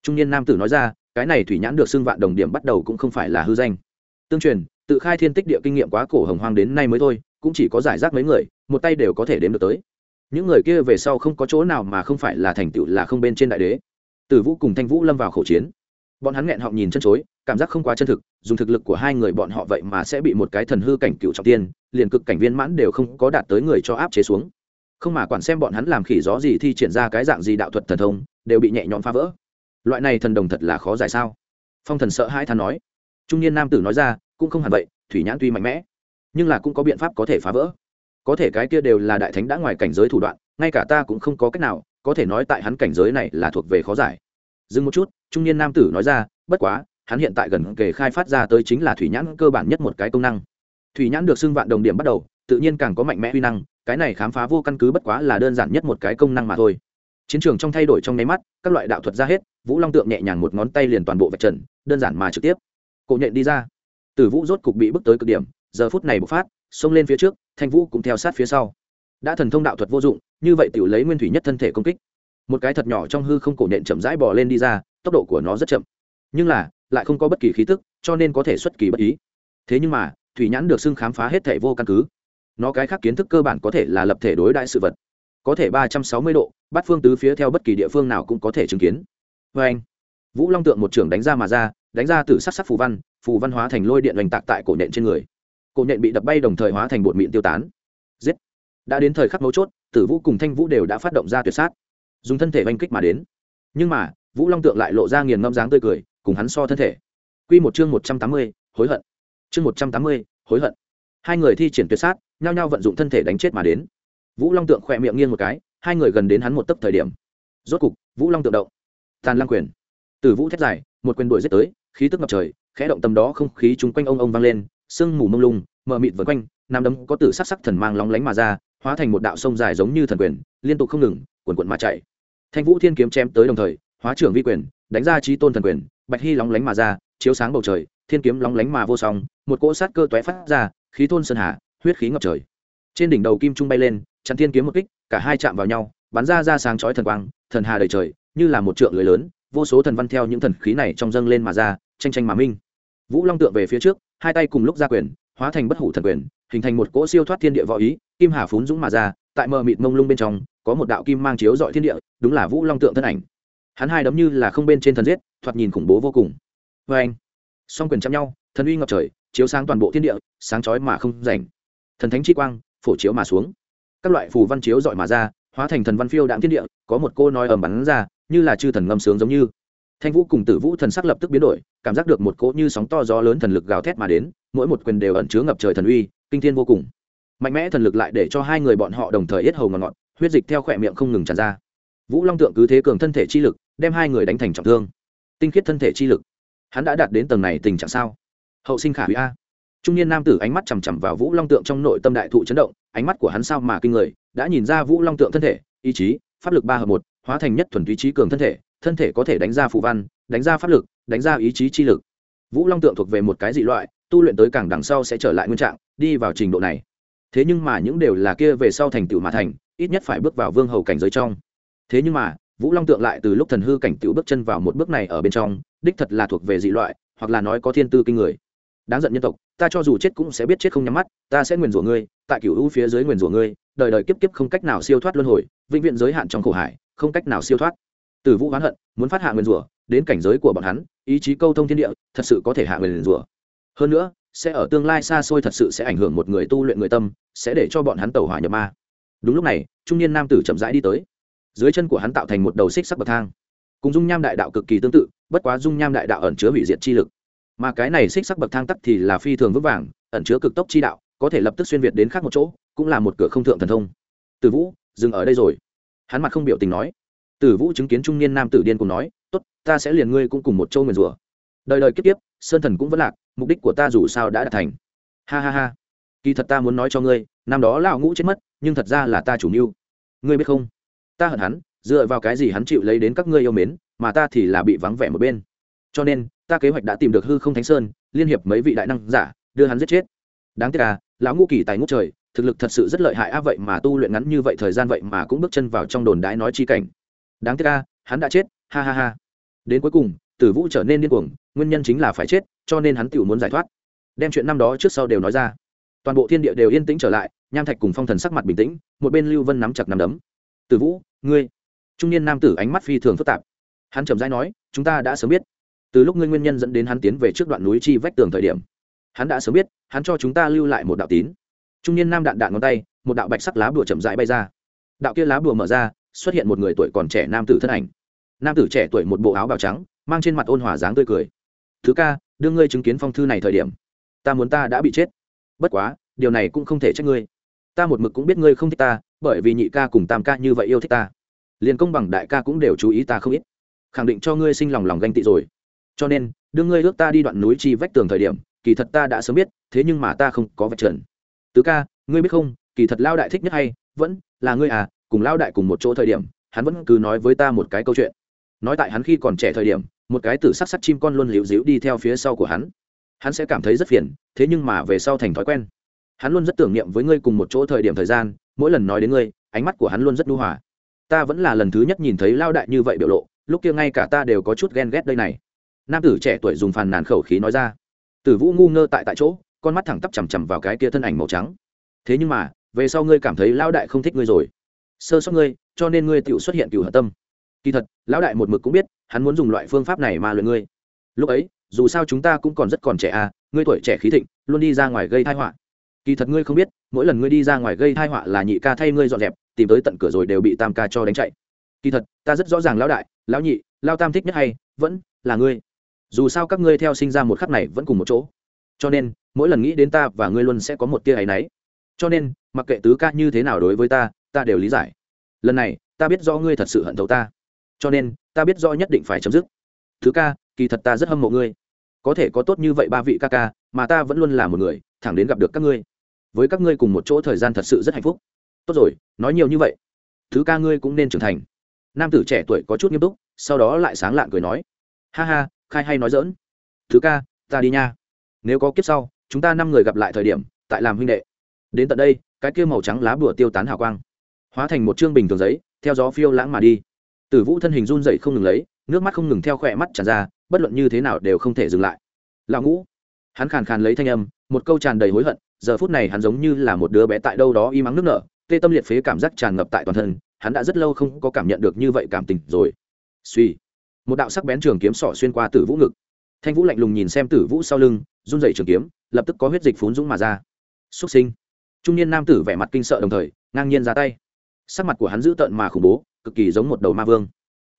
Trung niên nam tử nói ra, cái này thủy nhãn được xưng vạn đồng điểm bắt đầu cũng không phải là hư danh. Tương truyền tự khai thiên tích địa kinh nghiệm quá cổ hồng hoang đến nay mới thôi, cũng chỉ có giải rác mấy người, một tay đều có thể đếm được tới. Những người kia về sau không có chỗ nào mà không phải là thành tựu là không bên trên đại đế. Tử vũ cùng thanh vũ lâm vào khẩu chiến. Bọn hắn nghẹn họng nhìn chân chối, cảm giác không quá chân thực, dùng thực lực của hai người bọn họ vậy mà sẽ bị một cái thần hư cảnh cựu trọng tiên, liền cực cảnh viên mãn đều không có đạt tới người cho áp chế xuống. Không mà quản xem bọn hắn làm khỉ gió gì thi triển ra cái dạng gì đạo thuật thần thông, đều bị nhẹ nhõm phá vỡ. Loại này thần đồng thật là khó giải sao? Phong thần sợ hai than nói. Trung niên nam tử nói ra cũng không hẳn vậy, thủy nhãn tuy mạnh mẽ, nhưng là cũng có biện pháp có thể phá vỡ. Có thể cái kia đều là đại thánh đã ngoài cảnh giới thủ đoạn, ngay cả ta cũng không có cách nào, có thể nói tại hắn cảnh giới này là thuộc về khó giải. Dừng một chút, trung niên nam tử nói ra, bất quá, hắn hiện tại gần kề khai phát ra tới chính là thủy nhãn cơ bản nhất một cái công năng. Thủy nhãn được xưng vạn đồng điểm bắt đầu, tự nhiên càng có mạnh mẽ uy năng, cái này khám phá vô căn cứ bất quá là đơn giản nhất một cái công năng mà thôi. Chiến trường trong thay đổi trong nháy mắt, các loại đạo thuật ra hết, vũ long tượng nhẹ nhàng một ngón tay liền toàn bộ vạch trần, đơn giản mà trực tiếp. Cổ nhện đi ra tử vũ rốt cục bị bước tới cực điểm, giờ phút này bộc phát, xông lên phía trước, thanh vũ cũng theo sát phía sau. Đã thần thông đạo thuật vô dụng, như vậy tiểu lấy nguyên thủy nhất thân thể công kích. Một cái thật nhỏ trong hư không cổ nện chậm rãi bò lên đi ra, tốc độ của nó rất chậm. Nhưng là, lại không có bất kỳ khí tức, cho nên có thể xuất kỳ bất ý. Thế nhưng mà, thủy nhãn được xưng khám phá hết thể vô căn cứ. Nó cái khác kiến thức cơ bản có thể là lập thể đối đại sự vật. Có thể ba trăm sáu mươi độ, bắt phương tứ phía theo bất kỳ địa phương nào cũng có thể chứng kiến. Vê anh vũ long tượng một trưởng đánh ra mà ra đánh ra từ sắc sắc phù văn phù văn hóa thành lôi điện oanh tạc tại cổ nện trên người. Cổ nện bị đập bay đồng thời hóa thành bột mịn tiêu tán. Giết! Đã đến thời khắc mấu chốt, tử vũ cùng thanh vũ đều đã phát động ra tuyệt sát. Dùng thân thể oanh kích mà đến. Nhưng mà, vũ long tượng lại lộ ra nghiền ngâm dáng tươi cười, cùng hắn so thân thể. Q một chương một trăm tám mươi, hối hận. Chương một trăm tám mươi, hối hận. Hai người thi triển tuyệt sát, nhao nhao vận dụng thân thể đánh chết mà đến. Vũ long tượng khỏe miệng nghiêng một cái, hai người gần đến hắn một tấc thời điểm. Rốt cục, vũ long tượng động. Tàn lăng quyền. Từ vũ thét dài, một quyền đuổi giết tới khí tức ngập trời, khẽ động tâm đó không khí chung quanh ông ông vang lên, sương mù mông lung, mờ mịt vân quanh, nam đấm có tử sắc sắc thần mang lóng lánh mà ra, hóa thành một đạo sông dài giống như thần quyền, liên tục không ngừng quần quận mà chạy. Thanh vũ thiên kiếm chém tới đồng thời, hóa trưởng vi quyền, đánh ra trí tôn thần quyền, bạch hy lóng lánh mà ra, chiếu sáng bầu trời, thiên kiếm lóng lánh mà vô song, một cỗ sát cơ toé phát ra, khí thôn sơn hà, huyết khí ngập trời. Trên đỉnh đầu kim trung bay lên chắn thiên kiếm một kích, cả hai chạm vào nhau, bắn ra ra sáng chói thần quang, thần hà đầy trời, như là một trượng lưới lớn, vô số thần văn theo những thần khí này trong dâng lên mà ra tranh tranh mà minh. Vũ long tượng về phía trước, hai tay cùng lúc ra quyền, hóa thành bất hủ thần quyền, hình thành một cỗ siêu thoát thiên địa võ ý, kim hà phún dũng mà ra, tại mờ mịt mông lung bên trong, có một đạo kim mang chiếu dọi thiên địa, đúng là vũ long tượng thân ảnh. Hắn hai đấm như là không bên trên thần giết, thoạt nhìn khủng bố vô cùng. Vê anh, song quyền chạm nhau, thần uy ngập trời, chiếu sáng toàn bộ thiên địa, sáng chói mà không rảnh. Thần thánh chi quang, phổ chiếu mà xuống. Các loại phù văn chiếu dọi mà ra, hóa thành thần văn phiêu đạm thiên địa, có một cô nói ầm bắn ra, như là chư thần ngâm sướng giống như thanh vũ cùng tử vũ thần sắc lập tức biến đổi, cảm giác được một cỗ như sóng to gió lớn thần lực gào thét mà đến, mỗi một quyền đều ẩn chứa ngập trời thần uy, kinh thiên vô cùng. Mạnh mẽ thần lực lại để cho hai người bọn họ đồng thời yết hầu ngọt ngọt huyết dịch theo khỏe miệng không ngừng tràn ra. Vũ long tượng cứ thế cường thân thể chi lực, đem hai người đánh thành trọng thương. Tinh khiết thân thể chi lực. Hắn đã đạt đến tầng này tình trạng sao? Hậu sinh khả hủy a. Trung niên nam tử ánh mắt chằm chằm vào vũ long tượng trong nội tâm đại thụ chấn động, ánh mắt của hắn sao mà kinh người, đã nhìn ra vũ long tượng thân thể, ý chí, pháp lực ba hợp một, hóa thành nhất thuần túy trí cường thân thể thân thể có thể đánh ra phụ văn, đánh ra pháp lực, đánh ra ý chí chi lực. Vũ long tượng thuộc về một cái dị loại, tu luyện tới càng đằng sau sẽ trở lại nguyên trạng, đi vào trình độ này. Thế nhưng mà những đều là kia về sau thành tựu mà thành, ít nhất phải bước vào vương hầu cảnh giới trong. Thế nhưng mà, vũ long tượng lại từ lúc thần hư cảnh tựu bước chân vào một bước này ở bên trong, đích thật là thuộc về dị loại, hoặc là nói có thiên tư kinh người. Đáng giận nhân tộc, ta cho dù chết cũng sẽ biết chết không nhắm mắt, ta sẽ nguyền rủa ngươi, tại cửu u phía dưới nguyền rủa ngươi, đời đời kiếp kiếp không cách nào siêu thoát luân hồi, vĩnh viễn giới hạn trong khổ hải, không cách nào siêu thoát từ vũ hoán hận, muốn phát hạ nguyền rủa, đến cảnh giới của bọn hắn, ý chí câu thông thiên địa, thật sự có thể hạ nguyền rủa. Hơn nữa, sẽ ở tương lai xa xôi thật sự sẽ ảnh hưởng một người tu luyện người tâm, sẽ để cho bọn hắn tẩu hỏa nhập ma. Đúng lúc này, trung niên nam tử chậm rãi đi tới. Dưới chân của hắn tạo thành một đầu xích sắc bậc thang. Cùng dung nham đại đạo cực kỳ tương tự, bất quá dung nham đại đạo ẩn chứa hủy diệt chi lực. Mà cái này xích sắc bậc thang tắc thì là phi thường vững vàng, ẩn chứa cực tốc chi đạo, có thể lập tức xuyên việt đến khác một chỗ, cũng là một cửa không thượng thần thông. Từ vũ, dừng ở đây rồi. Hắn mặt không biểu tình nói. Tử vũ chứng kiến trung niên nam tử điên cùng nói, tốt, ta sẽ liền ngươi cũng cùng một châu nguyền rủa. Đời đời kiếp kiếp, sơn thần cũng vẫn lạc, mục đích của ta dù sao đã đạt thành. Ha ha ha. Kỳ thật ta muốn nói cho ngươi, năm đó lão ngũ chết mất, nhưng thật ra là ta chủ mưu. Ngươi biết không? Ta hận hắn, dựa vào cái gì hắn chịu lấy đến các ngươi yêu mến, mà ta thì là bị vắng vẻ một bên. Cho nên, ta kế hoạch đã tìm được hư không thánh sơn, liên hiệp mấy vị đại năng giả, đưa hắn giết chết. Đáng tiếc là lão ngũ kỳ tài ngũ trời, thực lực thật sự rất lợi hại, a, vậy mà tu luyện ngắn như vậy, thời gian vậy mà cũng bước chân vào trong đồn đái nói chi cảnh đáng tiếc ca hắn đã chết, ha ha ha. Đến cuối cùng, tử vũ trở nên điên cuồng, nguyên nhân chính là phải chết, cho nên hắn tự muốn giải thoát. Đem chuyện năm đó trước sau đều nói ra. Toàn bộ thiên địa đều yên tĩnh trở lại, nham thạch cùng phong thần sắc mặt bình tĩnh, một bên lưu vân nắm chặt nắm đấm. Tử vũ, ngươi. Trung niên nam tử ánh mắt phi thường phức tạp. Hắn trầm rãi nói, chúng ta đã sớm biết. Từ lúc ngươi nguyên nhân dẫn đến hắn tiến về trước đoạn núi chi vách tường thời điểm, hắn đã sớm biết, hắn cho chúng ta lưu lại một đạo tín. Trung niên nam đạn đạn ngón tay, một đạo bạch sắc lá bùa chậm rãi bay ra. Đạo kia lá bùa mở ra xuất hiện một người tuổi còn trẻ nam tử thân ảnh. Nam tử trẻ tuổi một bộ áo bào trắng, mang trên mặt ôn hòa dáng tươi cười. Thứ ca, đưa ngươi chứng kiến phong thư này thời điểm. Ta muốn ta đã bị chết. Bất quá, điều này cũng không thể trách ngươi. Ta một mực cũng biết ngươi không thích ta, bởi vì nhị ca cùng tam ca như vậy yêu thích ta. Liền công bằng đại ca cũng đều chú ý ta không ít. Khẳng định cho ngươi sinh lòng lòng ganh tị rồi. Cho nên, đưa ngươi ước ta đi đoạn núi chi vách tường thời điểm, kỳ thật ta đã sớm biết, thế nhưng mà ta không có vạch trần. Tứ ca, ngươi biết không, kỳ thật lao đại thích nhất hay, vẫn là ngươi à cùng lao đại cùng một chỗ thời điểm, hắn vẫn cứ nói với ta một cái câu chuyện. Nói tại hắn khi còn trẻ thời điểm, một cái tử sắc sắc chim con luôn liễu díu đi theo phía sau của hắn. Hắn sẽ cảm thấy rất phiền, thế nhưng mà về sau thành thói quen. Hắn luôn rất tưởng niệm với ngươi cùng một chỗ thời điểm thời gian, mỗi lần nói đến ngươi, ánh mắt của hắn luôn rất nhu hòa. Ta vẫn là lần thứ nhất nhìn thấy lao đại như vậy biểu lộ, lúc kia ngay cả ta đều có chút ghen ghét đây này. Nam tử trẻ tuổi dùng phàn nàn khẩu khí nói ra. Tử vũ ngu ngơ tại tại chỗ, con mắt thẳng tắp chằm chằm vào cái kia thân ảnh màu trắng. Thế nhưng mà, về sau ngươi cảm thấy lão đại không thích ngươi rồi sơ sót ngươi, cho nên ngươi tự xuất hiện cựu hận tâm. Kỳ thật, lão đại một mực cũng biết, hắn muốn dùng loại phương pháp này mà luyện ngươi. Lúc ấy, dù sao chúng ta cũng còn rất còn trẻ à ngươi tuổi trẻ khí thịnh, luôn đi ra ngoài gây thai họa. Kỳ thật ngươi không biết, mỗi lần ngươi đi ra ngoài gây thai họa là nhị ca thay ngươi dọn dẹp, tìm tới tận cửa rồi đều bị tam ca cho đánh chạy. Kỳ thật, ta rất rõ ràng lão đại, lão nhị lao tam thích nhất hay, vẫn là ngươi. Dù sao các ngươi theo sinh ra một khắc này vẫn cùng một chỗ. Cho nên, mỗi lần nghĩ đến ta và ngươi luôn sẽ có một tia áy náy. Cho nên, mặc kệ tứ ca như thế nào đối với ta ta đều lý giải. Lần này, ta biết rõ ngươi thật sự hận thấu ta. Cho nên, ta biết rõ nhất định phải chấm dứt. Thứ ca, kỳ thật ta rất hâm mộ ngươi. Có thể có tốt như vậy ba vị ca ca, mà ta vẫn luôn là một người, thẳng đến gặp được các ngươi. Với các ngươi cùng một chỗ thời gian thật sự rất hạnh phúc. Tốt rồi, nói nhiều như vậy. Thứ ca ngươi cũng nên trưởng thành. Nam tử trẻ tuổi có chút nghiêm túc, sau đó lại sáng lạng cười nói. Ha ha, khai hay nói dỡn thứ ca, ta đi nha. Nếu có kiếp sau, chúng ta năm người gặp lại thời điểm, tại làm huynh đệ. Đến tận đây, cái kia màu trắng lá bùa tiêu tán hào quang hóa thành một chương bình thường giấy, theo gió phiêu lãng mà đi. Tử vũ thân hình run dậy không ngừng lấy, nước mắt không ngừng theo khỏe mắt tràn ra, bất luận như thế nào đều không thể dừng lại. Lão ngũ, hắn khàn khàn lấy thanh âm, một câu tràn đầy hối hận, giờ phút này hắn giống như là một đứa bé tại đâu đó y mắng nước nở, tê tâm liệt phế cảm giác tràn ngập tại toàn thân, hắn đã rất lâu không có cảm nhận được như vậy cảm tình rồi. Suy, một đạo sắc bén trường kiếm sỏ xuyên qua tử vũ ngực. Thanh vũ lạnh lùng nhìn xem tử vũ sau lưng, run dậy trường kiếm, lập tức có huyết dịch phún dũng mà ra. Xuất sinh. Trung niên nam tử vẻ mặt kinh sợ đồng thời, ngang nhiên ra tay sắc mặt của hắn dữ tợn mà khủng bố, cực kỳ giống một đầu ma vương.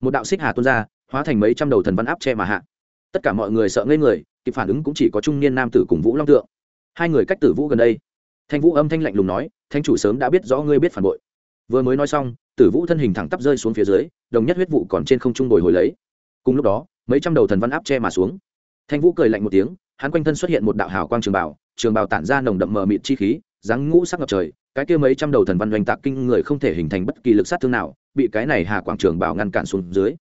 Một đạo xích hà tuôn ra, hóa thành mấy trăm đầu thần văn áp che mà hạ. Tất cả mọi người sợ ngây người, kịp phản ứng cũng chỉ có trung niên nam tử cùng vũ long tượng. Hai người cách tử vũ gần đây. Thanh vũ âm thanh lạnh lùng nói thanh chủ sớm đã biết rõ ngươi biết phản bội. Vừa mới nói xong, tử vũ thân hình thẳng tắp rơi xuống phía dưới, đồng nhất huyết vụ còn trên không trung bồi hồi lấy. Cùng lúc đó, mấy trăm đầu thần văn áp che mà xuống. Thanh vũ cười lạnh một tiếng, hắn quanh thân xuất hiện một đạo hào quang trường bảo trường bảo tản ra nồng đậm mờ mịt chi khí, dáng ngũ sắc ngập trời cái kia mấy trăm đầu thần văn doanh tạc kinh người không thể hình thành bất kỳ lực sát thương nào, bị cái này hà quảng trường bảo ngăn cản xuống dưới.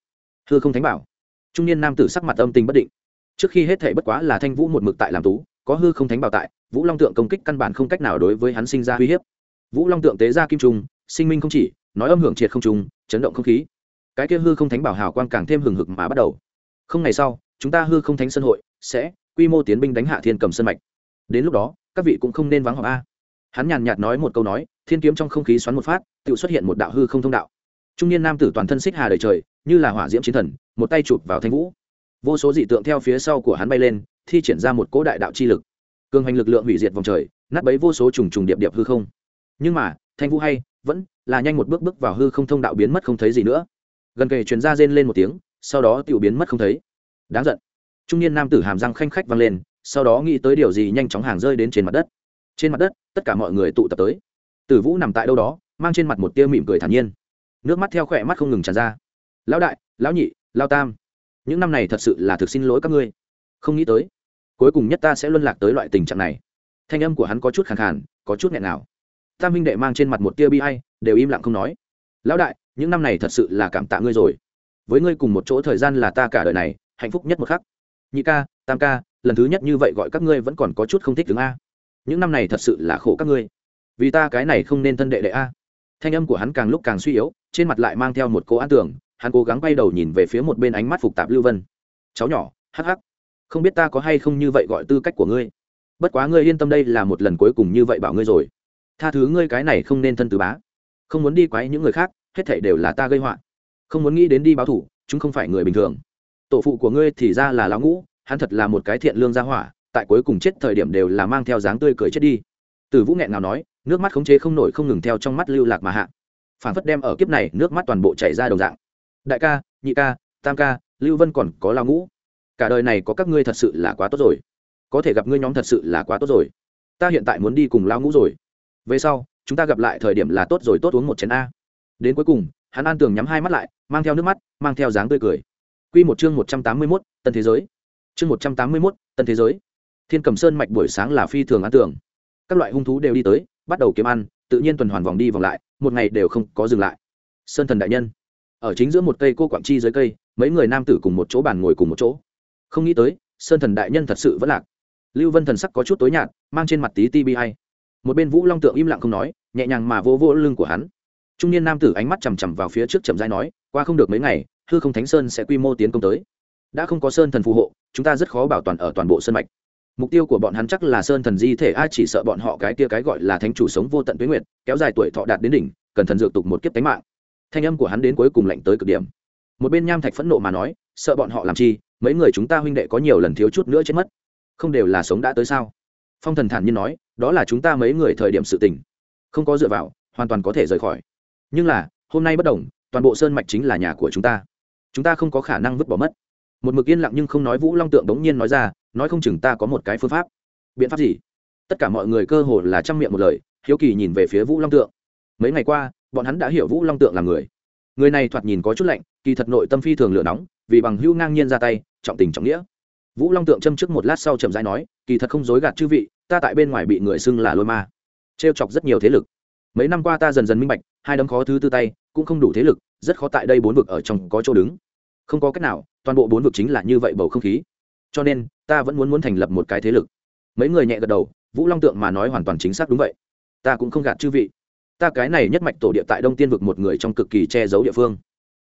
Hư không thánh bảo, trung niên nam tử sắc mặt âm tình bất định. Trước khi hết thể bất quá là thanh vũ một mực tại làm tú, có hư không thánh bảo tại, vũ long tượng công kích căn bản không cách nào đối với hắn sinh ra uy hiếp. Vũ long tượng tế ra kim trung, sinh minh không chỉ, nói âm hưởng triệt không trung, chấn động không khí. Cái kia hư không thánh bảo hào quang càng thêm hừng hực mà bắt đầu. Không ngày sau, chúng ta hư không thánh sân hội sẽ quy mô tiến binh đánh hạ thiên cầm sân mạch. Đến lúc đó, các vị cũng không nên vắng họp a hắn nhàn nhạt nói một câu nói, thiên kiếm trong không khí xoắn một phát tự xuất hiện một đạo hư không thông đạo. Trung niên nam tử toàn thân xích hà đời trời, như là hỏa diễm chiến thần, một tay chụp vào thanh vũ. Vô số dị tượng theo phía sau của hắn bay lên, thi triển ra một cỗ đại đạo chi lực. Cường hành lực lượng hủy diệt vòng trời, nát bấy vô số trùng trùng điệp điệp hư không. Nhưng mà, thanh vũ hay, vẫn là nhanh một bước bước vào hư không thông đạo biến mất không thấy gì nữa. Gần kề truyền ra rên lên một tiếng, sau đó tiểu biến mất không thấy. Đáng giận. Trung niên nam tử hàm răng khanh khách vang lên, sau đó nghĩ tới điều gì nhanh chóng hàng rơi đến trên mặt đất trên mặt đất, tất cả mọi người tụ tập tới. Tử vũ nằm tại đâu đó, mang trên mặt một tia mỉm cười thản nhiên. Nước mắt theo khỏe mắt không ngừng tràn ra. Lão đại, lão nhị lao tam, những năm này thật sự là thực xin lỗi các ngươi. Không nghĩ tới, cuối cùng nhất ta sẽ luân lạc tới loại tình trạng này. Thanh âm của hắn có chút khàn khàn, có chút nghẹn nào tam minh đệ mang trên mặt một tia bi hay đều im lặng không nói. Lão đại, những năm này thật sự là cảm tạ ngươi rồi. Với ngươi cùng một chỗ thời gian là ta cả đời này, hạnh phúc nhất một khắc. Nhị ca, tam ca, lần thứ nhất như vậy gọi các ngươi vẫn còn có chút không thích đứng a những năm này thật sự là khổ các ngươi. Vì ta cái này không nên thân đệ đệ a. Thanh âm của hắn càng lúc càng suy yếu, trên mặt lại mang theo một cô an tưởng, hắn cố gắng bay đầu nhìn về phía một bên ánh mắt phục tạp lưu vân. Cháu nhỏ, hắc hắc, không biết ta có hay không như vậy gọi tư cách của ngươi. Bất quá ngươi yên tâm đây là một lần cuối cùng như vậy bảo ngươi rồi. Tha thứ ngươi cái này không nên thân từ bá. Không muốn đi quấy những người khác, hết thảy đều là ta gây họa. Không muốn nghĩ đến đi báo thủ, chúng không phải người bình thường. Tổ phụ của ngươi thì ra là lão ngũ, hắn thật là một cái thiện lương gia hỏa tại cuối cùng chết thời điểm đều là mang theo dáng tươi cười chết đi. Từ vũ nghẹn nào nói, nước mắt khống chế không nổi không ngừng theo trong mắt lưu lạc mà hạ. Phản phất đem ở kiếp này, nước mắt toàn bộ chảy ra đồng dạng. Đại ca, nhị ca, tam ca, lưu vân còn có lao ngũ. Cả đời này có các ngươi thật sự là quá tốt rồi. Có thể gặp ngươi nhóm thật sự là quá tốt rồi. Ta hiện tại muốn đi cùng lao ngũ rồi. Về sau, chúng ta gặp lại thời điểm là tốt rồi tốt uống một chén a. Đến cuối cùng, hắn an tường nhắm hai mắt lại, mang theo nước mắt, mang theo dáng tươi cười. Q một chương một trăm tám mươi mốt, tân thế giới. Chương một trăm tám mươi mốt, tân thế giới thiên cầm sơn mạch buổi sáng là phi thường ăn tưởng các loại hung thú đều đi tới, bắt đầu kiếm ăn, tự nhiên tuần hoàn vòng đi vòng lại, một ngày đều không có dừng lại. Sơn thần đại nhân, ở chính giữa một cây cô quảng chi dưới cây, mấy người nam tử cùng một chỗ bàn ngồi cùng một chỗ. Không nghĩ tới, sơn thần đại nhân thật sự vẫn lạc. Lưu vân thần sắc có chút tối nhạt, mang trên mặt tí ti bi hay một bên vũ long tượng im lặng không nói, nhẹ nhàng mà vô vô lưng của hắn. Trung niên nam tử ánh mắt chằm chằm vào phía trước chậm dai nói, qua không được mấy ngày, hư không thánh sơn sẽ quy mô tiến công tới. Đã không có sơn thần phù hộ, chúng ta rất khó bảo toàn ở toàn bộ sơn mạch mục tiêu của bọn hắn chắc là sơn thần di thể, ai chỉ sợ bọn họ cái kia cái gọi là thánh chủ sống vô tận tuyến nguyệt, kéo dài tuổi thọ đạt đến đỉnh, cần thần dược tục một kiếp tánh mạng. Thanh âm của hắn đến cuối cùng lạnh tới cực điểm. Một bên nham thạch phẫn nộ mà nói, sợ bọn họ làm chi, mấy người chúng ta huynh đệ có nhiều lần thiếu chút nữa chết mất. Không đều là sống đã tới sao? Phong thần thản nhiên nói, đó là chúng ta mấy người thời điểm sự tình. Không có dựa vào, hoàn toàn có thể rời khỏi. Nhưng là, hôm nay bất đồng, toàn bộ sơn mạch chính là nhà của chúng ta. Chúng ta không có khả năng vứt bỏ mất một mực yên lặng nhưng không nói vũ long tượng đống nhiên nói ra, nói không chừng ta có một cái phương pháp. Biện pháp gì? Tất cả mọi người cơ hồ là chăm miệng một lời, hiếu kỳ nhìn về phía vũ long tượng. Mấy ngày qua, bọn hắn đã hiểu vũ long tượng là người. Người này thoạt nhìn có chút lạnh, kỳ thật nội tâm phi thường lửa nóng, vì bằng hữu ngang nhiên ra tay, trọng tình trọng nghĩa. Vũ long tượng châm trước một lát sau chậm rãi nói, kỳ thật không dối gạt chư vị, ta tại bên ngoài bị người xưng là lôi ma. T chọc rất nhiều thế lực. Mấy năm qua ta dần dần minh bạch, hai đấm khó thứ tư tay, cũng không đủ thế lực, rất khó tại đây bốn vực ở trong có chỗ đứng. Không có cách nào toàn bộ bốn vực chính là như vậy bầu không khí. Cho nên, ta vẫn muốn muốn thành lập một cái thế lực. Mấy người nhẹ gật đầu, vũ long tượng mà nói hoàn toàn chính xác đúng vậy. Ta cũng không gạt chư vị. Ta cái này nhất mạch tổ địa tại đông tiên vực một người trong cực kỳ che giấu địa phương.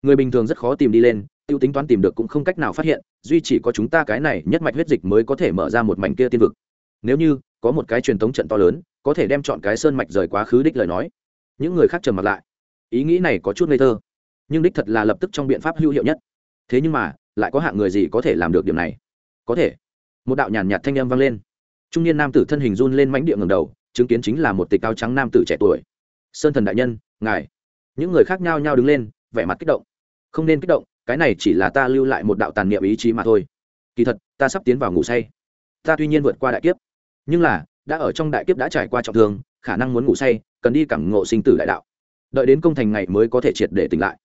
Người bình thường rất khó tìm đi lên, tiêu tính toán tìm được cũng không cách nào phát hiện, duy chỉ có chúng ta cái này nhất mạch huyết dịch mới có thể mở ra một mảnh kia tiên vực. Nếu như, có một cái truyền thống trận to lớn, có thể đem chọn cái sơn mạch rời quá khứ đích lời nói. Những người khác trầm mặt lại. Ý nghĩ này có chút ngây thơ. Nhưng đích thật là lập tức trong biện pháp hữu hiệu nhất. Thế nhưng mà lại có hạng người gì có thể làm được điểm này? Có thể. Một đạo nhàn nhạt thanh âm vang lên. Trung niên nam tử thân hình run lên mánh địa ngầm đầu, chứng kiến chính là một tịch cao trắng nam tử trẻ tuổi. Sơn thần đại nhân, ngài. Những người khác nhau nhau đứng lên, vẻ mặt kích động. Không nên kích động, cái này chỉ là ta lưu lại một đạo tàn niệm ý chí mà thôi. Kỳ thật, ta sắp tiến vào ngủ say. Ta tuy nhiên vượt qua đại kiếp, nhưng là, đã ở trong đại kiếp đã trải qua trọng thương, khả năng muốn ngủ say, cần đi cảm ngộ sinh tử đại đạo. Đợi đến công thành ngày mới có thể triệt để tỉnh lại.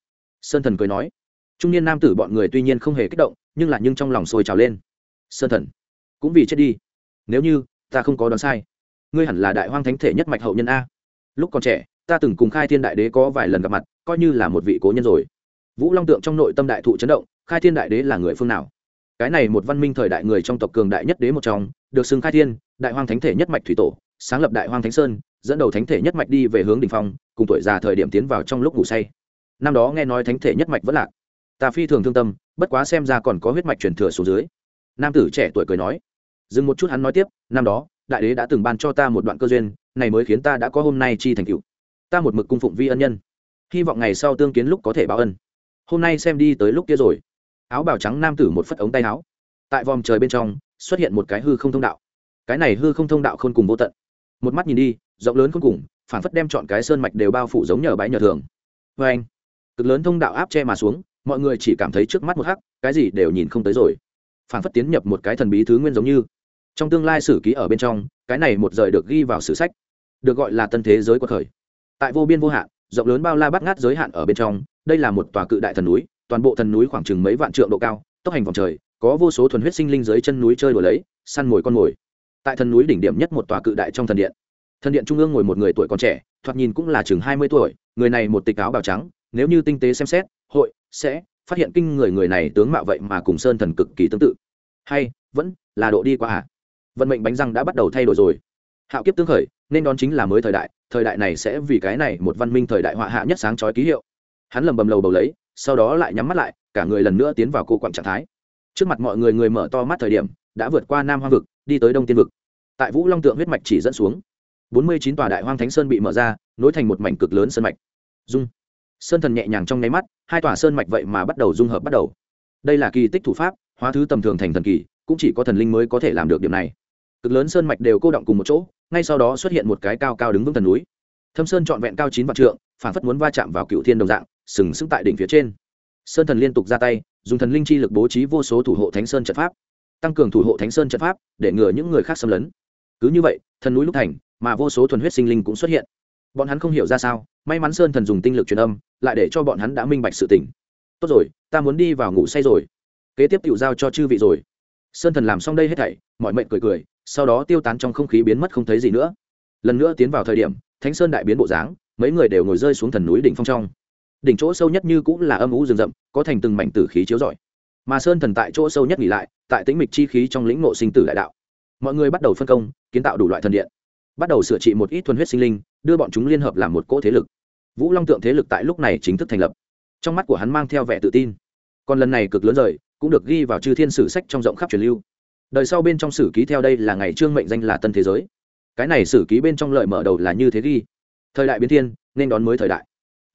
Sơn thần cười nói trung niên nam tử bọn người tuy nhiên không hề kích động, nhưng là nhưng trong lòng sôi trào lên. Sơn thần, cũng vì chết đi. Nếu như, ta không có đoán sai, ngươi hẳn là đại hoang thánh thể nhất mạch hậu nhân a. Lúc còn trẻ, ta từng cùng khai thiên đại đế có vài lần gặp mặt, coi như là một vị cố nhân rồi. Vũ long tượng trong nội tâm đại thụ chấn động, khai thiên đại đế là người phương nào? Cái này một văn minh thời đại người trong tộc cường đại nhất đế một trong, được xưng khai thiên, đại hoang thánh thể nhất mạch thủy tổ, sáng lập đại hoang thánh sơn, dẫn đầu thánh thể nhất mạch đi về hướng đình phong, cùng tuổi già thời điểm tiến vào trong lúc ngủ say. Năm đó nghe nói thánh thể nhất mạch vẫn lạc ta phi thường thương tâm, bất quá xem ra còn có huyết mạch truyền thừa xuống dưới. Nam tử trẻ tuổi cười nói. Dừng một chút hắn nói tiếp, năm đó, đại đế đã từng ban cho ta một đoạn cơ duyên, này mới khiến ta đã có hôm nay chi thành cựu ta một mực cung phụng vi ân nhân. Hy vọng ngày sau tương kiến lúc có thể báo ân. Hôm nay xem đi tới lúc kia rồi. Áo bào trắng nam tử một phất ống tay áo. Tại vòm trời bên trong, xuất hiện một cái hư không thông đạo. Cái này hư không thông đạo khôn cùng vô tận. Một mắt nhìn đi, rộng lớn khôn cùng phản phất đem chọn cái sơn mạch đều bao phủ giống nhờ bãi nhờ thường. Vê anh cực lớn thông đạo áp che mà xuống mọi người chỉ cảm thấy trước mắt một hắc, cái gì đều nhìn không tới rồi. Phản phất tiến nhập một cái thần bí thứ nguyên giống như. Trong tương lai sử ký ở bên trong, cái này một rời được ghi vào sử sách, được gọi là tân thế giới quật thời. Tại vô biên vô hạn, rộng lớn bao la bắt ngát giới hạn ở bên trong, đây là một tòa cự đại thần núi, toàn bộ thần núi khoảng chừng mấy vạn trượng độ cao, tốc hành vòng trời, có vô số thuần huyết sinh linh dưới chân núi chơi đùa lấy, săn mồi con mồi. Tại thần núi đỉnh điểm nhất một tòa cự đại trong thần điện. Thần điện trung ương ngồi một người tuổi còn trẻ, thoạt nhìn cũng là chừng hai mươi tuổi, người này một tịch áo bào trắng nếu như tinh tế xem xét, hội sẽ phát hiện kinh người người này tướng mạo vậy mà cùng sơn thần cực kỳ tương tự. Hay, vẫn là độ đi qua à? Vận mệnh bánh răng đã bắt đầu thay đổi rồi. Hạo kiếp tương khởi, nên đón chính là mới thời đại thời đại này sẽ vì cái này một văn minh thời đại họa hạ nhất sáng chói ký hiệu. Hắn lầm bầm lầu bầu lấy, sau đó lại nhắm mắt lại, cả người lần nữa tiến vào cô quặng trạng thái. Trước mặt mọi người người mở to mắt thời điểm, đã vượt qua nam hoang vực, đi tới đông tiên vực. Tại vũ long tượng huyết mạch chỉ dẫn xuống, bốn mươi chín tòa đại hoang thánh sơn bị mở ra, nối thành một mảnh cực lớn sơn mạch. Dung sơn thần nhẹ nhàng trong nháy mắt, hai tòa sơn mạch vậy mà bắt đầu dung hợp bắt đầu. Đây là kỳ tích thủ pháp, hóa thứ tầm thường thành thần kỳ, cũng chỉ có thần linh mới có thể làm được điểm này. Cực lớn sơn mạch đều cô động cùng một chỗ, ngay sau đó xuất hiện một cái cao cao đứng vững thần núi. Thâm sơn trọn vẹn cao chín vạn trượng phản phất muốn va chạm vào cựu thiên đồng dạng, sừng sững tại đỉnh phía trên. Sơn thần liên tục ra tay, dùng thần linh chi lực bố trí vô số thủ hộ thánh sơn trận pháp, tăng cường thủ hộ thánh sơn trận pháp, để ngừa những người khác xâm lấn. Cứ như vậy, thần núi lúc thành, mà vô số thuần huyết sinh linh cũng xuất hiện. Bọn hắn không hiểu ra sao may mắn sơn thần dùng tinh lực truyền âm, lại để cho bọn hắn đã minh bạch sự tỉnh tốt rồi, ta muốn đi vào ngủ say rồi. Kế tiếp tự giao cho chư vị rồi. Sơn thần làm xong đây hết thảy, mọi mệnh cười cười, sau đó tiêu tán trong không khí biến mất không thấy gì nữa. Lần nữa tiến vào thời điểm, thánh sơn đại biến bộ dáng, mấy người đều ngồi rơi xuống thần núi đỉnh phong trong. Đỉnh chỗ sâu nhất như cũng là âm ú rừng rậm, có thành từng mảnh tử khí chiếu rọi. Mà sơn thần tại chỗ sâu nhất nghỉ lại, tại tĩnh mịch chi khí trong lĩnh ngộ sinh tử đại đạo. Mọi người bắt đầu phân công, kiến tạo đủ loại thần điện. Bắt đầu sửa trị một ít thuần huyết sinh linh, đưa bọn chúng liên hợp làm một cỗ thế lực vũ long tượng thế lực tại lúc này chính thức thành lập. Trong mắt của hắn mang theo vẻ tự tin. Còn lần này cực lớn rời cũng được ghi vào chư thiên sử sách trong rộng khắp truyền lưu. Đời sau bên trong sử ký theo đây là ngày trương mệnh danh là tân thế giới. Cái này sử ký bên trong lợi mở đầu là như thế ghi. Thời đại biến thiên nên đón mới thời đại.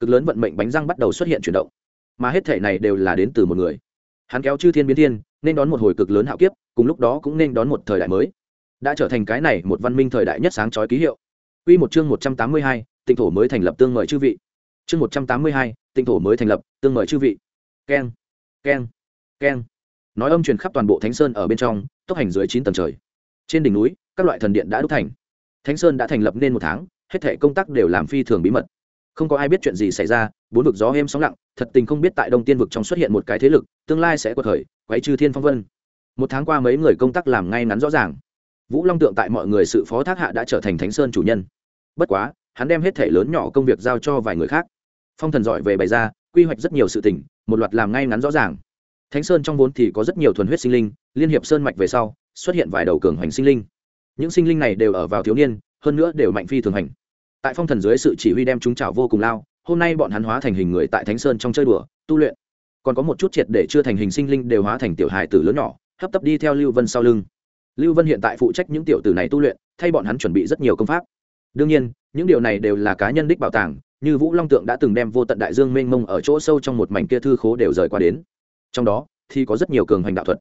Cực lớn vận mệnh bánh răng bắt đầu xuất hiện chuyển động. Mà hết thể này đều là đến từ một người. Hắn kéo chư thiên biến thiên nên đón một hồi cực lớn hạo kiếp cùng lúc đó cũng nên đón một thời đại mới. Đã trở thành cái này một văn minh thời đại nhất sáng chói ký hiệu. Quy một chương 182, tịnh thổ mới thành lập tương mời chư vị. Chương 182, tịnh thổ mới thành lập, tương mời chư vị. Keng, keng, keng. Nói âm truyền khắp toàn bộ Thánh Sơn ở bên trong, tốc hành dưới chín tầng trời. Trên đỉnh núi, các loại thần điện đã đúc thành. Thánh Sơn đã thành lập nên một tháng, hết thảy công tác đều làm phi thường bí mật. Không có ai biết chuyện gì xảy ra, bốn vực gió êm sóng lặng, thật tình không biết tại Đông Tiên vực trong xuất hiện một cái thế lực, tương lai sẽ quật khởi, quấy trừ thiên phong vân. Một tháng qua mấy người công tác làm ngay ngắn rõ ràng vũ long tượng tại mọi người sự phó thác hạ đã trở thành thánh sơn chủ nhân bất quá hắn đem hết thể lớn nhỏ công việc giao cho vài người khác. Phong thần giỏi về bày ra, quy hoạch rất nhiều sự tình, một loạt làm ngay ngắn rõ ràng. Thánh sơn trong vốn thì có rất nhiều thuần huyết sinh linh, liên hiệp sơn mạch về sau, xuất hiện vài đầu cường hoành sinh linh. Những sinh linh này đều ở vào thiếu niên, hơn nữa đều mạnh phi thường hành tại phong thần dưới sự chỉ huy đem chúng trào vô cùng lao, hôm nay bọn hắn hóa thành hình người tại thánh sơn trong chơi đùa, tu luyện. Còn có một chút triệt để chưa thành hình sinh linh đều hóa thành tiểu hài tử lớn nhỏ, hấp tấp đi theo lưu vân sau lưng. Lưu vân hiện tại phụ trách những tiểu tử này tu luyện, thay bọn hắn chuẩn bị rất nhiều công pháp đương nhiên, những điều này đều là cá nhân đích bảo tàng, như vũ long tượng đã từng đem vô tận đại dương mênh mông ở chỗ sâu trong một mảnh kia thư khố đều rời qua đến. Trong đó, thì có rất nhiều cường hành đạo thuật.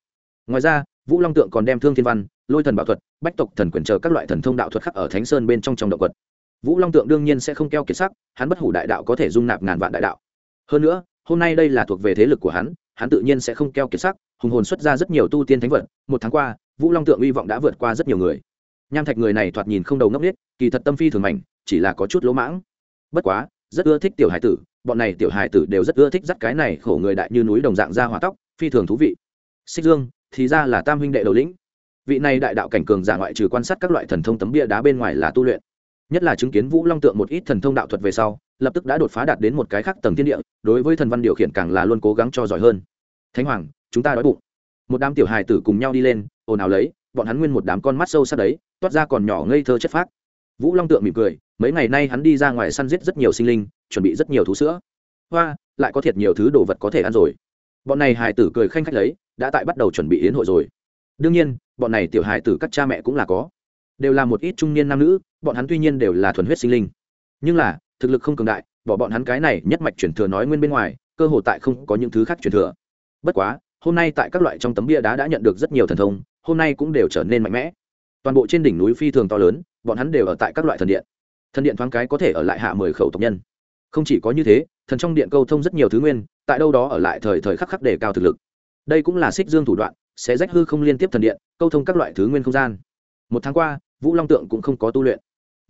Ngoài ra, vũ long tượng còn đem thương thiên văn, lôi thần bảo thuật, bách tộc thần quyền chờ các loại thần thông đạo thuật khắc ở thánh sơn bên trong trong động vật vũ long tượng đương nhiên sẽ không keo kiệt sắc, hắn bất hủ đại đạo có thể dung nạp ngàn vạn đại đạo. Hơn nữa, hôm nay đây là thuộc về thế lực của hắn hắn tự nhiên sẽ không keo kiệt sắc, hùng hồn xuất ra rất nhiều tu tiên thánh vật. Một tháng qua, vũ long tượng uy vọng đã vượt qua rất nhiều người nham thạch người này thoạt nhìn không đầu ngốc nghếch, kỳ thật tâm phi thường mảnh, chỉ là có chút lỗ mãng. Bất quá, rất ưa thích tiểu hải tử, bọn này tiểu hải tử đều rất ưa thích dắt cái này khổ người đại như núi đồng dạng ra hỏa tóc, phi thường thú vị. Xích dương, thì ra là tam huynh đệ đầu lĩnh. Vị này đại đạo cảnh cường giả ngoại trừ quan sát các loại thần thông tấm bia đá bên ngoài là tu luyện. Nhất là chứng kiến vũ long tượng một ít thần thông đạo thuật về sau, lập tức đã đột phá đạt đến một cái khác tầng thiên địa, đối với thần văn điều khiển càng là luôn cố gắng cho giỏi hơn. Thánh hoàng, chúng ta đói bụng. Một đám tiểu hài tử cùng nhau đi lên, ồn ào lấy bọn hắn nguyên một đám con mắt sâu sắc đấy, toát ra còn nhỏ ngây thơ chất phác. Vũ long tượng mỉm cười, mấy ngày nay hắn đi ra ngoài săn giết rất nhiều sinh linh, chuẩn bị rất nhiều thú sữa. Hoa, lại có thiệt nhiều thứ đồ vật có thể ăn rồi. Bọn này hài tử cười khanh khách lấy, đã tại bắt đầu chuẩn bị yến hội rồi. Đương nhiên, bọn này tiểu hài tử các cha mẹ cũng là có. Đều là một ít trung niên nam nữ, bọn hắn tuy nhiên đều là thuần huyết sinh linh. Nhưng là, thực lực không cường đại, bỏ bọn hắn cái này nhất mạch chuyển thừa nói nguyên bên ngoài, cơ hồ tại không có những thứ khác chuyển thừa. Bất quá, hôm nay tại các loại trong tấm bia đá đã nhận được rất nhiều thần thông hôm nay cũng đều trở nên mạnh mẽ. Toàn bộ trên đỉnh núi phi thường to lớn, bọn hắn đều ở tại các loại thần điện. Thần điện thoáng cái có thể ở lại hạ mười khẩu tộc nhân. Không chỉ có như thế, thần trong điện câu thông rất nhiều thứ nguyên, tại đâu đó ở lại thời thời khắc khắc để cao thực lực. Đây cũng là xích dương thủ đoạn, sẽ rách hư không liên tiếp thần điện, câu thông các loại thứ nguyên không gian. Một tháng qua, vũ long tượng cũng không có tu luyện.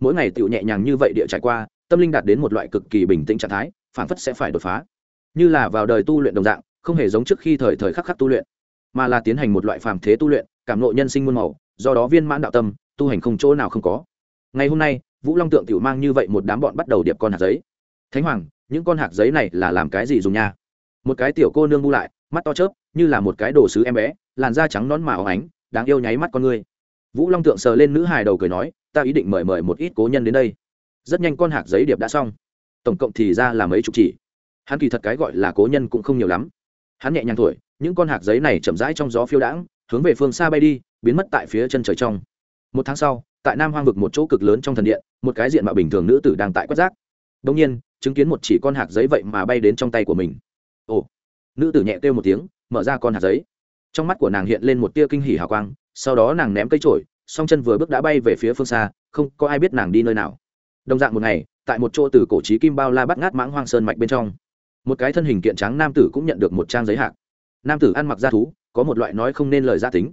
Mỗi ngày tựu nhẹ nhàng như vậy địa trải qua, tâm linh đạt đến một loại cực kỳ bình tĩnh trạng thái, phản phất sẽ phải đột phá. Như là vào đời tu luyện đồng dạng, không hề giống trước khi thời thời khắc khắc tu luyện, mà là tiến hành một loại phàm thế tu luyện cảm nộ nhân sinh muôn màu, do đó viên mãn đạo tâm, tu hành không chỗ nào không có. Ngày hôm nay, vũ long tượng tiểu mang như vậy một đám bọn bắt đầu điệp con hạt giấy. Thánh hoàng, những con hạt giấy này là làm cái gì dùng nha? Một cái tiểu cô nương bu lại, mắt to chớp, như là một cái đồ sứ em bé, làn da trắng nón mà óng ánh, đáng yêu nháy mắt con ngươi vũ long tượng sờ lên nữ hài đầu cười nói, ta ý định mời mời một ít cố nhân đến đây. Rất nhanh con hạt giấy điệp đã xong. Tổng cộng thì ra là mấy chục chỉ. Hắn kỳ thật cái gọi là cố nhân cũng không nhiều lắm. Hắn nhẹ nhàng thổi, những con hạt giấy này chậm rãi trong gió phiêu đãng hướng về phương xa bay đi, biến mất tại phía chân trời trong. Một tháng sau, tại nam hoang vực một chỗ cực lớn trong thần điện, một cái diện mạo bình thường nữ tử đang tại quét rác. Đông nhiên, chứng kiến một chỉ con hạt giấy vậy mà bay đến trong tay của mình. Ồ! Nữ tử nhẹ kêu một tiếng, mở ra con hạt giấy. Trong mắt của nàng hiện lên một tia kinh hỉ hào quang, sau đó nàng ném cây trổi song chân vừa bước đã bay về phía phương xa, không có ai biết nàng đi nơi nào. Đồng dạng một ngày, tại một chỗ từ cổ trí kim bao la bắt ngát mãng hoang sơn mạch bên trong, một cái thân hình kiện tráng nam tử cũng nhận được một trang giấy hạc. Nam tử ăn mặc da thú có một loại nói không nên lời gia tính.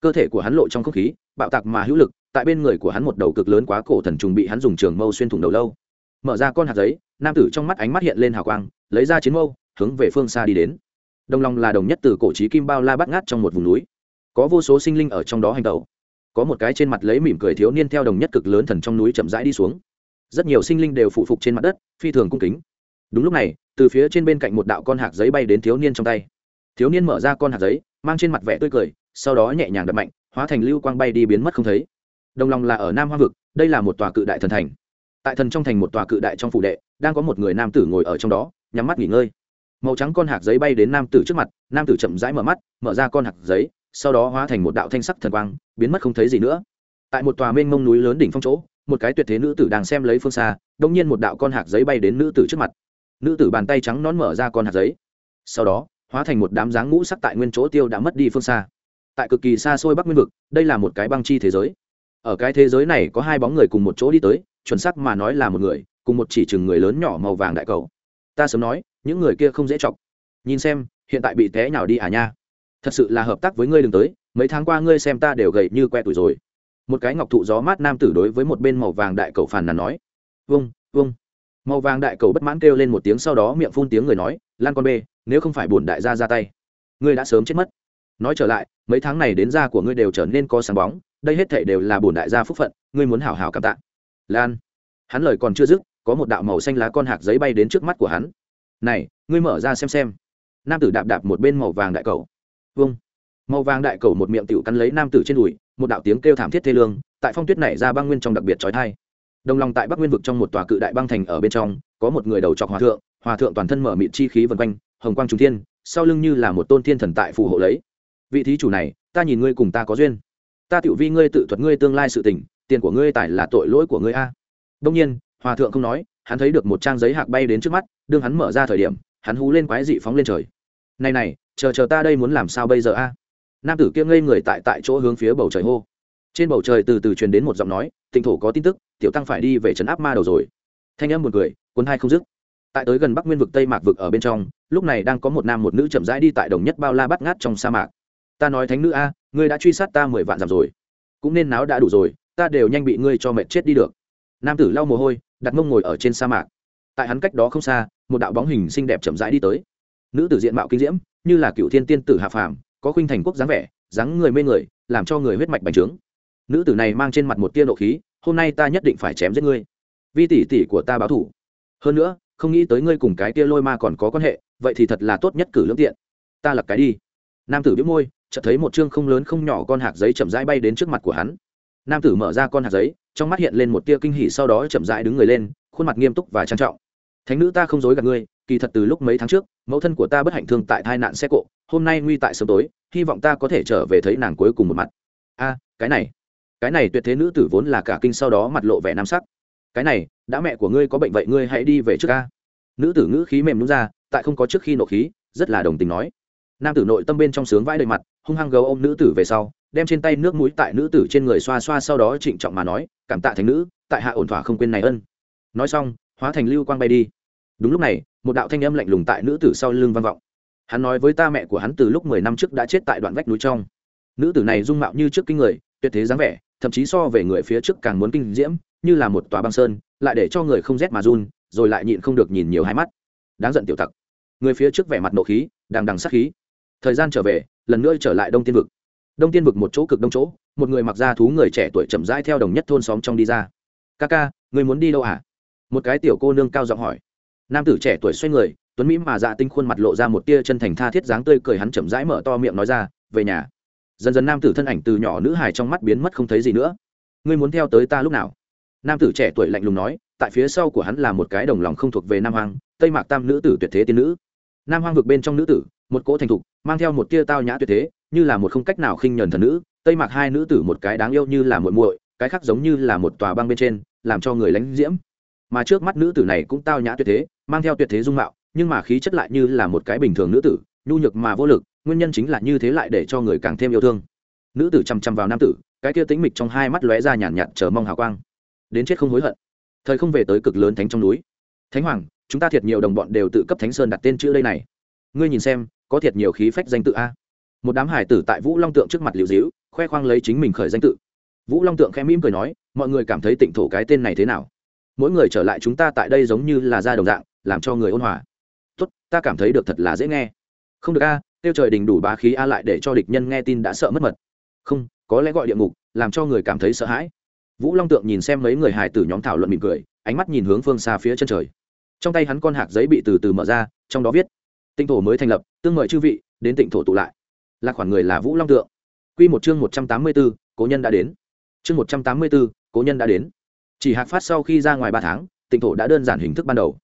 Cơ thể của hắn lộ trong không khí, bạo tạc mà hữu lực, tại bên người của hắn một đầu cực lớn quá cổ thần trùng bị hắn dùng trường mâu xuyên thủng đầu lâu. Mở ra con hạt giấy, nam tử trong mắt ánh mắt hiện lên hào quang, lấy ra chiến mâu, hướng về phương xa đi đến. Đồng lòng là đồng nhất từ cổ trí kim bao la bắt ngát trong một vùng núi. Có vô số sinh linh ở trong đó hành tẩu. Có một cái trên mặt lấy mỉm cười thiếu niên theo đồng nhất cực lớn thần trong núi chậm rãi đi xuống. Rất nhiều sinh linh đều phụ phục trên mặt đất, phi thường cung kính. Đúng lúc này, từ phía trên bên cạnh một đạo con hạt giấy bay đến thiếu niên trong tay. Thiếu niên mở ra con hạt giấy mang trên mặt vẻ tươi cười, sau đó nhẹ nhàng đập mạnh, hóa thành lưu quang bay đi biến mất không thấy. Đồng lòng là ở nam hoa vực, đây là một tòa cự đại thần thành. Tại thần trong thành một tòa cự đại trong phủ đệ, đang có một người nam tử ngồi ở trong đó, nhắm mắt nghỉ ngơi. Màu trắng con hạt giấy bay đến nam tử trước mặt, nam tử chậm rãi mở mắt, mở ra con hạt giấy, sau đó hóa thành một đạo thanh sắc thần quang, biến mất không thấy gì nữa. Tại một tòa mênh mông núi lớn đỉnh phong chỗ, một cái tuyệt thế nữ tử đang xem lấy phương xa đông nhiên một đạo con hạt giấy bay đến nữ tử trước mặt. Nữ tử bàn tay trắng nón mở ra con hạt giấy. Sau đó hóa thành một đám dáng ngũ sắc tại nguyên chỗ tiêu đã mất đi phương xa. Tại cực kỳ xa xôi bắc nguyên vực, đây là một cái băng chi thế giới. Ở cái thế giới này có hai bóng người cùng một chỗ đi tới, chuẩn sắc mà nói là một người, cùng một chỉ chừng người lớn nhỏ màu vàng đại cầu. Ta sớm nói, những người kia không dễ chọc. Nhìn xem, hiện tại bị té nhào đi à nha. Thật sự là hợp tác với ngươi đừng tới, mấy tháng qua ngươi xem ta đều gầy như que tuổi rồi. Một cái ngọc thụ gió mát nam tử đối với một bên màu vàng đại cầu phàn nàn nói. Vâng vâng màu vàng đại cầu bất mãn kêu lên một tiếng sau đó miệng phun tiếng người nói, lan con bê nếu không phải bổn đại gia ra tay, ngươi đã sớm chết mất. Nói trở lại, mấy tháng này đến da của ngươi đều trở nên có sáng bóng, đây hết thể đều là bổn đại gia phúc phận, ngươi muốn hảo hảo cảm tạ. Lan, hắn lời còn chưa dứt, có một đạo màu xanh lá con hạt giấy bay đến trước mắt của hắn. Này, ngươi mở ra xem xem. Nam tử đạp đạp một bên màu vàng đại cầu. Vâng. Màu vàng đại cầu một miệng tiểu cắn lấy nam tử trên đùi, một đạo tiếng kêu thảm thiết thê lương, tại phong tuyết này ra băng nguyên trong đặc biệt trói thai đồng lòng tại bắc nguyên vực trong một tòa cự đại băng thành ở bên trong, có một người đầu trọc hòa thượng hòa thượng toàn thân mở mịt chi khí vần quanh hồng quang trung thiên, sau lưng như là một tôn thiên thần tại phù hộ lấy. Vị thí chủ này, ta nhìn ngươi cùng ta có duyên. Ta tiểu vi ngươi tự thuật ngươi tương lai sự tình, tiền của ngươi tài là tội lỗi của ngươi a. Đông nhiên, hòa thượng không nói, hắn thấy được một trang giấy hạc bay đến trước mắt, đương hắn mở ra thời điểm, hắn hú lên quái dị phóng lên trời. Này này, chờ chờ ta đây muốn làm sao bây giờ a? Nam tử kia ngây người tại tại chỗ hướng phía bầu trời hô. Trên bầu trời từ từ truyền đến một giọng nói tịnh thổ có tin tức, tiểu tăng phải đi về trấn áp ma đầu rồi. Thanh âm một người quân hai không dứt. Tại tới gần bắc nguyên vực tây mạc vực ở bên trong lúc này đang có một nam một nữ chậm rãi đi tại đồng nhất bao la bắt ngát trong sa mạc. Ta nói thánh nữ a, ngươi đã truy sát ta mười vạn dặm rồi. Cũng nên náo đã đủ rồi, ta đều nhanh bị ngươi cho mệt chết đi được. Nam tử lau mồ hôi, đặt mông ngồi ở trên sa mạc. Tại hắn cách đó không xa, một đạo bóng hình xinh đẹp chậm rãi đi tới. Nữ tử diện mạo kinh diễm, như là cựu thiên tiên tử hạ phàm, có khuynh thành quốc dáng vẻ, dáng người mê người, làm cho người huyết mạch bành trướng. Nữ tử này mang trên mặt một tia nộ khí, hôm nay ta nhất định phải chém giết ngươi. Vi tỷ tỷ của ta báo thủ. Hơn nữa, không nghĩ tới ngươi cùng cái tia lôi ma còn có quan hệ vậy thì thật là tốt nhất cử lưỡng tiện. Ta lập cái đi. Nam tử biết môi, chợt thấy một chương không lớn không nhỏ con hạt giấy chậm rãi bay đến trước mặt của hắn. Nam tử mở ra con hạt giấy, trong mắt hiện lên một tia kinh hỉ sau đó chậm rãi đứng người lên, khuôn mặt nghiêm túc và trang trọng. Thánh nữ ta không dối gạt ngươi, kỳ thật từ lúc mấy tháng trước, mẫu thân của ta bất hạnh thương tại tai nạn xe cộ, hôm nay nguy tại sớm tối, hy vọng ta có thể trở về thấy nàng cuối cùng một mặt. A, cái này cái này tuyệt thế nữ tử vốn là cả kinh sau đó mặt lộ vẻ nam sắc. Cái này, đã mẹ của ngươi có bệnh vậy ngươi hãy đi về trước ca nữ tử ngữ khí mềm nhún ra tại không có trước khi nộ khí, rất là đồng tình nói. Nam tử nội tâm bên trong sướng vãi đầy mặt, hung hăng gấu ôm nữ tử về sau, đem trên tay nước mũi tại nữ tử trên người xoa xoa sau đó trịnh trọng mà nói, cảm tạ thành nữ, tại hạ ổn thỏa không quên này ân. Nói xong, hóa thành lưu quang bay đi. Đúng lúc này, một đạo thanh âm lạnh lùng tại nữ tử sau lưng vang vọng. Hắn nói với ta mẹ của hắn từ lúc mười năm trước đã chết tại đoạn vách núi trong. Nữ tử này dung mạo như trước kinh người, tuyệt thế dáng vẻ, thậm chí so về người phía trước càng muốn kinh diễm, như là một tòa băng sơn, lại để cho người không rét mà run, rồi lại nhịn không được nhìn nhiều hai mắt. Đáng giận tiểu tặc người phía trước vẻ mặt nộ khí đằng đằng sát khí. Thời gian trở về, lần nữa trở lại đông tiên vực. Đông tiên vực một chỗ cực đông chỗ, một người mặc da thú người trẻ tuổi chậm rãi theo đồng nhất thôn xóm trong đi ra. Ca ca người muốn đi đâu à? một cái tiểu cô nương cao giọng hỏi. Nam tử trẻ tuổi xoay người, tuấn mỹ mà dạ tinh khuôn mặt lộ ra một tia chân thành tha thiết dáng tươi cười hắn chậm rãi mở to miệng nói ra, về nhà. Dần dần nam tử thân ảnh từ nhỏ nữ hài trong mắt biến mất không thấy gì nữa. Ngươi muốn theo tới ta lúc nào? Nam tử trẻ tuổi lạnh lùng nói, tại phía sau của hắn là một cái đồng lòng không thuộc về nam hoàng tây mạc tam nữ tử tuyệt thế tiên nữ nam hoang vực bên trong nữ tử một cỗ thành thục mang theo một tia tao nhã tuyệt thế như là một không cách nào khinh nhờn thần nữ tây mạc hai nữ tử một cái đáng yêu như là muội muội cái khác giống như là một tòa băng bên trên làm cho người lánh diễm. Mà trước mắt nữ tử này cũng tao nhã tuyệt thế mang theo tuyệt thế dung mạo nhưng mà khí chất lại như là một cái bình thường nữ tử nhu nhược mà vô lực nguyên nhân chính là như thế lại để cho người càng thêm yêu thương. Nữ tử chằm chằm vào nam tử cái kia tính mịch trong hai mắt lóe ra nhàn nhạt, nhạt chờ mong hào quang. Đến chết không hối hận. Thời không về tới cực lớn thánh trong núi. Thánh hoàng chúng ta thiệt nhiều đồng bọn đều tự cấp thánh sơn đặt tên chữ đây này. Ngươi nhìn xem, có thiệt nhiều khí phách danh tự a. Một đám hải tử tại vũ long tượng trước mặt liều dĩu, khoe khoang lấy chính mình khởi danh tự. Vũ long tượng khẽ mỉm cười nói, mọi người cảm thấy tịnh thổ cái tên này thế nào? Mỗi người trở lại chúng ta tại đây giống như là ra đồng dạng, làm cho người ôn hòa. Tốt, ta cảm thấy được thật là dễ nghe. Không được a, tiêu trời đình đủ bá khí a lại để cho địch nhân nghe tin đã sợ mất mật. Không, có lẽ gọi địa ngục, làm cho người cảm thấy sợ hãi. Vũ long tượng nhìn xem mấy người hài tử nhóm thảo luận mỉm cười, ánh mắt nhìn hướng phương xa phía chân trời trong tay hắn con hạc giấy bị từ từ mở ra, trong đó viết tinh thổ mới thành lập, tương mời chư vị, đến tịnh thổ tụ lại. Là khoản người là vũ long tượng. Q một chương một trăm tám mươi b ố cố nhân đã đến. Chương một trăm tám mươi b ố cố nhân đã đến. Chỉ hạc phát sau khi ra ngoài ba tháng, tịnh thổ đã đơn giản hình thức ban đầu.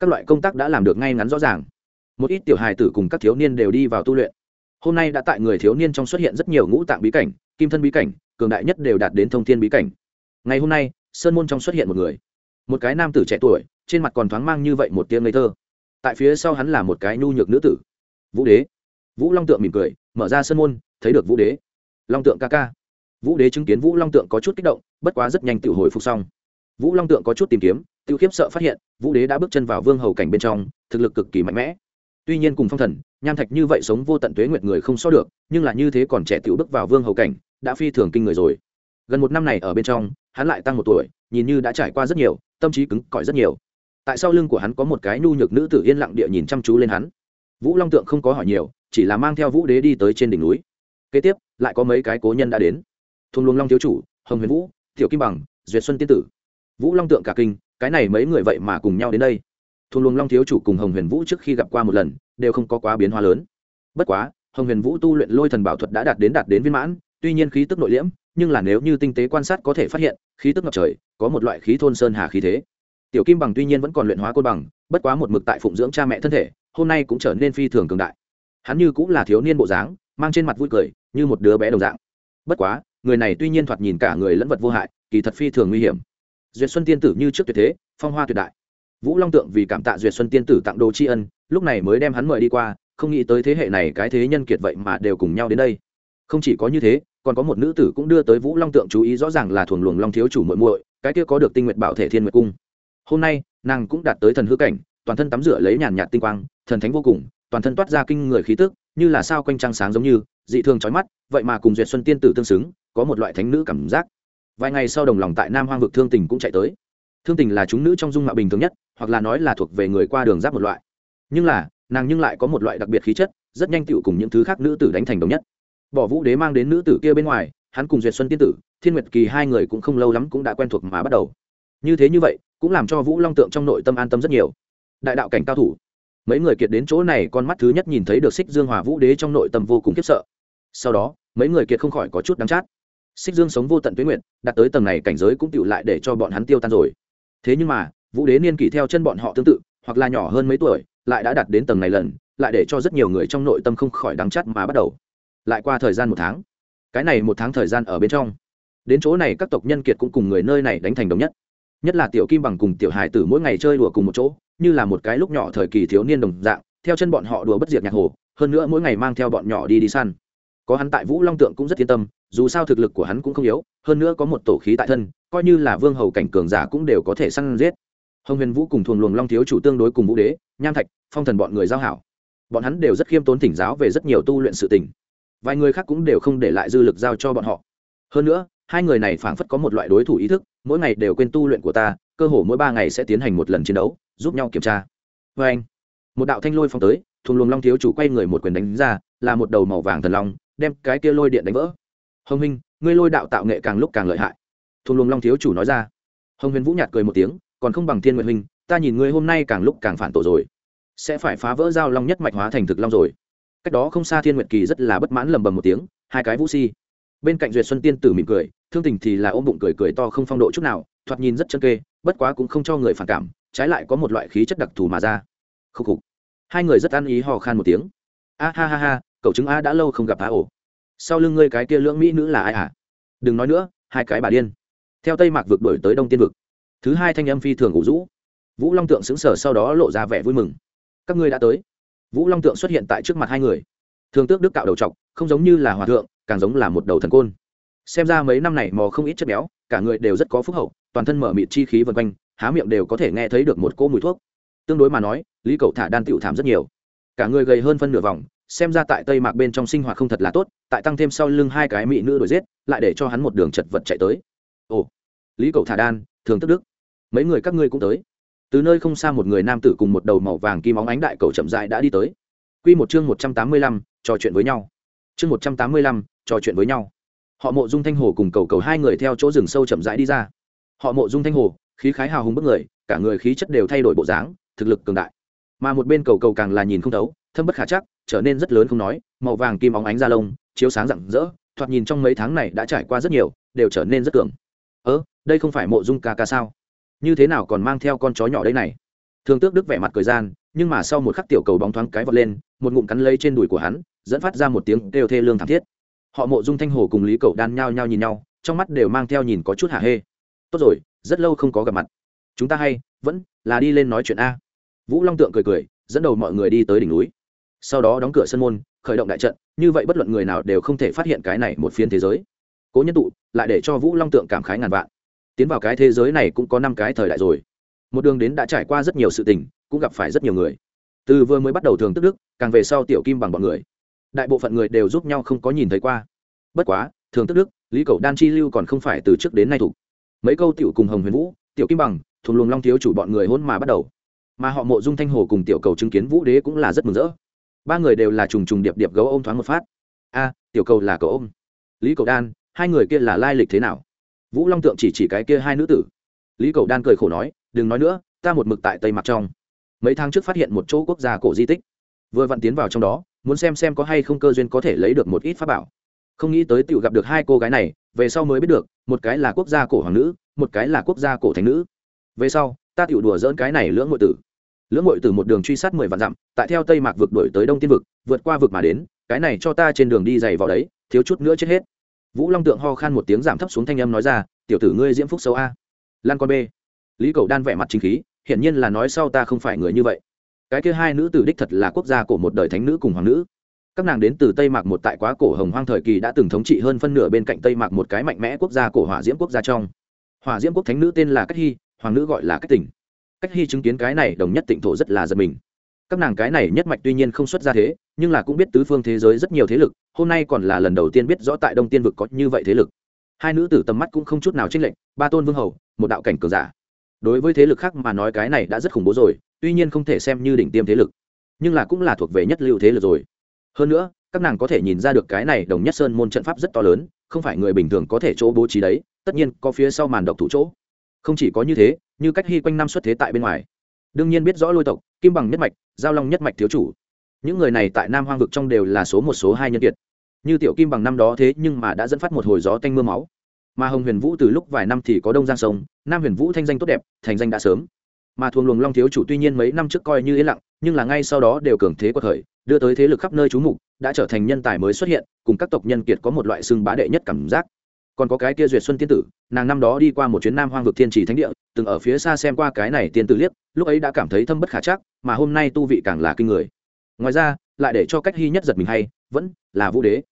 Các loại công tác đã làm được ngay ngắn rõ ràng. Một ít tiểu hài tử cùng các thiếu niên đều đi vào tu luyện. Hôm nay đã tại người thiếu niên trong xuất hiện rất nhiều ngũ tạng bí cảnh, kim thân bí cảnh, cường đại nhất đều đạt đến thông thiên bí cảnh. Ngày hôm nay, sơn môn trong xuất hiện một người một cái nam tử trẻ tuổi, trên mặt còn thoáng mang như vậy một tiếng ngây thơ. Tại phía sau hắn là một cái nhu nhược nữ tử. Vũ đế. Vũ long tượng mỉm cười, mở ra sơn môn, thấy được vũ đế. Long tượng ca ca. Vũ đế chứng kiến vũ long tượng có chút kích động, bất quá rất nhanh tự hồi phục xong. Vũ long tượng có chút tìm kiếm tự khiếp sợ phát hiện, vũ đế đã bước chân vào vương hầu cảnh bên trong, thực lực cực kỳ mạnh mẽ. Tuy nhiên cùng phong thần, nham thạch như vậy sống vô tận tuế nguyệt người không so được, nhưng là như thế còn trẻ tiểu bước vào vương hầu cảnh, đã phi thường kinh người rồi. Gần một năm này ở bên trong, hắn lại tăng một tuổi nhìn như đã trải qua rất nhiều, tâm trí cứng cỏi rất nhiều. Tại sau lưng của hắn có một cái nhu nhược nữ tử yên lặng địa nhìn chăm chú lên hắn. Vũ long tượng không có hỏi nhiều, chỉ là mang theo vũ đế đi tới trên đỉnh núi. Kế tiếp, lại có mấy cái cố nhân đã đến. Thùng luồng long thiếu chủ, hồng huyền vũ, tiểu kim bằng, duyệt xuân tiên tử. Vũ long tượng cả kinh, cái này mấy người vậy mà cùng nhau đến đây. Thùng luồng long thiếu chủ cùng hồng huyền vũ trước khi gặp qua một lần, đều không có quá biến hóa lớn. Bất quá, hồng huyền vũ tu luyện lôi thần bảo thuật đã đạt đến đạt đến viên mãn, tuy nhiên khí tức nội liễm nhưng là nếu như tinh tế quan sát có thể phát hiện, khí tức ngập trời, có một loại khí thôn sơn hà khí thế. Tiểu kim bằng tuy nhiên vẫn còn luyện hóa côn bằng, bất quá một mực tại phụng dưỡng cha mẹ thân thể, hôm nay cũng trở nên phi thường cường đại. Hắn như cũng là thiếu niên bộ dáng, mang trên mặt vui cười, như một đứa bé đồng dạng. Bất quá, người này tuy nhiên thoạt nhìn cả người lẫn vật vô hại, kỳ thật phi thường nguy hiểm. Duyệt xuân tiên tử như trước tuyệt thế, phong hoa tuyệt đại. Vũ long tượng vì cảm tạ duyệt xuân tiên tử tặng đồ tri ân, lúc này mới đem hắn mời đi qua, không nghĩ tới thế hệ này cái thế nhân kiệt vậy mà đều cùng nhau đến đây. Không chỉ có như thế còn có một nữ tử cũng đưa tới vũ long tượng chú ý rõ ràng là thuồng luồng long thiếu chủ muội muội, cái kia có được tinh nguyện bảo thể thiên nguyệt cung. Hôm nay, nàng cũng đạt tới thần hư cảnh, toàn thân tắm rửa lấy nhàn nhạt tinh quang, thần thánh vô cùng, toàn thân toát ra kinh người khí tức, như là sao quanh trăng sáng giống như, dị thường trói mắt, vậy mà cùng duyệt xuân tiên tử tương xứng, có một loại thánh nữ cảm giác. Vài ngày sau đồng lòng tại nam hoang vực thương tình cũng chạy tới. Thương tình là chúng nữ trong dung mạo bình thường nhất, hoặc là nói là thuộc về người qua đường giáp một loại. Nhưng là, nàng nhưng lại có một loại đặc biệt khí chất, rất nhanh tựu cùng những thứ khác nữ tử đánh thành đồng nhất bỏ vũ đế mang đến nữ tử kia bên ngoài, hắn cùng duyệt xuân tiên tử, thiên nguyệt kỳ hai người cũng không lâu lắm cũng đã quen thuộc mà bắt đầu. Như thế như vậy, cũng làm cho vũ long tượng trong nội tâm an tâm rất nhiều. Đại đạo cảnh cao thủ. Mấy người kiệt đến chỗ này con mắt thứ nhất nhìn thấy được xích dương hòa vũ đế trong nội tâm vô cùng khiếp sợ. Sau đó, mấy người kiệt không khỏi có chút đắng chát. Xích dương sống vô tận tuyến nguyện đạt tới tầng này cảnh giới cũng tựu lại để cho bọn hắn tiêu tan rồi. Thế nhưng mà, vũ đế niên kỷ theo chân bọn họ tương tự, hoặc là nhỏ hơn mấy tuổi, lại đã đạt đến tầng này lần, lại để cho rất nhiều người trong nội tâm không khỏi đắng chát mà bắt đầu lại qua thời gian một tháng. Cái này một tháng thời gian ở bên trong. Đến chỗ này các tộc nhân kiệt cũng cùng người nơi này đánh thành đồng nhất. Nhất là tiểu kim bằng cùng tiểu hải tử mỗi ngày chơi đùa cùng một chỗ, như là một cái lúc nhỏ thời kỳ thiếu niên đồng dạng, theo chân bọn họ đùa bất diệt nhạc hồ, hơn nữa mỗi ngày mang theo bọn nhỏ đi đi săn. Có hắn tại vũ long tượng cũng rất yên tâm, dù sao thực lực của hắn cũng không yếu, hơn nữa có một tổ khí tại thân, coi như là vương hầu cảnh cường giả cũng đều có thể săn giết. Hồng huyền vũ cùng thuồng luồng long thiếu chủ tương đối cùng vũ đế, nham thạch, phong thần bọn người giao hảo. Bọn hắn đều rất khiêm tốn thỉnh giáo về rất nhiều tu luyện sự tình vài người khác cũng đều không để lại dư lực giao cho bọn họ. Hơn nữa, hai người này phảng phất có một loại đối thủ ý thức, mỗi ngày đều quên tu luyện của ta, cơ hồ mỗi ba ngày sẽ tiến hành một lần chiến đấu, giúp nhau kiểm tra. Vê anh, một đạo thanh lôi phong tới, thùng luồng long thiếu chủ quay người một quyền đánh ra, là một đầu màu vàng thần long, đem cái kia lôi điện đánh vỡ. Hồng minh ngươi lôi đạo tạo nghệ càng lúc càng lợi hại. Thùng luồng long thiếu chủ nói ra. Hồng huyền vũ nhạt cười một tiếng, còn không bằng thiên nguyện huynh, ta nhìn ngươi hôm nay càng lúc càng phản tổ rồi. Sẽ phải phá vỡ giao long nhất mạch hóa thành thực long rồi cách đó không xa thiên nguyệt kỳ rất là bất mãn lầm bầm một tiếng, hai cái vũ si. Bên cạnh duyệt xuân tiên tử mỉm cười, thương tình thì là ôm bụng cười cười to không phong độ chút nào, thoạt nhìn rất chân kê, bất quá cũng không cho người phản cảm, trái lại có một loại khí chất đặc thù mà ra. Khúc khục. Hai người rất ăn ý hò khan một tiếng. A ha ha ha, cậu chứng a đã lâu không gặp á ổ. Sau lưng ngươi cái kia lưỡng mỹ nữ là ai hả? Đừng nói nữa, hai cái bà điên. Theo tây mạc vực đổi tới đông tiên vực. Thứ hai thanh âm phi thường ủ rũ. Vũ long tượng xứng sở sau đó lộ ra vẻ vui mừng. Các ngươi đã tới vũ long tượng xuất hiện tại trước mặt hai người. Thường tước đức cạo đầu t không giống như là hòa thượng, càng giống là một đầu thần côn. Xem ra mấy năm này mò không ít chất béo, cả người đều rất có phúc hậu, toàn thân mở mịt chi khí vân quanh, há miệng đều có thể nghe thấy được một cỗ mùi thuốc. Tương đối mà nói, lý cậu thả đan tựu thảm rất nhiều. Cả người gầy hơn phân nửa vòng, xem ra tại tây mạc bên trong sinh hoạt không thật là tốt, tại tăng thêm sau lưng hai cái mỹ nữ đuổi giết, lại để cho hắn một đường chật vật chạy tới. Ồ, lý cậu thả đan, thường tức đức. Mấy người các ngươi cũng tới từ nơi không xa một người nam tử cùng một đầu màu vàng kim óng ánh đại cầu chậm dại đã đi tới. Q một chương một trăm tám mươi lăm, trò chuyện với nhau. Chương một trăm tám mươi lăm, trò chuyện với nhau. Họ mộ dung thanh hồ cùng cầu cầu hai người theo chỗ rừng sâu chậm rãi đi ra. Họ mộ dung thanh hồ, khí khái hào hùng bức người, cả người khí chất đều thay đổi bộ dáng, thực lực cường đại. Mà một bên cầu cầu càng là nhìn không thấu, thâm bất khả chắc, trở nên rất lớn không nói, màu vàng kim óng ánh da lông, chiếu sáng rạng rỡ, thoạt nhìn trong mấy tháng này đã trải qua rất nhiều, đều trở nên rất cường. Ớ đây không phải mộ dung ca ca sao? Như thế nào còn mang theo con chó nhỏ đây này? Thường tước đức vẻ mặt cười gian, nhưng mà sau một khắc tiểu cầu bóng thoáng cái vọt lên, một ngụm cắn lấy trên đùi của hắn, dẫn phát ra một tiếng kêu thê lương thảm thiết. Họ mộ dung thanh hồ cùng lý cầu đan nhao nhao nhìn nhau, trong mắt đều mang theo nhìn có chút hả hê. Tốt rồi, rất lâu không có gặp mặt. Chúng ta hay, vẫn là đi lên nói chuyện a. Vũ long tượng cười cười, dẫn đầu mọi người đi tới đỉnh núi. Sau đó đóng cửa sân môn, khởi động đại trận, như vậy bất luận người nào đều không thể phát hiện cái này một phiên thế giới. Cố nhân tụ, lại để cho vũ long tượng cảm khái ngàn vạn tiến vào cái thế giới này cũng có năm cái thời đại rồi. Một đường đến đã trải qua rất nhiều sự tình, cũng gặp phải rất nhiều người. Từ vừa mới bắt đầu thường tức đức, càng về sau tiểu kim bằng bọn người. Đại bộ phận người đều giúp nhau không có nhìn thấy qua. Bất quá, thường tức đức, lý cầu đan chi lưu còn không phải từ trước đến nay thủ. Mấy câu tiểu cùng hồng huyền vũ, tiểu kim bằng, thùng luồng long thiếu chủ bọn người hôn mà bắt đầu. Mà họ mộ dung thanh hồ cùng tiểu cầu chứng kiến vũ đế cũng là rất mừng rỡ. Ba người đều là trùng trùng điệp điệp gấu ôm thoáng một phát. A, tiểu cầu là cầu ôm. Lý cầu đan, hai người kia là lai lịch thế nào? Vũ long tượng chỉ chỉ cái kia hai nữ tử. Lý cầu đan cười khổ nói, đừng nói nữa, ta một mực tại tây mặc trong. Mấy tháng trước phát hiện một chỗ quốc gia cổ di tích. Vừa vặn tiến vào trong đó, muốn xem xem có hay không cơ duyên có thể lấy được một ít pháp bảo. Không nghĩ tới tự gặp được hai cô gái này, về sau mới biết được, một cái là quốc gia cổ hoàng nữ, một cái là quốc gia cổ thánh nữ. Về sau, ta tự đùa dỡn cái này lưỡng ngội tử. Lưỡng ngội tử một đường truy sát mười vạn dặm, tại theo tây mạc vực đổi tới đông tiên vực, vượt qua vực mà đến, cái này cho ta trên đường đi dày vào đấy, thiếu chút nữa chết hết vũ long tượng ho khan một tiếng giảm thấp xuống thanh âm nói ra, tiểu tử ngươi diễm phúc xấu a. Lan con b lý cầu đan vẻ mặt chính khí, hiển nhiên là nói sau ta không phải người như vậy. Cái kia hai nữ tử đích thật là quốc gia của một đời thánh nữ cùng hoàng nữ. Các nàng đến từ tây mạc một tại quá cổ hồng hoang thời kỳ đã từng thống trị hơn phân nửa bên cạnh tây mạc một cái mạnh mẽ quốc gia cổ hỏa diễm quốc gia trong. Hỏa diễm quốc thánh nữ tên là cách hy, hoàng nữ gọi là cách tỉnh. Cách hy chứng kiến cái này đồng nhất tịnh thổ rất là giật mình. Các nàng cái này nhất mạch tuy nhiên không xuất ra thế nhưng là cũng biết tứ phương thế giới rất nhiều thế lực, hôm nay còn là lần đầu tiên biết rõ tại đông tiên vực có như vậy thế lực. Hai nữ tử tầm mắt cũng không chút nào chênh lệch, ba tôn vương hầu, một đạo cảnh cường giả. Đối với thế lực khác mà nói cái này đã rất khủng bố rồi, tuy nhiên không thể xem như đỉnh tiêm thế lực, nhưng là cũng là thuộc về nhất lưu thế lực rồi. Hơn nữa, các nàng có thể nhìn ra được cái này đồng nhất sơn môn trận pháp rất to lớn, không phải người bình thường có thể chỗ bố trí đấy, tất nhiên có phía sau màn độc thủ chỗ. Không chỉ có như thế, như cách hy quanh năm xuất thế tại bên ngoài. Đương nhiên biết rõ lôi tộc, kim bằng nhất mạch, giao long nhất mạch thiếu chủ những người này tại nam hoang vực trong đều là số một số hai nhân kiệt. Như tiểu kim bằng năm đó thế nhưng mà đã dẫn phát một hồi gió tanh mưa máu. Mà hồng huyền vũ từ lúc vài năm thì có đông giang sông, nam huyền vũ thanh danh tốt đẹp, thành danh đã sớm. Mà thuồng luồng long thiếu chủ tuy nhiên mấy năm trước coi như yên lặng, nhưng là ngay sau đó đều cường thế của thời đưa tới thế lực khắp nơi trú mục, đã trở thành nhân tài mới xuất hiện, cùng các tộc nhân kiệt có một loại xương bá đệ nhất cảm giác. Còn có cái kia duyệt xuân tiên tử, nàng năm đó đi qua một chuyến nam hoang vực thiên trì thánh địa, từng ở phía xa xem qua cái này tiên tử liếc, lúc ấy đã cảm thấy thâm bất khả chắc, mà hôm nay tu vị càng là kinh người ngoài ra, lại để cho cách hy nhất giật mình hay, vẫn là vũ đế.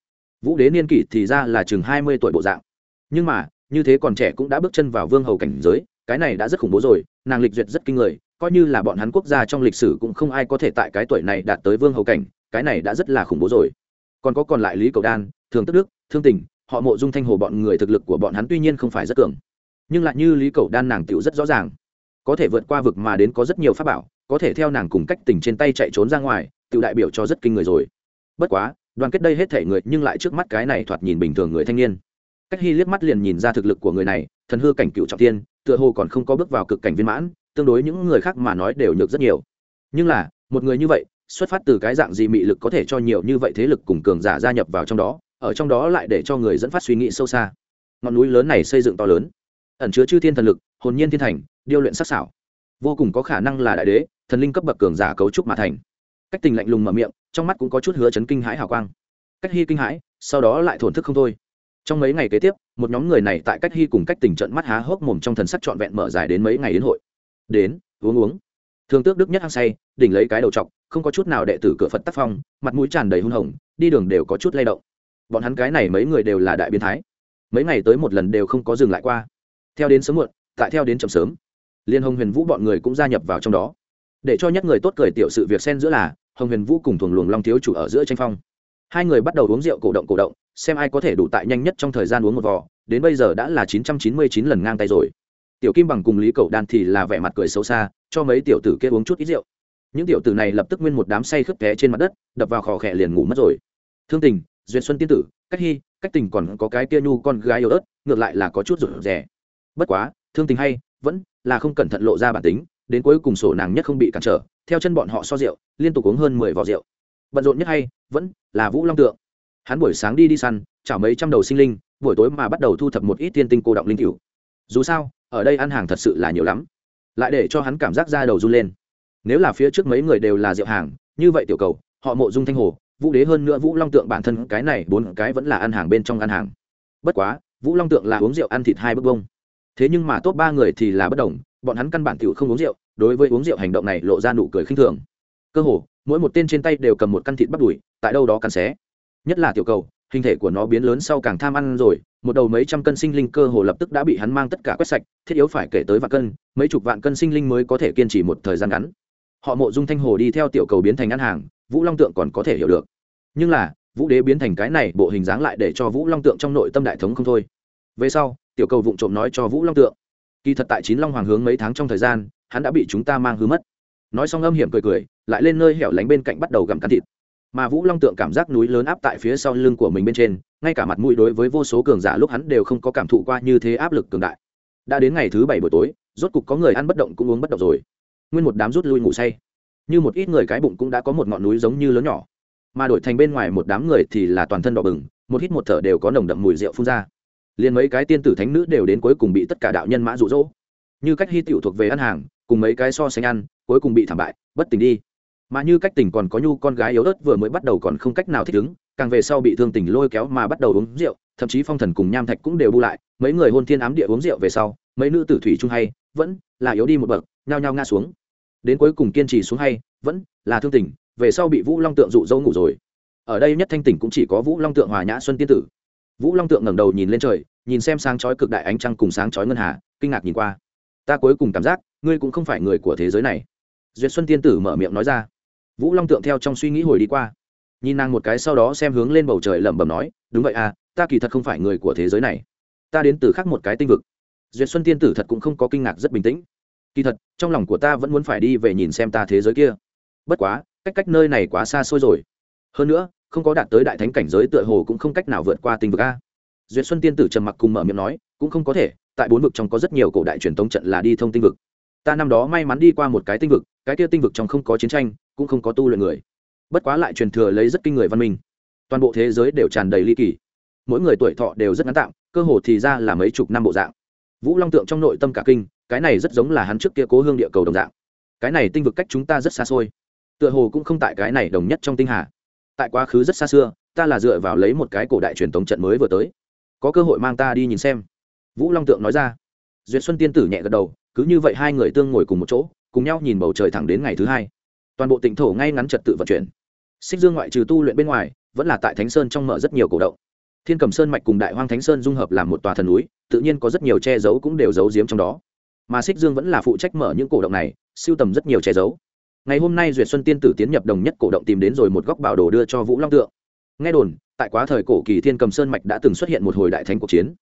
Vũ đế niên kỷ thì ra là chừng hai mươi tuổi bộ dạng. Nhưng mà, như thế còn trẻ cũng đã bước chân vào vương hầu cảnh giới, cái này đã rất khủng bố rồi, nàng lịch duyệt rất kinh người, coi như là bọn hắn quốc gia trong lịch sử cũng không ai có thể tại cái tuổi này đạt tới vương hầu cảnh, cái này đã rất là khủng bố rồi. Còn có còn lại lý cầu đan, thường tức đức, thương tình họ mộ dung thanh hồ bọn người thực lực của bọn hắn tuy nhiên không phải rất cường, nhưng lại như lý cầu đan nàng tựu rất rõ ràng. Có thể vượt qua vực mà đến có rất nhiều pháp bảo, có thể theo nàng cùng cách tình trên tay chạy trốn ra ngoài tự đại biểu cho rất kinh người rồi. Bất quá, đoàn kết đây hết thể người nhưng lại trước mắt cái này thoạt nhìn bình thường người thanh niên. Cách hy liếc mắt liền nhìn ra thực lực của người này, thần hư cảnh cựu trọng tiên tựa hồ còn không có bước vào cực cảnh viên mãn, tương đối những người khác mà nói đều nhược rất nhiều. Nhưng là, một người như vậy, xuất phát từ cái dạng gì mị lực có thể cho nhiều như vậy thế lực cùng cường giả gia nhập vào trong đó, ở trong đó lại để cho người dẫn phát suy nghĩ sâu xa. Ngọn núi lớn này xây dựng to lớn, ẩn chứa chư thiên thần lực, hồn nhiên thiên thành, điêu luyện sắc xảo vô cùng có khả năng là đại đế, thần linh cấp bậc cường giả cấu trúc mà thành cách tình lạnh lùng mở miệng, trong mắt cũng có chút hứa chấn kinh hãi hào quang. Cách hy kinh hãi, sau đó lại thổn thức không thôi. Trong mấy ngày kế tiếp, một nhóm người này tại cách hy cùng cách tình trận mắt há hốc mồm trong thần sắc trọn vẹn mở dài đến mấy ngày đến hội. Đến, uống uống. Thương tước đức nhất hăng say, đỉnh lấy cái đầu trọc, không có chút nào đệ tử cửa phật tác phong, mặt mũi tràn đầy hung hồng, đi đường đều có chút lay động. Bọn hắn cái này mấy người đều là đại biến thái. Mấy ngày tới một lần đều không có dừng lại qua. Theo đến sớm muộn, tại theo đến chậm sớm, liên hồng huyền vũ bọn người cũng gia nhập vào trong đó để cho nhất người tốt cười tiểu sự việc xen giữa là, hồng huyền vũ cùng thuồng luồng long thiếu chủ ở giữa tranh phong. Hai người bắt đầu uống rượu cổ động cổ động, xem ai có thể đủ tại nhanh nhất trong thời gian uống một vò, đến bây giờ đã là chín trăm chín mươi chín lần ngang tay rồi. Tiểu kim bằng cùng lý cầu đan thì là vẻ mặt cười xấu xa, cho mấy tiểu tử kia uống chút ít rượu. Những tiểu tử này lập tức nguyên một đám say khướp té trên mặt đất, đập vào khò khẽ liền ngủ mất rồi. Thương tình duyên xuân tiên tử, cách hy, cách tình còn có cái kia nhu con gái yêu ớt, ngược lại là có chút rụt rẻ bất quá, thương tình hay, vẫn là không cẩn thận lộ ra bản tính đến cuối cùng sổ nàng nhất không bị cản trở, theo chân bọn họ so rượu, liên tục uống hơn mười vò rượu. Bận rộn nhất hay, vẫn là vũ long tượng. Hắn buổi sáng đi đi săn, chảo mấy trăm đầu sinh linh, buổi tối mà bắt đầu thu thập một ít tiên tinh cô động linh cửu. Dù sao, ở đây ăn hàng thật sự là nhiều lắm. Lại để cho hắn cảm giác ra đầu run lên. Nếu là phía trước mấy người đều là rượu hàng, như vậy tiểu cầu, họ mộ dung thanh hồ, vũ đế hơn nữa vũ long tượng bản thân cái này bốn cái vẫn là ăn hàng bên trong ăn hàng. Bất quá, vũ long tượng là uống rượu ăn thịt hai bức bông. Thế nhưng mà top ba người thì là bất đồng bọn hắn căn bản tiểu không uống rượu, đối với uống rượu hành động này lộ ra nụ cười khinh thường. Cơ hồ, mỗi một tên trên tay đều cầm một căn thịt bắt đùi, tại đâu đó cắn xé. Nhất là tiểu cầu, hình thể của nó biến lớn sau càng tham ăn rồi, một đầu mấy trăm cân sinh linh cơ hồ lập tức đã bị hắn mang tất cả quét sạch, thiết yếu phải kể tới vạn cân, mấy chục vạn cân sinh linh mới có thể kiên trì một thời gian ngắn. Họ mộ dung thanh hồ đi theo tiểu cầu biến thành ăn hàng, vũ long tượng còn có thể hiểu được. Nhưng là, vũ đế biến thành cái này bộ hình dáng lại để cho vũ long tượng trong nội tâm đại thống không thôi. Về sau, tiểu cầu vụng trộm nói cho vũ long tượng kỳ thật tại chín long hoàng hướng mấy tháng trong thời gian, hắn đã bị chúng ta mang hư mất. Nói xong âm hiểm cười cười, lại lên nơi hẻo lánh bên cạnh bắt đầu gặm cắn thịt. Mà vũ long tượng cảm giác núi lớn áp tại phía sau lưng của mình bên trên, ngay cả mặt mũi đối với vô số cường giả lúc hắn đều không có cảm thụ qua như thế áp lực cường đại. Đã đến ngày thứ bảy buổi tối, rốt cục có người ăn bất động cũng uống bất động rồi. Nguyên một đám rút lui ngủ say. Như một ít người cái bụng cũng đã có một ngọn núi giống như lớn nhỏ. Mà đổi thành bên ngoài một đám người thì là toàn thân đỏ bừng, một hít một thở đều có nồng đậm mùi rượu phun ra liền mấy cái tiên tử thánh nữ đều đến cuối cùng bị tất cả đạo nhân mã rụ rỗ. Như cách hy tiểu thuộc về ăn hàng, cùng mấy cái so sánh ăn, cuối cùng bị thảm bại, bất tỉnh đi. Mà như cách tỉnh còn có nhu con gái yếu ớt vừa mới bắt đầu còn không cách nào thích ứng, càng về sau bị thương tình lôi kéo mà bắt đầu uống rượu, thậm chí phong thần cùng nham thạch cũng đều bu lại, mấy người hôn thiên ám địa uống rượu về sau, mấy nữ tử thủy trung hay, vẫn là yếu đi một bậc, nhao nhao ngã xuống. Đến cuối cùng kiên trì xuống hay, vẫn là thương tình về sau bị vũ long tượng dụ dâu ngủ rồi. Ở đây nhất thanh tỉnh cũng chỉ có vũ long tượng hòa nhã xuân tiên tử vũ long tượng ngẩng đầu nhìn lên trời, nhìn xem sáng chói cực đại ánh trăng cùng sáng chói ngân hà, kinh ngạc nhìn qua. Ta cuối cùng cảm giác, ngươi cũng không phải người của thế giới này. Duyệt xuân tiên tử mở miệng nói ra. Vũ long tượng theo trong suy nghĩ hồi đi qua. Nhìn nàng một cái sau đó xem hướng lên bầu trời lẩm bẩm nói, đúng vậy à ta kỳ thật không phải người của thế giới này. Ta đến từ khác một cái tinh vực. Duyệt xuân tiên tử thật cũng không có kinh ngạc, rất bình tĩnh. Kỳ thật, trong lòng của ta vẫn muốn phải đi về nhìn xem ta thế giới kia. Bất quá, cách cách nơi này quá xa xôi rồi. Hơn nữa không có đạt tới đại thánh cảnh giới tựa hồ cũng không cách nào vượt qua tinh vực a. Duyệt xuân tiên tử trầm mặc cùng mở miệng nói, cũng không có thể, tại bốn vực trong có rất nhiều cổ đại truyền thống trận là đi thông tinh vực. Ta năm đó may mắn đi qua một cái tinh vực, cái kia tinh vực trong không có chiến tranh, cũng không có tu luyện người. Bất quá lại truyền thừa lấy rất kinh người văn minh. Toàn bộ thế giới đều tràn đầy ly kỳ. Mỗi người tuổi thọ đều rất ngắn tạm, cơ hồ thì ra là mấy chục năm bộ dạng. Vũ long tượng trong nội tâm cả kinh, cái này rất giống là hắn trước kia cố hương địa cầu đồng dạng. Cái này tinh vực cách chúng ta rất xa xôi. Tựa hồ cũng không tại cái này đồng nhất trong tinh hà tại quá khứ rất xa xưa, ta là dựa vào lấy một cái cổ đại truyền thống trận mới vừa tới. Có cơ hội mang ta đi nhìn xem. Vũ long tượng nói ra. Duyệt xuân tiên tử nhẹ gật đầu, cứ như vậy hai người tương ngồi cùng một chỗ, cùng nhau nhìn bầu trời thẳng đến ngày thứ hai. Toàn bộ tỉnh thổ ngay ngắn trật tự vận chuyển. Xích dương ngoại trừ tu luyện bên ngoài, vẫn là tại thánh sơn trong mở rất nhiều cổ động. Thiên cầm sơn mạch cùng đại hoang thánh sơn dung hợp làm một tòa thần núi, tự nhiên có rất nhiều che giấu cũng đều giấu giếm trong đó. Mà xích dương vẫn là phụ trách mở những cổ động này siêu tầm rất nhiều che giấu ngày hôm nay duyệt xuân tiên tử tiến nhập đồng nhất cổ động tìm đến rồi một góc bảo đồ đưa cho vũ long tượng. Nghe đồn, tại quá thời cổ kỳ thiên cầm sơn mạch đã từng xuất hiện một hồi đại thánh cuộc chiến.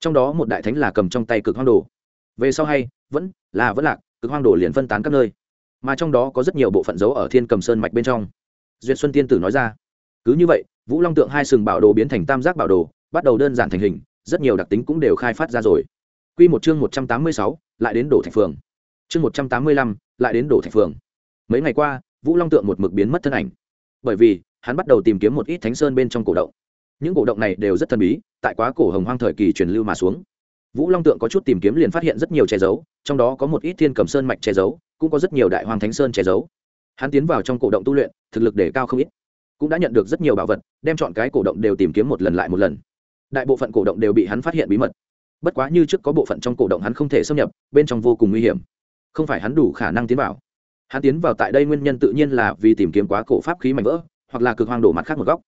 Trong đó một đại thánh là cầm trong tay cực hoang đồ. Về sau hay, vẫn là vẫn lạc, cực hoang đồ liền phân tán các nơi. Mà trong đó có rất nhiều bộ phận dấu ở thiên cầm sơn mạch bên trong. Duyệt xuân tiên tử nói ra, cứ như vậy, vũ long tượng hai sừng bảo đồ biến thành tam giác bảo đồ, bắt đầu đơn giản thành hình, rất nhiều đặc tính cũng đều khai phát ra rồi. Q một chương một trăm tám mươi sáu, lại đến đổ thành phường. Chương một trăm tám mươi lăm, lại đến đổ thành phường mấy ngày qua, vũ long tượng một mực biến mất thân ảnh. Bởi vì, hắn bắt đầu tìm kiếm một ít thánh sơn bên trong cổ động. Những cổ động này đều rất thần bí, tại quá cổ hồng hoang thời kỳ truyền lưu mà xuống. Vũ long tượng có chút tìm kiếm liền phát hiện rất nhiều che giấu, trong đó có một ít thiên cầm sơn mạch che giấu, cũng có rất nhiều đại hoàng thánh sơn che giấu. Hắn tiến vào trong cổ động tu luyện, thực lực để cao không ít. Cũng đã nhận được rất nhiều bảo vật, đem chọn cái cổ động đều tìm kiếm một lần lại một lần. Đại bộ phận cổ động đều bị hắn phát hiện bí mật. Bất quá như trước có bộ phận trong cổ động hắn không thể xâm nhập, bên trong vô cùng nguy hiểm. Không phải hắn đủ khả năng tiến vào hắn tiến vào tại đây nguyên nhân tự nhiên là vì tìm kiếm quá cổ pháp khí mảnh vỡ, hoặc là cực hoang đổ mặt khác một góc.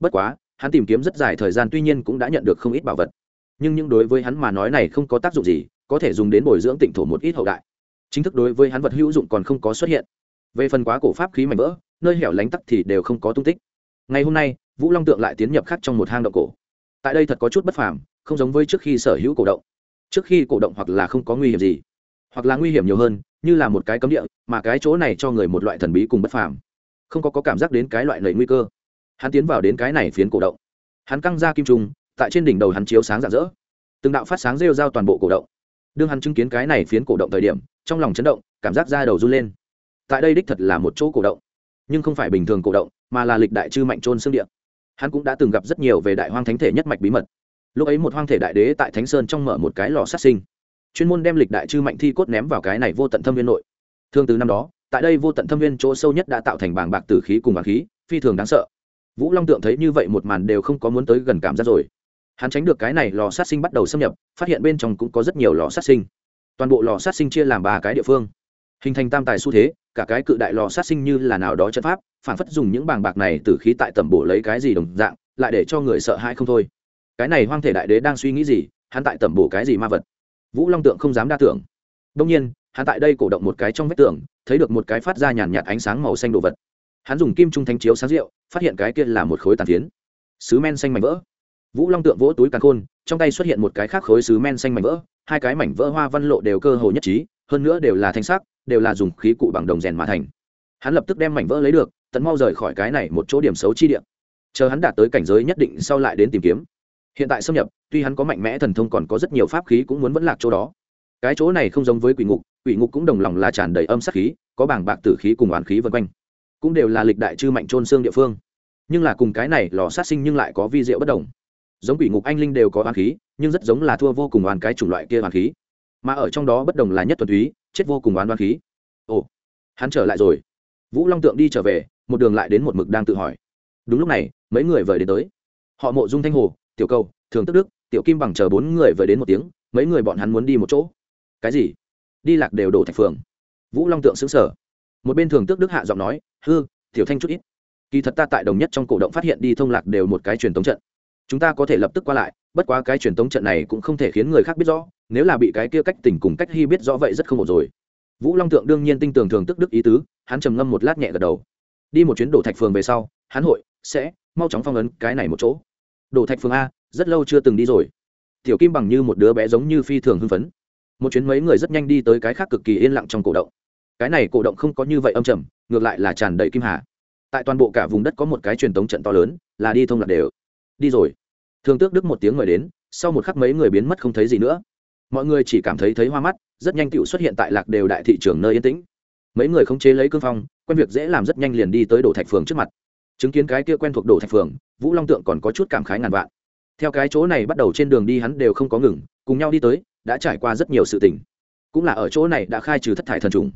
Bất quá, hắn tìm kiếm rất dài thời gian tuy nhiên cũng đã nhận được không ít bảo vật. Nhưng những đối với hắn mà nói này không có tác dụng gì, có thể dùng đến bồi dưỡng tịnh thổ một ít hậu đại. Chính thức đối với hắn vật hữu dụng còn không có xuất hiện. Về phần quá cổ pháp khí mảnh vỡ, nơi hẻo lánh tắc thì đều không có tung tích. Ngày hôm nay, vũ long tượng lại tiến nhập khắc trong một hang động cổ. Tại đây thật có chút bất phàm, không giống với trước khi sở hữu cổ động. Trước khi cổ động hoặc là không có nguy hiểm gì hoặc là nguy hiểm nhiều hơn như là một cái cấm địa mà cái chỗ này cho người một loại thần bí cùng bất phàm. Không có, có cảm giác đến cái loại lầy nguy cơ. Hắn tiến vào đến cái này phiến cổ động. Hắn căng ra kim trung tại trên đỉnh đầu hắn chiếu sáng rạng rỡ. Từng đạo phát sáng rêu rao toàn bộ cổ động. Đương hắn chứng kiến cái này phiến cổ động thời điểm trong lòng chấn động cảm giác da đầu run lên. Tại đây đích thật là một chỗ cổ động. Nhưng không phải bình thường cổ động mà là lịch đại chư mạnh trôn xương địa. Hắn cũng đã từng gặp rất nhiều về đại hoang thánh thể nhất mạch bí mật. Lúc ấy một hoang thể đại đế tại thánh sơn trong mở một cái lò sát sinh chuyên môn đem lịch đại chư mạnh thi cốt ném vào cái này vô tận thâm viên nội. Thương từ năm đó, tại đây vô tận thâm viên chỗ sâu nhất đã tạo thành bảng bạc tử khí cùng bảng khí, phi thường đáng sợ. Vũ long tượng thấy như vậy một màn đều không có muốn tới gần cảm giác rồi. Hắn tránh được cái này lò sát sinh bắt đầu xâm nhập, phát hiện bên trong cũng có rất nhiều lò sát sinh. Toàn bộ lò sát sinh chia làm ba cái địa phương. Hình thành tam tài xu thế, cả cái cự đại lò sát sinh như là nào đó chất pháp, phản phất dùng những bàng bạc này từ khí tại tẩm bổ lấy cái gì đồng dạng, lại để cho người sợ hãi không thôi. Cái này hoang thể đại đế đang suy nghĩ gì, hắn tại tẩm bổ cái gì ma vật? Vũ long tượng không dám đa tưởng. Đông nhiên, hắn tại đây cổ động một cái trong vách tường, thấy được một cái phát ra nhàn nhạt ánh sáng màu xanh đồ vật. Hắn dùng kim trung thanh chiếu sáng rượu, phát hiện cái kia là một khối tàn phiến. Sứ men xanh mảnh vỡ. Vũ long tượng vỗ túi càn khôn, trong tay xuất hiện một cái khác khối sứ men xanh mảnh vỡ, hai cái mảnh vỡ hoa văn lộ đều cơ hồ nhất trí, hơn nữa đều là thanh sắc, đều là dùng khí cụ bằng đồng rèn mà thành. Hắn lập tức đem mảnh vỡ lấy được, tận mau rời khỏi cái này một chỗ điểm xấu chi điểm chờ hắn đạt tới cảnh giới nhất định sau lại đến tìm kiếm hiện tại xâm nhập, tuy hắn có mạnh mẽ thần thông còn có rất nhiều pháp khí cũng muốn vẫn lạc chỗ đó. Cái chỗ này không giống với quỷ ngục quỷ ngục cũng đồng lòng là tràn đầy âm sắc khí, có bảng bạc tử khí cùng oán khí vân quanh. Cũng đều là lịch đại chư mạnh trôn xương địa phương. Nhưng là cùng cái này lò sát sinh nhưng lại có vi diệu bất đồng. Giống quỷ ngục anh linh đều có oán khí, nhưng rất giống là thua vô cùng oán cái chủng loại kia oán khí. Mà ở trong đó bất đồng là nhất thuần túy, chết vô cùng oán oán khí. Ồ, hắn trở lại rồi. Vũ long tượng đi trở về, một đường lại đến một mực đang tự hỏi. Đúng lúc này, mấy người vời đến tới. Họ mộ dung thanh hồ tiểu cầu thường tức đức, tiểu kim bằng chờ bốn người vừa đến một tiếng, mấy người bọn hắn muốn đi một chỗ. Cái gì? Đi lạc đều đổ thạch phường. Vũ long tượng xứng sở một bên thường tước đức hạ giọng nói, hư, tiểu thanh chút ít. Kỳ thật ta tại đồng nhất trong cổ động phát hiện đi thông lạc đều một cái truyền tống trận. Chúng ta có thể lập tức qua lại, bất quá cái truyền tống trận này cũng không thể khiến người khác biết rõ, nếu là bị cái kia cách tỉnh cùng cách hy biết rõ vậy rất không ổn rồi. Vũ long tượng đương nhiên tin tưởng thường tức đức ý tứ, hắn trầm ngâm một lát nhẹ gật đầu. Đi một chuyến đổ thạch phường về sau, hắn hội sẽ mau chóng phong ấn cái này một chỗ đổ thạch phường a, rất lâu chưa từng đi rồi. Tiểu kim bằng như một đứa bé giống như phi thường hưng phấn. Một chuyến mấy người rất nhanh đi tới cái khác cực kỳ yên lặng trong cổ động. Cái này cổ động không có như vậy âm trầm, ngược lại là tràn đầy kim hà. Tại toàn bộ cả vùng đất có một cái truyền thống trận to lớn, là đi thông lạc đều. Đi rồi. Thường tước đức một tiếng người đến, sau một khắc mấy người biến mất không thấy gì nữa. Mọi người chỉ cảm thấy thấy hoa mắt, rất nhanh tựu xuất hiện tại lạc đều đại thị trường nơi yên tĩnh. Mấy người không chế lấy cương phong, quen việc dễ làm rất nhanh liền đi tới đổ thạch phường trước mặt. Chứng kiến cái kia quen thuộc đổ thạch phường vũ long tượng còn có chút cảm khái ngàn vạn. Theo cái chỗ này bắt đầu trên đường đi hắn đều không có ngừng, cùng nhau đi tới, đã trải qua rất nhiều sự tình. Cũng là ở chỗ này đã khai trừ thất thải thần trùng.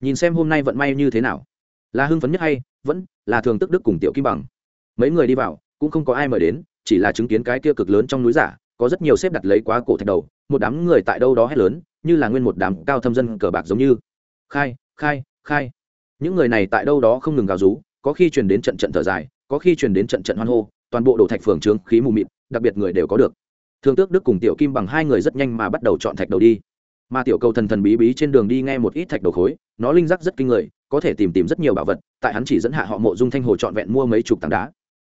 Nhìn xem hôm nay vận may như thế nào. Là hưng phấn nhất hay, vẫn là thường tức đức cùng tiểu kim bằng. Mấy người đi vào, cũng không có ai mời đến, chỉ là chứng kiến cái kia cực lớn trong núi giả, có rất nhiều xếp đặt lấy quá cổ thạch đầu, một đám người tại đâu đó hét lớn, như là nguyên một đám cao thâm dân cờ bạc giống như. Khai khai khai. Những người này tại đâu đó không ngừng gào rú, có khi truyền đến trận trận thở dài có khi truyền đến trận trận hoan hô, toàn bộ đổ thạch phường trướng khí mù mịt, đặc biệt người đều có được. Thương tước đức cùng tiểu kim bằng hai người rất nhanh mà bắt đầu chọn thạch đầu đi. Mà tiểu cầu thần thần bí bí trên đường đi nghe một ít thạch đầu khối, nó linh giác rất kinh người, có thể tìm tìm rất nhiều bảo vật, tại hắn chỉ dẫn hạ họ mộ dung thanh hồ trọn vẹn mua mấy chục tảng đá.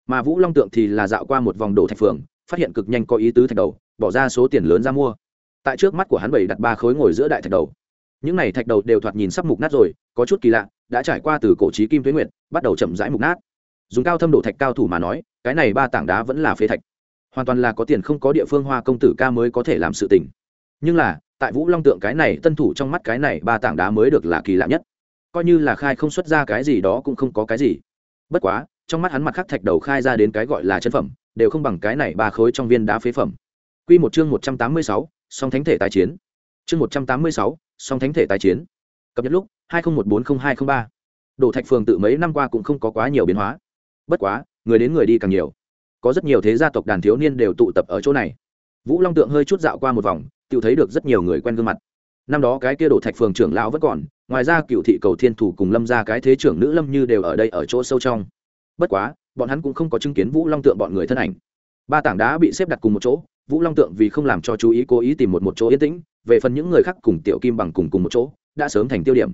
Mà vũ long tượng thì là dạo qua một vòng đổ thạch phường, phát hiện cực nhanh có ý tứ thạch đầu, bỏ ra số tiền lớn ra mua. Tại trước mắt của hắn bảy đặt ba khối ngồi giữa đại thạch đầu. Những này thạch đầu đều thoạt nhìn sắp mục nát rồi, có chút kỳ lạ, đã trải qua từ cổ trí kim tuyến nguyện bắt đầu chậm rãi mục nát dùng cao thâm độ thạch cao thủ mà nói cái này ba tảng đá vẫn là phế thạch. Hoàn toàn là có tiền không có địa phương hoa công tử ca mới có thể làm sự tình. Nhưng là tại vũ long tượng cái này tân thủ trong mắt cái này ba tảng đá mới được là kỳ lạ nhất. Coi như là khai không xuất ra cái gì đó cũng không có cái gì. Bất quá trong mắt hắn mặt khắc thạch đầu khai ra đến cái gọi là chân phẩm đều không bằng cái này ba khối trong viên đá phế phẩm. Quy một chương một trăm tám mươi sáu, song thánh thể tái chiến. Chương một trăm tám mươi sáu song thánh thể tái chiến. Cập nhật lúc hai nghìn một bốn mươi hai t r ă n h ba. Đổ thạch phường tự mấy năm qua cũng không có quá nhiều biến hóa bất quá, người đến người đi càng nhiều. Có rất nhiều thế gia tộc đàn thiếu niên đều tụ tập ở chỗ này. Vũ long tượng hơi chút dạo qua một vòng tự thấy được rất nhiều người quen gương mặt. Năm đó cái kia đổ thạch phường trưởng lão vẫn còn, ngoài ra cựu thị cầu thiên thủ cùng lâm ra cái thế trưởng nữ lâm như đều ở đây ở chỗ sâu trong. Bất quá, bọn hắn cũng không có chứng kiến vũ long tượng bọn người thân ảnh. Ba tảng đá bị xếp đặt cùng một chỗ, vũ long tượng vì không làm cho chú ý cố ý tìm một một chỗ yên tĩnh, về phần những người khác cùng tiểu kim bằng cùng cùng một chỗ, đã sớm thành tiêu điểm.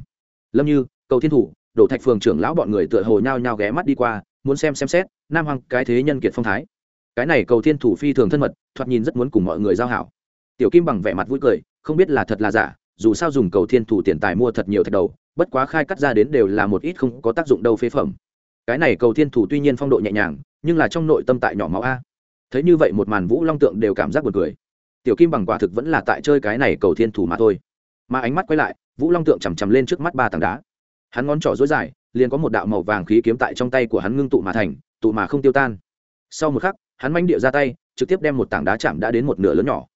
Lâm như, cầu thiên thủ, đổ thạch phường trưởng lão bọn người tựa hồ nhao nhao ghé mắt đi qua muốn xem xem xét, nam hoàng cái thế nhân kiệt phong thái. Cái này cầu thiên thủ phi thường thân mật, thoạt nhìn rất muốn cùng mọi người giao hảo. Tiểu kim bằng vẻ mặt vui cười, không biết là thật là giả, dù sao dùng cầu thiên thủ tiền tài mua thật nhiều thạch đầu, bất quá khai cắt ra đến đều là một ít không có tác dụng đâu phế phẩm. Cái này cầu thiên thủ tuy nhiên phong độ nhẹ nhàng, nhưng là trong nội tâm tại nhỏ máu a. Thấy như vậy một màn vũ long tượng đều cảm giác buồn cười. Tiểu kim bằng quả thực vẫn là tại chơi cái này cầu thiên thủ mà thôi. Mà ánh mắt quay lại, vũ long tượng chằm chằm lên trước mắt ba tảng đá. Hắn ngón trỏ dối dài liền có một đạo màu vàng khí kiếm tại trong tay của hắn ngưng tụ mà thành, tụ mà không tiêu tan. Sau một khắc, hắn manh địa ra tay, trực tiếp đem một tảng đá chạm đã đến một nửa lớn nhỏ.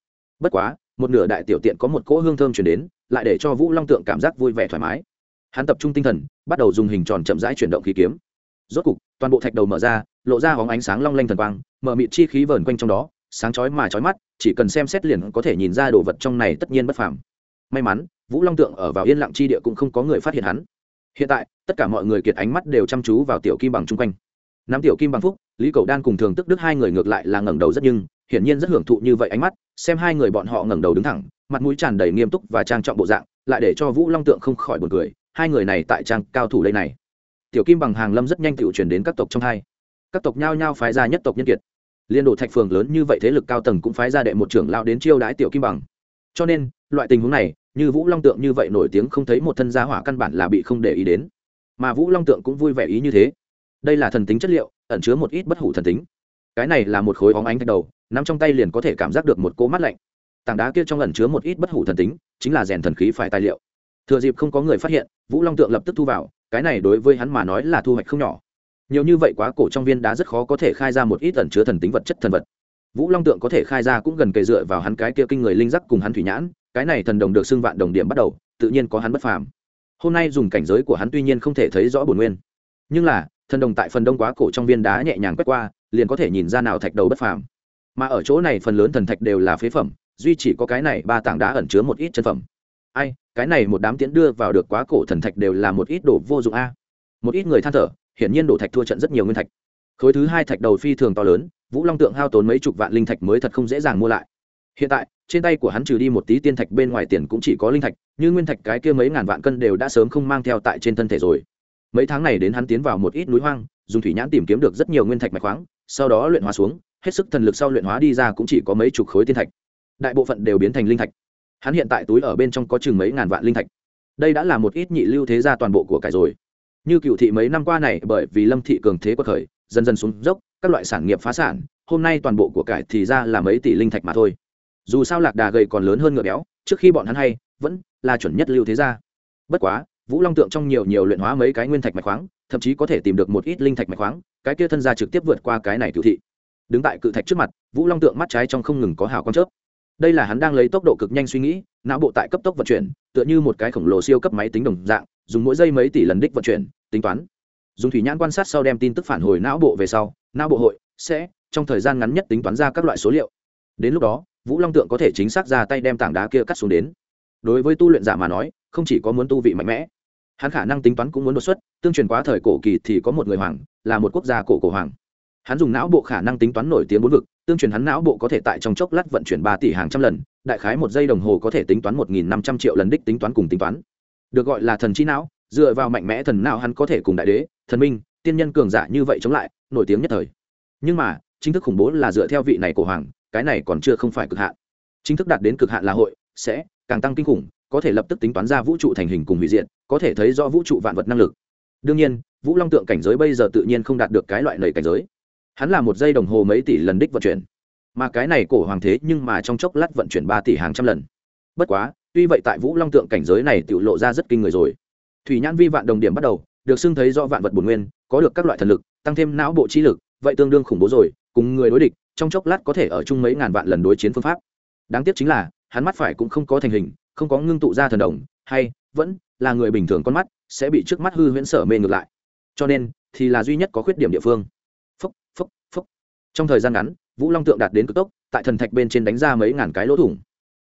Bất quá, một nửa đại tiểu tiện có một cỗ hương thơm chuyển đến, lại để cho vũ long tượng cảm giác vui vẻ thoải mái. Hắn tập trung tinh thần, bắt đầu dùng hình tròn chậm rãi chuyển động khí kiếm. Rốt cục, toàn bộ thạch đầu mở ra, lộ ra hóng ánh sáng long lanh thần quang, mở mịt chi khí vờn quanh trong đó, sáng chói mà chói mắt, chỉ cần xem xét liền có thể nhìn ra đồ vật trong này tất nhiên bất phàm. May mắn, vũ long tượng ở vào yên lặng chi địa cũng không có người phát hiện hắn. Hiện tại tất cả mọi người kiệt ánh mắt đều chăm chú vào tiểu kim bằng chung quanh. Nắm tiểu kim bằng phúc, lý cầu đan cùng thường tức đức hai người ngược lại là ngẩng đầu rất nhưng, hiển nhiên rất hưởng thụ như vậy ánh mắt, xem hai người bọn họ ngẩng đầu đứng thẳng, mặt mũi tràn đầy nghiêm túc và trang trọng bộ dạng, lại để cho vũ long tượng không khỏi buồn cười, hai người này tại trang cao thủ đây này. Tiểu kim bằng hàng lâm rất nhanh tự chuyển đến các tộc trong hai. Các tộc nhao nhao phái ra nhất tộc nhân kiệt. Liên đồ thạch phường lớn như vậy thế lực cao tầng cũng phái ra đệ một trưởng lao đến chiêu đãi tiểu kim bằng. Cho nên, loại tình huống này, như vũ long tượng như vậy nổi tiếng không thấy một thân gia hỏa căn bản là bị không để ý đến mà vũ long tượng cũng vui vẻ ý như thế. Đây là thần tính chất liệu, ẩn chứa một ít bất hủ thần tính. Cái này là một khối óng ánh thạch đầu, nắm trong tay liền có thể cảm giác được một cỗ mắt lạnh. Tảng đá kia trong ẩn chứa một ít bất hủ thần tính, chính là rèn thần khí phải tài liệu. Thừa dịp không có người phát hiện, vũ long tượng lập tức thu vào, cái này đối với hắn mà nói là thu hoạch không nhỏ. Nhiều như vậy quá cổ trong viên đá rất khó có thể khai ra một ít ẩn chứa thần tính vật chất thần vật. Vũ long tượng có thể khai ra cũng gần kề dựa vào hắn cái kia kinh người linh giác cùng hắn thủy nhãn, cái này thần đồng được xưng vạn đồng điểm bắt đầu, tự nhiên có hắn bất phàm hôm nay dùng cảnh giới của hắn tuy nhiên không thể thấy rõ bổn nguyên, nhưng là, thần đồng tại phần đông quá cổ trong viên đá nhẹ nhàng quét qua, liền có thể nhìn ra nào thạch đầu bất phàm. Mà ở chỗ này phần lớn thần thạch đều là phế phẩm, duy chỉ có cái này ba tảng đá ẩn chứa một ít chân phẩm. Ai, cái này một đám tiễn đưa vào được quá cổ thần thạch đều là một ít đồ vô dụng a. Một ít người than thở, hiển nhiên đổ thạch thua trận rất nhiều nguyên thạch. Khối thứ hai thạch đầu phi thường to lớn, vũ long tượng hao tốn mấy chục vạn linh thạch mới thật không dễ dàng mua lại. Hiện tại trên tay của hắn trừ đi một tí tiên thạch bên ngoài tiền cũng chỉ có linh thạch, như nguyên thạch cái kia mấy ngàn vạn cân đều đã sớm không mang theo tại trên thân thể rồi. Mấy tháng này đến hắn tiến vào một ít núi hoang, dùng thủy nhãn tìm kiếm được rất nhiều nguyên thạch mạch khoáng, sau đó luyện hóa xuống, hết sức thần lực sau luyện hóa đi ra cũng chỉ có mấy chục khối tiên thạch. Đại bộ phận đều biến thành linh thạch. Hắn hiện tại túi ở bên trong có chừng mấy ngàn vạn linh thạch. Đây đã là một ít nhị lưu thế gia toàn bộ của cải rồi. Như cựu thị mấy năm qua này, bởi vì lâm thị cường thế quật khởi, dần dần xuống dốc, các loại sản nghiệp phá sản, hôm nay toàn bộ của cải thì ra là mấy tỷ linh thạch mà thôi dù sao lạc đà gầy còn lớn hơn ngựa béo, trước khi bọn hắn hay, vẫn là chuẩn nhất lưu thế gia. Bất quá, vũ long tượng trong nhiều nhiều luyện hóa mấy cái nguyên thạch mạch khoáng, thậm chí có thể tìm được một ít linh thạch mạch khoáng, cái kia thân gia trực tiếp vượt qua cái này cựu thị. Đứng tại cự thạch trước mặt, vũ long tượng mắt trái trong không ngừng có hào con chớp. Đây là hắn đang lấy tốc độ cực nhanh suy nghĩ, não bộ tại cấp tốc vận chuyển, tựa như một cái khổng lồ siêu cấp máy tính đồng dạng, dùng mỗi giây mấy tỷ lần đích vận chuyển, tính toán. Dùng thủy nhãn quan sát sau đem tin tức phản hồi não bộ về sau, não bộ hội sẽ, trong thời gian ngắn nhất tính toán ra các loại số liệu. Đến lúc đó vũ long tượng có thể chính xác ra tay đem tảng đá kia cắt xuống đến. Đối với tu luyện giả mà nói, không chỉ có muốn tu vị mạnh mẽ, hắn khả năng tính toán cũng muốn đột xuất, tương truyền quá thời cổ kỳ thì có một người hoàng, là một quốc gia cổ cổ hoàng. Hắn dùng não bộ khả năng tính toán nổi tiếng bốn vực, tương truyền hắn não bộ có thể tại trong chốc lát vận chuyển ba tỷ hàng trăm lần, đại khái một giây đồng hồ có thể tính toán một nghìn năm trăm triệu lần đích tính toán cùng tính toán. Được gọi là thần trí não, dựa vào mạnh mẽ thần não hắn có thể cùng đại đế, thần minh, tiên nhân cường giả như vậy chống lại, nổi tiếng nhất thời. Nhưng mà, chính thức khủng bố là dựa theo vị này của hoàng cái này còn chưa không phải cực hạn. Chính thức đạt đến cực hạn là hội, sẽ, càng tăng kinh khủng, có thể lập tức tính toán ra vũ trụ thành hình cùng hủy diện có thể thấy do vũ trụ vạn vật năng lực. Đương nhiên, vũ long tượng cảnh giới bây giờ tự nhiên không đạt được cái loại lầy cảnh giới. Hắn là một giây đồng hồ mấy tỷ lần đích vận chuyển. Mà cái này cổ hoàng thế nhưng mà trong chốc lát vận chuyển ba tỷ hàng trăm lần. Bất quá, tuy vậy tại vũ long tượng cảnh giới này tự lộ ra rất kinh người rồi. Thủy nhãn vi vạn đồng điểm bắt đầu, được xưng thấy do vạn vật bổn nguyên, có được các loại thần lực, tăng thêm não bộ trí lực, vậy tương đương khủng bố rồi, cùng người đối địch trong chốc lát có thể ở chung mấy ngàn vạn lần đối chiến phương pháp. Đáng tiếc chính là, hắn mắt phải cũng không có thành hình, không có ngưng tụ ra thần đồng, hay vẫn là người bình thường con mắt sẽ bị trước mắt hư huyễn sở mê ngược lại. Cho nên, thì là duy nhất có khuyết điểm địa phương. Phúc phúc phúc trong thời gian ngắn, vũ long tượng đạt đến cực tốc, tại thần thạch bên trên đánh ra mấy ngàn cái lỗ thủng.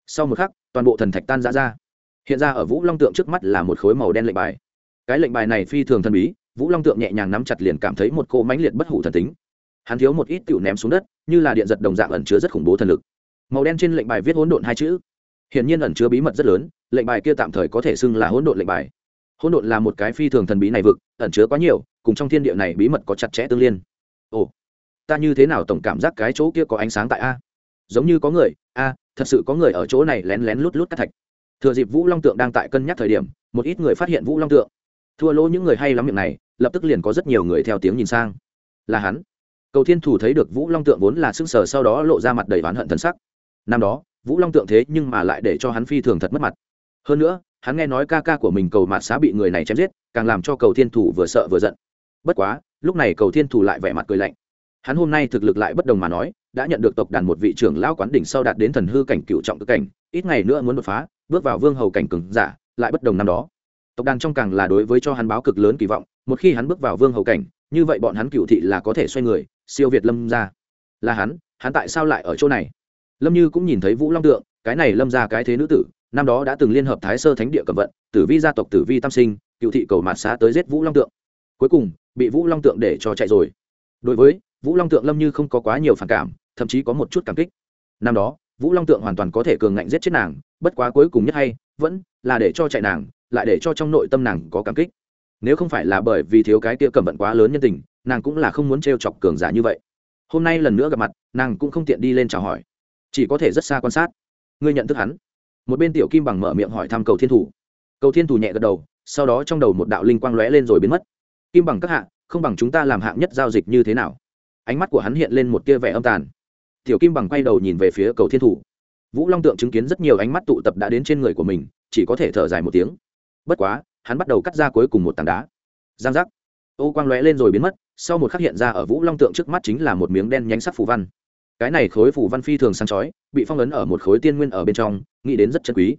Sau một khắc, toàn bộ thần thạch tan rã ra. Hiện ra ở vũ long tượng trước mắt là một khối màu đen lệnh bài. Cái lệnh bài này phi thường thần bí, vũ long tượng nhẹ nhàng nắm chặt liền cảm thấy một cô mãnh liệt bất hủ thần tính. Hắn thiếu một ít tựu ném xuống đất như là điện giật đồng dạng ẩn chứa rất khủng bố thần lực. Màu đen trên lệnh bài viết hỗn độn hai chữ. Hiển nhiên ẩn chứa bí mật rất lớn, lệnh bài kia tạm thời có thể xưng là hỗn độn lệnh bài. Hỗn độn là một cái phi thường thần bí này vực, ẩn chứa quá nhiều, cùng trong thiên địa này bí mật có chặt chẽ tương liên. Ồ, ta như thế nào tổng cảm giác cái chỗ kia có ánh sáng tại a? Giống như có người, a, thật sự có người ở chỗ này lén lén lút lút cắt thạch. Thừa dịp vũ long tượng đang tại cân nhắc thời điểm, một ít người phát hiện vũ long tượng. Thua lỗ những người hay lắm miệng này, lập tức liền có rất nhiều người theo tiếng nhìn sang. Là hắn cầu thiên thủ thấy được vũ long tượng vốn là sưng sờ sau đó lộ ra mặt đầy oán hận thần sắc. Năm đó, vũ long tượng thế nhưng mà lại để cho hắn phi thường thật mất mặt. Hơn nữa, hắn nghe nói ca ca của mình cầu mạt xá bị người này chém giết, càng làm cho cầu thiên thủ vừa sợ vừa giận. Bất quá, lúc này cầu thiên thủ lại vẻ mặt cười lạnh. Hắn hôm nay thực lực lại bất đồng mà nói, đã nhận được tộc đàn một vị trưởng lão quán đỉnh sau đạt đến thần hư cảnh cựu trọng tư cảnh, ít ngày nữa muốn đột phá, bước vào vương hầu cảnh cường giả, lại bất đồng năm đó. Tộc đàn trong càng là đối với cho hắn báo cực lớn kỳ vọng, một khi hắn bước vào vương hầu cảnh như vậy bọn hắn cựu thị là có thể xoay người, siêu việt lâm ra là hắn hắn tại sao lại ở chỗ này? Lâm như cũng nhìn thấy vũ long tượng, cái này lâm ra cái thế nữ tử, năm đó đã từng liên hợp thái sơ thánh địa cầm vận, tử vi gia tộc tử vi tam sinh, cựu thị cầu mạt xá tới giết vũ long tượng. Cuối cùng, bị vũ long tượng để cho chạy rồi. Đối với vũ long tượng lâm như không có quá nhiều phản cảm, thậm chí có một chút cảm kích. Năm đó, vũ long tượng hoàn toàn có thể cường ngạnh giết chết nàng, bất quá cuối cùng nhất hay, vẫn là để cho chạy nàng, lại để cho trong nội tâm nàng có cảm kích nếu không phải là bởi vì thiếu cái kia cầm vận quá lớn nhân tình, nàng cũng là không muốn t chọc cường giả như vậy. Hôm nay lần nữa gặp mặt, nàng cũng không tiện đi lên chào hỏi. Chỉ có thể rất xa quan sát. Ngươi nhận thức hắn. Một bên tiểu kim bằng mở miệng hỏi thăm cầu thiên thủ. Cầu thiên thủ nhẹ gật đầu, sau đó trong đầu một đạo linh quang lóe lên rồi biến mất. Kim bằng các hạ, không bằng chúng ta làm hạng nhất giao dịch như thế nào? Ánh mắt của hắn hiện lên một tia vẻ âm tàn. Tiểu kim bằng quay đầu nhìn về phía cầu thiên thủ. Vũ long tượng chứng kiến rất nhiều ánh mắt tụ tập đã đến trên người của mình, chỉ có thể thở dài một tiếng. Bất quá hắn bắt đầu cắt ra cuối cùng một tảng đá. Giang giác. Ô quang lóe lên rồi biến mất, sau một khắc hiện ra ở vũ long tượng trước mắt chính là một miếng đen nhánh sắc phù văn. Cái này khối phù văn phi thường sáng chói, bị phong ấn ở một khối tiên nguyên ở bên trong, nghĩ đến rất chân quý.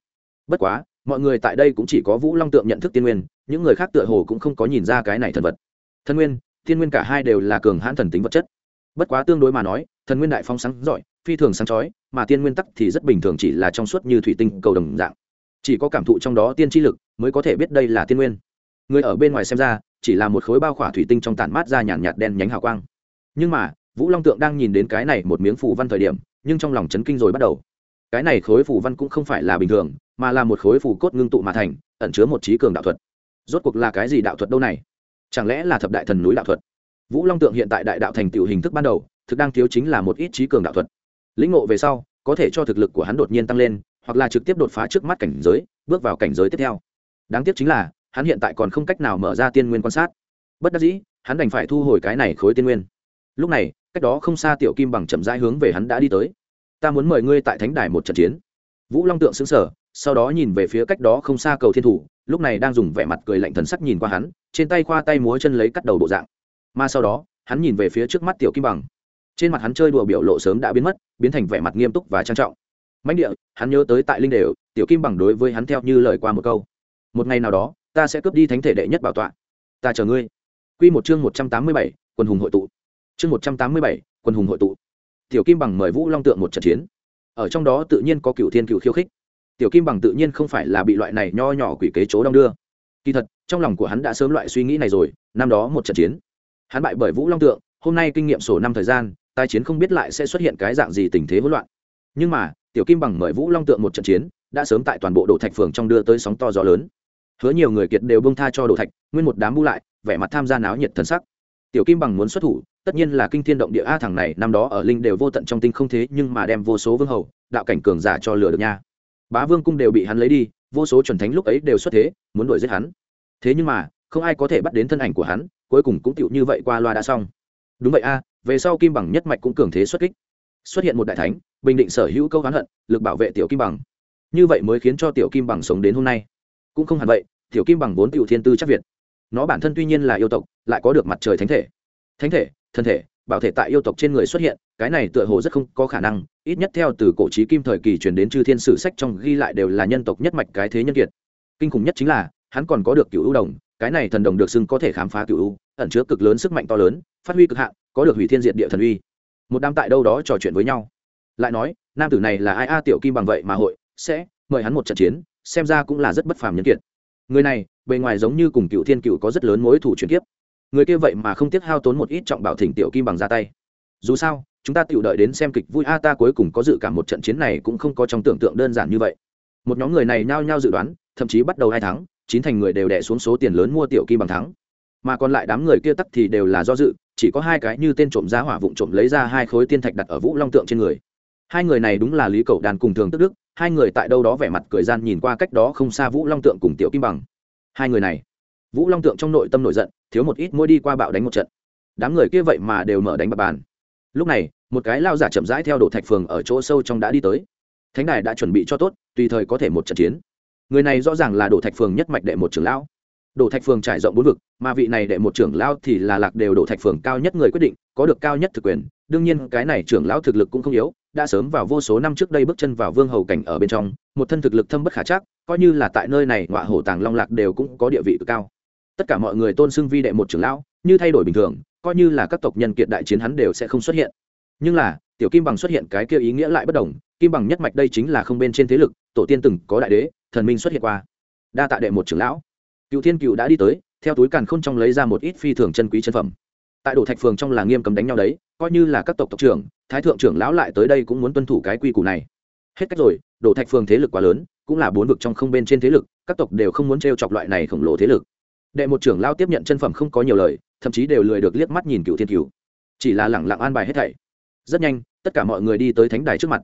Bất quá, mọi người tại đây cũng chỉ có vũ long tượng nhận thức tiên nguyên, những người khác tựa hồ cũng không có nhìn ra cái này thần vật. Thân nguyên, tiên nguyên cả hai đều là cường hãn thần tính vật chất. Bất quá tương đối mà nói, thần nguyên đại phong sáng giỏi, phi thường sáng chói, mà tiên nguyên tắc thì rất bình thường chỉ là trong suốt như thủy tinh cầu đồng dạng chỉ có cảm thụ trong đó tiên tri lực mới có thể biết đây là tiên nguyên. Người ở bên ngoài xem ra chỉ là một khối bao khỏa thủy tinh trong tản mát ra nhàn nhạt, đen nhánh hào quang. Nhưng mà vũ long tượng đang nhìn đến cái này một miếng phù văn thời điểm nhưng trong lòng chấn kinh rồi bắt đầu. Cái này khối phù văn cũng không phải là bình thường mà là một khối phù cốt ngưng tụ mà thành ẩn chứa một trí cường đạo thuật. Rốt cuộc là cái gì đạo thuật đâu này? Chẳng lẽ là thập đại thần núi đạo thuật? Vũ long tượng hiện tại đại đạo thành tựu hình thức ban đầu thực đang thiếu chính là một ít trí cường đạo thuật. Lĩnh ngộ về sau có thể cho thực lực của hắn đột nhiên tăng lên hoặc là trực tiếp đột phá trước mắt cảnh giới, bước vào cảnh giới tiếp theo. Đáng tiếc chính là, hắn hiện tại còn không cách nào mở ra tiên nguyên quan sát. Bất đắc dĩ, hắn đành phải thu hồi cái này khối tiên nguyên. Lúc này, cách đó không xa tiểu kim bằng chậm rãi hướng về hắn đã đi tới. Ta muốn mời ngươi tại thánh đài một trận chiến. Vũ long tượng xứng sở sau đó nhìn về phía cách đó không xa cầu thiên thủ, lúc này đang dùng vẻ mặt cười lạnh thần sắc nhìn qua hắn, trên tay khoa tay múa chân lấy cắt đầu bộ dạng. Mà sau đó, hắn nhìn về phía trước mắt tiểu kim bằng. Trên mặt hắn chơi đùa biểu lộ sớm đã biến mất, biến thành vẻ mặt nghiêm túc và trang trọng mãnh địa, hắn nhớ tới tại linh đều, tiểu kim bằng đối với hắn theo như lời qua một câu. Một ngày nào đó, ta sẽ cướp đi thánh thể đệ nhất bảo tọa. Ta chờ ngươi. Q một chương một trăm tám mươi bảy, quân hùng hội tụ. Chương một trăm tám mươi bảy, quân hùng hội tụ. Tiểu kim bằng mời vũ long tượng một trận chiến. Ở trong đó tự nhiên có cựu thiên cựu khiêu khích. Tiểu kim bằng tự nhiên không phải là bị loại này nho nhỏ quỷ kế chỗ đong đưa. Kỳ thật, trong lòng của hắn đã sớm loại suy nghĩ này rồi, năm đó một trận chiến. Hắn bại bởi vũ long tượng, hôm nay kinh nghiệm sổ năm thời gian, tai chiến không biết lại sẽ xuất hiện cái dạng gì tình thế hỗn loạn nhưng mà, tiểu kim bằng mời vũ long tượng một trận chiến, đã sớm tại toàn bộ đổ thạch phường trong đưa tới sóng to gió lớn. Hứa nhiều người kiệt đều bông tha cho đổ thạch, nguyên một đám bu lại, vẻ mặt tham gia náo nhiệt thần sắc. Tiểu kim bằng muốn xuất thủ, tất nhiên là kinh thiên động địa a thằng này, năm đó ở linh đều vô tận trong tinh không thế, nhưng mà đem vô số vương hầu, đạo cảnh cường giả cho lừa được nha. Bá vương cung đều bị hắn lấy đi, vô số chuẩn thánh lúc ấy đều xuất thế, muốn đuổi giết hắn. Thế nhưng mà, không ai có thể bắt đến thân ảnh của hắn, cuối cùng cũng tựu như vậy qua loa đã xong. Đúng vậy a, về sau kim bằng nhất mạch cũng cường thế xuất kích. Xuất hiện một đại thánh bình định sở hữu câu hán hận, lực bảo vệ tiểu kim bằng. Như vậy mới khiến cho tiểu kim bằng sống đến hôm nay. Cũng không hẳn vậy, tiểu kim bằng vốn tiểu thiên tư chắc việt. Nó bản thân tuy nhiên là yêu tộc, lại có được mặt trời thánh thể. Thánh thể thân thể, bảo thể tại yêu tộc trên người xuất hiện, cái này tựa hồ rất không có khả năng. Ít nhất theo từ cổ trí kim thời kỳ truyền đến chư thiên sử sách trong ghi lại đều là nhân tộc nhất mạch cái thế nhân kiệt. Kinh khủng nhất chính là, hắn còn có được cựu ưu đồng, cái này thần đồng được xưng có thể khám phá cựu ưu, ẩn chứa cực lớn sức mạnh to lớn, phát huy cực hạn, có được hủy thiên diện địa thần uy. Một đám tại đâu đó trò chuyện với nhau lại nói, nam tử này là ai? A, tiểu kim bằng vậy mà hội, sẽ mời hắn một trận chiến, xem ra cũng là rất bất phàm nhân kiệt. Người này, bề ngoài giống như cùng cựu thiên cựu có rất lớn mối thủ chuyển kiếp. Người kia vậy mà không tiếc hao tốn một ít trọng bảo thỉnh tiểu kim bằng ra tay. Dù sao, chúng ta tự đợi đến xem kịch vui, a, ta cuối cùng có dự cảm một trận chiến này cũng không có trong tưởng tượng đơn giản như vậy. Một nhóm người này nhao nhao dự đoán, thậm chí bắt đầu hai tháng chín thành người đều đẻ xuống số tiền lớn mua tiểu kim bằng thắng. Mà còn lại đám người kia tắc thì đều là do dự, chỉ có hai cái như tên trộm giá hỏa vụn trộm lấy ra hai khối tiên thạch đặt ở vũ long tượng trên người hai người này đúng là lý cầu đàn cùng thường tức đức, hai người tại đâu đó vẻ mặt cười gian nhìn qua cách đó không xa vũ long tượng cùng tiểu kim bằng. Hai người này, vũ long tượng trong nội tâm nổi giận, thiếu một ít mỗi đi qua bạo đánh một trận. Đám người kia vậy mà đều mở đánh bạc bàn. Lúc này, một cái lao giả chậm rãi theo đổ thạch phường ở chỗ sâu trong đã đi tới. Thánh đài đã chuẩn bị cho tốt, tùy thời có thể một trận chiến. Người này rõ ràng là đổ thạch phường nhất mạch đệ một trưởng lão. Đổ thạch phường trải rộng bốn vực, mà vị này đệ một trưởng lão thì là lạc đều đổ thạch phường cao nhất người quyết định, có được cao nhất thực quyền. Đương nhiên, cái này trưởng lão thực lực cũng không yếu đã sớm vào vô số năm trước đây bước chân vào vương hầu cảnh ở bên trong, một thân thực lực thâm bất khả chắc, coi như là tại nơi này, ngọa hổ tàng long lạc đều cũng có địa vị cực cao. Tất cả mọi người tôn xưng vi đệ một trưởng lão, như thay đổi bình thường, coi như là các tộc nhân kiệt đại chiến hắn đều sẽ không xuất hiện. Nhưng là, tiểu kim bằng xuất hiện cái kia ý nghĩa lại bất đồng, kim bằng nhất mạch đây chính là không bên trên thế lực, tổ tiên từng có đại đế, thần minh xuất hiện qua. Đa tạ đệ một trưởng lão. Cựu thiên cựu đã đi tới, theo túi càn k h ô n trong lấy ra một ít phi thường chân quý chân phẩm. Tại đồ thạch phường trong là nghiêm cấm đánh nhau đấy coi như là các tộc tộc trưởng, thái thượng trưởng lão lại tới đây cũng muốn tuân thủ cái quy củ này. Hết cách rồi đổ thạch phường thế lực quá lớn, cũng là bốn vực trong không bên trên thế lực, các tộc đều không muốn t r e o chọc loại này khổng lồ thế lực. Đệ một trưởng lao tiếp nhận chân phẩm không có nhiều lời, thậm chí đều lười được liếc mắt nhìn cựu thiên cựu chỉ là lẳng lặng an bài hết thảy. Rất nhanh, tất cả mọi người đi tới thánh đài trước mặt.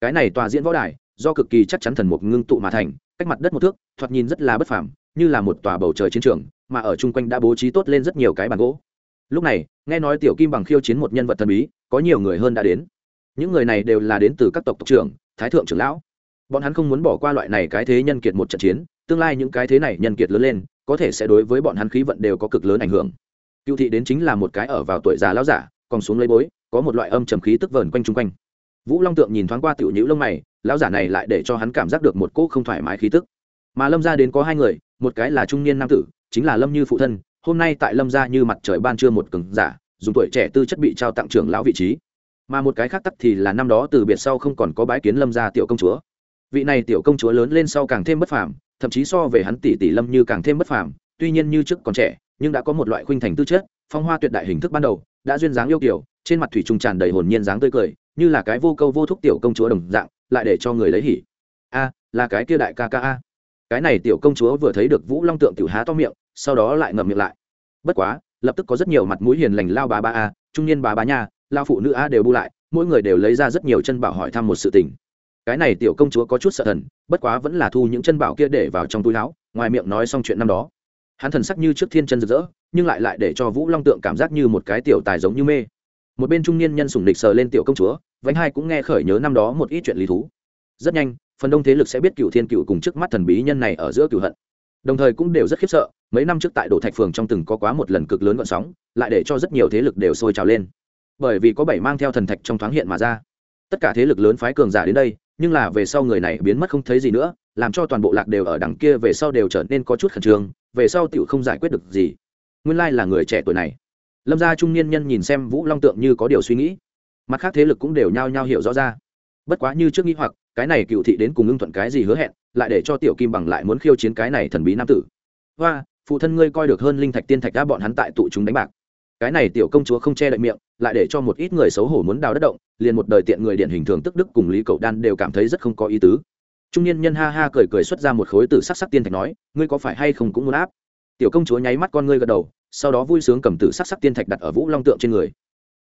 Cái này tòa diễn võ đài, do cực kỳ chắc chắn thần mục ngưng tụ mà thành, cách mặt đất một thước, thoạt nhìn rất là bất phàm, như là một tòa bầu trời chiến trường, mà ở chung quanh đã bố trí tốt lên rất nhiều cái bàn gỗ lúc này, nghe nói tiểu kim bằng khiêu chiến một nhân vật thần bí, có nhiều người hơn đã đến. Những người này đều là đến từ các tộc tộc trưởng, thái thượng trưởng lão. Bọn hắn không muốn bỏ qua loại này cái thế nhân kiệt một trận chiến, tương lai những cái thế này nhân kiệt lớn lên, có thể sẽ đối với bọn hắn khí vận đều có cực lớn ảnh hưởng. Cựu thị đến chính là một cái ở vào tuổi già lão giả, còn xuống lấy bối, có một loại âm trầm khí tức vờn quanh chung quanh. Vũ long tượng nhìn thoáng qua tiểu nhữ lông mày, lão giả này lại để cho hắn cảm giác được một cỗ không thoải mái khí tức. Mà lâm ra đến có hai người, một cái là trung niên nam tử, chính là lâm như phụ thân hôm nay tại lâm gia như mặt trời ban trưa một cường giả, dùng tuổi trẻ tư chất bị trao tặng trưởng lão vị trí. Mà một cái khác tắc thì là năm đó từ biệt sau không còn có bái kiến lâm gia tiểu công chúa. Vị này tiểu công chúa lớn lên sau càng thêm bất phàm, thậm chí so về hắn tỷ tỷ lâm như càng thêm bất phàm. Tuy nhiên như trước còn trẻ, nhưng đã có một loại khuynh thành tư chất, phong hoa tuyệt đại hình thức ban đầu, đã duyên dáng yêu kiểu trên mặt thủy trung tràn đầy hồn nhiên dáng tươi cười, như là cái vô câu vô thúc tiểu công chúa đồng dạng, lại để cho người lấy hỉ. A, là cái kia đại ca ca a. Cái này tiểu công chúa vừa thấy được vũ long tượng tiểu há to miệng sau đó lại ngậm miệng lại. Bất quá, lập tức có rất nhiều mặt mũi hiền lành lao bà ba a, trung niên bà bá nha, lao phụ nữ a đều bu lại, mỗi người đều lấy ra rất nhiều chân bảo hỏi thăm một sự tình. Cái này tiểu công chúa có chút sợ thần, bất quá vẫn là thu những chân bảo kia để vào trong túi áo, ngoài miệng nói xong chuyện năm đó. Hắn thần sắc như trước thiên chân rực rỡ, nhưng lại lại để cho vũ long tượng cảm giác như một cái tiểu tài giống như mê. Một bên trung niên nhân sủng địch sờ lên tiểu công chúa, vánh hai cũng nghe khởi nhớ năm đó một ít chuyện lý thú. Rất nhanh, phần đông thế lực sẽ biết cựu thiên cựu cùng trước mắt thần bí nhân này ở giữa cựu hận đồng thời cũng đều rất khiếp sợ, mấy năm trước tại đổ thạch phường trong từng có quá một lần cực lớn gọn sóng, lại để cho rất nhiều thế lực đều sôi trào lên. Bởi vì có bảy mang theo thần thạch trong thoáng hiện mà ra. Tất cả thế lực lớn phái cường giả đến đây, nhưng là về sau người này biến mất không thấy gì nữa, làm cho toàn bộ lạc đều ở đằng kia về sau đều trở nên có chút khẩn trương, về sau tựu không giải quyết được gì. Nguyên lai là người trẻ tuổi này. Lâm gia trung niên nhân nhìn xem vũ long tượng như có điều suy nghĩ. Mặt khác thế lực cũng đều nhao nhao hiểu rõ ra bất quá như trước nghĩ hoặc, cái này cựu thị đến cùng ưng thuận cái gì hứa hẹn, lại để cho tiểu kim bằng lại muốn khiêu chiến cái này thần bí nam tử. Hoa, phụ thân ngươi coi được hơn linh thạch tiên thạch đã bọn hắn tại tụ chúng đánh bạc. Cái này tiểu công chúa không che đậy miệng, lại để cho một ít người xấu hổ muốn đào đất động, liền một đời tiện người điển hình thường tức đức cùng lý cậu đan đều cảm thấy rất không có ý tứ. Trung niên nhân ha ha cười cười xuất ra một khối tử sắc sắc tiên thạch nói, ngươi có phải hay không cũng muốn áp? Tiểu công chúa nháy mắt con ngươi gật đầu, sau đó vui sướng cầm tử sắc sắc tiên thạch đặt ở vũ long tượng trên người.